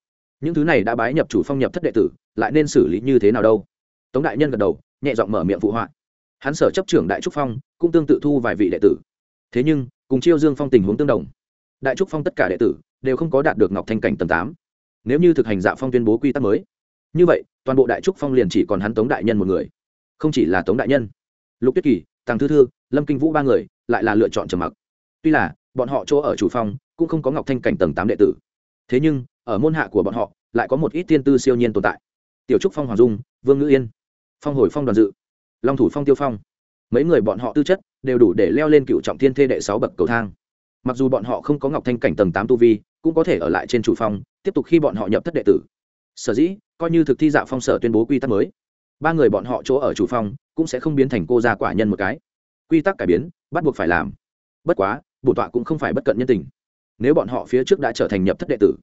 Những thứ này đã bái nhập chủ phong nhập thất đệ tử, lại nên xử lý như thế nào đâu? Tống đại nhân gật đầu, nhẹ giọng mở miệng phụ họa. Hắn sở chấp trưởng đại trúc phong, cũng tương tự thu vài vị đệ tử. Thế nhưng, cùng chiêu dương phong tình huống tương đồng. Đại trúc phong tất cả đệ tử, đều không có đạt được ngọc thanh cảnh tầng tám. Nếu như thực hành dạ phong tuyên bố quy tắc mới như vậy, toàn bộ đại trúc phong liền chỉ còn hắn tống đại nhân một người. Không chỉ là tống đại nhân. Lục tuyết kỳ, tàng thư thư, lâm kinh vũ ba người lại là lựa chọn trầm mặc. Tuy là, bọn họ chỗ ở chủ phong cũng không có ngọc thanh cảnh tầng tám đệ tử. Thế nhưng, ở môn hạ của bọn họ lại có một ít tiên tư siêu nhiên tồn tại. Tiểu trúc phong hoàng dung, vương ngữ yên, phong hồi phong đoàn dự, long thủ phong tiêu phong. Mấy người bọn họ tư chất đều đủ để leo lên cựu trọng thiên thê đệ sáu bậc cầu thang. Mặc dù bọn họ không có ngọc thanh cảnh tầng tám tu vi, cũng có thể ở lại trên chủ phong, tiếp tục khi bọn họ nhập thất đệ tử sở dĩ, coi như thực thi dạ phong sở tuyên bố quy tắc mới. Ba người bọn họ chỗ ở chủ phong cũng sẽ không biến thành cô gia quả nhân một cái. Quy tắc cải biến, bắt buộc phải làm. Bất quá, bổn tọa cũng không phải bất cận nhân tình. Nếu bọn họ phía trước đã trở thành nhập thất đệ tử,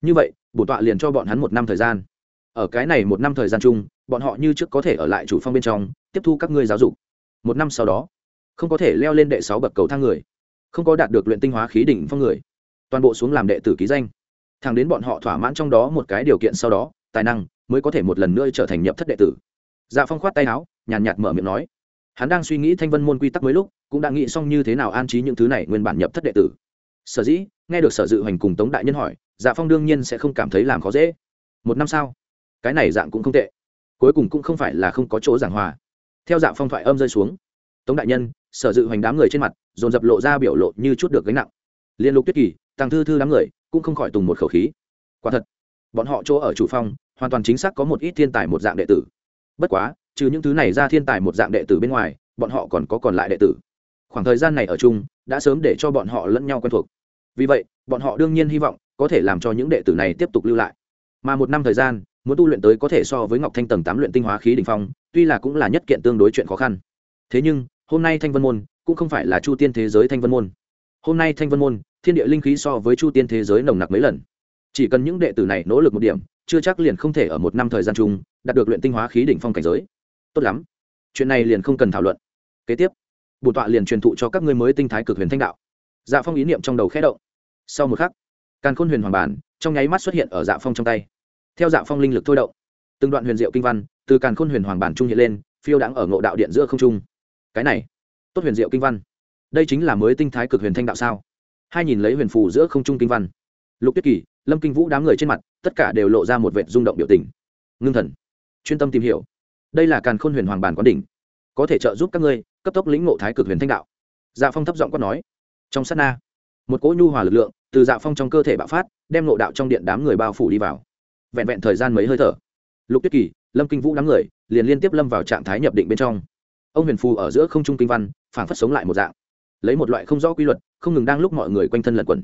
như vậy, bổn tọa liền cho bọn hắn một năm thời gian. Ở cái này một năm thời gian chung, bọn họ như trước có thể ở lại chủ phong bên trong, tiếp thu các ngươi giáo dục. Một năm sau đó, không có thể leo lên đệ sáu bậc cầu thang người, không có đạt được luyện tinh hóa khí đỉnh phong người. Toàn bộ xuống làm đệ tử ký danh thẳng đến bọn họ thỏa mãn trong đó một cái điều kiện sau đó, tài năng mới có thể một lần nữa trở thành nhập thất đệ tử. Dạ phong khoát tay áo, nhàn nhạt mở miệng nói, hắn đang suy nghĩ thanh vân môn quy tắc mới lúc, cũng đã nghĩ xong như thế nào an trí những thứ này nguyên bản nhập thất đệ tử. Sở dĩ, nghe được sở dự hành cùng tống đại nhân hỏi dạ phong đương nhiên sẽ không cảm thấy làm khó dễ. Một năm sau, cái này dạng cũng không tệ. Cuối cùng cũng không phải là không có chỗ giảng hòa. Theo dạ phong thoại âm rơi xuống, tống đại nhân, sở dự hoành đám người trên mặt, dồn dập lộ ra biểu lộ như chút được gánh nặng. Liên lục tuyết kỳ tàng thư thư đám người cũng không khỏi tùng một khẩu khí. Quả thật, bọn họ chỗ ở chủ phong, hoàn toàn chính xác có một ít thiên tài một dạng đệ tử. Bất quá, trừ những thứ này ra thiên tài một dạng đệ tử bên ngoài, bọn họ còn có còn lại đệ tử. Khoảng thời gian này ở chung, đã sớm để cho bọn họ lẫn nhau quen thuộc. Vì vậy, bọn họ đương nhiên hy vọng có thể làm cho những đệ tử này tiếp tục lưu lại. Mà một năm thời gian, muốn tu luyện tới có thể so với ngọc thanh tầng tám luyện tinh hóa khí đình phong, tuy là cũng là nhất kiện tương đối chuyện khó khăn. Thế nhưng, hôm nay thanh vân môn cũng không phải là chu tiên thế giới thanh vân môn hôm nay thanh vân môn, thiên địa linh khí so với chu tiên thế giới nồng nặc mấy lần. Chỉ cần những đệ tử này nỗ lực một điểm, chưa chắc liền không thể ở một năm thời gian chung, đạt được luyện tinh hóa khí đỉnh phong cảnh giới. Tốt lắm. Chuyện này liền không cần thảo luận. Kế tiếp bổn tọa liền truyền thụ cho các ngươi mới tinh thái cực huyền thanh đạo. Dạ phong ý niệm trong đầu khẽ động. Sau một khắc, càn khôn huyền hoàng bản trong nháy mắt xuất hiện ở dạ phong trong tay. Theo dạ phong linh lực thôi động, từng đoạn huyền diệu kinh văn từ càn khôn huyền hoàng bản trung hiện lên, phiêu đáng ở ngộ đạo điện giữa không trung. Cái này, tốt huyền diệu kinh văn đây chính là mới tinh thái cực huyền thanh đạo sao? Hai nhìn lấy huyền phù giữa không trung kinh văn. Lục tuyết kỳ, lâm kinh vũ đám người trên mặt, tất cả đều lộ ra một vệt rung động biểu tình. Ngưng thần. Chuyên tâm tìm hiểu. Đây là càn khôn huyền hoàng bản quán đỉnh. Có thể trợ giúp các ngươi cấp tốc lĩnh ngộ thái cực huyền thanh đạo. Dạ phong thấp giọng quát nói. Trong sát na, một cỗ nhu hòa lực lượng từ dạ phong trong cơ thể bạo phát, đem ngộ đạo trong điện đám người bao phủ đi vào. Vẹn vẹn thời gian mấy hơi thở, lục tuyết kỳ, lâm kinh vũ đám người liền liên tiếp lâm vào trạng thái nhập định bên trong. Ông huyền phù ở giữa không trung kinh văn, phảng phất sống lại một dạng lấy một loại không rõ quy luật, không ngừng đang lúc mọi người quanh thân lẩn quẩn.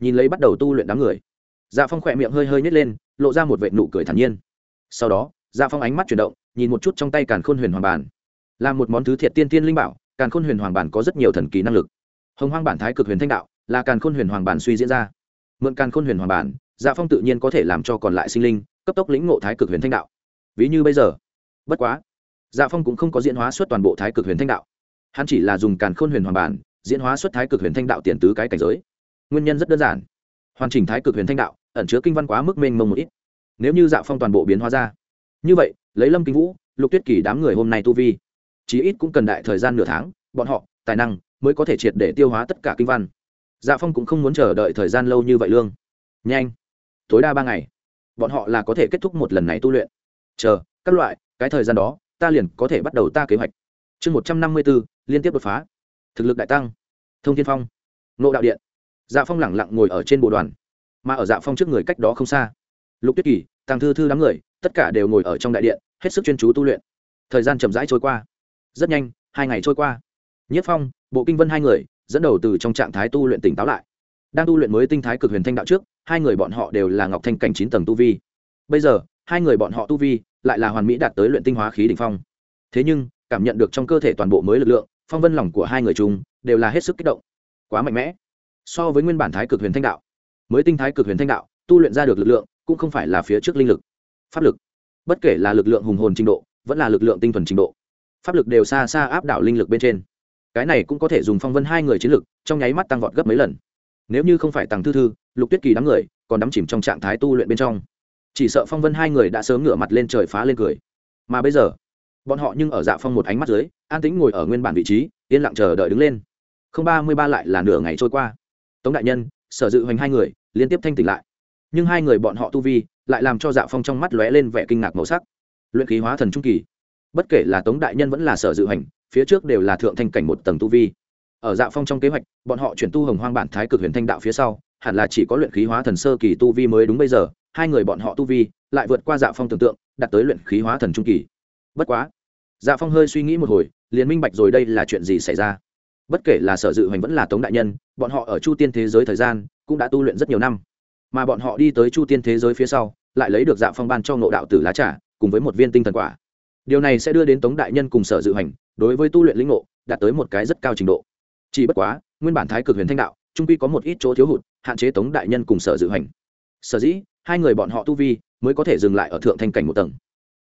Nhìn lấy bắt đầu tu luyện đám người dạ phong khỏe miệng hơi hơi nhét lên, lộ ra một vệ nụ cười thản nhiên. Sau đó dạ phong ánh mắt chuyển động, nhìn một chút trong tay càn khôn huyền hoàng bản. Là một món thứ thiệt tiên tiên linh bảo, càn khôn huyền hoàng bản có rất nhiều thần kỳ năng lực. Hồng hoang bản thái cực huyền thanh đạo là càn khôn huyền hoàng bản suy diễn ra. Mượn càn khôn huyền hoàng bản dạ phong tự nhiên có thể làm cho còn lại sinh linh cấp tốc lĩnh ngộ thái cực huyền thanh đạo. Ví như bây giờ, bất quá dạ phong cũng không có diễn hóa suốt toàn bộ thái cực huyền thanh đạo. Hắn chỉ là dùng càn khôn huyền hoàng bản diễn hóa xuất thái cực huyền thanh đạo tiền tứ cái cảnh giới. Nguyên nhân rất đơn giản. Hoàn chỉnh thái cực huyền thanh đạo, ẩn chứa kinh văn quá mức mênh mông một ít. Nếu như dạ phong toàn bộ biến hóa ra. Như vậy, lấy lâm kinh vũ, lục tuyết kỳ đám người hôm nay tu vi, chí ít cũng cần đại thời gian nửa tháng, bọn họ, tài năng mới có thể triệt để tiêu hóa tất cả kinh văn. Dạ phong cũng không muốn chờ đợi thời gian lâu như vậy lương. Nhanh. Tối đa ba ngày. Bọn họ là có thể kết thúc một lần này tu luyện. Chờ, các loại, cái thời gian đó, ta liền có thể bắt đầu ta kế hoạch. Chương một trăm năm mươi b ố liên tiếp đột phá thực lực đại tăng, thông thiên phong nộ đạo điện dạ phong lẳng lặng ngồi ở trên bộ đoàn, mà ở dạ phong trước người cách đó không xa, lục tuyết kỳ tăng thư thư đám người, tất cả đều ngồi ở trong đại điện, hết sức chuyên chú tu luyện. Thời gian chậm rãi trôi qua, rất nhanh, hai ngày trôi qua. Nhất phong, bộ kinh vân hai người, dẫn đầu từ trong trạng thái tu luyện tỉnh táo lại. Đang tu luyện mới tinh thái cực huyền thanh đạo trước, hai người bọn họ đều là ngọc thanh cảnh chín tầng tu vi. Bây giờ, hai người bọn họ tu vi lại là hoàn mỹ đạt tới luyện tinh hóa khí đ ỉ n h phong. Thế nhưng, cảm nhận được trong cơ thể toàn bộ mới lực lượng phong vân lòng của hai người chung đều là hết sức kích động, quá mạnh mẽ. So với nguyên bản thái cực huyền thanh đạo, mới tinh thái cực huyền thanh đạo, tu luyện ra được lực lượng cũng không phải là phía trước linh lực, pháp lực. Bất kể là lực lượng hùng hồn trình độ, vẫn là lực lượng tinh thuần trình độ, pháp lực đều xa xa áp đảo linh lực bên trên. Cái này cũng có thể dùng phong vân hai người chiến lực trong nháy mắt tăng vọt gấp mấy lần. Nếu như không phải tăng thư thư, lục tuyết kỳ đám người còn đắm chìm trong trạng thái tu luyện bên trong. Chỉ sợ phong vân hai người đã sớm ngửa mặt lên trời phá lên cười. Mà bây giờ bọn họ nhưng ở dạ phong một ánh mắt dưới, an tĩnh ngồi ở nguyên bản vị trí, yên lặng chờ đợi đứng lên. Không ba mươi ba lại là nửa ngày trôi qua. Tống đại nhân, sở dự hoành hai người, liên tiếp thanh tỉnh lại. Nhưng hai người bọn họ tu vi, lại làm cho dạ phong trong mắt lóe lên vẻ kinh ngạc màu sắc. Luyện khí hóa thần trung kỳ. Bất kể là tống đại nhân vẫn là sở dự hành phía trước đều là thượng thanh cảnh một tầng tu vi. Ở dạ phong trong kế hoạch, bọn họ chuyển tu hồng hoang bản thái cực huyền thanh đạo phía sau, hẳn là chỉ có luyện khí hóa thần sơ kỳ tu vi mới đúng bây giờ. Hai người bọn họ tu vi, lại vượt qua dạ phong tưởng tượng, đạt tới luyện khí hóa thần trung kỳ bất quá. Dạ phong hơi suy nghĩ một hồi, liền minh bạch rồi đây là chuyện gì xảy ra. Bất kể là sở dự hoành vẫn là tống đại nhân, bọn họ ở chu tiên thế giới thời gian cũng đã tu luyện rất nhiều năm. Mà bọn họ đi tới chu tiên thế giới phía sau, lại lấy được dạ phong ban cho ngộ đạo tử lá trà, cùng với một viên tinh thần quả. Điều này sẽ đưa đến tống đại nhân cùng sở dự hành đối với tu luyện lĩnh ngộ đạt tới một cái rất cao trình độ. Chỉ bất quá, nguyên bản thái cực huyền thanh đạo, trung quy có một ít chỗ thiếu hụt, hạn chế tống đại nhân cùng sở dự hành sở dĩ hai người bọn họ tu vi mới có thể dừng lại ở thượng thanh cảnh một tầng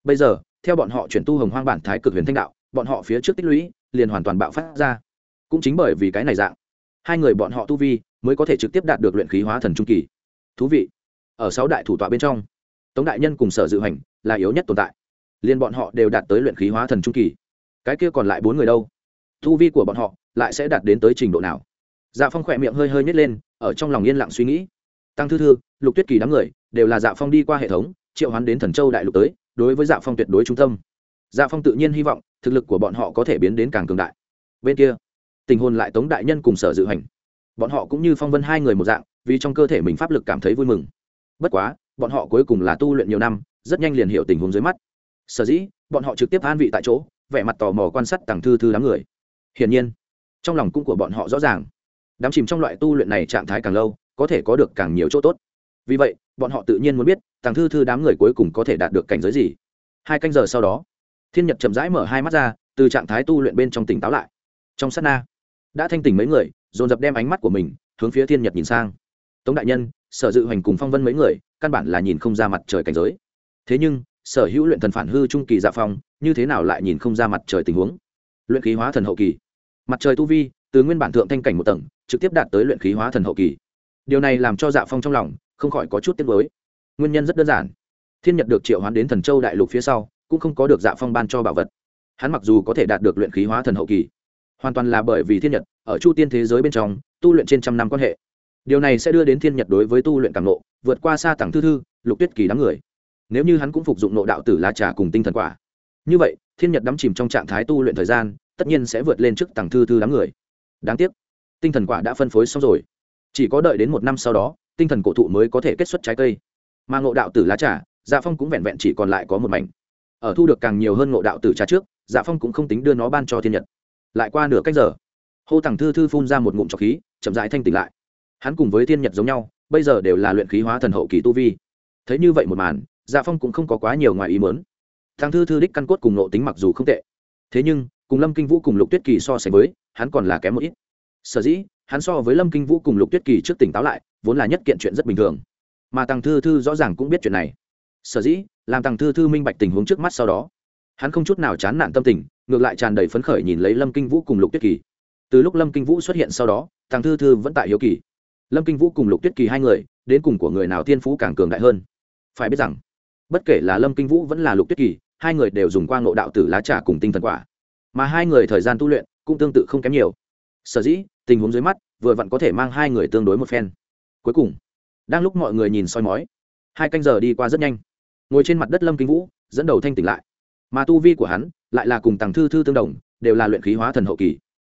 bây giờ, theo bọn họ chuyển tu hồng hoang bản thái cực huyền thanh đạo, bọn họ phía trước tích lũy liền hoàn toàn bạo phát ra. Cũng chính bởi vì cái này dạng, hai người bọn họ tu vi mới có thể trực tiếp đạt được luyện khí hóa thần trung kỳ. Thú vị, ở sáu đại thủ tọa bên trong, tống đại nhân cùng sở dự hành là yếu nhất tồn tại. Liền bọn họ đều đạt tới luyện khí hóa thần trung kỳ. Cái kia còn lại bốn người đâu? Tu vi của bọn họ lại sẽ đạt đến tới trình độ nào? Dạ phong khỏe miệng hơi hơi nhét lên, ở trong lòng yên lặng suy nghĩ. Tăng thư thư, lục tuyết kỳ đám người đều là dạ phong đi qua hệ thống, triệu hoán đến thần châu đại lục tới đối với dạ phong tuyệt đối trung tâm. Dạ phong tự nhiên hy vọng, thực lực của bọn họ có thể biến đến càng cường đại. Bên kia, tình hôn lại tống đại nhân cùng sở dự hành. Bọn họ cũng như phong vân hai người một dạng, vì trong cơ thể mình pháp lực cảm thấy vui mừng. Bất quá, bọn họ cuối cùng là tu luyện nhiều năm, rất nhanh liền hiểu tình huống dưới mắt. Sở dĩ, bọn họ trực tiếp an vị tại chỗ, vẻ mặt tò mò quan sát tàng thư thư đám người. Hiển nhiên, trong lòng cung của bọn họ rõ ràng. Đám chìm trong loại tu luyện này trạng thái càng lâu, có thể có được càng nhiều chỗ tốt vì vậy, bọn họ tự nhiên muốn biết, tàng thư thư đám người cuối cùng có thể đạt được cảnh giới gì. Hai canh giờ sau đó, thiên nhật chậm rãi mở hai mắt ra, từ trạng thái tu luyện bên trong tỉnh táo lại. Trong sát na, đã thanh tỉnh mấy người, dồn dập đem ánh mắt của mình hướng phía thiên nhật nhìn sang. Tống đại nhân, sở dự hoành cùng phong vân mấy người, căn bản là nhìn không ra mặt trời cảnh giới. Thế nhưng, sở hữu luyện thần phản hư trung kỳ dạ phong, như thế nào lại nhìn không ra mặt trời tình huống? Luyện khí hóa thần hậu kỳ. Mặt trời tu vi, từ nguyên bản thượng thanh cảnh một tầng, trực tiếp đạt tới luyện khí hóa thần hậu kỳ điều này làm cho dạ phong trong lòng không khỏi có chút tiếc mới nguyên nhân rất đơn giản. Thiên nhật được triệu hoán đến thần châu đại lục phía sau, cũng không có được dạ phong ban cho bảo vật. Hắn mặc dù có thể đạt được luyện khí hóa thần hậu kỳ, hoàn toàn là bởi vì thiên nhật ở chu tiên thế giới bên trong tu luyện trên trăm năm quan hệ. Điều này sẽ đưa đến thiên nhật đối với tu luyện càng nộ vượt qua xa tặng thư thư, lục tuyết kỳ đám người. Nếu như hắn cũng phục dụng nộ đạo tử lá trà cùng tinh thần quả, như vậy, thiên nhật đắm chìm trong trạng thái tu luyện thời gian, tất nhiên sẽ vượt lên trước tặng thư thư đám người. Đáng tiếc, tinh thần quả đã phân phối xong rồi chỉ có đợi đến một năm sau đó, tinh thần cổ thụ mới có thể kết xuất trái cây. Mà ngộ đạo tử lá trà dạ phong cũng vẹn vẹn chỉ còn lại có một mảnh. Ở thu được càng nhiều hơn ngộ đạo tử trà trước dạ phong cũng không tính đưa nó ban cho thiên nhật. Lại qua nửa cách giờ, hô thẳng thư thư phun ra một ngụm trọc khí, chậm rãi thanh tỉnh lại. Hắn cùng với thiên nhật giống nhau, bây giờ đều là luyện khí hóa thần hậu kỳ tu vi. Thấy như vậy một màn dạ phong cũng không có quá nhiều ngoài ý mớn thằng thư thư đích căn cốt cùng nộ tính mặc dù không tệ. Thế nhưng, cùng lâm kinh vũ cùng lục tuyết kỳ so sánh với, hắn còn là kém một ít. Sở dĩ hắn so với lâm kinh vũ cùng lục tuyết kỳ trước tỉnh táo lại, vốn là nhất kiện chuyện rất bình thường. Mà tàng thư thư rõ ràng cũng biết chuyện này. Sở dĩ, làm tàng thư thư minh bạch tình huống trước mắt sau đó, hắn không chút nào chán nản tâm tình, ngược lại tràn đầy phấn khởi nhìn lấy lâm kinh vũ cùng lục tuyết kỳ. Từ lúc lâm kinh vũ xuất hiện sau đó tàng thư thư vẫn tại hiếu kỳ. Lâm kinh vũ cùng lục tuyết kỳ hai người, đến cùng của người nào thiên phú càng cường đại hơn? Phải biết rằng, bất kể là lâm kinh vũ vẫn là lục tuyết kỳ, hai người đều dùng qua ngộ đạo tử lá trà cùng tinh thần quả. Mà hai người thời gian tu luyện cũng tương tự không kém nhiều. Sở dĩ tình huống dưới mắt, vừa vặn có thể mang hai người tương đối một phen. Cuối cùng, đang lúc mọi người nhìn soi mói, hai canh giờ đi qua rất nhanh. Ngồi trên mặt đất lâm kinh vũ, dẫn đầu thanh tỉnh lại. Mà tu vi của hắn lại là cùng tàng thư thư tương đồng, đều là luyện khí hóa thần hậu kỳ.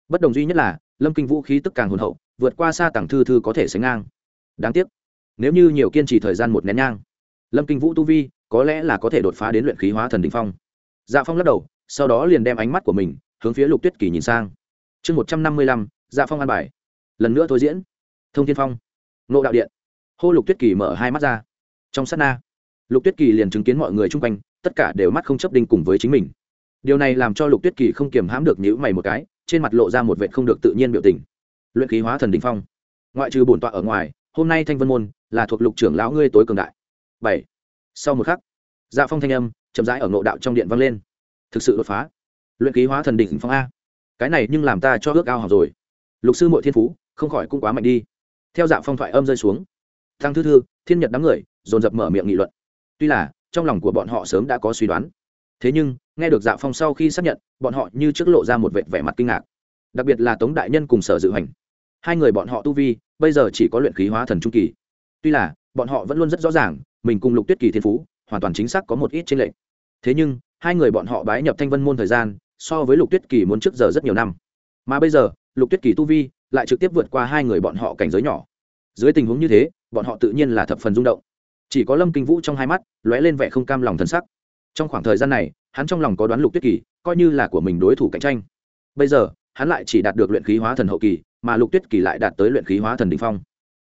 Bất đồng duy nhất là, lâm kinh vũ khí tức càng hồn hậu, vượt qua xa tàng thư thư có thể sánh ngang. Đáng tiếc, nếu như nhiều kiên trì thời gian một nén nhang, lâm kinh vũ tu vi có lẽ là có thể đột phá đến luyện khí hóa thần đ ỉ n h phong. Dạ phong lắc đầu, sau đó liền đem ánh mắt của mình hướng phía lục tuyết kỳ nhìn sang. Chương một trăm năm mươi lăm dạ phong an bài. Lần nữa thôi diễn. Thông Thiên phong. Nộ đạo điện. Hô lục tuyết kỳ mở hai mắt ra. Trong s á t na, lục tuyết kỳ liền chứng kiến mọi người chung quanh, tất cả đều mắt không chấp đinh cùng với chính mình. Điều này làm cho lục tuyết kỳ không kiềm hãm được nhữ mày một cái, trên mặt lộ ra một vệ không được tự nhiên biểu tình. Luyện khí hóa thần đình phong. Ngoại trừ bổn tọa ở ngoài, hôm nay thanh vân môn là thuộc lục trưởng lão ngươi tối cường đại. Bảy. Sau một khắc dạ phong thanh âm chậm rãi ở ngộ đạo trong điện vang lên. Thực sự đột phá. Luyện ký hóa thần đỉnh phong a. Cái này nhưng làm ta cho ước ao học rồi lục sư mội thiên phú, không khỏi cũng quá mạnh đi. Theo dạ phong thoại âm rơi xuống, thăng thư thư, thiên nhật đám người, dồn dập mở miệng nghị luận. Tuy là, trong lòng của bọn họ sớm đã có suy đoán. Thế nhưng, nghe được dạ phong sau khi xác nhận, bọn họ như trước lộ ra một vệt vẻ mặt kinh ngạc. Đặc biệt là tống đại nhân cùng sở dự hành. Hai người bọn họ tu vi, bây giờ chỉ có luyện khí hóa thần trung kỳ. Tuy là, bọn họ vẫn luôn rất rõ ràng, mình cùng lục tuyết kỳ thiên phú, hoàn toàn chính xác có một ít trên lệnh thế nhưng, hai người bọn họ bái nhập thanh vân môn thời gian, so với lục tuyết kỳ muốn trước giờ rất nhiều năm mà bây giờ, lục tuyết kỳ tu vi lại trực tiếp vượt qua hai người bọn họ cảnh giới nhỏ. Dưới tình huống như thế, bọn họ tự nhiên là thập phần rung động. Chỉ có lâm kinh vũ trong hai mắt lóe lên vẻ không cam lòng thân sắc. Trong khoảng thời gian này, hắn trong lòng có đoán lục tuyết kỳ, coi như là của mình đối thủ cạnh tranh. Bây giờ, hắn lại chỉ đạt được luyện khí hóa thần hậu kỳ, mà lục tuyết kỳ lại đạt tới luyện khí hóa thần đ ỉ n h phong.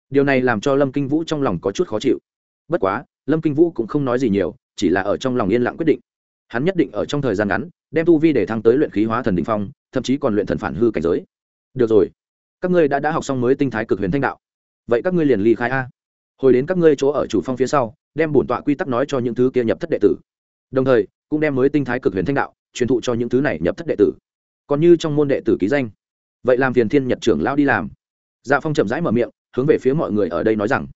Điều này làm cho lâm kinh vũ trong lòng có chút khó chịu. Bất quá, lâm kinh vũ cũng không nói gì nhiều, chỉ là ở trong lòng yên lặng quyết định. Hắn nhất định ở trong thời gian ngắn đem tu vi để thăng tới luyện khí hóa thần đ ỉ n h phong, thậm chí còn luyện thần phản hư cảnh giới. Được rồi, các ngươi đã đã học xong mới tinh thái cực huyền thanh đạo. Vậy các ngươi liền ly khai a. Hồi đến các ngươi chỗ ở chủ phong phía sau, đem bổn tọa quy tắc nói cho những thứ kia nhập thất đệ tử. Đồng thời, cũng đem mới tinh thái cực huyền thanh đạo truyền thụ cho những thứ này nhập thất đệ tử. Còn như trong môn đệ tử ký danh. Vậy làm phiền thiên nhật trưởng lão đi làm. Dạ phong chậm rãi mở miệng, hướng về phía mọi người ở đây nói rằng,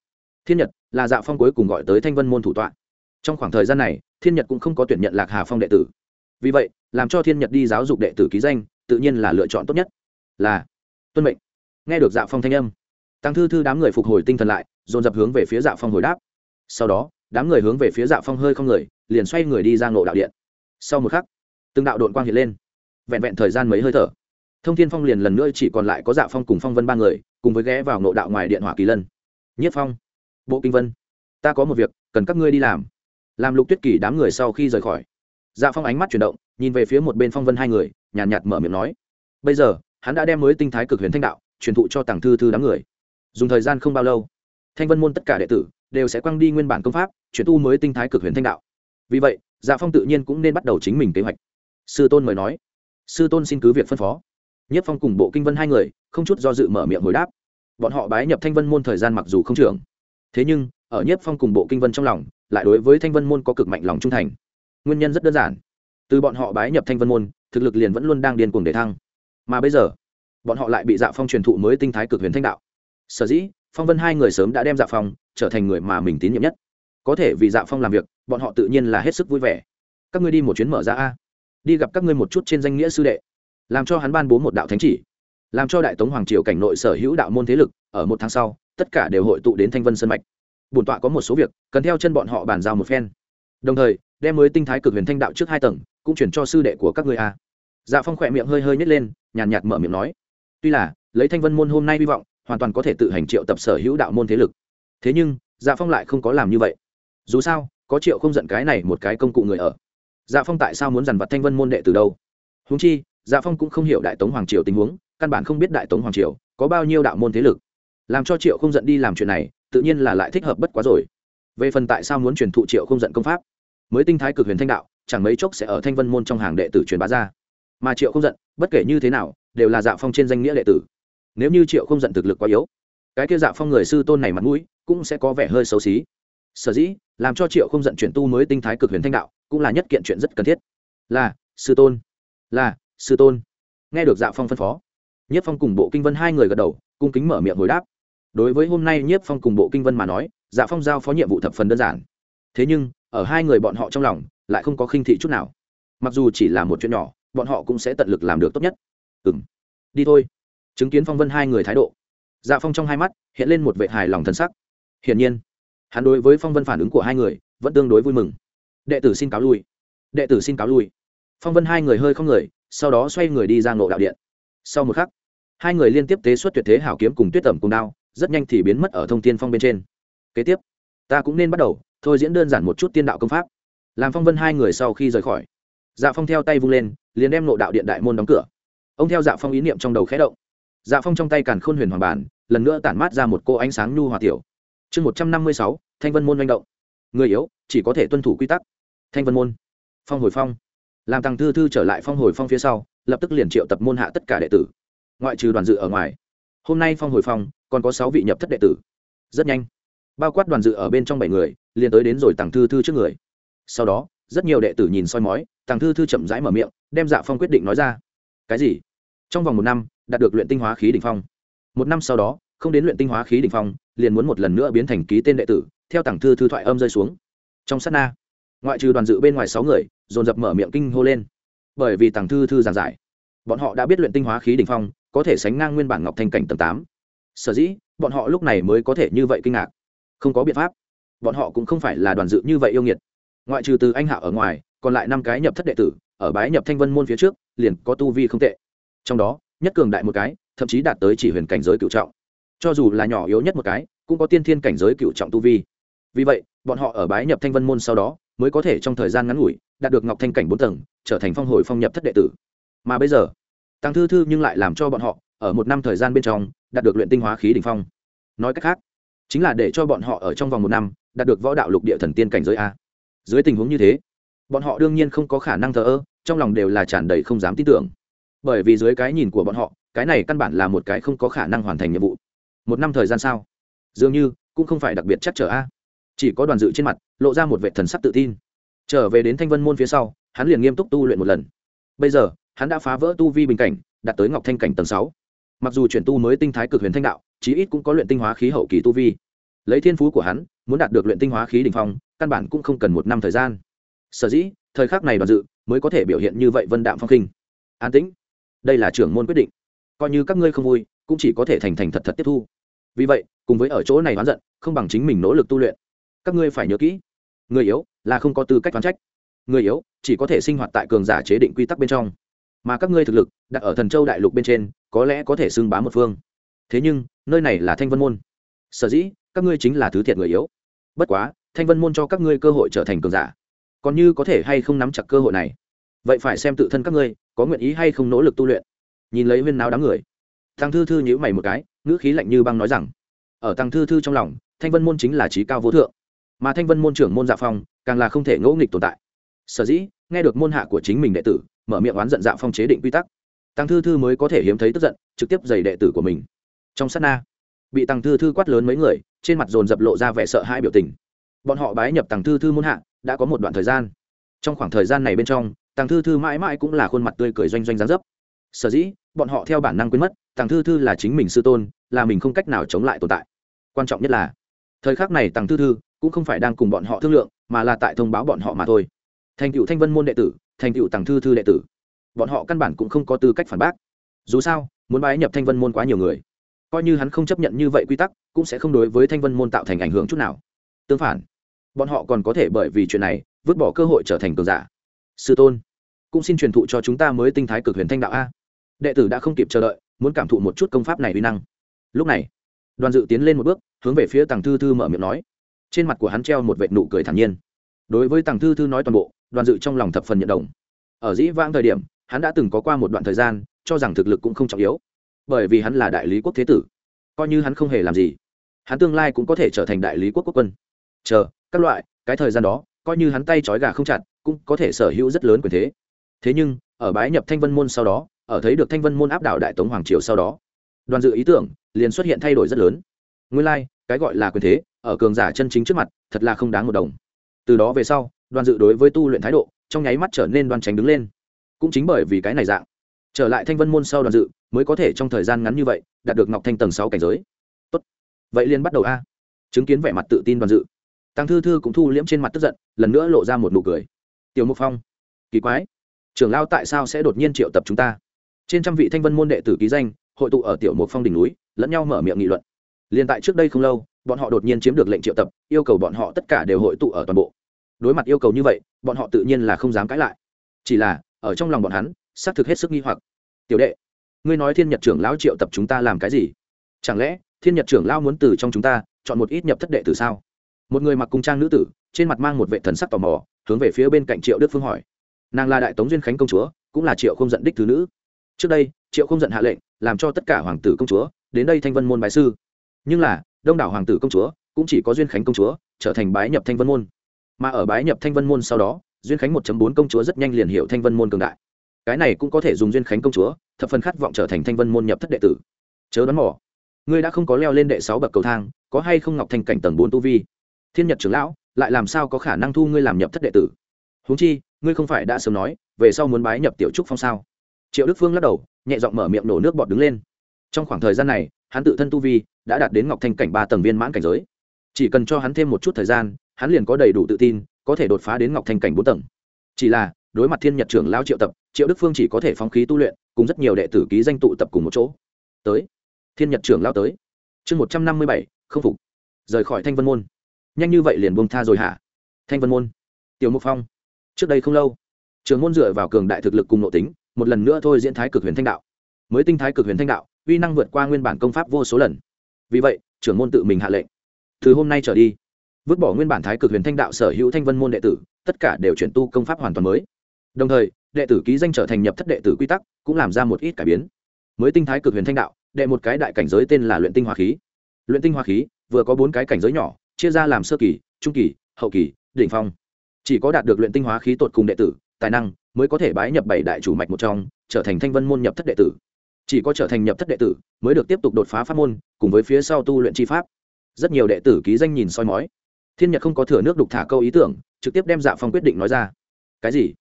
thiên nhật, là dạ phong cuối cùng gọi tới thanh vân môn thủ tọa. Trong khoảng thời gian này, thiên nhật cũng không có tuyển nhận lạc hà phong đệ tử vì vậy, làm cho thiên nhật đi giáo dục đệ tử ký danh, tự nhiên là lựa chọn tốt nhất. Là, tuân mệnh. Nghe được dạ phong thanh âm, tăng thư thư đám người phục hồi tinh thần lại, dồn dập hướng về phía dạ phong hồi đáp. Sau đó, đám người hướng về phía dạ phong hơi không người, liền xoay người đi ra ngộ đạo điện. Sau một khắc, từng đạo đội quang hiện lên. Vẹn vẹn thời gian mấy hơi thở, thông thiên phong liền lần nữa chỉ còn lại có dạ phong cùng phong vân ba người, cùng với ghé vào ngộ đạo ngoài điện hỏa kỳ lân. Nhất phong, bộ kinh vân, ta có một việc, cần các ngươi đi làm. Làm lục tuyết kỳ đám người sau khi rời khỏi dạ phong ánh mắt chuyển động nhìn về phía một bên phong vân hai người nhàn nhạt, nhạt mở miệng nói. Bây giờ hắn đã đem mới tinh thái cực huyền thanh đạo truyền thụ cho tàng thư thư đám người. Dùng thời gian không bao lâu thanh vân môn tất cả đệ tử đều sẽ quăng đi nguyên bản công pháp chuyển tu mới tinh thái cực huyền thanh đạo. Vì vậy dạ phong tự nhiên cũng nên bắt đầu chính mình kế hoạch. Sư tôn mời nói. Sư tôn xin cứ việc phân phó. Nhất phong cùng bộ kinh vân hai người không chút do dự mở miệng hồi đáp. Bọn họ bái nhập thanh vân môn thời gian mặc dù không trưởng. Thế nhưng ở nhất phong cùng bộ kinh vân trong lòng lại đối với thanh vân môn có cực mạnh lòng trung thành nguyên nhân rất đơn giản. Từ bọn họ bái nhập thanh vân môn, thực lực liền vẫn luôn đang điên cuồng để thăng. Mà bây giờ, bọn họ lại bị dạ phong truyền thụ mới tinh thái cực huyền thanh đạo. Sở dĩ, phong vân hai người sớm đã đem dạ phong trở thành người mà mình tín nhiệm nhất. Có thể vì dạ phong làm việc, bọn họ tự nhiên là hết sức vui vẻ. Các ngươi đi một chuyến mở ra a. Đi gặp các ngươi một chút trên danh nghĩa sư đệ. Làm cho hắn ban bố một đạo thánh chỉ. Làm cho đại tống hoàng triều cảnh nội sở hữu đạo môn thế lực, ở một tháng sau, tất cả đều hội tụ đến thanh vân sân mạch. Bổn tọa có một số việc, cần theo chân bọn họ bàn giao một phen. Đồng thời đem mới tinh thái cực huyền thanh đạo trước hai tầng, cũng chuyển cho sư đệ của các người a. Dạ phong khỏe miệng hơi hơi nhét lên, nhàn nhạt mở miệng nói, tuy là, lấy thanh vân môn hôm nay hy vọng, hoàn toàn có thể tự hành triệu tập sở hữu đạo môn thế lực. Thế nhưng dạ phong lại không có làm như vậy. Dù sao, có triệu không giận cái này một cái công cụ người ở. Dạ phong tại sao muốn dằn vặt thanh vân môn đệ từ đâu? Húng chi dạ phong cũng không hiểu đại tống hoàng triều tình huống, căn bản không biết đại tống hoàng triều có bao nhiêu đạo môn thế lực. Làm cho triệu không giận đi làm chuyện này, tự nhiên là lại thích hợp bất quá rồi. Về phần tại sao muốn truyền thụ triệu không giận công pháp? Mới tinh thái cực huyền thanh đạo, chẳng mấy chốc sẽ ở thanh vân môn trong hàng đệ tử truyền bá ra. Mà triệu không giận, bất kể như thế nào, đều là dạ phong trên danh nghĩa đệ tử. Nếu như triệu không giận thực lực quá yếu, cái kia dạ phong người sư tôn này mặt mũi cũng sẽ có vẻ hơi xấu xí. Sở dĩ, làm cho triệu không giận chuyển tu mới tinh thái cực huyền thanh đạo cũng là nhất kiện chuyện rất cần thiết. Là, sư tôn. Là, sư tôn. Nghe được dạ phong phân phó, nhiếp phong cùng bộ kinh vân hai người gật đầu, cung kính mở miệng hồi đáp. Đối với hôm nay nhiếp phong cùng bộ kinh vân mà nói dạ phong giao phó nhiệm vụ thập phần đơn giản. Thế nhưng ở hai người bọn họ trong lòng, lại không có khinh thị chút nào. Mặc dù chỉ là một chuyện nhỏ, bọn họ cũng sẽ tận lực làm được tốt nhất. Ừ m đi thôi. Chứng kiến phong vân hai người thái độ. Dạ phong trong hai mắt hiện lên một vệ hài lòng thân sắc. Hiển nhiên, hắn đối với phong vân phản ứng của hai người vẫn tương đối vui mừng. Đệ tử xin cáo lui. Đệ tử xin cáo lui. Phong vân hai người hơi không người, sau đó xoay người đi ra ngộ đạo điện. Sau một khắc, hai người liên tiếp tế xuất tuyệt thế hảo kiếm cùng tuyết tẩm cùng đao, rất nhanh thì biến mất ở thông tiên phong bên trên. Kế tiếp, ta cũng nên bắt đầu thôi diễn đơn giản một chút tiên đạo công pháp. Làm phong vân hai người sau khi rời khỏi dạ phong theo tay vung lên, liền đem nộ đạo điện đại môn đóng cửa. Ông theo dạ phong ý niệm trong đầu khẽ động. Dạ phong trong tay càn khôn huyền hoàng bản, lần nữa tản mát ra một cô ánh sáng nhu hòa tiểu. Chương một trăm năm mươi sáu, thanh vân môn manh động. Người yếu, chỉ có thể tuân thủ quy tắc. Thanh vân môn. Phong hồi phong. Làm tăng thư thư trở lại phong hồi phong phía sau, lập tức liền triệu tập môn hạ tất cả đệ tử. Ngoại trừ đoàn dự ở ngoài. Hôm nay phong hồi phong, còn có sáu vị nhập thất đệ tử. Rất nhanh bao quát đoàn dự ở bên trong bảy người, liền tới đến rồi tàng thư thư trước người. Sau đó, rất nhiều đệ tử nhìn soi mói tàng thư thư chậm rãi mở miệng, đem dạ phong quyết định nói ra. Cái gì? Trong vòng một năm, đạt được luyện tinh hóa khí đ ỉ n h phong. Một năm sau đó, không đến luyện tinh hóa khí đ ỉ n h phong, liền muốn một lần nữa biến thành ký tên đệ tử, theo tàng thư thư thoại âm rơi xuống. Trong s á t na, ngoại trừ đoàn dự bên ngoài sáu người, dồn dập mở miệng kinh hô lên. Bởi vì tàng thư thư giảng giải, bọn họ đã biết luyện tinh hóa khí đ ỉ n h phong, có thể sánh ngang nguyên bản ngọc thanh cảnh tầng tám. Sở dĩ, bọn họ lúc này mới có thể như vậy kinh ngạc không có biện pháp. Bọn họ cũng không phải là đoàn dự như vậy yêu nghiệt. Ngoại trừ từ anh hạ ở ngoài, còn lại năm cái nhập thất đệ tử, ở bái nhập thanh vân môn phía trước, liền có tu vi không tệ. Trong đó, nhất cường đại một cái, thậm chí đạt tới chỉ huyền cảnh giới cựu trọng. Cho dù là nhỏ yếu nhất một cái, cũng có tiên thiên cảnh giới cựu trọng tu vi. Vì vậy, bọn họ ở bái nhập thanh vân môn sau đó, mới có thể trong thời gian ngắn ngủi, đạt được ngọc thanh cảnh bốn tầng, trở thành phong hồi phong nhập thất đệ tử. Mà bây giờ, tăng thư thư nhưng lại làm cho bọn họ, ở một năm thời gian bên trong, đạt được luyện tinh hóa khí đ ỉ n h phong. Nói cách khác chính là để cho bọn họ ở trong vòng một năm, đạt được võ đạo lục địa thần tiên cảnh giới a. Dưới tình huống như thế, bọn họ đương nhiên không có khả năng thờ ơ, trong lòng đều là tràn đầy không dám tin tưởng. Bởi vì dưới cái nhìn của bọn họ, cái này căn bản là một cái không có khả năng hoàn thành nhiệm vụ. Một năm thời gian sao? Dường như, cũng không phải đặc biệt chắc trở a. Chỉ có đoàn dự trên mặt, lộ ra một vệ thần sắc tự tin. Trở về đến thanh vân môn phía sau, hắn liền nghiêm túc tu luyện một lần. Bây giờ, hắn đã phá vỡ tu vi bình cảnh, đạt tới ngọc thanh cảnh tầng sáu. Mặc dù chuyển tu mới tinh thái cực huyền thanh đạo chí ít cũng có luyện tinh hóa khí hậu kỳ tu vi. Lấy thiên phú của hắn, muốn đạt được luyện tinh hóa khí đ ỉ n h phong, căn bản cũng không cần một năm thời gian. Sở dĩ, thời khắc này đoàn dự mới có thể biểu hiện như vậy vân đạm phong khinh. An tĩnh. Đây là trưởng môn quyết định. Coi như các ngươi không vui, cũng chỉ có thể thành thành thật thật tiếp thu. Vì vậy, cùng với ở chỗ này oán giận, không bằng chính mình nỗ lực tu luyện. Các ngươi phải nhớ kỹ, người yếu là không có tư cách đoán trách. Người yếu chỉ có thể sinh hoạt tại cường giả chế định quy tắc bên trong. Mà các ngươi thực lực đặt ở thần châu đại lục bên trên, có lẽ có thể xưng bá một phương thế nhưng, nơi này là thanh vân môn. Sở dĩ, các ngươi chính là thứ thiệt người yếu. Bất quá, thanh vân môn cho các ngươi cơ hội trở thành cường giả. Còn như có thể hay không nắm chặt cơ hội này? Vậy phải xem tự thân các ngươi, có nguyện ý hay không nỗ lực tu luyện. Nhìn lấy huyên náo đám người. Thằng thư thư nhữ mày một cái, ngữ khí lạnh như băng nói rằng, ở tăng thư thư trong lòng, thanh vân môn chính là trí cao vô thượng. Mà thanh vân môn trưởng môn dạ phong, càng là không thể ngẫu nghịch tồn tại. Sở dĩ, nghe được môn hạ của chính mình đệ tử, mở miệng oán giận dạ phong chế định quy tắc. Tăng thư thư mới có thể hiếm thấy tức giận, trực tiếp giày đệ tử của mình trong sát na. Bị tăng thư thư quát lớn mấy người, trên mặt dồn dập lộ ra vẻ sợ hãi biểu tình. Bọn họ bái nhập tăng thư thư muôn hạ, đã có một đoạn thời gian. Trong khoảng thời gian này bên trong tăng thư thư mãi mãi cũng là khuôn mặt tươi cười doanh doanh dáng dấp. Sở dĩ, bọn họ theo bản năng quên mất tăng thư thư là chính mình sư tôn, là mình không cách nào chống lại tồn tại. Quan trọng nhất là, thời khắc này tăng thư thư cũng không phải đang cùng bọn họ thương lượng, mà là tại thông báo bọn họ mà thôi. Thành cựu thanh vân môn đệ tử, thành cựu tăng thư thư đệ tử. Bọn họ căn bản cũng không có tư cách phản bác. Dù sao, muốn bái nhập thanh vân môn quá nhiều người coi như hắn không chấp nhận như vậy quy tắc, cũng sẽ không đối với thanh vân môn tạo thành ảnh hưởng chút nào. Tương phản, bọn họ còn có thể bởi vì chuyện này, vứt bỏ cơ hội trở thành cường giả. Sư tôn, cũng xin truyền thụ cho chúng ta mới tinh thái cực huyền thanh đạo a. Đệ tử đã không kịp chờ đợi, muốn cảm thụ một chút công pháp này uy năng. Lúc này, đoàn dự tiến lên một bước, hướng về phía tàng thư thư mở miệng nói. Trên mặt của hắn treo một vệt nụ cười thản nhiên. Đối với tàng thư thư nói toàn bộ, đoàn dự trong lòng thập phần nhận đồng. Ở dĩ vãng thời điểm, hắn đã từng có qua một đoạn thời gian, cho rằng thực lực cũng không trọng yếu bởi vì hắn là đại lý quốc thế tử. Coi như hắn không hề làm gì hắn tương lai cũng có thể trở thành đại lý quốc quốc quân. Chờ các loại cái thời gian đó coi như hắn tay trói gà không chặt cũng có thể sở hữu rất lớn quyền thế. Thế nhưng ở bái nhập thanh vân môn sau đó ở thấy được thanh vân môn áp đảo đại tống hoàng triều sau đó đoàn dự ý tưởng liền xuất hiện thay đổi rất lớn. Nguyên lai、like, cái gọi là quyền thế ở cường giả chân chính trước mặt thật là không đáng một đồng. Từ đó về sau đoàn dự đối với tu luyện thái độ trong nháy mắt trở nên đoan tránh đứng lên. Cũng chính bởi vì cái này dạng trở lại thanh vân môn sau đoàn dự, mới có thể trong thời gian ngắn như vậy, đạt được ngọc thanh tầng sáu cảnh giới. Tốt. Vậy liền bắt đầu a. Chứng kiến vẻ mặt tự tin đoàn dự. Tăng thư thư cũng thu liễm trên mặt tức giận, lần nữa lộ ra một nụ cười. Tiểu mục phong, kỳ quái. Trưởng lao tại sao sẽ đột nhiên triệu tập chúng ta? Trên trăm vị thanh vân môn đệ tử ký danh, hội tụ ở tiểu mục phong đỉnh núi, lẫn nhau mở miệng nghị luận. Liền tại trước đây không lâu, bọn họ đột nhiên chiếm được lệnh triệu tập, yêu cầu bọn họ tất cả đều hội tụ ở toàn bộ. Đối mặt yêu cầu như vậy, bọn họ tự nhiên là không dám cãi lại. Chỉ là, ở trong lòng bọn hắn xác thực hết sức nghi hoặc. Tiểu đệ, ngươi nói thiên nhật trưởng lão triệu tập chúng ta làm cái gì? Chẳng lẽ thiên nhật trưởng lão muốn từ trong chúng ta chọn một ít nhập thất đệ từ sao? Một người mặc cung trang nữ tử, trên mặt mang một vệ thần sắc tò mò, hướng về phía bên cạnh triệu đức phương hỏi. Nàng là đại tống duyên khánh công chúa, cũng là triệu không giận đích thứ nữ. Trước đây, triệu không giận hạ lệnh, làm cho tất cả hoàng tử công chúa, đến đây thanh vân môn bái sư. Nhưng là, đông đảo hoàng tử công chúa, cũng chỉ có duyên khánh công chúa, trở thành bái nhập thanh vân môn. Mà ở bái nhập thanh vân môn sau đó, duyên khánh một bốn công chúa rất nhanh liền hiệu thanh vân môn cường đại cái này cũng có thể dùng duyên khánh công chúa, thập phần khát vọng trở thành thanh vân môn nhập thất đệ tử. Chớ đoán mỏ ngươi đã không có leo lên đệ sáu bậc cầu thang, có hay không ngọc thành cảnh tầng bốn tu vi? Thiên nhật trưởng lão, lại làm sao có khả năng thu ngươi làm nhập thất đệ tử? Huống chi, ngươi không phải đã sớm nói, về sau muốn bái nhập tiểu trúc phong sao? Triệu đức phương lắc đầu, nhẹ giọng mở miệng nổ nước bọt đứng lên. Trong khoảng thời gian này, hắn tự thân tu vi đã đạt đến ngọc thanh cảnh ba tầng viên mãn cảnh giới. Chỉ cần cho hắn thêm một chút thời gian, hắn liền có đầy đủ tự tin, có thể đột phá đến ngọc thanh cảnh bốn tầng. Chỉ là đối mặt thiên nhật trưởng lao triệu tập, triệu đức phương chỉ có thể phóng khí tu luyện, cùng rất nhiều đệ tử ký danh tụ tập cùng một chỗ. Tới, thiên nhật trưởng lao tới. Chương một trăm năm mươi bảy, không phục. Rời khỏi thanh vân môn. Nhanh như vậy liền buông tha rồi hả? Thanh vân môn. Tiểu mục phong. Trước đây không lâu, trường môn dựa vào cường đại thực lực cùng nội tính, một lần nữa thôi diễn thái cực huyền thanh đạo. Mới tinh thái cực huyền thanh đạo, uy năng vượt qua nguyên bản công pháp vô số lần. Vì vậy, trưởng môn tự mình hạ lệnh. Từ hôm nay trở đi, vứt bỏ nguyên bản thái cực huyền thanh đạo sở hữu thanh vân môn đệ tử, tất cả đều chuyển tu công pháp hoàn toàn mới đồng thời, đệ tử ký danh trở thành nhập thất đệ tử quy tắc cũng làm ra một ít cải biến. Mới tinh thái cực huyền thanh đạo, đệ một cái đại cảnh giới tên là luyện tinh hoa khí. Luyện tinh hoa khí vừa có bốn cái cảnh giới nhỏ, chia ra làm sơ kỳ, trung kỳ, hậu kỳ, đỉnh phong. Chỉ có đạt được luyện tinh hóa khí tột cùng đệ tử, tài năng mới có thể bái nhập bảy đại chủ mạch một trong, trở thành thanh vân môn nhập thất đệ tử. Chỉ có trở thành nhập thất đệ tử mới được tiếp tục đột phá pháp môn, cùng với phía sau tu luyện chi pháp. Rất nhiều đệ tử ký danh nhìn soi mói. Thiên nhật không có thừa nước đục thả câu ý tưởng, trực tiếp đem dạ phong quyết định nói ra. Cái gì?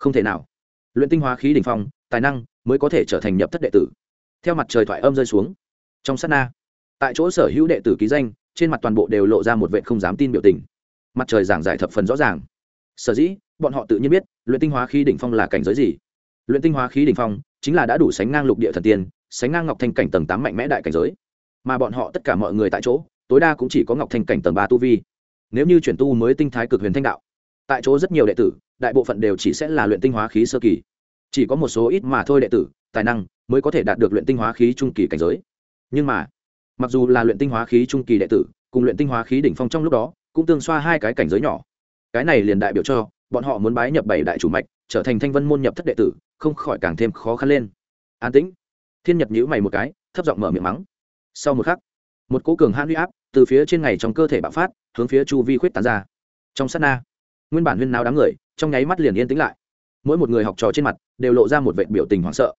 Không thể nào. Luyện tinh hóa khí đ ỉ n h phong, tài năng mới có thể trở thành nhập thất đệ tử. Theo mặt trời thoại âm rơi xuống, trong s á t na, tại chỗ sở hữu đệ tử ký danh, trên mặt toàn bộ đều lộ ra một vệ không dám tin biểu tình. Mặt trời giảng giải thập phần rõ ràng. Sở dĩ, bọn họ tự nhiên biết, luyện tinh hóa khí đỉnh phong là cảnh giới gì. Luyện tinh hóa khí đỉnh phong chính là đã đủ sánh ngang lục địa thần tiên, sánh ngang ngọc thanh cảnh tầng tám mạnh mẽ đại cảnh giới. Mà bọn họ tất cả mọi người tại chỗ, tối đa cũng chỉ có ngọc thanh cảnh tầng ba tu vi. Nếu như chuyển tu mới tinh thái cực huyền thanh đạo tại chỗ rất nhiều đệ tử, đại bộ phận đều chỉ sẽ là luyện tinh hóa khí sơ kỳ. Chỉ có một số ít mà thôi đệ tử, tài năng mới có thể đạt được luyện tinh hóa khí trung kỳ cảnh giới. Nhưng mà, mặc dù là luyện tinh hóa khí trung kỳ đệ tử, cùng luyện tinh hóa khí đỉnh phong trong lúc đó, cũng tương xoa hai cái cảnh giới nhỏ. Cái này liền đại biểu cho, bọn họ muốn bái nhập bảy đại chủ mạch, trở thành thanh vân môn nhập thất đệ tử, không khỏi càng thêm khó khăn lên. An tĩnh. Thiên nhật nhữ mày một cái, thấp giọng mở miệng mắng. Sau một khắc, một cố cường hãn huy áp từ phía trên ngày trong cơ thể bạo phát, hướng phía chu vi khuyết tán ra. Trong sát na nguyên bản huyên náo đám người, trong nháy mắt liền yên tĩnh lại. Mỗi một người học trò trên mặt, đều lộ ra một vệ biểu tình hoảng sợ.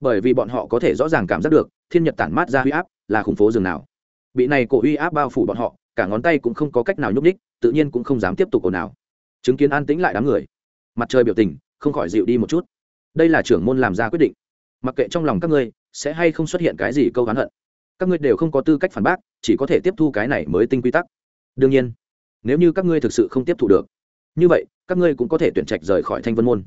Bởi vì bọn họ có thể rõ ràng cảm giác được, thiên nhật tản mát ra huy áp là khủng phố rừng nào. Bị này cổ huy áp bao phủ bọn họ, cả ngón tay cũng không có cách nào nhúc ních tự nhiên cũng không dám tiếp tục ồn nào chứng kiến an tĩnh lại đám người, mặt trời biểu tình, không khỏi dịu đi một chút. Đây là trưởng môn làm ra quyết định. Mặc kệ trong lòng các ngươi, sẽ hay không xuất hiện cái gì câu oán hận, các ngươi đều không có tư cách phản bác, chỉ có thể tiếp thu cái này mới tinh quy tắc. Đương nhiên, nếu như các ngươi thực sự không tiếp thu được như vậy, các ngươi cũng có thể tuyển trạch rời khỏi thanh vân môn.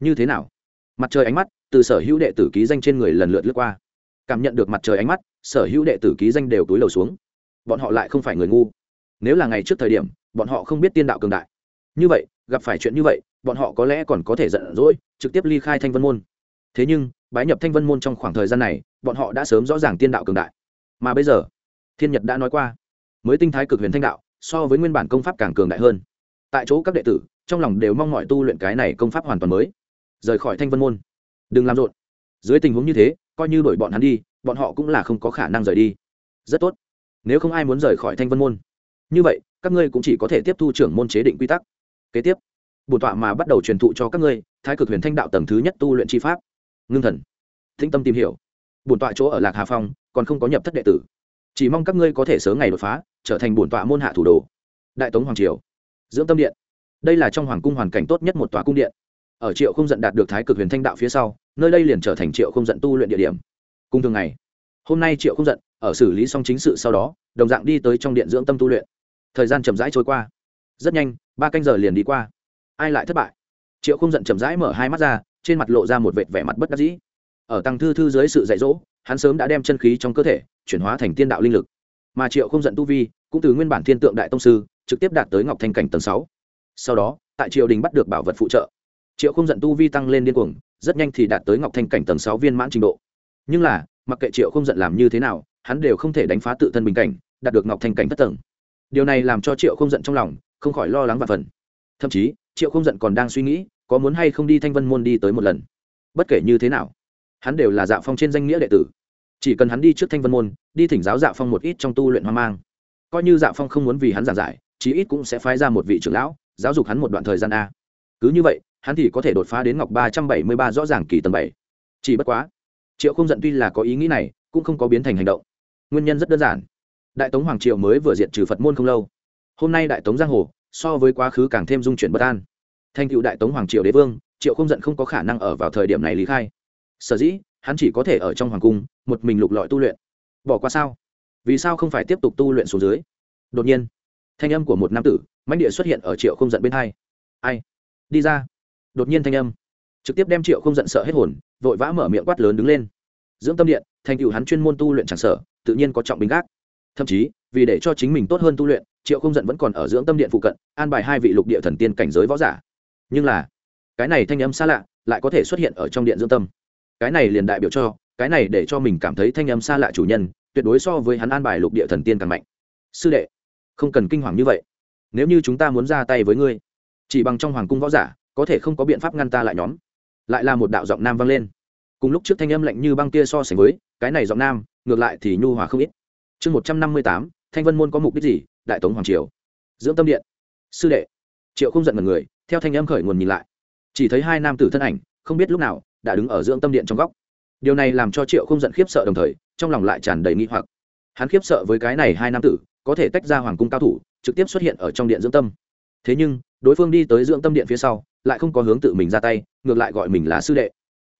Như thế nào? Mặt trời ánh mắt từ sở hữu đệ tử ký danh trên người lần lượt lướt qua. Cảm nhận được mặt trời ánh mắt, sở hữu đệ tử ký danh đều túi lầu xuống. Bọn họ lại không phải người ngu. Nếu là ngày trước thời điểm, bọn họ không biết tiên đạo cường đại. Như vậy, gặp phải chuyện như vậy, bọn họ có lẽ còn có thể giận dỗi, trực tiếp ly khai thanh vân môn. Thế nhưng, bái nhập thanh vân môn trong khoảng thời gian này, bọn họ đã sớm rõ ràng tiên đạo cường đại. Mà bây giờ, thiên nhật đã nói qua, mới tinh thái cực huyền thanh đạo, so với nguyên bản công pháp càng cường đại hơn tại chỗ các đệ tử, trong lòng đều mong mọi tu luyện cái này công pháp hoàn toàn mới. Rời khỏi thanh vân môn. Đừng làm rộn. Dưới tình huống như thế, coi như đổi bọn hắn đi, bọn họ cũng là không có khả năng rời đi. Rất tốt. Nếu không ai muốn rời khỏi thanh vân môn. Như vậy, các ngươi cũng chỉ có thể tiếp thu trưởng môn chế định quy tắc. Kế tiếp, bổn tọa mà bắt đầu truyền thụ cho các ngươi thái cực huyền thanh đạo tầng thứ nhất tu luyện chi pháp. Ngưng thần. Thinh tâm tìm hiểu. Bổn tọa chỗ ở lạc hà phong, còn không có nhập thất đệ tử. Chỉ mong các ngươi có thể sớm ngày đột phá, trở thành bổn tọa môn hạ thủ đồ. Đại tống hoàng triều dưỡng tâm điện. Đây là trong hoàng cung hoàn cảnh tốt nhất một tòa cung điện. Ở triệu không giận đạt được thái cực huyền thanh đạo phía sau, nơi đây liền trở thành triệu không giận tu luyện địa điểm. Cùng thường ngày, hôm nay triệu không giận ở xử lý xong chính sự sau đó, đồng dạng đi tới trong điện dưỡng tâm tu luyện. Thời gian chậm rãi trôi qua. Rất nhanh, ba canh giờ liền đi qua. Ai lại thất bại? Triệu không giận chậm rãi mở hai mắt ra, trên mặt lộ ra một vệt vẻ mặt bất đắc dĩ. Ở tăng thư thư dưới sự dạy dỗ, hắn sớm đã đem chân khí trong cơ thể chuyển hóa thành tiên đạo linh lực. Mà triệu không giận tu vi, cũng từ nguyên bản thiên tượng đại tông sư trực tiếp đạt tới ngọc thanh cảnh tầng sáu. Sau đó, tại triều đình bắt được bảo vật phụ trợ. Triệu không giận tu vi tăng lên điên cuồng, rất nhanh thì đạt tới ngọc thanh cảnh tầng sáu viên mãn trình độ. Nhưng là, mặc kệ triệu không giận làm như thế nào, hắn đều không thể đánh phá tự thân bình cảnh, đạt được ngọc thanh cảnh thất tầng. Điều này làm cho triệu không giận trong lòng, không khỏi lo lắng và phần thậm chí, triệu không giận còn đang suy nghĩ, có muốn hay không đi thanh vân môn đi tới một lần. Bất kể như thế nào, hắn đều là dạ phong trên danh nghĩa đệ tử. Chỉ cần hắn đi trước thanh vân môn, đi thỉnh giáo dạ phong một ít trong tu luyện hoang mang. Coi như dạ phong không muốn vì hắn giảng giải chí ít cũng sẽ phái ra một vị trưởng lão, giáo dục hắn một đoạn thời gian a. Cứ như vậy, hắn thì có thể đột phá đến ngọc ba trăm bảy mươi ba rõ ràng kỳ tầng bảy. Chỉ bất quá, triệu không giận tuy là có ý nghĩ này, cũng không có biến thành hành động. Nguyên nhân rất đơn giản. Đại tống hoàng triệu mới vừa diệt trừ phật môn không lâu. Hôm nay đại tống giang hồ, so với quá khứ càng thêm dung chuyển bất an. Thành cựu đại tống hoàng triệu đế vương, triệu không giận không có khả năng ở vào thời điểm này lý khai. Sở dĩ, hắn chỉ có thể ở trong hoàng cung, một mình lục lọi tu luyện. Bỏ qua sao? Vì sao không phải tiếp tục tu luyện xuống dưới? Đột nhiên thanh âm của một nam tử, mãnh địa xuất hiện ở triệu không giận bên hai. Ai? Đi ra. Đột nhiên thanh âm. Trực tiếp đem triệu không giận sợ hết hồn, vội vã mở miệng quát lớn đứng lên. Dưỡng tâm điện, thành cựu hắn chuyên môn tu luyện tràn sở tự nhiên có trọng bình gác. Thậm chí, vì để cho chính mình tốt hơn tu luyện, triệu không giận vẫn còn ở dưỡng tâm điện phụ cận, an bài hai vị lục địa thần tiên cảnh giới võ giả. Nhưng là, cái này thanh âm xa lạ, lại có thể xuất hiện ở trong điện dưỡng tâm. Cái này liền đại biểu cho, cái này để cho mình cảm thấy thanh âm xa lạ chủ nhân, tuyệt đối so với hắn an bài lục địa thần tiên càng mạnh. Sư đệ không cần kinh hoàng như vậy. Nếu như chúng ta muốn ra tay với ngươi, chỉ bằng trong hoàng cung võ giả, có thể không có biện pháp ngăn ta lại nhóm. Lại là một đạo giọng nam vang lên. Cùng lúc trước thanh âm lạnh như băng kia so sánh với, cái này giọng nam, ngược lại thì nhu hòa không ít. Chương một trăm năm mươi tám, thanh vân môn có mục đích gì? Đại tống hoàng triều. Dưỡng tâm điện. Sư đệ. Triệu không giận mật người, theo thanh âm khởi nguồn nhìn lại. Chỉ thấy hai nam tử thân ảnh, không biết lúc nào, đã đứng ở dưỡng tâm điện trong góc. Điều này làm cho triệu không giận khiếp sợ đồng thời, trong lòng lại tràn đầy nghi hoặc. Hắn khiếp sợ với cái này hai nam tử có thể tách ra hoàng cung cao thủ, trực tiếp xuất hiện ở trong điện dưỡng tâm. Thế nhưng, đối phương đi tới dưỡng tâm điện phía sau, lại không có hướng tự mình ra tay, ngược lại gọi mình là sư đệ.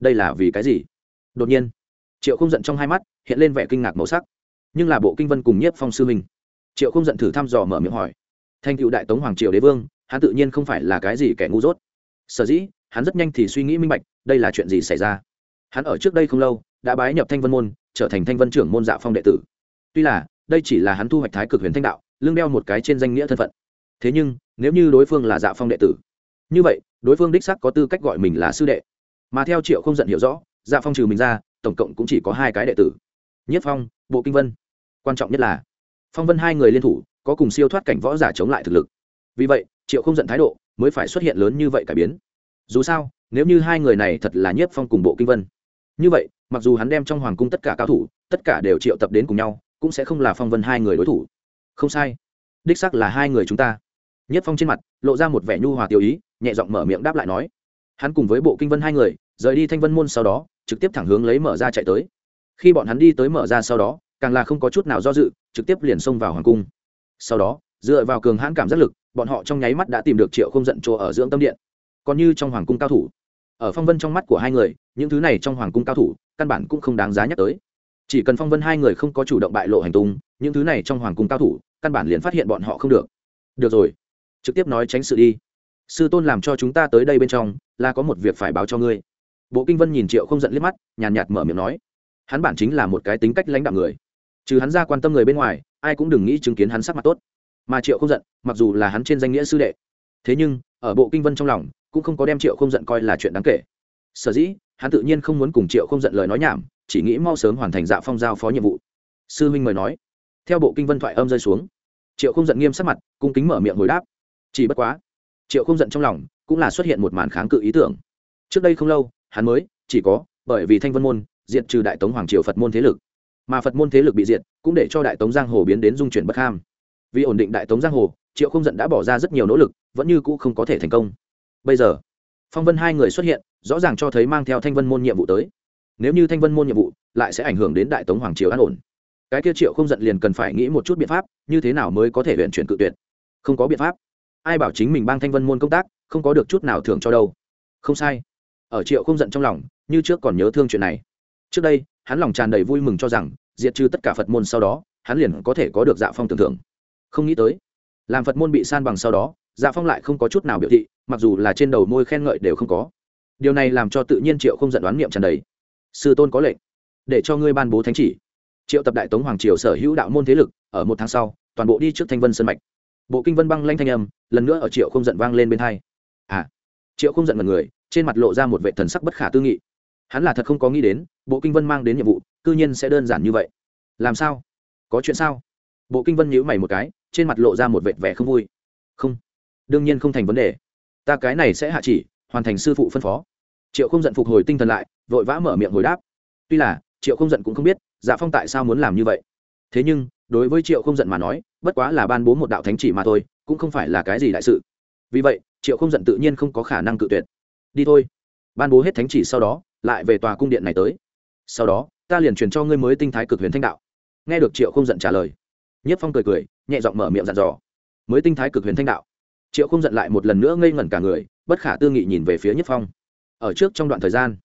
Đây là vì cái gì? Đột nhiên, triệu không giận trong hai mắt hiện lên vẻ kinh ngạc màu sắc. Nhưng là bộ kinh vân cùng nhiếp phong sư minh triệu không giận thử thăm dò mở miệng hỏi. Thành cựu đại tống hoàng triều đế vương, hắn tự nhiên không phải là cái gì kẻ ngu dốt. Sở dĩ, hắn rất nhanh thì suy nghĩ minh bạch, đây là chuyện gì xảy ra? Hắn ở trước đây không lâu, đã bái nhập thanh vân môn, trở thành thanh vân trưởng môn dạ phong đệ tử. Tuy là đây chỉ là hắn thu hoạch thái cực huyền thanh đạo, lương đeo một cái trên danh nghĩa thân phận. Thế nhưng, nếu như đối phương là dạ phong đệ tử, như vậy, đối phương đích sắc có tư cách gọi mình là sư đệ. Mà theo triệu không giận hiểu rõ dạ phong trừ mình ra, tổng cộng cũng chỉ có hai cái đệ tử. Nhất phong, bộ kinh vân. Quan trọng nhất là, phong vân hai người liên thủ, có cùng siêu thoát cảnh võ giả chống lại thực lực. Vì vậy, triệu không giận thái độ mới phải xuất hiện lớn như vậy cải biến. Dù sao, nếu như hai người này thật là nhất phong cùng bộ kinh vân. Như vậy, mặc dù hắn đem trong hoàng cung tất cả cao thủ, tất cả đều triệu tập đến cùng nhau cũng sẽ không là phong vân hai người đối thủ. Không sai. Đích sắc là hai người chúng ta. Nhất phong trên mặt lộ ra một vẻ nhu hòa tiêu ý, nhẹ giọng mở miệng đáp lại nói, hắn cùng với bộ kinh vân hai người, rời đi thanh vân môn sau đó, trực tiếp thẳng hướng lấy mở ra chạy tới. Khi bọn hắn đi tới mở ra sau đó, càng là không có chút nào do dự, trực tiếp liền xông vào hoàng cung. Sau đó, dựa vào cường hãn cảm giác lực, bọn họ trong nháy mắt đã tìm được triệu không giận chỗ ở dưỡng tâm điện. Còn như trong hoàng cung cao thủ, ở phong vân trong mắt của hai người, những thứ này trong hoàng cung cao thủ, căn bản cũng không đáng giá nhắc tới chỉ cần phong vân hai người không có chủ động bại lộ hành tung, những thứ này trong hoàng cung cao thủ, căn bản liền phát hiện bọn họ không được. Được rồi, trực tiếp nói tránh sự đi. Sư tôn làm cho chúng ta tới đây bên trong, là có một việc phải báo cho ngươi. Bộ kinh vân nhìn triệu không giận liếc mắt, nhàn nhạt mở miệng nói. Hắn bản chính là một cái tính cách lãnh đạo người. Trừ hắn ra quan tâm người bên ngoài, ai cũng đừng nghĩ chứng kiến hắn sắc mặt tốt. Mà triệu không giận, mặc dù là hắn trên danh nghĩa sư đệ. Thế nhưng, ở bộ kinh vân trong lòng, cũng không có đem triệu không giận coi là chuyện đáng kể. Sở dĩ hắn tự nhiên không muốn cùng triệu không giận lời nói nhảm, chỉ nghĩ mau sớm hoàn thành dạ phong giao phó nhiệm vụ. Sư huynh mời nói. Theo bộ kinh vân thoại âm rơi xuống, triệu không giận nghiêm sắc mặt, cung kính mở miệng hồi đáp. Chỉ bất quá, triệu không giận trong lòng cũng là xuất hiện một màn kháng cự ý tưởng. Trước đây không lâu, hắn mới chỉ có, bởi vì thanh vân môn, diệt trừ đại tống hoàng triều phật môn thế lực. Mà phật môn thế lực bị diệt, cũng để cho đại tống giang hồ biến đến dung chuyển bất ham. Vì ổn định đại tống giang hồ, triệu không giận đã bỏ ra rất nhiều nỗ lực, vẫn như cũ không có thể thành công. Bây giờ, phong vân hai người xuất hiện rõ ràng cho thấy mang theo thanh vân môn nhiệm vụ tới. Nếu như thanh vân môn nhiệm vụ lại sẽ ảnh hưởng đến đại tống hoàng triều an ổn. Cái kia triệu không giận liền cần phải nghĩ một chút biện pháp, như thế nào mới có thể luyện chuyển cự tuyệt. Không có biện pháp. Ai bảo chính mình bang thanh vân môn công tác, không có được chút nào thưởng cho đâu. Không sai. Ở triệu không giận trong lòng, như trước còn nhớ thương chuyện này. Trước đây, hắn lòng tràn đầy vui mừng cho rằng, diệt trừ tất cả phật môn sau đó, hắn liền có thể có được dạ phong tưởng thưởng. Không nghĩ tới, làm phật môn bị san bằng sau đó dạ phong lại không có chút nào biểu thị, mặc dù là trên đầu môi khen ngợi đều không có điều này làm cho tự nhiên triệu không giận đoán niệm tràn đầy. Sư tôn có lệnh, để cho ngươi ban bố thánh chỉ. Triệu tập đại tống hoàng triều sở hữu đạo môn thế lực, ở một tháng sau, toàn bộ đi trước thanh vân sân mạch. Bộ kinh vân băng lanh thanh âm, lần nữa ở triệu không giận vang lên bên hai. À triệu không giận mật người, trên mặt lộ ra một vệ thần sắc bất khả tư nghị. Hắn là thật không có nghĩ đến, bộ kinh vân mang đến nhiệm vụ, cư nhiên sẽ đơn giản như vậy. Làm sao? Có chuyện sao? Bộ kinh vân nhíu mày một cái, trên mặt lộ ra một vệt vẻ không vui. Không, đương nhiên không thành vấn đề. Ta cái này sẽ hạ chỉ hoàn thành sư phụ phân phó. Triệu không giận phục hồi tinh thần lại, vội vã mở miệng hồi đáp. Tuy là, triệu không giận cũng không biết dạ phong tại sao muốn làm như vậy. Thế nhưng, đối với triệu không giận mà nói, bất quá là ban bố một đạo thánh chỉ mà thôi, cũng không phải là cái gì đại sự. Vì vậy, triệu không giận tự nhiên không có khả năng cự tuyệt. Đi thôi. Ban bố hết thánh chỉ sau đó, lại về tòa cung điện này tới. Sau đó, ta liền truyền cho ngươi mới tinh thái cực huyền thanh đạo. Nghe được triệu không giận trả lời, nhất phong cười cười, nhẹ giọng mở miệng dặn dò. Mới tinh thái cực huyền thanh đạo triệu không giận lại một lần nữa ngây ngẩn cả người, bất khả tư nghị nhìn về phía nhất phong. Ở trước trong đoạn thời gian,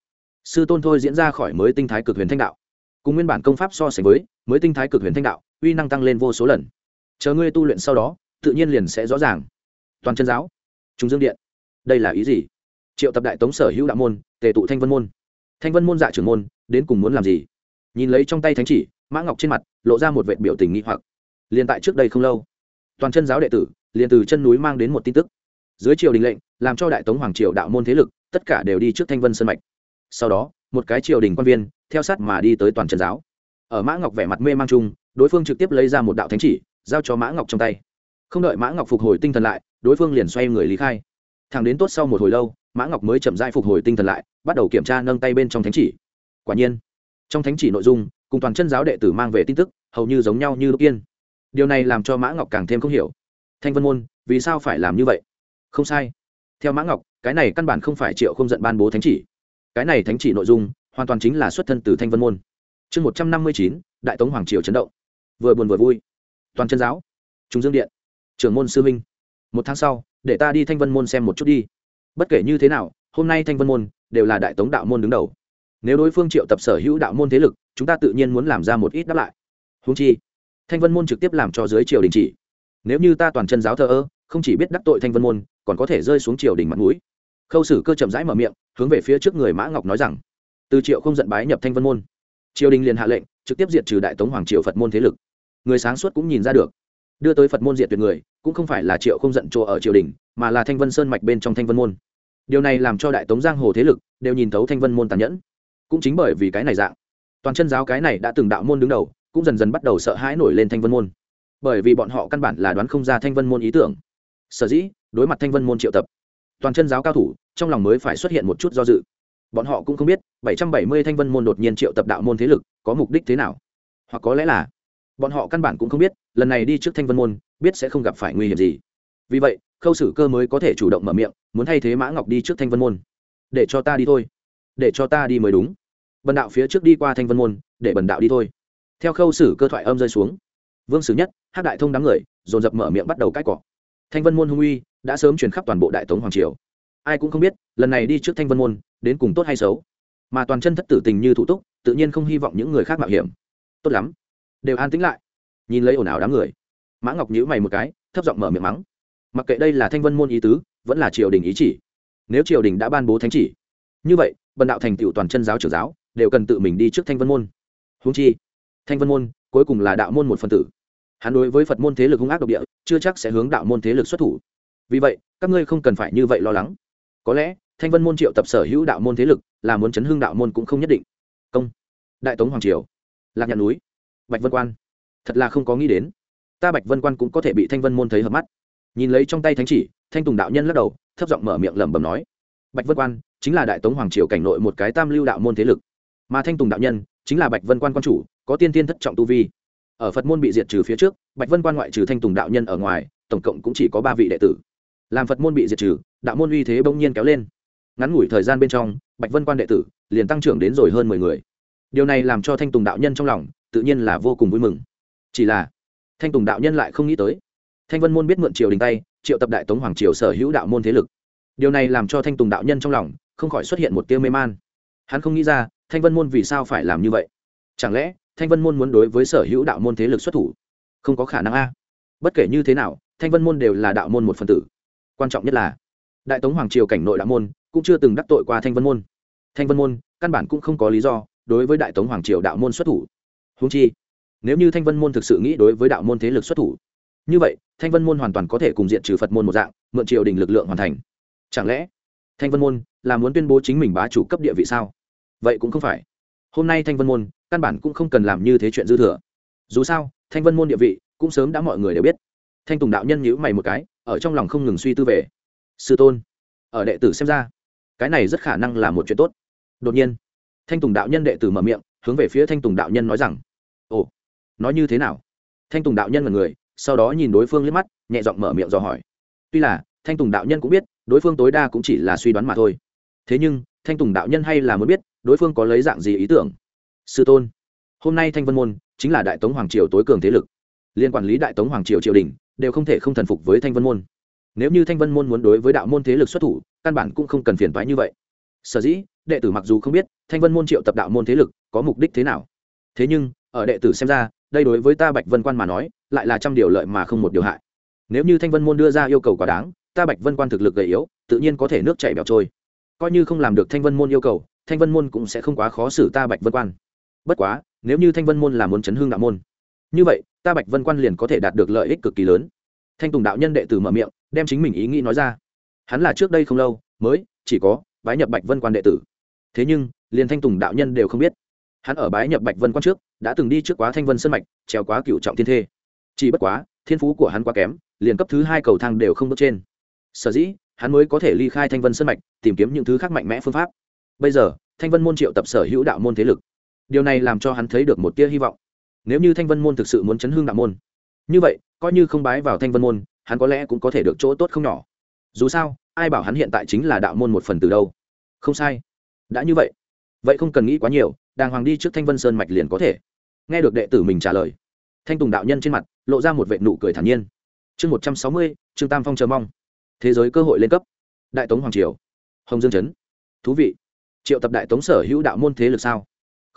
sư tôn thôi diễn ra khỏi mới tinh thái cực huyền thanh đạo. Cùng nguyên bản công pháp so sánh với, mới tinh thái cực huyền thanh đạo, uy năng tăng lên vô số lần. Chờ ngươi tu luyện sau đó, tự nhiên liền sẽ rõ ràng. Toàn chân giáo chúng dương điện. Đây là ý gì? Triệu tập đại tống sở hữu đạo môn, tề tụ thanh vân môn. Thanh vân môn dạ trưởng môn, đến cùng muốn làm gì? Nhìn lấy trong tay thánh chỉ, mã ngọc trên mặt, lộ ra một vệ biểu tình nghi hoặc. Liền tại trước đây không lâu toàn chân giáo đệ tử, liền từ chân núi mang đến một tin tức. Dưới triều đình lệnh, làm cho đại tống hoàng triều đạo môn thế lực, tất cả đều đi trước thanh vân sân mạch. Sau đó, một cái triều đình quan viên, theo sát mà đi tới toàn chân giáo. Ở mã ngọc vẻ mặt mê mang chung, đối phương trực tiếp lấy ra một đạo thánh chỉ, giao cho mã ngọc trong tay. Không đợi mã ngọc phục hồi tinh thần lại, đối phương liền xoay người lý khai. Thằng đến tốt sau một hồi lâu, mã ngọc mới chậm dai phục hồi tinh thần lại, bắt đầu kiểm tra nâng tay bên trong thánh chỉ. Quả nhiên, trong thánh chỉ nội dung, cùng toàn chân giáo đệ tử mang về tin tức, hầu như giống nhau như lúc yên điều này làm cho mã ngọc càng thêm không hiểu. Thanh vân môn, vì sao phải làm như vậy? Không sai. Theo mã ngọc, cái này căn bản không phải triệu không giận ban bố thánh chỉ. Cái này thánh chỉ nội dung, hoàn toàn chính là xuất thân từ thanh vân môn. Chương một trăm năm mươi chín, đại tống hoàng triều chấn động. Vừa buồn vừa vui. Toàn chân giáo. Trung dương điện. Trưởng môn sư minh một tháng sau, để ta đi thanh vân môn xem một chút đi. Bất kể như thế nào, hôm nay thanh vân môn đều là đại tống đạo môn đứng đầu. Nếu đối phương triệu tập sở hữu đạo môn thế lực, chúng ta tự nhiên muốn làm ra một ít đáp lại. Húng chi thanh vân môn trực tiếp làm cho dưới triều đình chỉ. Nếu như ta toàn chân giáo thờ ơ, không chỉ biết đắc tội thanh vân môn, còn có thể rơi xuống triều đình mặt mũi. Khâu sử cơ chậm rãi mở miệng, hướng về phía trước người mã ngọc nói rằng, từ triệu không giận bái nhập thanh vân môn. Triều đình liền hạ lệnh, trực tiếp diệt trừ đại tống hoàng triều phật môn thế lực. Người sáng suốt cũng nhìn ra được. Đưa tới phật môn diệt tuyệt người, cũng không phải là triệu không giận chỗ ở triều đình, mà là thanh vân sơn mạch bên trong thanh vân môn. Điều này làm cho đại tống giang hồ thế lực đều nhìn thấu thanh vân môn tàn nhẫn. Cũng chính bởi vì cái này dạng, toàn chân giáo cái này đã từng đạo môn đứng đầu cũng dần dần bắt đầu sợ hãi nổi lên thanh vân môn. Bởi vì bọn họ căn bản là đoán không ra thanh vân môn ý tưởng. Sở dĩ, đối mặt thanh vân môn triệu tập, toàn chân giáo cao thủ, trong lòng mới phải xuất hiện một chút do dự. Bọn họ cũng không biết 770 thanh vân môn đột nhiên triệu tập đạo môn thế lực, có mục đích thế nào? Hoặc có lẽ là, bọn họ căn bản cũng không biết, lần này đi trước thanh vân môn, biết sẽ không gặp phải nguy hiểm gì. Vì vậy, khâu sử cơ mới có thể chủ động mở miệng, muốn thay thế mã ngọc đi trước thanh vân môn. Để cho ta đi thôi. Để cho ta đi mới đúng. Bần đạo phía trước đi qua thanh vân môn, để bần đạo đi thôi theo khâu sử cơ thoại âm rơi xuống, vương sử nhất hát đại thông đám người, dồn dập mở miệng bắt đầu cãi cọ. Thanh vân môn hung uy đã sớm truyền khắp toàn bộ đại tống hoàng triều. Ai cũng không biết, lần này đi trước thanh vân môn, đến cùng tốt hay xấu. Mà toàn chân thất tử tình như thủ túc, tự nhiên không hy vọng những người khác mạo hiểm. Tốt lắm. Đều an tĩnh lại. Nhìn lấy ồn ào đám người, mã ngọc nhữ mày một cái, thấp giọng mở miệng mắng. Mặc kệ đây là thanh vân môn ý tứ, vẫn là triều đình ý chỉ. Nếu triều đình đã ban bố thánh chỉ, như vậy, bần đạo thành tựu toàn chân giáo trưởng giáo, đều cần tự mình đi trước thanh vân môn. Húng chi thanh vân môn, cuối cùng là đạo môn một phần tử. Hắn đối với phật môn thế lực hung ác độc địa, chưa chắc sẽ hướng đạo môn thế lực xuất thủ. Vì vậy, các ngươi không cần phải như vậy lo lắng. Có lẽ, thanh vân môn triệu tập sở hữu đạo môn thế lực, là muốn chấn hương đạo môn cũng không nhất định. Công. Đại tống hoàng triều. Lạc nhạn núi. Bạch vân quan. Thật là không có nghĩ đến. Ta bạch vân quan cũng có thể bị thanh vân môn thấy hợp mắt. Nhìn lấy trong tay thánh chỉ, thanh tùng đạo nhân lắc đầu, thấp giọng mở miệng lẩm bẩm nói. Bạch vân quan chính là đại tống hoàng triều cảnh nội một cái tam lưu đạo môn thế lực. Mà thanh tùng đạo nhân chính là bạch vân quan quan chủ có tiên tiên thất trọng tu vi. Ở phật môn bị diệt trừ phía trước, bạch vân quan ngoại trừ thanh tùng đạo nhân ở ngoài, tổng cộng cũng chỉ có ba vị đệ tử. Làm phật môn bị diệt trừ, đạo môn uy thế bỗng nhiên kéo lên. Ngắn ngủi thời gian bên trong, bạch vân quan đệ tử liền tăng trưởng đến rồi hơn mười người. Điều này làm cho thanh tùng đạo nhân trong lòng tự nhiên là vô cùng vui mừng. Chỉ là, thanh tùng đạo nhân lại không nghĩ tới. Thanh vân môn biết mượn triều đình tay, triệu tập đại tống hoàng triều sở hữu đạo môn thế lực. Điều này làm cho thanh tùng đạo nhân trong lòng không khỏi xuất hiện một tiêu mê man. Hắn không nghĩ ra, thanh vân môn vì sao phải làm như vậy? Chẳng lẽ thanh vân môn muốn đối với sở hữu đạo môn thế lực xuất thủ. Không có khả năng a. Bất kể như thế nào, thanh vân môn đều là đạo môn một phần tử. Quan trọng nhất là, đại tống hoàng triều cảnh nội đạo môn cũng chưa từng đắc tội qua thanh vân môn. Thanh vân môn căn bản cũng không có lý do đối với đại tống hoàng triều đạo môn xuất thủ. Húng chi, nếu như thanh vân môn thực sự nghĩ đối với đạo môn thế lực xuất thủ, như vậy, thanh vân môn hoàn toàn có thể cùng diện trừ phật môn một dạng, mượn triều đình lực lượng hoàn thành. Chẳng lẽ, thanh vân môn là muốn tuyên bố chính mình bá chủ cấp địa vị sao? Vậy cũng không phải. Hôm nay thanh vân môn căn bản cũng không cần làm như thế chuyện dư thừa. Dù sao, thanh vân môn địa vị, cũng sớm đã mọi người đều biết. Thanh tùng đạo nhân nhữ mày một cái, ở trong lòng không ngừng suy tư về. Sư tôn, ở đệ tử xem ra, cái này rất khả năng là một chuyện tốt. Đột nhiên, thanh tùng đạo nhân đệ tử mở miệng, hướng về phía thanh tùng đạo nhân nói rằng, ồ, nói như thế nào? Thanh tùng đạo nhân là người, sau đó nhìn đối phương liếc mắt, nhẹ giọng mở miệng dò hỏi. Tuy là, thanh tùng đạo nhân cũng biết, đối phương tối đa cũng chỉ là suy đoán mà thôi. Thế nhưng, thanh tùng đạo nhân hay là muốn biết, đối phương có lấy dạng gì ý tưởng? Sư tôn. Hôm nay thanh vân môn chính là đại tống hoàng triều tối cường thế lực. Liên quản lý đại tống hoàng triều triều đình đều không thể không thần phục với thanh vân môn. Nếu như thanh vân môn muốn đối với đạo môn thế lực xuất thủ, căn bản cũng không cần phiền toái như vậy. Sở dĩ, đệ tử mặc dù không biết thanh vân môn triệu tập đạo môn thế lực có mục đích thế nào, thế nhưng, ở đệ tử xem ra, đây đối với ta bạch vân quan mà nói, lại là trăm điều lợi mà không một điều hại. Nếu như thanh vân môn đưa ra yêu cầu quá đáng, ta bạch vân quan thực lực gầy yếu, tự nhiên có thể nước chảy bẻo trôi. Coi như không làm được thanh vân môn yêu cầu, thanh vân môn cũng sẽ không quá khó xử ta bạch vân quan bất quá, nếu như thanh vân môn là muốn chấn hương đạo môn, như vậy, ta bạch vân quan liền có thể đạt được lợi ích cực kỳ lớn. Thanh tùng đạo nhân đệ tử mở miệng, đem chính mình ý nghĩ nói ra. Hắn là trước đây không lâu, mới, chỉ có bái nhập bạch vân quan đệ tử. Thế nhưng, liền thanh tùng đạo nhân đều không biết. Hắn ở bái nhập bạch vân quan trước, đã từng đi trước quá thanh vân sân mạch, trèo quá cựu trọng thiên thê. Chỉ bất quá, thiên phú của hắn quá kém, liền cấp thứ hai cầu thang đều không bước trên. Sở dĩ, hắn mới có thể ly khai thanh vân sân mạch, tìm kiếm những thứ khác mạnh mẽ phương pháp. Bây giờ, thanh vân môn triệu tập sở hữu đạo môn thế lực điều này làm cho hắn thấy được một tia hy vọng. Nếu như thanh vân môn thực sự muốn chấn hương đạo môn, như vậy, coi như không bái vào thanh vân môn, hắn có lẽ cũng có thể được chỗ tốt không nhỏ. Dù sao, ai bảo hắn hiện tại chính là đạo môn một phần từ đâu? Không sai. Đã như vậy vậy không cần nghĩ quá nhiều, đàng hoàng đi trước thanh vân sơn mạch liền có thể. Nghe được đệ tử mình trả lời, thanh tùng đạo nhân trên mặt lộ ra một vệ nụ cười thản nhiên. Chương một trăm sáu mươi, trương tam phong chờ mong. Thế giới cơ hội lên cấp. Đại tống hoàng triều. Hồng dương chấn. Thú vị. Triệu tập đại tống sở hữu đạo môn thế lực sao?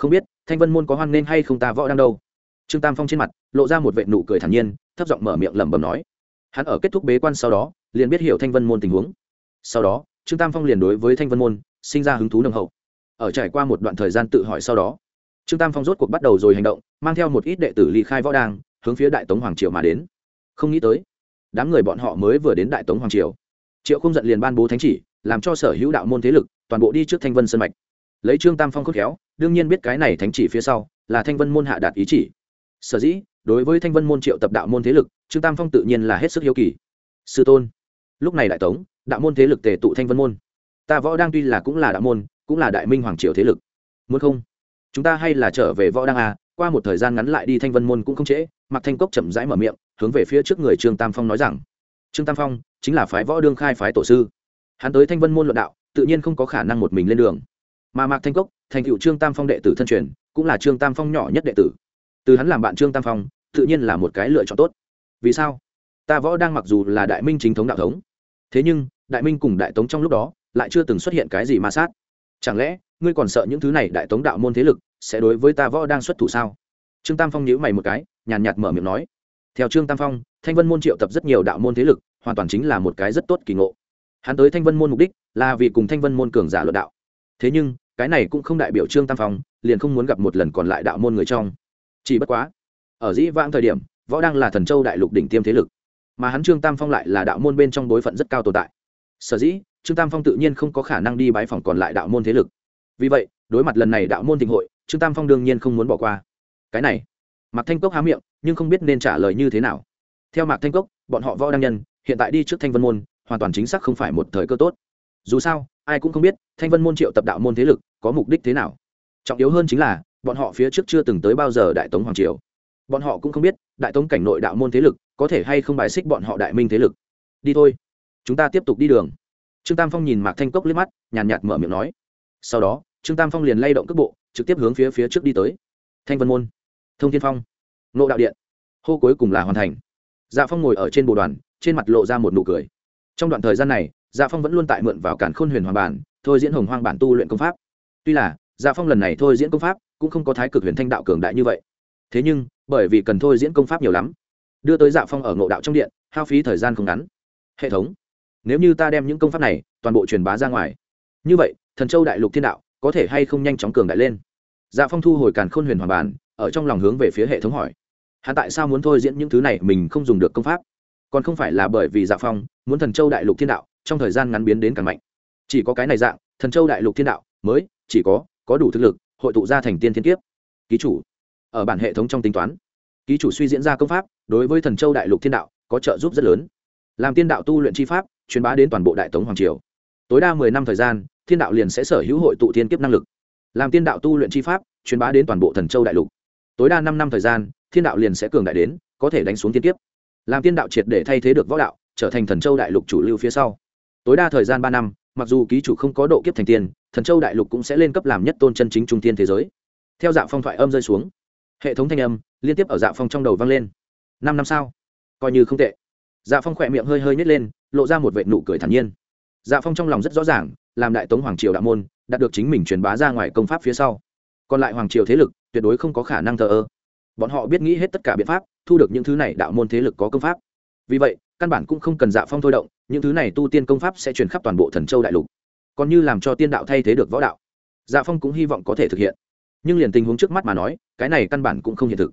Không biết thanh vân môn có hoan nên hay không ta võ đang đâu trương tam phong trên mặt lộ ra một vệ nụ cười thản nhiên thấp giọng mở miệng lẩm bẩm nói hắn ở kết thúc bế quan sau đó liền biết hiểu thanh vân môn tình huống sau đó trương tam phong liền đối với thanh vân môn sinh ra hứng thú nồng hậu ở trải qua một đoạn thời gian tự hỏi sau đó trương tam phong rốt cuộc bắt đầu rồi hành động mang theo một ít đệ tử ly khai võ đang hướng phía đại tống hoàng triều mà đến không nghĩ tới đám người bọn họ mới vừa đến đại tống hoàng triều triệu không giận liền ban bố thánh chỉ làm cho sở hữu đạo môn thế lực toàn bộ đi trước thanh vân sân mạch lấy trương tam phong khôn khéo, đương nhiên biết cái này thánh chỉ phía sau là thanh vân môn hạ đạt ý chỉ. Sở dĩ, đối với thanh vân môn triệu tập đạo môn thế lực, trương tam phong tự nhiên là hết sức hiếu kỳ. Sư tôn, lúc này đại tống, đạo môn thế lực tề tụ thanh vân môn. Ta võ đang tuy là cũng là đạo môn, cũng là đại minh hoàng triều thế lực. Muốn không? Chúng ta hay là trở về võ đang à qua một thời gian ngắn lại đi thanh vân môn cũng không trễ mặc thanh cốc chậm rãi mở miệng, hướng về phía trước người trương tam phong nói rằng, trương tam phong chính là phái võ đương khai phái tổ sư. Hắn tới thanh vân môn luận đạo, tự nhiên không có khả năng một mình lên đường mà mạc thanh cốc, thành cựu trương tam phong đệ tử thân truyền, cũng là trương tam phong nhỏ nhất đệ tử. Từ hắn làm bạn trương tam phong, tự nhiên là một cái lựa chọn tốt. Vì sao? Ta võ đang mặc dù là đại minh chính thống đạo thống, thế nhưng, đại minh cùng đại tống trong lúc đó, lại chưa từng xuất hiện cái gì ma sát. Chẳng lẽ, ngươi còn sợ những thứ này đại tống đạo môn thế lực, sẽ đối với ta võ đang xuất thủ sao? Trương tam phong nhíu mày một cái, nhàn nhạt mở miệng nói. Theo trương tam phong, thanh vân môn triệu tập rất nhiều đạo môn thế lực, hoàn toàn chính là một cái rất tốt kỳ ngộ. Hắn tới thanh vân môn mục đích là vì cùng thanh vân môn cường giả luận đạo. Thế nhưng cái này cũng không đại biểu trương tam phong, liền không muốn gặp một lần còn lại đạo môn người trong. Chỉ bất quá, ở dĩ vãng thời điểm, võ đang là thần châu đại lục đỉnh tiêm thế lực, mà hắn trương tam phong lại là đạo môn bên trong bối phận rất cao tồn tại. Sở dĩ, trương tam phong tự nhiên không có khả năng đi bái phòng còn lại đạo môn thế lực. Vì vậy, đối mặt lần này đạo môn thịnh hội, trương tam phong đương nhiên không muốn bỏ qua. Cái này, mạc thanh cốc há miệng, nhưng không biết nên trả lời như thế nào. Theo mạc thanh cốc, bọn họ võ đăng nhân, hiện tại đi trước thanh vân môn, hoàn toàn chính xác không phải một thời cơ tốt. Dù sao ai cũng không biết thanh vân môn triệu tập đạo môn thế lực có mục đích thế nào trọng yếu hơn chính là bọn họ phía trước chưa từng tới bao giờ đại tống hoàng triều bọn họ cũng không biết đại tống cảnh nội đạo môn thế lực có thể hay không bài xích bọn họ đại minh thế lực đi thôi chúng ta tiếp tục đi đường trương tam phong nhìn mạc thanh cốc liếc mắt nhàn nhạt mở miệng nói sau đó trương tam phong liền lay động cước bộ trực tiếp hướng phía phía trước đi tới thanh vân môn thông thiên phong nộ đạo điện hô cuối cùng là hoàn thành dạ phong ngồi ở trên bồ đoàn trên mặt lộ ra một nụ cười trong đoạn thời gian này dạ phong vẫn luôn tại mượn vào cản khôn huyền hoàng bản, thôi diễn hồng hoang bản tu luyện công pháp. Tuy là dạ phong lần này thôi diễn công pháp cũng không có thái cực huyền thanh đạo cường đại như vậy. Thế nhưng, bởi vì cần thôi diễn công pháp nhiều lắm, đưa tới dạ phong ở ngộ đạo trong điện, hao phí thời gian không ngắn. Hệ thống, nếu như ta đem những công pháp này toàn bộ truyền bá ra ngoài, như vậy, thần châu đại lục thiên đạo có thể hay không nhanh chóng cường đại lên? Dạ phong thu hồi càn khôn huyền hoàn bản, ở trong lòng hướng về phía hệ thống hỏi. Hắn tại sao muốn thôi diễn những thứ này mình không dùng được công pháp? Còn không phải là bởi vì dạ phong muốn thần châu đại lục thiên đạo trong thời gian ngắn biến đến càng mạnh. Chỉ có cái này dạng, thần châu đại lục thiên đạo, mới chỉ có có đủ thực lực, hội tụ ra thành tiên thiên kiếp. Ký chủ, ở bản hệ thống trong tính toán, ký chủ suy diễn ra công pháp, đối với thần châu đại lục thiên đạo, có trợ giúp rất lớn. Làm tiên đạo tu luyện chi pháp, truyền bá đến toàn bộ đại tống hoàng triều. Tối đa mười năm thời gian, thiên đạo liền sẽ sở hữu hội tụ thiên kiếp năng lực. Làm tiên đạo tu luyện chi pháp, truyền bá đến toàn bộ thần châu đại lục. Tối đa năm năm thời gian, thiên đạo liền sẽ cường đại đến, có thể đánh xuống thiên kiếp. Làm tiên đạo triệt để thay thế được võ đạo, trở thành thần châu đại lục chủ lưu phía sau tối đa thời gian ba năm, mặc dù ký chủ không có độ kiếp thành tiên, thần châu đại lục cũng sẽ lên cấp làm nhất tôn chân chính trung tiên thế giới. Theo dạ phong thoại âm rơi xuống, hệ thống thanh âm liên tiếp ở dạ phong trong đầu vang lên. Năm năm sao coi như không tệ. Dạ phong khỏe miệng hơi hơi nhét lên, lộ ra một vệ nụ cười thản nhiên. Dạ phong trong lòng rất rõ ràng, làm đại tống hoàng triều đạo môn, đạt được chính mình truyền bá ra ngoài công pháp phía sau. Còn lại hoàng triều thế lực, tuyệt đối không có khả năng thờ ơ. Bọn họ biết nghĩ hết tất cả biện pháp, thu được những thứ này đạo môn thế lực có công pháp. Vì vậy căn bản cũng không cần dạ phong thôi động, những thứ này tu tiên công pháp sẽ truyền khắp toàn bộ thần châu đại lục. Còn như làm cho tiên đạo thay thế được võ đạo dạ phong cũng hy vọng có thể thực hiện. Nhưng liền tình huống trước mắt mà nói, cái này căn bản cũng không hiện thực.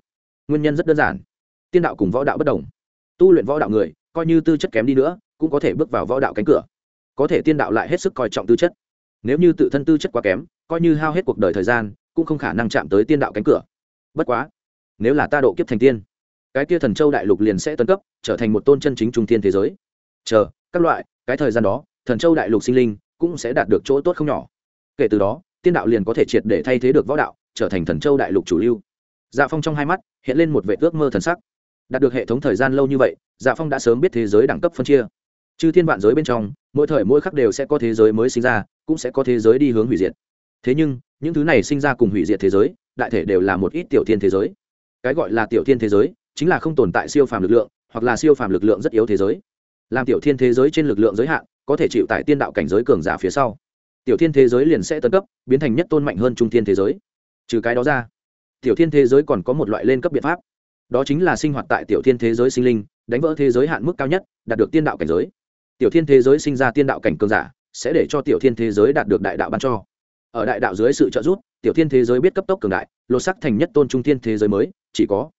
Nguyên nhân rất đơn giản. Tiên đạo cùng võ đạo bất đồng. Tu luyện võ đạo người, coi như tư chất kém đi nữa, cũng có thể bước vào võ đạo cánh cửa. Có thể tiên đạo lại hết sức coi trọng tư chất. Nếu như tự thân tư chất quá kém, coi như hao hết cuộc đời thời gian, cũng không khả năng chạm tới tiên đạo cánh cửa. Bất quá, nếu là ta độ kiếp thành tiên cái kia thần châu đại lục liền sẽ tấn cấp, trở thành một tôn chân chính trung thiên thế giới. Chờ, các loại, cái thời gian đó, thần châu đại lục sinh linh cũng sẽ đạt được chỗ tốt không nhỏ. Kể từ đó, tiên đạo liền có thể triệt để thay thế được võ đạo, trở thành thần châu đại lục chủ lưu. Dạ phong trong hai mắt hiện lên một vệ ước mơ thần sắc. Đạt được hệ thống thời gian lâu như vậy dạ phong đã sớm biết thế giới đẳng cấp phân chia. Chứ thiên vạn giới bên trong, mỗi thời mỗi khắc đều sẽ có thế giới mới sinh ra, cũng sẽ có thế giới đi hướng hủy diệt. Thế nhưng, những thứ này sinh ra cùng hủy diệt thế giới, đại thể đều là một ít tiểu thiên thế giới. Cái gọi là tiểu thiên thế giới chính là không tồn tại siêu phàm lực lượng, hoặc là siêu phàm lực lượng rất yếu thế giới. Làm tiểu thiên thế giới trên lực lượng giới hạn, có thể chịu tại tiên đạo cảnh giới cường giả phía sau. Tiểu thiên thế giới liền sẽ tấn cấp, biến thành nhất tôn mạnh hơn trung thiên thế giới. Trừ cái đó ra, tiểu thiên thế giới còn có một loại lên cấp biện pháp. Đó chính là sinh hoạt tại tiểu thiên thế giới sinh linh, đánh vỡ thế giới hạn mức cao nhất, đạt được tiên đạo cảnh giới. Tiểu thiên thế giới sinh ra tiên đạo cảnh cường giả, sẽ để cho tiểu thiên thế giới đạt được đại đạo ban cho. Ở đại đạo dưới sự trợ giúp, tiểu thiên thế giới biết cấp tốc cường đại, lột sắc thành nhất tôn trung thiên thế giới mới, chỉ có